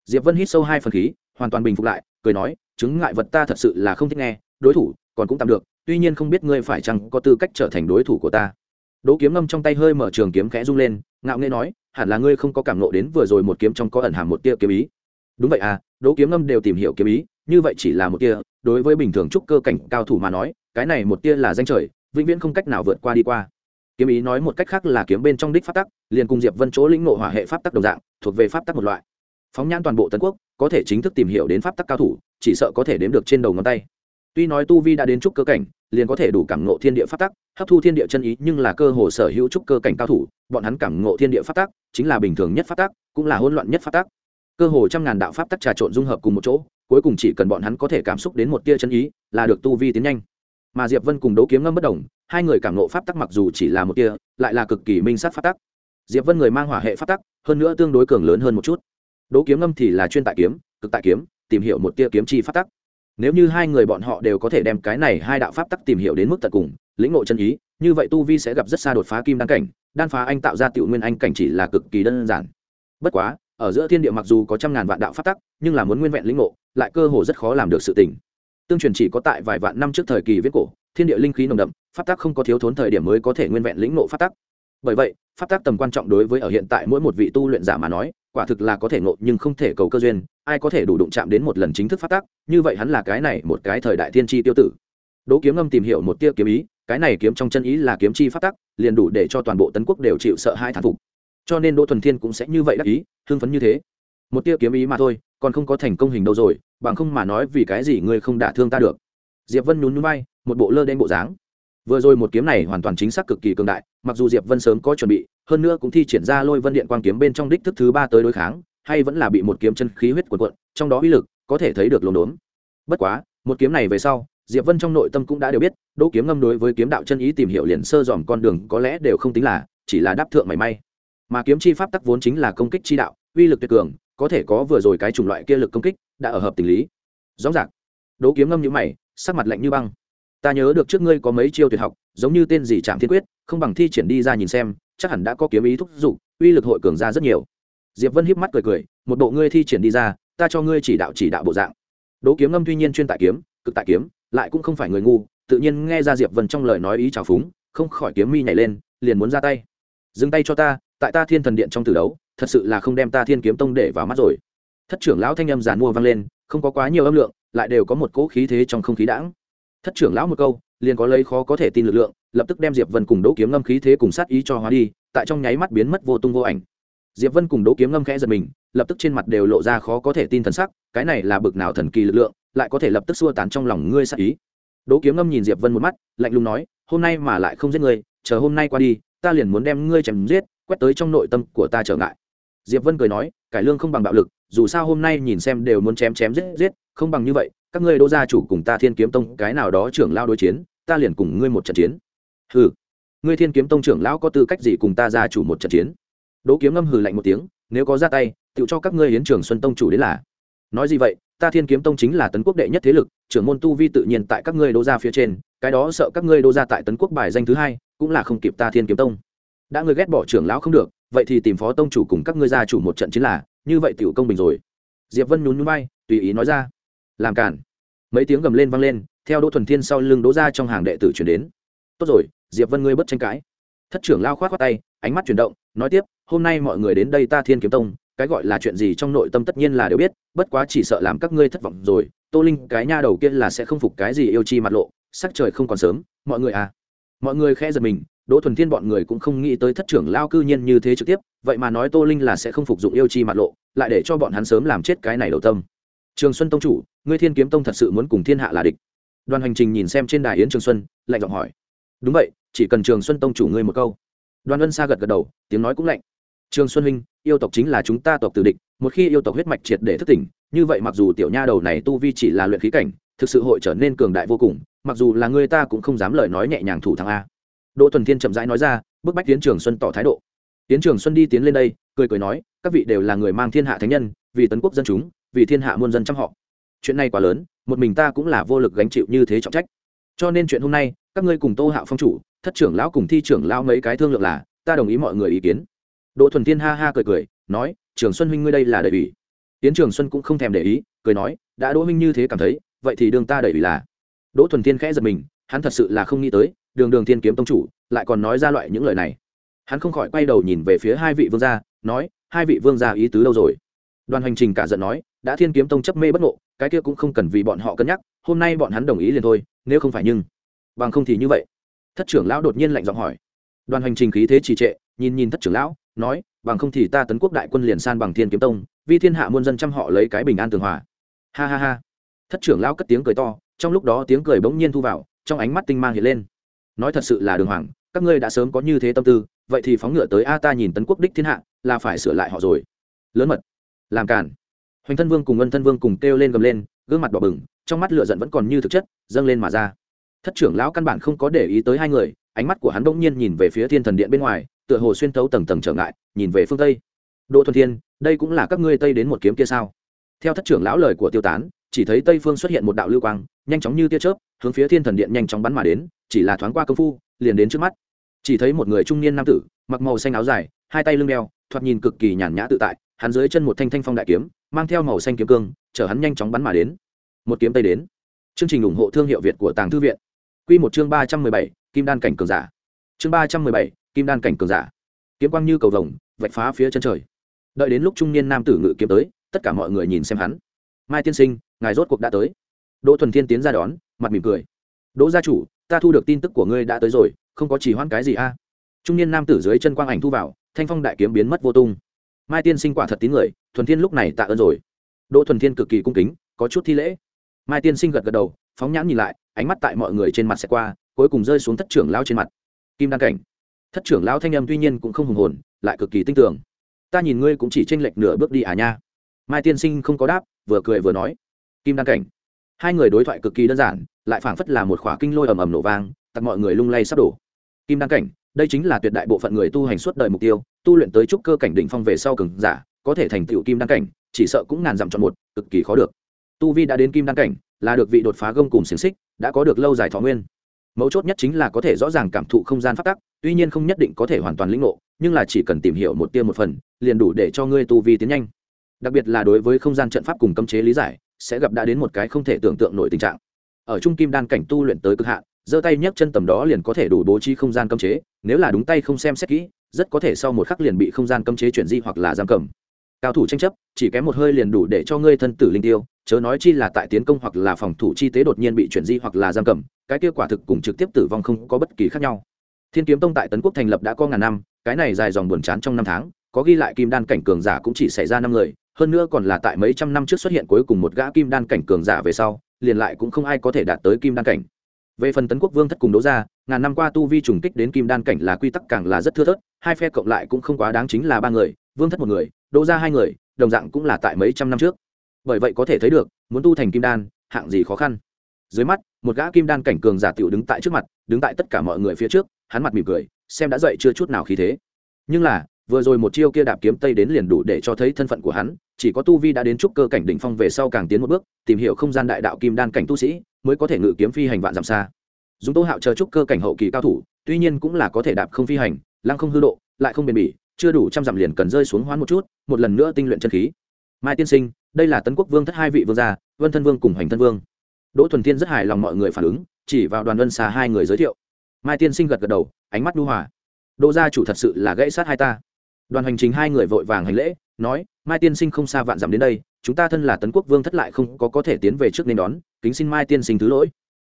Diệp vân hít sâu hai phần khí, hoàn toàn bình phục lại, cười nói chứng ngại vật ta thật sự là không thích nghe, đối thủ còn cũng tạm được, tuy nhiên không biết ngươi phải chăng có tư cách trở thành đối thủ của ta. Đỗ kiếm ngâm trong tay hơi mở trường kiếm khẽ rung lên, ngạo nghễ nói, hẳn là ngươi không có cảm nộ đến vừa rồi một kiếm trong có ẩn hàm một tia kiếm ý. Đúng vậy à đỗ kiếm ngâm đều tìm hiểu kiếm ý, như vậy chỉ là một tia, đối với bình thường trúc cơ cảnh cao thủ mà nói, cái này một tia là danh trời, vĩnh viễn không cách nào vượt qua đi qua. Kiếm ý nói một cách khác là kiếm bên trong đích pháp tắc, liền cùng diệp vân chỗ lĩnh ngộ hỏa hệ pháp tắc đồng dạng, thuộc về pháp tắc một loại. Phóng nhãn toàn bộ tấn quốc, có thể chính thức tìm hiểu đến pháp tắc cao thủ, chỉ sợ có thể đếm được trên đầu ngón tay tuy nói tu vi đã đến trúc cơ cảnh, liền có thể đủ cảm ngộ thiên địa pháp tắc, hấp thu thiên địa chân ý nhưng là cơ hồ sở hữu trúc cơ cảnh cao thủ, bọn hắn cảm ngộ thiên địa pháp tắc, chính là bình thường nhất pháp tắc, cũng là hỗn loạn nhất pháp tắc. Cơ hồ trăm ngàn đạo pháp tắc trà trộn dung hợp cùng một chỗ, cuối cùng chỉ cần bọn hắn có thể cảm xúc đến một tia chân ý, là được tu vi tiến nhanh. Mà diệp vân cùng đấu kiếm ngâm bất đồng, hai người cảm ngộ pháp tắc mặc dù chỉ là một tia, lại là cực kỳ minh sát pháp tắc. Diệp vân người mang hỏa hệ pháp tắc, hơn nữa tương đối cường lớn hơn một chút. Đấu kiếm ngâm thì là chuyên tại kiếm, cực tại kiếm, tìm hiểu một tia kiếm chi pháp tắc nếu như hai người bọn họ đều có thể đem cái này hai đạo pháp tắc tìm hiểu đến mức tận cùng, lĩnh ngộ chân ý, như vậy tu vi sẽ gặp rất xa đột phá kim đan cảnh, đan phá anh tạo ra tiểu nguyên anh cảnh chỉ là cực kỳ đơn giản. Bất quá, ở giữa thiên địa mặc dù có trăm ngàn vạn đạo pháp tắc, nhưng là muốn nguyên vẹn lĩnh ngộ, lại cơ hồ rất khó làm được sự tình. Tương truyền chỉ có tại vài vạn năm trước thời kỳ viết cổ, thiên địa linh khí nồng đậm, pháp tắc không có thiếu thốn thời điểm mới có thể nguyên vẹn lĩnh ngộ pháp tắc. Bởi vậy, pháp tắc tầm quan trọng đối với ở hiện tại mỗi một vị tu luyện giả mà nói quả thực là có thể ngộ nhưng không thể cầu cơ duyên ai có thể đủ đụng chạm đến một lần chính thức phát tác, như vậy hắn là cái này một cái thời đại thiên tri tiêu tử. Đỗ kiếm ngâm tìm hiểu một tia kiếm ý cái này kiếm trong chân ý là kiếm chi phát tác, liền đủ để cho toàn bộ tấn quốc đều chịu sợ hai thán phục. Cho nên đỗ thuần thiên cũng sẽ như vậy đắc ý hưng phấn như thế. Một tia kiếm ý mà thôi còn không có thành công hình đâu rồi bằng không mà nói vì cái gì ngươi không đả thương ta được. Diệp vân nhún nhún bay một bộ lơ đen bộ dáng vừa rồi một kiếm này hoàn toàn chính xác cực kỳ cường đại, mặc dù diệp vân sớm có chuẩn bị, hơn nữa cũng thi triển ra lôi vân điện quang kiếm bên trong đích thức thứ ba tới đối kháng, hay vẫn là bị một kiếm chân khí huyết cuộn cuộn, trong đó uy lực có thể thấy được lồn đốn. Bất quá, một kiếm này về sau, diệp vân trong nội tâm cũng đã đều biết, đỗ kiếm ngâm đối với kiếm đạo chân ý tìm hiểu liền sơ dòm con đường có lẽ đều không tính là, chỉ là đáp thượng mảy may. Mà kiếm chi pháp tắc vốn chính là công kích chi đạo, uy lực tuyệt cường, có thể có vừa rồi cái chủng loại kia lực công kích, đã ở hợp tình lý. Rõ ràng, đỗ kiếm ngâm như mày, sắc mặt lạnh như băng ta nhớ được trước ngươi có mấy chiêu tuyệt học, giống như tên gì trạm thiên quyết, không bằng thi triển đi ra nhìn xem, chắc hẳn đã có kiếm ý thúc giục, uy lực hội cường ra rất nhiều. Diệp vân híp mắt cười cười, một bộ ngươi thi triển đi ra, ta cho ngươi chỉ đạo chỉ đạo bộ dạng. Đỗ kiếm ngâm tuy nhiên chuyên tại kiếm, cực tại kiếm, lại cũng không phải người ngu, tự nhiên nghe ra diệp vân trong lời nói ý trào phúng, không khỏi kiếm mi nhảy lên, liền muốn ra tay. Dừng tay cho ta, tại ta thiên thần điện trong tử đấu, thật sự là không đem ta thiên kiếm tông để vào mắt rồi. Thất trưởng lão thanh âm giàn mua vang lên, không có quá nhiều âm lượng, lại đều có một cỗ khí thế trong không khí đãng thất trưởng lão một câu, liền có lấy khó có thể tin lực lượng, lập tức đem diệp vân cùng đỗ kiếm ngâm khí thế cùng sát ý cho hóa đi, tại trong nháy mắt biến mất vô tung vô ảnh. Diệp vân cùng đỗ kiếm ngâm khẽ giật mình, lập tức trên mặt đều lộ ra khó có thể tin thần sắc, cái này là bực nào thần kỳ lực lượng, lại có thể lập tức xua tán trong lòng ngươi sát ý. Đỗ kiếm ngâm nhìn diệp vân một mắt, lạnh lùng nói, hôm nay mà lại không giết ngươi, chờ hôm nay qua đi, ta liền muốn đem ngươi chém giết, quét tới trong nội tâm của ta trở ngại. Diệp vân cười nói, cải lương không bằng bạo lực, dù sao hôm nay nhìn xem đều muốn chém chém giết giết, không bằng như vậy các ngươi đỗ gia chủ cùng ta thiên kiếm tông, cái nào đó trưởng lao đối chiến, ta liền cùng ngươi một trận chiến. Hừ. Ngươi thiên kiếm tông trưởng lão có tư cách gì cùng ta gia chủ một trận chiến? Đỗ kiếm ngâm hừ lạnh một tiếng, nếu có ra tay, tự cho các ngươi hiến trưởng xuân tông chủ đến là. Nói gì vậy, ta thiên kiếm tông chính là tấn quốc đệ nhất thế lực, trưởng môn tu vi tự nhiên tại các ngươi đỗ gia phía trên, cái đó sợ các ngươi đỗ gia tại tấn quốc bài danh thứ hai, cũng là không kịp ta thiên kiếm tông. Đã ngươi ghét bỏ trưởng lão không được, vậy thì tìm phó tông chủ cùng các ngươi gia chủ một trận chiến là, như vậy tiểu công bình rồi. Diệp vân nhún nhún bay tùy ý nói ra làm cản mấy tiếng gầm lên vang lên, theo đỗ thuần thiên sau lưng đỗ ra trong hàng đệ tử chuyển đến. Tốt rồi, diệp vân ngươi bất tranh cãi. Thất trưởng lao khoát khoát tay, ánh mắt chuyển động, nói tiếp, hôm nay mọi người đến đây ta thiên kiếm tông, cái gọi là chuyện gì trong nội tâm tất nhiên là đều biết, bất quá chỉ sợ làm các ngươi thất vọng rồi, tô linh, cái nha đầu kia là sẽ không phục cái gì yêu chi mặt lộ, sắc trời không còn sớm, mọi người à. Mọi người khẽ giật mình, đỗ thuần thiên bọn người cũng không nghĩ tới thất trưởng lao cư nhiên như thế trực tiếp, vậy mà nói tô linh là sẽ không phục dụng yêu chi mặt lộ, lại để cho bọn hắn sớm làm chết cái này đầu tâm trường xuân tông chủ, ngươi thiên kiếm tông thật sự muốn cùng thiên hạ là địch. Đoàn hành trình nhìn xem trên đài yến trường xuân, lạnh giọng hỏi. Đúng vậy, chỉ cần trường xuân tông chủ ngươi một câu. Đoàn ân sa gật gật đầu, tiếng nói cũng lạnh. Trường xuân huynh, yêu tộc chính là chúng ta tộc tử địch, một khi yêu tộc huyết mạch triệt để thức tỉnh, như vậy mặc dù tiểu nha đầu này tu vi chỉ là luyện khí cảnh, thực sự hội trở nên cường đại vô cùng, mặc dù là người ta cũng không dám lời nói nhẹ nhàng thủ thắng a. Đỗ tuần thiên chậm rãi nói ra, bức bách tiến trường xuân tỏ thái độ. Tiến trường xuân đi tiến lên đây, cười cười nói, các vị đều là người mang thiên hạ thánh nhân, vì tấn quốc dân chúng vì thiên hạ muôn dân chăm họ. Chuyện này quá lớn, một mình ta cũng là vô lực gánh chịu như thế trọng trách. Cho nên chuyện hôm nay, các ngươi cùng tô hạo phong chủ, thất trưởng lão cùng thi trưởng lão mấy cái thương lượng là, ta đồng ý mọi người ý kiến. Đỗ thuần thiên ha ha cười cười, nói, trường xuân huynh ngươi đây là đầy ủy. Tiến trường xuân cũng không thèm để ý, cười nói, đã đỗ huynh như thế cảm thấy, vậy thì đương ta đầy ủy là. Đỗ thuần thiên khẽ giật mình, hắn thật sự là không nghĩ tới, đường đường thiên kiếm tông chủ lại còn nói ra loại những lời này. Hắn không khỏi quay đầu nhìn về phía hai vị vương gia, nói, hai vị vương gia ý tứ đâu rồi? Đoàn hành trình cả giận nói, đã thiên kiếm tông chấp mê bất ngộ, cái kia cũng không cần vì bọn họ cân nhắc, hôm nay bọn hắn đồng ý liền thôi, nếu không phải nhưng bằng không thì như vậy. Thất trưởng lão đột nhiên lạnh giọng hỏi. Đoàn hành trình khí thế trì trệ, nhìn nhìn thất trưởng lão, nói, bằng không thì ta tấn quốc đại quân liền san bằng thiên kiếm tông vì thiên hạ muôn dân chăm họ lấy cái bình an tường hòa. Ha ha ha. Thất trưởng lão cất tiếng cười to, trong lúc đó tiếng cười bỗng nhiên thu vào, trong ánh mắt tinh mang hiện lên. Nói thật sự là đường hoàng, các ngươi đã sớm có như thế tâm tư, vậy thì phóng ngựa tới a ta nhìn tấn quốc đích thiên hạ, là phải sửa lại họ rồi. Lớn mật làm cản. Hoành thân vương cùng ngân thân vương cùng kêu lên gầm lên, gương mặt đỏ bừng, trong mắt lửa giận vẫn còn như thực chất, dâng lên mà ra. Thất trưởng lão căn bản không có để ý tới hai người, ánh mắt của hắn bỗng nhiên nhìn về phía thiên thần điện bên ngoài, tựa hồ xuyên thấu tầng tầng trở ngại, nhìn về phương tây. Đỗ thuần thiên, đây cũng là các ngươi tây đến một kiếm kia sao? Theo thất trưởng lão lời của tiêu tán, chỉ thấy tây phương xuất hiện một đạo lưu quang, nhanh chóng như tia chớp, hướng phía thiên thần điện nhanh chóng bắn mà đến, chỉ là thoáng qua công phu, liền đến trước mắt. Chỉ thấy một người trung niên nam tử, mặc màu xanh áo dài, hai tay lưng đeo, thoạt nhìn cực kỳ nhàn nhã tự tại hắn dưới chân một thanh thanh phong đại kiếm, mang theo màu xanh kiếm cương, chở hắn nhanh chóng bắn mà đến. Một kiếm tây đến. Chương trình ủng hộ thương hiệu việt của tàng thư viện. Q một chương ba trăm mười bảy, kim đan cảnh cường giả. Chương ba trăm mười bảy, kim đan cảnh cường giả. Kiếm quang như cầu vồng, vạch phá phía chân trời. Đợi đến lúc trung niên nam tử ngự kiếm tới, tất cả mọi người nhìn xem hắn. Mai tiên sinh, ngài rốt cuộc đã tới. Đỗ thuần thiên tiến ra đón, mặt mỉm cười. Đỗ gia chủ, ta thu được tin tức của ngươi đã tới rồi, không có chỉ hoãn cái gì a? Trung niên nam tử dưới chân quang ảnh thu vào, thanh phong đại kiếm biến mất vô tung mai tiên sinh quả thật tín người, thuần thiên lúc này tạ ơn rồi. Đỗ thuần thiên cực kỳ cung kính, có chút thi lễ. Mai tiên sinh gật gật đầu, phóng nhãn nhìn lại, ánh mắt tại mọi người trên mặt sẽ qua, cuối cùng rơi xuống thất trưởng lao trên mặt. Kim đăng cảnh. Thất trưởng lao thanh âm tuy nhiên cũng không hùng hồn, lại cực kỳ tinh tưởng ta nhìn ngươi cũng chỉ tranh lệch nửa bước đi à nha. Mai tiên sinh không có đáp, vừa cười vừa nói. Kim đăng cảnh. Hai người đối thoại cực kỳ đơn giản, lại phảng phất là một khỏa kinh lôi ầm ầm nổ vang, tặc mọi người lung lay sắp đổ. Kim đăng cảnh, đây chính là tuyệt đại bộ phận người tu hành suốt đời mục tiêu tu luyện tới trúc cơ cảnh đỉnh phong về sau cường giả, có thể thành tựu kim đan cảnh, chỉ sợ cũng ngàn dặm chọn một, cực kỳ khó được. Tu vi đã đến kim đan cảnh, là được vị đột phá gông cùng xiển xích, đã có được lâu dài thọ nguyên. Mấu chốt nhất chính là có thể rõ ràng cảm thụ không gian pháp tắc, tuy nhiên không nhất định có thể hoàn toàn lĩnh ngộ, nhưng là chỉ cần tìm hiểu một tia một phần, liền đủ để cho ngươi tu vi tiến nhanh. Đặc biệt là đối với không gian trận pháp cùng cấm chế lý giải, sẽ gặp đã đến một cái không thể tưởng tượng nổi tình trạng. Ở trung kim đan cảnh tu luyện tới cực hạn, giơ tay nhấc chân tầm đó liền có thể đủ bố trí không gian cấm chế, nếu là đúng tay không xem xét kỹ rất có thể sau một khắc liền bị không gian cấm chế chuyển di hoặc là giam cầm. Cao thủ tranh chấp, chỉ kém một hơi liền đủ để cho ngươi thân tử linh tiêu, chớ nói chi là tại tiến công hoặc là phòng thủ chi tế đột nhiên bị chuyển di hoặc là giam cầm, cái kết quả thực cùng trực tiếp tử vong không có bất kỳ khác nhau. Thiên kiếm tông tại tấn quốc thành lập đã có ngàn năm, cái này dài dòng buồn chán trong năm tháng, có ghi lại kim đan cảnh cường giả cũng chỉ xảy ra năm người, hơn nữa còn là tại mấy trăm năm trước xuất hiện cuối cùng một gã kim đan cảnh cường giả về sau, liền lại cũng không ai có thể đạt tới kim đan cảnh về phần tấn quốc vương thất cùng đấu ra ngàn năm qua tu vi trùng kích đến kim đan cảnh là quy tắc càng là rất thưa thớt, hai phe cộng lại cũng không quá đáng chính là ba người, vương thất một người đấu ra hai người, đồng dạng cũng là tại mấy trăm năm trước. Bởi vậy có thể thấy được, muốn tu thành kim đan, hạng gì khó khăn. Dưới mắt, một gã kim đan cảnh cường giả tiểu đứng tại trước mặt, đứng tại tất cả mọi người phía trước, hắn mặt mỉm cười, xem đã dậy chưa chút nào khí thế. Nhưng là, vừa rồi một chiêu kia đạp kiếm tây đến liền đủ để cho thấy thân phận của hắn chỉ có tu vi đã đến trúc cơ cảnh đỉnh phong về sau càng tiến một bước, tìm hiểu không gian đại đạo kim đan cảnh tu sĩ, mới có thể ngự kiếm phi hành vạn dặm xa. Dùng tô hạo chờ trúc cơ cảnh hậu kỳ cao thủ, tuy nhiên cũng là có thể đạp không phi hành, lăng không hư độ, lại không bền bỉ, chưa đủ trăm dặm liền cần rơi xuống hoán một chút, một lần nữa tinh luyện chân khí. Mai tiên sinh, đây là tấn quốc vương thất hai vị vương gia, vân thân vương cùng hoành thân vương. Đỗ thuần thiên rất hài lòng mọi người phản ứng, chỉ vào đoàn vân xa hai người giới thiệu. Mai tiên sinh gật gật đầu, ánh mắt nhu hòa. Đỗ gia chủ thật sự là gãy sát hai ta đoàn hành trình hai người vội vàng hành lễ, nói, mai tiên sinh không xa vạn dặm đến đây, chúng ta thân là tấn quốc vương thất lại không có có thể tiến về trước nên đón, kính xin mai tiên sinh thứ lỗi.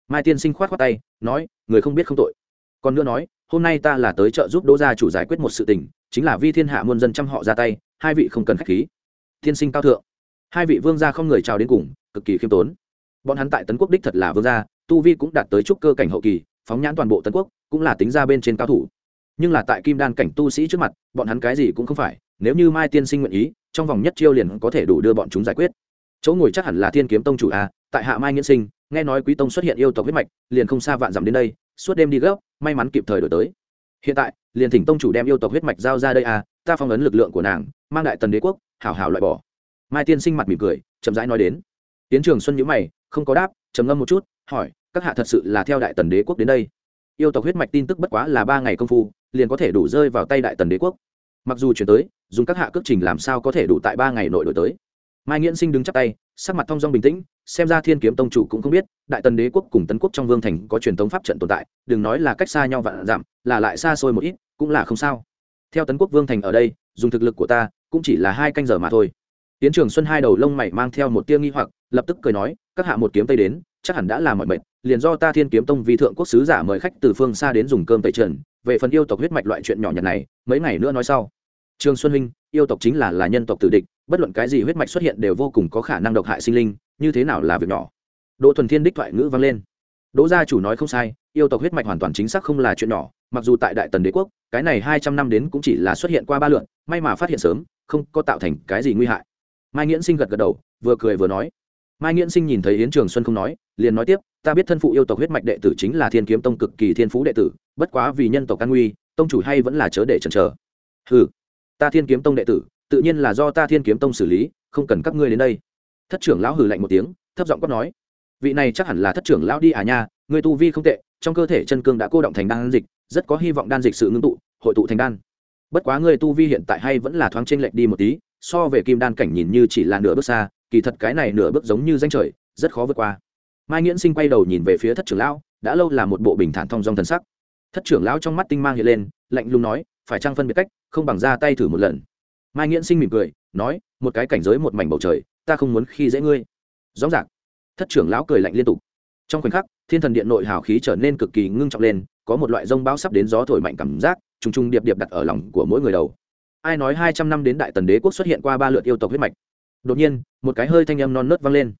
Mai tiên sinh khoát khoát tay, nói, người không biết không tội. Còn nữa nói, hôm nay ta là tới trợ giúp đỗ gia chủ giải quyết một sự tình, chính là vi thiên hạ muôn dân trăm họ ra tay, hai vị không cần khách khí. Tiên sinh cao thượng. Hai vị vương gia không người chào đến cùng, cực kỳ khiêm tốn. Bọn hắn tại tấn quốc đích thật là vương gia, tu vi cũng đạt tới trúc cơ cảnh hậu kỳ, phóng nhãn toàn bộ tấn quốc, cũng là tính ra bên trên cao thủ nhưng là tại kim đan cảnh tu sĩ trước mặt, bọn hắn cái gì cũng không phải, nếu như mai tiên sinh nguyện ý, trong vòng nhất chiêu liền có thể đủ đưa bọn chúng giải quyết. Chỗ ngồi chắc hẳn là thiên kiếm tông chủ a, tại hạ mai nghiễn sinh, nghe nói quý tông xuất hiện yêu tộc huyết mạch, liền không xa vạn dặm đến đây, suốt đêm đi gấp, may mắn kịp thời đổi tới. Hiện tại, liền thỉnh tông chủ đem yêu tộc huyết mạch giao ra đây a, ta phong ấn lực lượng của nàng, mang đại tần đế quốc, hảo hảo loại bỏ. Mai tiên sinh mặt mỉm cười, chậm rãi nói đến. Tiến trường xuân nhữ mày, không có đáp, trầm ngâm một chút, hỏi, các hạ thật sự là theo đại tần đế quốc đến đây? Yêu tộc huyết mạch tin tức bất quá là ba ngày công phu, liền có thể đủ rơi vào tay đại tần đế quốc. Mặc dù chuyển tới, dùng các hạ cước trình làm sao có thể đủ tại ba ngày nội đổi tới. Mai nghiễn sinh đứng chắp tay, sắc mặt thong dong bình tĩnh, xem ra thiên kiếm tông chủ cũng không biết, đại tần đế quốc cùng tấn quốc trong vương thành có truyền thống pháp trận tồn tại, đừng nói là cách xa nhau vạn giảm là lại xa xôi một ít, cũng là không sao. Theo tấn quốc vương thành ở đây, dùng thực lực của ta, cũng chỉ là hai canh giờ mà thôi. Tiến trường xuân hai đầu lông mày mang theo một tia nghi hoặc, lập tức cười nói, các hạ một kiếm tây đến chắc hẳn đã là mọi mệt liền do ta thiên kiếm tông vi thượng quốc sứ giả mời khách từ phương xa đến dùng cơm tẩy trần, về phần yêu tộc huyết mạch loại chuyện nhỏ nhặt này, mấy ngày nữa nói sau. Trường xuân huynh, yêu tộc chính là là nhân tộc tử địch, bất luận cái gì huyết mạch xuất hiện đều vô cùng có khả năng độc hại sinh linh, như thế nào là việc nhỏ? Đỗ thuần thiên đích thoại ngữ vang lên. Đỗ gia chủ nói không sai, yêu tộc huyết mạch hoàn toàn chính xác không là chuyện nhỏ, mặc dù tại đại tần đế quốc, cái này hai trăm năm đến cũng chỉ là xuất hiện qua ba lượn, may mà phát hiện sớm, không có tạo thành cái gì nguy hại. Mai nghiễn sinh gật gật đầu, vừa cười vừa nói mai nghiễn sinh nhìn thấy yến trường xuân không nói, liền nói tiếp, ta biết thân phụ yêu tộc huyết mạch đệ tử chính là thiên kiếm tông cực kỳ thiên phú đệ tử, bất quá vì nhân tộc an nguy, tông chủ hay vẫn là chớ để chần chờ. Ừ ta thiên kiếm tông đệ tử, tự nhiên là do ta thiên kiếm tông xử lý, không cần các ngươi đến đây. Thất trưởng lão hừ lạnh một tiếng, thấp giọng quát nói, vị này chắc hẳn là thất trưởng lão đi à nha, người tu vi không tệ, trong cơ thể chân cương đã cô động thành đan dịch, rất có hy vọng đan dịch sự ngưng tụ, hội tụ thành đan. Bất quá người tu vi hiện tại hay vẫn là thoáng trên lệch đi một tí, so về kim đan cảnh nhìn như chỉ là nửa bước xa kỳ thật cái này nửa bước giống như danh trời, rất khó vượt qua. Mai nghiễn sinh quay đầu nhìn về phía thất trưởng lão, đã lâu là một bộ bình thản thong dong thần sắc. Thất trưởng lão trong mắt tinh mang hiện lên, lạnh lùng nói, phải trang phân biệt cách, không bằng ra tay thử một lần. Mai nghiễn sinh mỉm cười, nói, một cái cảnh giới một mảnh bầu trời, ta không muốn khi dễ ngươi. Rõ ràng, thất trưởng lão cười lạnh liên tục. Trong khoảnh khắc, thiên thần điện nội hào khí trở nên cực kỳ ngưng trọng lên, có một loại rông bão sắp đến gió thổi mạnh cảm giác, trùng trùng điệp điệp đặt ở lòng của mỗi người đầu. Ai nói hai trăm năm đến đại tần đế quốc xuất hiện qua ba lượt yêu tộc huyết mạch? Đột nhiên, một cái hơi thanh âm non nớt vang lên.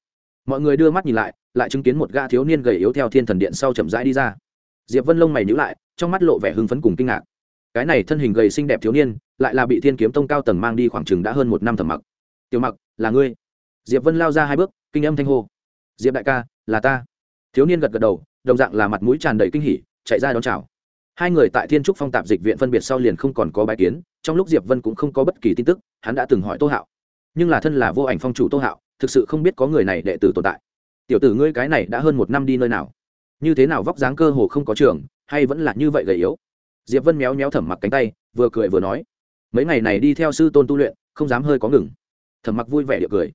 Mọi người đưa mắt nhìn lại lại chứng kiến một gã thiếu niên gầy yếu theo thiên thần điện sau chậm rãi đi ra. Diệp vân lông mày nhíu lại, trong mắt lộ vẻ hưng phấn cùng kinh ngạc. Cái này thân hình gầy xinh đẹp thiếu niên, lại là bị thiên kiếm tông cao tầng mang đi khoảng chừng đã hơn một năm thầm mặc. Tiểu mặc, là ngươi? Diệp vân lao ra hai bước, kinh âm thanh hô. Diệp đại ca, là ta. Thiếu niên gật gật đầu, đồng dạng là mặt mũi tràn đầy kinh hỉ, chạy ra đón chào. Hai người tại thiên trúc phong tạp dịch viện phân biệt sau liền không còn có bài kiến, trong lúc diệp vân cũng không có bất kỳ tin tức, hắn đã từng hỏi tô hạo nhưng là thân là vô ảnh phong chủ tô hạo, thực sự không biết có người này đệ tử tồn tại. Tiểu tử ngươi cái này đã hơn một năm đi nơi nào? Như thế nào vóc dáng cơ hồ không có trường, hay vẫn là như vậy gầy yếu? Diệp vân méo méo thẩm mặc cánh tay, vừa cười vừa nói, mấy ngày này đi theo sư tôn tu luyện, không dám hơi có ngừng. Thẩm mặc vui vẻ địa cười.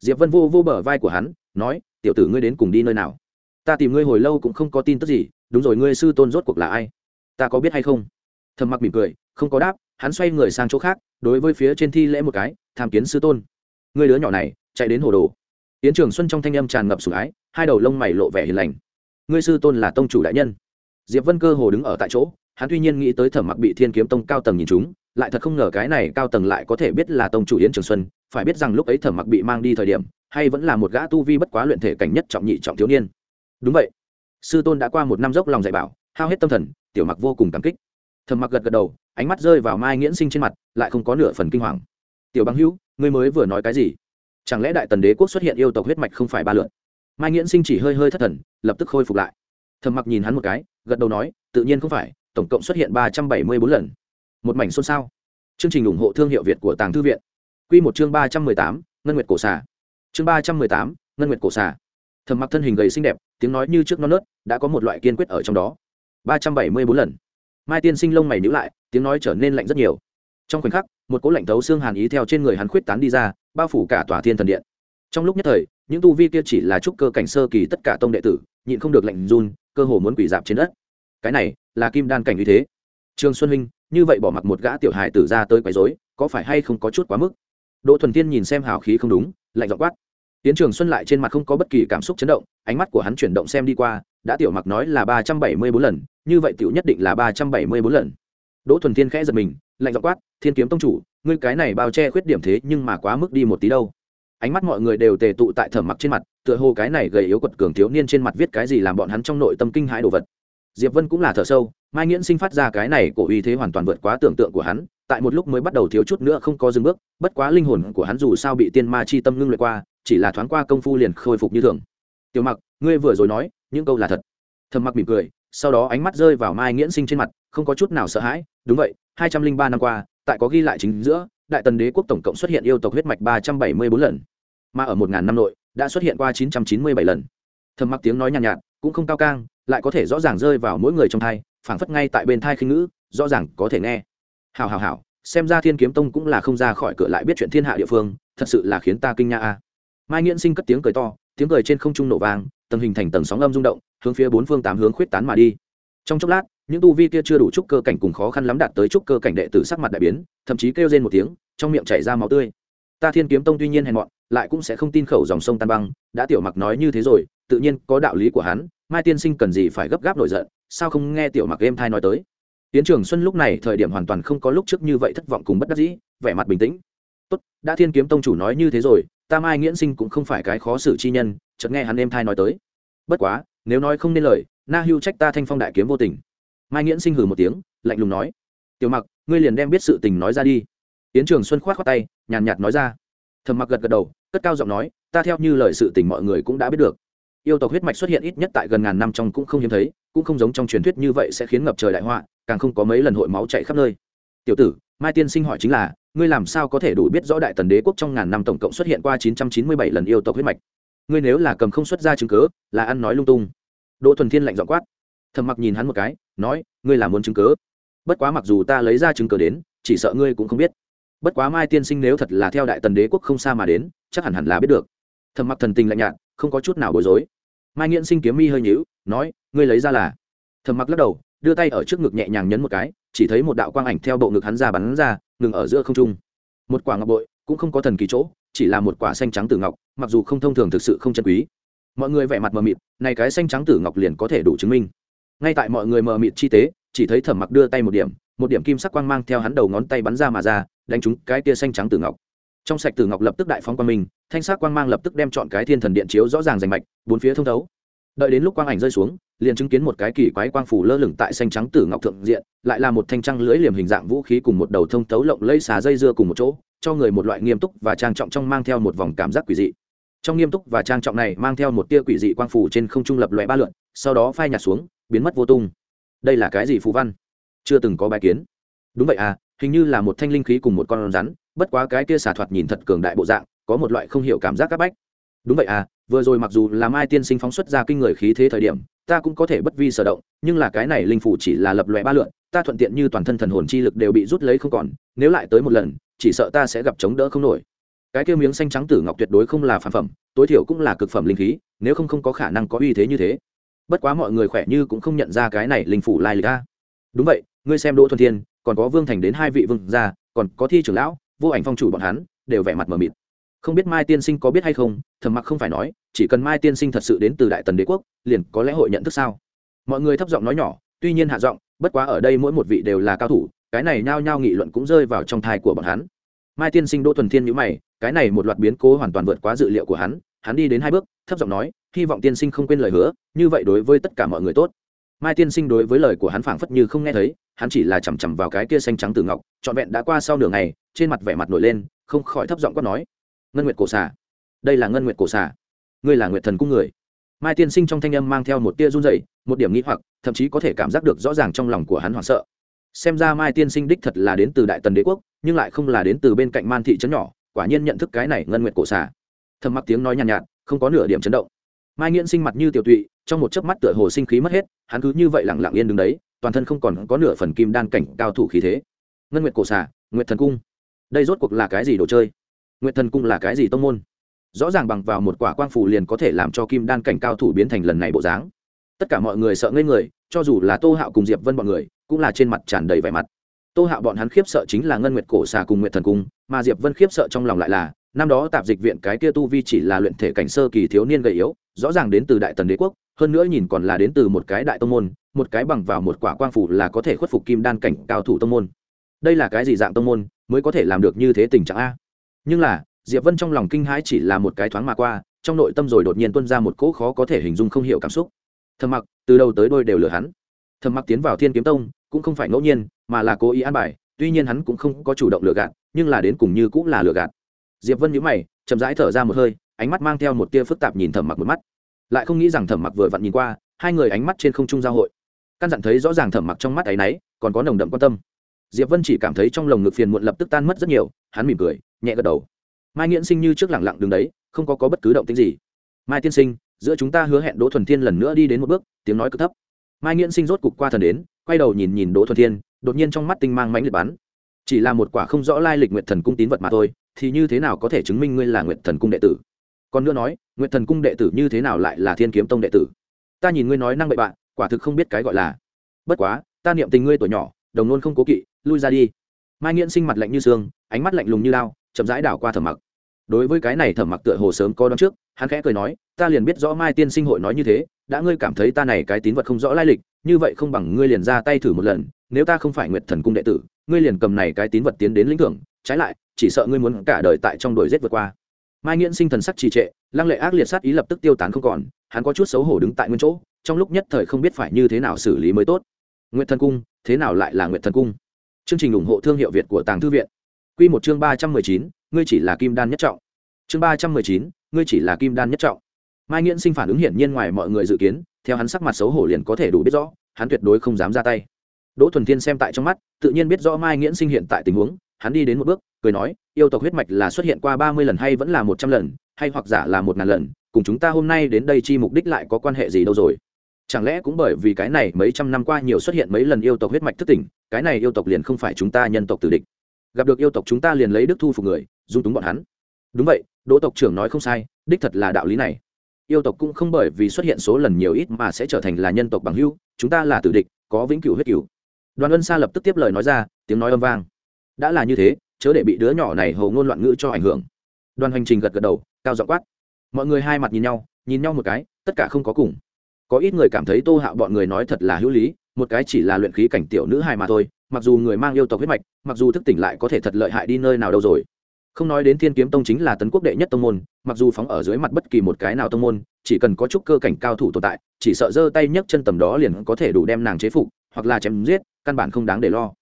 Diệp vân vô vô bờ vai của hắn, nói, tiểu tử ngươi đến cùng đi nơi nào? Ta tìm ngươi hồi lâu cũng không có tin tức gì, đúng rồi ngươi sư tôn rốt cuộc là ai? Ta có biết hay không? Thẩm mặc mỉm cười, không có đáp, hắn xoay người sang chỗ khác, đối với phía trên thi lễ một cái tham kiến sư tôn. Người đứa nhỏ này, chạy đến hồ đồ. Yến trường xuân trong thanh âm tràn ngập sủng ái, hai đầu lông mày lộ vẻ hiền lành. Ngươi sư tôn là tông chủ đại nhân. Diệp vân cơ hồ đứng ở tại chỗ, hắn tuy nhiên nghĩ tới thẩm mặc bị thiên kiếm tông cao tầng nhìn chúng, lại thật không ngờ cái này cao tầng lại có thể biết là tông chủ yến trường xuân, phải biết rằng lúc ấy thẩm mặc bị mang đi thời điểm, hay vẫn là một gã tu vi bất quá luyện thể cảnh nhất trọng nhị trọng thiếu niên. Đúng vậy. Sư tôn đã qua một năm dốc lòng dạy bảo, hao hết tâm thần, tiểu mặc vô cùng cảm kích. Thẩm mặc gật gật đầu, ánh mắt rơi vào mai nghiễn sinh trên mặt, lại không có nửa phần kinh hoàng tiểu băng hữu, ngươi mới vừa nói cái gì? Chẳng lẽ đại tần đế quốc xuất hiện yêu tộc huyết mạch không phải ba lượn mai nghiễn sinh chỉ hơi hơi thất thần, lập tức khôi phục lại. Thầm mặc nhìn hắn một cái, gật đầu nói, tự nhiên không phải, tổng cộng xuất hiện ba trăm bảy mươi bốn lần. Một mảnh xôn xao. Chương trình ủng hộ thương hiệu việt của tàng thư viện. Q một chương ba trăm mười tám, ngân nguyệt cổ xà. Chương ba trăm mười tám, ngân nguyệt cổ xà. Thầm mặc thân hình gầy xinh đẹp, tiếng nói như trước non nớt, đã có một loại kiên quyết ở trong đó. Ba trăm bảy mươi bốn lần. Mai tiên sinh lông mày nhữ lại, tiếng nói trở nên lạnh rất nhiều. Trong khoảnh khắc một cỗ lạnh thấu xương hàn ý theo trên người hắn khuyết tán đi ra, bao phủ cả tòa thiên thần điện. Trong lúc nhất thời, những tu vi kia chỉ là trúc cơ cảnh sơ kỳ tất cả tông đệ tử, nhịn không được lạnh run, cơ hồ muốn quỷ dạp trên đất. Cái này là kim đan cảnh như thế. Trương xuân huynh, như vậy bỏ mặc một gã tiểu hài tử ra tới quấy rối, có phải hay không có chút quá mức? Đỗ thuần tiên nhìn xem hào khí không đúng, lạnh dọ quát. Tiến trường xuân lại trên mặt không có bất kỳ cảm xúc chấn động, ánh mắt của hắn chuyển động xem đi qua, đã tiểu mặc nói là ba trăm bảy mươi bốn lần, như vậy tiểu nhất định là ba trăm bảy mươi bốn lần. Đỗ thuần tiên khẽ giật mình lạnh dọ quát, thiên kiếm tông chủ, ngươi cái này bao che khuyết điểm thế nhưng mà quá mức đi một tí đâu. Ánh mắt mọi người đều tề tụ tại thẩm mặc trên mặt, tựa hồ cái này gầy yếu quật cường thiếu niên trên mặt viết cái gì làm bọn hắn trong nội tâm kinh hãi đồ vật. Diệp vân cũng là thở sâu, mai nghiễn sinh phát ra cái này cổ uy thế hoàn toàn vượt quá tưởng tượng của hắn, tại một lúc mới bắt đầu thiếu chút nữa không có dừng bước, bất quá linh hồn của hắn dù sao bị tiên ma chi tâm ngưng luyện qua, chỉ là thoáng qua công phu liền khôi phục như thường. Tiểu mặc, ngươi vừa rồi nói, những câu là thật. Thầm mặc mỉm cười, sau đó ánh mắt rơi vào mai nghiễn sinh trên mặt, không có chút nào sợ hãi, đúng vậy hai trăm linh ba năm qua tại có ghi lại chính giữa đại tần đế quốc tổng cộng xuất hiện yêu tộc huyết mạch ba trăm bảy mươi bốn lần mà ở một ngàn năm nội đã xuất hiện qua chín trăm chín mươi bảy lần. Thầm mặc tiếng nói nhàn nhạt, nhạt cũng không cao cang lại có thể rõ ràng rơi vào mỗi người trong thai phảng phất ngay tại bên thai khinh ngữ rõ ràng có thể nghe. Hào hào hào xem ra thiên kiếm tông cũng là không ra khỏi cửa lại biết chuyện thiên hạ địa phương thật sự là khiến ta kinh nha a. Mai nghiễn sinh cất tiếng cười to tiếng cười trên không trung nổ vàng tầng hình thành tầng sóng âm rung động hướng phía bốn phương tám hướng khuyết tán mà đi trong chốc lát, những tu vi kia chưa đủ trúc cơ cảnh cùng khó khăn lắm đạt tới trúc cơ cảnh đệ tử sắc mặt đại biến, thậm chí kêu lên một tiếng, trong miệng chảy ra máu tươi. Ta thiên kiếm tông tuy nhiên hèn mọn, lại cũng sẽ không tin khẩu dòng sông tan băng, đã tiểu mặc nói như thế rồi, tự nhiên có đạo lý của hắn, mai tiên sinh cần gì phải gấp gáp nổi giận, sao không nghe tiểu mặc game thai nói tới. Tiến trường xuân lúc này thời điểm hoàn toàn không có lúc trước như vậy thất vọng cùng bất đắc dĩ, vẻ mặt bình tĩnh. Tốt, đã thiên kiếm tông chủ nói như thế rồi, ta mai nghiễn sinh cũng không phải cái khó xử chi nhân, chợt nghe hắn em thai nói tới. Bất quá, nếu nói không nên lời na hưu trách ta thanh phong đại kiếm vô tình. Mai nghiễn sinh hừ một tiếng, lạnh lùng nói, tiểu mặc, ngươi liền đem biết sự tình nói ra đi. Yến trường xuân khoát khoát tay, nhàn nhạt nói ra. Thầm mặc gật gật đầu, cất cao giọng nói, ta theo như lời sự tình mọi người cũng đã biết được. Yêu tộc huyết mạch xuất hiện ít nhất tại gần ngàn năm trong cũng không hiếm thấy, cũng không giống trong truyền thuyết như vậy sẽ khiến ngập trời đại họa, càng không có mấy lần hội máu chạy khắp nơi. Tiểu tử, mai tiên sinh hỏi chính là, ngươi làm sao có thể đủ biết rõ đại tần đế quốc trong ngàn năm tổng cộng xuất hiện qua chín trăm chín mươi bảy lần yêu tộc huyết mạch? Ngươi nếu là cầm không xuất ra chứng cớ là ăn nói lung tung đỗ thuần thiên lạnh giọng quát. Thầm mặc nhìn hắn một cái, nói, ngươi là muốn chứng cớ. Bất quá mặc dù ta lấy ra chứng cớ đến, chỉ sợ ngươi cũng không biết. Bất quá mai tiên sinh nếu thật là theo đại tần đế quốc không xa mà đến, chắc hẳn hẳn là biết được. Thầm mặc thần tình lạnh nhạt, không có chút nào bối rối. Mai nghiễn sinh kiếm mi hơi nhíu, nói, ngươi lấy ra là. Thầm mặc lắc đầu, đưa tay ở trước ngực nhẹ nhàng nhấn một cái, chỉ thấy một đạo quang ảnh theo bộ ngực hắn ra bắn ra, ngừng ở giữa không trung. Một quả ngọc bội, cũng không có thần kỳ chỗ, chỉ là một quả xanh trắng tử ngọc, mặc dù không thông thường thực sự không chân quý mọi người vẻ mặt mờ mịt, này cái xanh trắng tử ngọc liền có thể đủ chứng minh. Ngay tại mọi người mờ mịt chi tế, chỉ thấy thẩm mặc đưa tay một điểm một điểm kim sắc quang mang theo hắn đầu ngón tay bắn ra mà ra, đánh trúng cái tia xanh trắng tử ngọc. Trong sạch tử ngọc lập tức đại phóng quang minh, thanh sắc quang mang lập tức đem chọn cái thiên thần điện chiếu rõ ràng rành mạch, bốn phía thông thấu. Đợi đến lúc quang ảnh rơi xuống, liền chứng kiến một cái kỳ quái quang phủ lơ lửng tại xanh trắng tử ngọc thượng diện, lại là một thanh trăng lưỡi liềm hình dạng vũ khí cùng một đầu thông thấu lộng lây xà dây dưa cùng một chỗ, cho người một loại nghiêm túc và trang trọng trong mang theo một vòng cảm giác quỷ dị trong nghiêm túc và trang trọng này mang theo một tia quỷ dị quang phủ trên không trung lập loại ba lượn, sau đó phai nhạt xuống, biến mất vô tung. Đây là cái gì phù văn? Chưa từng có bài kiến. Đúng vậy à hình như là một thanh linh khí cùng một con rắn, bất quá cái kia xả thoạt nhìn thật cường đại bộ dạng, có một loại không hiểu cảm giác c áp bách. Đúng vậy à vừa rồi mặc dù là mai tiên sinh phóng xuất ra kinh người khí thế thời điểm, ta cũng có thể bất vi sở động, nhưng là cái này linh phủ chỉ là lập loại ba lượn, ta thuận tiện như toàn thân thần hồn chi lực đều bị rút lấy không còn, nếu lại tới một lần, chỉ sợ ta sẽ gặp chống đỡ không nổi cái kia miếng xanh trắng tử ngọc tuyệt đối không là phản phẩm, tối thiểu cũng là cực phẩm linh khí, nếu không không có khả năng có uy thế như thế. Bất quá mọi người khỏe như cũng không nhận ra cái này linh phủ lai lịch a. Đúng vậy, ngươi xem đỗ thuần thiên, còn có vương thành đến hai vị vương gia, còn có thi trưởng lão, vô ảnh phong chủ bọn hắn, đều vẻ mặt mờ mịt. Không biết mai tiên sinh có biết hay không, thầm mặc không phải nói, chỉ cần mai tiên sinh thật sự đến từ đại tần đế quốc, liền có lẽ hội nhận thức sao? Mọi người thấp giọng nói nhỏ, tuy nhiên hạ giọng, bất quá ở đây mỗi một vị đều là cao thủ, cái này nhao nhao nghị luận cũng rơi vào trong thai của bọn hắn mai tiên sinh đỗ thuần thiên nhữ mày, cái này một loạt biến cố hoàn toàn vượt quá dự liệu của hắn hắn đi đến hai bước, thấp giọng nói, hy vọng tiên sinh không quên lời hứa, như vậy đối với tất cả mọi người tốt. Mai tiên sinh đối với lời của hắn phảng phất như không nghe thấy, hắn chỉ là chằm chằm vào cái kia xanh trắng từ ngọc, trọn vẹn đã qua sau nửa ngày, trên mặt vẻ mặt nổi lên, không khỏi thấp giọng quát nói, ngân nguyệt cổ xà, đây là ngân nguyệt cổ xà, ngươi là nguyệt thần cung người. Mai tiên sinh trong thanh âm mang theo một tia run rẩy, một điểm nghĩ hoặc, thậm chí có thể cảm giác được rõ ràng trong lòng của hắn hoảng sợ xem ra mai tiên sinh đích thật là đến từ đại tần đế quốc nhưng lại không là đến từ bên cạnh man thị trấn nhỏ quả nhiên nhận thức cái này ngân nguyệt cổ xà. Thầm mặc tiếng nói nhàn nhạt, nhạt không có nửa điểm chấn động. Mai nghiễn sinh mặt như tiểu tụy trong một chớp mắt tựa hồ sinh khí mất hết hắn cứ như vậy lặng lặng yên đứng đấy toàn thân không còn có nửa phần kim đan cảnh cao thủ khí thế. Ngân nguyệt cổ xà nguyệt thần cung. Đây rốt cuộc là cái gì đồ chơi? Nguyệt thần cung là cái gì tông môn? Rõ ràng bằng vào một quả quang phủ liền có thể làm cho kim đan cảnh cao thủ biến thành lần này bộ dáng. Tất cả mọi người sợ ngây người cho dù là tô hạo cùng diệp vân bọn người cũng là trên mặt tràn đầy vẻ mặt. Tô hạo bọn hắn khiếp sợ chính là ngân nguyệt cổ xà cùng nguyệt thần cung, mà diệp vân khiếp sợ trong lòng lại là, năm đó tạp dịch viện cái kia tu vi chỉ là luyện thể cảnh sơ kỳ thiếu niên gầy yếu, rõ ràng đến từ đại tần đế quốc, hơn nữa nhìn còn là đến từ một cái đại tông môn, một cái bằng vào một quả quang phủ là có thể khuất phục kim đan cảnh cao thủ tông môn. Đây là cái gì dạng tông môn, mới có thể làm được như thế tình trạng a? Nhưng là, diệp vân trong lòng kinh hãi chỉ là một cái thoáng mà qua, trong nội tâm rồi đột nhiên tuôn ra một cỗ khó có thể hình dung không hiểu cảm xúc. Thầm mặc, từ đầu tới đôi đều lừa hắn. Thầm mặc tiến vào thiên kiếm tông cũng không phải ngẫu nhiên mà là cố ý an bài tuy nhiên hắn cũng không có chủ động lừa gạt nhưng là đến cùng như cũng là lừa gạt. Diệp vân nhíu mày chậm rãi thở ra một hơi ánh mắt mang theo một tia phức tạp nhìn thẩm mặc một mắt. Lại không nghĩ rằng thẩm mặc vừa vặn nhìn qua hai người ánh mắt trên không trung giao hội. Căn dặn thấy rõ ràng thẩm mặc trong mắt ấy nấy còn có nồng đậm quan tâm. Diệp vân chỉ cảm thấy trong lồng ngực phiền muộn lập tức tan mất rất nhiều hắn mỉm cười nhẹ gật đầu. Mai nghiễn sinh như trước lẳng lặng đứng đấy không có, có bất cứ động tĩnh gì. Mai tiên sinh giữa chúng ta hứa hẹn đỗ thuần thiên lần nữa đi đến một bước tiếng nói cực thấp. Mai nghiễn sinh rốt cục qua thần đến quay đầu nhìn nhìn đỗ thuần thiên, đột nhiên trong mắt tinh mang mãnh liệt bắn. Chỉ là một quả không rõ lai lịch nguyệt thần cung tín vật mà thôi, thì như thế nào có thể chứng minh ngươi là nguyệt thần cung đệ tử? Còn nữa nói, nguyệt thần cung đệ tử như thế nào lại là thiên kiếm tông đệ tử? Ta nhìn ngươi nói năng bậy bạn, quả thực không biết cái gọi là. Bất quá, ta niệm tình ngươi tuổi nhỏ, đồng nôn không cố kỵ, lui ra đi. Mai nghiễn sinh mặt lạnh như xương, ánh mắt lạnh lùng như lao, chậm rãi đảo qua thẩm mặc. Đối với cái này thẩm mặc tựa hồ sớm có đón trước, hắn khẽ cười nói, ta liền biết rõ mai tiên sinh hội nói như thế đã ngươi cảm thấy ta này cái tín vật không rõ lai lịch, như vậy không bằng ngươi liền ra tay thử một lần, nếu ta không phải nguyệt thần cung đệ tử, ngươi liền cầm này cái tín vật tiến đến lĩnh thưởng, trái lại, chỉ sợ ngươi muốn cả đời tại trong đồi rét vượt qua. Mai nghiễn sinh thần sắc trì trệ, lăng lệ ác liệt sát ý lập tức tiêu tán không còn, hắn có chút xấu hổ đứng tại nguyên chỗ, trong lúc nhất thời không biết phải như thế nào xử lý mới tốt. Nguyệt thần cung, thế nào lại là nguyệt thần cung? Chương trình ủng hộ thương hiệu việt của tàng thư viện. Quy một chương ba trăm mười chín, ngươi chỉ là kim đan nhất trọng. Chương ba trăm mười chín, ngươi chỉ là kim đan nhất trọng mai nghiễn sinh phản ứng hiển nhiên ngoài mọi người dự kiến, theo hắn sắc mặt xấu hổ liền có thể đủ biết rõ, hắn tuyệt đối không dám ra tay. Đỗ thuần thiên xem tại trong mắt, tự nhiên biết rõ mai nghiễn sinh hiện tại tình huống, hắn đi đến một bước, cười nói, yêu tộc huyết mạch là xuất hiện qua ba mươi lần hay vẫn là một trăm lần, hay hoặc giả là một ngàn lần, cùng chúng ta hôm nay đến đây chi mục đích lại có quan hệ gì đâu rồi? Chẳng lẽ cũng bởi vì cái này mấy trăm năm qua nhiều xuất hiện mấy lần yêu tộc huyết mạch thất tỉnh, cái này yêu tộc liền không phải chúng ta nhân tộc tử địch? Gặp được yêu tộc chúng ta liền lấy đức thu phục người, dung túng bọn hắn. Đúng vậy, đỗ tộc trưởng nói không sai, đích thật là đạo lý này yêu tộc cũng không bởi vì xuất hiện số lần nhiều ít mà sẽ trở thành là nhân tộc bằng hữu. chúng ta là tử địch, có vĩnh cửu huyết cửu. Đoàn ân sa lập tức tiếp lời nói ra, tiếng nói âm vang. Đã là như thế, chớ để bị đứa nhỏ này hầu ngôn loạn ngữ cho ảnh hưởng. Đoàn hành trình gật gật đầu, cao giọng quát. Mọi người hai mặt nhìn nhau nhìn nhau một cái, tất cả không có cùng. Có ít người cảm thấy tô hạo bọn người nói thật là hữu lý, một cái chỉ là luyện khí cảnh tiểu nữ hài mà thôi, mặc dù người mang yêu tộc huyết mạch, mặc dù thức tỉnh lại có thể thật lợi hại đi nơi nào đâu rồi không nói đến thiên kiếm tông chính là tấn quốc đệ nhất tông môn, mặc dù phóng ở dưới mặt bất kỳ một cái nào tông môn, chỉ cần có chút cơ cảnh cao thủ tồn tại, chỉ sợ giơ tay nhấc chân tầm đó liền có thể đủ đem nàng chế phục, hoặc là chém giết, căn bản không đáng để lo.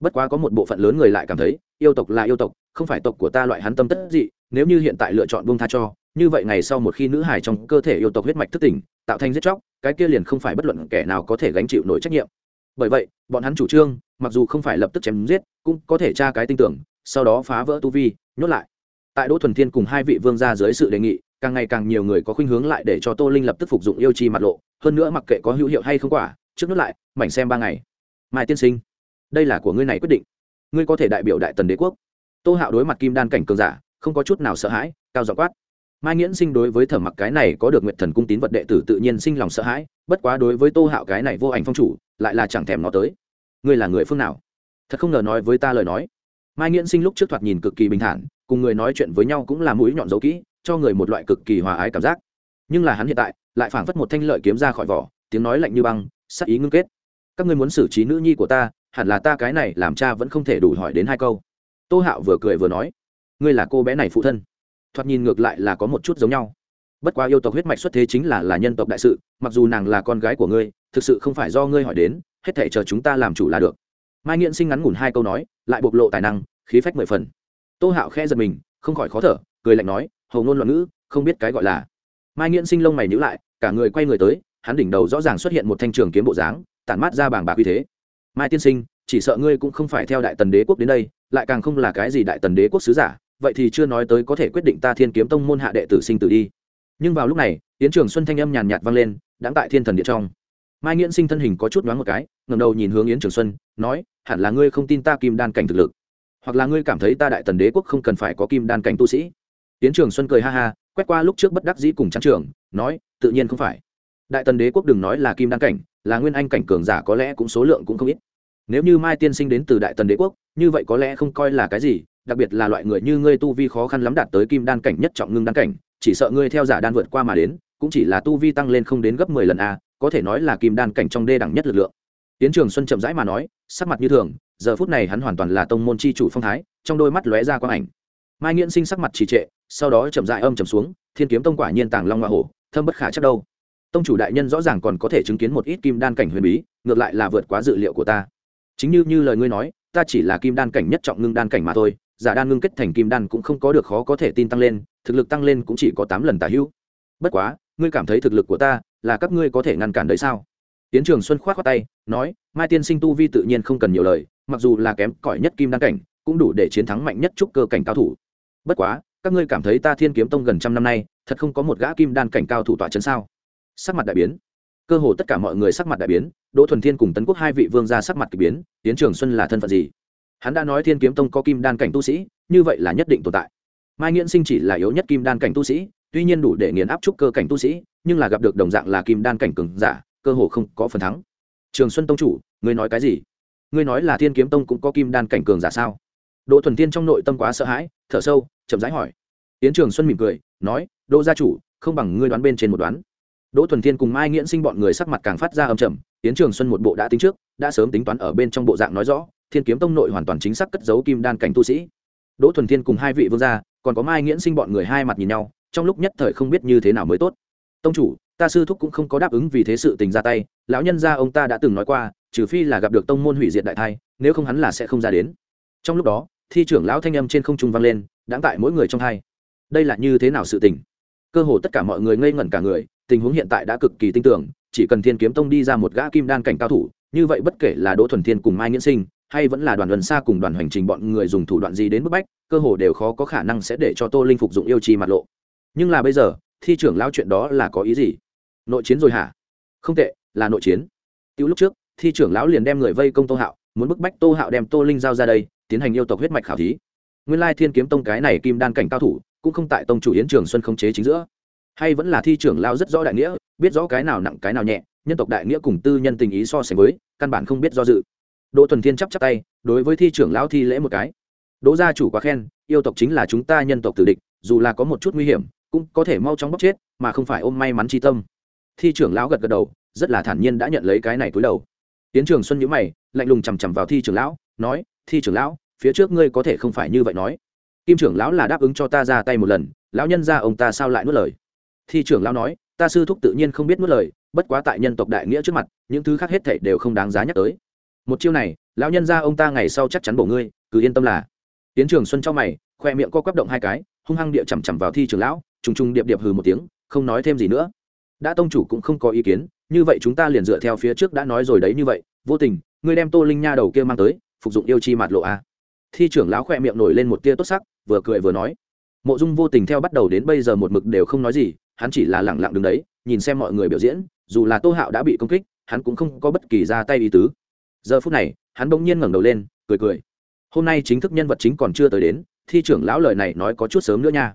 Bất quá có một bộ phận lớn người lại cảm thấy, yêu tộc là yêu tộc, không phải tộc của ta loại hắn tâm tất dị, nếu như hiện tại lựa chọn buông tha cho, như vậy ngày sau một khi nữ hài trong cơ thể yêu tộc huyết mạch thức tỉnh, tạo thành giết chóc, cái kia liền không phải bất luận kẻ nào có thể gánh chịu nổi trách nhiệm. Bởi vậy, bọn hắn chủ trương, mặc dù không phải lập tức chém giết, cũng có thể tra cái tin tưởng, sau đó phá vỡ tu vi nhốt lại. Tại đỗ thuần thiên cùng hai vị vương gia dưới sự đề nghị, càng ngày càng nhiều người có khuynh hướng lại để cho tô linh lập tức phục dụng yêu chi mặt lộ, hơn nữa mặc kệ có hữu hiệu hay không quả, trước nhốt lại, mảnh xem ba ngày. Mai tiên sinh, đây là của ngươi này quyết định. Ngươi có thể đại biểu đại tần đế quốc. Tô hạo đối mặt kim đan cảnh cường giả, không có chút nào sợ hãi, cao dọ quát. Mai nghiễn sinh đối với thẩm mặc cái này có được nguyện thần cung tín vật đệ tử tự nhiên sinh lòng sợ hãi, bất quá đối với tô hạo cái này vô ảnh phong chủ, lại là chẳng thèm nó tới. Ngươi là người phương nào? Thật không ngờ nói với ta lời nói mai nghiễn sinh lúc trước thoạt nhìn cực kỳ bình thản, cùng người nói chuyện với nhau cũng là mũi nhọn dấu kỹ, cho người một loại cực kỳ hòa ái cảm giác. Nhưng là hắn hiện tại, lại phảng phất một thanh lợi kiếm ra khỏi vỏ, tiếng nói lạnh như băng sắc ý ngưng kết. Các ngươi muốn xử trí nữ nhi của ta, hẳn là ta cái này làm cha vẫn không thể đủ hỏi đến hai câu. Tô hạo vừa cười vừa nói, ngươi là cô bé này phụ thân. Thoạt nhìn ngược lại là có một chút giống nhau. Bất quá yêu tộc huyết mạch xuất thế chính là là nhân tộc đại sự, mặc dù nàng là con gái của ngươi, thực sự không phải do ngươi hỏi đến, hết thể chờ chúng ta làm chủ là được. Mai nghiện sinh ngắn ngủn hai câu nói lại bộc lộ tài năng, khí phách mười phần. Tô hạo khe giật mình, không khỏi khó thở, cười lạnh nói, hầu ngôn loạn ngữ, không biết cái gọi là. Mai nghiện sinh lông mày nhữ lại, cả người quay người tới, hắn đỉnh đầu rõ ràng xuất hiện một thanh trường kiếm bộ dáng, tản mát ra bảng bạc uy thế. Mai tiên sinh, chỉ sợ ngươi cũng không phải theo đại tần đế quốc đến đây, lại càng không là cái gì đại tần đế quốc sứ giả, vậy thì chưa nói tới có thể quyết định ta thiên kiếm tông môn hạ đệ tử sinh tử đi. Nhưng vào lúc này tiến trường xuân thanh âm nhàn nhạt vang lên đáng tại thiên thần điện trong mai nghiễn sinh thân hình có chút nhoáng một cái ngầm đầu nhìn hướng yến trường xuân, nói, hẳn là ngươi không tin ta kim đan cảnh thực lực. Hoặc là ngươi cảm thấy ta đại tần đế quốc không cần phải có kim đan cảnh tu sĩ. Yến trường xuân cười ha ha, quét qua lúc trước bất đắc dĩ cùng trắng trường, nói, tự nhiên không phải. Đại tần đế quốc đừng nói là kim đan cảnh, là nguyên anh cảnh cường giả có lẽ cũng số lượng cũng không ít. Nếu như mai tiên sinh đến từ đại tần đế quốc, như vậy có lẽ không coi là cái gì, đặc biệt là loại người như ngươi tu vi khó khăn lắm đạt tới kim đan cảnh nhất trọng ngưng đan cảnh, chỉ sợ ngươi theo giả đan vượt qua mà đến, cũng chỉ là tu vi tăng lên không đến gấp mười lần a có thể nói là kim đan cảnh trong đê đẳng nhất lực lượng. Tiến trường xuân chậm rãi mà nói, sắc mặt như thường, giờ phút này hắn hoàn toàn là tông môn chi chủ phong thái, trong đôi mắt lóe ra quang ảnh. Mai nghiễn sinh sắc mặt trì trệ, sau đó chậm rãi âm chậm xuống, thiên kiếm tông quả nhiên tàng long hoa hổ, thâm bất khả chắc đâu. Tông chủ đại nhân rõ ràng còn có thể chứng kiến một ít kim đan cảnh huyền bí, ngược lại là vượt quá dự liệu của ta. Chính như như lời ngươi nói, ta chỉ là kim đan cảnh nhất trọng ngưng đan cảnh mà thôi, giả đan ngưng kết thành kim đan cũng không có được khó có thể tin tăng lên, thực lực tăng lên cũng chỉ có tám lần tả hữu. Bất quá, ngươi cảm thấy thực lực của ta là các ngươi có thể ngăn cản đấy sao? Tiến trường xuân k h o á t khoác tay, nói, mai tiên sinh tu vi tự nhiên không cần nhiều lời, mặc dù là kém cỏi nhất kim đan cảnh, cũng đủ để chiến thắng mạnh nhất trúc cơ cảnh cao thủ. Bất quá, các ngươi cảm thấy ta thiên kiếm tông gần trăm năm nay, thật không có một gã kim đan cảnh cao thủ tọa chấn sao? Sắc mặt đại biến. Cơ hồ tất cả mọi người sắc mặt đại biến, đỗ thuần thiên cùng tấn quốc hai vị vương ra sắc mặt k ỳ biến tiến trường xuân là thân phận gì? Hắn đã nói thiên kiếm tông có kim đan cảnh tu sĩ, như vậy là nhất định tồn tại. Mai nghiễn sinh chỉ là yếu nhất kim đan cảnh tu sĩ tuy nhiên đủ để nghiền áp trúc cơ cảnh tu sĩ, nhưng là gặp được đồng dạng là kim đan cảnh cường giả, cơ hồ không có phần thắng. Trường xuân tông chủ, ngươi nói cái gì? Ngươi nói là thiên kiếm tông cũng có kim đan cảnh cường giả sao? Đỗ thuần thiên trong nội tâm quá sợ hãi, thở sâu, chậm rãi hỏi. Yến trường xuân mỉm cười, nói, đỗ gia chủ, không bằng ngươi đoán bên trên một đoán. Đỗ thuần thiên cùng mai nghiễn sinh bọn người sắc mặt càng phát ra âm trầm, yến trường xuân một bộ đã tính trước, đã sớm tính toán ở bên trong bộ dạng nói rõ, thiên kiếm tông nội hoàn toàn chính xác cất giấu kim đan cảnh tu sĩ. Đỗ thuần thiên cùng hai vị vương gia, còn có mai nghiễn sinh bọn người hai mặt nhìn nhau trong lúc nhất thời không biết như thế nào mới tốt. Tông chủ, ta sư thúc cũng không có đáp ứng vì thế sự tình ra tay, lão nhân gia ông ta đã từng nói qua, trừ phi là gặp được tông môn hủy diệt đại thai, nếu không hắn là sẽ không ra đến. Trong lúc đó, thi trưởng lão thanh âm trên không trung vang lên đáng tại mỗi người trong hai. Đây là như thế nào sự tình? Cơ hồ tất cả mọi người ngây ngẩn cả người, tình huống hiện tại đã cực kỳ tin tưởng chỉ cần thiên kiếm tông đi ra một gã kim đan cảnh cao thủ, như vậy bất kể là đỗ thuần thiên cùng mai nghiễn sinh, hay vẫn là đoàn luân xa cùng đoàn hành trình bọn người dùng thủ đoạn gì đến bức bách, cơ hồ đều khó có khả năng sẽ để cho tô linh phục dụng yêu chi mặt lộ nhưng là bây giờ, thi trưởng lão chuyện đó là có ý gì? Nội chiến rồi hả? Không tệ, là nội chiến. Tiêu lúc trước, thi trưởng lão liền đem người vây công tô hạo, muốn bức bách tô hạo đem tô linh giao ra đây, tiến hành yêu tộc huyết mạch khảo thí. Nguyên lai thiên kiếm tông cái này kim đan cảnh cao thủ, cũng không tại tông chủ yến trường xuân không chế chính giữa. Hay vẫn là thi trưởng lão rất rõ đại nghĩa, biết rõ cái nào nặng cái nào nhẹ, nhân tộc đại nghĩa cùng tư nhân tình ý so sánh với, căn bản không biết do dự. Đỗ thuần thiên chắp chắp tay, đối với thi trưởng lão thi lễ một cái. Đỗ gia chủ quá khen, yêu tộc chính là chúng ta nhân tộc tử địch, dù là có một chút nguy hiểm cũng có thể mau chóng bóc chết, mà không phải ôm may mắn chi tâm. Thi trưởng lão gật gật đầu, rất là thản nhiên đã nhận lấy cái này túi đầu. Tiến trường xuân nhữ mày, lạnh lùng chằm chằm vào thi trưởng lão, nói, thi trưởng lão, phía trước ngươi có thể không phải như vậy nói. Kim trưởng lão là đáp ứng cho ta ra tay một lần, lão nhân ra ông ta sao lại nuốt lời? Thi trưởng lão nói, ta sư thúc tự nhiên không biết nuốt lời, bất quá tại nhân tộc đại nghĩa trước mặt, những thứ khác hết thảy đều không đáng giá nhắc tới. Một chiêu này, lão nhân ra ông ta ngày sau chắc chắn bổ ngươi, cứ yên tâm là. Tiến trường xuân cho mày, khoe miệng co quắp động hai cái, hung hăng địa chằm chằm vào thi trưởng lão trùng trùng điệp điệp hừ một tiếng, không nói thêm gì nữa. Đã tông chủ cũng không có ý kiến, như vậy chúng ta liền dựa theo phía trước đã nói rồi đấy như vậy, vô tình, ngươi đem tô linh nha đầu kia mang tới, phục dụng yêu chi mạt lộ a. Thi trưởng lão khoe miệng nổi lên một tia tốt sắc, vừa cười vừa nói. Mộ dung vô tình theo bắt đầu đến bây giờ một mực đều không nói gì, hắn chỉ là lẳng lặng đứng đấy, nhìn xem mọi người biểu diễn, dù là tô hạo đã bị công kích, hắn cũng không có bất kỳ ra tay ý tứ. Giờ phút này, hắn bỗng nhiên ngẩng đầu lên, cười cười. Hôm nay chính thức nhân vật chính còn chưa tới đến, thi trưởng lão lời này nói có chút sớm nữa nha